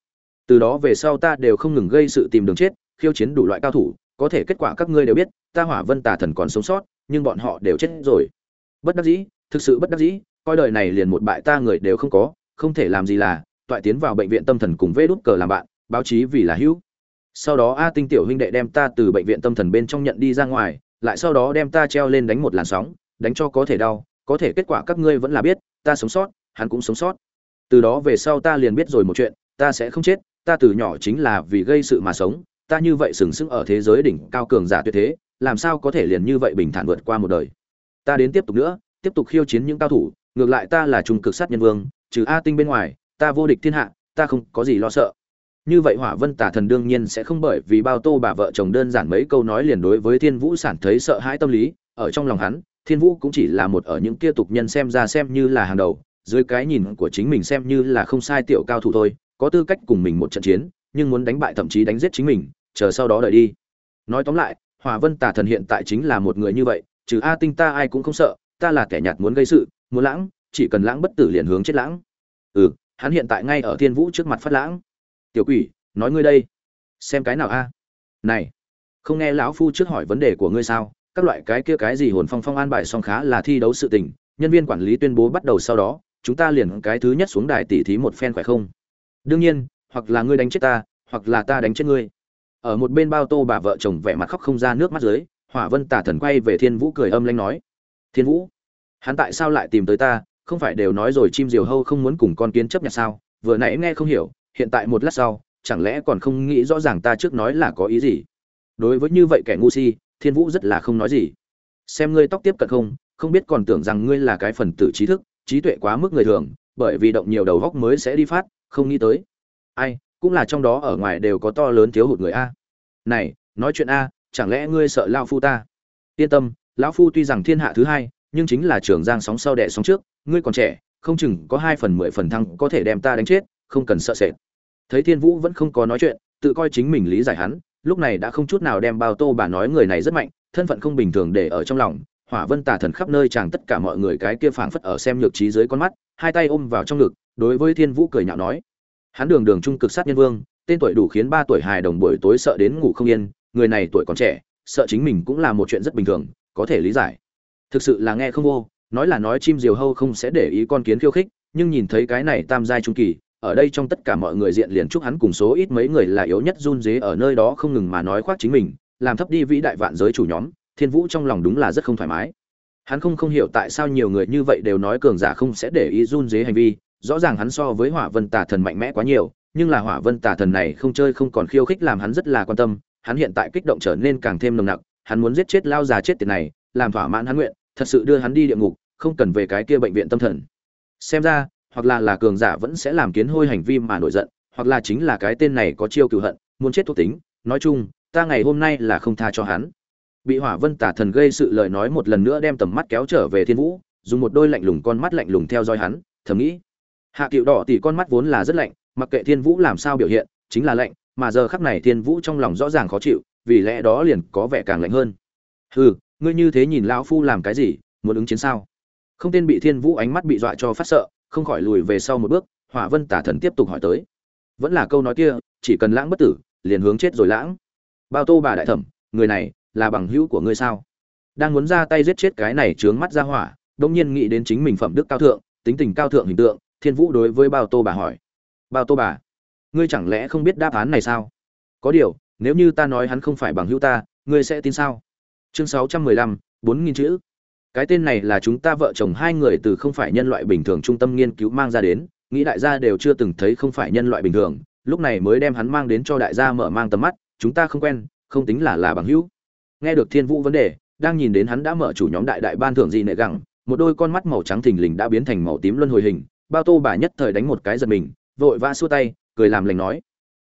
Từ đó về sau ta đều không ngừng gây sự tìm đường chết, khiêu chiến đủ loại cao thủ, có thể kết quả các ngươi đều biết, ta hỏa vân tà thần còn sống sót, nhưng bọn họ đều chết rồi. Bất đắc dĩ, thực sự bất đắc dĩ, coi đời này liền một bại ta người đều không có, không thể làm gì là, toại tiến vào bệnh viện tâm thần cùng vê đút cờ làm bạn, báo chí vì là hữu sau đó a tinh tiểu huynh đệ đem ta từ bệnh viện tâm thần bên trong nhận đi ra ngoài, lại sau đó đem ta treo lên đánh một làn sóng, đánh cho có thể đau, có thể kết quả các ngươi vẫn là biết, ta sống sót, hắn cũng sống sót. Từ đó về sau ta liền biết rồi một chuyện, ta sẽ không chết, ta từ nhỏ chính là vì gây sự mà sống, ta như vậy sừng sững ở thế giới đỉnh cao cường giả tuyệt thế, làm sao có thể liền như vậy bình thản vượt qua một đời. Ta đến tiếp tục nữa, tiếp tục khiêu chiến những cao thủ, ngược lại ta là trung cực sát nhân vương, trừ a tinh bên ngoài, ta vô địch thiên hạ, ta không có gì lo sợ như vậy hỏa vân tả thần đương nhiên sẽ không bởi vì bao tô bà vợ chồng đơn giản mấy câu nói liền đối với thiên vũ sản thấy sợ hãi tâm lý, ở trong lòng hắn, thiên vũ cũng chỉ là một ở những kia tục nhân xem ra xem như là hàng đầu, dưới cái nhìn của chính mình xem như là không sai tiểu cao thủ thôi, có tư cách cùng mình một trận chiến, nhưng muốn đánh bại thậm chí đánh giết chính mình, chờ sau đó đợi đi. Nói tóm lại, hỏa vân tả thần hiện tại chính là một người như vậy, trừ a tinh ta ai cũng không sợ, ta là kẻ nhạt muốn gây sự, muốn lãng, chỉ cần lãng bất tử liền hướng chết lãng. Ừ hắn hiện tại ngay ở thiên vũ trước mặt phát lãng tiểu quỷ, nói ngươi đây. Xem cái nào a. Này, không nghe lão phu trước hỏi vấn đề của ngươi sao? Các loại cái kia cái gì hồn phong phong an bài song khá là thi đấu sự tình, nhân viên quản lý tuyên bố bắt đầu sau đó, chúng ta liền cái thứ nhất xuống đài tỉ thí một phen khỏe không? Đương nhiên, hoặc là ngươi đánh chết ta, hoặc là ta đánh chết ngươi. Ở một bên bao tô bà vợ chồng vẻ mặt khóc không ra nước mắt dưới, hỏa vân tả thần quay về thiên vũ cười âm lanh nói, thiên vũ, hắn tại sao lại tìm tới ta? Không phải đều nói rồi chim diều hâu không muốn cùng con kiến chấp nhận sao? Vừa nãy nghe không hiểu hiện tại một lát sau, chẳng lẽ còn không nghĩ rõ ràng ta trước nói là có ý gì? Đối với như vậy kẻ ngu si, thiên vũ rất là không nói gì. Xem ngươi tóc tiếp cận không không biết còn tưởng rằng ngươi là cái phần tử trí thức, trí tuệ quá mức người thường, bởi vì động nhiều đầu góc mới sẽ đi phát, không nghĩ tới. Ai, cũng là trong đó ở ngoài đều có to lớn thiếu hụt người a. Này, nói chuyện a, chẳng lẽ ngươi sợ lao phu ta? Yên tâm, lão phu tuy rằng thiên hạ thứ hai, nhưng chính là trường giang sóng sau đẻ sóng trước, ngươi còn trẻ, không chừng có hai phần mười phần thăng có thể đem ta đánh chết không cần sợ sệt. Thấy thiên vũ vẫn không có nói chuyện, tự coi chính mình lý giải hắn, lúc này đã không chút nào đem bao tô bà nói người này rất mạnh, thân phận không bình thường để ở trong lòng, hỏa vân tà thần khắp nơi chàng tất cả mọi người cái kia phảng phất ở xem nhược trí dưới con mắt, hai tay ôm vào trong ngực, đối với thiên vũ cười nhạo nói, hắn đường đường trung cực sát nhân vương, tên tuổi đủ khiến ba tuổi hài đồng buổi tối sợ đến ngủ không yên, người này tuổi còn trẻ, sợ chính mình cũng là một chuyện rất bình thường, có thể lý giải. Thực sự là nghe không vô, nói là nói chim diều hâu không sẽ để ý con kiến khiêu khích, nhưng nhìn thấy cái này tam giai trung kỳ ở đây trong tất cả mọi người diện liền chúc hắn cùng số ít mấy người là yếu nhất run dế ở nơi đó không ngừng mà nói khoác chính mình, làm thấp đi vĩ đại vạn giới chủ nhóm, thiên vũ trong lòng đúng là rất không thoải mái. Hắn không không hiểu tại sao nhiều người như vậy đều nói cường giả không sẽ để ý run dế hành vi, rõ ràng hắn so với hỏa vân tà thần mạnh mẽ quá nhiều, nhưng là hỏa vân tà thần này không chơi không còn khiêu khích làm hắn rất là quan tâm, hắn hiện tại kích động trở nên càng thêm nồng nặc, hắn muốn giết chết lao già chết tiền này, làm thỏa mãn hắn nguyện, thật sự đưa hắn đi địa ngục, không cần về cái kia bệnh viện tâm thần. Xem ra hoặc là là cường giả vẫn sẽ làm kiến hôi hành vi mà nổi giận, hoặc là chính là cái tên này có chiêu cựu hận, muốn chết thuộc tính. Nói chung, ta ngày hôm nay là không tha cho hắn. Bị hỏa vân tả thần gây sự lời nói một lần nữa đem tầm mắt kéo trở về thiên vũ, dùng một đôi lạnh lùng con mắt lạnh lùng theo dõi hắn, thầm nghĩ. Hạ cựu đỏ tỷ con mắt vốn là rất lạnh, mặc kệ thiên vũ làm sao biểu hiện, chính là lạnh, mà giờ khắc này thiên vũ trong lòng rõ ràng khó chịu, vì lẽ đó liền có vẻ càng lạnh hơn. Hừ, ngươi như thế nhìn lão phu làm cái gì, muốn ứng chiến sao? Không tên bị thiên vũ ánh mắt bị dọa cho phát sợ không khỏi lùi về sau một bước, hỏa vân tả thần tiếp tục hỏi tới. Vẫn là câu nói kia, chỉ cần lãng bất tử, liền hướng chết rồi lãng. Bao tô bà đại thẩm, người này, là bằng hữu của ngươi sao? Đang muốn ra tay giết chết cái này trướng mắt ra hỏa đông nhiên nghĩ đến chính mình phẩm đức cao thượng, tính tình cao thượng hình tượng, thiên vũ đối với bao tô bà hỏi. Bao tô bà, ngươi chẳng lẽ không biết đáp án này sao? Có điều, nếu như ta nói hắn không phải bằng hữu ta, ngươi sẽ tin sao? Chương sáu trăm mười lăm, bốn nghìn chữ cái tên này là chúng ta vợ chồng hai người từ không phải nhân loại bình thường trung tâm nghiên cứu mang ra đến, nghĩ đại gia đều chưa từng thấy không phải nhân loại bình thường, lúc này mới đem hắn mang đến cho đại gia mở mang tầm mắt, chúng ta không quen, không tính là là bằng hữu. Nghe được thiên vũ vấn đề, đang nhìn đến hắn đã mở chủ nhóm đại đại ban thưởng gì nệ gẳng, một đôi con mắt màu trắng thình lình đã biến thành màu tím luân hồi hình, bao tô bà nhất thời đánh một cái giật mình, vội vã xua tay, cười làm lành nói.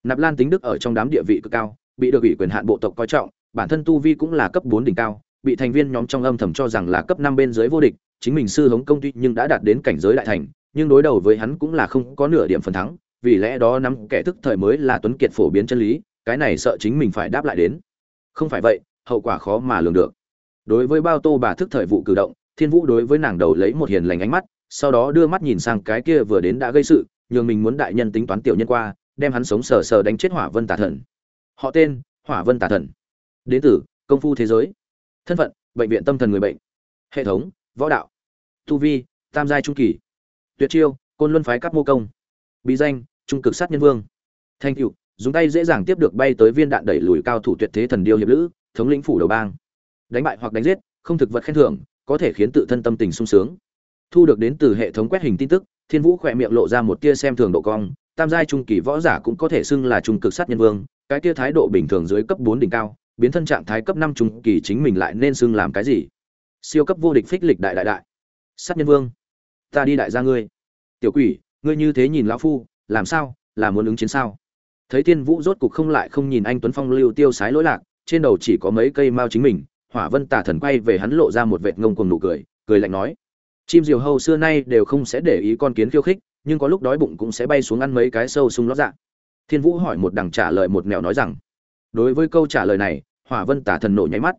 Nạp lan tính đức ở trong đám địa vị cực cao, bị được ủy quyền hạn bộ tộc coi trọng, bản thân tu vi cũng là cấp bốn đỉnh cao bị thành viên nhóm trong âm thầm cho rằng là cấp năm bên dưới vô địch, chính mình sư hống công tuy nhưng đã đạt đến cảnh giới đại thành, nhưng đối đầu với hắn cũng là không có nửa điểm phần thắng, vì lẽ đó năm kẻ thức thời mới là tuấn kiệt phổ biến chân lý, cái này sợ chính mình phải đáp lại đến. Không phải vậy, hậu quả khó mà lường được. Đối với Bao Tô bà thức thời vụ cử động, Thiên Vũ đối với nàng đầu lấy một hiền lành ánh mắt, sau đó đưa mắt nhìn sang cái kia vừa đến đã gây sự, nhường mình muốn đại nhân tính toán tiểu nhân qua, đem hắn sống sờ sờ đánh chết Hỏa Vân Tà Thần. Họ tên: Hỏa Vân Tà Thần. Đến từ công phu thế giới thân phận, bệnh viện tâm thần người bệnh. Hệ thống, võ đạo. Tu vi, tam giai trung kỳ. Tuyệt chiêu, côn luân phái các mô công. Bí danh, trung cực sát nhân vương. Thành cựu dùng tay dễ dàng tiếp được bay tới viên đạn đẩy lùi cao thủ tuyệt thế thần điêu hiệp lữ, thống lĩnh phủ đầu bang. Đánh bại hoặc đánh giết, không thực vật khen thưởng, có thể khiến tự thân tâm tình sung sướng. Thu được đến từ hệ thống quét hình tin tức, thiên vũ khỏe miệng lộ ra một tia xem thường độ cong, tam giai trung kỳ võ giả cũng có thể xưng là trung cực sát nhân vương, cái kia thái độ bình thường dưới cấp bốn đỉnh cao biến thân trạng thái cấp năm trung kỳ chính mình lại nên xưng làm cái gì? Siêu cấp vô địch phích lịch đại đại đại. Sát nhân vương, ta đi đại gia ngươi. Tiểu quỷ, ngươi như thế nhìn lão phu, làm sao, là muốn ứng chiến sao? Thấy thiên vũ rốt cục không lại không nhìn anh tuấn phong lưu tiêu sái lỗi lạc, trên đầu chỉ có mấy cây mao chính mình, hỏa vân tà thần quay về hắn lộ ra một vệt ngông cuồng nụ cười cười lạnh nói, chim diều hâu xưa nay đều không sẽ để ý con kiến khiêu khích, nhưng có lúc đói bụng cũng sẽ bay xuống ăn mấy cái sâu sung lót dạ. Thiên vũ hỏi một đằng trả lời một nẻo nói rằng đối với câu trả lời này, hỏa vân tả thần nổ nháy mắt.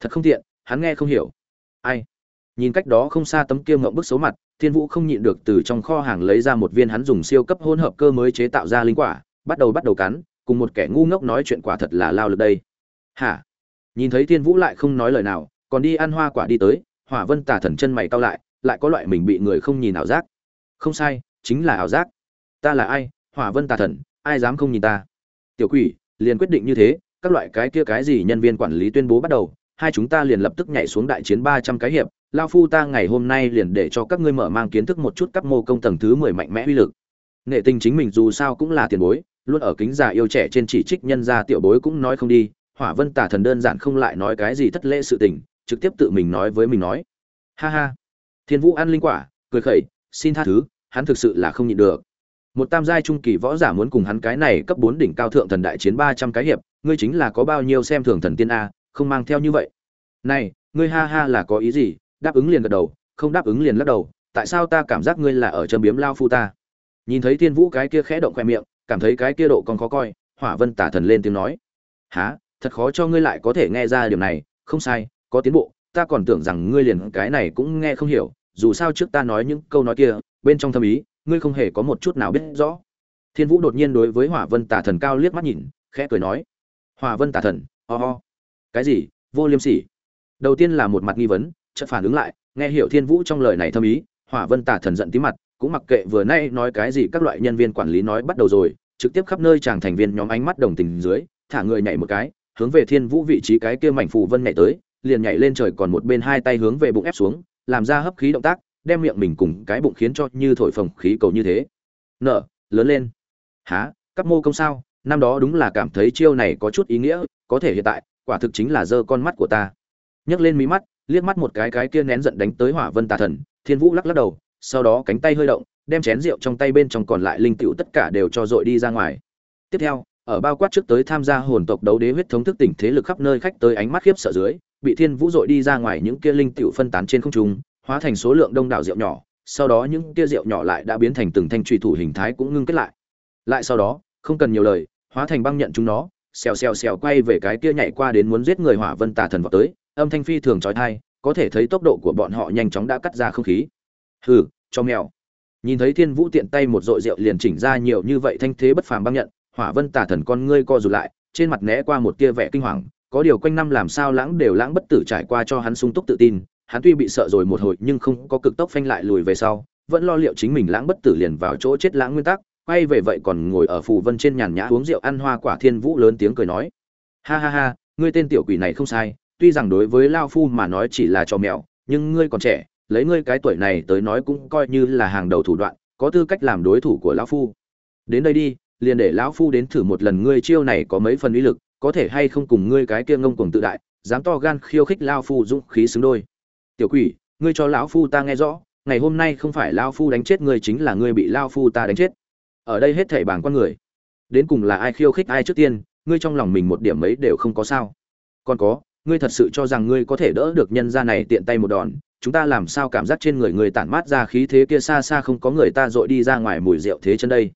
Thật không tiện, hắn nghe không hiểu. Ai? Nhìn cách đó không xa tấm kia ngậm bức xấu mặt, thiên vũ không nhịn được từ trong kho hàng lấy ra một viên hắn dùng siêu cấp hỗn hợp cơ mới chế tạo ra linh quả, bắt đầu bắt đầu cắn, cùng một kẻ ngu ngốc nói chuyện quả thật là lao lực đây. Hả? Nhìn thấy thiên vũ lại không nói lời nào, còn đi ăn hoa quả đi tới, hỏa vân tả thần chân mày cau lại lại có loại mình bị người không nhìn ảo giác. Không sai, chính là ảo giác. Ta là ai? Hỏa vân tà thần, ai dám không nhìn ta? Tiểu quỷ liền quyết định như thế, các loại cái kia cái gì nhân viên quản lý tuyên bố bắt đầu, hai chúng ta liền lập tức nhảy xuống đại chiến ba trăm cái hiệp, lao phu ta ngày hôm nay liền để cho các ngươi mở mang kiến thức một chút các mô công tầng thứ mười mạnh mẽ uy lực. Nghệ tình chính mình dù sao cũng là tiền bối, luôn ở kính già yêu trẻ trên chỉ trích nhân gia tiểu bối cũng nói không đi, hỏa vân tả thần đơn giản không lại nói cái gì thất lễ sự tình, trực tiếp tự mình nói với mình nói. Ha ha. Thiên vũ ăn linh quả, cười khẩy, xin tha thứ, hắn thực sự là không nhịn được một tam giai trung kỳ võ giả muốn cùng hắn cái này cấp bốn đỉnh cao thượng thần đại chiến ba trăm cái hiệp, ngươi chính là có bao nhiêu xem thường thần tiên a, không mang theo như vậy. Này, ngươi ha ha là có ý gì? Đáp ứng liền gật đầu, không đáp ứng liền lắc đầu, tại sao ta cảm giác ngươi là ở châm biếm lao phu ta? Nhìn thấy thiên vũ cái kia khẽ động khoe miệng, cảm thấy cái kia độ còn khó coi, hỏa vân tả thần lên tiếng nói. Há thật khó cho ngươi lại có thể nghe ra điều này, không sai, có tiến bộ, ta còn tưởng rằng ngươi liền cái này cũng nghe không hiểu, dù sao trước ta nói những câu nói kia, bên trong thâm ý ngươi không hề có một chút nào biết rõ. Thiên vũ đột nhiên đối với hỏa vân tả thần cao liếc mắt nhìn, khẽ cười nói, hỏa vân tả thần, ho、oh、ho、oh. cái gì? Vô liêm sỉ? Đầu tiên là một mặt nghi vấn, chợt phản ứng lại, nghe hiểu thiên vũ trong lời này thâm ý, hỏa vân tả thần giận tí mặt, cũng mặc kệ vừa nay nói cái gì các loại nhân viên quản lý nói bắt đầu rồi, trực tiếp khắp nơi chàng thành viên nhóm ánh mắt đồng tình dưới, thả người nhảy một cái, hướng về thiên vũ vị trí cái kia mảnh phù vân nhảy tới, liền nhảy lên trời còn một bên hai tay hướng về bụng ép xuống, làm ra hấp khí động tác đem miệng mình cùng cái bụng khiến cho như thổi phồng khí cầu như thế. Nở lớn lên. Há cấp mô công sao? Năm đó đúng là cảm thấy chiêu này có chút ý nghĩa, có thể hiện tại, quả thực chính là giơ con mắt của ta. Nhấc lên mí mắt, liếc mắt một cái cái kia nén giận đánh tới hỏa vân tà thần, thiên vũ lắc lắc đầu, sau đó cánh tay hơi động, đem chén rượu trong tay bên trong còn lại linh tựu tất cả đều cho dội đi ra ngoài. Tiếp theo, ở bao quát trước tới tham gia hồn tộc đấu đế huyết thống thức tỉnh thế lực khắp nơi khách tới ánh mắt khiếp sợ dưới, bị thiên vũ dội đi ra ngoài những kia linh tựu phân tán trên không trung hóa thành số lượng đông đảo rượu nhỏ, sau đó những tia rượu nhỏ lại đã biến thành từng thanh trùy thủ hình thái cũng ngưng kết lại. Lại sau đó, không cần nhiều lời, hóa thành băng nhận chúng nó, xèo xèo xèo quay về cái kia nhảy qua đến muốn giết người hỏa vân tà thần vào tới, âm thanh phi thường trói thai có thể thấy tốc độ của bọn họ nhanh chóng đã cắt ra không khí. Hừ, cho mèo. Nhìn thấy thiên vũ tiện tay một dội rượu liền chỉnh ra nhiều như vậy thanh thế bất phàm băng nhận, hỏa vân tà thần con ngươi co rụt lại, trên mặt né qua một tia vẻ kinh hoàng, có điều quanh năm làm sao lãng đều lãng bất tử trải qua cho hắn sung túc tự tin hắn tuy bị sợ rồi một hồi nhưng không có cực tốc phanh lại lùi về sau, vẫn lo liệu chính mình lãng bất tử liền vào chỗ chết lãng nguyên tắc, quay về vậy còn ngồi ở phù vân trên nhàn nhã uống rượu ăn hoa quả thiên vũ lớn tiếng cười nói. Ha ha ha, ngươi tên tiểu quỷ này không sai, tuy rằng đối với lao phu mà nói chỉ là cho mèo, nhưng ngươi còn trẻ, lấy ngươi cái tuổi này tới nói cũng coi như là hàng đầu thủ đoạn, có tư cách làm đối thủ của lão phu. Đến đây đi, liền để lão phu đến thử một lần ngươi chiêu này có mấy phần uy lực, có thể hay không cùng ngươi cái kia ngông cuồng tự đại, dám to gan khiêu khích lao phu dũng khí xứng đôi tiểu quỷ, ngươi cho lão phu ta nghe rõ, ngày hôm nay không phải lao phu đánh chết ngươi chính là ngươi bị lao phu ta đánh chết. Ở đây hết thảy bảng con người. Đến cùng là ai khiêu khích ai trước tiên, ngươi trong lòng mình một điểm mấy đều không có sao. Còn có, ngươi thật sự cho rằng ngươi có thể đỡ được nhân gia này tiện tay một đòn, chúng ta làm sao cảm giác trên người người tản mát ra khí thế kia xa xa không có người ta dội đi ra ngoài mùi rượu thế chân đây.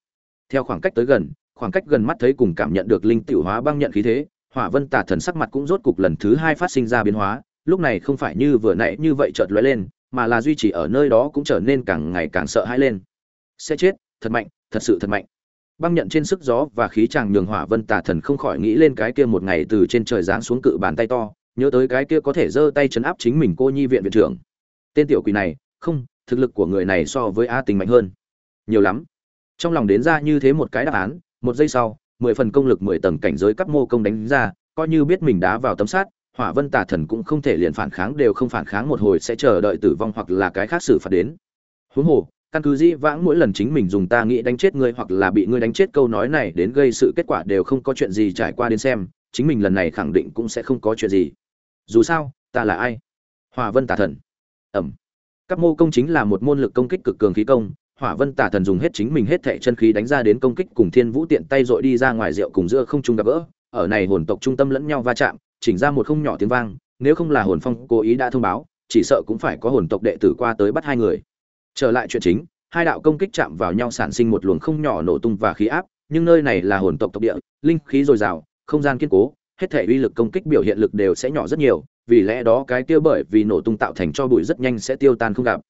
Theo khoảng cách tới gần, khoảng cách gần mắt thấy cùng cảm nhận được linh tiểu hóa băng nhận khí thế, hỏa vân tả thần sắc mặt cũng rốt cục lần thứ hai phát sinh ra biến hóa lúc này không phải như vừa nãy như vậy chợt lóe lên, mà là duy trì ở nơi đó cũng trở nên càng ngày càng sợ hãi lên. Sẽ chết, thật mạnh, thật sự thật mạnh. Băng nhận trên sức gió và khí chàng nhường hỏa vân tà thần không khỏi nghĩ lên cái kia một ngày từ trên trời giáng xuống cự bàn tay to, nhớ tới cái kia có thể giơ tay chấn áp chính mình cô nhi viện viện trưởng. Tên tiểu quỷ này, không, thực lực của người này so với a tình mạnh hơn. Nhiều lắm. Trong lòng đến ra như thế một cái đáp án, một giây sau, mười phần công lực mười tầng cảnh giới cấp mô công đánh ra, coi như biết mình đá vào tấm sát hỏa vân tà thần cũng không thể liền phản kháng đều không phản kháng một hồi sẽ chờ đợi tử vong hoặc là cái khác xử phạt đến. Huống hồ, căn cứ dĩ vãng mỗi lần chính mình dùng ta nghĩ đánh chết ngươi hoặc là bị ngươi đánh chết câu nói này đến gây sự kết quả đều không có chuyện gì trải qua đến xem, chính mình lần này khẳng định cũng sẽ không có chuyện gì. Dù sao, ta là ai? Hòa vân tà thần. Ẩm. Các mô công chính là một môn lực công kích cực cường khí công, hỏa vân tà thần dùng hết chính mình hết thệ chân khí đánh ra đến công kích cùng thiên vũ tiện tay dội đi ra ngoài rượu cùng giữa không trung gặp gỡ, ở này hồn tộc trung tâm lẫn nhau va chạm chỉnh ra một không nhỏ tiếng vang, nếu không là hồn phong cố ý đã thông báo, chỉ sợ cũng phải có hồn tộc đệ tử qua tới bắt hai người. Trở lại chuyện chính, hai đạo công kích chạm vào nhau sản sinh một luồng không nhỏ nổ tung và khí áp, nhưng nơi này là hồn tộc tộc địa, linh khí dồi dào, không gian kiên cố, hết thể uy lực công kích biểu hiện lực đều sẽ nhỏ rất nhiều, vì lẽ đó cái kia bởi vì nổ tung tạo thành cho bụi rất nhanh sẽ tiêu tan không gặp.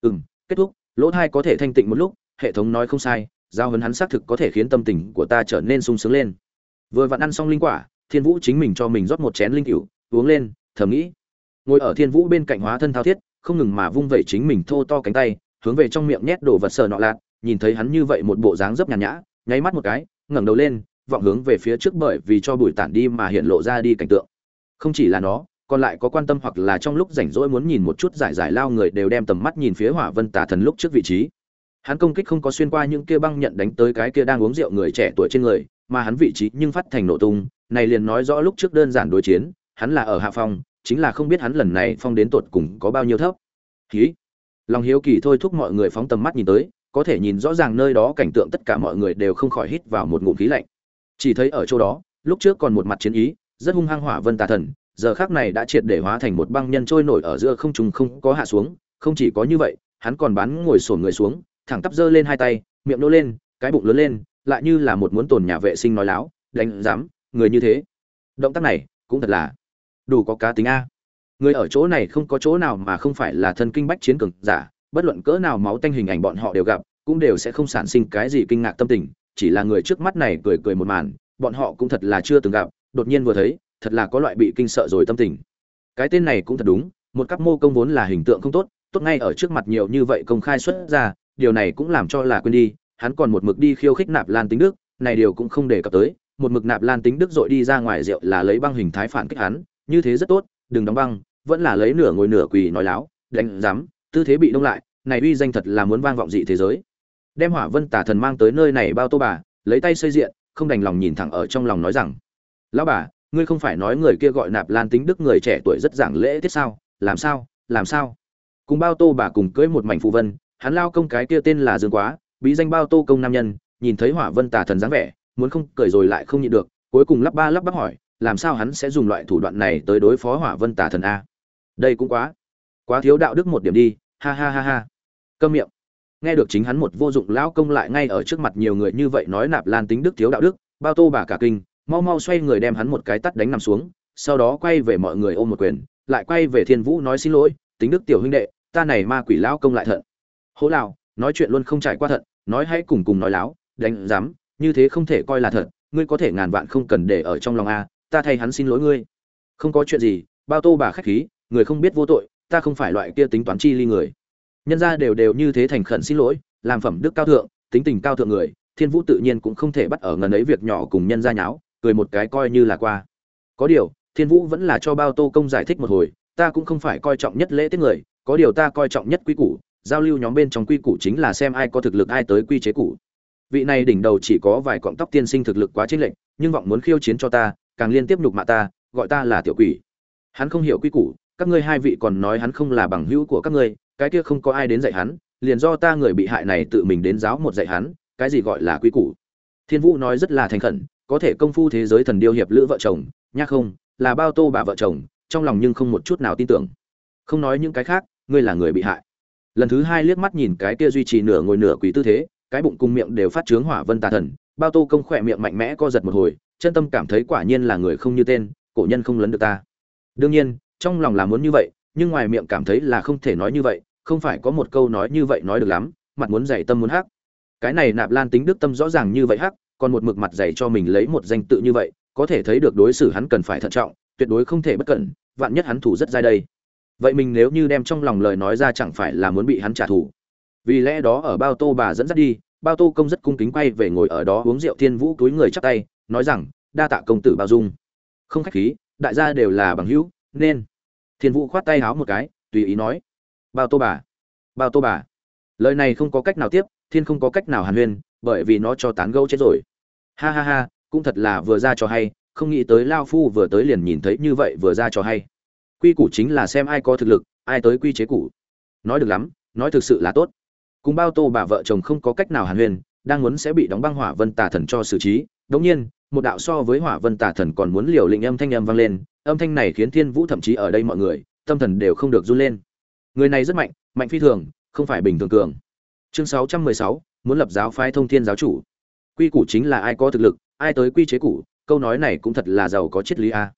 Ừ kết thúc, lỗ thai có thể thanh tịnh một lúc, hệ thống nói không sai, giao hấn hắn xác thực có thể khiến tâm tình của ta trở nên sung sướng lên. Vừa vặn ăn xong linh quả thiên vũ chính mình cho mình rót một chén linh cựu uống lên, thầm nghĩ. Ngồi ở thiên vũ bên cạnh hóa thân thao thiết, không ngừng mà vung vẩy chính mình thô to cánh tay, hướng về trong miệng nhét đồ vật sờ nọ lạt, nhìn thấy hắn như vậy một bộ dáng dấp nhàn nhã, nháy mắt một cái, ngẩng đầu lên, vọng hướng về phía trước bởi vì cho bụi tản đi mà hiện lộ ra đi cảnh tượng. Không chỉ là nó, còn lại có quan tâm hoặc là trong lúc rảnh rỗi muốn nhìn một chút giải giải lao người đều đem tầm mắt nhìn phía hỏa vân tà thần lúc trước vị trí. Hắn công kích không có xuyên qua những kia băng nhận đánh tới cái kia đang uống rượu người trẻ tuổi trên người mà hắn vị trí nhưng phát thành nổ tung, này liền nói rõ lúc trước đơn giản đối chiến, hắn là ở hạ phong, chính là không biết hắn lần này phong đến tột cùng có bao nhiêu thấp. Khí lòng hiếu kỳ thôi thúc mọi người phóng tầm mắt nhìn tới, có thể nhìn rõ ràng nơi đó cảnh tượng tất cả mọi người đều không khỏi hít vào một ngụm khí lạnh. Chỉ thấy ở chỗ đó, lúc trước còn một mặt chiến ý, rất hung hăng hỏa vân tà thần, giờ khác này đã triệt để hóa thành một băng nhân trôi nổi ở giữa không trung không có hạ xuống, không chỉ có như vậy, hắn còn bắn ngồi xổm người xuống, thẳng tắp giơ lên hai tay, miệng nô lên, cái bụng lớn lên lại như là một muốn tồn nhà vệ sinh nói láo đánh giám, người như thế. Động tác này cũng thật là đủ có cá tính a. Người ở chỗ này không có chỗ nào mà không phải là thân kinh bách chiến cường giả bất luận cỡ nào máu tanh hình ảnh bọn họ đều gặp cũng đều sẽ không sản sinh cái gì kinh ngạc tâm tình chỉ là người trước mắt này cười cười một màn bọn họ cũng thật là chưa từng gặp đột nhiên vừa thấy thật là có loại bị kinh sợ rồi tâm tình. Cái tên này cũng thật đúng một cấp mô công vốn là hình tượng không tốt tốt ngay ở trước mặt nhiều như vậy công khai xuất ra điều này cũng làm cho là quên đi hắn còn một mực đi khiêu khích nạp lan tính đức, này điều cũng không đề cập tới, một mực nạp lan tính đức dội đi ra ngoài rượu là lấy băng hình thái phản kích hắn, như thế rất tốt, đừng đóng băng, vẫn là lấy nửa ngồi nửa quỳ nói láo, đánh dám tư thế bị đông lại, này uy danh thật là muốn vang vọng dị thế giới. Đem hỏa vân tả thần mang tới nơi này bao tô bà, lấy tay xây diện, không đành lòng nhìn thẳng ở trong lòng nói rằng, lão bà, ngươi không phải nói người kia gọi nạp lan tính đức người trẻ tuổi rất giảng lễ tiết sao, làm sao làm sao? Cùng bao tô bà cùng cưới một mảnh phụ vân, hắn lao công cái kia tên là dương quá bí danh bao tô công nam nhân, nhìn thấy hỏa vân tà thần dáng vẻ, muốn không cười rồi lại không nhịn được, cuối cùng lắp ba lắp bắp hỏi, làm sao hắn sẽ dùng loại thủ đoạn này tới đối phó hỏa vân tà thần a? Đây cũng quá quá thiếu đạo đức một điểm đi, ha ha ha ha. Câm miệng. Nghe được chính hắn một vô dụng lão công lại ngay ở trước mặt nhiều người như vậy nói nạp lan tính đức thiếu đạo đức, bao tô bà cả kinh, mau mau xoay người đem hắn một cái tắt đánh nằm xuống, sau đó quay về mọi người ôm một quyền, lại quay về thiên vũ nói xin lỗi, tính đức tiểu huynh đệ, ta này ma quỷ lão công lại thận. Hỗ lào nói chuyện luôn không trải qua thận nói hãy cùng cùng nói láo, đánh dám như thế không thể coi là thật, ngươi có thể ngàn vạn không cần để ở trong lòng a, ta thay hắn xin lỗi ngươi. Không có chuyện gì, bao tô bà khách khí, người không biết vô tội, ta không phải loại kia tính toán chi ly người. Nhân ra đều đều như thế thành khẩn xin lỗi, làm phẩm đức cao thượng, tính tình cao thượng người, thiên vũ tự nhiên cũng không thể bắt ở ngần ấy việc nhỏ cùng nhân ra nháo, cười một cái coi như là qua. Có điều, thiên vũ vẫn là cho bao tô công giải thích một hồi, ta cũng không phải coi trọng nhất lễ tiết người, có điều ta coi trọng nhất quý củ giao lưu nhóm bên trong quy củ chính là xem ai có thực lực, ai tới quy chế cũ. vị này đỉnh đầu chỉ có vài cọng tóc tiên sinh thực lực quá chênh lệch, nhưng vọng muốn khiêu chiến cho ta, càng liên tiếp nhục mạ ta, gọi ta là tiểu quỷ. Hắn không hiểu quy củ, các ngươi hai vị còn nói hắn không là bằng hữu của các ngươi, cái kia không có ai đến dạy hắn, liền do ta người bị hại này tự mình đến giáo một dạy hắn, cái gì gọi là quy củ? Thiên vũ nói rất là thành khẩn, có thể công phu thế giới thần điêu hiệp lữ vợ chồng, nhắc không, là bao tô bà vợ chồng, trong lòng nhưng không một chút nào tin tưởng. Không nói những cái khác, ngươi là người bị hại lần thứ hai liếc mắt nhìn cái kia duy trì nửa ngồi nửa quỳ tư thế, cái bụng cùng miệng đều phát trướng hỏa vân tà thần, bao tô công khỏe miệng mạnh mẽ co giật một hồi, chân tâm cảm thấy quả nhiên là người không như tên, cổ nhân không lấn được ta. Đương nhiên, trong lòng là muốn như vậy, nhưng ngoài miệng cảm thấy là không thể nói như vậy, không phải có một câu nói như vậy nói được lắm, mặt muốn dày tâm muốn hắc. Cái này nạp lan tính đức tâm rõ ràng như vậy hắc, còn một mực mặt dày cho mình lấy một danh tự như vậy, có thể thấy được đối xử hắn cần phải thận trọng, tuyệt đối không thể bất cẩn, vạn nhất hắn thủ rất dai đây vậy mình nếu như đem trong lòng lời nói ra chẳng phải là muốn bị hắn trả thù? Vì lẽ đó ở bao tô bà dẫn dắt đi, bao tô công rất cung kính quay về ngồi ở đó uống rượu thiên vũ túi người chắp tay, nói rằng, đa tạ công tử bao dung. Không khách khí, đại gia đều là bằng hữu, nên. Thiên vũ khoát tay háo một cái, tùy ý nói, bao tô bà, bao tô bà. Lời này không có cách nào tiếp, thiên không có cách nào hàn huyên, bởi vì nó cho tán gẫu chết rồi. Ha ha ha, cũng thật là vừa ra cho hay, không nghĩ tới lao phu vừa tới liền nhìn thấy như vậy vừa ra cho hay quy củ chính là xem ai có thực lực ai tới quy chế củ. Nói được lắm nói thực sự là tốt. Cùng bao tô bà vợ chồng không có cách nào hàn huyền đang muốn sẽ bị đóng băng hỏa vân tà thần cho xử trí đống nhiên một đạo so với hỏa vân tà thần còn muốn liều lĩnh âm thanh âm vang lên âm thanh này khiến thiên vũ thậm chí ở đây mọi người tâm thần đều không được run lên. Người này rất mạnh mạnh phi thường không phải bình thường cường. Chương 616, muốn lập giáo phái thông thiên giáo chủ. Quy củ chính là ai có thực lực ai tới quy chế củ câu nói này cũng thật là giàu có triết lý a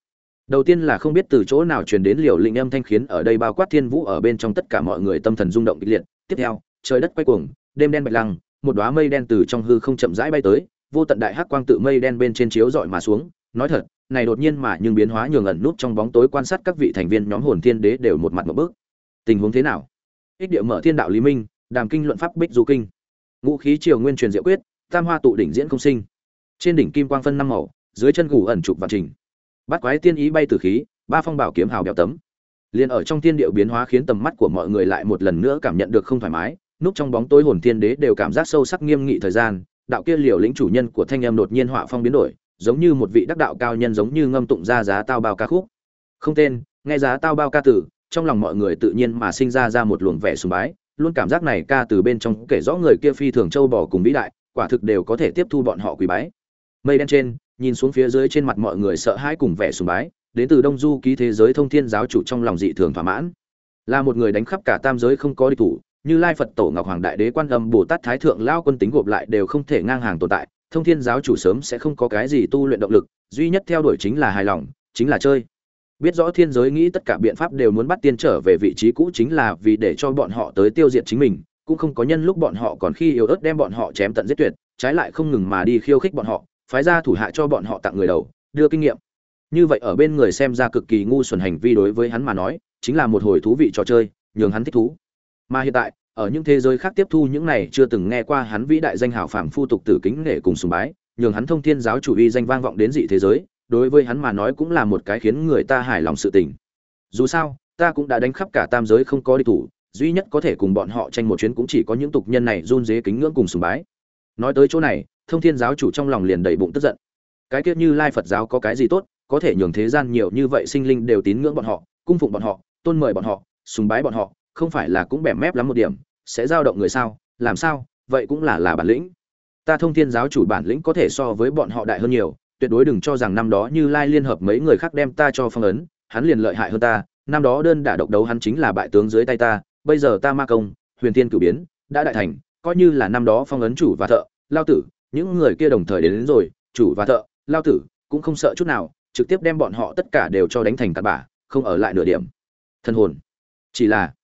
đầu tiên là không biết từ chỗ nào truyền đến liều lĩnh âm thanh khiến ở đây bao quát thiên vũ ở bên trong tất cả mọi người tâm thần rung động kịch liệt. Tiếp theo, trời đất quay cuồng, đêm đen bạch lăng, một đóa mây đen từ trong hư không chậm rãi bay tới, vô tận đại hắc quang tự mây đen bên trên chiếu rọi mà xuống. Nói thật, này đột nhiên mà nhưng biến hóa nhường ẩn nút trong bóng tối quan sát các vị thành viên nhóm hồn thiên đế đều một mặt một bước. Tình huống thế nào? Ích địa mở thiên đạo lý minh, đàm kinh luận pháp bích du kinh. Ngũ khí triều nguyên truyền diệu quyết, tam hoa tụ đỉnh diễn công sinh. Trên đỉnh kim quang phân năm màu, dưới chân gù ẩn trục và trình bắt quái tiên ý bay từ khí, ba phong bảo kiếm hào bèo tấm. Liền ở trong thiên điệu biến hóa khiến tầm mắt của mọi người lại một lần nữa cảm nhận được không thoải mái, núp trong bóng tối hồn thiên đế đều cảm giác sâu sắc nghiêm nghị thời gian, đạo kia liều lĩnh chủ nhân của thanh em đột nhiên họa phong biến đổi, giống như một vị đắc đạo cao nhân giống như ngâm tụng ra giá tao bao ca khúc. Không tên, nghe giá tao bao ca tử, trong lòng mọi người tự nhiên mà sinh ra ra một luồng vẻ sùng bái, luôn cảm giác này ca từ bên trong kể rõ người kia phi thường châu bò cùng vĩ đại, quả thực đều có thể tiếp thu bọn họ quý bái. Mây đen trên nhìn xuống phía dưới trên mặt mọi người sợ hãi cùng vẻ sùng bái, đến từ đông du ký thế giới thông thiên giáo chủ trong lòng dị thường thỏa mãn. Là một người đánh khắp cả tam giới không có địch thủ, như lai phật tổ ngọc hoàng đại đế quan âm bồ tát thái thượng lao quân tính gộp lại đều không thể ngang hàng tồn tại, thông thiên giáo chủ sớm sẽ không có cái gì tu luyện động lực, duy nhất theo đuổi chính là hài lòng, chính là chơi. Biết rõ thiên giới nghĩ tất cả biện pháp đều muốn bắt tiên trở về vị trí cũ chính là vì để cho bọn họ tới tiêu diệt chính mình, cũng không có nhân lúc bọn họ còn khi yếu ớt đem bọn họ chém tận giết tuyệt, trái lại không ngừng mà đi khiêu khích bọn họ phái ra thủ hạ cho bọn họ tặng người đầu, đưa kinh nghiệm. Như vậy ở bên người xem ra cực kỳ ngu xuẩn hành vi đối với hắn mà nói, chính là một hồi thú vị trò chơi, nhường hắn thích thú. Mà hiện tại, ở những thế giới khác tiếp thu những này chưa từng nghe qua hắn vĩ đại danh hào phàm phu tục tử kính nể cùng sùng bái, nhường hắn thông thiên giáo chủ uy danh vang vọng đến dị thế giới, đối với hắn mà nói cũng là một cái khiến người ta hài lòng sự tình. Dù sao, ta cũng đã đánh khắp cả tam giới không có địch thủ, duy nhất có thể cùng bọn họ tranh một chuyến cũng chỉ có những tục nhân này run dế kính ngưỡng cùng sùng bái. Nói tới chỗ này thông thiên giáo chủ trong lòng liền đầy bụng tức giận. Cái tiết như lai phật giáo có cái gì tốt, có thể nhường thế gian nhiều như vậy sinh linh đều tín ngưỡng bọn họ, cung phụng bọn họ, tôn mời bọn họ, sùng bái bọn họ, không phải là cũng bẻ mép lắm một điểm, sẽ giao động người sao, làm sao, vậy cũng là là bản lĩnh. Ta thông thiên giáo chủ bản lĩnh có thể so với bọn họ đại hơn nhiều, tuyệt đối đừng cho rằng năm đó như lai liên hợp mấy người khác đem ta cho phong ấn, hắn liền lợi hại hơn ta, năm đó đơn đả độc đấu hắn chính là bại tướng dưới tay ta, bây giờ ta ma công, huyền tiên cử biến, đã đại thành, coi như là năm đó phong ấn chủ và thợ, lao tử những người kia đồng thời đến, đến rồi chủ và thợ lao tử cũng không sợ chút nào trực tiếp đem bọn họ tất cả đều cho đánh thành tạt bả không ở lại nửa điểm. Thân hồn. Chỉ là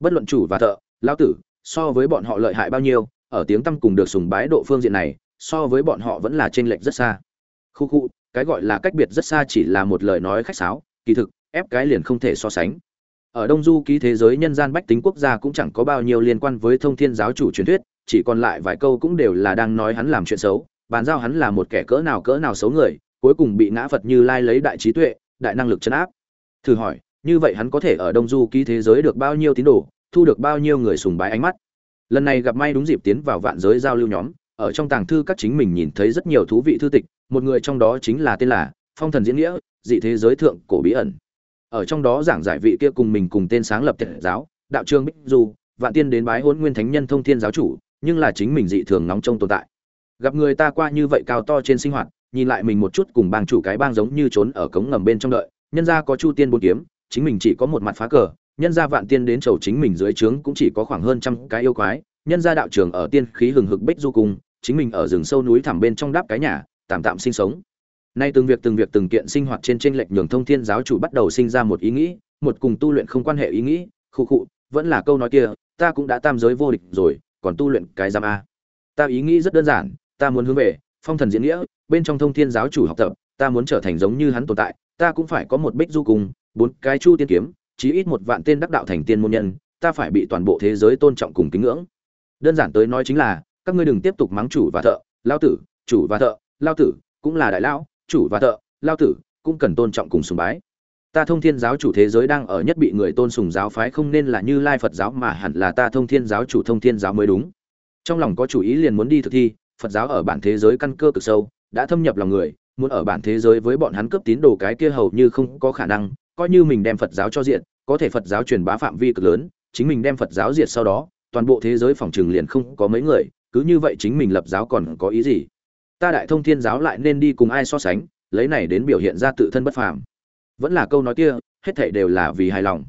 bất luận chủ và thợ lao tử so với bọn họ lợi hại bao nhiêu ở tiếng tăm cùng được sùng bái độ phương diện này so với bọn họ vẫn là t r ê n lệch rất xa. Khu khu cái gọi là cách biệt rất xa chỉ là một lời nói khách sáo kỳ thực ép cái liền không thể so sánh. Ở đông du ký thế giới nhân gian bách tính quốc gia cũng chẳng có bao nhiêu liên quan với thông thiên giáo chủ truyền thuyết chỉ còn lại vài câu cũng đều là đang nói hắn làm chuyện xấu, bàn giao hắn là một kẻ cỡ nào cỡ nào xấu người, cuối cùng bị ngã phật như lai lấy đại trí tuệ, đại năng lực chấn áp. Thử hỏi, như vậy hắn có thể ở đông du ký thế giới được bao nhiêu tín đồ, thu được bao nhiêu người sùng bái ánh mắt? Lần này gặp may đúng dịp tiến vào vạn giới giao lưu nhóm, ở trong tàng thư các chính mình nhìn thấy rất nhiều thú vị thư tịch, một người trong đó chính là tên là phong thần diễn nghĩa, dị thế giới thượng cổ bí ẩn. Ở trong đó giảng giải vị kia cùng mình cùng tên sáng lập thiện giáo, đạo trương bích du, vạn tiên đến bái hôn nguyên thánh nhân thông thiên giáo chủ nhưng là chính mình dị thường nóng trong tồn tại. Gặp người ta qua như vậy cao to trên sinh hoạt, nhìn lại mình một chút cùng bang chủ cái bang giống như trốn ở cống ngầm bên trong đợi, nhân ra có chu tiên bốn kiếm, chính mình chỉ có một mặt phá cờ, nhân gia vạn tiên đến chầu chính mình dưới trướng cũng chỉ có khoảng hơn trăm cái yêu quái, nhân gia đạo trường ở tiên khí hừng hực bích du cùng, chính mình ở rừng sâu núi thẳm bên trong đáp cái nhà, tạm tạm sinh sống. Nay từng việc từng việc từng kiện sinh hoạt trên trên lệch nhường thông thiên giáo chủ bắt đầu sinh ra một ý nghĩ, một cùng tu luyện không quan hệ ý nghĩ khu khụ, vẫn là câu nói kia, ta cũng đã tam giới vô địch rồi còn tu luyện cái giam a ta ý nghĩ rất đơn giản ta muốn hướng về phong thần diễn nghĩa bên trong thông thiên giáo chủ học tập ta muốn trở thành giống như hắn tồn tại ta cũng phải có một bích du cùng bốn cái chu tiên kiếm chí ít một vạn tên đắc đạo thành tiên môn nhân, ta phải bị toàn bộ thế giới tôn trọng cùng kính ngưỡng. Đơn giản tới nói chính là, các ngươi đừng tiếp tục mắng chủ và thợ, lao tử, chủ và thợ, lao tử, cũng là đại lão, chủ và thợ, lao tử, cũng cần tôn trọng cùng sùng bái ta thông thiên giáo chủ thế giới đang ở nhất bị người tôn sùng giáo phái không nên là như lai phật giáo mà hẳn là ta thông thiên giáo chủ thông thiên giáo mới đúng. Trong lòng có chủ ý liền muốn đi thực thi, phật giáo ở bản thế giới căn cơ cực sâu, đã thâm nhập lòng người, muốn ở bản thế giới với bọn hắn cướp tín đồ cái kia hầu như không có khả năng, coi như mình đem phật giáo cho diện có thể phật giáo truyền bá phạm vi cực lớn, chính mình đem phật giáo diệt sau đó, toàn bộ thế giới phòng trường liền không có mấy người, cứ như vậy chính mình lập giáo còn có ý gì? Ta đại thông thiên giáo lại nên đi cùng ai so sánh, lấy này đến biểu hiện ra tự thân bất phàm vẫn là câu nói kia, hết thảy đều là vì hài lòng.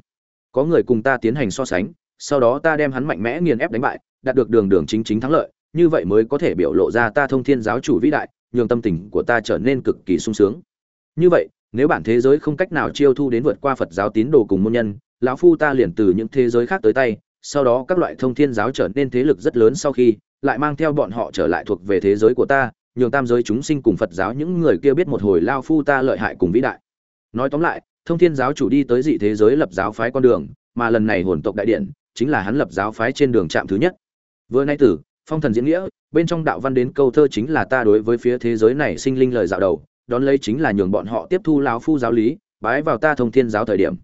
Có người cùng ta tiến hành so sánh, sau đó ta đem hắn mạnh mẽ nghiền ép đánh bại, đạt được đường đường chính chính thắng lợi, như vậy mới có thể biểu lộ ra ta thông thiên giáo chủ vĩ đại, nhường tâm tình của ta trở nên cực kỳ sung sướng. Như vậy, nếu bản thế giới không cách nào chiêu thu đến vượt qua phật giáo tín đồ cùng môn nhân, lão phu ta liền từ những thế giới khác tới tay, sau đó các loại thông thiên giáo trở nên thế lực rất lớn sau khi, lại mang theo bọn họ trở lại thuộc về thế giới của ta, nhường tam giới chúng sinh cùng phật giáo những người kia biết một hồi lao phu ta lợi hại cùng vĩ đại nói tóm lại, thông thiên giáo chủ đi tới dị thế giới lập giáo phái con đường, mà lần này hồn tộc đại điện, chính là hắn lập giáo phái trên đường trạm thứ nhất. Vừa nay tử, phong thần diễn nghĩa, bên trong đạo văn đến câu thơ chính là ta đối với phía thế giới này sinh linh lời dạo đầu, đón lấy chính là nhường bọn họ tiếp thu lão phu giáo lý, bái vào ta thông thiên giáo thời điểm.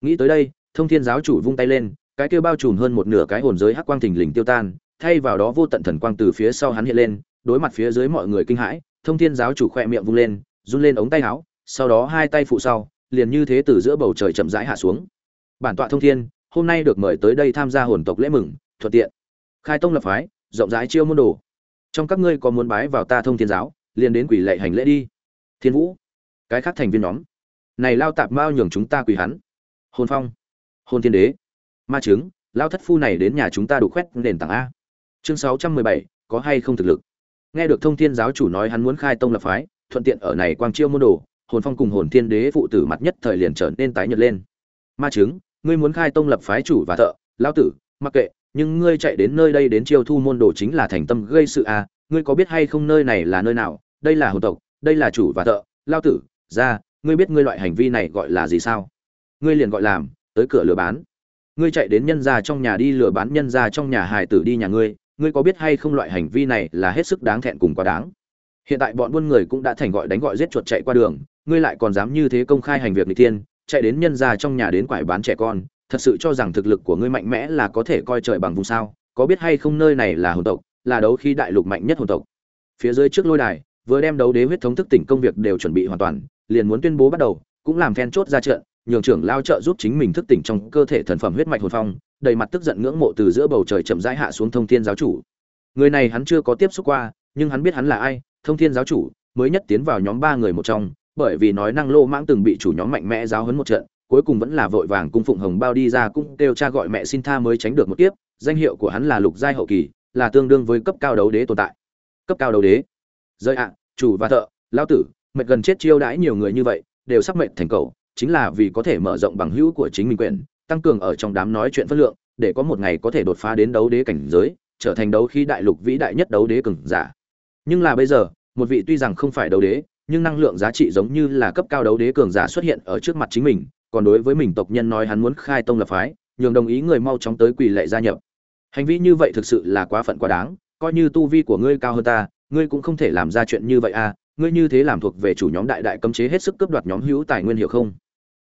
Nghĩ tới đây, thông thiên giáo chủ vung tay lên, cái kia bao trùm hơn một nửa cái hồn giới hắc quang thình lình tiêu tan, thay vào đó vô tận thần quang từ phía sau hắn hiện lên, đối mặt phía dưới mọi người kinh hãi, thông thiên giáo chủ khoe miệng vung lên, run lên ống tay áo sau đó hai tay phụ sau, liền như thế từ giữa bầu trời chậm rãi hạ xuống. Bản tọa thông thiên, hôm nay được mời tới đây tham gia hồn tộc lễ mừng, thuận tiện. Khai tông lập phái, rộng rãi chiêu môn đồ. Trong các ngươi có muốn bái vào ta thông thiên giáo, liền đến quỷ lệ hành lễ đi. Thiên vũ, cái khác thành viên nhóm. Này lao tạp mao nhường chúng ta quỳ hắn. Hồn phong, hồn thiên đế, ma chứng lao thất phu này đến nhà chúng ta đủ khoét nền tảng a. Chương sáu trăm mười bảy, có hay không thực lực? Nghe được thông thiên giáo chủ nói hắn muốn khai tông lập phái, thuận tiện ở này quang chiêu môn đồ hồn phong cùng hồn thiên đế phụ tử mặt nhất thời liền trở nên tái nhợt lên. Ma chứng ngươi muốn khai tông lập phái chủ và thợ, lão tử, mặc kệ, nhưng ngươi chạy đến nơi đây đến chiêu thu môn đồ chính là thành tâm gây sự à ngươi có biết hay không nơi này là nơi nào, đây là hồn tộc, đây là chủ và thợ lao tử, ra, ngươi biết ngươi loại hành vi này gọi là gì sao? Ngươi liền gọi làm, tới cửa lừa bán. Ngươi chạy đến nhân gia trong nhà đi lừa bán nhân gia trong nhà hài tử đi nhà ngươi ngươi có biết hay không loại hành vi này là hết sức đáng thẹn cùng quá đáng? Hiện tại bọn buôn người cũng đã thành gọi đánh gọi giết chuột chạy qua đường, ngươi lại còn dám như thế công khai hành việc n tiên chạy đến nhân gia trong nhà đến quải bán trẻ con, thật sự cho rằng thực lực của ngươi mạnh mẽ là có thể coi trời bằng vùng sao, có biết hay không nơi này là hồn tộc, là đấu khi đại lục mạnh nhất hồn tộc. Phía dưới trước lôi đài, vừa đem đấu đế huyết thống thức tỉnh công việc đều chuẩn bị hoàn toàn, liền muốn tuyên bố bắt đầu, cũng làm then chốt ra trận, nhường trưởng lao trợ giúp chính mình thức tỉnh trong cơ thể thần phẩm huyết mạch hồn phong, đầy mặt tức giận ngưỡng mộ từ giữa bầu trời chậm rãi hạ xuống thông thiên giáo chủ. Người này hắn chưa có tiếp xúc qua, nhưng hắn biết hắn là ai thông thiên giáo chủ, mới nhất tiến vào nhóm ba người một trong, bởi vì nói năng lô mãng từng bị chủ nhóm mạnh mẽ giáo hấn một trận, cuối cùng vẫn là vội vàng cung phụng hồng bao đi ra cũng kêu cha gọi mẹ xin tha mới tránh được một kiếp, danh hiệu của hắn là lục giai hậu kỳ, là tương đương với cấp cao đấu đế tồn tại. Cấp cao đấu đế. Rơi ạ, chủ và thợ lao tử, mệt gần chết chiêu đãi nhiều người như vậy, đều sắp mệnh thành cầu chính là vì có thể mở rộng bằng hữu của chính mình quyền, tăng cường ở trong đám nói chuyện phân lượng, để có một ngày có thể đột phá đến đấu đế cảnh giới, trở thành đấu khí đại lục vĩ đại nhất đấu đế cường giả. Nhưng là bây giờ một vị tuy rằng không phải đấu đế, nhưng năng lượng giá trị giống như là cấp cao đấu đế cường giả xuất hiện ở trước mặt chính mình, còn đối với mình tộc nhân nói hắn muốn khai tông lập phái, nhường đồng ý người mau chóng tới quỳ lệ gia nhập. Hành vi như vậy thực sự là quá phận quá đáng, coi như tu vi của ngươi cao hơn ta, ngươi cũng không thể làm ra chuyện như vậy à ngươi như thế làm thuộc về chủ nhóm đại đại cấm chế hết sức cướp đoạt nhóm hữu tài nguyên hiểu không?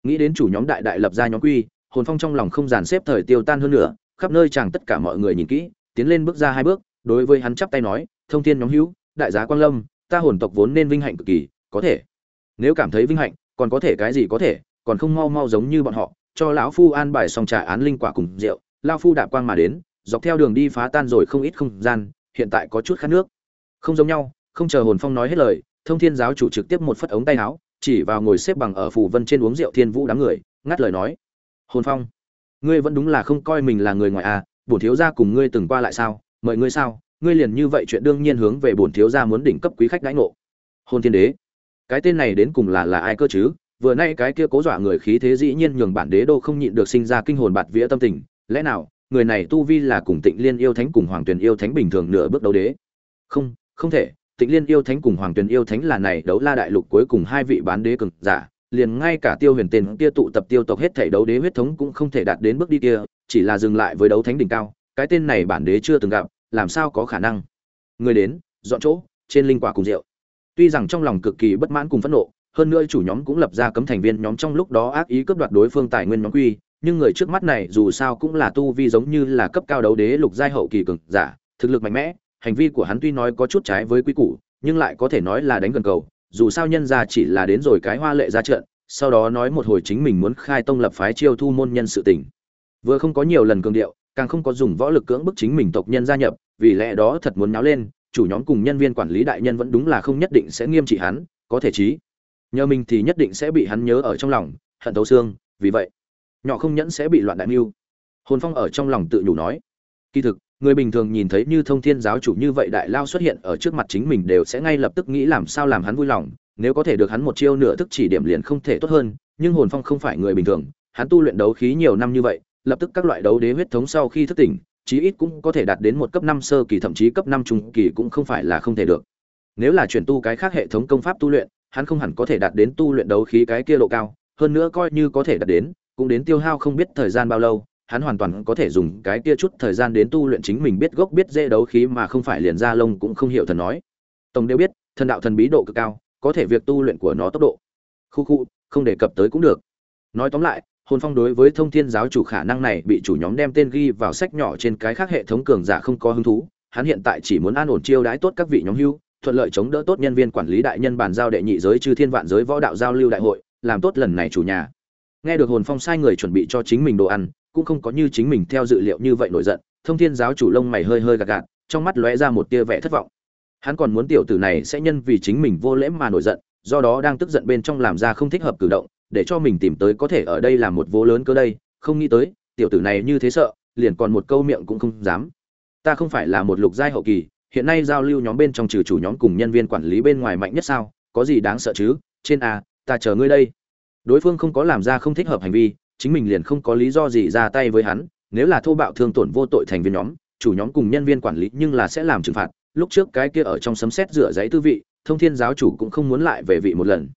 Nghĩ đến chủ nhóm đại đại lập ra nhóm quy, hồn phong trong lòng không dàn xếp thời tiêu tan hơn nữa, khắp nơi chàng tất cả mọi người nhìn kỹ, tiến lên bước ra hai bước, đối với hắn chắp tay nói, thông thiên nhóm hữu, đại giá quang lâm ta hồn tộc vốn nên vinh hạnh cực kỳ, có thể. Nếu cảm thấy vinh hạnh, còn có thể cái gì có thể, còn không mau mau giống như bọn họ, cho lão phu an bài xong trả án linh quả cùng rượu lao phu đạp quang mà đến, dọc theo đường đi phá tan rồi không ít không gian, hiện tại có chút khát nước. Không giống nhau, không chờ hồn phong nói hết lời, thông thiên giáo chủ trực tiếp một phất ống tay áo, chỉ vào ngồi xếp bằng ở phủ vân trên uống rượu thiên vũ đám người, ngắt lời nói. Hồn phong, ngươi vẫn đúng là không coi mình là người ngoài à bổn thiếu gia cùng ngươi từng qua lại sao, mời ngươi sao? Ngươi liền như vậy chuyện đương nhiên hướng về bổn thiếu gia muốn đỉnh cấp quý khách đãi ngộ. Hôn thiên đế, cái tên này đến cùng là là ai cơ chứ? Vừa nay cái kia cố dọa người khí thế dĩ nhiên nhường bản đế đô không nhịn được sinh ra kinh hồn bạt vía tâm tình. Lẽ nào, người này tu vi là cùng tịnh liên yêu thánh cùng hoàng tuyền yêu thánh bình thường nửa bước đấu đế? Không không thể. Tịnh liên yêu thánh cùng hoàng tuyền yêu thánh là này đấu la đại lục cuối cùng hai vị bán đế cường giả. Liền ngay cả tiêu huyền tên kia tụ tập tiêu tộc hết thảy đấu đế huyết thống cũng không thể đạt đến bước đi kia, chỉ là dừng lại với đấu thánh đỉnh cao. Cái tên này bản đế chưa từng gặp làm sao có khả năng? Người đến, dọn chỗ, trên linh quả cùng rượu. Tuy rằng trong lòng cực kỳ bất mãn cùng phẫn nộ, hơn nữa chủ nhóm cũng lập ra cấm thành viên nhóm trong lúc đó ác ý cướp đoạt đối phương tài nguyên nhóm quy, nhưng người trước mắt này dù sao cũng là tu vi giống như là cấp cao đấu đế lục giai hậu kỳ cường giả, thực lực mạnh mẽ, hành vi của hắn tuy nói có chút trái với quy củ, nhưng lại có thể nói là đánh gần cầu, dù sao nhân ra chỉ là đến rồi cái hoa lệ ra trận, sau đó nói một hồi chính mình muốn khai tông lập phái chiêu thu môn nhân sự tình. Vừa không có nhiều lần cường điệu càng không có dùng võ lực cưỡng bức chính mình tộc nhân gia nhập, vì lẽ đó thật muốn náo lên, chủ nhóm cùng nhân viên quản lý đại nhân vẫn đúng là không nhất định sẽ nghiêm trị hắn, có thể chí. Nhờ mình thì nhất định sẽ bị hắn nhớ ở trong lòng, hận thấu xương, vì vậy, nhỏ không nhẫn sẽ bị loạn đại mưu. Hồn phong ở trong lòng tự nhủ nói, kỳ thực, người bình thường nhìn thấy như thông thiên giáo chủ như vậy đại lao xuất hiện ở trước mặt chính mình đều sẽ ngay lập tức nghĩ làm sao làm hắn vui lòng, nếu có thể được hắn một chiêu nửa thức chỉ điểm liền không thể tốt hơn, nhưng hồn phong không phải người bình thường, hắn tu luyện đấu khí nhiều năm như vậy lập tức các loại đấu đế huyết thống sau khi thức tỉnh, chí ít cũng có thể đạt đến một cấp năm sơ kỳ, thậm chí cấp năm trung kỳ cũng không phải là không thể được. Nếu là chuyển tu cái khác hệ thống công pháp tu luyện, hắn không hẳn có thể đạt đến tu luyện đấu khí cái kia độ cao, hơn nữa coi như có thể đạt đến, cũng đến tiêu hao không biết thời gian bao lâu, hắn hoàn toàn có thể dùng cái kia chút thời gian đến tu luyện chính mình biết gốc biết dễ đấu khí mà không phải liền ra lông cũng không hiểu thần nói. Tổng đều biết, thần đạo thần bí độ cực cao, có thể việc tu luyện của nó tốc độ. Khu khu, không đề cập tới cũng được. Nói tóm lại hồn phong đối với thông thiên giáo chủ khả năng này bị chủ nhóm đem tên ghi vào sách nhỏ trên cái khác hệ thống cường giả không có hứng thú. Hắn hiện tại chỉ muốn an ổn chiêu đãi tốt các vị nhóm hưu, thuận lợi chống đỡ tốt nhân viên quản lý đại nhân bàn giao đệ nhị giới chư thiên vạn giới võ đạo giao lưu đại hội, làm tốt lần này chủ nhà. Nghe được hồn phong sai người chuẩn bị cho chính mình đồ ăn, cũng không có như chính mình theo dự liệu như vậy nổi giận, thông thiên giáo chủ lông mày hơi hơi gạt gạt, trong mắt lóe ra một tia vẻ thất vọng. Hắn còn muốn tiểu tử này sẽ nhân vì chính mình vô lễ mà nổi giận, do đó đang tức giận bên trong làm ra không thích hợp cử động để cho mình tìm tới có thể ở đây làm một vô lớn cơ đây, không nghĩ tới, tiểu tử này như thế sợ, liền còn một câu miệng cũng không dám. Ta không phải là một lục giai hậu kỳ, hiện nay giao lưu nhóm bên trong trừ chủ nhóm cùng nhân viên quản lý bên ngoài mạnh nhất sao, có gì đáng sợ chứ? Trên a ta chờ ngươi đây. Đối phương không có làm ra không thích hợp hành vi, chính mình liền không có lý do gì ra tay với hắn, nếu là thô bạo thương tổn vô tội thành viên nhóm, chủ nhóm cùng nhân viên quản lý nhưng là sẽ làm trừng phạt. Lúc trước cái kia ở trong sấm xét rửa giấy tư vị, thông thiên giáo chủ cũng không muốn lại về vị một lần.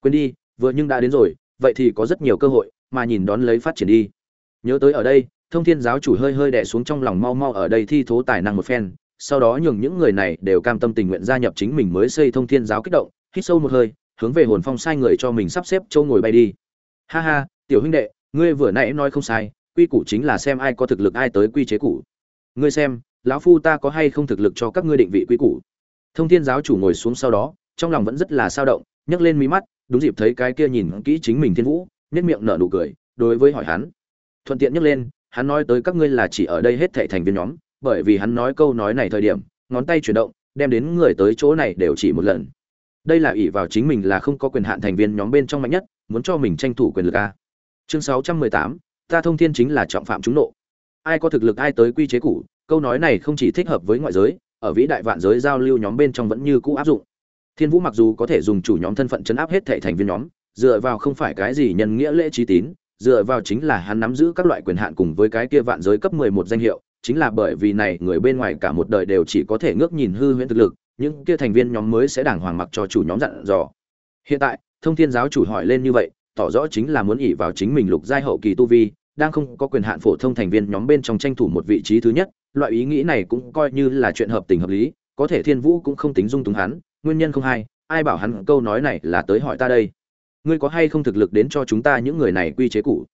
Quên đi vừa nhưng đã đến rồi, vậy thì có rất nhiều cơ hội, mà nhìn đón lấy phát triển đi. Nhớ tới ở đây, thông thiên giáo chủ hơi hơi đè xuống trong lòng mau mau ở đây thi thố tài năng một phen, sau đó nhường những người này đều cam tâm tình nguyện gia nhập chính mình mới xây thông thiên giáo kích động, hít sâu một hơi, hướng về hồn phong sai người cho mình sắp xếp châu ngồi bay đi. Ha ha, tiểu huynh đệ, ngươi vừa nãy nói không sai, quy củ chính là xem ai có thực lực ai tới quy chế cũ. ngươi xem, lão phu ta có hay không thực lực cho các ngươi định vị quy củ. Thông thiên giáo chủ ngồi xuống sau đó, trong lòng vẫn rất là sao động, nhấc lên mí mắt đúng dịp thấy cái kia nhìn kỹ chính mình thiên vũ nhất miệng nở nụ cười, đối với hỏi hắn. Thuận tiện nhấc lên, hắn nói tới các ngươi là chỉ ở đây hết thệ thành viên nhóm, bởi vì hắn nói câu nói này thời điểm, ngón tay chuyển động, đem đến người tới chỗ này đều chỉ một lần. Đây là ỷ vào chính mình là không có quyền hạn thành viên nhóm bên trong mạnh nhất, muốn cho mình tranh thủ quyền lực a. Chương sáu trăm mười tám, ta thông thiên chính là trọng phạm chúng nộ. Ai có thực lực ai tới quy chế cũ, câu nói này không chỉ thích hợp với ngoại giới, ở vĩ đại vạn giới giao lưu nhóm bên trong vẫn như cũ áp dụng thiên vũ mặc dù có thể dùng chủ nhóm thân phận chấn áp hết thảy thành viên nhóm, dựa vào không phải cái gì nhân nghĩa lễ trí tín, dựa vào chính là hắn nắm giữ các loại quyền hạn cùng với cái kia vạn giới cấp mười một danh hiệu, chính là bởi vì này, người bên ngoài cả một đời đều chỉ có thể ngước nhìn hư huyễn thực lực, những kia thành viên nhóm mới sẽ đàng hoàng mặc cho chủ nhóm dặn dò. Hiện tại, thông thiên giáo chủ hỏi lên như vậy, tỏ rõ chính là muốn ỉ vào chính mình lục giai hậu kỳ tu vi, đang không có quyền hạn phổ thông thành viên nhóm bên trong tranh thủ một vị trí thứ nhất, loại ý nghĩ này cũng coi như là chuyện hợp tình hợp lý, có thể thiên vũ cũng không tính dung túng hắn nguyên nhân không hay ai bảo hắn câu nói này là tới hỏi ta đây? Ngươi có hay không thực lực đến cho chúng ta những người này quy chế cũ?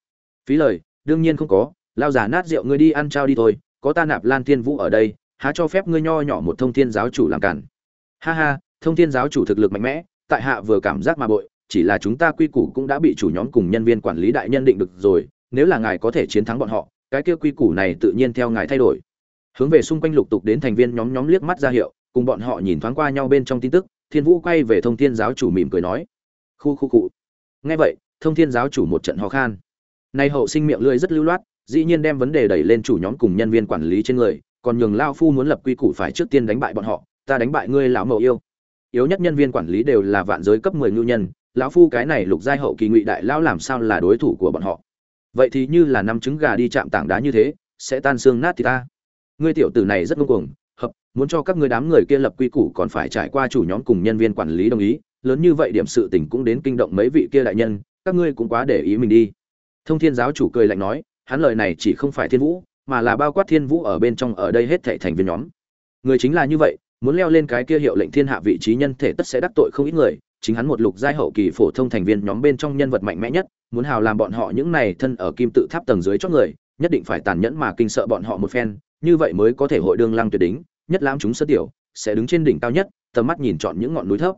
Phí lời, đương nhiên không có, lao giả nát rượu ngươi đi ăn trao đi thôi, có ta nạp lan thiên vũ ở đây, há cho phép ngươi nho nhỏ một thông thiên giáo chủ làm cản. Ha ha, thông thiên giáo chủ thực lực mạnh mẽ, tại hạ vừa cảm giác mà bội, chỉ là chúng ta quy củ cũng đã bị chủ nhóm cùng nhân viên quản lý đại nhân định được rồi, nếu là ngài có thể chiến thắng bọn họ, cái kia quy củ này tự nhiên theo ngài thay đổi. Hướng về xung quanh lục tục đến thành viên nhóm nhóm liếc mắt ra hiệu cùng bọn họ nhìn thoáng qua nhau bên trong tin tức, thiên vũ quay về thông thiên giáo chủ mỉm cười nói, khu khu cụ nghe vậy, thông thiên giáo chủ một trận ho khan. Nay hậu sinh miệng lưỡi rất lưu loát, dĩ nhiên đem vấn đề đẩy lên chủ nhóm cùng nhân viên quản lý trên người, còn nhường lao phu muốn lập quy củ phải trước tiên đánh bại bọn họ, ta đánh bại ngươi lão mậu yêu. Yếu nhất nhân viên quản lý đều là vạn giới cấp mười ngưu nhân, lão phu cái này lục giai hậu kỳ ngụy đại lão làm sao là đối thủ của bọn họ? Vậy thì như là năm trứng gà đi chạm tảng đá như thế, sẽ tan xương nát thì ta. Ngươi tiểu tử này rất ngông cuồng hợp, muốn cho các ngươi đám người kia lập quy củ còn phải trải qua chủ nhóm cùng nhân viên quản lý đồng ý, lớn như vậy điểm sự tình cũng đến kinh động mấy vị kia đại nhân, các ngươi cũng quá để ý mình đi. Thông thiên giáo chủ cười lạnh nói, hắn lời này chỉ không phải thiên vũ, mà là bao quát thiên vũ ở bên trong ở đây hết thảy thành viên nhóm. Người chính là như vậy, muốn leo lên cái kia hiệu lệnh thiên hạ vị trí nhân thể tất sẽ đắc tội không ít người, chính hắn một lục giai hậu kỳ phổ thông thành viên nhóm bên trong nhân vật mạnh mẽ nhất, muốn hào làm bọn họ những này thân ở kim tự tháp tầng dưới chót người, nhất định phải tàn nhẫn mà kinh sợ bọn họ một phen như vậy mới có thể hội đương lăng tuyệt đính nhất lãm chúng sơ tiểu, sẽ đứng trên đỉnh cao nhất, tầm mắt nhìn chọn những ngọn núi thấp.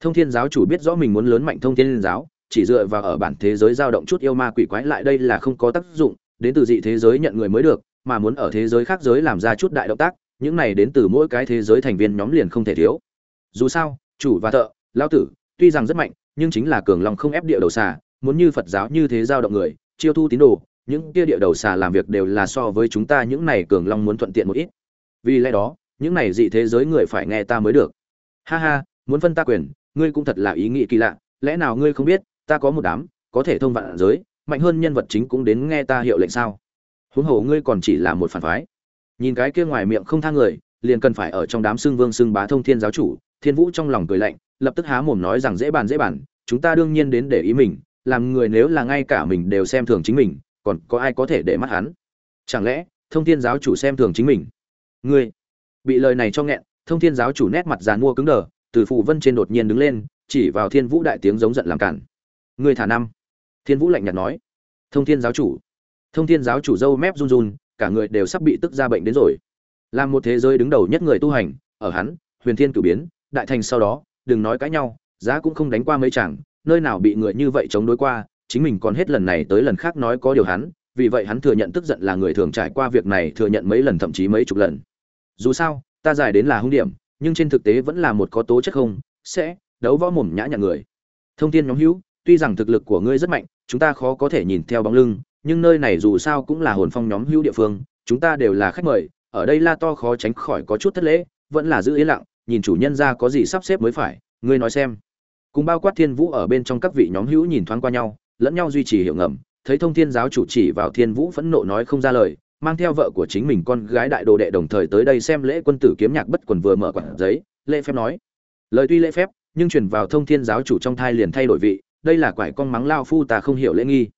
Thông thiên giáo chủ biết rõ mình muốn lớn mạnh thông thiên giáo, chỉ dựa vào ở bản thế giới dao động chút yêu ma quỷ quái lại đây là không có tác dụng, đến từ dị thế giới nhận người mới được, mà muốn ở thế giới khác giới làm ra chút đại động tác, những này đến từ mỗi cái thế giới thành viên nhóm liền không thể thiếu. Dù sao, chủ và thợ lao tử, tuy rằng rất mạnh, nhưng chính là cường lòng không ép địa đầu xà, muốn như phật giáo như thế giao động người, chiêu thu tín đồ những kia địa đầu xà làm việc đều là so với chúng ta những này cường long muốn thuận tiện một ít. Vì lẽ đó, những này dị thế giới người phải nghe ta mới được. Ha ha, muốn phân ta quyền, ngươi cũng thật là ý nghĩ kỳ lạ, lẽ nào ngươi không biết, ta có một đám, có thể thông vạn giới, mạnh hơn nhân vật chính cũng đến nghe ta hiệu lệnh sao? Huống hồ ngươi còn chỉ là một phản phái. Nhìn cái kia ngoài miệng không tha người, liền cần phải ở trong đám xương vương xương bá thông thiên giáo chủ, thiên vũ trong lòng cười lạnh, lập tức há mồm nói rằng dễ bàn dễ bàn, chúng ta đương nhiên đến để ý mình, làm người nếu là ngay cả mình đều xem thường chính mình còn có ai có thể để mắt hắn? Chẳng lẽ thông thiên giáo chủ xem thường chính mình? Ngươi bị lời này cho nghẹn, thông thiên giáo chủ nét mặt dàn mua cứng đờ, từ phụ vân trên đột nhiên đứng lên, chỉ vào thiên vũ đại tiếng giống giận làm cản. Ngươi thả năm. Thiên vũ lạnh nhạt nói. Thông thiên giáo chủ. Thông thiên giáo chủ dâu mép run run, cả người đều sắp bị tức ra bệnh đến rồi. Làm một thế giới đứng đầu nhất người tu hành, ở hắn, huyền thiên cử biến, đại thành sau đó, đừng nói cãi nhau, giá cũng không đánh qua mấy chẳng nơi nào bị người như vậy chống đối qua chính mình còn hết lần này tới lần khác nói có điều hắn, vì vậy hắn thừa nhận tức giận là người thường trải qua việc này thừa nhận mấy lần thậm chí mấy chục lần. Dù sao, ta giải đến là hung điểm, nhưng trên thực tế vẫn là một có tố chất không, sẽ đấu võ mồm nhã nhặn người. Thông tin nhóm hữu, tuy rằng thực lực của ngươi rất mạnh, chúng ta khó có thể nhìn theo bóng lưng, nhưng nơi này dù sao cũng là hồn phong nhóm hữu địa phương, chúng ta đều là khách mời, ở đây la to khó tránh khỏi có chút thất lễ, vẫn là giữ yên lặng, nhìn chủ nhân ra có gì sắp xếp mới phải, ngươi nói xem. Cùng bao quát thiên vũ ở bên trong các vị nhóm hữu nhìn thoáng qua nhau lẫn nhau duy trì hiệu ngầm, thấy thông thiên giáo chủ chỉ vào thiên vũ phẫn nộ nói không ra lời, mang theo vợ của chính mình con gái đại đồ đệ đồng thời tới đây xem lễ quân tử kiếm nhạc bất quần vừa mở quản giấy, lễ phép nói. Lời tuy lễ phép, nhưng truyền vào thông thiên giáo chủ trong thai liền thay đổi vị, đây là quải con mắng lao phu ta không hiểu lễ nghi.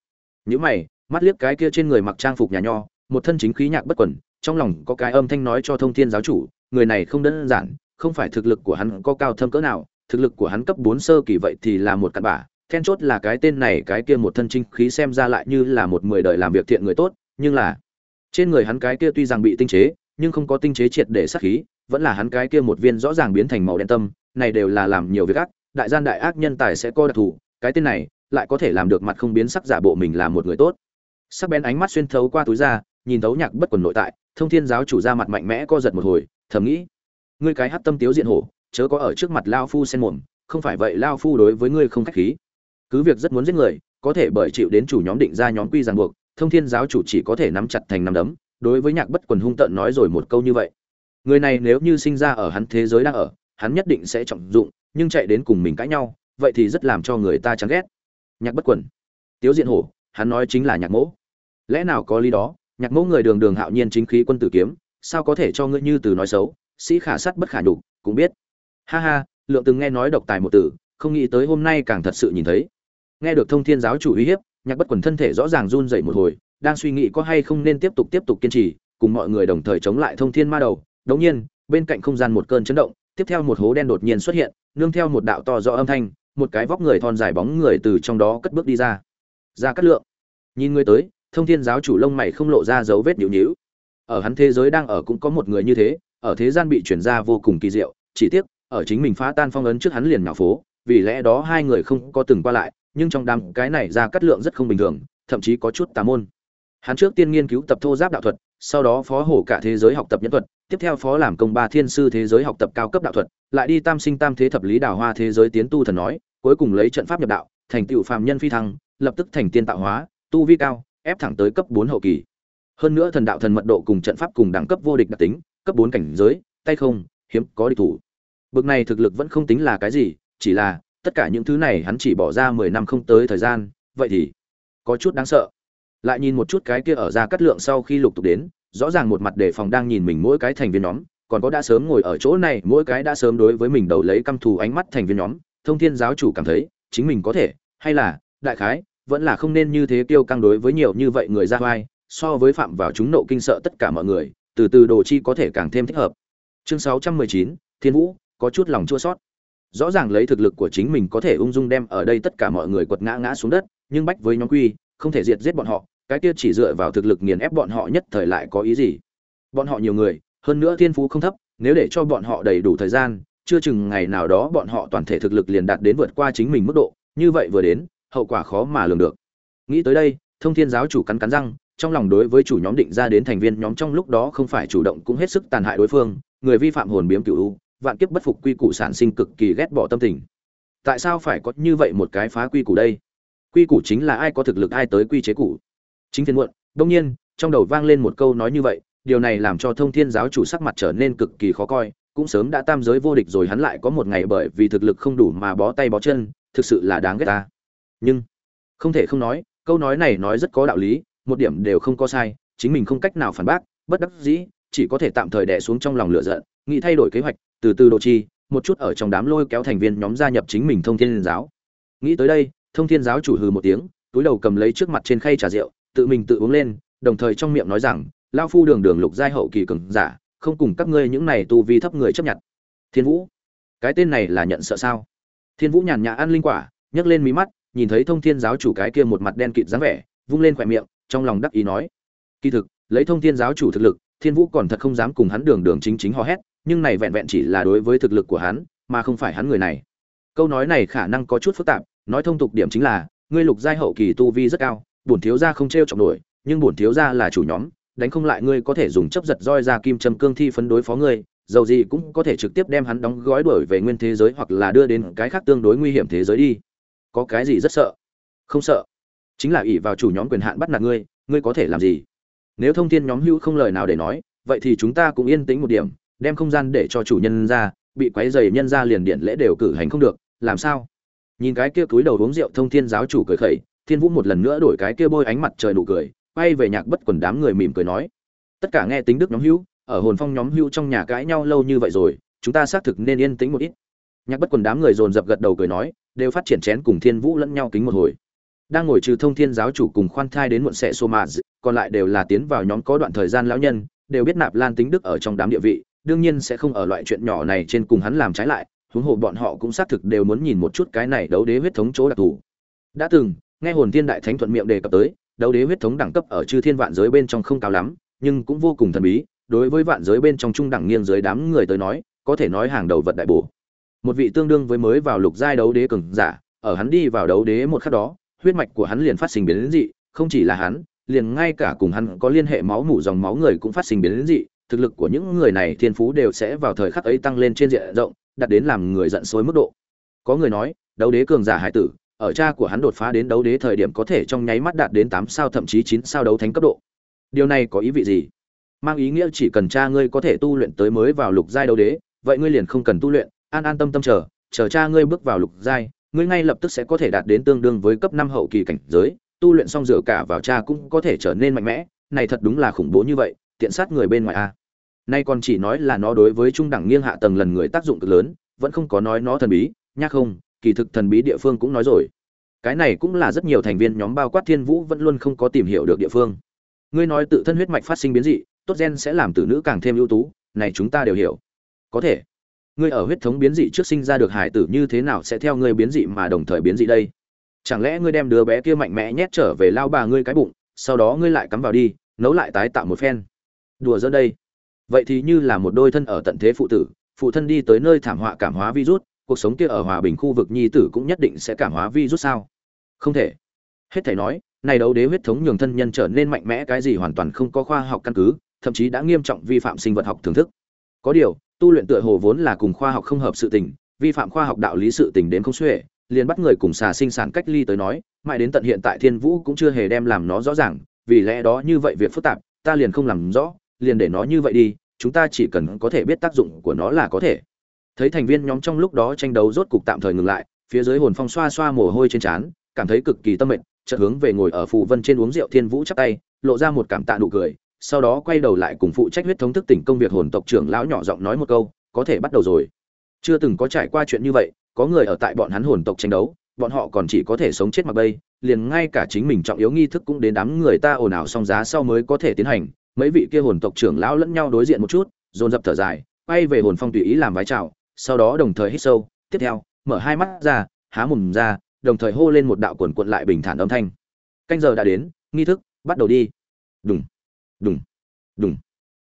Những mày, mắt liếc cái kia trên người mặc trang phục nhà nho, một thân chính khí nhạc bất quần, trong lòng có cái âm thanh nói cho thông thiên giáo chủ, người này không đơn giản, không phải thực lực của hắn có cao thâm cỡ nào, thực lực của hắn cấp bốn sơ kỳ vậy thì là một cặn bả then chốt là cái tên này, cái kia một thân trinh khí xem ra lại như là một mười đời làm việc thiện người tốt, nhưng là trên người hắn cái kia tuy rằng bị tinh chế, nhưng không có tinh chế triệt để sát khí, vẫn là hắn cái kia một viên rõ ràng biến thành màu đen tâm, này đều là làm nhiều việc ác, đại gian đại ác nhân tài sẽ coi đặc thù, cái tên này lại có thể làm được mặt không biến sắc giả bộ mình là một người tốt. Sắc bén ánh mắt xuyên thấu qua túi ra, nhìn thấu nhạc bất quần nội tại, thông thiên giáo chủ ra mặt mạnh mẽ co giật một hồi, thầm nghĩ, ngươi cái hát tâm tiếu diện hổ, chớ có ở trước mặt lao phu sen mồm, không phải vậy lao phu đối với ngươi không khách khí cứ việc rất muốn giết người có thể bởi chịu đến chủ nhóm định ra nhóm quy ràng buộc thông thiên giáo chủ chỉ có thể nắm chặt thành nắm đấm đối với nhạc bất quần hung tợn nói rồi một câu như vậy. Người này nếu như sinh ra ở hắn thế giới đang ở hắn nhất định sẽ trọng dụng nhưng chạy đến cùng mình cãi nhau vậy thì rất làm cho người ta chán ghét. Nhạc bất quần. Tiếu diện hổ hắn nói chính là nhạc mẫu, lẽ nào có lý đó nhạc mẫu người đường đường hạo nhiên chính khí quân tử kiếm sao có thể cho ngươi như từ nói xấu sĩ khả sắt bất khả nhục cũng biết. Ha ha lượng từng nghe nói độc tài một tử không nghĩ tới hôm nay càng thật sự nhìn thấy nghe được thông thiên giáo chủ uy hiếp, nhạc bất quần thân thể rõ ràng run dậy một hồi, đang suy nghĩ có hay không nên tiếp tục tiếp tục kiên trì, cùng mọi người đồng thời chống lại thông thiên ma đầu. Đống nhiên, bên cạnh không gian một cơn chấn động, tiếp theo một hố đen đột nhiên xuất hiện, nương theo một đạo to rõ âm thanh, một cái vóc người thon dài bóng người từ trong đó cất bước đi ra. Ra cắt lượng. Nhìn người tới, thông thiên giáo chủ lông mày không lộ ra dấu vết nhũ nhữ ở hắn thế giới đang ở cũng có một người như thế, ở thế gian bị chuyển ra vô cùng kỳ diệu, chỉ tiếc, ở chính mình phá tan phong ấn trước hắn liền nhào phố, vì lẽ đó hai người không có từng qua lại nhưng trong đám cái này ra cắt lượng rất không bình thường, thậm chí có chút tà môn. Hắn trước tiên nghiên cứu tập thô giáp đạo thuật, sau đó phó hổ cả thế giới học tập nhân thuật, tiếp theo phó làm công ba thiên sư thế giới học tập cao cấp đạo thuật, lại đi tam sinh tam thế thập lý đào hoa thế giới tiến tu thần nói, cuối cùng lấy trận pháp nhập đạo, thành tựu phàm nhân phi thăng, lập tức thành tiên tạo hóa, tu vi cao, ép thẳng tới cấp bốn hậu kỳ. Hơn nữa thần đạo thần mật độ cùng trận pháp cùng đẳng cấp vô địch đặc tính, cấp bốn cảnh giới, tay không, hiếm, có địch thủ. Bực này thực lực vẫn không tính là cái gì, chỉ là tất cả những thứ này hắn chỉ bỏ ra mười năm không tới thời gian vậy thì có chút đáng sợ. Lại nhìn một chút cái kia ở ra cắt lượng sau khi lục tục đến rõ ràng một mặt đề phòng đang nhìn mình mỗi cái thành viên nhóm còn có đã sớm ngồi ở chỗ này mỗi cái đã sớm đối với mình đầu lấy căm thù ánh mắt thành viên nhóm thông thiên giáo chủ cảm thấy chính mình có thể hay là đại khái vẫn là không nên như thế tiêu căng đối với nhiều như vậy người ra vai so với phạm vào chúng nộ kinh sợ tất cả mọi người từ từ đồ chi có thể càng thêm thích hợp. Chương 619, thiên vũ có chút lòng chua sót rõ ràng lấy thực lực của chính mình có thể ung dung đem ở đây tất cả mọi người quật ngã ngã xuống đất, nhưng bách với nhóm quy, không thể diệt giết bọn họ, cái kia chỉ dựa vào thực lực nghiền ép bọn họ nhất thời lại có ý gì? Bọn họ nhiều người, hơn nữa thiên phú không thấp, nếu để cho bọn họ đầy đủ thời gian, chưa chừng ngày nào đó bọn họ toàn thể thực lực liền đạt đến vượt qua chính mình mức độ, như vậy vừa đến, hậu quả khó mà lường được. Nghĩ tới đây, thông thiên giáo chủ cắn cắn răng, trong lòng đối với chủ nhóm định ra đến thành viên nhóm trong lúc đó không phải chủ động cũng hết sức tàn hại đối phương, người vi phạm hồn biếm cựu vạn kiếp bất phục quy củ sản sinh cực kỳ ghét bỏ tâm tình. Tại sao phải có như vậy một cái phá quy củ đây? Quy củ chính là ai có thực lực ai tới quy chế củ. Chính Thiên muộn đông nhiên, trong đầu vang lên một câu nói như vậy, điều này làm cho thông thiên giáo chủ sắc mặt trở nên cực kỳ khó coi, cũng sớm đã tam giới vô địch rồi hắn lại có một ngày bởi vì thực lực không đủ mà bó tay bó chân, thực sự là đáng ghét ta. Nhưng, không thể không nói, câu nói này nói rất có đạo lý, một điểm đều không có sai, chính mình không cách nào phản bác, bất đắc dĩ, chỉ có thể tạm thời đè xuống trong lòng lửa giận, nghĩ thay đổi kế hoạch từ từ độ chi, một chút ở trong đám lôi kéo thành viên nhóm gia nhập chính mình thông thiên giáo. Nghĩ tới đây, thông thiên giáo chủ hừ một tiếng, túi đầu cầm lấy trước mặt trên khay trà rượu, tự mình tự uống lên, đồng thời trong miệng nói rằng lao phu đường đường lục giai hậu kỳ cường giả, không cùng các ngươi những này tu vi thấp người chấp nhận. Thiên vũ, cái tên này là nhận sợ sao? Thiên vũ nhàn nhã ăn linh quả, nhấc lên mí mắt, nhìn thấy thông thiên giáo chủ cái kia một mặt đen kịt dáng vẻ, vung lên khỏe miệng, trong lòng đắc ý nói, kỳ thực, lấy thông thiên giáo chủ thực lực, thiên vũ còn thật không dám cùng hắn đường đường chính chính hò hét nhưng này vẹn vẹn chỉ là đối với thực lực của hắn, mà không phải hắn người này. Câu nói này khả năng có chút phức tạp, nói thông tục điểm chính là, ngươi lục giai hậu kỳ tu vi rất cao, bổn thiếu gia không trêu chọc nổi, nhưng bổn thiếu gia là chủ nhóm, đánh không lại ngươi có thể dùng chấp giật roi ra kim châm cương thi phấn đối phó ngươi, dầu gì cũng có thể trực tiếp đem hắn đóng gói đuổi về nguyên thế giới hoặc là đưa đến cái khác tương đối nguy hiểm thế giới đi. Có cái gì rất sợ? Không sợ. Chính là ỷ vào chủ nhóm quyền hạn bắt nạt ngươi ngươi có thể làm gì? Nếu thông thiên nhóm hữu không lời nào để nói, vậy thì chúng ta cũng yên tĩnh một điểm đem không gian để cho chủ nhân ra, bị quấy dày nhân ra liền điện lễ đều cử hành không được, làm sao? Nhìn cái kia túi đầu uống rượu thông thiên giáo chủ cười khẩy, thiên vũ một lần nữa đổi cái kia bôi ánh mặt trời nụ cười, quay về nhạc bất quần đám người mỉm cười nói, tất cả nghe tính đức nhóm hữu, ở hồn phong nhóm hữu trong nhà cãi nhau lâu như vậy rồi, chúng ta xác thực nên yên tĩnh một ít. Nhạc bất quần đám người dồn dập gật đầu cười nói, đều phát triển chén cùng thiên vũ lẫn nhau kính một hồi. Đang ngồi trừ thông thiên giáo chủ cùng khoan thai đến muộn sẽ xô mạ còn lại đều là tiến vào nhóm có đoạn thời gian lão nhân, đều biết nạp lan tính đức ở trong đám địa vị đương nhiên sẽ không ở loại chuyện nhỏ này trên cùng hắn làm trái lại, huống hồ bọn họ cũng xác thực đều muốn nhìn một chút cái này đấu đế huyết thống chỗ đặc thù. Đã từng, nghe hồn thiên đại thánh thuận miệng đề cập tới, đấu đế huyết thống đẳng cấp ở chư thiên vạn giới bên trong không cao lắm, nhưng cũng vô cùng thần bí, đối với vạn giới bên trong trung đẳng nghiêng giới đám người tới nói, có thể nói hàng đầu vật đại bổ. Một vị tương đương với mới vào lục giai đấu đế cường giả, ở hắn đi vào đấu đế một khắc đó, huyết mạch của hắn liền phát sinh biến dị, không chỉ là hắn, liền ngay cả cùng hắn có liên hệ máu mủ dòng máu người cũng phát sinh biến dị thực lực của những người này thiên phú đều sẽ vào thời khắc ấy tăng lên trên diện rộng, đạt đến làm người giận sôi mức độ. Có người nói, đấu đế cường giả hải tử, ở cha của hắn đột phá đến đấu đế thời điểm có thể trong nháy mắt đạt đến tám sao thậm chí chín sao đấu thánh cấp độ. Điều này có ý vị gì? Mang ý nghĩa chỉ cần cha ngươi có thể tu luyện tới mới vào lục giai đấu đế, vậy ngươi liền không cần tu luyện, an an tâm tâm chờ chờ cha ngươi bước vào lục giai, ngươi ngay lập tức sẽ có thể đạt đến tương đương với cấp năm hậu kỳ cảnh giới, tu luyện xong dựa cả vào cha cũng có thể trở nên mạnh mẽ, này thật đúng là khủng bố như vậy tiện sát người bên ngoài a. Nay còn chỉ nói là nó đối với trung đẳng nghiêng hạ tầng lần người tác dụng cực lớn, vẫn không có nói nó thần bí nhắc không, kỳ thực thần bí địa phương cũng nói rồi. Cái này cũng là rất nhiều thành viên nhóm bao quát thiên vũ vẫn luôn không có tìm hiểu được địa phương. Ngươi nói tự thân huyết mạch phát sinh biến dị, tốt gen sẽ làm tử nữ càng thêm ưu tú, này chúng ta đều hiểu. Có thể. Ngươi ở huyết thống biến dị trước sinh ra được hải tử như thế nào sẽ theo ngươi biến dị mà đồng thời biến dị đây? Chẳng lẽ ngươi đem đứa bé kia mạnh mẽ nhét trở về lao bà ngươi cái bụng, sau đó ngươi lại cắm vào đi, nấu lại tái tạo một phen? Đùa giỡn đây. Vậy thì như là một đôi thân ở tận thế phụ tử, phụ thân đi tới nơi thảm họa cảm hóa virus, cuộc sống kia ở hòa bình khu vực nhi tử cũng nhất định sẽ cảm hóa virus sao? Không thể. Hết thể nói, này đấu đế huyết thống nhường thân nhân trở nên mạnh mẽ cái gì hoàn toàn không có khoa học căn cứ, thậm chí đã nghiêm trọng vi phạm sinh vật học thưởng thức. Có điều, tu luyện tựa hồ vốn là cùng khoa học không hợp sự tình, vi phạm khoa học đạo lý sự tình đến không xuể, liền bắt người cùng xà sinh sản cách ly tới nói, mãi đến tận hiện tại thiên vũ cũng chưa hề đem làm nó rõ ràng, vì lẽ đó như vậy việc phức tạp, ta liền không làm rõ liền để nó như vậy đi, chúng ta chỉ cần có thể biết tác dụng của nó là có thể. Thấy thành viên nhóm trong lúc đó tranh đấu rốt cục tạm thời ngừng lại, phía dưới hồn phong xoa xoa mồ hôi trên trán, cảm thấy cực kỳ tâm mệnh chợt hướng về ngồi ở phù vân trên uống rượu thiên vũ chắp tay, lộ ra một cảm tạ nụ cười, sau đó quay đầu lại cùng phụ trách huyết thống thức tỉnh công việc hồn tộc trưởng lão nhỏ giọng nói một câu, có thể bắt đầu rồi. Chưa từng có trải qua chuyện như vậy, có người ở tại bọn hắn hồn tộc tranh đấu, bọn họ còn chỉ có thể sống chết mặc bây, liền ngay cả chính mình trọng yếu nghi thức cũng đến đám người ta ồn ào xong giá sau mới có thể tiến hành mấy vị kia hồn tộc trưởng lão lẫn nhau đối diện một chút, dồn dập thở dài, quay về hồn phong tùy ý làm vái chào, sau đó đồng thời hít sâu, tiếp theo, mở hai mắt ra, há mồm ra, đồng thời hô lên một đạo quần quận lại bình thản âm thanh. Canh giờ đã đến, nghi thức, bắt đầu đi. Đùng đùng đùng.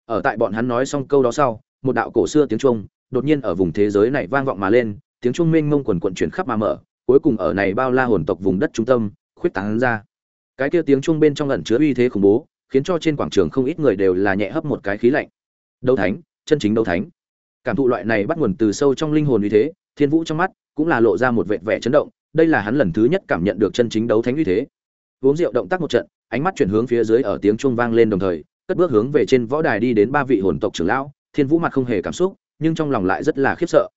Ở tại bọn hắn nói xong câu đó sau, một đạo cổ xưa tiếng trung đột nhiên ở vùng thế giới này vang vọng mà lên, tiếng trung minh mông quần quận chuyển khắp mà mở, cuối cùng ở này bao la hồn tộc vùng đất trung tâm, khuyết tán ra. Cái kia tiếng trung bên trong ẩn chứa uy thế khủng bố khiến cho trên quảng trường không ít người đều là nhẹ hấp một cái khí lạnh. Đấu thánh, chân chính đấu thánh. Cảm thụ loại này bắt nguồn từ sâu trong linh hồn uy thế, thiên vũ trong mắt cũng là lộ ra một vẻ vẻ chấn động, đây là hắn lần thứ nhất cảm nhận được chân chính đấu thánh uy thế. Uống rượu động tác một trận, ánh mắt chuyển hướng phía dưới ở tiếng chuông vang lên đồng thời, cất bước hướng về trên võ đài đi đến ba vị hồn tộc trưởng lão, thiên vũ mặt không hề cảm xúc, nhưng trong lòng lại rất là khiếp sợ.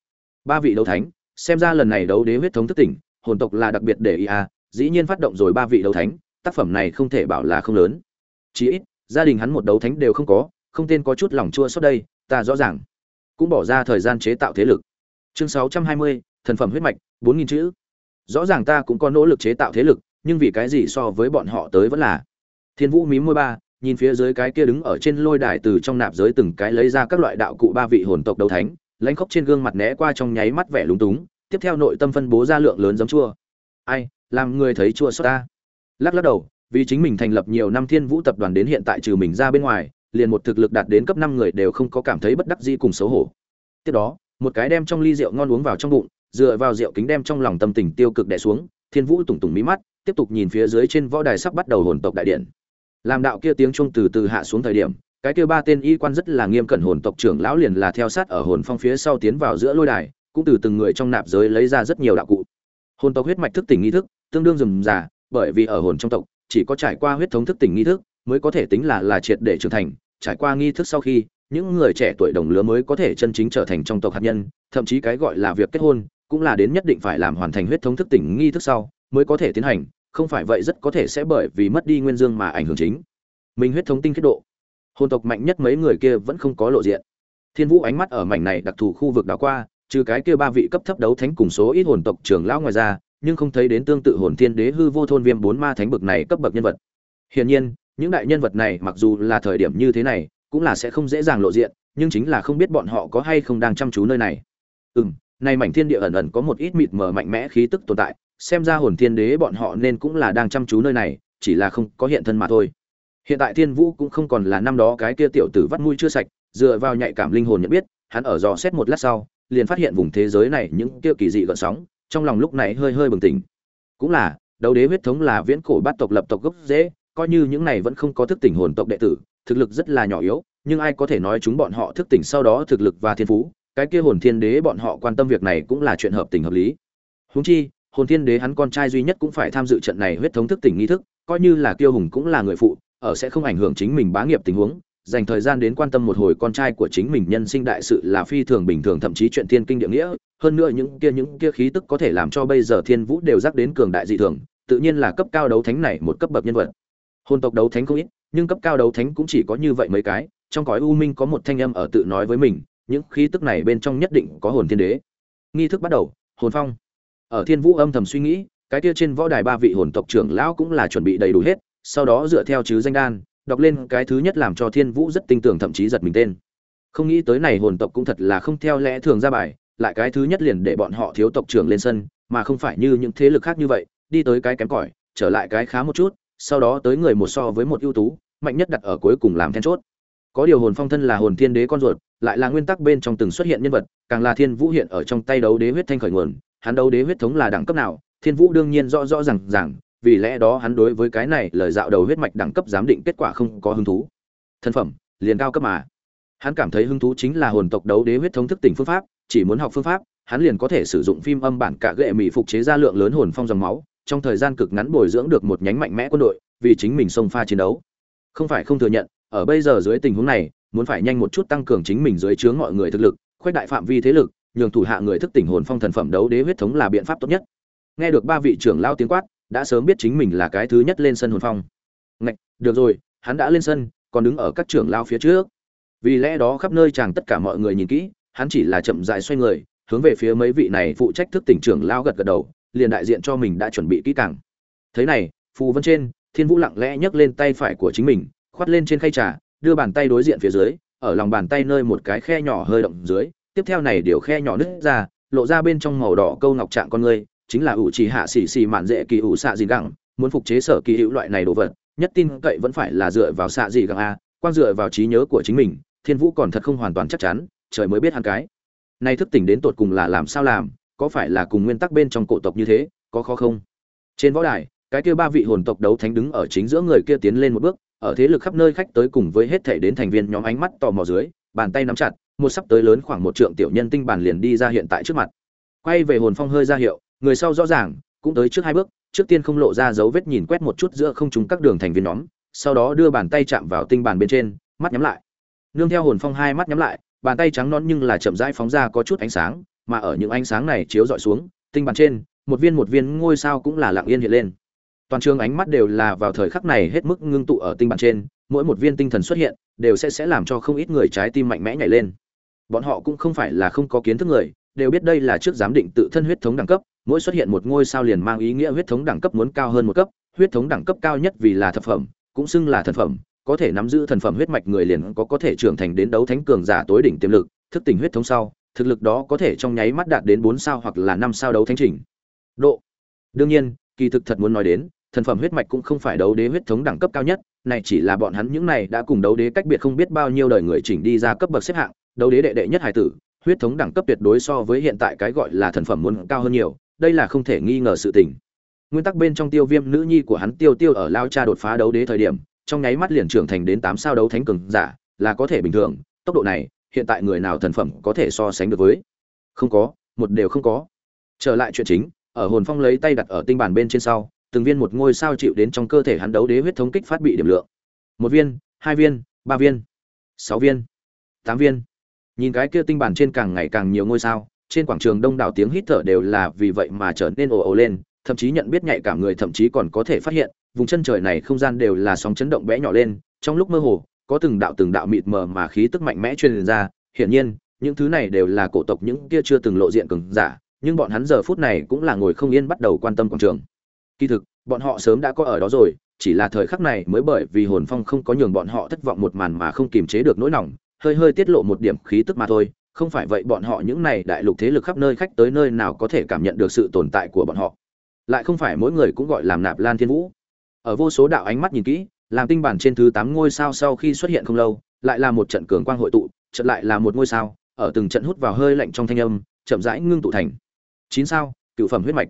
Ba vị đấu thánh, xem ra lần này đấu đế huyết thống thức tỉnh, hồn tộc là đặc biệt để ý à dĩ nhiên phát động rồi ba vị đấu thánh, tác phẩm này không thể bảo là không lớn chí ít gia đình hắn một đấu thánh đều không có không tên có chút lòng chua suốt đây ta rõ ràng. Cũng bỏ ra thời gian chế tạo thế lực. Chương 620, thần phẩm huyết mạch 4.000 chữ. Rõ ràng ta cũng có nỗ lực chế tạo thế lực nhưng vì cái gì so với bọn họ tới vẫn là thiên vũ mím môi ba nhìn phía dưới cái kia đứng ở trên lôi đài từ trong nạp giới từng cái lấy ra các loại đạo cụ ba vị hồn tộc đấu thánh lãnh khóc trên gương mặt né qua trong nháy mắt vẻ lúng túng tiếp theo nội tâm phân bố ra lượng lớn giống chua. Ai làm người thấy chua xót ta? Lắc lắc đầu vì chính mình thành lập nhiều năm thiên vũ tập đoàn đến hiện tại trừ mình ra bên ngoài, liền một thực lực đạt đến cấp năm người đều không có cảm thấy bất đắc dĩ cùng xấu hổ. Tiếp đó, một cái đem trong ly rượu ngon uống vào trong bụng, dựa vào rượu kính đem trong lòng tâm tình tiêu cực đè xuống, thiên vũ tùng tùng mí mắt, tiếp tục nhìn phía dưới trên võ đài sắp bắt đầu hồn tộc đại điện. Làm đạo kia tiếng trung từ từ hạ xuống thời điểm, cái kia ba tên y quan rất là nghiêm cẩn hồn tộc trưởng lão liền là theo sát ở hồn phong phía sau tiến vào giữa lôi đài, cũng từ từng người trong nạp giới lấy ra rất nhiều đạo cụ. Hồn tộc huyết mạch thức tỉnh nghi thức, tương đương rườm rà, bởi vì ở hồn trong tộc chỉ có trải qua huyết thống thức tỉnh nghi thức mới có thể tính là là triệt để trưởng thành. Trải qua nghi thức sau khi, những người trẻ tuổi đồng lứa mới có thể chân chính trở thành trong tộc hạt nhân, thậm chí cái gọi là việc kết hôn cũng là đến nhất định phải làm hoàn thành huyết thống thức tỉnh nghi thức sau mới có thể tiến hành. Không phải vậy rất có thể sẽ bởi vì mất đi nguyên dương mà ảnh hưởng chính. Mình huyết thống tinh kết độ. Hồn tộc mạnh nhất mấy người kia vẫn không có lộ diện. Thiên vũ ánh mắt ở mảnh này đặc thù khu vực đảo qua, trừ cái kia ba vị cấp thấp đấu thánh cùng số ít hồn tộc trưởng lão ngoài ra nhưng không thấy đến tương tự hồn thiên đế hư vô thôn viêm bốn ma thánh bực này cấp bậc nhân vật. Hiển nhiên, những đại nhân vật này mặc dù là thời điểm như thế này, cũng là sẽ không dễ dàng lộ diện, nhưng chính là không biết bọn họ có hay không đang chăm chú nơi này. Ừ m nay mảnh thiên địa ẩn ẩn có một ít mịt mờ mạnh mẽ khí tức tồn tại, xem ra hồn thiên đế bọn họ nên cũng là đang chăm chú nơi này, chỉ là không có hiện thân mà thôi. Hiện tại thiên vũ cũng không còn là năm đó cái kia tiểu tử vắt mũi chưa sạch, dựa vào nhạy cảm linh hồn nhận biết, hắn ở dò xét một lát sau, liền phát hiện vùng thế giới này những kia kỳ dị gợn sóng trong lòng lúc này hơi hơi bừng tỉnh. Cũng là, đấu đế huyết thống là viễn cổ bát tộc lập tộc gốc dễ coi như những này vẫn không có thức tỉnh hồn tộc đệ tử, thực lực rất là nhỏ yếu, nhưng ai có thể nói chúng bọn họ thức tỉnh sau đó thực lực và thiên phú, cái kia hồn thiên đế bọn họ quan tâm việc này cũng là chuyện hợp tình hợp lý. Huống chi, hồn thiên đế hắn con trai duy nhất cũng phải tham dự trận này huyết thống thức tỉnh nghi thức, coi như là kiêu hùng cũng là người phụ, ở sẽ không ảnh hưởng chính mình bá nghiệp tình huống, dành thời gian đến quan tâm một hồi con trai của chính mình nhân sinh đại sự là phi thường bình thường, thậm chí chuyện thiên kinh địa nghĩa hơn nữa những kia những kia khí tức có thể làm cho bây giờ thiên vũ đều dắt đến cường đại dị thường, tự nhiên là cấp cao đấu thánh này một cấp bậc nhân vật. Hồn tộc đấu thánh không ít, nhưng cấp cao đấu thánh cũng chỉ có như vậy mấy cái, trong cõi u minh có một thanh âm ở tự nói với mình, những khí tức này bên trong nhất định có hồn thiên đế. Nghi thức bắt đầu, hồn phong. Ở thiên vũ âm thầm suy nghĩ, cái kia trên võ đài ba vị hồn tộc trưởng lão cũng là chuẩn bị đầy đủ hết, sau đó dựa theo chứ danh đan, đọc lên cái thứ nhất làm cho thiên vũ rất tinh tường thậm chí giật mình tên. Không nghĩ tới này hồn tộc cũng thật là không theo lẽ thường ra bài lại cái thứ nhất liền để bọn họ thiếu tộc trưởng lên sân mà không phải như những thế lực khác như vậy đi tới cái kém cỏi trở lại cái khá một chút sau đó tới người một so với một ưu tú mạnh nhất đặt ở cuối cùng làm then chốt. Có điều hồn phong thân là hồn thiên đế con ruột lại là nguyên tắc bên trong từng xuất hiện nhân vật càng là thiên vũ hiện ở trong tay đấu đế huyết thanh khởi nguồn hắn đấu đế huyết thống là đẳng cấp nào thiên vũ đương nhiên rõ rõ ràng ràng, vì lẽ đó hắn đối với cái này lời dạo đầu huyết mạch đẳng cấp giám định kết quả không có hứng thú. Thân phẩm liền cao cấp mà hắn cảm thấy hứng thú chính là hồn tộc đấu đế huyết thống thức tỉnh phương pháp, chỉ muốn học phương pháp, hắn liền có thể sử dụng phim âm bản cả gệ mỹ phục chế ra lượng lớn hồn phong dòng máu, trong thời gian cực ngắn bồi dưỡng được một nhánh mạnh mẽ quân đội, vì chính mình xông pha chiến đấu. Không phải không thừa nhận, ở bây giờ dưới tình huống này, muốn phải nhanh một chút tăng cường chính mình dưới chướng mọi người thực lực khoét đại phạm vi thế lực, nhường thủ hạ người thức tỉnh hồn phong thần phẩm đấu đế huyết thống là biện pháp tốt nhất. Nghe được ba vị trưởng lao tiếng quát, đã sớm biết chính mình là cái thứ nhất lên sân hồn phong. Ngạch, được rồi, hắn đã lên sân, còn đứng ở các trưởng lao phía trước vì lẽ đó khắp nơi chàng tất cả mọi người nhìn kỹ, hắn chỉ là chậm dại xoay người, hướng về phía mấy vị này phụ trách thức tỉnh trưởng lao gật gật đầu, liền đại diện cho mình đã chuẩn bị kỹ càng. Thế này, phù vân trên, thiên vũ lặng lẽ nhấc lên tay phải của chính mình, khoát lên trên khay trà, đưa bàn tay đối diện phía dưới, ở lòng bàn tay nơi một cái khe nhỏ hơi động dưới, tiếp theo này điều khe nhỏ nứt ra, lộ ra bên trong màu đỏ câu ngọc trạng con người, chính là ủ trì hạ xỉ xỉ mạn dễ kỳ ủ xạ gì gẳng muốn phục chế sở kỳ hữu loại này đồ vật, nhất tin cậy vẫn phải là dựa vào xạ gì gẳng a quan dựa vào trí nhớ của chính mình thiên vũ còn thật không hoàn toàn chắc chắn, trời mới biết hắn cái. Nay thức tỉnh đến tột cùng là làm sao làm, có phải là cùng nguyên tắc bên trong cổ tộc như thế, có khó không? Trên võ đài, cái kia ba vị hồn tộc đấu thánh đứng ở chính giữa người kia tiến lên một bước, ở thế lực khắp nơi khách tới cùng với hết thể đến thành viên nhóm ánh mắt tò mò dưới, bàn tay nắm chặt, một sắp tới lớn khoảng một trượng tiểu nhân tinh bản liền đi ra hiện tại trước mặt. Quay về hồn phong hơi ra hiệu, người sau rõ ràng, cũng tới trước hai bước, trước tiên không lộ ra dấu vết nhìn quét một chút giữa không trùng các đường thành viên nhóm, sau đó đưa bàn tay chạm vào tinh bản bên trên, mắt nhắm lại nương theo hồn phong hai mắt nhắm lại, bàn tay trắng non nhưng là chậm rãi phóng ra có chút ánh sáng, mà ở những ánh sáng này chiếu dọi xuống, tinh bản trên, một viên một viên ngôi sao cũng là lặng yên hiện lên. Toàn trường ánh mắt đều là vào thời khắc này hết mức ngưng tụ ở tinh bản trên, mỗi một viên tinh thần xuất hiện, đều sẽ sẽ làm cho không ít người trái tim mạnh mẽ nhảy lên. Bọn họ cũng không phải là không có kiến thức người, đều biết đây là trước giám định tự thân huyết thống đẳng cấp, mỗi xuất hiện một ngôi sao liền mang ý nghĩa huyết thống đẳng cấp muốn cao hơn một cấp, huyết thống đẳng cấp cao nhất vì là thập phẩm, cũng xưng là thần phẩm có thể nắm giữ thần phẩm huyết mạch người liền có có thể trưởng thành đến đấu thánh cường giả tối đỉnh tiềm lực, thức tỉnh huyết thống sau, thực lực đó có thể trong nháy mắt đạt đến bốn sao hoặc là năm sao đấu thánh trình. Độ. Đương nhiên, kỳ thực thật muốn nói đến, thần phẩm huyết mạch cũng không phải đấu đế huyết thống đẳng cấp cao nhất, này chỉ là bọn hắn những này đã cùng đấu đế cách biệt không biết bao nhiêu đời người chỉnh đi ra cấp bậc xếp hạng, đấu đế đệ đệ nhất hải tử, huyết thống đẳng cấp tuyệt đối so với hiện tại cái gọi là thần phẩm muốn cao hơn nhiều, đây là không thể nghi ngờ sự tình. Nguyên tắc bên trong tiêu viêm nữ nhi của hắn tiêu tiêu ở lao cha đột phá đấu đế thời điểm trong nháy mắt liền trưởng thành đến tám sao đấu thánh cường giả, là có thể bình thường, tốc độ này, hiện tại người nào thần phẩm có thể so sánh được với? Không có, một đều không có. Trở lại chuyện chính, ở hồn phong lấy tay đặt ở tinh bản bên trên sau, từng viên một ngôi sao chịu đến trong cơ thể hắn đấu đế huyết thống kích phát bị điểm lượng. Một viên, hai viên, ba viên, sáu viên, tám viên. Nhìn cái kia tinh bản trên càng ngày càng nhiều ngôi sao, trên quảng trường đông đảo tiếng hít thở đều là vì vậy mà trở nên ồ ồ lên, thậm chí nhận biết nhạy cảm người thậm chí còn có thể phát hiện vùng chân trời này không gian đều là sóng chấn động bé nhỏ lên, trong lúc mơ hồ, có từng đạo từng đạo mịt mờ mà khí tức mạnh mẽ truyền ra. Hiển nhiên, những thứ này đều là cổ tộc những kia chưa từng lộ diện cường giả, nhưng bọn hắn giờ phút này cũng là ngồi không yên bắt đầu quan tâm quảng trường. Kỳ thực, bọn họ sớm đã có ở đó rồi, chỉ là thời khắc này mới bởi vì hồn phong không có nhường bọn họ thất vọng một màn mà không kiềm chế được nỗi lòng hơi hơi tiết lộ một điểm khí tức mà thôi. Không phải vậy bọn họ những này đại lục thế lực khắp nơi khách tới nơi nào có thể cảm nhận được sự tồn tại của bọn họ. Lại không phải mỗi người cũng gọi làm nạp lan thiên vũ ở vô số đạo ánh mắt nhìn kỹ, làm tinh bản trên thứ tám ngôi sao sau khi xuất hiện không lâu, lại là một trận cường quang hội tụ, trận lại là một ngôi sao, ở từng trận hút vào hơi lạnh trong thanh âm, chậm rãi ngưng tụ thành chín sao, cựu phẩm huyết mạch.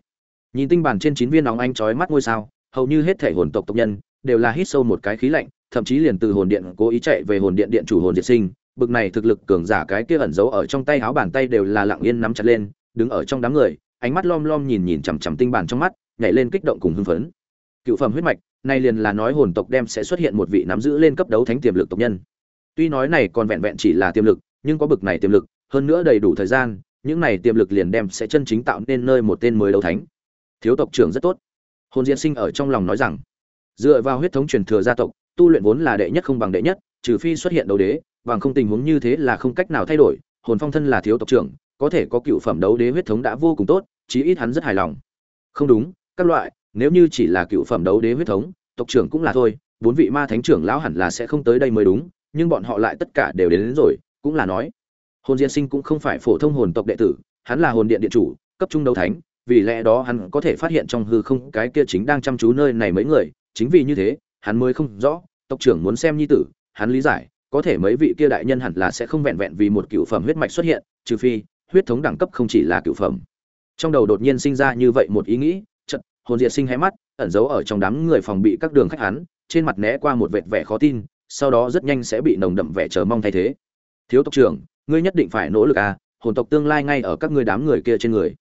Nhìn tinh bản trên chín viên nóng anh chói mắt ngôi sao, hầu như hết thể hồn tộc tộc nhân đều là hít sâu một cái khí lạnh, thậm chí liền từ hồn điện cố ý chạy về hồn điện điện chủ hồn diệt sinh. Bực này thực lực cường giả cái kia ẩn giấu ở trong tay áo bàn tay đều là lặng yên nắm chặt lên, đứng ở trong đám người, ánh mắt lom lom nhìn nhìn chằm chằm tinh bản trong mắt, nhảy lên kích động cùng hưng phấn cựu phẩm huyết mạch, nay liền là nói hồn tộc đem sẽ xuất hiện một vị nắm giữ lên cấp đấu thánh tiềm lực tộc nhân. Tuy nói này còn vẹn vẹn chỉ là tiềm lực, nhưng có bực này tiềm lực, hơn nữa đầy đủ thời gian, những này tiềm lực liền đem sẽ chân chính tạo nên nơi một tên mới đấu thánh. Thiếu tộc trưởng rất tốt. Hồn diễn sinh ở trong lòng nói rằng, dựa vào huyết thống truyền thừa gia tộc, tu luyện vốn là đệ nhất không bằng đệ nhất, trừ phi xuất hiện đấu đế, bằng không tình huống như thế là không cách nào thay đổi, hồn phong thân là thiếu tộc trưởng, có thể có cựu phẩm đấu đế huyết thống đã vô cùng tốt, chí ít hắn rất hài lòng. Không đúng, các loại nếu như chỉ là cựu phẩm đấu đế huyết thống tộc trưởng cũng là thôi bốn vị ma thánh trưởng lão hẳn là sẽ không tới đây mới đúng nhưng bọn họ lại tất cả đều đến, đến rồi cũng là nói. Hồn diên sinh cũng không phải phổ thông hồn tộc đệ tử hắn là hồn điện điện chủ cấp trung đấu thánh vì lẽ đó hắn có thể phát hiện trong hư không cái kia chính đang chăm chú nơi này mấy người chính vì như thế hắn mới không rõ tộc trưởng muốn xem nhi tử hắn lý giải có thể mấy vị kia đại nhân hẳn là sẽ không vẹn vẹn vì một cựu phẩm huyết mạch xuất hiện trừ phi huyết thống đẳng cấp không chỉ là cựu phẩm. Trong đầu đột nhiên sinh ra như vậy một ý nghĩ hồn diệt sinh hé mắt, ẩn giấu ở trong đám người phòng bị các đường khách hắn, trên mặt né qua một vệt vẻ khó tin, sau đó rất nhanh sẽ bị nồng đậm vẻ chờ mong thay thế. Thiếu tộc trưởng, ngươi nhất định phải nỗ lực à hồn tộc tương lai ngay ở các ngươi đám người kia trên người.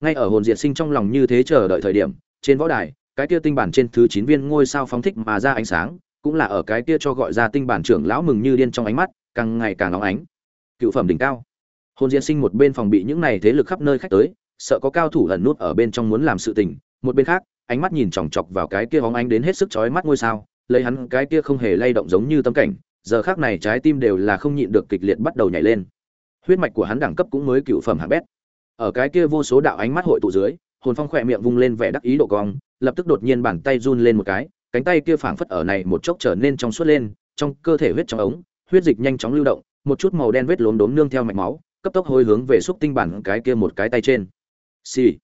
Ngay ở hồn diệt sinh trong lòng như thế chờ đợi thời điểm, trên võ đài, cái kia tinh bản trên thứ chín viên ngôi sao phóng thích mà ra ánh sáng, cũng là ở cái kia cho gọi ra tinh bản trưởng lão mừng như điên trong ánh mắt, càng ngày càng nóng ánh. Cựu phẩm đỉnh cao. Hồn diệt sinh một bên phòng bị những này thế lực khắp nơi khách tới, sợ có cao thủ ẩn nút ở bên trong muốn làm sự tình một bên khác, ánh mắt nhìn chòng chọc vào cái kia hóng ánh đến hết sức chói mắt ngôi sao, lấy hắn cái kia không hề lay động giống như tâm cảnh, giờ khác này trái tim đều là không nhịn được kịch liệt bắt đầu nhảy lên. Huyết mạch của hắn đẳng cấp cũng mới cựu phẩm hạng bét. Ở cái kia vô số đạo ánh mắt hội tụ dưới, hồn phong khỏe miệng vung lên vẻ đắc ý độ cong, lập tức đột nhiên bàn tay run lên một cái, cánh tay kia phảng phất ở này một chốc trở nên trong suốt lên, trong cơ thể huyết trong ống, huyết dịch nhanh chóng lưu động, một chút màu đen vết lốm đốm nương theo mạch máu, cấp tốc hối hướng về xúc tinh bản cái kia một cái tay trên. Xì、sì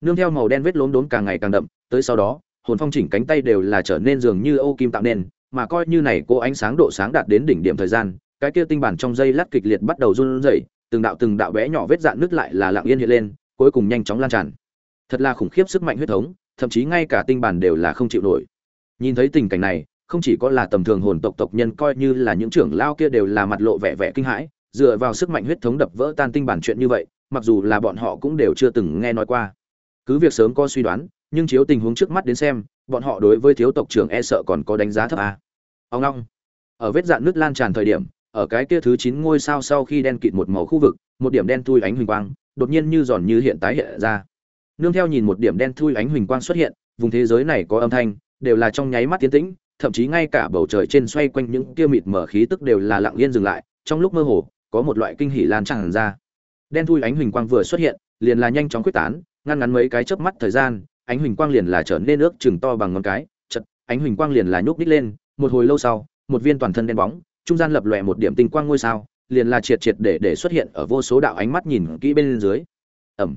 nương theo màu đen vết lốm đốm càng ngày càng đậm, tới sau đó, hồn phong chỉnh cánh tay đều là trở nên dường như ô kim tạo nên, mà coi như này cô ánh sáng độ sáng đạt đến đỉnh điểm thời gian, cái kia tinh bản trong dây lát kịch liệt bắt đầu run rẩy, từng đạo từng đạo bé nhỏ vết dạn nứt lại là lặng yên hiện lên, cuối cùng nhanh chóng lan tràn. Thật là khủng khiếp sức mạnh huyết thống, thậm chí ngay cả tinh bản đều là không chịu nổi. Nhìn thấy tình cảnh này, không chỉ có là tầm thường hồn tộc tộc nhân coi như là những trưởng lao kia đều là mặt lộ vẻ vẻ kinh hãi, dựa vào sức mạnh huyết thống đập vỡ tan tinh bản chuyện như vậy, mặc dù là bọn họ cũng đều chưa từng nghe nói qua cứ việc sớm có suy đoán, nhưng chiếu tình huống trước mắt đến xem, bọn họ đối với thiếu tộc trưởng e sợ còn có đánh giá thấp à. ông long, ở vết dạn nước lan tràn thời điểm, ở cái kia thứ chín ngôi sao sau khi đen kịt một màu khu vực, một điểm đen thui ánh huỳnh quang, đột nhiên như giòn như hiện tái hiện ra nương theo nhìn một điểm đen thui ánh huỳnh quang xuất hiện, vùng thế giới này có âm thanh, đều là trong nháy mắt tiến tĩnh, thậm chí ngay cả bầu trời trên xoay quanh những kia mịt mở khí tức đều là lặng yên dừng lại, trong lúc mơ hồ, có một loại kinh hỉ lan tràn ra đen thui ánh huỳnh quang vừa xuất hiện, liền là nhanh chóng quyết tán ngăn ngắn mấy cái chớp mắt thời gian, ánh huỳnh quang liền là trở nên nước chừng to bằng ngón cái chật ánh huỳnh quang liền là nhúc đích lên, một hồi lâu sau, một viên toàn thân đen bóng, trung gian lập lòe một điểm tinh quang ngôi sao, liền là triệt triệt để để xuất hiện ở vô số đạo ánh mắt nhìn kỹ bên dưới. Ẩm.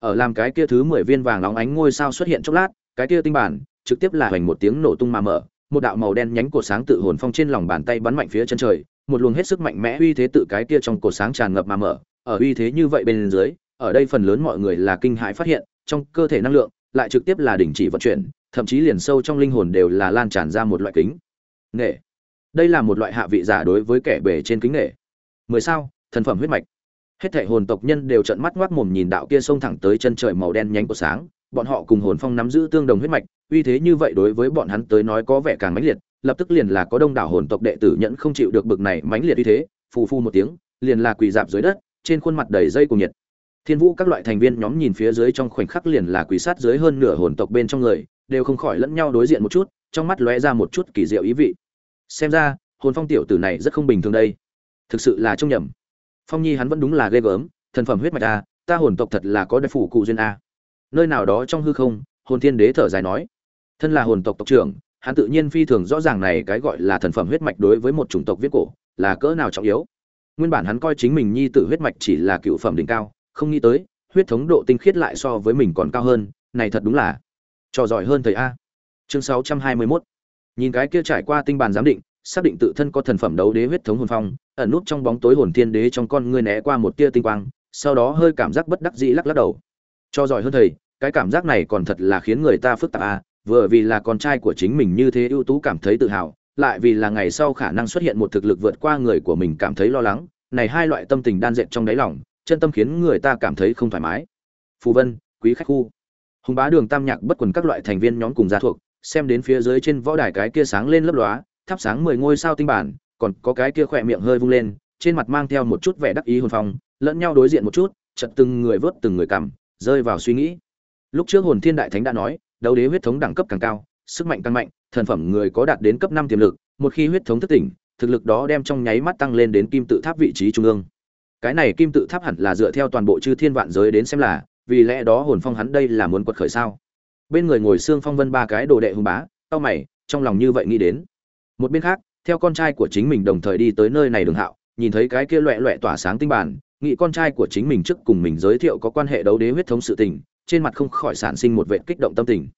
Ở làm cái kia thứ mười viên vàng nóng ánh ngôi sao xuất hiện chốc lát, cái kia tinh bản, trực tiếp là hoành một tiếng nổ tung mà mở, một đạo màu đen nhánh cột sáng tự hồn phong trên lòng bàn tay bắn mạnh phía chân trời, một luồng hết sức mạnh mẽ uy thế tự cái kia trong cột sáng tràn ngập mà mở, ở uy thế như vậy bên dưới ở đây phần lớn mọi người là kinh hãi phát hiện, trong cơ thể năng lượng lại trực tiếp là đình chỉ vận chuyển, thậm chí liền sâu trong linh hồn đều là lan tràn ra một loại kính nghệ. Đây là một loại hạ vị giả đối với kẻ bề trên kính nghệ. Mười sao, thần phẩm huyết mạch. Hết thảy hồn tộc nhân đều trợn mắt ngoác mồm nhìn đạo kia xông thẳng tới chân trời màu đen nhánh của sáng, bọn họ cùng hồn phong nắm giữ tương đồng huyết mạch, uy thế như vậy đối với bọn hắn tới nói có vẻ càng mãnh liệt, lập tức liền là có đông đảo hồn tộc đệ tử nhẫn không chịu được bực này mãnh liệt uy thế, phù phu một tiếng, liền là quỳ dạp dưới đất, trên khuôn mặt đầy dây cùng nhiệt thiên vũ các loại thành viên nhóm nhìn phía dưới trong khoảnh khắc liền là quỳ sát dưới hơn nửa hồn tộc bên trong người, đều không khỏi lẫn nhau đối diện một chút, trong mắt lóe ra một chút kỳ diệu ý vị. Xem ra, hồn phong tiểu tử này rất không bình thường đây. Thực sự là trông nhầm. Phong nhi hắn vẫn đúng là ghê gớm, thần phẩm huyết mạch a, ta hồn tộc thật là có đại phủ cụ duyên a. Nơi nào đó trong hư không, hồn thiên đế thở dài nói. Thân là hồn tộc tộc trưởng, hắn tự nhiên phi thường rõ ràng này cái gọi là thần phẩm huyết mạch đối với một chủng tộc viết cổ, là cỡ nào trọng yếu. Nguyên bản hắn coi chính mình nhi tử huyết mạch chỉ là cựu phẩm đỉnh cao không nghĩ tới, huyết thống độ tinh khiết lại so với mình còn cao hơn, này thật đúng là trò giỏi hơn thầy a. Chương 621 nhìn cái kia trải qua tinh bàn giám định, xác định tự thân có thần phẩm đấu đế huyết thống hồn phong, ẩn nút trong bóng tối hồn thiên đế trong con ngươi né qua một tia tinh quang, sau đó hơi cảm giác bất đắc dĩ lắc lắc đầu. Cho giỏi hơn thầy, cái cảm giác này còn thật là khiến người ta phức tạp à vừa vì là con trai của chính mình như thế ưu tú cảm thấy tự hào, lại vì là ngày sau khả năng xuất hiện một thực lực vượt qua người của mình cảm thấy lo lắng, này hai loại tâm tình đan dệt trong đáy lòng chân tâm khiến người ta cảm thấy không thoải mái. Phù vân, quý khách khu. Hùng bá đường tam nhạc bất quần các loại thành viên nhóm cùng gia thuộc, xem đến phía dưới trên võ đài cái kia sáng lên lấp lóa, thắp sáng mười ngôi sao tinh bản, còn có cái kia khỏe miệng hơi vung lên, trên mặt mang theo một chút vẻ đắc ý hồn phong, lẫn nhau đối diện một chút chật từng người vớt từng người cầm rơi vào suy nghĩ. Lúc trước hồn thiên đại thánh đã nói, đấu đế huyết thống đẳng cấp càng cao, sức mạnh càng mạnh, thần phẩm người có đạt đến cấp năm tiềm lực, một khi huyết thống thức tỉnh, thực lực đó đem trong nháy mắt tăng lên đến kim tự tháp vị trí trung ương cái này kim tự tháp hẳn là dựa theo toàn bộ chư thiên vạn giới đến xem là, vì lẽ đó hồn phong hắn đây là muốn quật khởi sao? Bên người ngồi xương phong vân ba cái đồ đệ hùng bá tao mày, trong lòng như vậy nghĩ đến. Một bên khác, theo con trai của chính mình đồng thời đi tới nơi này đường hạo, nhìn thấy cái kia loẹ loẹ tỏa sáng tinh bản, nghĩ con trai của chính mình trước cùng mình giới thiệu có quan hệ đấu đế huyết thống sự tình, trên mặt không khỏi sản sinh một vệ kích động tâm tình.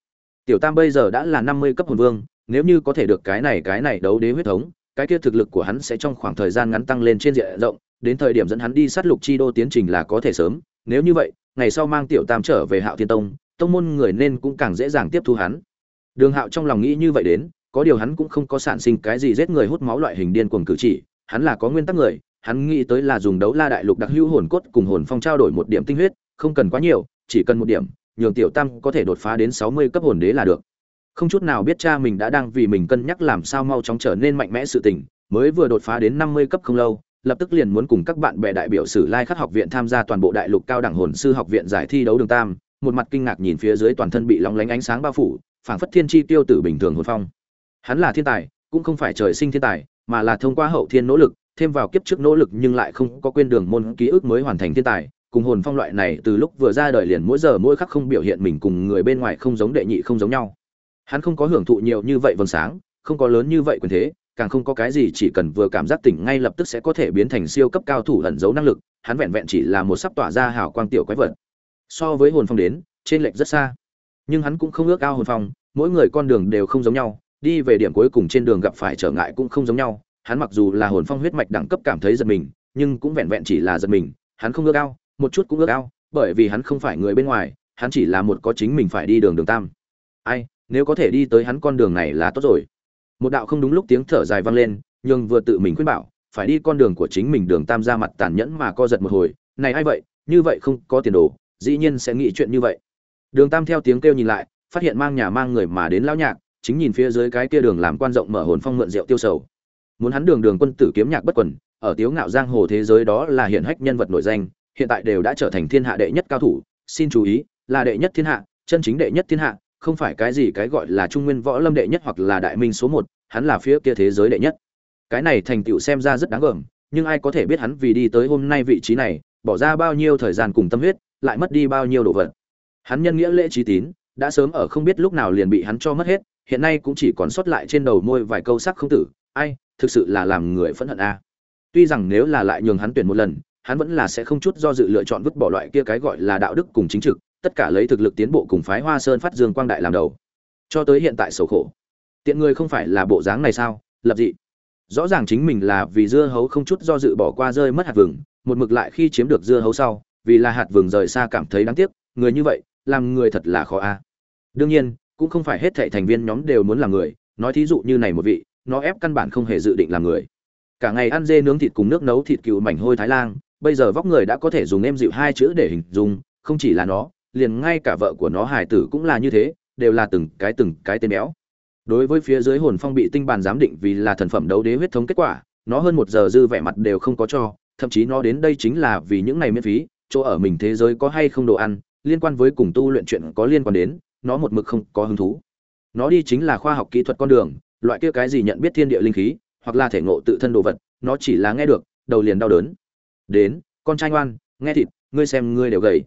Tiểu tam bây giờ đã là năm mươi cấp hồn vương, nếu như có thể được cái này cái này đấu đế huyết thống, cái kia thực lực của hắn sẽ trong khoảng thời gian ngắn tăng lên trên diện rộng đến thời điểm dẫn hắn đi sát lục chi đô tiến trình là có thể sớm, nếu như vậy, ngày sau mang tiểu tam trở về hạo thiên tông tông môn người nên cũng càng dễ dàng tiếp thu hắn. Đường hạo trong lòng nghĩ như vậy đến, có điều hắn cũng không có sản sinh cái gì giết người hút máu loại hình điên cuồng cử chỉ, hắn là có nguyên tắc người, hắn nghĩ tới là dùng đấu la đại lục đặc hữu hồn cốt cùng hồn phong trao đổi một điểm tinh huyết, không cần quá nhiều, chỉ cần một điểm, nhường tiểu tam có thể đột phá đến sáu mươi cấp hồn đế là được. Không chút nào biết cha mình đã đang vì mình cân nhắc làm sao mau chóng trở nên mạnh mẽ sự tình, mới vừa đột phá đến năm mươi cấp không lâu lập tức liền muốn cùng các bạn bè đại biểu sử lai khắc học viện tham gia toàn bộ đại lục cao đẳng hồn sư học viện giải thi đấu đường tam, một mặt kinh ngạc nhìn phía dưới toàn thân bị lóng lánh ánh sáng bao phủ, phảng phất thiên chi tiêu tử bình thường hồn phong. Hắn là thiên tài, cũng không phải trời sinh thiên tài, mà là thông qua hậu thiên nỗ lực, thêm vào kiếp trước nỗ lực nhưng lại không có quên đường môn ký ức mới hoàn thành thiên tài, cùng hồn phong loại này từ lúc vừa ra đời liền mỗi giờ mỗi khắc không biểu hiện mình cùng người bên ngoài không giống đệ nhị không giống nhau. Hắn không có hưởng thụ nhiều như vậy vầng sáng, không có lớn như vậy quyền thế càng không có cái gì chỉ cần vừa cảm giác tỉnh ngay lập tức sẽ có thể biến thành siêu cấp cao thủ ẩn giấu năng lực, hắn vẹn vẹn chỉ là một sắp tỏa ra hào quang tiểu quái vật. So với hồn phong đến, trên lệch rất xa. Nhưng hắn cũng không ước ao hồn phong, mỗi người con đường đều không giống nhau, đi về điểm cuối cùng trên đường gặp phải trở ngại cũng không giống nhau. Hắn mặc dù là hồn phong huyết mạch đẳng cấp cảm thấy giật mình, nhưng cũng vẹn vẹn chỉ là giật mình, hắn không ước ao, một chút cũng ước ao, bởi vì hắn không phải người bên ngoài, hắn chỉ là một có chính mình phải đi đường đường tam. Ai, nếu có thể đi tới hắn con đường này là tốt rồi một đạo không đúng lúc tiếng thở dài vang lên, nhưng vừa tự mình khuyên bảo, phải đi con đường của chính mình đường tam ra mặt tàn nhẫn mà co giật một hồi, này ai vậy, như vậy không có tiền đồ, dĩ nhiên sẽ nghĩ chuyện như vậy. Đường tam theo tiếng kêu nhìn lại, phát hiện mang nhà mang người mà đến lão nhạc, chính nhìn phía dưới cái kia đường làm quan rộng mở hồn phong mượn rượu tiêu sầu. Muốn hắn đường đường quân tử kiếm nhạc bất quần, ở tiếu ngạo giang hồ thế giới đó là hiển hách nhân vật nổi danh, hiện tại đều đã trở thành thiên hạ đệ nhất cao thủ, xin chú ý, là đệ nhất thiên hạ, chân chính đệ nhất thiên hạ không phải cái gì cái gọi là trung nguyên võ lâm đệ nhất hoặc là đại minh số một, hắn là phía kia thế giới đệ nhất. Cái này thành tựu xem ra rất đáng gờm, nhưng ai có thể biết hắn vì đi tới hôm nay vị trí này, bỏ ra bao nhiêu thời gian cùng tâm huyết, lại mất đi bao nhiêu đồ vật. Hắn nhân nghĩa lễ trí tín, đã sớm ở không biết lúc nào liền bị hắn cho mất hết, hiện nay cũng chỉ còn sót lại trên đầu môi vài câu sắc không tử, ai, thực sự là làm người phẫn hận a tuy rằng nếu là lại nhường hắn tuyển một lần, hắn vẫn là sẽ không chút do dự lựa chọn vứt bỏ loại kia cái gọi là đạo đức cùng chính trực tất cả lấy thực lực tiến bộ cùng phái hoa sơn phát dương quang đại làm đầu. Cho tới hiện tại sầu khổ. Tiện người không phải là bộ dáng này sao? Lập dị. Rõ ràng chính mình là vì dưa hấu không chút do dự bỏ qua rơi mất hạt vừng, một mực lại khi chiếm được dưa hấu sau, vì là hạt vừng rời xa cảm thấy đáng tiếc, người như vậy, làm người thật là khó a. Đương nhiên, cũng không phải hết thảy thành viên nhóm đều muốn làm người, nói thí dụ như này một vị, nó ép căn bản không hề dự định làm người. Cả ngày ăn dê nướng thịt cùng nước nấu thịt cừu mảnh hôi thái lan, bây giờ vóc người đã có thể dùng em dịu hai chữ để hình dung, không chỉ là nó liền ngay cả vợ của nó hải tử cũng là như thế, đều là từng cái từng cái tên béo. Đối với phía dưới hồn phong bị tinh bàn giám định vì là thần phẩm đấu đế huyết thống kết quả, nó hơn một giờ dư vẻ mặt đều không có cho, thậm chí nó đến đây chính là vì những này miễn phí, chỗ ở mình thế giới có hay không đồ ăn, liên quan với cùng tu luyện chuyện có liên quan đến, nó một mực không có hứng thú. Nó đi chính là khoa học kỹ thuật con đường, loại kia cái gì nhận biết thiên địa linh khí, hoặc là thể ngộ tự thân đồ vật, nó chỉ là nghe được, đầu liền đau đớn. Đến, con trai ngoan, nghe thịt, ngươi xem ngươi đều gầy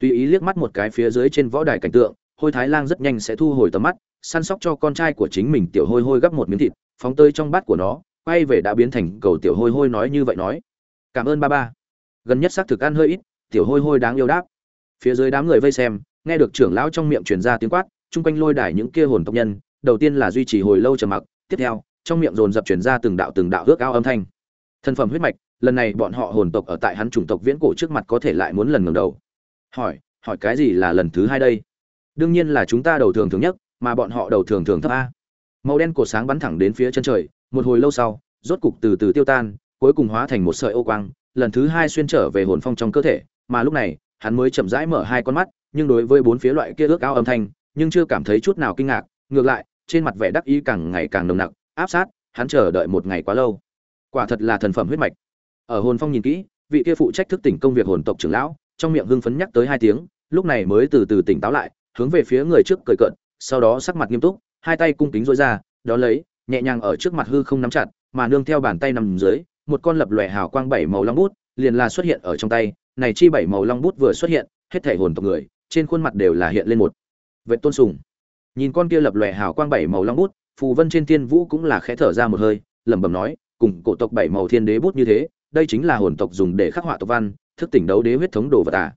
tùy ý liếc mắt một cái phía dưới trên võ đài cảnh tượng, hôi thái lang rất nhanh sẽ thu hồi tầm mắt, săn sóc cho con trai của chính mình tiểu hôi hôi gấp một miếng thịt, phóng tơi trong bát của nó, quay về đã biến thành cầu tiểu hôi hôi nói như vậy nói. Cảm ơn ba ba. Gần nhất xác thực ăn hơi ít, tiểu hôi hôi đáng yêu đáp. Phía dưới đám người vây xem, nghe được trưởng lão trong miệng truyền ra tiếng quát, chung quanh lôi đài những kia hồn tộc nhân, đầu tiên là duy trì hồi lâu trầm mặc, tiếp theo, trong miệng dồn dập truyền ra từng đạo từng đạo ước ao âm thanh. Thân phẩm huyết mạch, lần này bọn họ hồn tộc ở tại hắn chủng tộc viễn cổ trước mặt có thể lại muốn lần ngẩng đầu hỏi hỏi cái gì là lần thứ hai đây? Đương nhiên là chúng ta đầu thường thường nhất, mà bọn họ đầu thường thường thấp a. Màu đen cổ sáng bắn thẳng đến phía chân trời, một hồi lâu sau, rốt cục từ từ tiêu tan, cuối cùng hóa thành một sợi ô quang, lần thứ hai xuyên trở về hồn phong trong cơ thể, mà lúc này, hắn mới chậm rãi mở hai con mắt, nhưng đối với bốn phía loại kia ước ao âm thanh, nhưng chưa cảm thấy chút nào kinh ngạc, ngược lại, trên mặt vẻ đắc ý càng ngày càng nồng nặc, áp sát, hắn chờ đợi một ngày quá lâu. Quả thật là thần phẩm huyết mạch. Ở hồn phong nhìn kỹ, vị kia phụ trách thức tỉnh công việc hồn tộc trưởng lão trong miệng hưng phấn nhắc tới hai tiếng, lúc này mới từ từ tỉnh táo lại, hướng về phía người trước cười cợt, sau đó sắc mặt nghiêm túc, hai tay cung kính dối ra đó lấy, nhẹ nhàng ở trước mặt hư không nắm chặt, mà nương theo bàn tay nằm dưới, một con lập lòe hào quang bảy màu long bút, liền là xuất hiện ở trong tay, này chi bảy màu long bút vừa xuất hiện, hết thể hồn tộc người, trên khuôn mặt đều là hiện lên một vệ tôn sùng. Nhìn con kia lập lòe hào quang bảy màu long bút, phù vân trên thiên vũ cũng là khẽ thở ra một hơi, lẩm bẩm nói, cùng cổ tộc bảy màu thiên đế bút như thế, đây chính là hồn tộc dùng để khắc họa tộc văn thức tỉnh đấu đế huyết thống đồ vật à.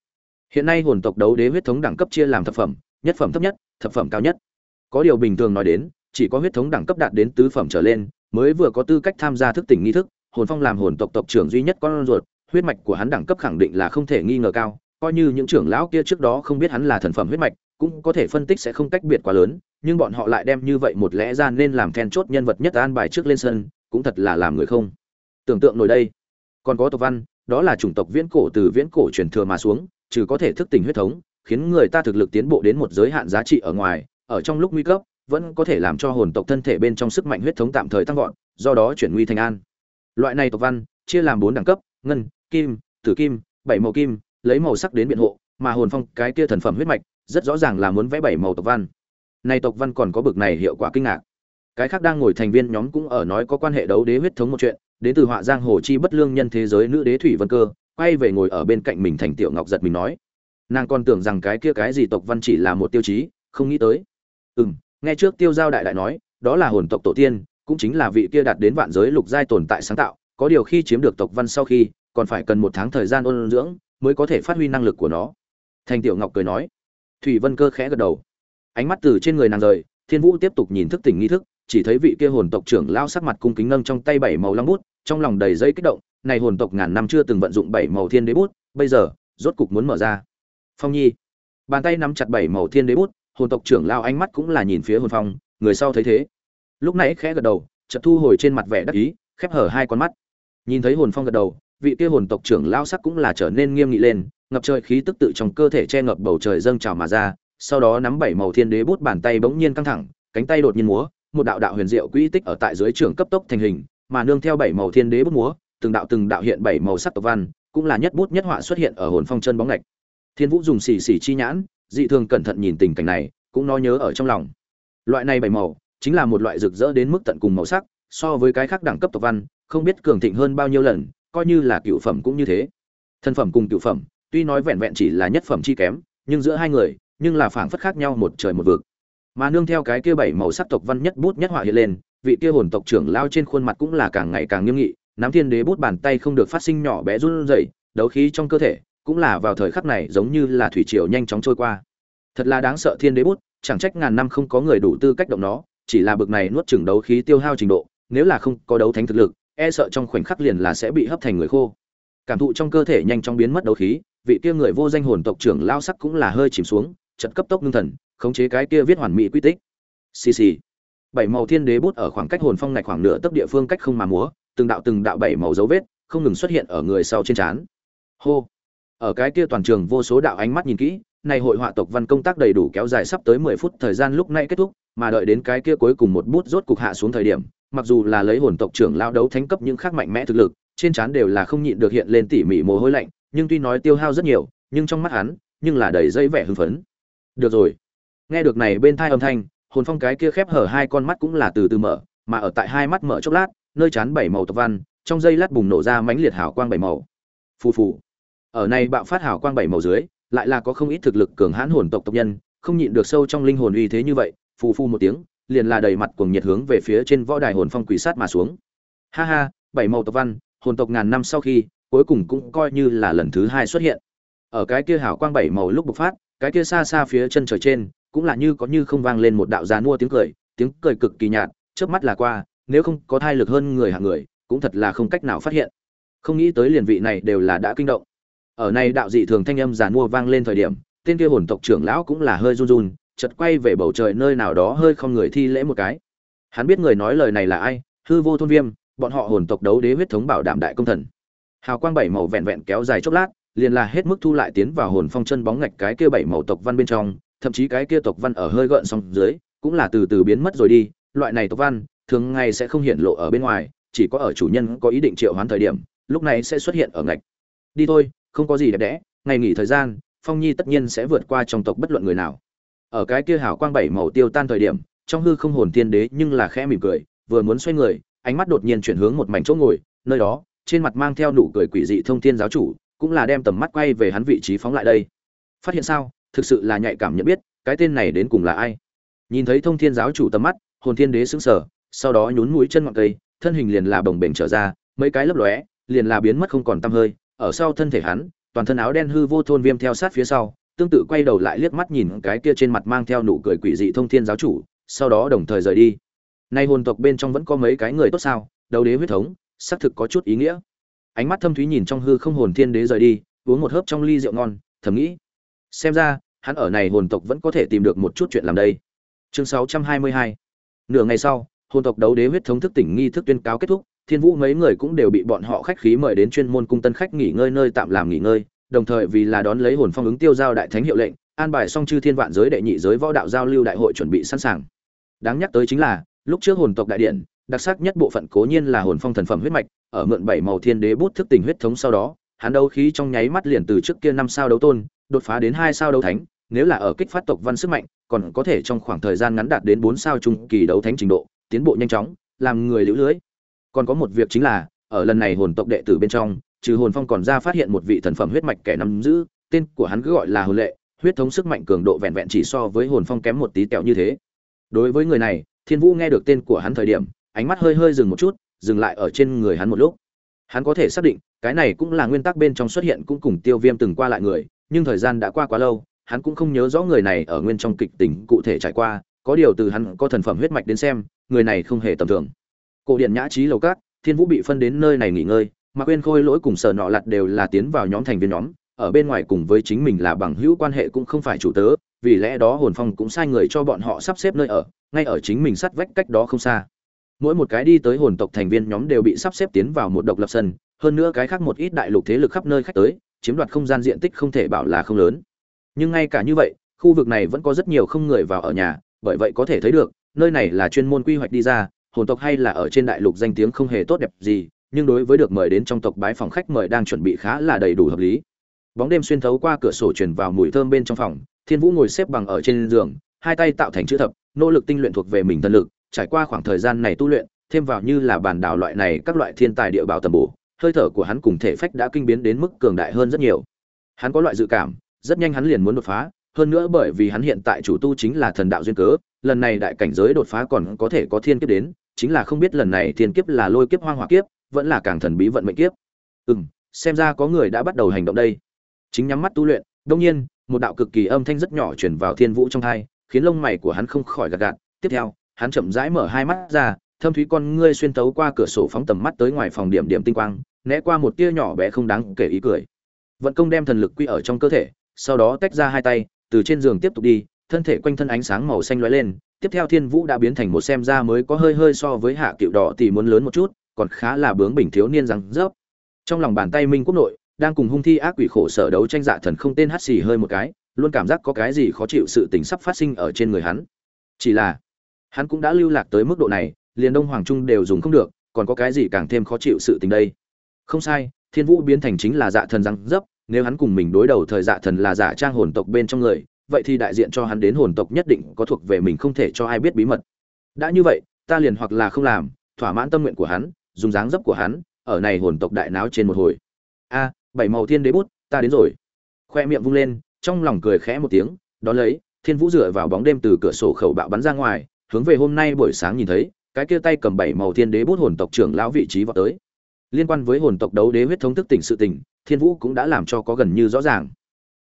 hiện nay hồn tộc đấu đế huyết thống đẳng cấp chia làm thập phẩm, nhất phẩm thấp nhất, thập phẩm cao nhất có điều bình thường nói đến, chỉ có huyết thống đẳng cấp đạt đến tứ phẩm trở lên, mới vừa có tư cách tham gia thức tỉnh nghi thức, hồn phong làm hồn tộc tộc trưởng duy nhất con ruột, huyết mạch của hắn đẳng cấp khẳng định là không thể nghi ngờ cao, coi như những trưởng lão kia trước đó không biết hắn là thần phẩm huyết mạch, cũng có thể phân tích sẽ không cách biệt quá lớn, nhưng bọn họ lại đem như vậy một lẽ ra nên làm then chốt nhân vật nhất an bài trước lên sân, cũng thật là làm người không tưởng tượng nổi đây còn có tộc văn đó là chủng tộc viễn cổ từ viễn cổ truyền thừa mà xuống, trừ có thể thức tỉnh huyết thống, khiến người ta thực lực tiến bộ đến một giới hạn giá trị ở ngoài, ở trong lúc nguy cấp, vẫn có thể làm cho hồn tộc thân thể bên trong sức mạnh huyết thống tạm thời tăng vọt, do đó chuyển nguy thành an. Loại này tộc văn, chia làm bốn đẳng cấp, ngân, kim, tử kim, bảy màu kim, lấy màu sắc đến biện hộ, mà hồn phong, cái kia thần phẩm huyết mạch, rất rõ ràng là muốn vẽ bảy màu tộc văn. Này tộc văn còn có bực này hiệu quả kinh ngạc. Cái khác đang ngồi thành viên nhóm cũng ở nói có quan hệ đấu đế huyết thống một chuyện đến từ họa giang hồ chi bất lương nhân thế giới nữ đế thủy vân cơ, quay về ngồi ở bên cạnh mình thành tiểu ngọc giật mình nói, nàng còn tưởng rằng cái kia cái gì tộc văn chỉ là một tiêu chí, không nghĩ tới. Ừ m nghe trước tiêu giao đại đại nói, đó là hồn tộc tổ tiên, cũng chính là vị kia đạt đến vạn giới lục giai tồn tại sáng tạo, có điều khi chiếm được tộc văn sau khi, còn phải cần một tháng thời gian ôn dưỡng mới có thể phát huy năng lực của nó. Thành tiểu ngọc cười nói. Thủy vân cơ khẽ gật đầu. Ánh mắt từ trên người nàng rời, thiên vũ tiếp tục nhìn thức tỉnh nghi thức, chỉ thấy vị kia hồn tộc trưởng lao sắc mặt cung kính nâng trong tay bảy màu long bút trong lòng đầy dây kích động, này hồn tộc ngàn năm chưa từng vận dụng bảy màu thiên đế bút, bây giờ, rốt cục muốn mở ra. Phong nhi. Bàn tay nắm chặt bảy màu thiên đế bút, hồn tộc trưởng lao ánh mắt cũng là nhìn phía hồn phong, người sau thấy thế. Lúc nãy khẽ gật đầu, chợt thu hồi trên mặt vẻ đắc ý, khép hở hai con mắt. Nhìn thấy hồn phong gật đầu, vị kia hồn tộc trưởng lao sắc cũng là trở nên nghiêm nghị lên, ngập trời khí tức tự trong cơ thể che ngập bầu trời dâng trào mà ra, sau đó nắm bảy màu thiên đế bút bàn tay bỗng nhiên căng thẳng, cánh tay đột nhiên múa, một đạo đạo huyền diệu quỹ tích ở tại dưới trường cấp tốc thành hình mà nương theo bảy màu thiên đế bút múa, từng đạo từng đạo hiện bảy màu sắc tộc văn, cũng là nhất bút nhất họa xuất hiện ở hồn phong chân bóng lạch thiên vũ dùng xì xì chi nhãn, dị thường cẩn thận nhìn tình cảnh này, cũng nói nhớ ở trong lòng. Loại này bảy màu, chính là một loại rực rỡ đến mức tận cùng màu sắc, so với cái khác đẳng cấp tộc văn, không biết cường thịnh hơn bao nhiêu lần, coi như là cựu phẩm cũng như thế. Thân phẩm cùng cựu phẩm, tuy nói vẹn vẹn chỉ là nhất phẩm chi kém, nhưng giữa hai người, nhưng là phảng phất khác nhau một trời một vực. Mà nương theo cái kia bảy màu sắc tộc văn nhất bút nhất họa hiện lên vị kia hồn tộc trưởng lao trên khuôn mặt cũng là càng ngày càng nghiêm nghị, nắm thiên đế bút bàn tay không được phát sinh nhỏ bé run rẩy, đấu khí trong cơ thể cũng là vào thời khắc này giống như là thủy triều nhanh chóng trôi qua. Thật là đáng sợ thiên đế bút, chẳng trách ngàn năm không có người đủ tư cách động nó, chỉ là bực này nuốt chửng đấu khí tiêu hao trình độ, nếu là không có đấu thánh thực lực e sợ trong khoảnh khắc liền là sẽ bị hấp thành người khô. Cảm thụ trong cơ thể nhanh chóng biến mất đấu khí, vị kia người vô danh hồn tộc trưởng lao sắc cũng là hơi chìm xuống, chật cấp tốc ngưng thần, khống chế cái kia viết hoàn mỹ quy tích. Xì xì bảy màu thiên đế bút ở khoảng cách hồn phong ngạch khoảng nửa tấc địa phương cách không mà múa, từng đạo từng đạo bảy màu dấu vết, không ngừng xuất hiện ở người sau trên trán. Hô! Ở cái kia toàn trường vô số đạo ánh mắt nhìn kỹ, này hội họa tộc văn công tác đầy đủ kéo dài sắp tới mười phút thời gian lúc này kết thúc, mà đợi đến cái kia cuối cùng một bút rốt cục hạ xuống thời điểm, mặc dù là lấy hồn tộc trưởng lao đấu thánh cấp những khác mạnh mẽ thực lực, trên trán đều là không nhịn được hiện lên tỉ mỉ mồ hôi lạnh, nhưng tuy nói tiêu hao rất nhiều, nhưng trong mắt hắn, nhưng là đầy dây vẻ hưng phấn. Được rồi. Nghe được này bên thai âm thanh hồn phong cái kia khép hở hai con mắt cũng là từ từ mở, mà ở tại hai mắt mở chốc lát, nơi chán bảy màu tộc văn, trong dây lát bùng nổ ra mãnh liệt hào quang bảy màu. Phù phù. Ở này bạo phát hào quang bảy màu dưới, lại là có không ít thực lực cường hãn hồn tộc tộc nhân, không nhịn được sâu trong linh hồn uy thế như vậy, phù phù một tiếng, liền là đầy mặt cuồng nhiệt hướng về phía trên võ đài hồn phong quỷ sát mà xuống. Ha ha, bảy màu tộc văn, hồn tộc ngàn năm sau khi, cuối cùng cũng coi như là lần thứ hai xuất hiện. Ở cái kia hào quang bảy màu lúc bộc phát, cái kia xa xa phía chân trời trên cũng là như có như không vang lên một đạo giàn mua tiếng cười tiếng cười cực kỳ nhạt trước mắt là qua, nếu không có thai lực hơn người hạng người, cũng thật là không cách nào phát hiện. Không nghĩ tới liền vị này đều là đã kinh động. Ở này đạo dị thường thanh âm giàn mua vang lên thời điểm, tên kia hồn tộc trưởng lão cũng là hơi run run, chợt quay về bầu trời nơi nào đó hơi không người thi lễ một cái. Hắn biết người nói lời này là ai, hư vô thôn viêm, bọn họ hồn tộc đấu đế huyết thống bảo đảm đại công thần. Hào quang bảy màu vẹn vẹn kéo dài chốc lát, liền là hết mức thu lại tiến vào hồn phong chân bóng ngạch cái kia bảy màu tộc văn bên trong thậm chí cái kia tộc văn ở hơi gợn xong dưới, cũng là từ từ biến mất rồi đi. Loại này tộc văn, thường ngày sẽ không hiện lộ ở bên ngoài, chỉ có ở chủ nhân có ý định triệu hoán thời điểm, lúc này sẽ xuất hiện ở ngạch. Đi thôi, không có gì đẹp đẽ, ngày nghỉ thời gian, phong nhi tất nhiên sẽ vượt qua trong tộc bất luận người nào. Ở cái kia hào quang bảy màu tiêu tan thời điểm, trong hư không hồn tiên đế nhưng là khẽ mỉm cười, vừa muốn xoay người, ánh mắt đột nhiên chuyển hướng một mảnh chỗ ngồi, nơi đó, trên mặt mang theo nụ cười quỷ dị thông thiên giáo chủ, cũng là đem tầm mắt quay về hắn vị trí phóng lại đây. Phát hiện sao? Thực sự là nhạy cảm nhận biết, cái tên này đến cùng là ai. Nhìn thấy thông thiên giáo chủ tầm mắt, hồn thiên đế sững sờ, sau đó nhún mũi chân ngọn cây, thân hình liền là bồng bềnh trở ra, mấy cái lấp lóe, liền là biến mất không còn tăm hơi. Ở sau thân thể hắn, toàn thân áo đen hư vô thôn viêm theo sát phía sau, tương tự quay đầu lại liếc mắt nhìn cái kia trên mặt mang theo nụ cười quỷ dị thông thiên giáo chủ, sau đó đồng thời rời đi. Nay hồn tộc bên trong vẫn có mấy cái người tốt sao đầu đế huyết thống, xác thực có chút ý nghĩa. Ánh mắt thâm thúy nhìn trong hư không hồn thiên đế rời đi, uống một hớp trong ly rượu ngon, thầm nghĩ xem ra, hắn ở này hồn tộc vẫn có thể tìm được một chút chuyện làm đây. Chương 622 nửa ngày sau, hồn tộc đấu đế huyết thống thức tỉnh nghi thức tuyên cáo kết thúc, thiên vũ mấy người cũng đều bị bọn họ khách khí mời đến chuyên môn cung tân khách nghỉ ngơi nơi tạm làm nghỉ ngơi, đồng thời vì là đón lấy hồn phong ứng tiêu giao đại thánh hiệu lệnh, an bài song chư thiên vạn giới đệ nhị giới võ đạo giao lưu đại hội chuẩn bị sẵn sàng. Đáng nhắc tới chính là, lúc trước hồn tộc đại điện, đặc sắc nhất bộ phận cố nhiên là hồn phong thần phẩm huyết mạch, ở mượn bảy màu thiên đế bút thức tỉnh huyết thống sau đó, hắn đấu khí trong nháy mắt liền từ trước kia năm sao đấu tôn đột phá đến hai sao đấu thánh, nếu là ở kích phát tộc văn sức mạnh, còn có thể trong khoảng thời gian ngắn đạt đến bốn sao trung kỳ đấu thánh trình độ, tiến bộ nhanh chóng, làm người lũ lưới. Còn có một việc chính là, ở lần này hồn tộc đệ tử bên trong, trừ hồn phong còn ra phát hiện một vị thần phẩm huyết mạch kẻ nắm giữ, tên của hắn cứ gọi là hồn lệ, huyết thống sức mạnh cường độ vẹn vẹn chỉ so với hồn phong kém một tí tẹo như thế. Đối với người này, thiên vũ nghe được tên của hắn thời điểm, ánh mắt hơi hơi dừng một chút, dừng lại ở trên người hắn một lúc. Hắn có thể xác định, cái này cũng là nguyên tắc bên trong xuất hiện cũng cùng tiêu viêm từng qua lại người nhưng thời gian đã qua quá lâu, hắn cũng không nhớ rõ người này ở nguyên trong kịch tình cụ thể trải qua, có điều từ hắn có thần phẩm huyết mạch đến xem, người này không hề tầm thường. Cổ điện nhã trí lầu cát thiên vũ bị phân đến nơi này nghỉ ngơi, mà quên khôi lỗi cùng sở nọ lặt đều là tiến vào nhóm thành viên nhóm, ở bên ngoài cùng với chính mình là bằng hữu quan hệ cũng không phải chủ tớ, vì lẽ đó hồn phong cũng sai người cho bọn họ sắp xếp nơi ở, ngay ở chính mình sắt vách cách đó không xa. Mỗi một cái đi tới hồn tộc thành viên nhóm đều bị sắp xếp tiến vào một độc lập sân, hơn nữa cái khác một ít đại lục thế lực khắp nơi khách tới chiếm đoạt không gian diện tích không thể bảo là không lớn. Nhưng ngay cả như vậy, khu vực này vẫn có rất nhiều không người vào ở nhà, bởi vậy có thể thấy được, nơi này là chuyên môn quy hoạch đi ra, hồn tộc hay là ở trên đại lục danh tiếng không hề tốt đẹp gì, nhưng đối với được mời đến trong tộc bái phòng khách mời đang chuẩn bị khá là đầy đủ hợp lý. Bóng đêm xuyên thấu qua cửa sổ truyền vào mùi thơm bên trong phòng, thiên vũ ngồi xếp bằng ở trên giường, hai tay tạo thành chữ thập, nỗ lực tinh luyện thuộc về mình thân lực, trải qua khoảng thời gian này tu luyện, thêm vào như là bản đảo loại này các loại thiên tài địa bảo tầm bổ hơi thở của hắn cùng thể phách đã kinh biến đến mức cường đại hơn rất nhiều. Hắn có loại dự cảm rất nhanh hắn liền muốn đột phá hơn nữa bởi vì hắn hiện tại chủ tu chính là thần đạo duyên cớ lần này đại cảnh giới đột phá còn có thể có thiên kiếp đến chính là không biết lần này thiên kiếp là lôi kiếp hoang hỏa kiếp vẫn là càng thần bí vận mệnh kiếp. Ừ xem ra có người đã bắt đầu hành động đây. Chính nhắm mắt tu luyện đương nhiên một đạo cực kỳ âm thanh rất nhỏ truyền vào thiên vũ trong tai, khiến lông mày của hắn không khỏi gật gạt. Tiếp theo hắn chậm rãi mở hai mắt ra thâm thúy con ngươi xuyên tấu qua cửa sổ phóng tầm mắt tới ngoài phòng điểm điểm tinh quang, né qua một tia nhỏ bé không đáng kể ý cười. Vận công đem thần lực quy ở trong cơ thể, sau đó tách ra hai tay, từ trên giường tiếp tục đi, thân thể quanh thân ánh sáng màu xanh lóe lên, tiếp theo thiên vũ đã biến thành một xem ra mới có hơi hơi so với hạ cựu đỏ thì muốn lớn một chút, còn khá là bướng bình thiếu niên rằng rớp. Trong lòng bàn tay minh quốc nội, đang cùng hung thi ác quỷ khổ sở đấu tranh dạ thần không tên hắt xì hơi một cái, luôn cảm giác có cái gì khó chịu sự tình sắp phát sinh ở trên người hắn. Chỉ là, hắn cũng đã lưu lạc tới mức độ này liền đông hoàng trung đều dùng không được, còn có cái gì càng thêm khó chịu sự tình đây? Không sai, thiên vũ biến thành chính là dạ thần răng dấp, nếu hắn cùng mình đối đầu thời dạ thần là giả trang hồn tộc bên trong người, vậy thì đại diện cho hắn đến hồn tộc nhất định có thuộc về mình không thể cho ai biết bí mật. Đã như vậy, ta liền hoặc là không làm, thỏa mãn tâm nguyện của hắn, dùng dáng dấp của hắn, ở này hồn tộc đại náo trên một hồi. A, bảy màu thiên đế bút, ta đến rồi. Khoe miệng vung lên, trong lòng cười khẽ một tiếng, đón lấy, thiên vũ dựa vào bóng đêm từ cửa sổ khẩu bạo bắn ra ngoài, hướng về hôm nay buổi sáng nhìn thấy cái kia tay cầm bảy màu thiên đế bút hồn tộc trưởng lão vị trí vào tới. Liên quan với hồn tộc đấu đế huyết thống thức tỉnh sự tỉnh thiên vũ cũng đã làm cho có gần như rõ ràng.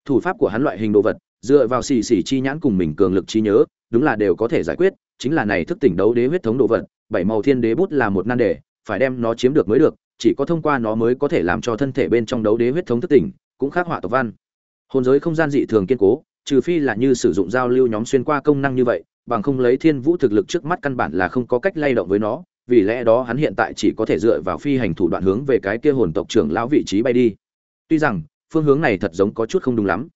Thủ pháp của hắn loại hình đồ vật, dựa vào xì xì chi nhãn cùng mình cường lực trí nhớ, đúng là đều có thể giải quyết, chính là này thức tỉnh đấu đế huyết thống đồ vật, bảy màu thiên đế bút là một nan đề, phải đem nó chiếm được mới được, chỉ có thông qua nó mới có thể làm cho thân thể bên trong đấu đế huyết thống thức tỉnh, cũng khắc họa tộc văn. Hồn giới không gian dị thường kiên cố, trừ phi là như sử dụng giao lưu nhóm xuyên qua công năng như vậy bằng không lấy thiên vũ thực lực trước mắt căn bản là không có cách lay động với nó, vì lẽ đó hắn hiện tại chỉ có thể dựa vào phi hành thủ đoạn hướng về cái kia hồn tộc trưởng lão vị trí bay đi. Tuy rằng, phương hướng này thật giống có chút không đúng lắm.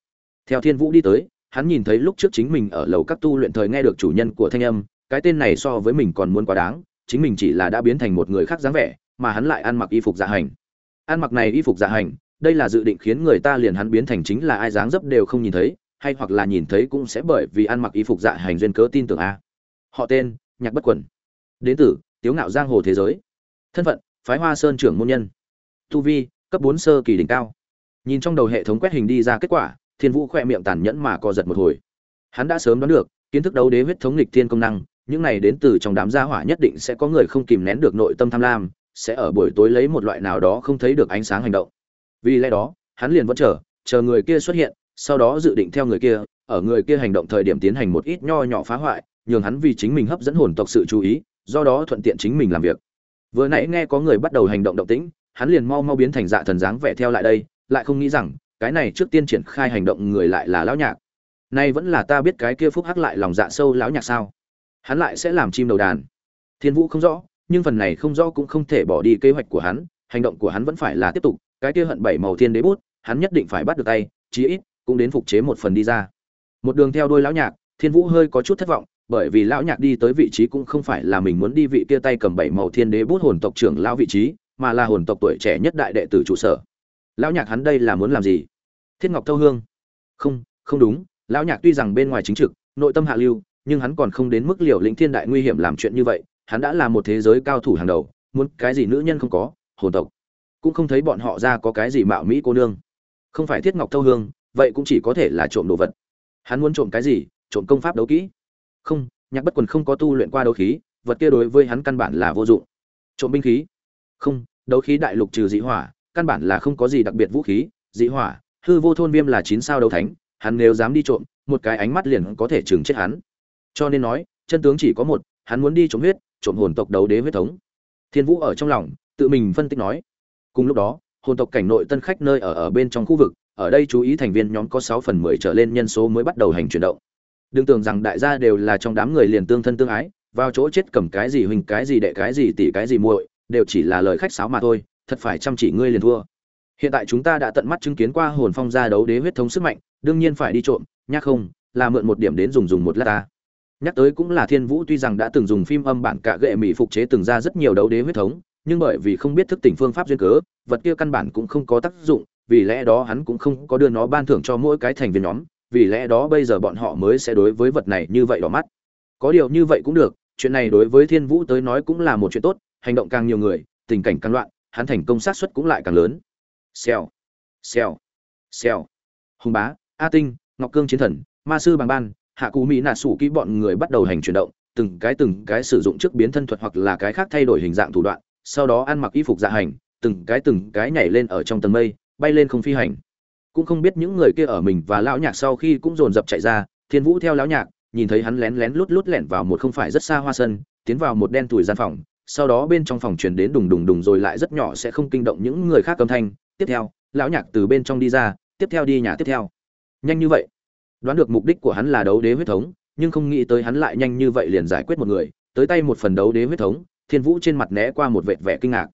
Theo thiên vũ đi tới, hắn nhìn thấy lúc trước chính mình ở lầu các tu luyện thời nghe được chủ nhân của thanh âm, cái tên này so với mình còn muốn quá đáng, chính mình chỉ là đã biến thành một người khác dáng vẻ, mà hắn lại ăn mặc y phục dạ hành. Ăn mặc này y phục dạ hành, đây là dự định khiến người ta liền hắn biến thành chính là ai dáng dấp đều không nhìn thấy hay hoặc là nhìn thấy cũng sẽ bởi vì ăn mặc y phục dạ hành duyên cớ tin tưởng a. Họ tên, nhạc bất quần đến từ, tiếu ngạo giang hồ thế giới. Thân phận, phái hoa sơn trưởng môn nhân. Tu vi, cấp bốn sơ kỳ đỉnh cao. Nhìn trong đầu hệ thống quét hình đi ra kết quả, thiên vũ khoe miệng tàn nhẫn mà co giật một hồi. Hắn đã sớm đoán được, kiến thức đấu đế huyết thống lịch thiên công năng, những này đến từ trong đám gia hỏa nhất định sẽ có người không kìm nén được nội tâm tham lam, sẽ ở buổi tối lấy một loại nào đó không thấy được ánh sáng hành động. Vì lẽ đó, hắn liền vẫn chờ chờ người kia xuất hiện sau đó dự định theo người kia, ở người kia hành động thời điểm tiến hành một ít nho nhỏ phá hoại, nhường hắn vì chính mình hấp dẫn hồn tộc sự chú ý, do đó thuận tiện chính mình làm việc. Vừa nãy nghe có người bắt đầu hành động động tĩnh, hắn liền mau mau biến thành dạ thần dáng vẻ theo lại đây, lại không nghĩ rằng, cái này trước tiên triển khai hành động người lại là lão nhạc. Nay vẫn là ta biết cái kia phúc hắc lại lòng dạ sâu lão nhạc sao? Hắn lại sẽ làm chim đầu đàn. Thiên vũ không rõ, nhưng phần này không rõ cũng không thể bỏ đi kế hoạch của hắn, hành động của hắn vẫn phải là tiếp tục, cái kia hận bảy màu thiên đế bút, hắn nhất định phải bắt được tay, chí ít cũng đến phục chế một phần đi ra. Một đường theo đuôi lão nhạc, thiên vũ hơi có chút thất vọng, bởi vì lão nhạc đi tới vị trí cũng không phải là mình muốn đi vị kia tay cầm bảy màu thiên đế bút hồn tộc trưởng lão vị trí, mà là hồn tộc tuổi trẻ nhất đại đệ tử trụ sở. Lão nhạc hắn đây là muốn làm gì? Thiết ngọc thâu hương. Không không đúng, lão nhạc tuy rằng bên ngoài chính trực, nội tâm hạ lưu, nhưng hắn còn không đến mức liều lĩnh thiên đại nguy hiểm làm chuyện như vậy, hắn đã là một thế giới cao thủ hàng đầu, muốn cái gì nữ nhân không có, hồn tộc. Cũng không thấy bọn họ ra có cái gì mạo mỹ cô nương. Không phải thiết ngọc thâu hương vậy cũng chỉ có thể là trộm đồ vật. Hắn muốn trộm cái gì? Trộm công pháp đấu kỹ. Không, nhạc bất quần không có tu luyện qua đấu khí, vật kia đối với hắn căn bản là vô dụng. Trộm binh khí. Không, đấu khí đại lục trừ dị hỏa, căn bản là không có gì đặc biệt vũ khí. Dị hỏa, hư vô thôn viêm là chín sao đấu thánh, hắn nếu dám đi trộm, một cái ánh mắt liền có thể chừng chết hắn. Cho nên nói, chân tướng chỉ có một, hắn muốn đi trộm huyết, trộm hồn tộc đấu đế huyết thống. Thiên vũ ở trong lòng, tự mình phân tích nói. Cùng lúc đó, hồn tộc cảnh nội tân khách nơi ở ở bên trong khu vực ở đây chú ý thành viên nhóm có sáu phần mười trở lên nhân số mới bắt đầu hành chuyển động. Đừng tưởng rằng đại gia đều là trong đám người liền tương thân tương ái, vào chỗ chết cầm cái gì huynh, cái gì đệ, cái gì tỷ, cái gì muội, đều chỉ là lời khách sáo mà thôi, thật phải chăm chỉ ngươi liền thua. Hiện tại chúng ta đã tận mắt chứng kiến qua hồn phong gia đấu đế huyết thống sức mạnh, đương nhiên phải đi trộm, nhắc không, là mượn một điểm đến dùng dùng một lát ta. Nhắc tới cũng là thiên vũ, tuy rằng đã từng dùng phim âm bản cả ghệ mỹ phục chế từng ra rất nhiều đấu đế huyết thống, nhưng bởi vì không biết thức tỉnh phương pháp duyên cớ, vật kia căn bản cũng không có tác dụng vì lẽ đó hắn cũng không có đưa nó ban thưởng cho mỗi cái thành viên nhóm, vì lẽ đó bây giờ bọn họ mới sẽ đối với vật này như vậy đỏ mắt. Có điều như vậy cũng được, chuyện này đối với thiên vũ tới nói cũng là một chuyện tốt, hành động càng nhiều người, tình cảnh càng loạn, hắn thành công sát suất cũng lại càng lớn. Xèo xèo xèo. Hùng bá, a tinh, ngọc cương chiến thần, ma sư bằng ban, hạ cú mỹ nạ sủ kỹ bọn người bắt đầu hành chuyển động, từng cái từng cái sử dụng trước biến thân thuật hoặc là cái khác thay đổi hình dạng thủ đoạn, sau đó ăn mặc y phục dạ hành, từng cái từng cái nhảy lên ở trong tầng mây bay lên không phi hành. Cũng không biết những người kia ở mình và lão nhạc sau khi cũng dồn dập chạy ra, thiên vũ theo lão nhạc, nhìn thấy hắn lén lén lút lút lẻn vào một không phải rất xa hoa sân, tiến vào một đen tủi gian phòng, sau đó bên trong phòng truyền đến đùng đùng đùng rồi lại rất nhỏ sẽ không kinh động những người khác âm thanh. Tiếp theo, lão nhạc từ bên trong đi ra, tiếp theo đi nhà tiếp theo. Nhanh như vậy. Đoán được mục đích của hắn là đấu đế huyết thống, nhưng không nghĩ tới hắn lại nhanh như vậy liền giải quyết một người. Tới tay một phần đấu đế huyết thống, thiên vũ trên mặt né qua một vệt vẻ kinh ngạc.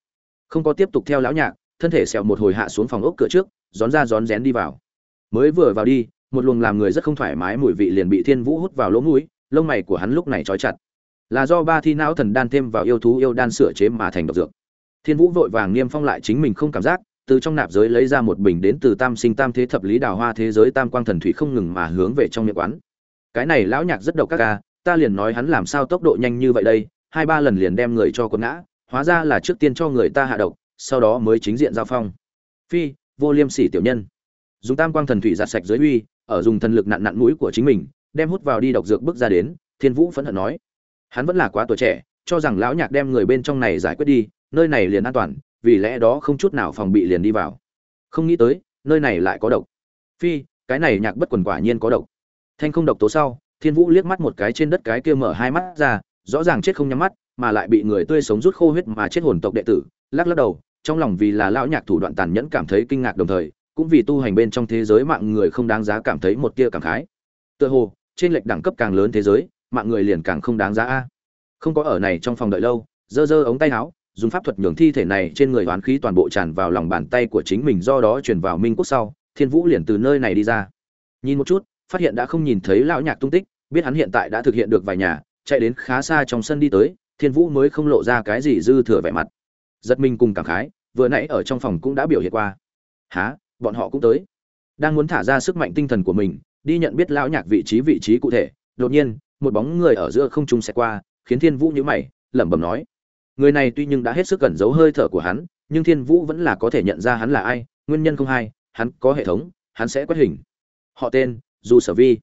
Không có tiếp tục theo lão nhạc thân thể sẹo một hồi hạ xuống phòng ốc cửa trước, rón ra rón rén đi vào. Mới vừa vào đi, một luồng làm người rất không thoải mái mùi vị liền bị thiên vũ hút vào lỗ mũi, lông mày của hắn lúc này trói chặt. Là do ba thi não thần đan thêm vào yêu thú yêu đan sửa chế mà thành độc dược. Thiên vũ vội vàng niêm phong lại chính mình không cảm giác, từ trong nạp giới lấy ra một bình đến từ tam sinh tam thế thập lý đào hoa thế giới tam quang thần thủy không ngừng mà hướng về trong miệng quán. Cái này lão nhạc rất độc các ca, ta liền nói hắn làm sao tốc độ nhanh như vậy đây, hai ba lần liền đem người cho quấn ngã, hóa ra là trước tiên cho người ta hạ độc sau đó mới chính diện giao phong. Phi, vô liêm sỉ tiểu nhân. Dùng tam quang thần thủy giặt sạch dưới uy, ở dùng thần lực nặn nặn mũi của chính mình, đem hút vào đi độc dược bước ra đến, thiên vũ phẫn hận nói. Hắn vẫn là quá tuổi trẻ, cho rằng lão nhạc đem người bên trong này giải quyết đi, nơi này liền an toàn, vì lẽ đó không chút nào phòng bị liền đi vào. Không nghĩ tới, nơi này lại có độc. Phi, cái này nhạc bất quần quả nhiên có độc. Thanh không độc tố sau, thiên vũ liếc mắt một cái trên đất cái kia mở hai mắt ra, rõ ràng chết không nhắm mắt, mà lại bị người tươi sống rút khô huyết mà chết hồn tộc đệ tử, lắc lắc đầu trong lòng vì là lão nhạc thủ đoạn tàn nhẫn cảm thấy kinh ngạc đồng thời, cũng vì tu hành bên trong thế giới mạng người không đáng giá cảm thấy một tia cảm khái. Tựa hồ, trên lệch đẳng cấp càng lớn thế giới, mạng người liền càng không đáng giá a. Không có ở này trong phòng đợi lâu dơ dơ ống tay áo, dùng pháp thuật nhường thi thể này trên người hoán khí toàn bộ tràn vào lòng bàn tay của chính mình, do đó truyền vào minh quốc sau, thiên vũ liền từ nơi này đi ra. Nhìn một chút, phát hiện đã không nhìn thấy lão nhạc tung tích, biết hắn hiện tại đã thực hiện được vài nhà, chạy đến khá xa trong sân đi tới, thiên vũ mới không lộ ra cái gì dư thừa vẻ mặt giật mình cùng cảm khái, vừa nãy ở trong phòng cũng đã biểu hiện qua. Há bọn họ cũng tới. Đang muốn thả ra sức mạnh tinh thần của mình, đi nhận biết lão nhạc vị trí vị trí cụ thể, đột nhiên, một bóng người ở giữa không trung sẽ qua, khiến thiên vũ nhữ mày, lẩm bẩm nói. Người này tuy nhưng đã hết sức cẩn giấu hơi thở của hắn, nhưng thiên vũ vẫn là có thể nhận ra hắn là ai, nguyên nhân không hay, hắn có hệ thống, hắn sẽ quét hình. Họ tên du sở vi.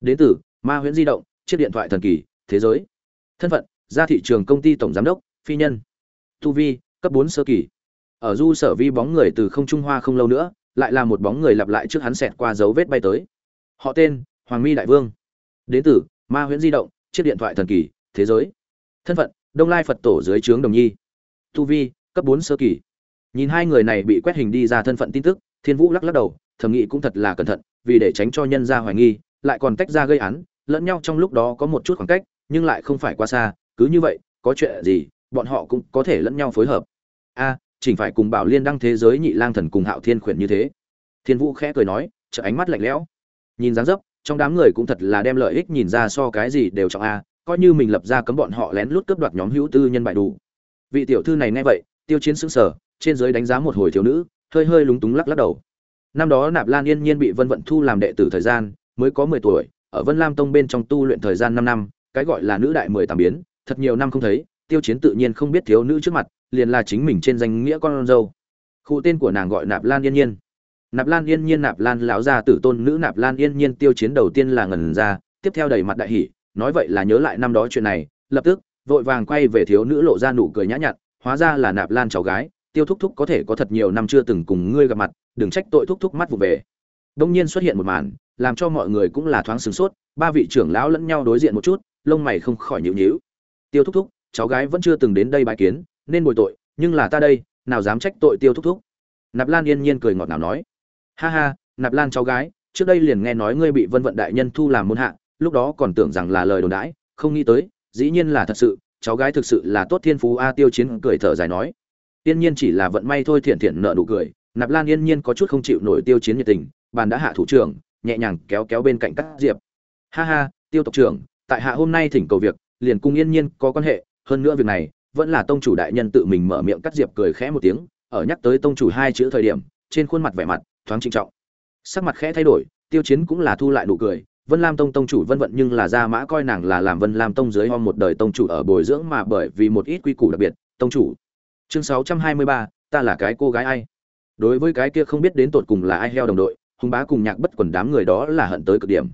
Đến từ, ma huyễn di động, chiếc điện thoại thần kỳ, thế giới. Thân phận, ra thị trường công ty tổng giám đốc, phi nhân. Tu vi cấp bốn sơ kỳ. Ở du sở vi bóng người từ không trung hoa không lâu nữa, lại là một bóng người lặp lại trước hắn xẹt qua dấu vết bay tới. Họ tên, hoàng mi đại vương. Đến từ, ma huyễn di động, chiếc điện thoại thần kỳ, thế giới. Thân phận, đông lai phật tổ dưới trướng đồng nhi. Tu vi, cấp bốn sơ kỳ. Nhìn hai người này bị quét hình đi ra thân phận tin tức, thiên vũ lắc lắc đầu thẩm nghị cũng thật là cẩn thận, vì để tránh cho nhân ra hoài nghi, lại còn tách ra gây án, lẫn nhau trong lúc đó có một chút khoảng cách, nhưng lại không phải quá xa, cứ như vậy, có chuyện gì, bọn họ cũng có thể lẫn nhau phối hợp a, chỉnh phải cùng bảo liên đăng thế giới nhị lang thần cùng hạo thiên khuyển như thế. Thiên vũ khẽ cười nói, chợ ánh mắt lạnh lẽo. Nhìn dáng dấp, trong đám người cũng thật là đem lợi ích nhìn ra so cái gì đều trọng a, coi như mình lập ra cấm bọn họ lén lút cướp đoạt nhóm hữu tư nhân bại đủ. Vị tiểu thư này nghe vậy, tiêu chiến sững sờ, trên giới đánh giá một hồi thiếu nữ, hơi hơi lúng túng lắc lắc đầu. Năm đó nạp lan yên nhiên bị vân vận thu làm đệ tử thời gian, mới có mười tuổi, ở vân lam tông bên trong tu luyện thời gian năm năm, cái gọi là nữ đại mười tám biến, thật nhiều năm không thấy, tiêu chiến tự nhiên không biết thiếu nữ trước mặt liền là chính mình trên danh nghĩa con dâu. Khu tên của nàng gọi nạp lan yên nhiên. Nạp lan yên nhiên, nạp lan lão gia tử tôn nữ nạp lan yên nhiên tiêu chiến đầu tiên là ngần ra, tiếp theo đầy mặt đại hỷ nói vậy là nhớ lại năm đó chuyện này, lập tức, vội vàng quay về thiếu nữ lộ ra nụ cười nhã nhặn, hóa ra là nạp lan cháu gái, tiêu thúc thúc có thể có thật nhiều năm chưa từng cùng ngươi gặp mặt, đừng trách tội thúc thúc mắt vụ về. Đông nhiên xuất hiện một màn, làm cho mọi người cũng là thoáng sửng sốt, ba vị trưởng lão lẫn nhau đối diện một chút, lông mày không khỏi nhịu nhíu. Tiêu thúc thúc, cháu gái vẫn chưa từng đến đây bài kiến nên bồi tội, nhưng là ta đây, nào dám trách tội tiêu thúc thúc. Nạp lan yên nhiên cười ngọt ngào nói. Ha ha, nạp lan cháu gái, trước đây liền nghe nói ngươi bị vân vận đại nhân thu làm môn hạ, lúc đó còn tưởng rằng là lời đồn đãi, không nghĩ tới, dĩ nhiên là thật sự, cháu gái thực sự là tốt thiên phú a, tiêu chiến cười thở dài nói. Yên nhiên chỉ là vận may thôi thiện thiện nợ nụ cười, nạp lan yên nhiên có chút không chịu nổi tiêu chiến nhiệt tình, bàn đã hạ thủ trưởng, nhẹ nhàng kéo kéo bên cạnh các diệp. Ha ha, tiêu tộc trưởng, tại hạ hôm nay thỉnh cầu việc, liền cung yên nhiên có quan hệ, hơn nữa việc này vẫn là tông chủ đại nhân tự mình mở miệng cắt diệp cười khẽ một tiếng, ở nhắc tới tông chủ hai chữ thời điểm, trên khuôn mặt vẻ mặt thoáng trinh trọng. Sắc mặt khẽ thay đổi, tiêu chiến cũng là thu lại nụ cười, vân lam tông tông chủ vân vận nhưng là ra mã coi nàng là làm vân lam tông dưới ho một đời tông chủ ở bồi dưỡng mà bởi vì một ít quy củ đặc biệt, tông chủ. Chương sáu trăm hai mươi ba, ta là cái cô gái ai? Đối với cái kia không biết đến tột cùng là ai heo đồng đội, hùng bá cùng nhạc bất quần đám người đó là hận tới cực điểm.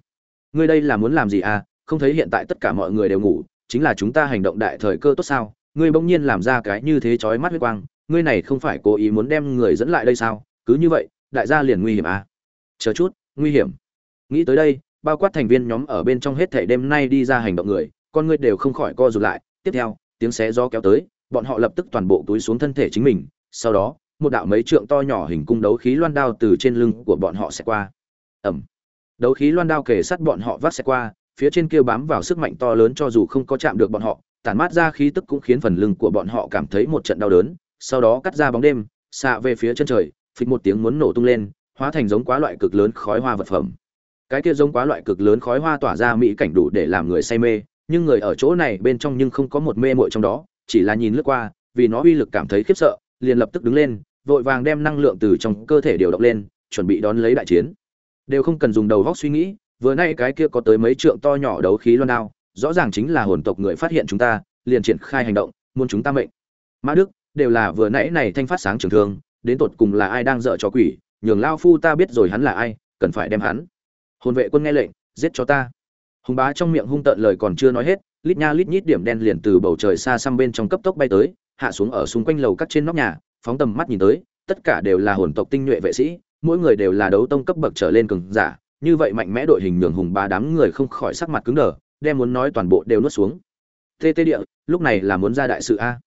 Ngươi đây là muốn làm gì à? Không thấy hiện tại tất cả mọi người đều ngủ, chính là chúng ta hành động đại thời cơ tốt sao? Ngươi bỗng nhiên làm ra cái như thế chói mắt huyết quang, ngươi này không phải cố ý muốn đem người dẫn lại đây sao? Cứ như vậy, đại gia liền nguy hiểm à? Chờ chút, nguy hiểm. Nghĩ tới đây, bao quát thành viên nhóm ở bên trong hết thảy đêm nay đi ra hành động người, con ngươi đều không khỏi co rụt lại. Tiếp theo, tiếng xé gió kéo tới, bọn họ lập tức toàn bộ túi xuống thân thể chính mình. Sau đó, một đạo mấy trượng to nhỏ hình cung đấu khí loan đao từ trên lưng của bọn họ sẽ qua. Ẩm đấu khí loan đao kề sát bọn họ vắt sẽ qua, phía trên kia bám vào sức mạnh to lớn cho dù không có chạm được bọn họ tản mát ra khí tức cũng khiến phần lưng của bọn họ cảm thấy một trận đau đớn, sau đó cắt ra bóng đêm, xạ về phía chân trời, phịch một tiếng muốn nổ tung lên, hóa thành giống quá loại cực lớn khói hoa vật phẩm. Cái kia giống quá loại cực lớn khói hoa tỏa ra mỹ cảnh đủ để làm người say mê, nhưng người ở chỗ này bên trong nhưng không có một mê muội trong đó, chỉ là nhìn lướt qua, vì nó uy lực cảm thấy khiếp sợ, liền lập tức đứng lên, vội vàng đem năng lượng từ trong cơ thể điều động lên, chuẩn bị đón lấy đại chiến. Đều không cần dùng đầu óc suy nghĩ, vừa nay cái kia có tới mấy trượng to nhỏ đấu khí loan đao rõ ràng chính là hồn tộc người phát hiện chúng ta, liền triển khai hành động, muốn chúng ta mệnh. Mã đức, đều là vừa nãy này thanh phát sáng trường thương, đến tột cùng là ai đang dở cho quỷ, nhường lao phu ta biết rồi hắn là ai, cần phải đem hắn. Hồn vệ quân nghe lệnh, giết cho ta. Hùng bá trong miệng hung tợn lời còn chưa nói hết, lít nha lít nhít điểm đen liền từ bầu trời xa xăm bên trong cấp tốc bay tới, hạ xuống ở xung quanh lầu các trên nóc nhà, phóng tầm mắt nhìn tới, tất cả đều là hồn tộc tinh nhuệ vệ sĩ, mỗi người đều là đấu tông cấp bậc trở lên cường giả, như vậy mạnh mẽ đội hình nhường hùng bá đám người không khỏi sắc mặt cứng đờ đem muốn nói toàn bộ đều nuốt xuống. Tê tê địa, lúc này là muốn ra đại sự a.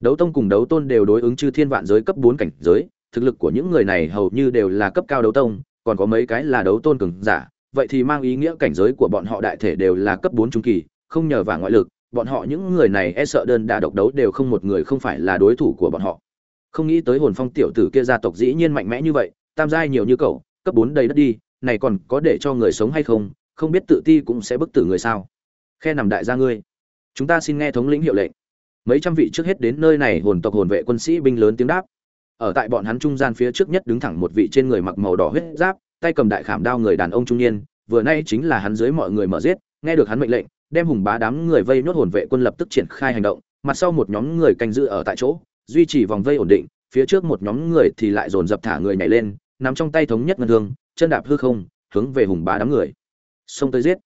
Đấu tông cùng đấu tôn đều đối ứng chư thiên vạn giới cấp bốn cảnh giới, thực lực của những người này hầu như đều là cấp cao đấu tông, còn có mấy cái là đấu tôn cường giả, vậy thì mang ý nghĩa cảnh giới của bọn họ đại thể đều là cấp bốn trung kỳ, không nhờ vào ngoại lực, bọn họ những người này e sợ đơn đà độc đấu đều không một người không phải là đối thủ của bọn họ. Không nghĩ tới hồn phong tiểu tử kia gia tộc dĩ nhiên mạnh mẽ như vậy, tam giai nhiều như cậu, cấp bốn đầy đất đi, này còn có để cho người sống hay không không biết tự ti cũng sẽ bức tử người sao khe nằm đại gia ngươi. Chúng ta xin nghe thống lĩnh hiệu lệnh. Mấy trăm vị trước hết đến nơi này hồn tộc hồn vệ quân sĩ binh lớn tiếng đáp. Ở tại bọn hắn trung gian phía trước nhất đứng thẳng một vị trên người mặc màu đỏ huyết giáp, tay cầm đại khảm đao người đàn ông trung niên, vừa nay chính là hắn dưới mọi người mở giết, nghe được hắn mệnh lệnh, đem hùng bá đám người vây nhốt hồn vệ quân lập tức triển khai hành động, mặt sau một nhóm người canh giữ ở tại chỗ, duy trì vòng vây ổn định, phía trước một nhóm người thì lại dồn dập thả người nhảy lên, nằm trong tay thống nhất ngân thương chân đạp hư không, hướng về hùng bá đám người. Xông tới giết.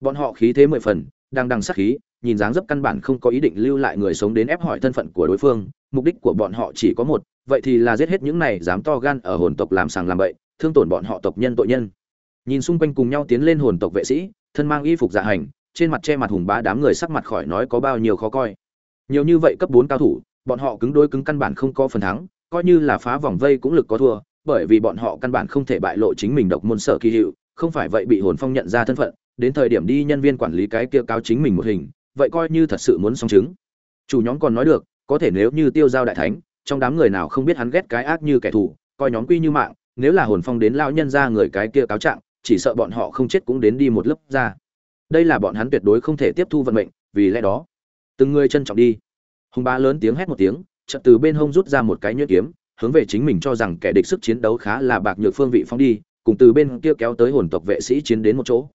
Bọn họ khí thế mười phần đang đằng sát khí, nhìn dáng dấp căn bản không có ý định lưu lại người sống đến ép hỏi thân phận của đối phương, mục đích của bọn họ chỉ có một, vậy thì là giết hết những này dám to gan ở hồn tộc làm sàng làm bậy, thương tổn bọn họ tộc nhân tội nhân. Nhìn xung quanh cùng nhau tiến lên hồn tộc vệ sĩ, thân mang y phục dạ hành, trên mặt che mặt hùng bá đám người sắc mặt khỏi nói có bao nhiêu khó coi. Nhiều như vậy cấp bốn cao thủ, bọn họ cứng đôi cứng căn bản không có phần thắng, coi như là phá vòng vây cũng lực có thua, bởi vì bọn họ căn bản không thể bại lộ chính mình độc môn sở kỳ hiệu, không phải vậy bị hồn phong nhận ra thân phận đến thời điểm đi nhân viên quản lý cái kia cáo chính mình một hình, vậy coi như thật sự muốn xong chứng. Chủ nhóm còn nói được, có thể nếu như tiêu giao đại thánh, trong đám người nào không biết hắn ghét cái ác như kẻ thù, coi nhóm quy như mạng, nếu là hồn phong đến lao nhân ra người cái kia cáo trạng, chỉ sợ bọn họ không chết cũng đến đi một lớp ra. Đây là bọn hắn tuyệt đối không thể tiếp thu vận mệnh, vì lẽ đó, từng người trân trọng đi. Hùng bá lớn tiếng hét một tiếng, chợt từ bên hông rút ra một cái nhuyễn kiếm, hướng về chính mình cho rằng kẻ địch sức chiến đấu khá là bạc nhược phương vị phong đi, cùng từ bên kia kéo tới hồn tộc vệ sĩ chiến đến một chỗ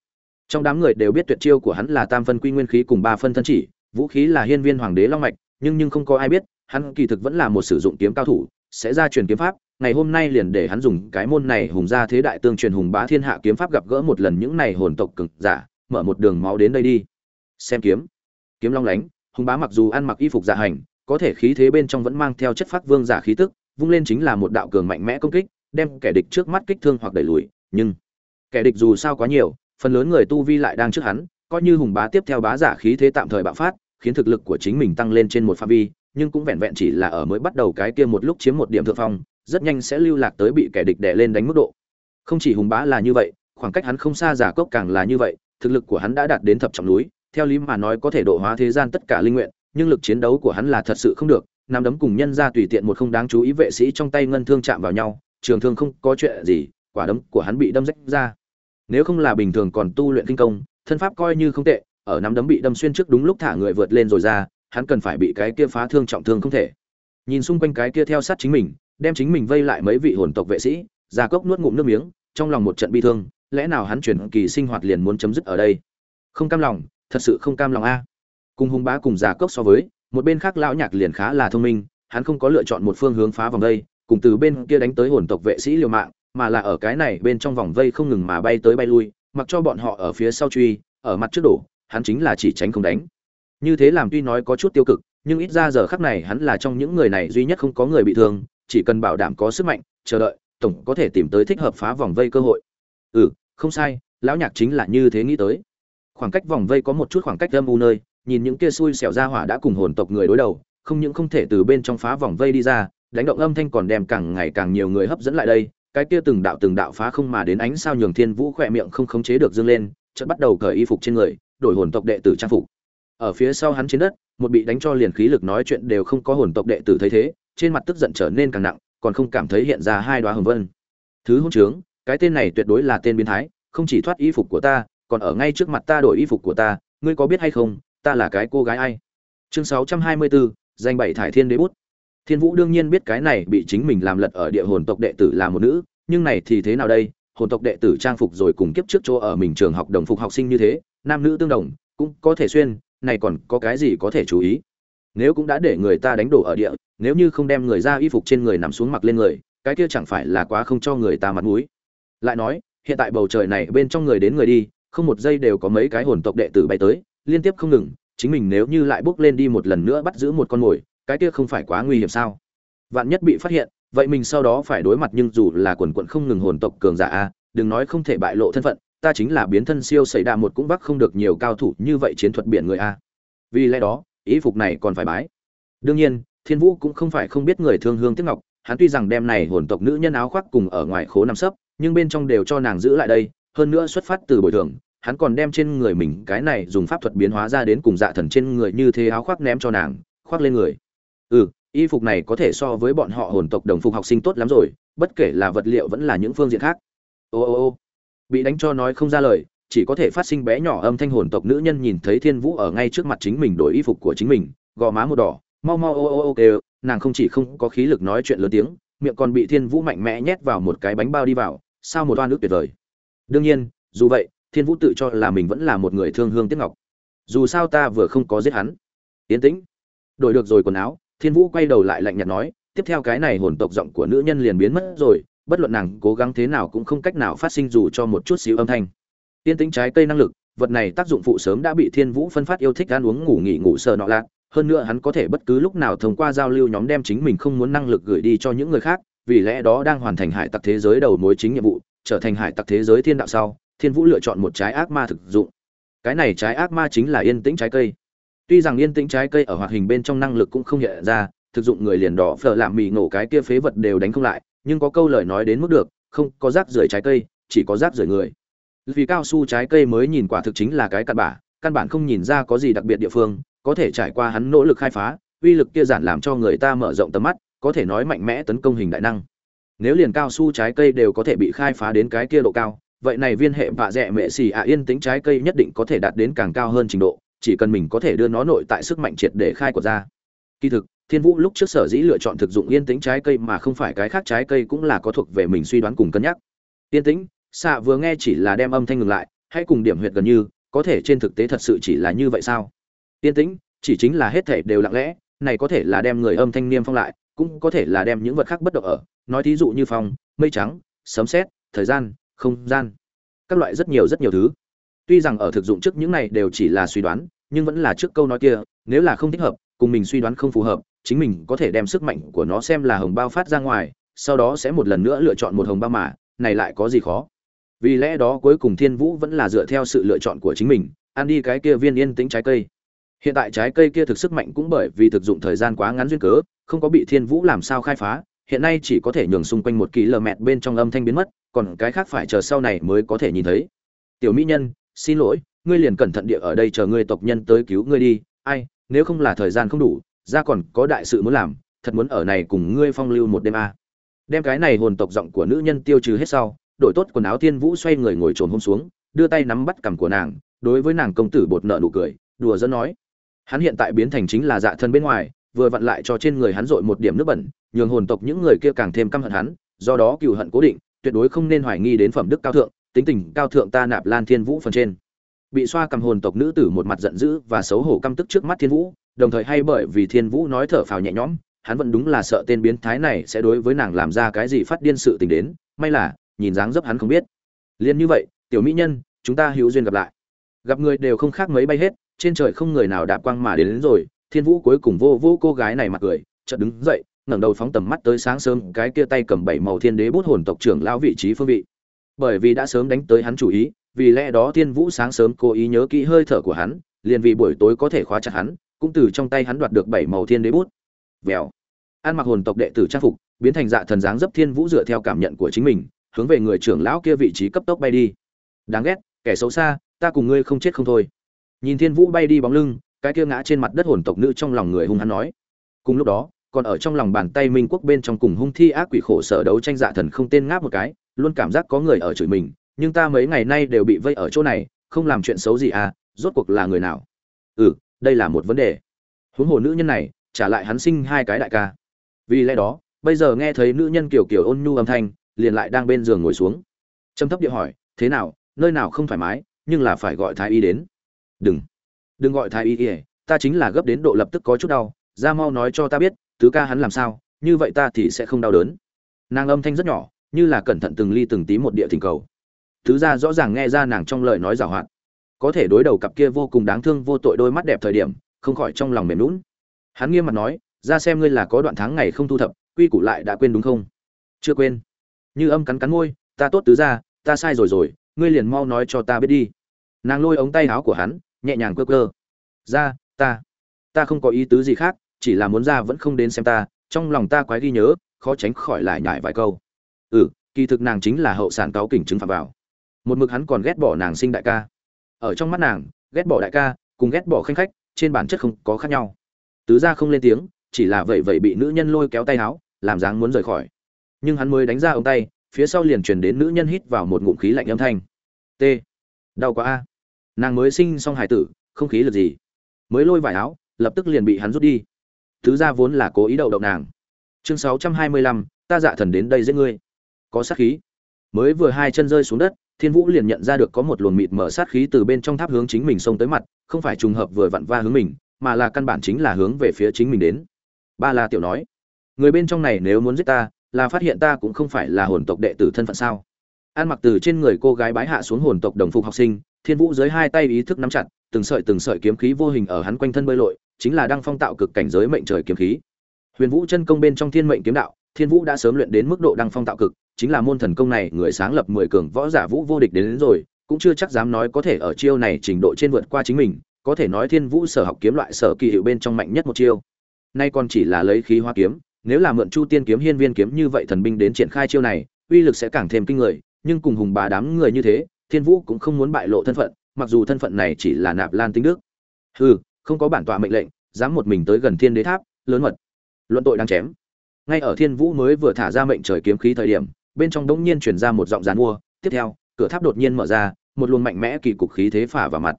trong đám người đều biết tuyệt chiêu của hắn là tam phân quy nguyên khí cùng ba phân thân chỉ, vũ khí là hiên viên hoàng đế long mạch, nhưng nhưng không có ai biết, hắn kỳ thực vẫn là một sử dụng kiếm cao thủ, sẽ ra truyền kiếm pháp. Ngày hôm nay liền để hắn dùng cái môn này hùng ra thế đại tương truyền hùng bá thiên hạ kiếm pháp gặp gỡ một lần những này hồn tộc cực giả, mở một đường máu đến đây đi. Xem kiếm. Kiếm long lánh, hùng bá mặc dù ăn mặc y phục dạ hành, có thể khí thế bên trong vẫn mang theo chất phát vương giả khí tức, vung lên chính là một đạo cường mạnh mẽ công kích, đem kẻ địch trước mắt kích thương hoặc đẩy lùi, nhưng kẻ địch dù sao quá nhiều phần lớn người tu vi lại đang trước hắn, coi như hùng bá tiếp theo bá giả khí thế tạm thời bạo phát, khiến thực lực của chính mình tăng lên trên một phạm vi, nhưng cũng vẹn vẹn chỉ là ở mới bắt đầu cái kia một lúc chiếm một điểm thượng phong, rất nhanh sẽ lưu lạc tới bị kẻ địch đè lên đánh mức độ. Không chỉ hùng bá là như vậy, khoảng cách hắn không xa giả cốc càng là như vậy, thực lực của hắn đã đạt đến thập trọng núi, theo lý mà nói có thể độ hóa thế gian tất cả linh nguyện, nhưng lực chiến đấu của hắn là thật sự không được nằm đấm cùng nhân ra tùy tiện một không đáng chú ý vệ sĩ trong tay ngân thương chạm vào nhau, trường thương không có chuyện gì, quả đấm của hắn bị đâm rách ra nếu không là bình thường còn tu luyện kinh công thân pháp coi như không tệ ở nắm đấm bị đâm xuyên trước đúng lúc thả người vượt lên rồi ra hắn cần phải bị cái kia phá thương trọng thương không thể. Nhìn xung quanh cái kia theo sát chính mình đem chính mình vây lại mấy vị hồn tộc vệ sĩ gia cốc nuốt ngụm nước miếng trong lòng một trận bi thương lẽ nào hắn chuyển kỳ sinh hoạt liền muốn chấm dứt ở đây? Không cam lòng thật sự không cam lòng a. Cùng hung bá cùng gia cốc so với một bên khác lão nhạc liền khá là thông minh hắn không có lựa chọn một phương hướng phá vòng đây, cùng từ bên kia đánh tới hồn tộc vệ sĩ liều mạng mà là ở cái này bên trong vòng vây không ngừng mà bay tới bay lui, mặc cho bọn họ ở phía sau truy, ở mặt trước đổ, hắn chính là chỉ tránh không đánh. Như thế làm tuy nói có chút tiêu cực, nhưng ít ra giờ khắc này hắn là trong những người này duy nhất không có người bị thương, chỉ cần bảo đảm có sức mạnh, chờ đợi, tổng có thể tìm tới thích hợp phá vòng vây cơ hội. Ừ không sai, lão nhạc chính là như thế nghĩ tới. Khoảng cách vòng vây có một chút khoảng cách âm u nơi, nhìn những kia xui xẻo ra hỏa đã cùng hồn tộc người đối đầu, không những không thể từ bên trong phá vòng vây đi ra, đánh động âm thanh còn đem càng ngày càng nhiều người hấp dẫn lại đây cái kia từng đạo từng đạo phá không mà đến ánh sao nhường thiên vũ khỏe miệng không khống chế được dâng lên, chợt bắt đầu cởi y phục trên người, đổi hồn tộc đệ tử trang phục. Ở phía sau hắn trên đất, một bị đánh cho liền khí lực nói chuyện đều không có hồn tộc đệ tử thấy thế, trên mặt tức giận trở nên càng nặng, còn không cảm thấy hiện ra hai đoá hồng vân. Thứ hôn trướng, cái tên này tuyệt đối là tên biến thái, không chỉ thoát y phục của ta, còn ở ngay trước mặt ta đổi y phục của ta, ngươi có biết hay không, ta là cái cô gái ai? Chương sáu trăm hai mươi bốn danh bảy thải thiên đế bút thiên vũ đương nhiên biết cái này bị chính mình làm lật ở địa hồn tộc đệ tử là một nữ, nhưng này thì thế nào đây? Hồn tộc đệ tử trang phục rồi cùng kiếp trước chỗ ở mình trường học đồng phục học sinh như thế, nam nữ tương đồng, cũng có thể xuyên, này còn có cái gì có thể chú ý? Nếu cũng đã để người ta đánh đổ ở địa, nếu như không đem người ra y phục trên người nằm xuống mặc lên người, cái kia chẳng phải là quá không cho người ta mặt mũi? Lại nói, hiện tại bầu trời này bên trong người đến người đi, không một giây đều có mấy cái hồn tộc đệ tử bay tới, liên tiếp không ngừng, chính mình nếu như lại bước lên đi một lần nữa bắt giữ một con mồi cái kia không phải quá nguy hiểm sao? Vạn nhất bị phát hiện, vậy mình sau đó phải đối mặt nhưng dù là quần quận không ngừng hồn tộc cường giả a, đừng nói không thể bại lộ thân phận, ta chính là biến thân siêu xảy đa một cũng vắc không được nhiều cao thủ như vậy chiến thuật biển người a. Vì lẽ đó, ý phục này còn phải bái. Đương nhiên, thiên vũ cũng không phải không biết người thương hương tiếc ngọc, hắn tuy rằng đem này hồn tộc nữ nhân áo khoác cùng ở ngoài khố nằm sấp, nhưng bên trong đều cho nàng giữ lại đây, hơn nữa xuất phát từ bồi thường, hắn còn đem trên người mình cái này dùng pháp thuật biến hóa ra đến cùng dạ thần trên người như thế áo khoác ném cho nàng, khoác lên người ừ y phục này có thể so với bọn họ hồn tộc đồng phục học sinh tốt lắm rồi, bất kể là vật liệu vẫn là những phương diện khác. Ô ô ô. Bị đánh cho nói không ra lời, chỉ có thể phát sinh bé nhỏ âm thanh hồn tộc nữ nhân nhìn thấy thiên vũ ở ngay trước mặt chính mình đổi y phục của chính mình, gò má một đỏ, mau mau ô ô ô, kêu, nàng không chỉ không có khí lực nói chuyện lớn tiếng, miệng còn bị thiên vũ mạnh mẽ nhét vào một cái bánh bao đi vào, sao một oan ức tuyệt vời. Đương nhiên, dù vậy, thiên vũ tự cho là mình vẫn là một người thương hương tiếc ngọc. Dù sao ta vừa không có giết hắn. Yến tĩnh. Đổi được rồi quần áo thiên vũ quay đầu lại lạnh nhạt nói, tiếp theo cái này hồn tộc giọng của nữ nhân liền biến mất rồi, bất luận nàng cố gắng thế nào cũng không cách nào phát sinh dù cho một chút xíu âm thanh. Tiên tính trái cây năng lực, vật này tác dụng phụ sớm đã bị thiên vũ phân phát yêu thích ăn uống ngủ nghỉ ngủ sờ nọ lạc, hơn nữa hắn có thể bất cứ lúc nào thông qua giao lưu nhóm đem chính mình không muốn năng lực gửi đi cho những người khác, vì lẽ đó đang hoàn thành hải tặc thế giới đầu mối chính nhiệm vụ, trở thành hải tặc thế giới thiên đạo sau, thiên vũ lựa chọn một trái ác ma thực dụng. Cái này trái ác ma chính là yên tĩnh trái cây tuy rằng yên tĩnh trái cây ở hoạt hình bên trong năng lực cũng không hiện ra, thực dụng người liền đỏ phở làm mì nổ cái kia phế vật đều đánh không lại, nhưng có câu lời nói đến mức được, không, có rác rưởi trái cây, chỉ có rác rưởi người. Vì cao su trái cây mới nhìn quả thực chính là cái cặn bã, căn bản không nhìn ra có gì đặc biệt địa phương, có thể trải qua hắn nỗ lực khai phá, uy lực kia giản làm cho người ta mở rộng tầm mắt, có thể nói mạnh mẽ tấn công hình đại năng. Nếu liền cao su trái cây đều có thể bị khai phá đến cái kia độ cao, vậy này viên hệ vạ dẹ mệ xì ạ yên tĩnh trái cây nhất định có thể đạt đến càng cao hơn trình độ chỉ cần mình có thể đưa nó nội tại sức mạnh triệt để khai của ra. Kỳ thực, thiên vũ lúc trước sở dĩ lựa chọn thực dụng yên tĩnh trái cây mà không phải cái khác trái cây cũng là có thuộc về mình suy đoán cùng cân nhắc. Yên tĩnh xạ vừa nghe chỉ là đem âm thanh ngừng lại, hay cùng điểm huyệt gần như, có thể trên thực tế thật sự chỉ là như vậy sao? Yên tĩnh, chỉ chính là hết thể đều lặng lẽ, này có thể là đem người âm thanh niêm phong lại, cũng có thể là đem những vật khác bất động ở. Nói thí dụ như phong, mây trắng, sấm sét, thời gian, không gian. Các loại rất nhiều rất nhiều thứ tuy rằng ở thực dụng trước những này đều chỉ là suy đoán, nhưng vẫn là trước câu nói kia, nếu là không thích hợp, cùng mình suy đoán không phù hợp, chính mình có thể đem sức mạnh của nó xem là hồng bao phát ra ngoài, sau đó sẽ một lần nữa lựa chọn một hồng bao mà, này lại có gì khó? Vì lẽ đó cuối cùng thiên vũ vẫn là dựa theo sự lựa chọn của chính mình, ăn đi cái kia viên yên tĩnh trái cây. Hiện tại trái cây kia thực sức mạnh cũng bởi vì thực dụng thời gian quá ngắn duyên cớ, không có bị thiên vũ làm sao khai phá, hiện nay chỉ có thể nhường xung quanh một kỳ lờ mẹt bên trong âm thanh biến mất, còn cái khác phải chờ sau này mới có thể nhìn thấy. Tiểu mỹ nhân xin lỗi, ngươi liền cẩn thận địa ở đây chờ ngươi tộc nhân tới cứu ngươi đi ai, nếu không là thời gian không đủ, ra còn có đại sự muốn làm, thật muốn ở này cùng ngươi phong lưu một đêm a à. đem cái này hồn tộc giọng của nữ nhân tiêu trừ hết sau đổi tốt quần áo thiên vũ xoay người ngồi trồn hôm xuống, đưa tay nắm bắt cằm của nàng, đối với nàng công tử bột nợ nụ cười, đùa dẫn nói hắn hiện tại biến thành chính là dạ thân bên ngoài, vừa vặn lại cho trên người hắn dội một điểm nước bẩn, nhường hồn tộc những người kia càng thêm căm hận hắn, do đó cừu hận cố định, tuyệt đối không nên hoài nghi đến phẩm đức cao thượng tính tình cao thượng ta nạp lan thiên vũ phần trên. Bị xoa cầm hồn tộc nữ tử một mặt giận dữ và xấu hổ căm tức trước mắt thiên vũ đồng thời hay bởi vì thiên vũ nói thở phào nhẹ nhõm hắn vẫn đúng là sợ tên biến thái này sẽ đối với nàng làm ra cái gì phát điên sự tình đến may là nhìn dáng dấp hắn không biết. Liền như vậy tiểu mỹ nhân chúng ta hữu duyên gặp lại. Gặp người đều không khác mấy bay hết trên trời không người nào đạp quang mà đến, đến rồi thiên vũ cuối cùng vô vô cô gái này mặt cười chợt đứng dậy ngẩng đầu phóng tầm mắt tới sáng sớm cái kia tay cầm bảy màu thiên đế bút hồn tộc trưởng lão vị trí phương vị bởi vì đã sớm đánh tới hắn chủ ý, vì lẽ đó thiên vũ sáng sớm cố ý nhớ kỹ hơi thở của hắn, liền vì buổi tối có thể khóa chặt hắn, cũng từ trong tay hắn đoạt được bảy màu thiên đế bút. Vèo. Ăn mặc hồn tộc đệ tử trang phục, biến thành dạ thần dáng dấp thiên vũ dựa theo cảm nhận của chính mình, hướng về người trưởng lão kia vị trí cấp tốc bay đi. Đáng ghét, kẻ xấu xa, ta cùng ngươi không chết không thôi. Nhìn thiên vũ bay đi bóng lưng, cái kia ngã trên mặt đất hồn tộc nữ trong lòng người hung hắn nói. Cùng lúc đó, còn ở trong lòng bàn tay minh quốc bên trong cùng hung thi ác quỷ khổ sở đấu tranh dạ thần không tên ngáp một cái luôn cảm giác có người ở chửi mình, nhưng ta mấy ngày nay đều bị vây ở chỗ này, không làm chuyện xấu gì à rốt cuộc là người nào? Ừ đây là một vấn đề. Huống hồ nữ nhân này, trả lại hắn sinh hai cái đại ca. Vì lẽ đó, bây giờ nghe thấy nữ nhân kiểu kiểu ôn nhu âm thanh, liền lại đang bên giường ngồi xuống. Trầm thấp địa hỏi, thế nào, nơi nào không thoải mái, nhưng là phải gọi thái y đến? Đừng đừng gọi thái y ỉa ta chính là gấp đến độ lập tức có chút đau, ra mau nói cho ta biết, tứ ca hắn làm sao, như vậy ta thì sẽ không đau đớn. Nàng âm thanh rất nhỏ như là cẩn thận từng ly từng tí một địa thỉnh cầu. Thứ ra rõ ràng nghe ra nàng trong lời nói giảo hoạt. Có thể đối đầu cặp kia vô cùng đáng thương vô tội đôi mắt đẹp thời điểm, không khỏi trong lòng mềm lún hắn nghiêm mặt nói, ra xem ngươi là có đoạn tháng ngày không thu thập, quy củ lại đã quên đúng không? Chưa quên. Như âm cắn cắn môi, ta tốt tứ ra ta sai rồi rồi, ngươi liền mau nói cho ta biết đi. Nàng lôi ống tay áo của hắn, nhẹ nhàng cơ cơ ra, ta ta không có ý tứ gì khác, chỉ là muốn ra vẫn không đến xem ta, trong lòng ta quái ghi nhớ, khó tránh khỏi lại nhải vài câu ừ kỳ thực nàng chính là hậu sản cáo kỉnh chứng phạm vào. Một mực hắn còn ghét bỏ nàng sinh đại ca. Ở trong mắt nàng, ghét bỏ đại ca cùng ghét bỏ khanh khách trên bản chất không có khác nhau. Tứ gia không lên tiếng, chỉ là vậy vậy bị nữ nhân lôi kéo tay áo làm dáng muốn rời khỏi. Nhưng hắn mới đánh ra ống tay, phía sau liền truyền đến nữ nhân hít vào một ngụm khí lạnh âm thanh. T. Đau quá a. Nàng mới sinh xong hải tử, không khí lực gì. Mới lôi vải áo, lập tức liền bị hắn rút đi. Thứ gia vốn là cố ý đậu đậu nàng. Chương sáu trăm hai mươi lăm, ta dạ thần đến đây giết ngươi có sát khí. Mới vừa hai chân rơi xuống đất, thiên vũ liền nhận ra được có một luồng mịt mở sát khí từ bên trong tháp hướng chính mình xông tới mặt, không phải trùng hợp vừa vặn va hướng mình, mà là căn bản chính là hướng về phía chính mình đến. Ba la tiểu nói, người bên trong này nếu muốn giết ta, là phát hiện ta cũng không phải là hồn tộc đệ tử thân phận sao? An mặc từ trên người cô gái bái hạ xuống hồn tộc đồng phục học sinh, thiên vũ dưới hai tay ý thức nắm chặt, từng sợi từng sợi kiếm khí vô hình ở hắn quanh thân bơi lội, chính là đang phong tạo cực cảnh giới mệnh trời kiếm khí. Huyền vũ chân công bên trong thiên mệnh kiếm đạo, thiên vũ đã sớm luyện đến mức độ đăng phong tạo cực chính là môn thần công này người sáng lập mười cường võ giả vũ vô địch đến, đến rồi cũng chưa chắc dám nói có thể ở chiêu này trình độ trên vượt qua chính mình có thể nói thiên vũ sở học kiếm loại sở kỳ hiệu bên trong mạnh nhất một chiêu. Nay còn chỉ là lấy khí hoa kiếm nếu là mượn chu tiên kiếm hiên viên kiếm như vậy thần binh đến triển khai chiêu này uy lực sẽ càng thêm kinh người nhưng cùng hùng bà đám người như thế thiên vũ cũng không muốn bại lộ thân phận mặc dù thân phận này chỉ là nạp lan tinh đức. Hừ không có bản tọa mệnh lệnh dám một mình tới gần thiên đế tháp lớn mật. Luận tội đang chém. Ngay ở thiên vũ mới vừa thả ra mệnh trời kiếm khí thời điểm bên trong đống nhiên truyền ra một giọng giàn mua, tiếp theo, cửa tháp đột nhiên mở ra, một luồng mạnh mẽ kỳ cục khí thế phả vào mặt.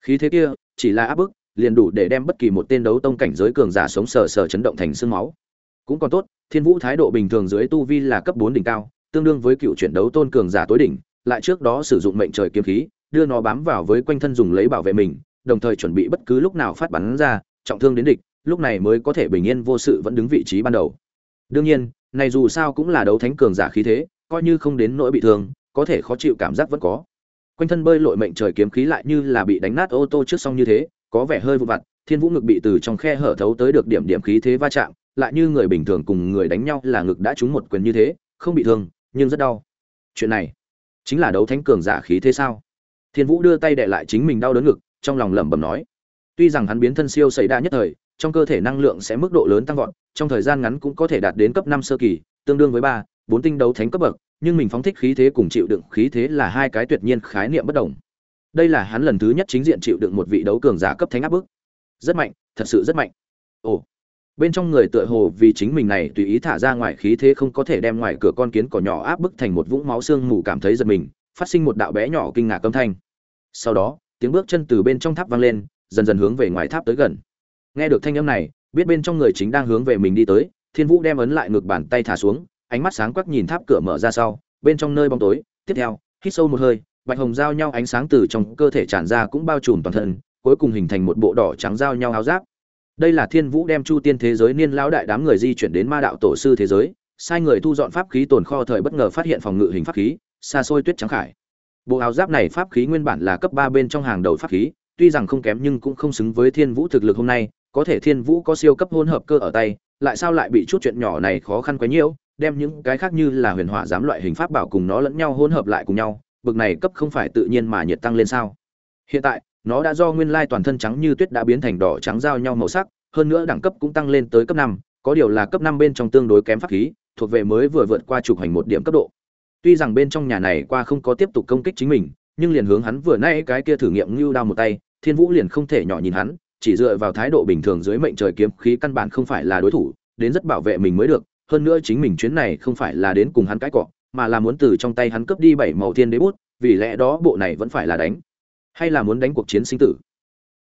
Khí thế kia, chỉ là áp bức, liền đủ để đem bất kỳ một tên đấu tông cảnh giới cường giả sống sờ sờ chấn động thành xương máu. Cũng còn tốt, thiên vũ thái độ bình thường dưới tu vi là cấp bốn đỉnh cao, tương đương với cựu chuyển đấu tôn cường giả tối đỉnh, lại trước đó sử dụng mệnh trời kiếm khí, đưa nó bám vào với quanh thân dùng lấy bảo vệ mình, đồng thời chuẩn bị bất cứ lúc nào phát bắn ra, trọng thương đến địch, lúc này mới có thể bình yên vô sự vẫn đứng vị trí ban đầu. Đương nhiên này dù sao cũng là đấu thánh cường giả khí thế, coi như không đến nỗi bị thương, có thể khó chịu cảm giác vẫn có. Quanh thân bơi lội mệnh trời kiếm khí lại như là bị đánh nát ô tô trước xong như thế, có vẻ hơi vụ vặt, thiên vũ ngực bị từ trong khe hở thấu tới được điểm điểm khí thế va chạm, lại như người bình thường cùng người đánh nhau là ngực đã trúng một quyền như thế, không bị thương, nhưng rất đau. Chuyện này chính là đấu thánh cường giả khí thế sao? Thiên vũ đưa tay đệ lại chính mình đau đớn ngực, trong lòng lẩm bẩm nói. Tuy rằng hắn biến thân siêu xảy ra nhất thời trong cơ thể năng lượng sẽ mức độ lớn tăng vọt, trong thời gian ngắn cũng có thể đạt đến cấp năm sơ kỳ, tương đương với ba, bốn tinh đấu thánh cấp bậc, nhưng mình phóng thích khí thế cùng chịu đựng khí thế là hai cái tuyệt nhiên khái niệm bất đồng. Đây là hắn lần thứ nhất chính diện chịu đựng một vị đấu cường giả cấp thánh áp bức. Rất mạnh, thật sự rất mạnh. Ồ. Bên trong người tựa hồ vì chính mình này tùy ý thả ra ngoài khí thế không có thể đem ngoài cửa con kiến cỏ nhỏ áp bức thành một vũng máu xương mù cảm thấy giật mình, phát sinh một đạo bé nhỏ kinh ngạc âm thanh. Sau đó, tiếng bước chân từ bên trong tháp vang lên, dần dần hướng về ngoài tháp tới gần nghe được thanh âm này, biết bên trong người chính đang hướng về mình đi tới, thiên vũ đem ấn lại ngược bàn tay thả xuống, ánh mắt sáng quắc nhìn tháp cửa mở ra sau, bên trong nơi bóng tối. Tiếp theo, hít sâu một hơi, bạch hồng giao nhau ánh sáng từ trong cơ thể tràn ra cũng bao trùm toàn thân, cuối cùng hình thành một bộ đỏ trắng giao nhau áo giáp. Đây là thiên vũ đem chu tiên thế giới niên lão đại đám người di chuyển đến ma đạo tổ sư thế giới, sai người thu dọn pháp khí tồn kho thời bất ngờ phát hiện phòng ngự hình pháp khí, xa xôi tuyết trắng khải. Bộ áo giáp này pháp khí nguyên bản là cấp ba bên trong hàng đầu pháp khí, tuy rằng không kém nhưng cũng không xứng với thiên vũ thực lực hôm nay có thể thiên vũ có siêu cấp hỗn hợp cơ ở tay, lại sao lại bị chút chuyện nhỏ này khó khăn quá nhiễu, đem những cái khác như là huyền hỏa giám loại hình pháp bảo cùng nó lẫn nhau hỗn hợp lại cùng nhau, bực này cấp không phải tự nhiên mà nhiệt tăng lên sao? Hiện tại, nó đã do nguyên lai toàn thân trắng như tuyết đã biến thành đỏ trắng giao nhau màu sắc, hơn nữa đẳng cấp cũng tăng lên tới cấp năm, có điều là cấp năm bên trong tương đối kém pháp khí, thuộc về mới vừa vượt qua trục hành một điểm cấp độ. Tuy rằng bên trong nhà này qua không có tiếp tục công kích chính mình, nhưng liền hướng hắn vừa nay cái kia thử nghiệm ngưu đao một tay, thiên vũ liền không thể nhỏ nhìn hắn chỉ dựa vào thái độ bình thường dưới mệnh trời kiếm khí căn bản không phải là đối thủ, đến rất bảo vệ mình mới được, hơn nữa chính mình chuyến này không phải là đến cùng hắn cãi cọ, mà là muốn từ trong tay hắn cướp đi bảy màu thiên đế bút, vì lẽ đó bộ này vẫn phải là đánh. Hay là muốn đánh cuộc chiến sinh tử?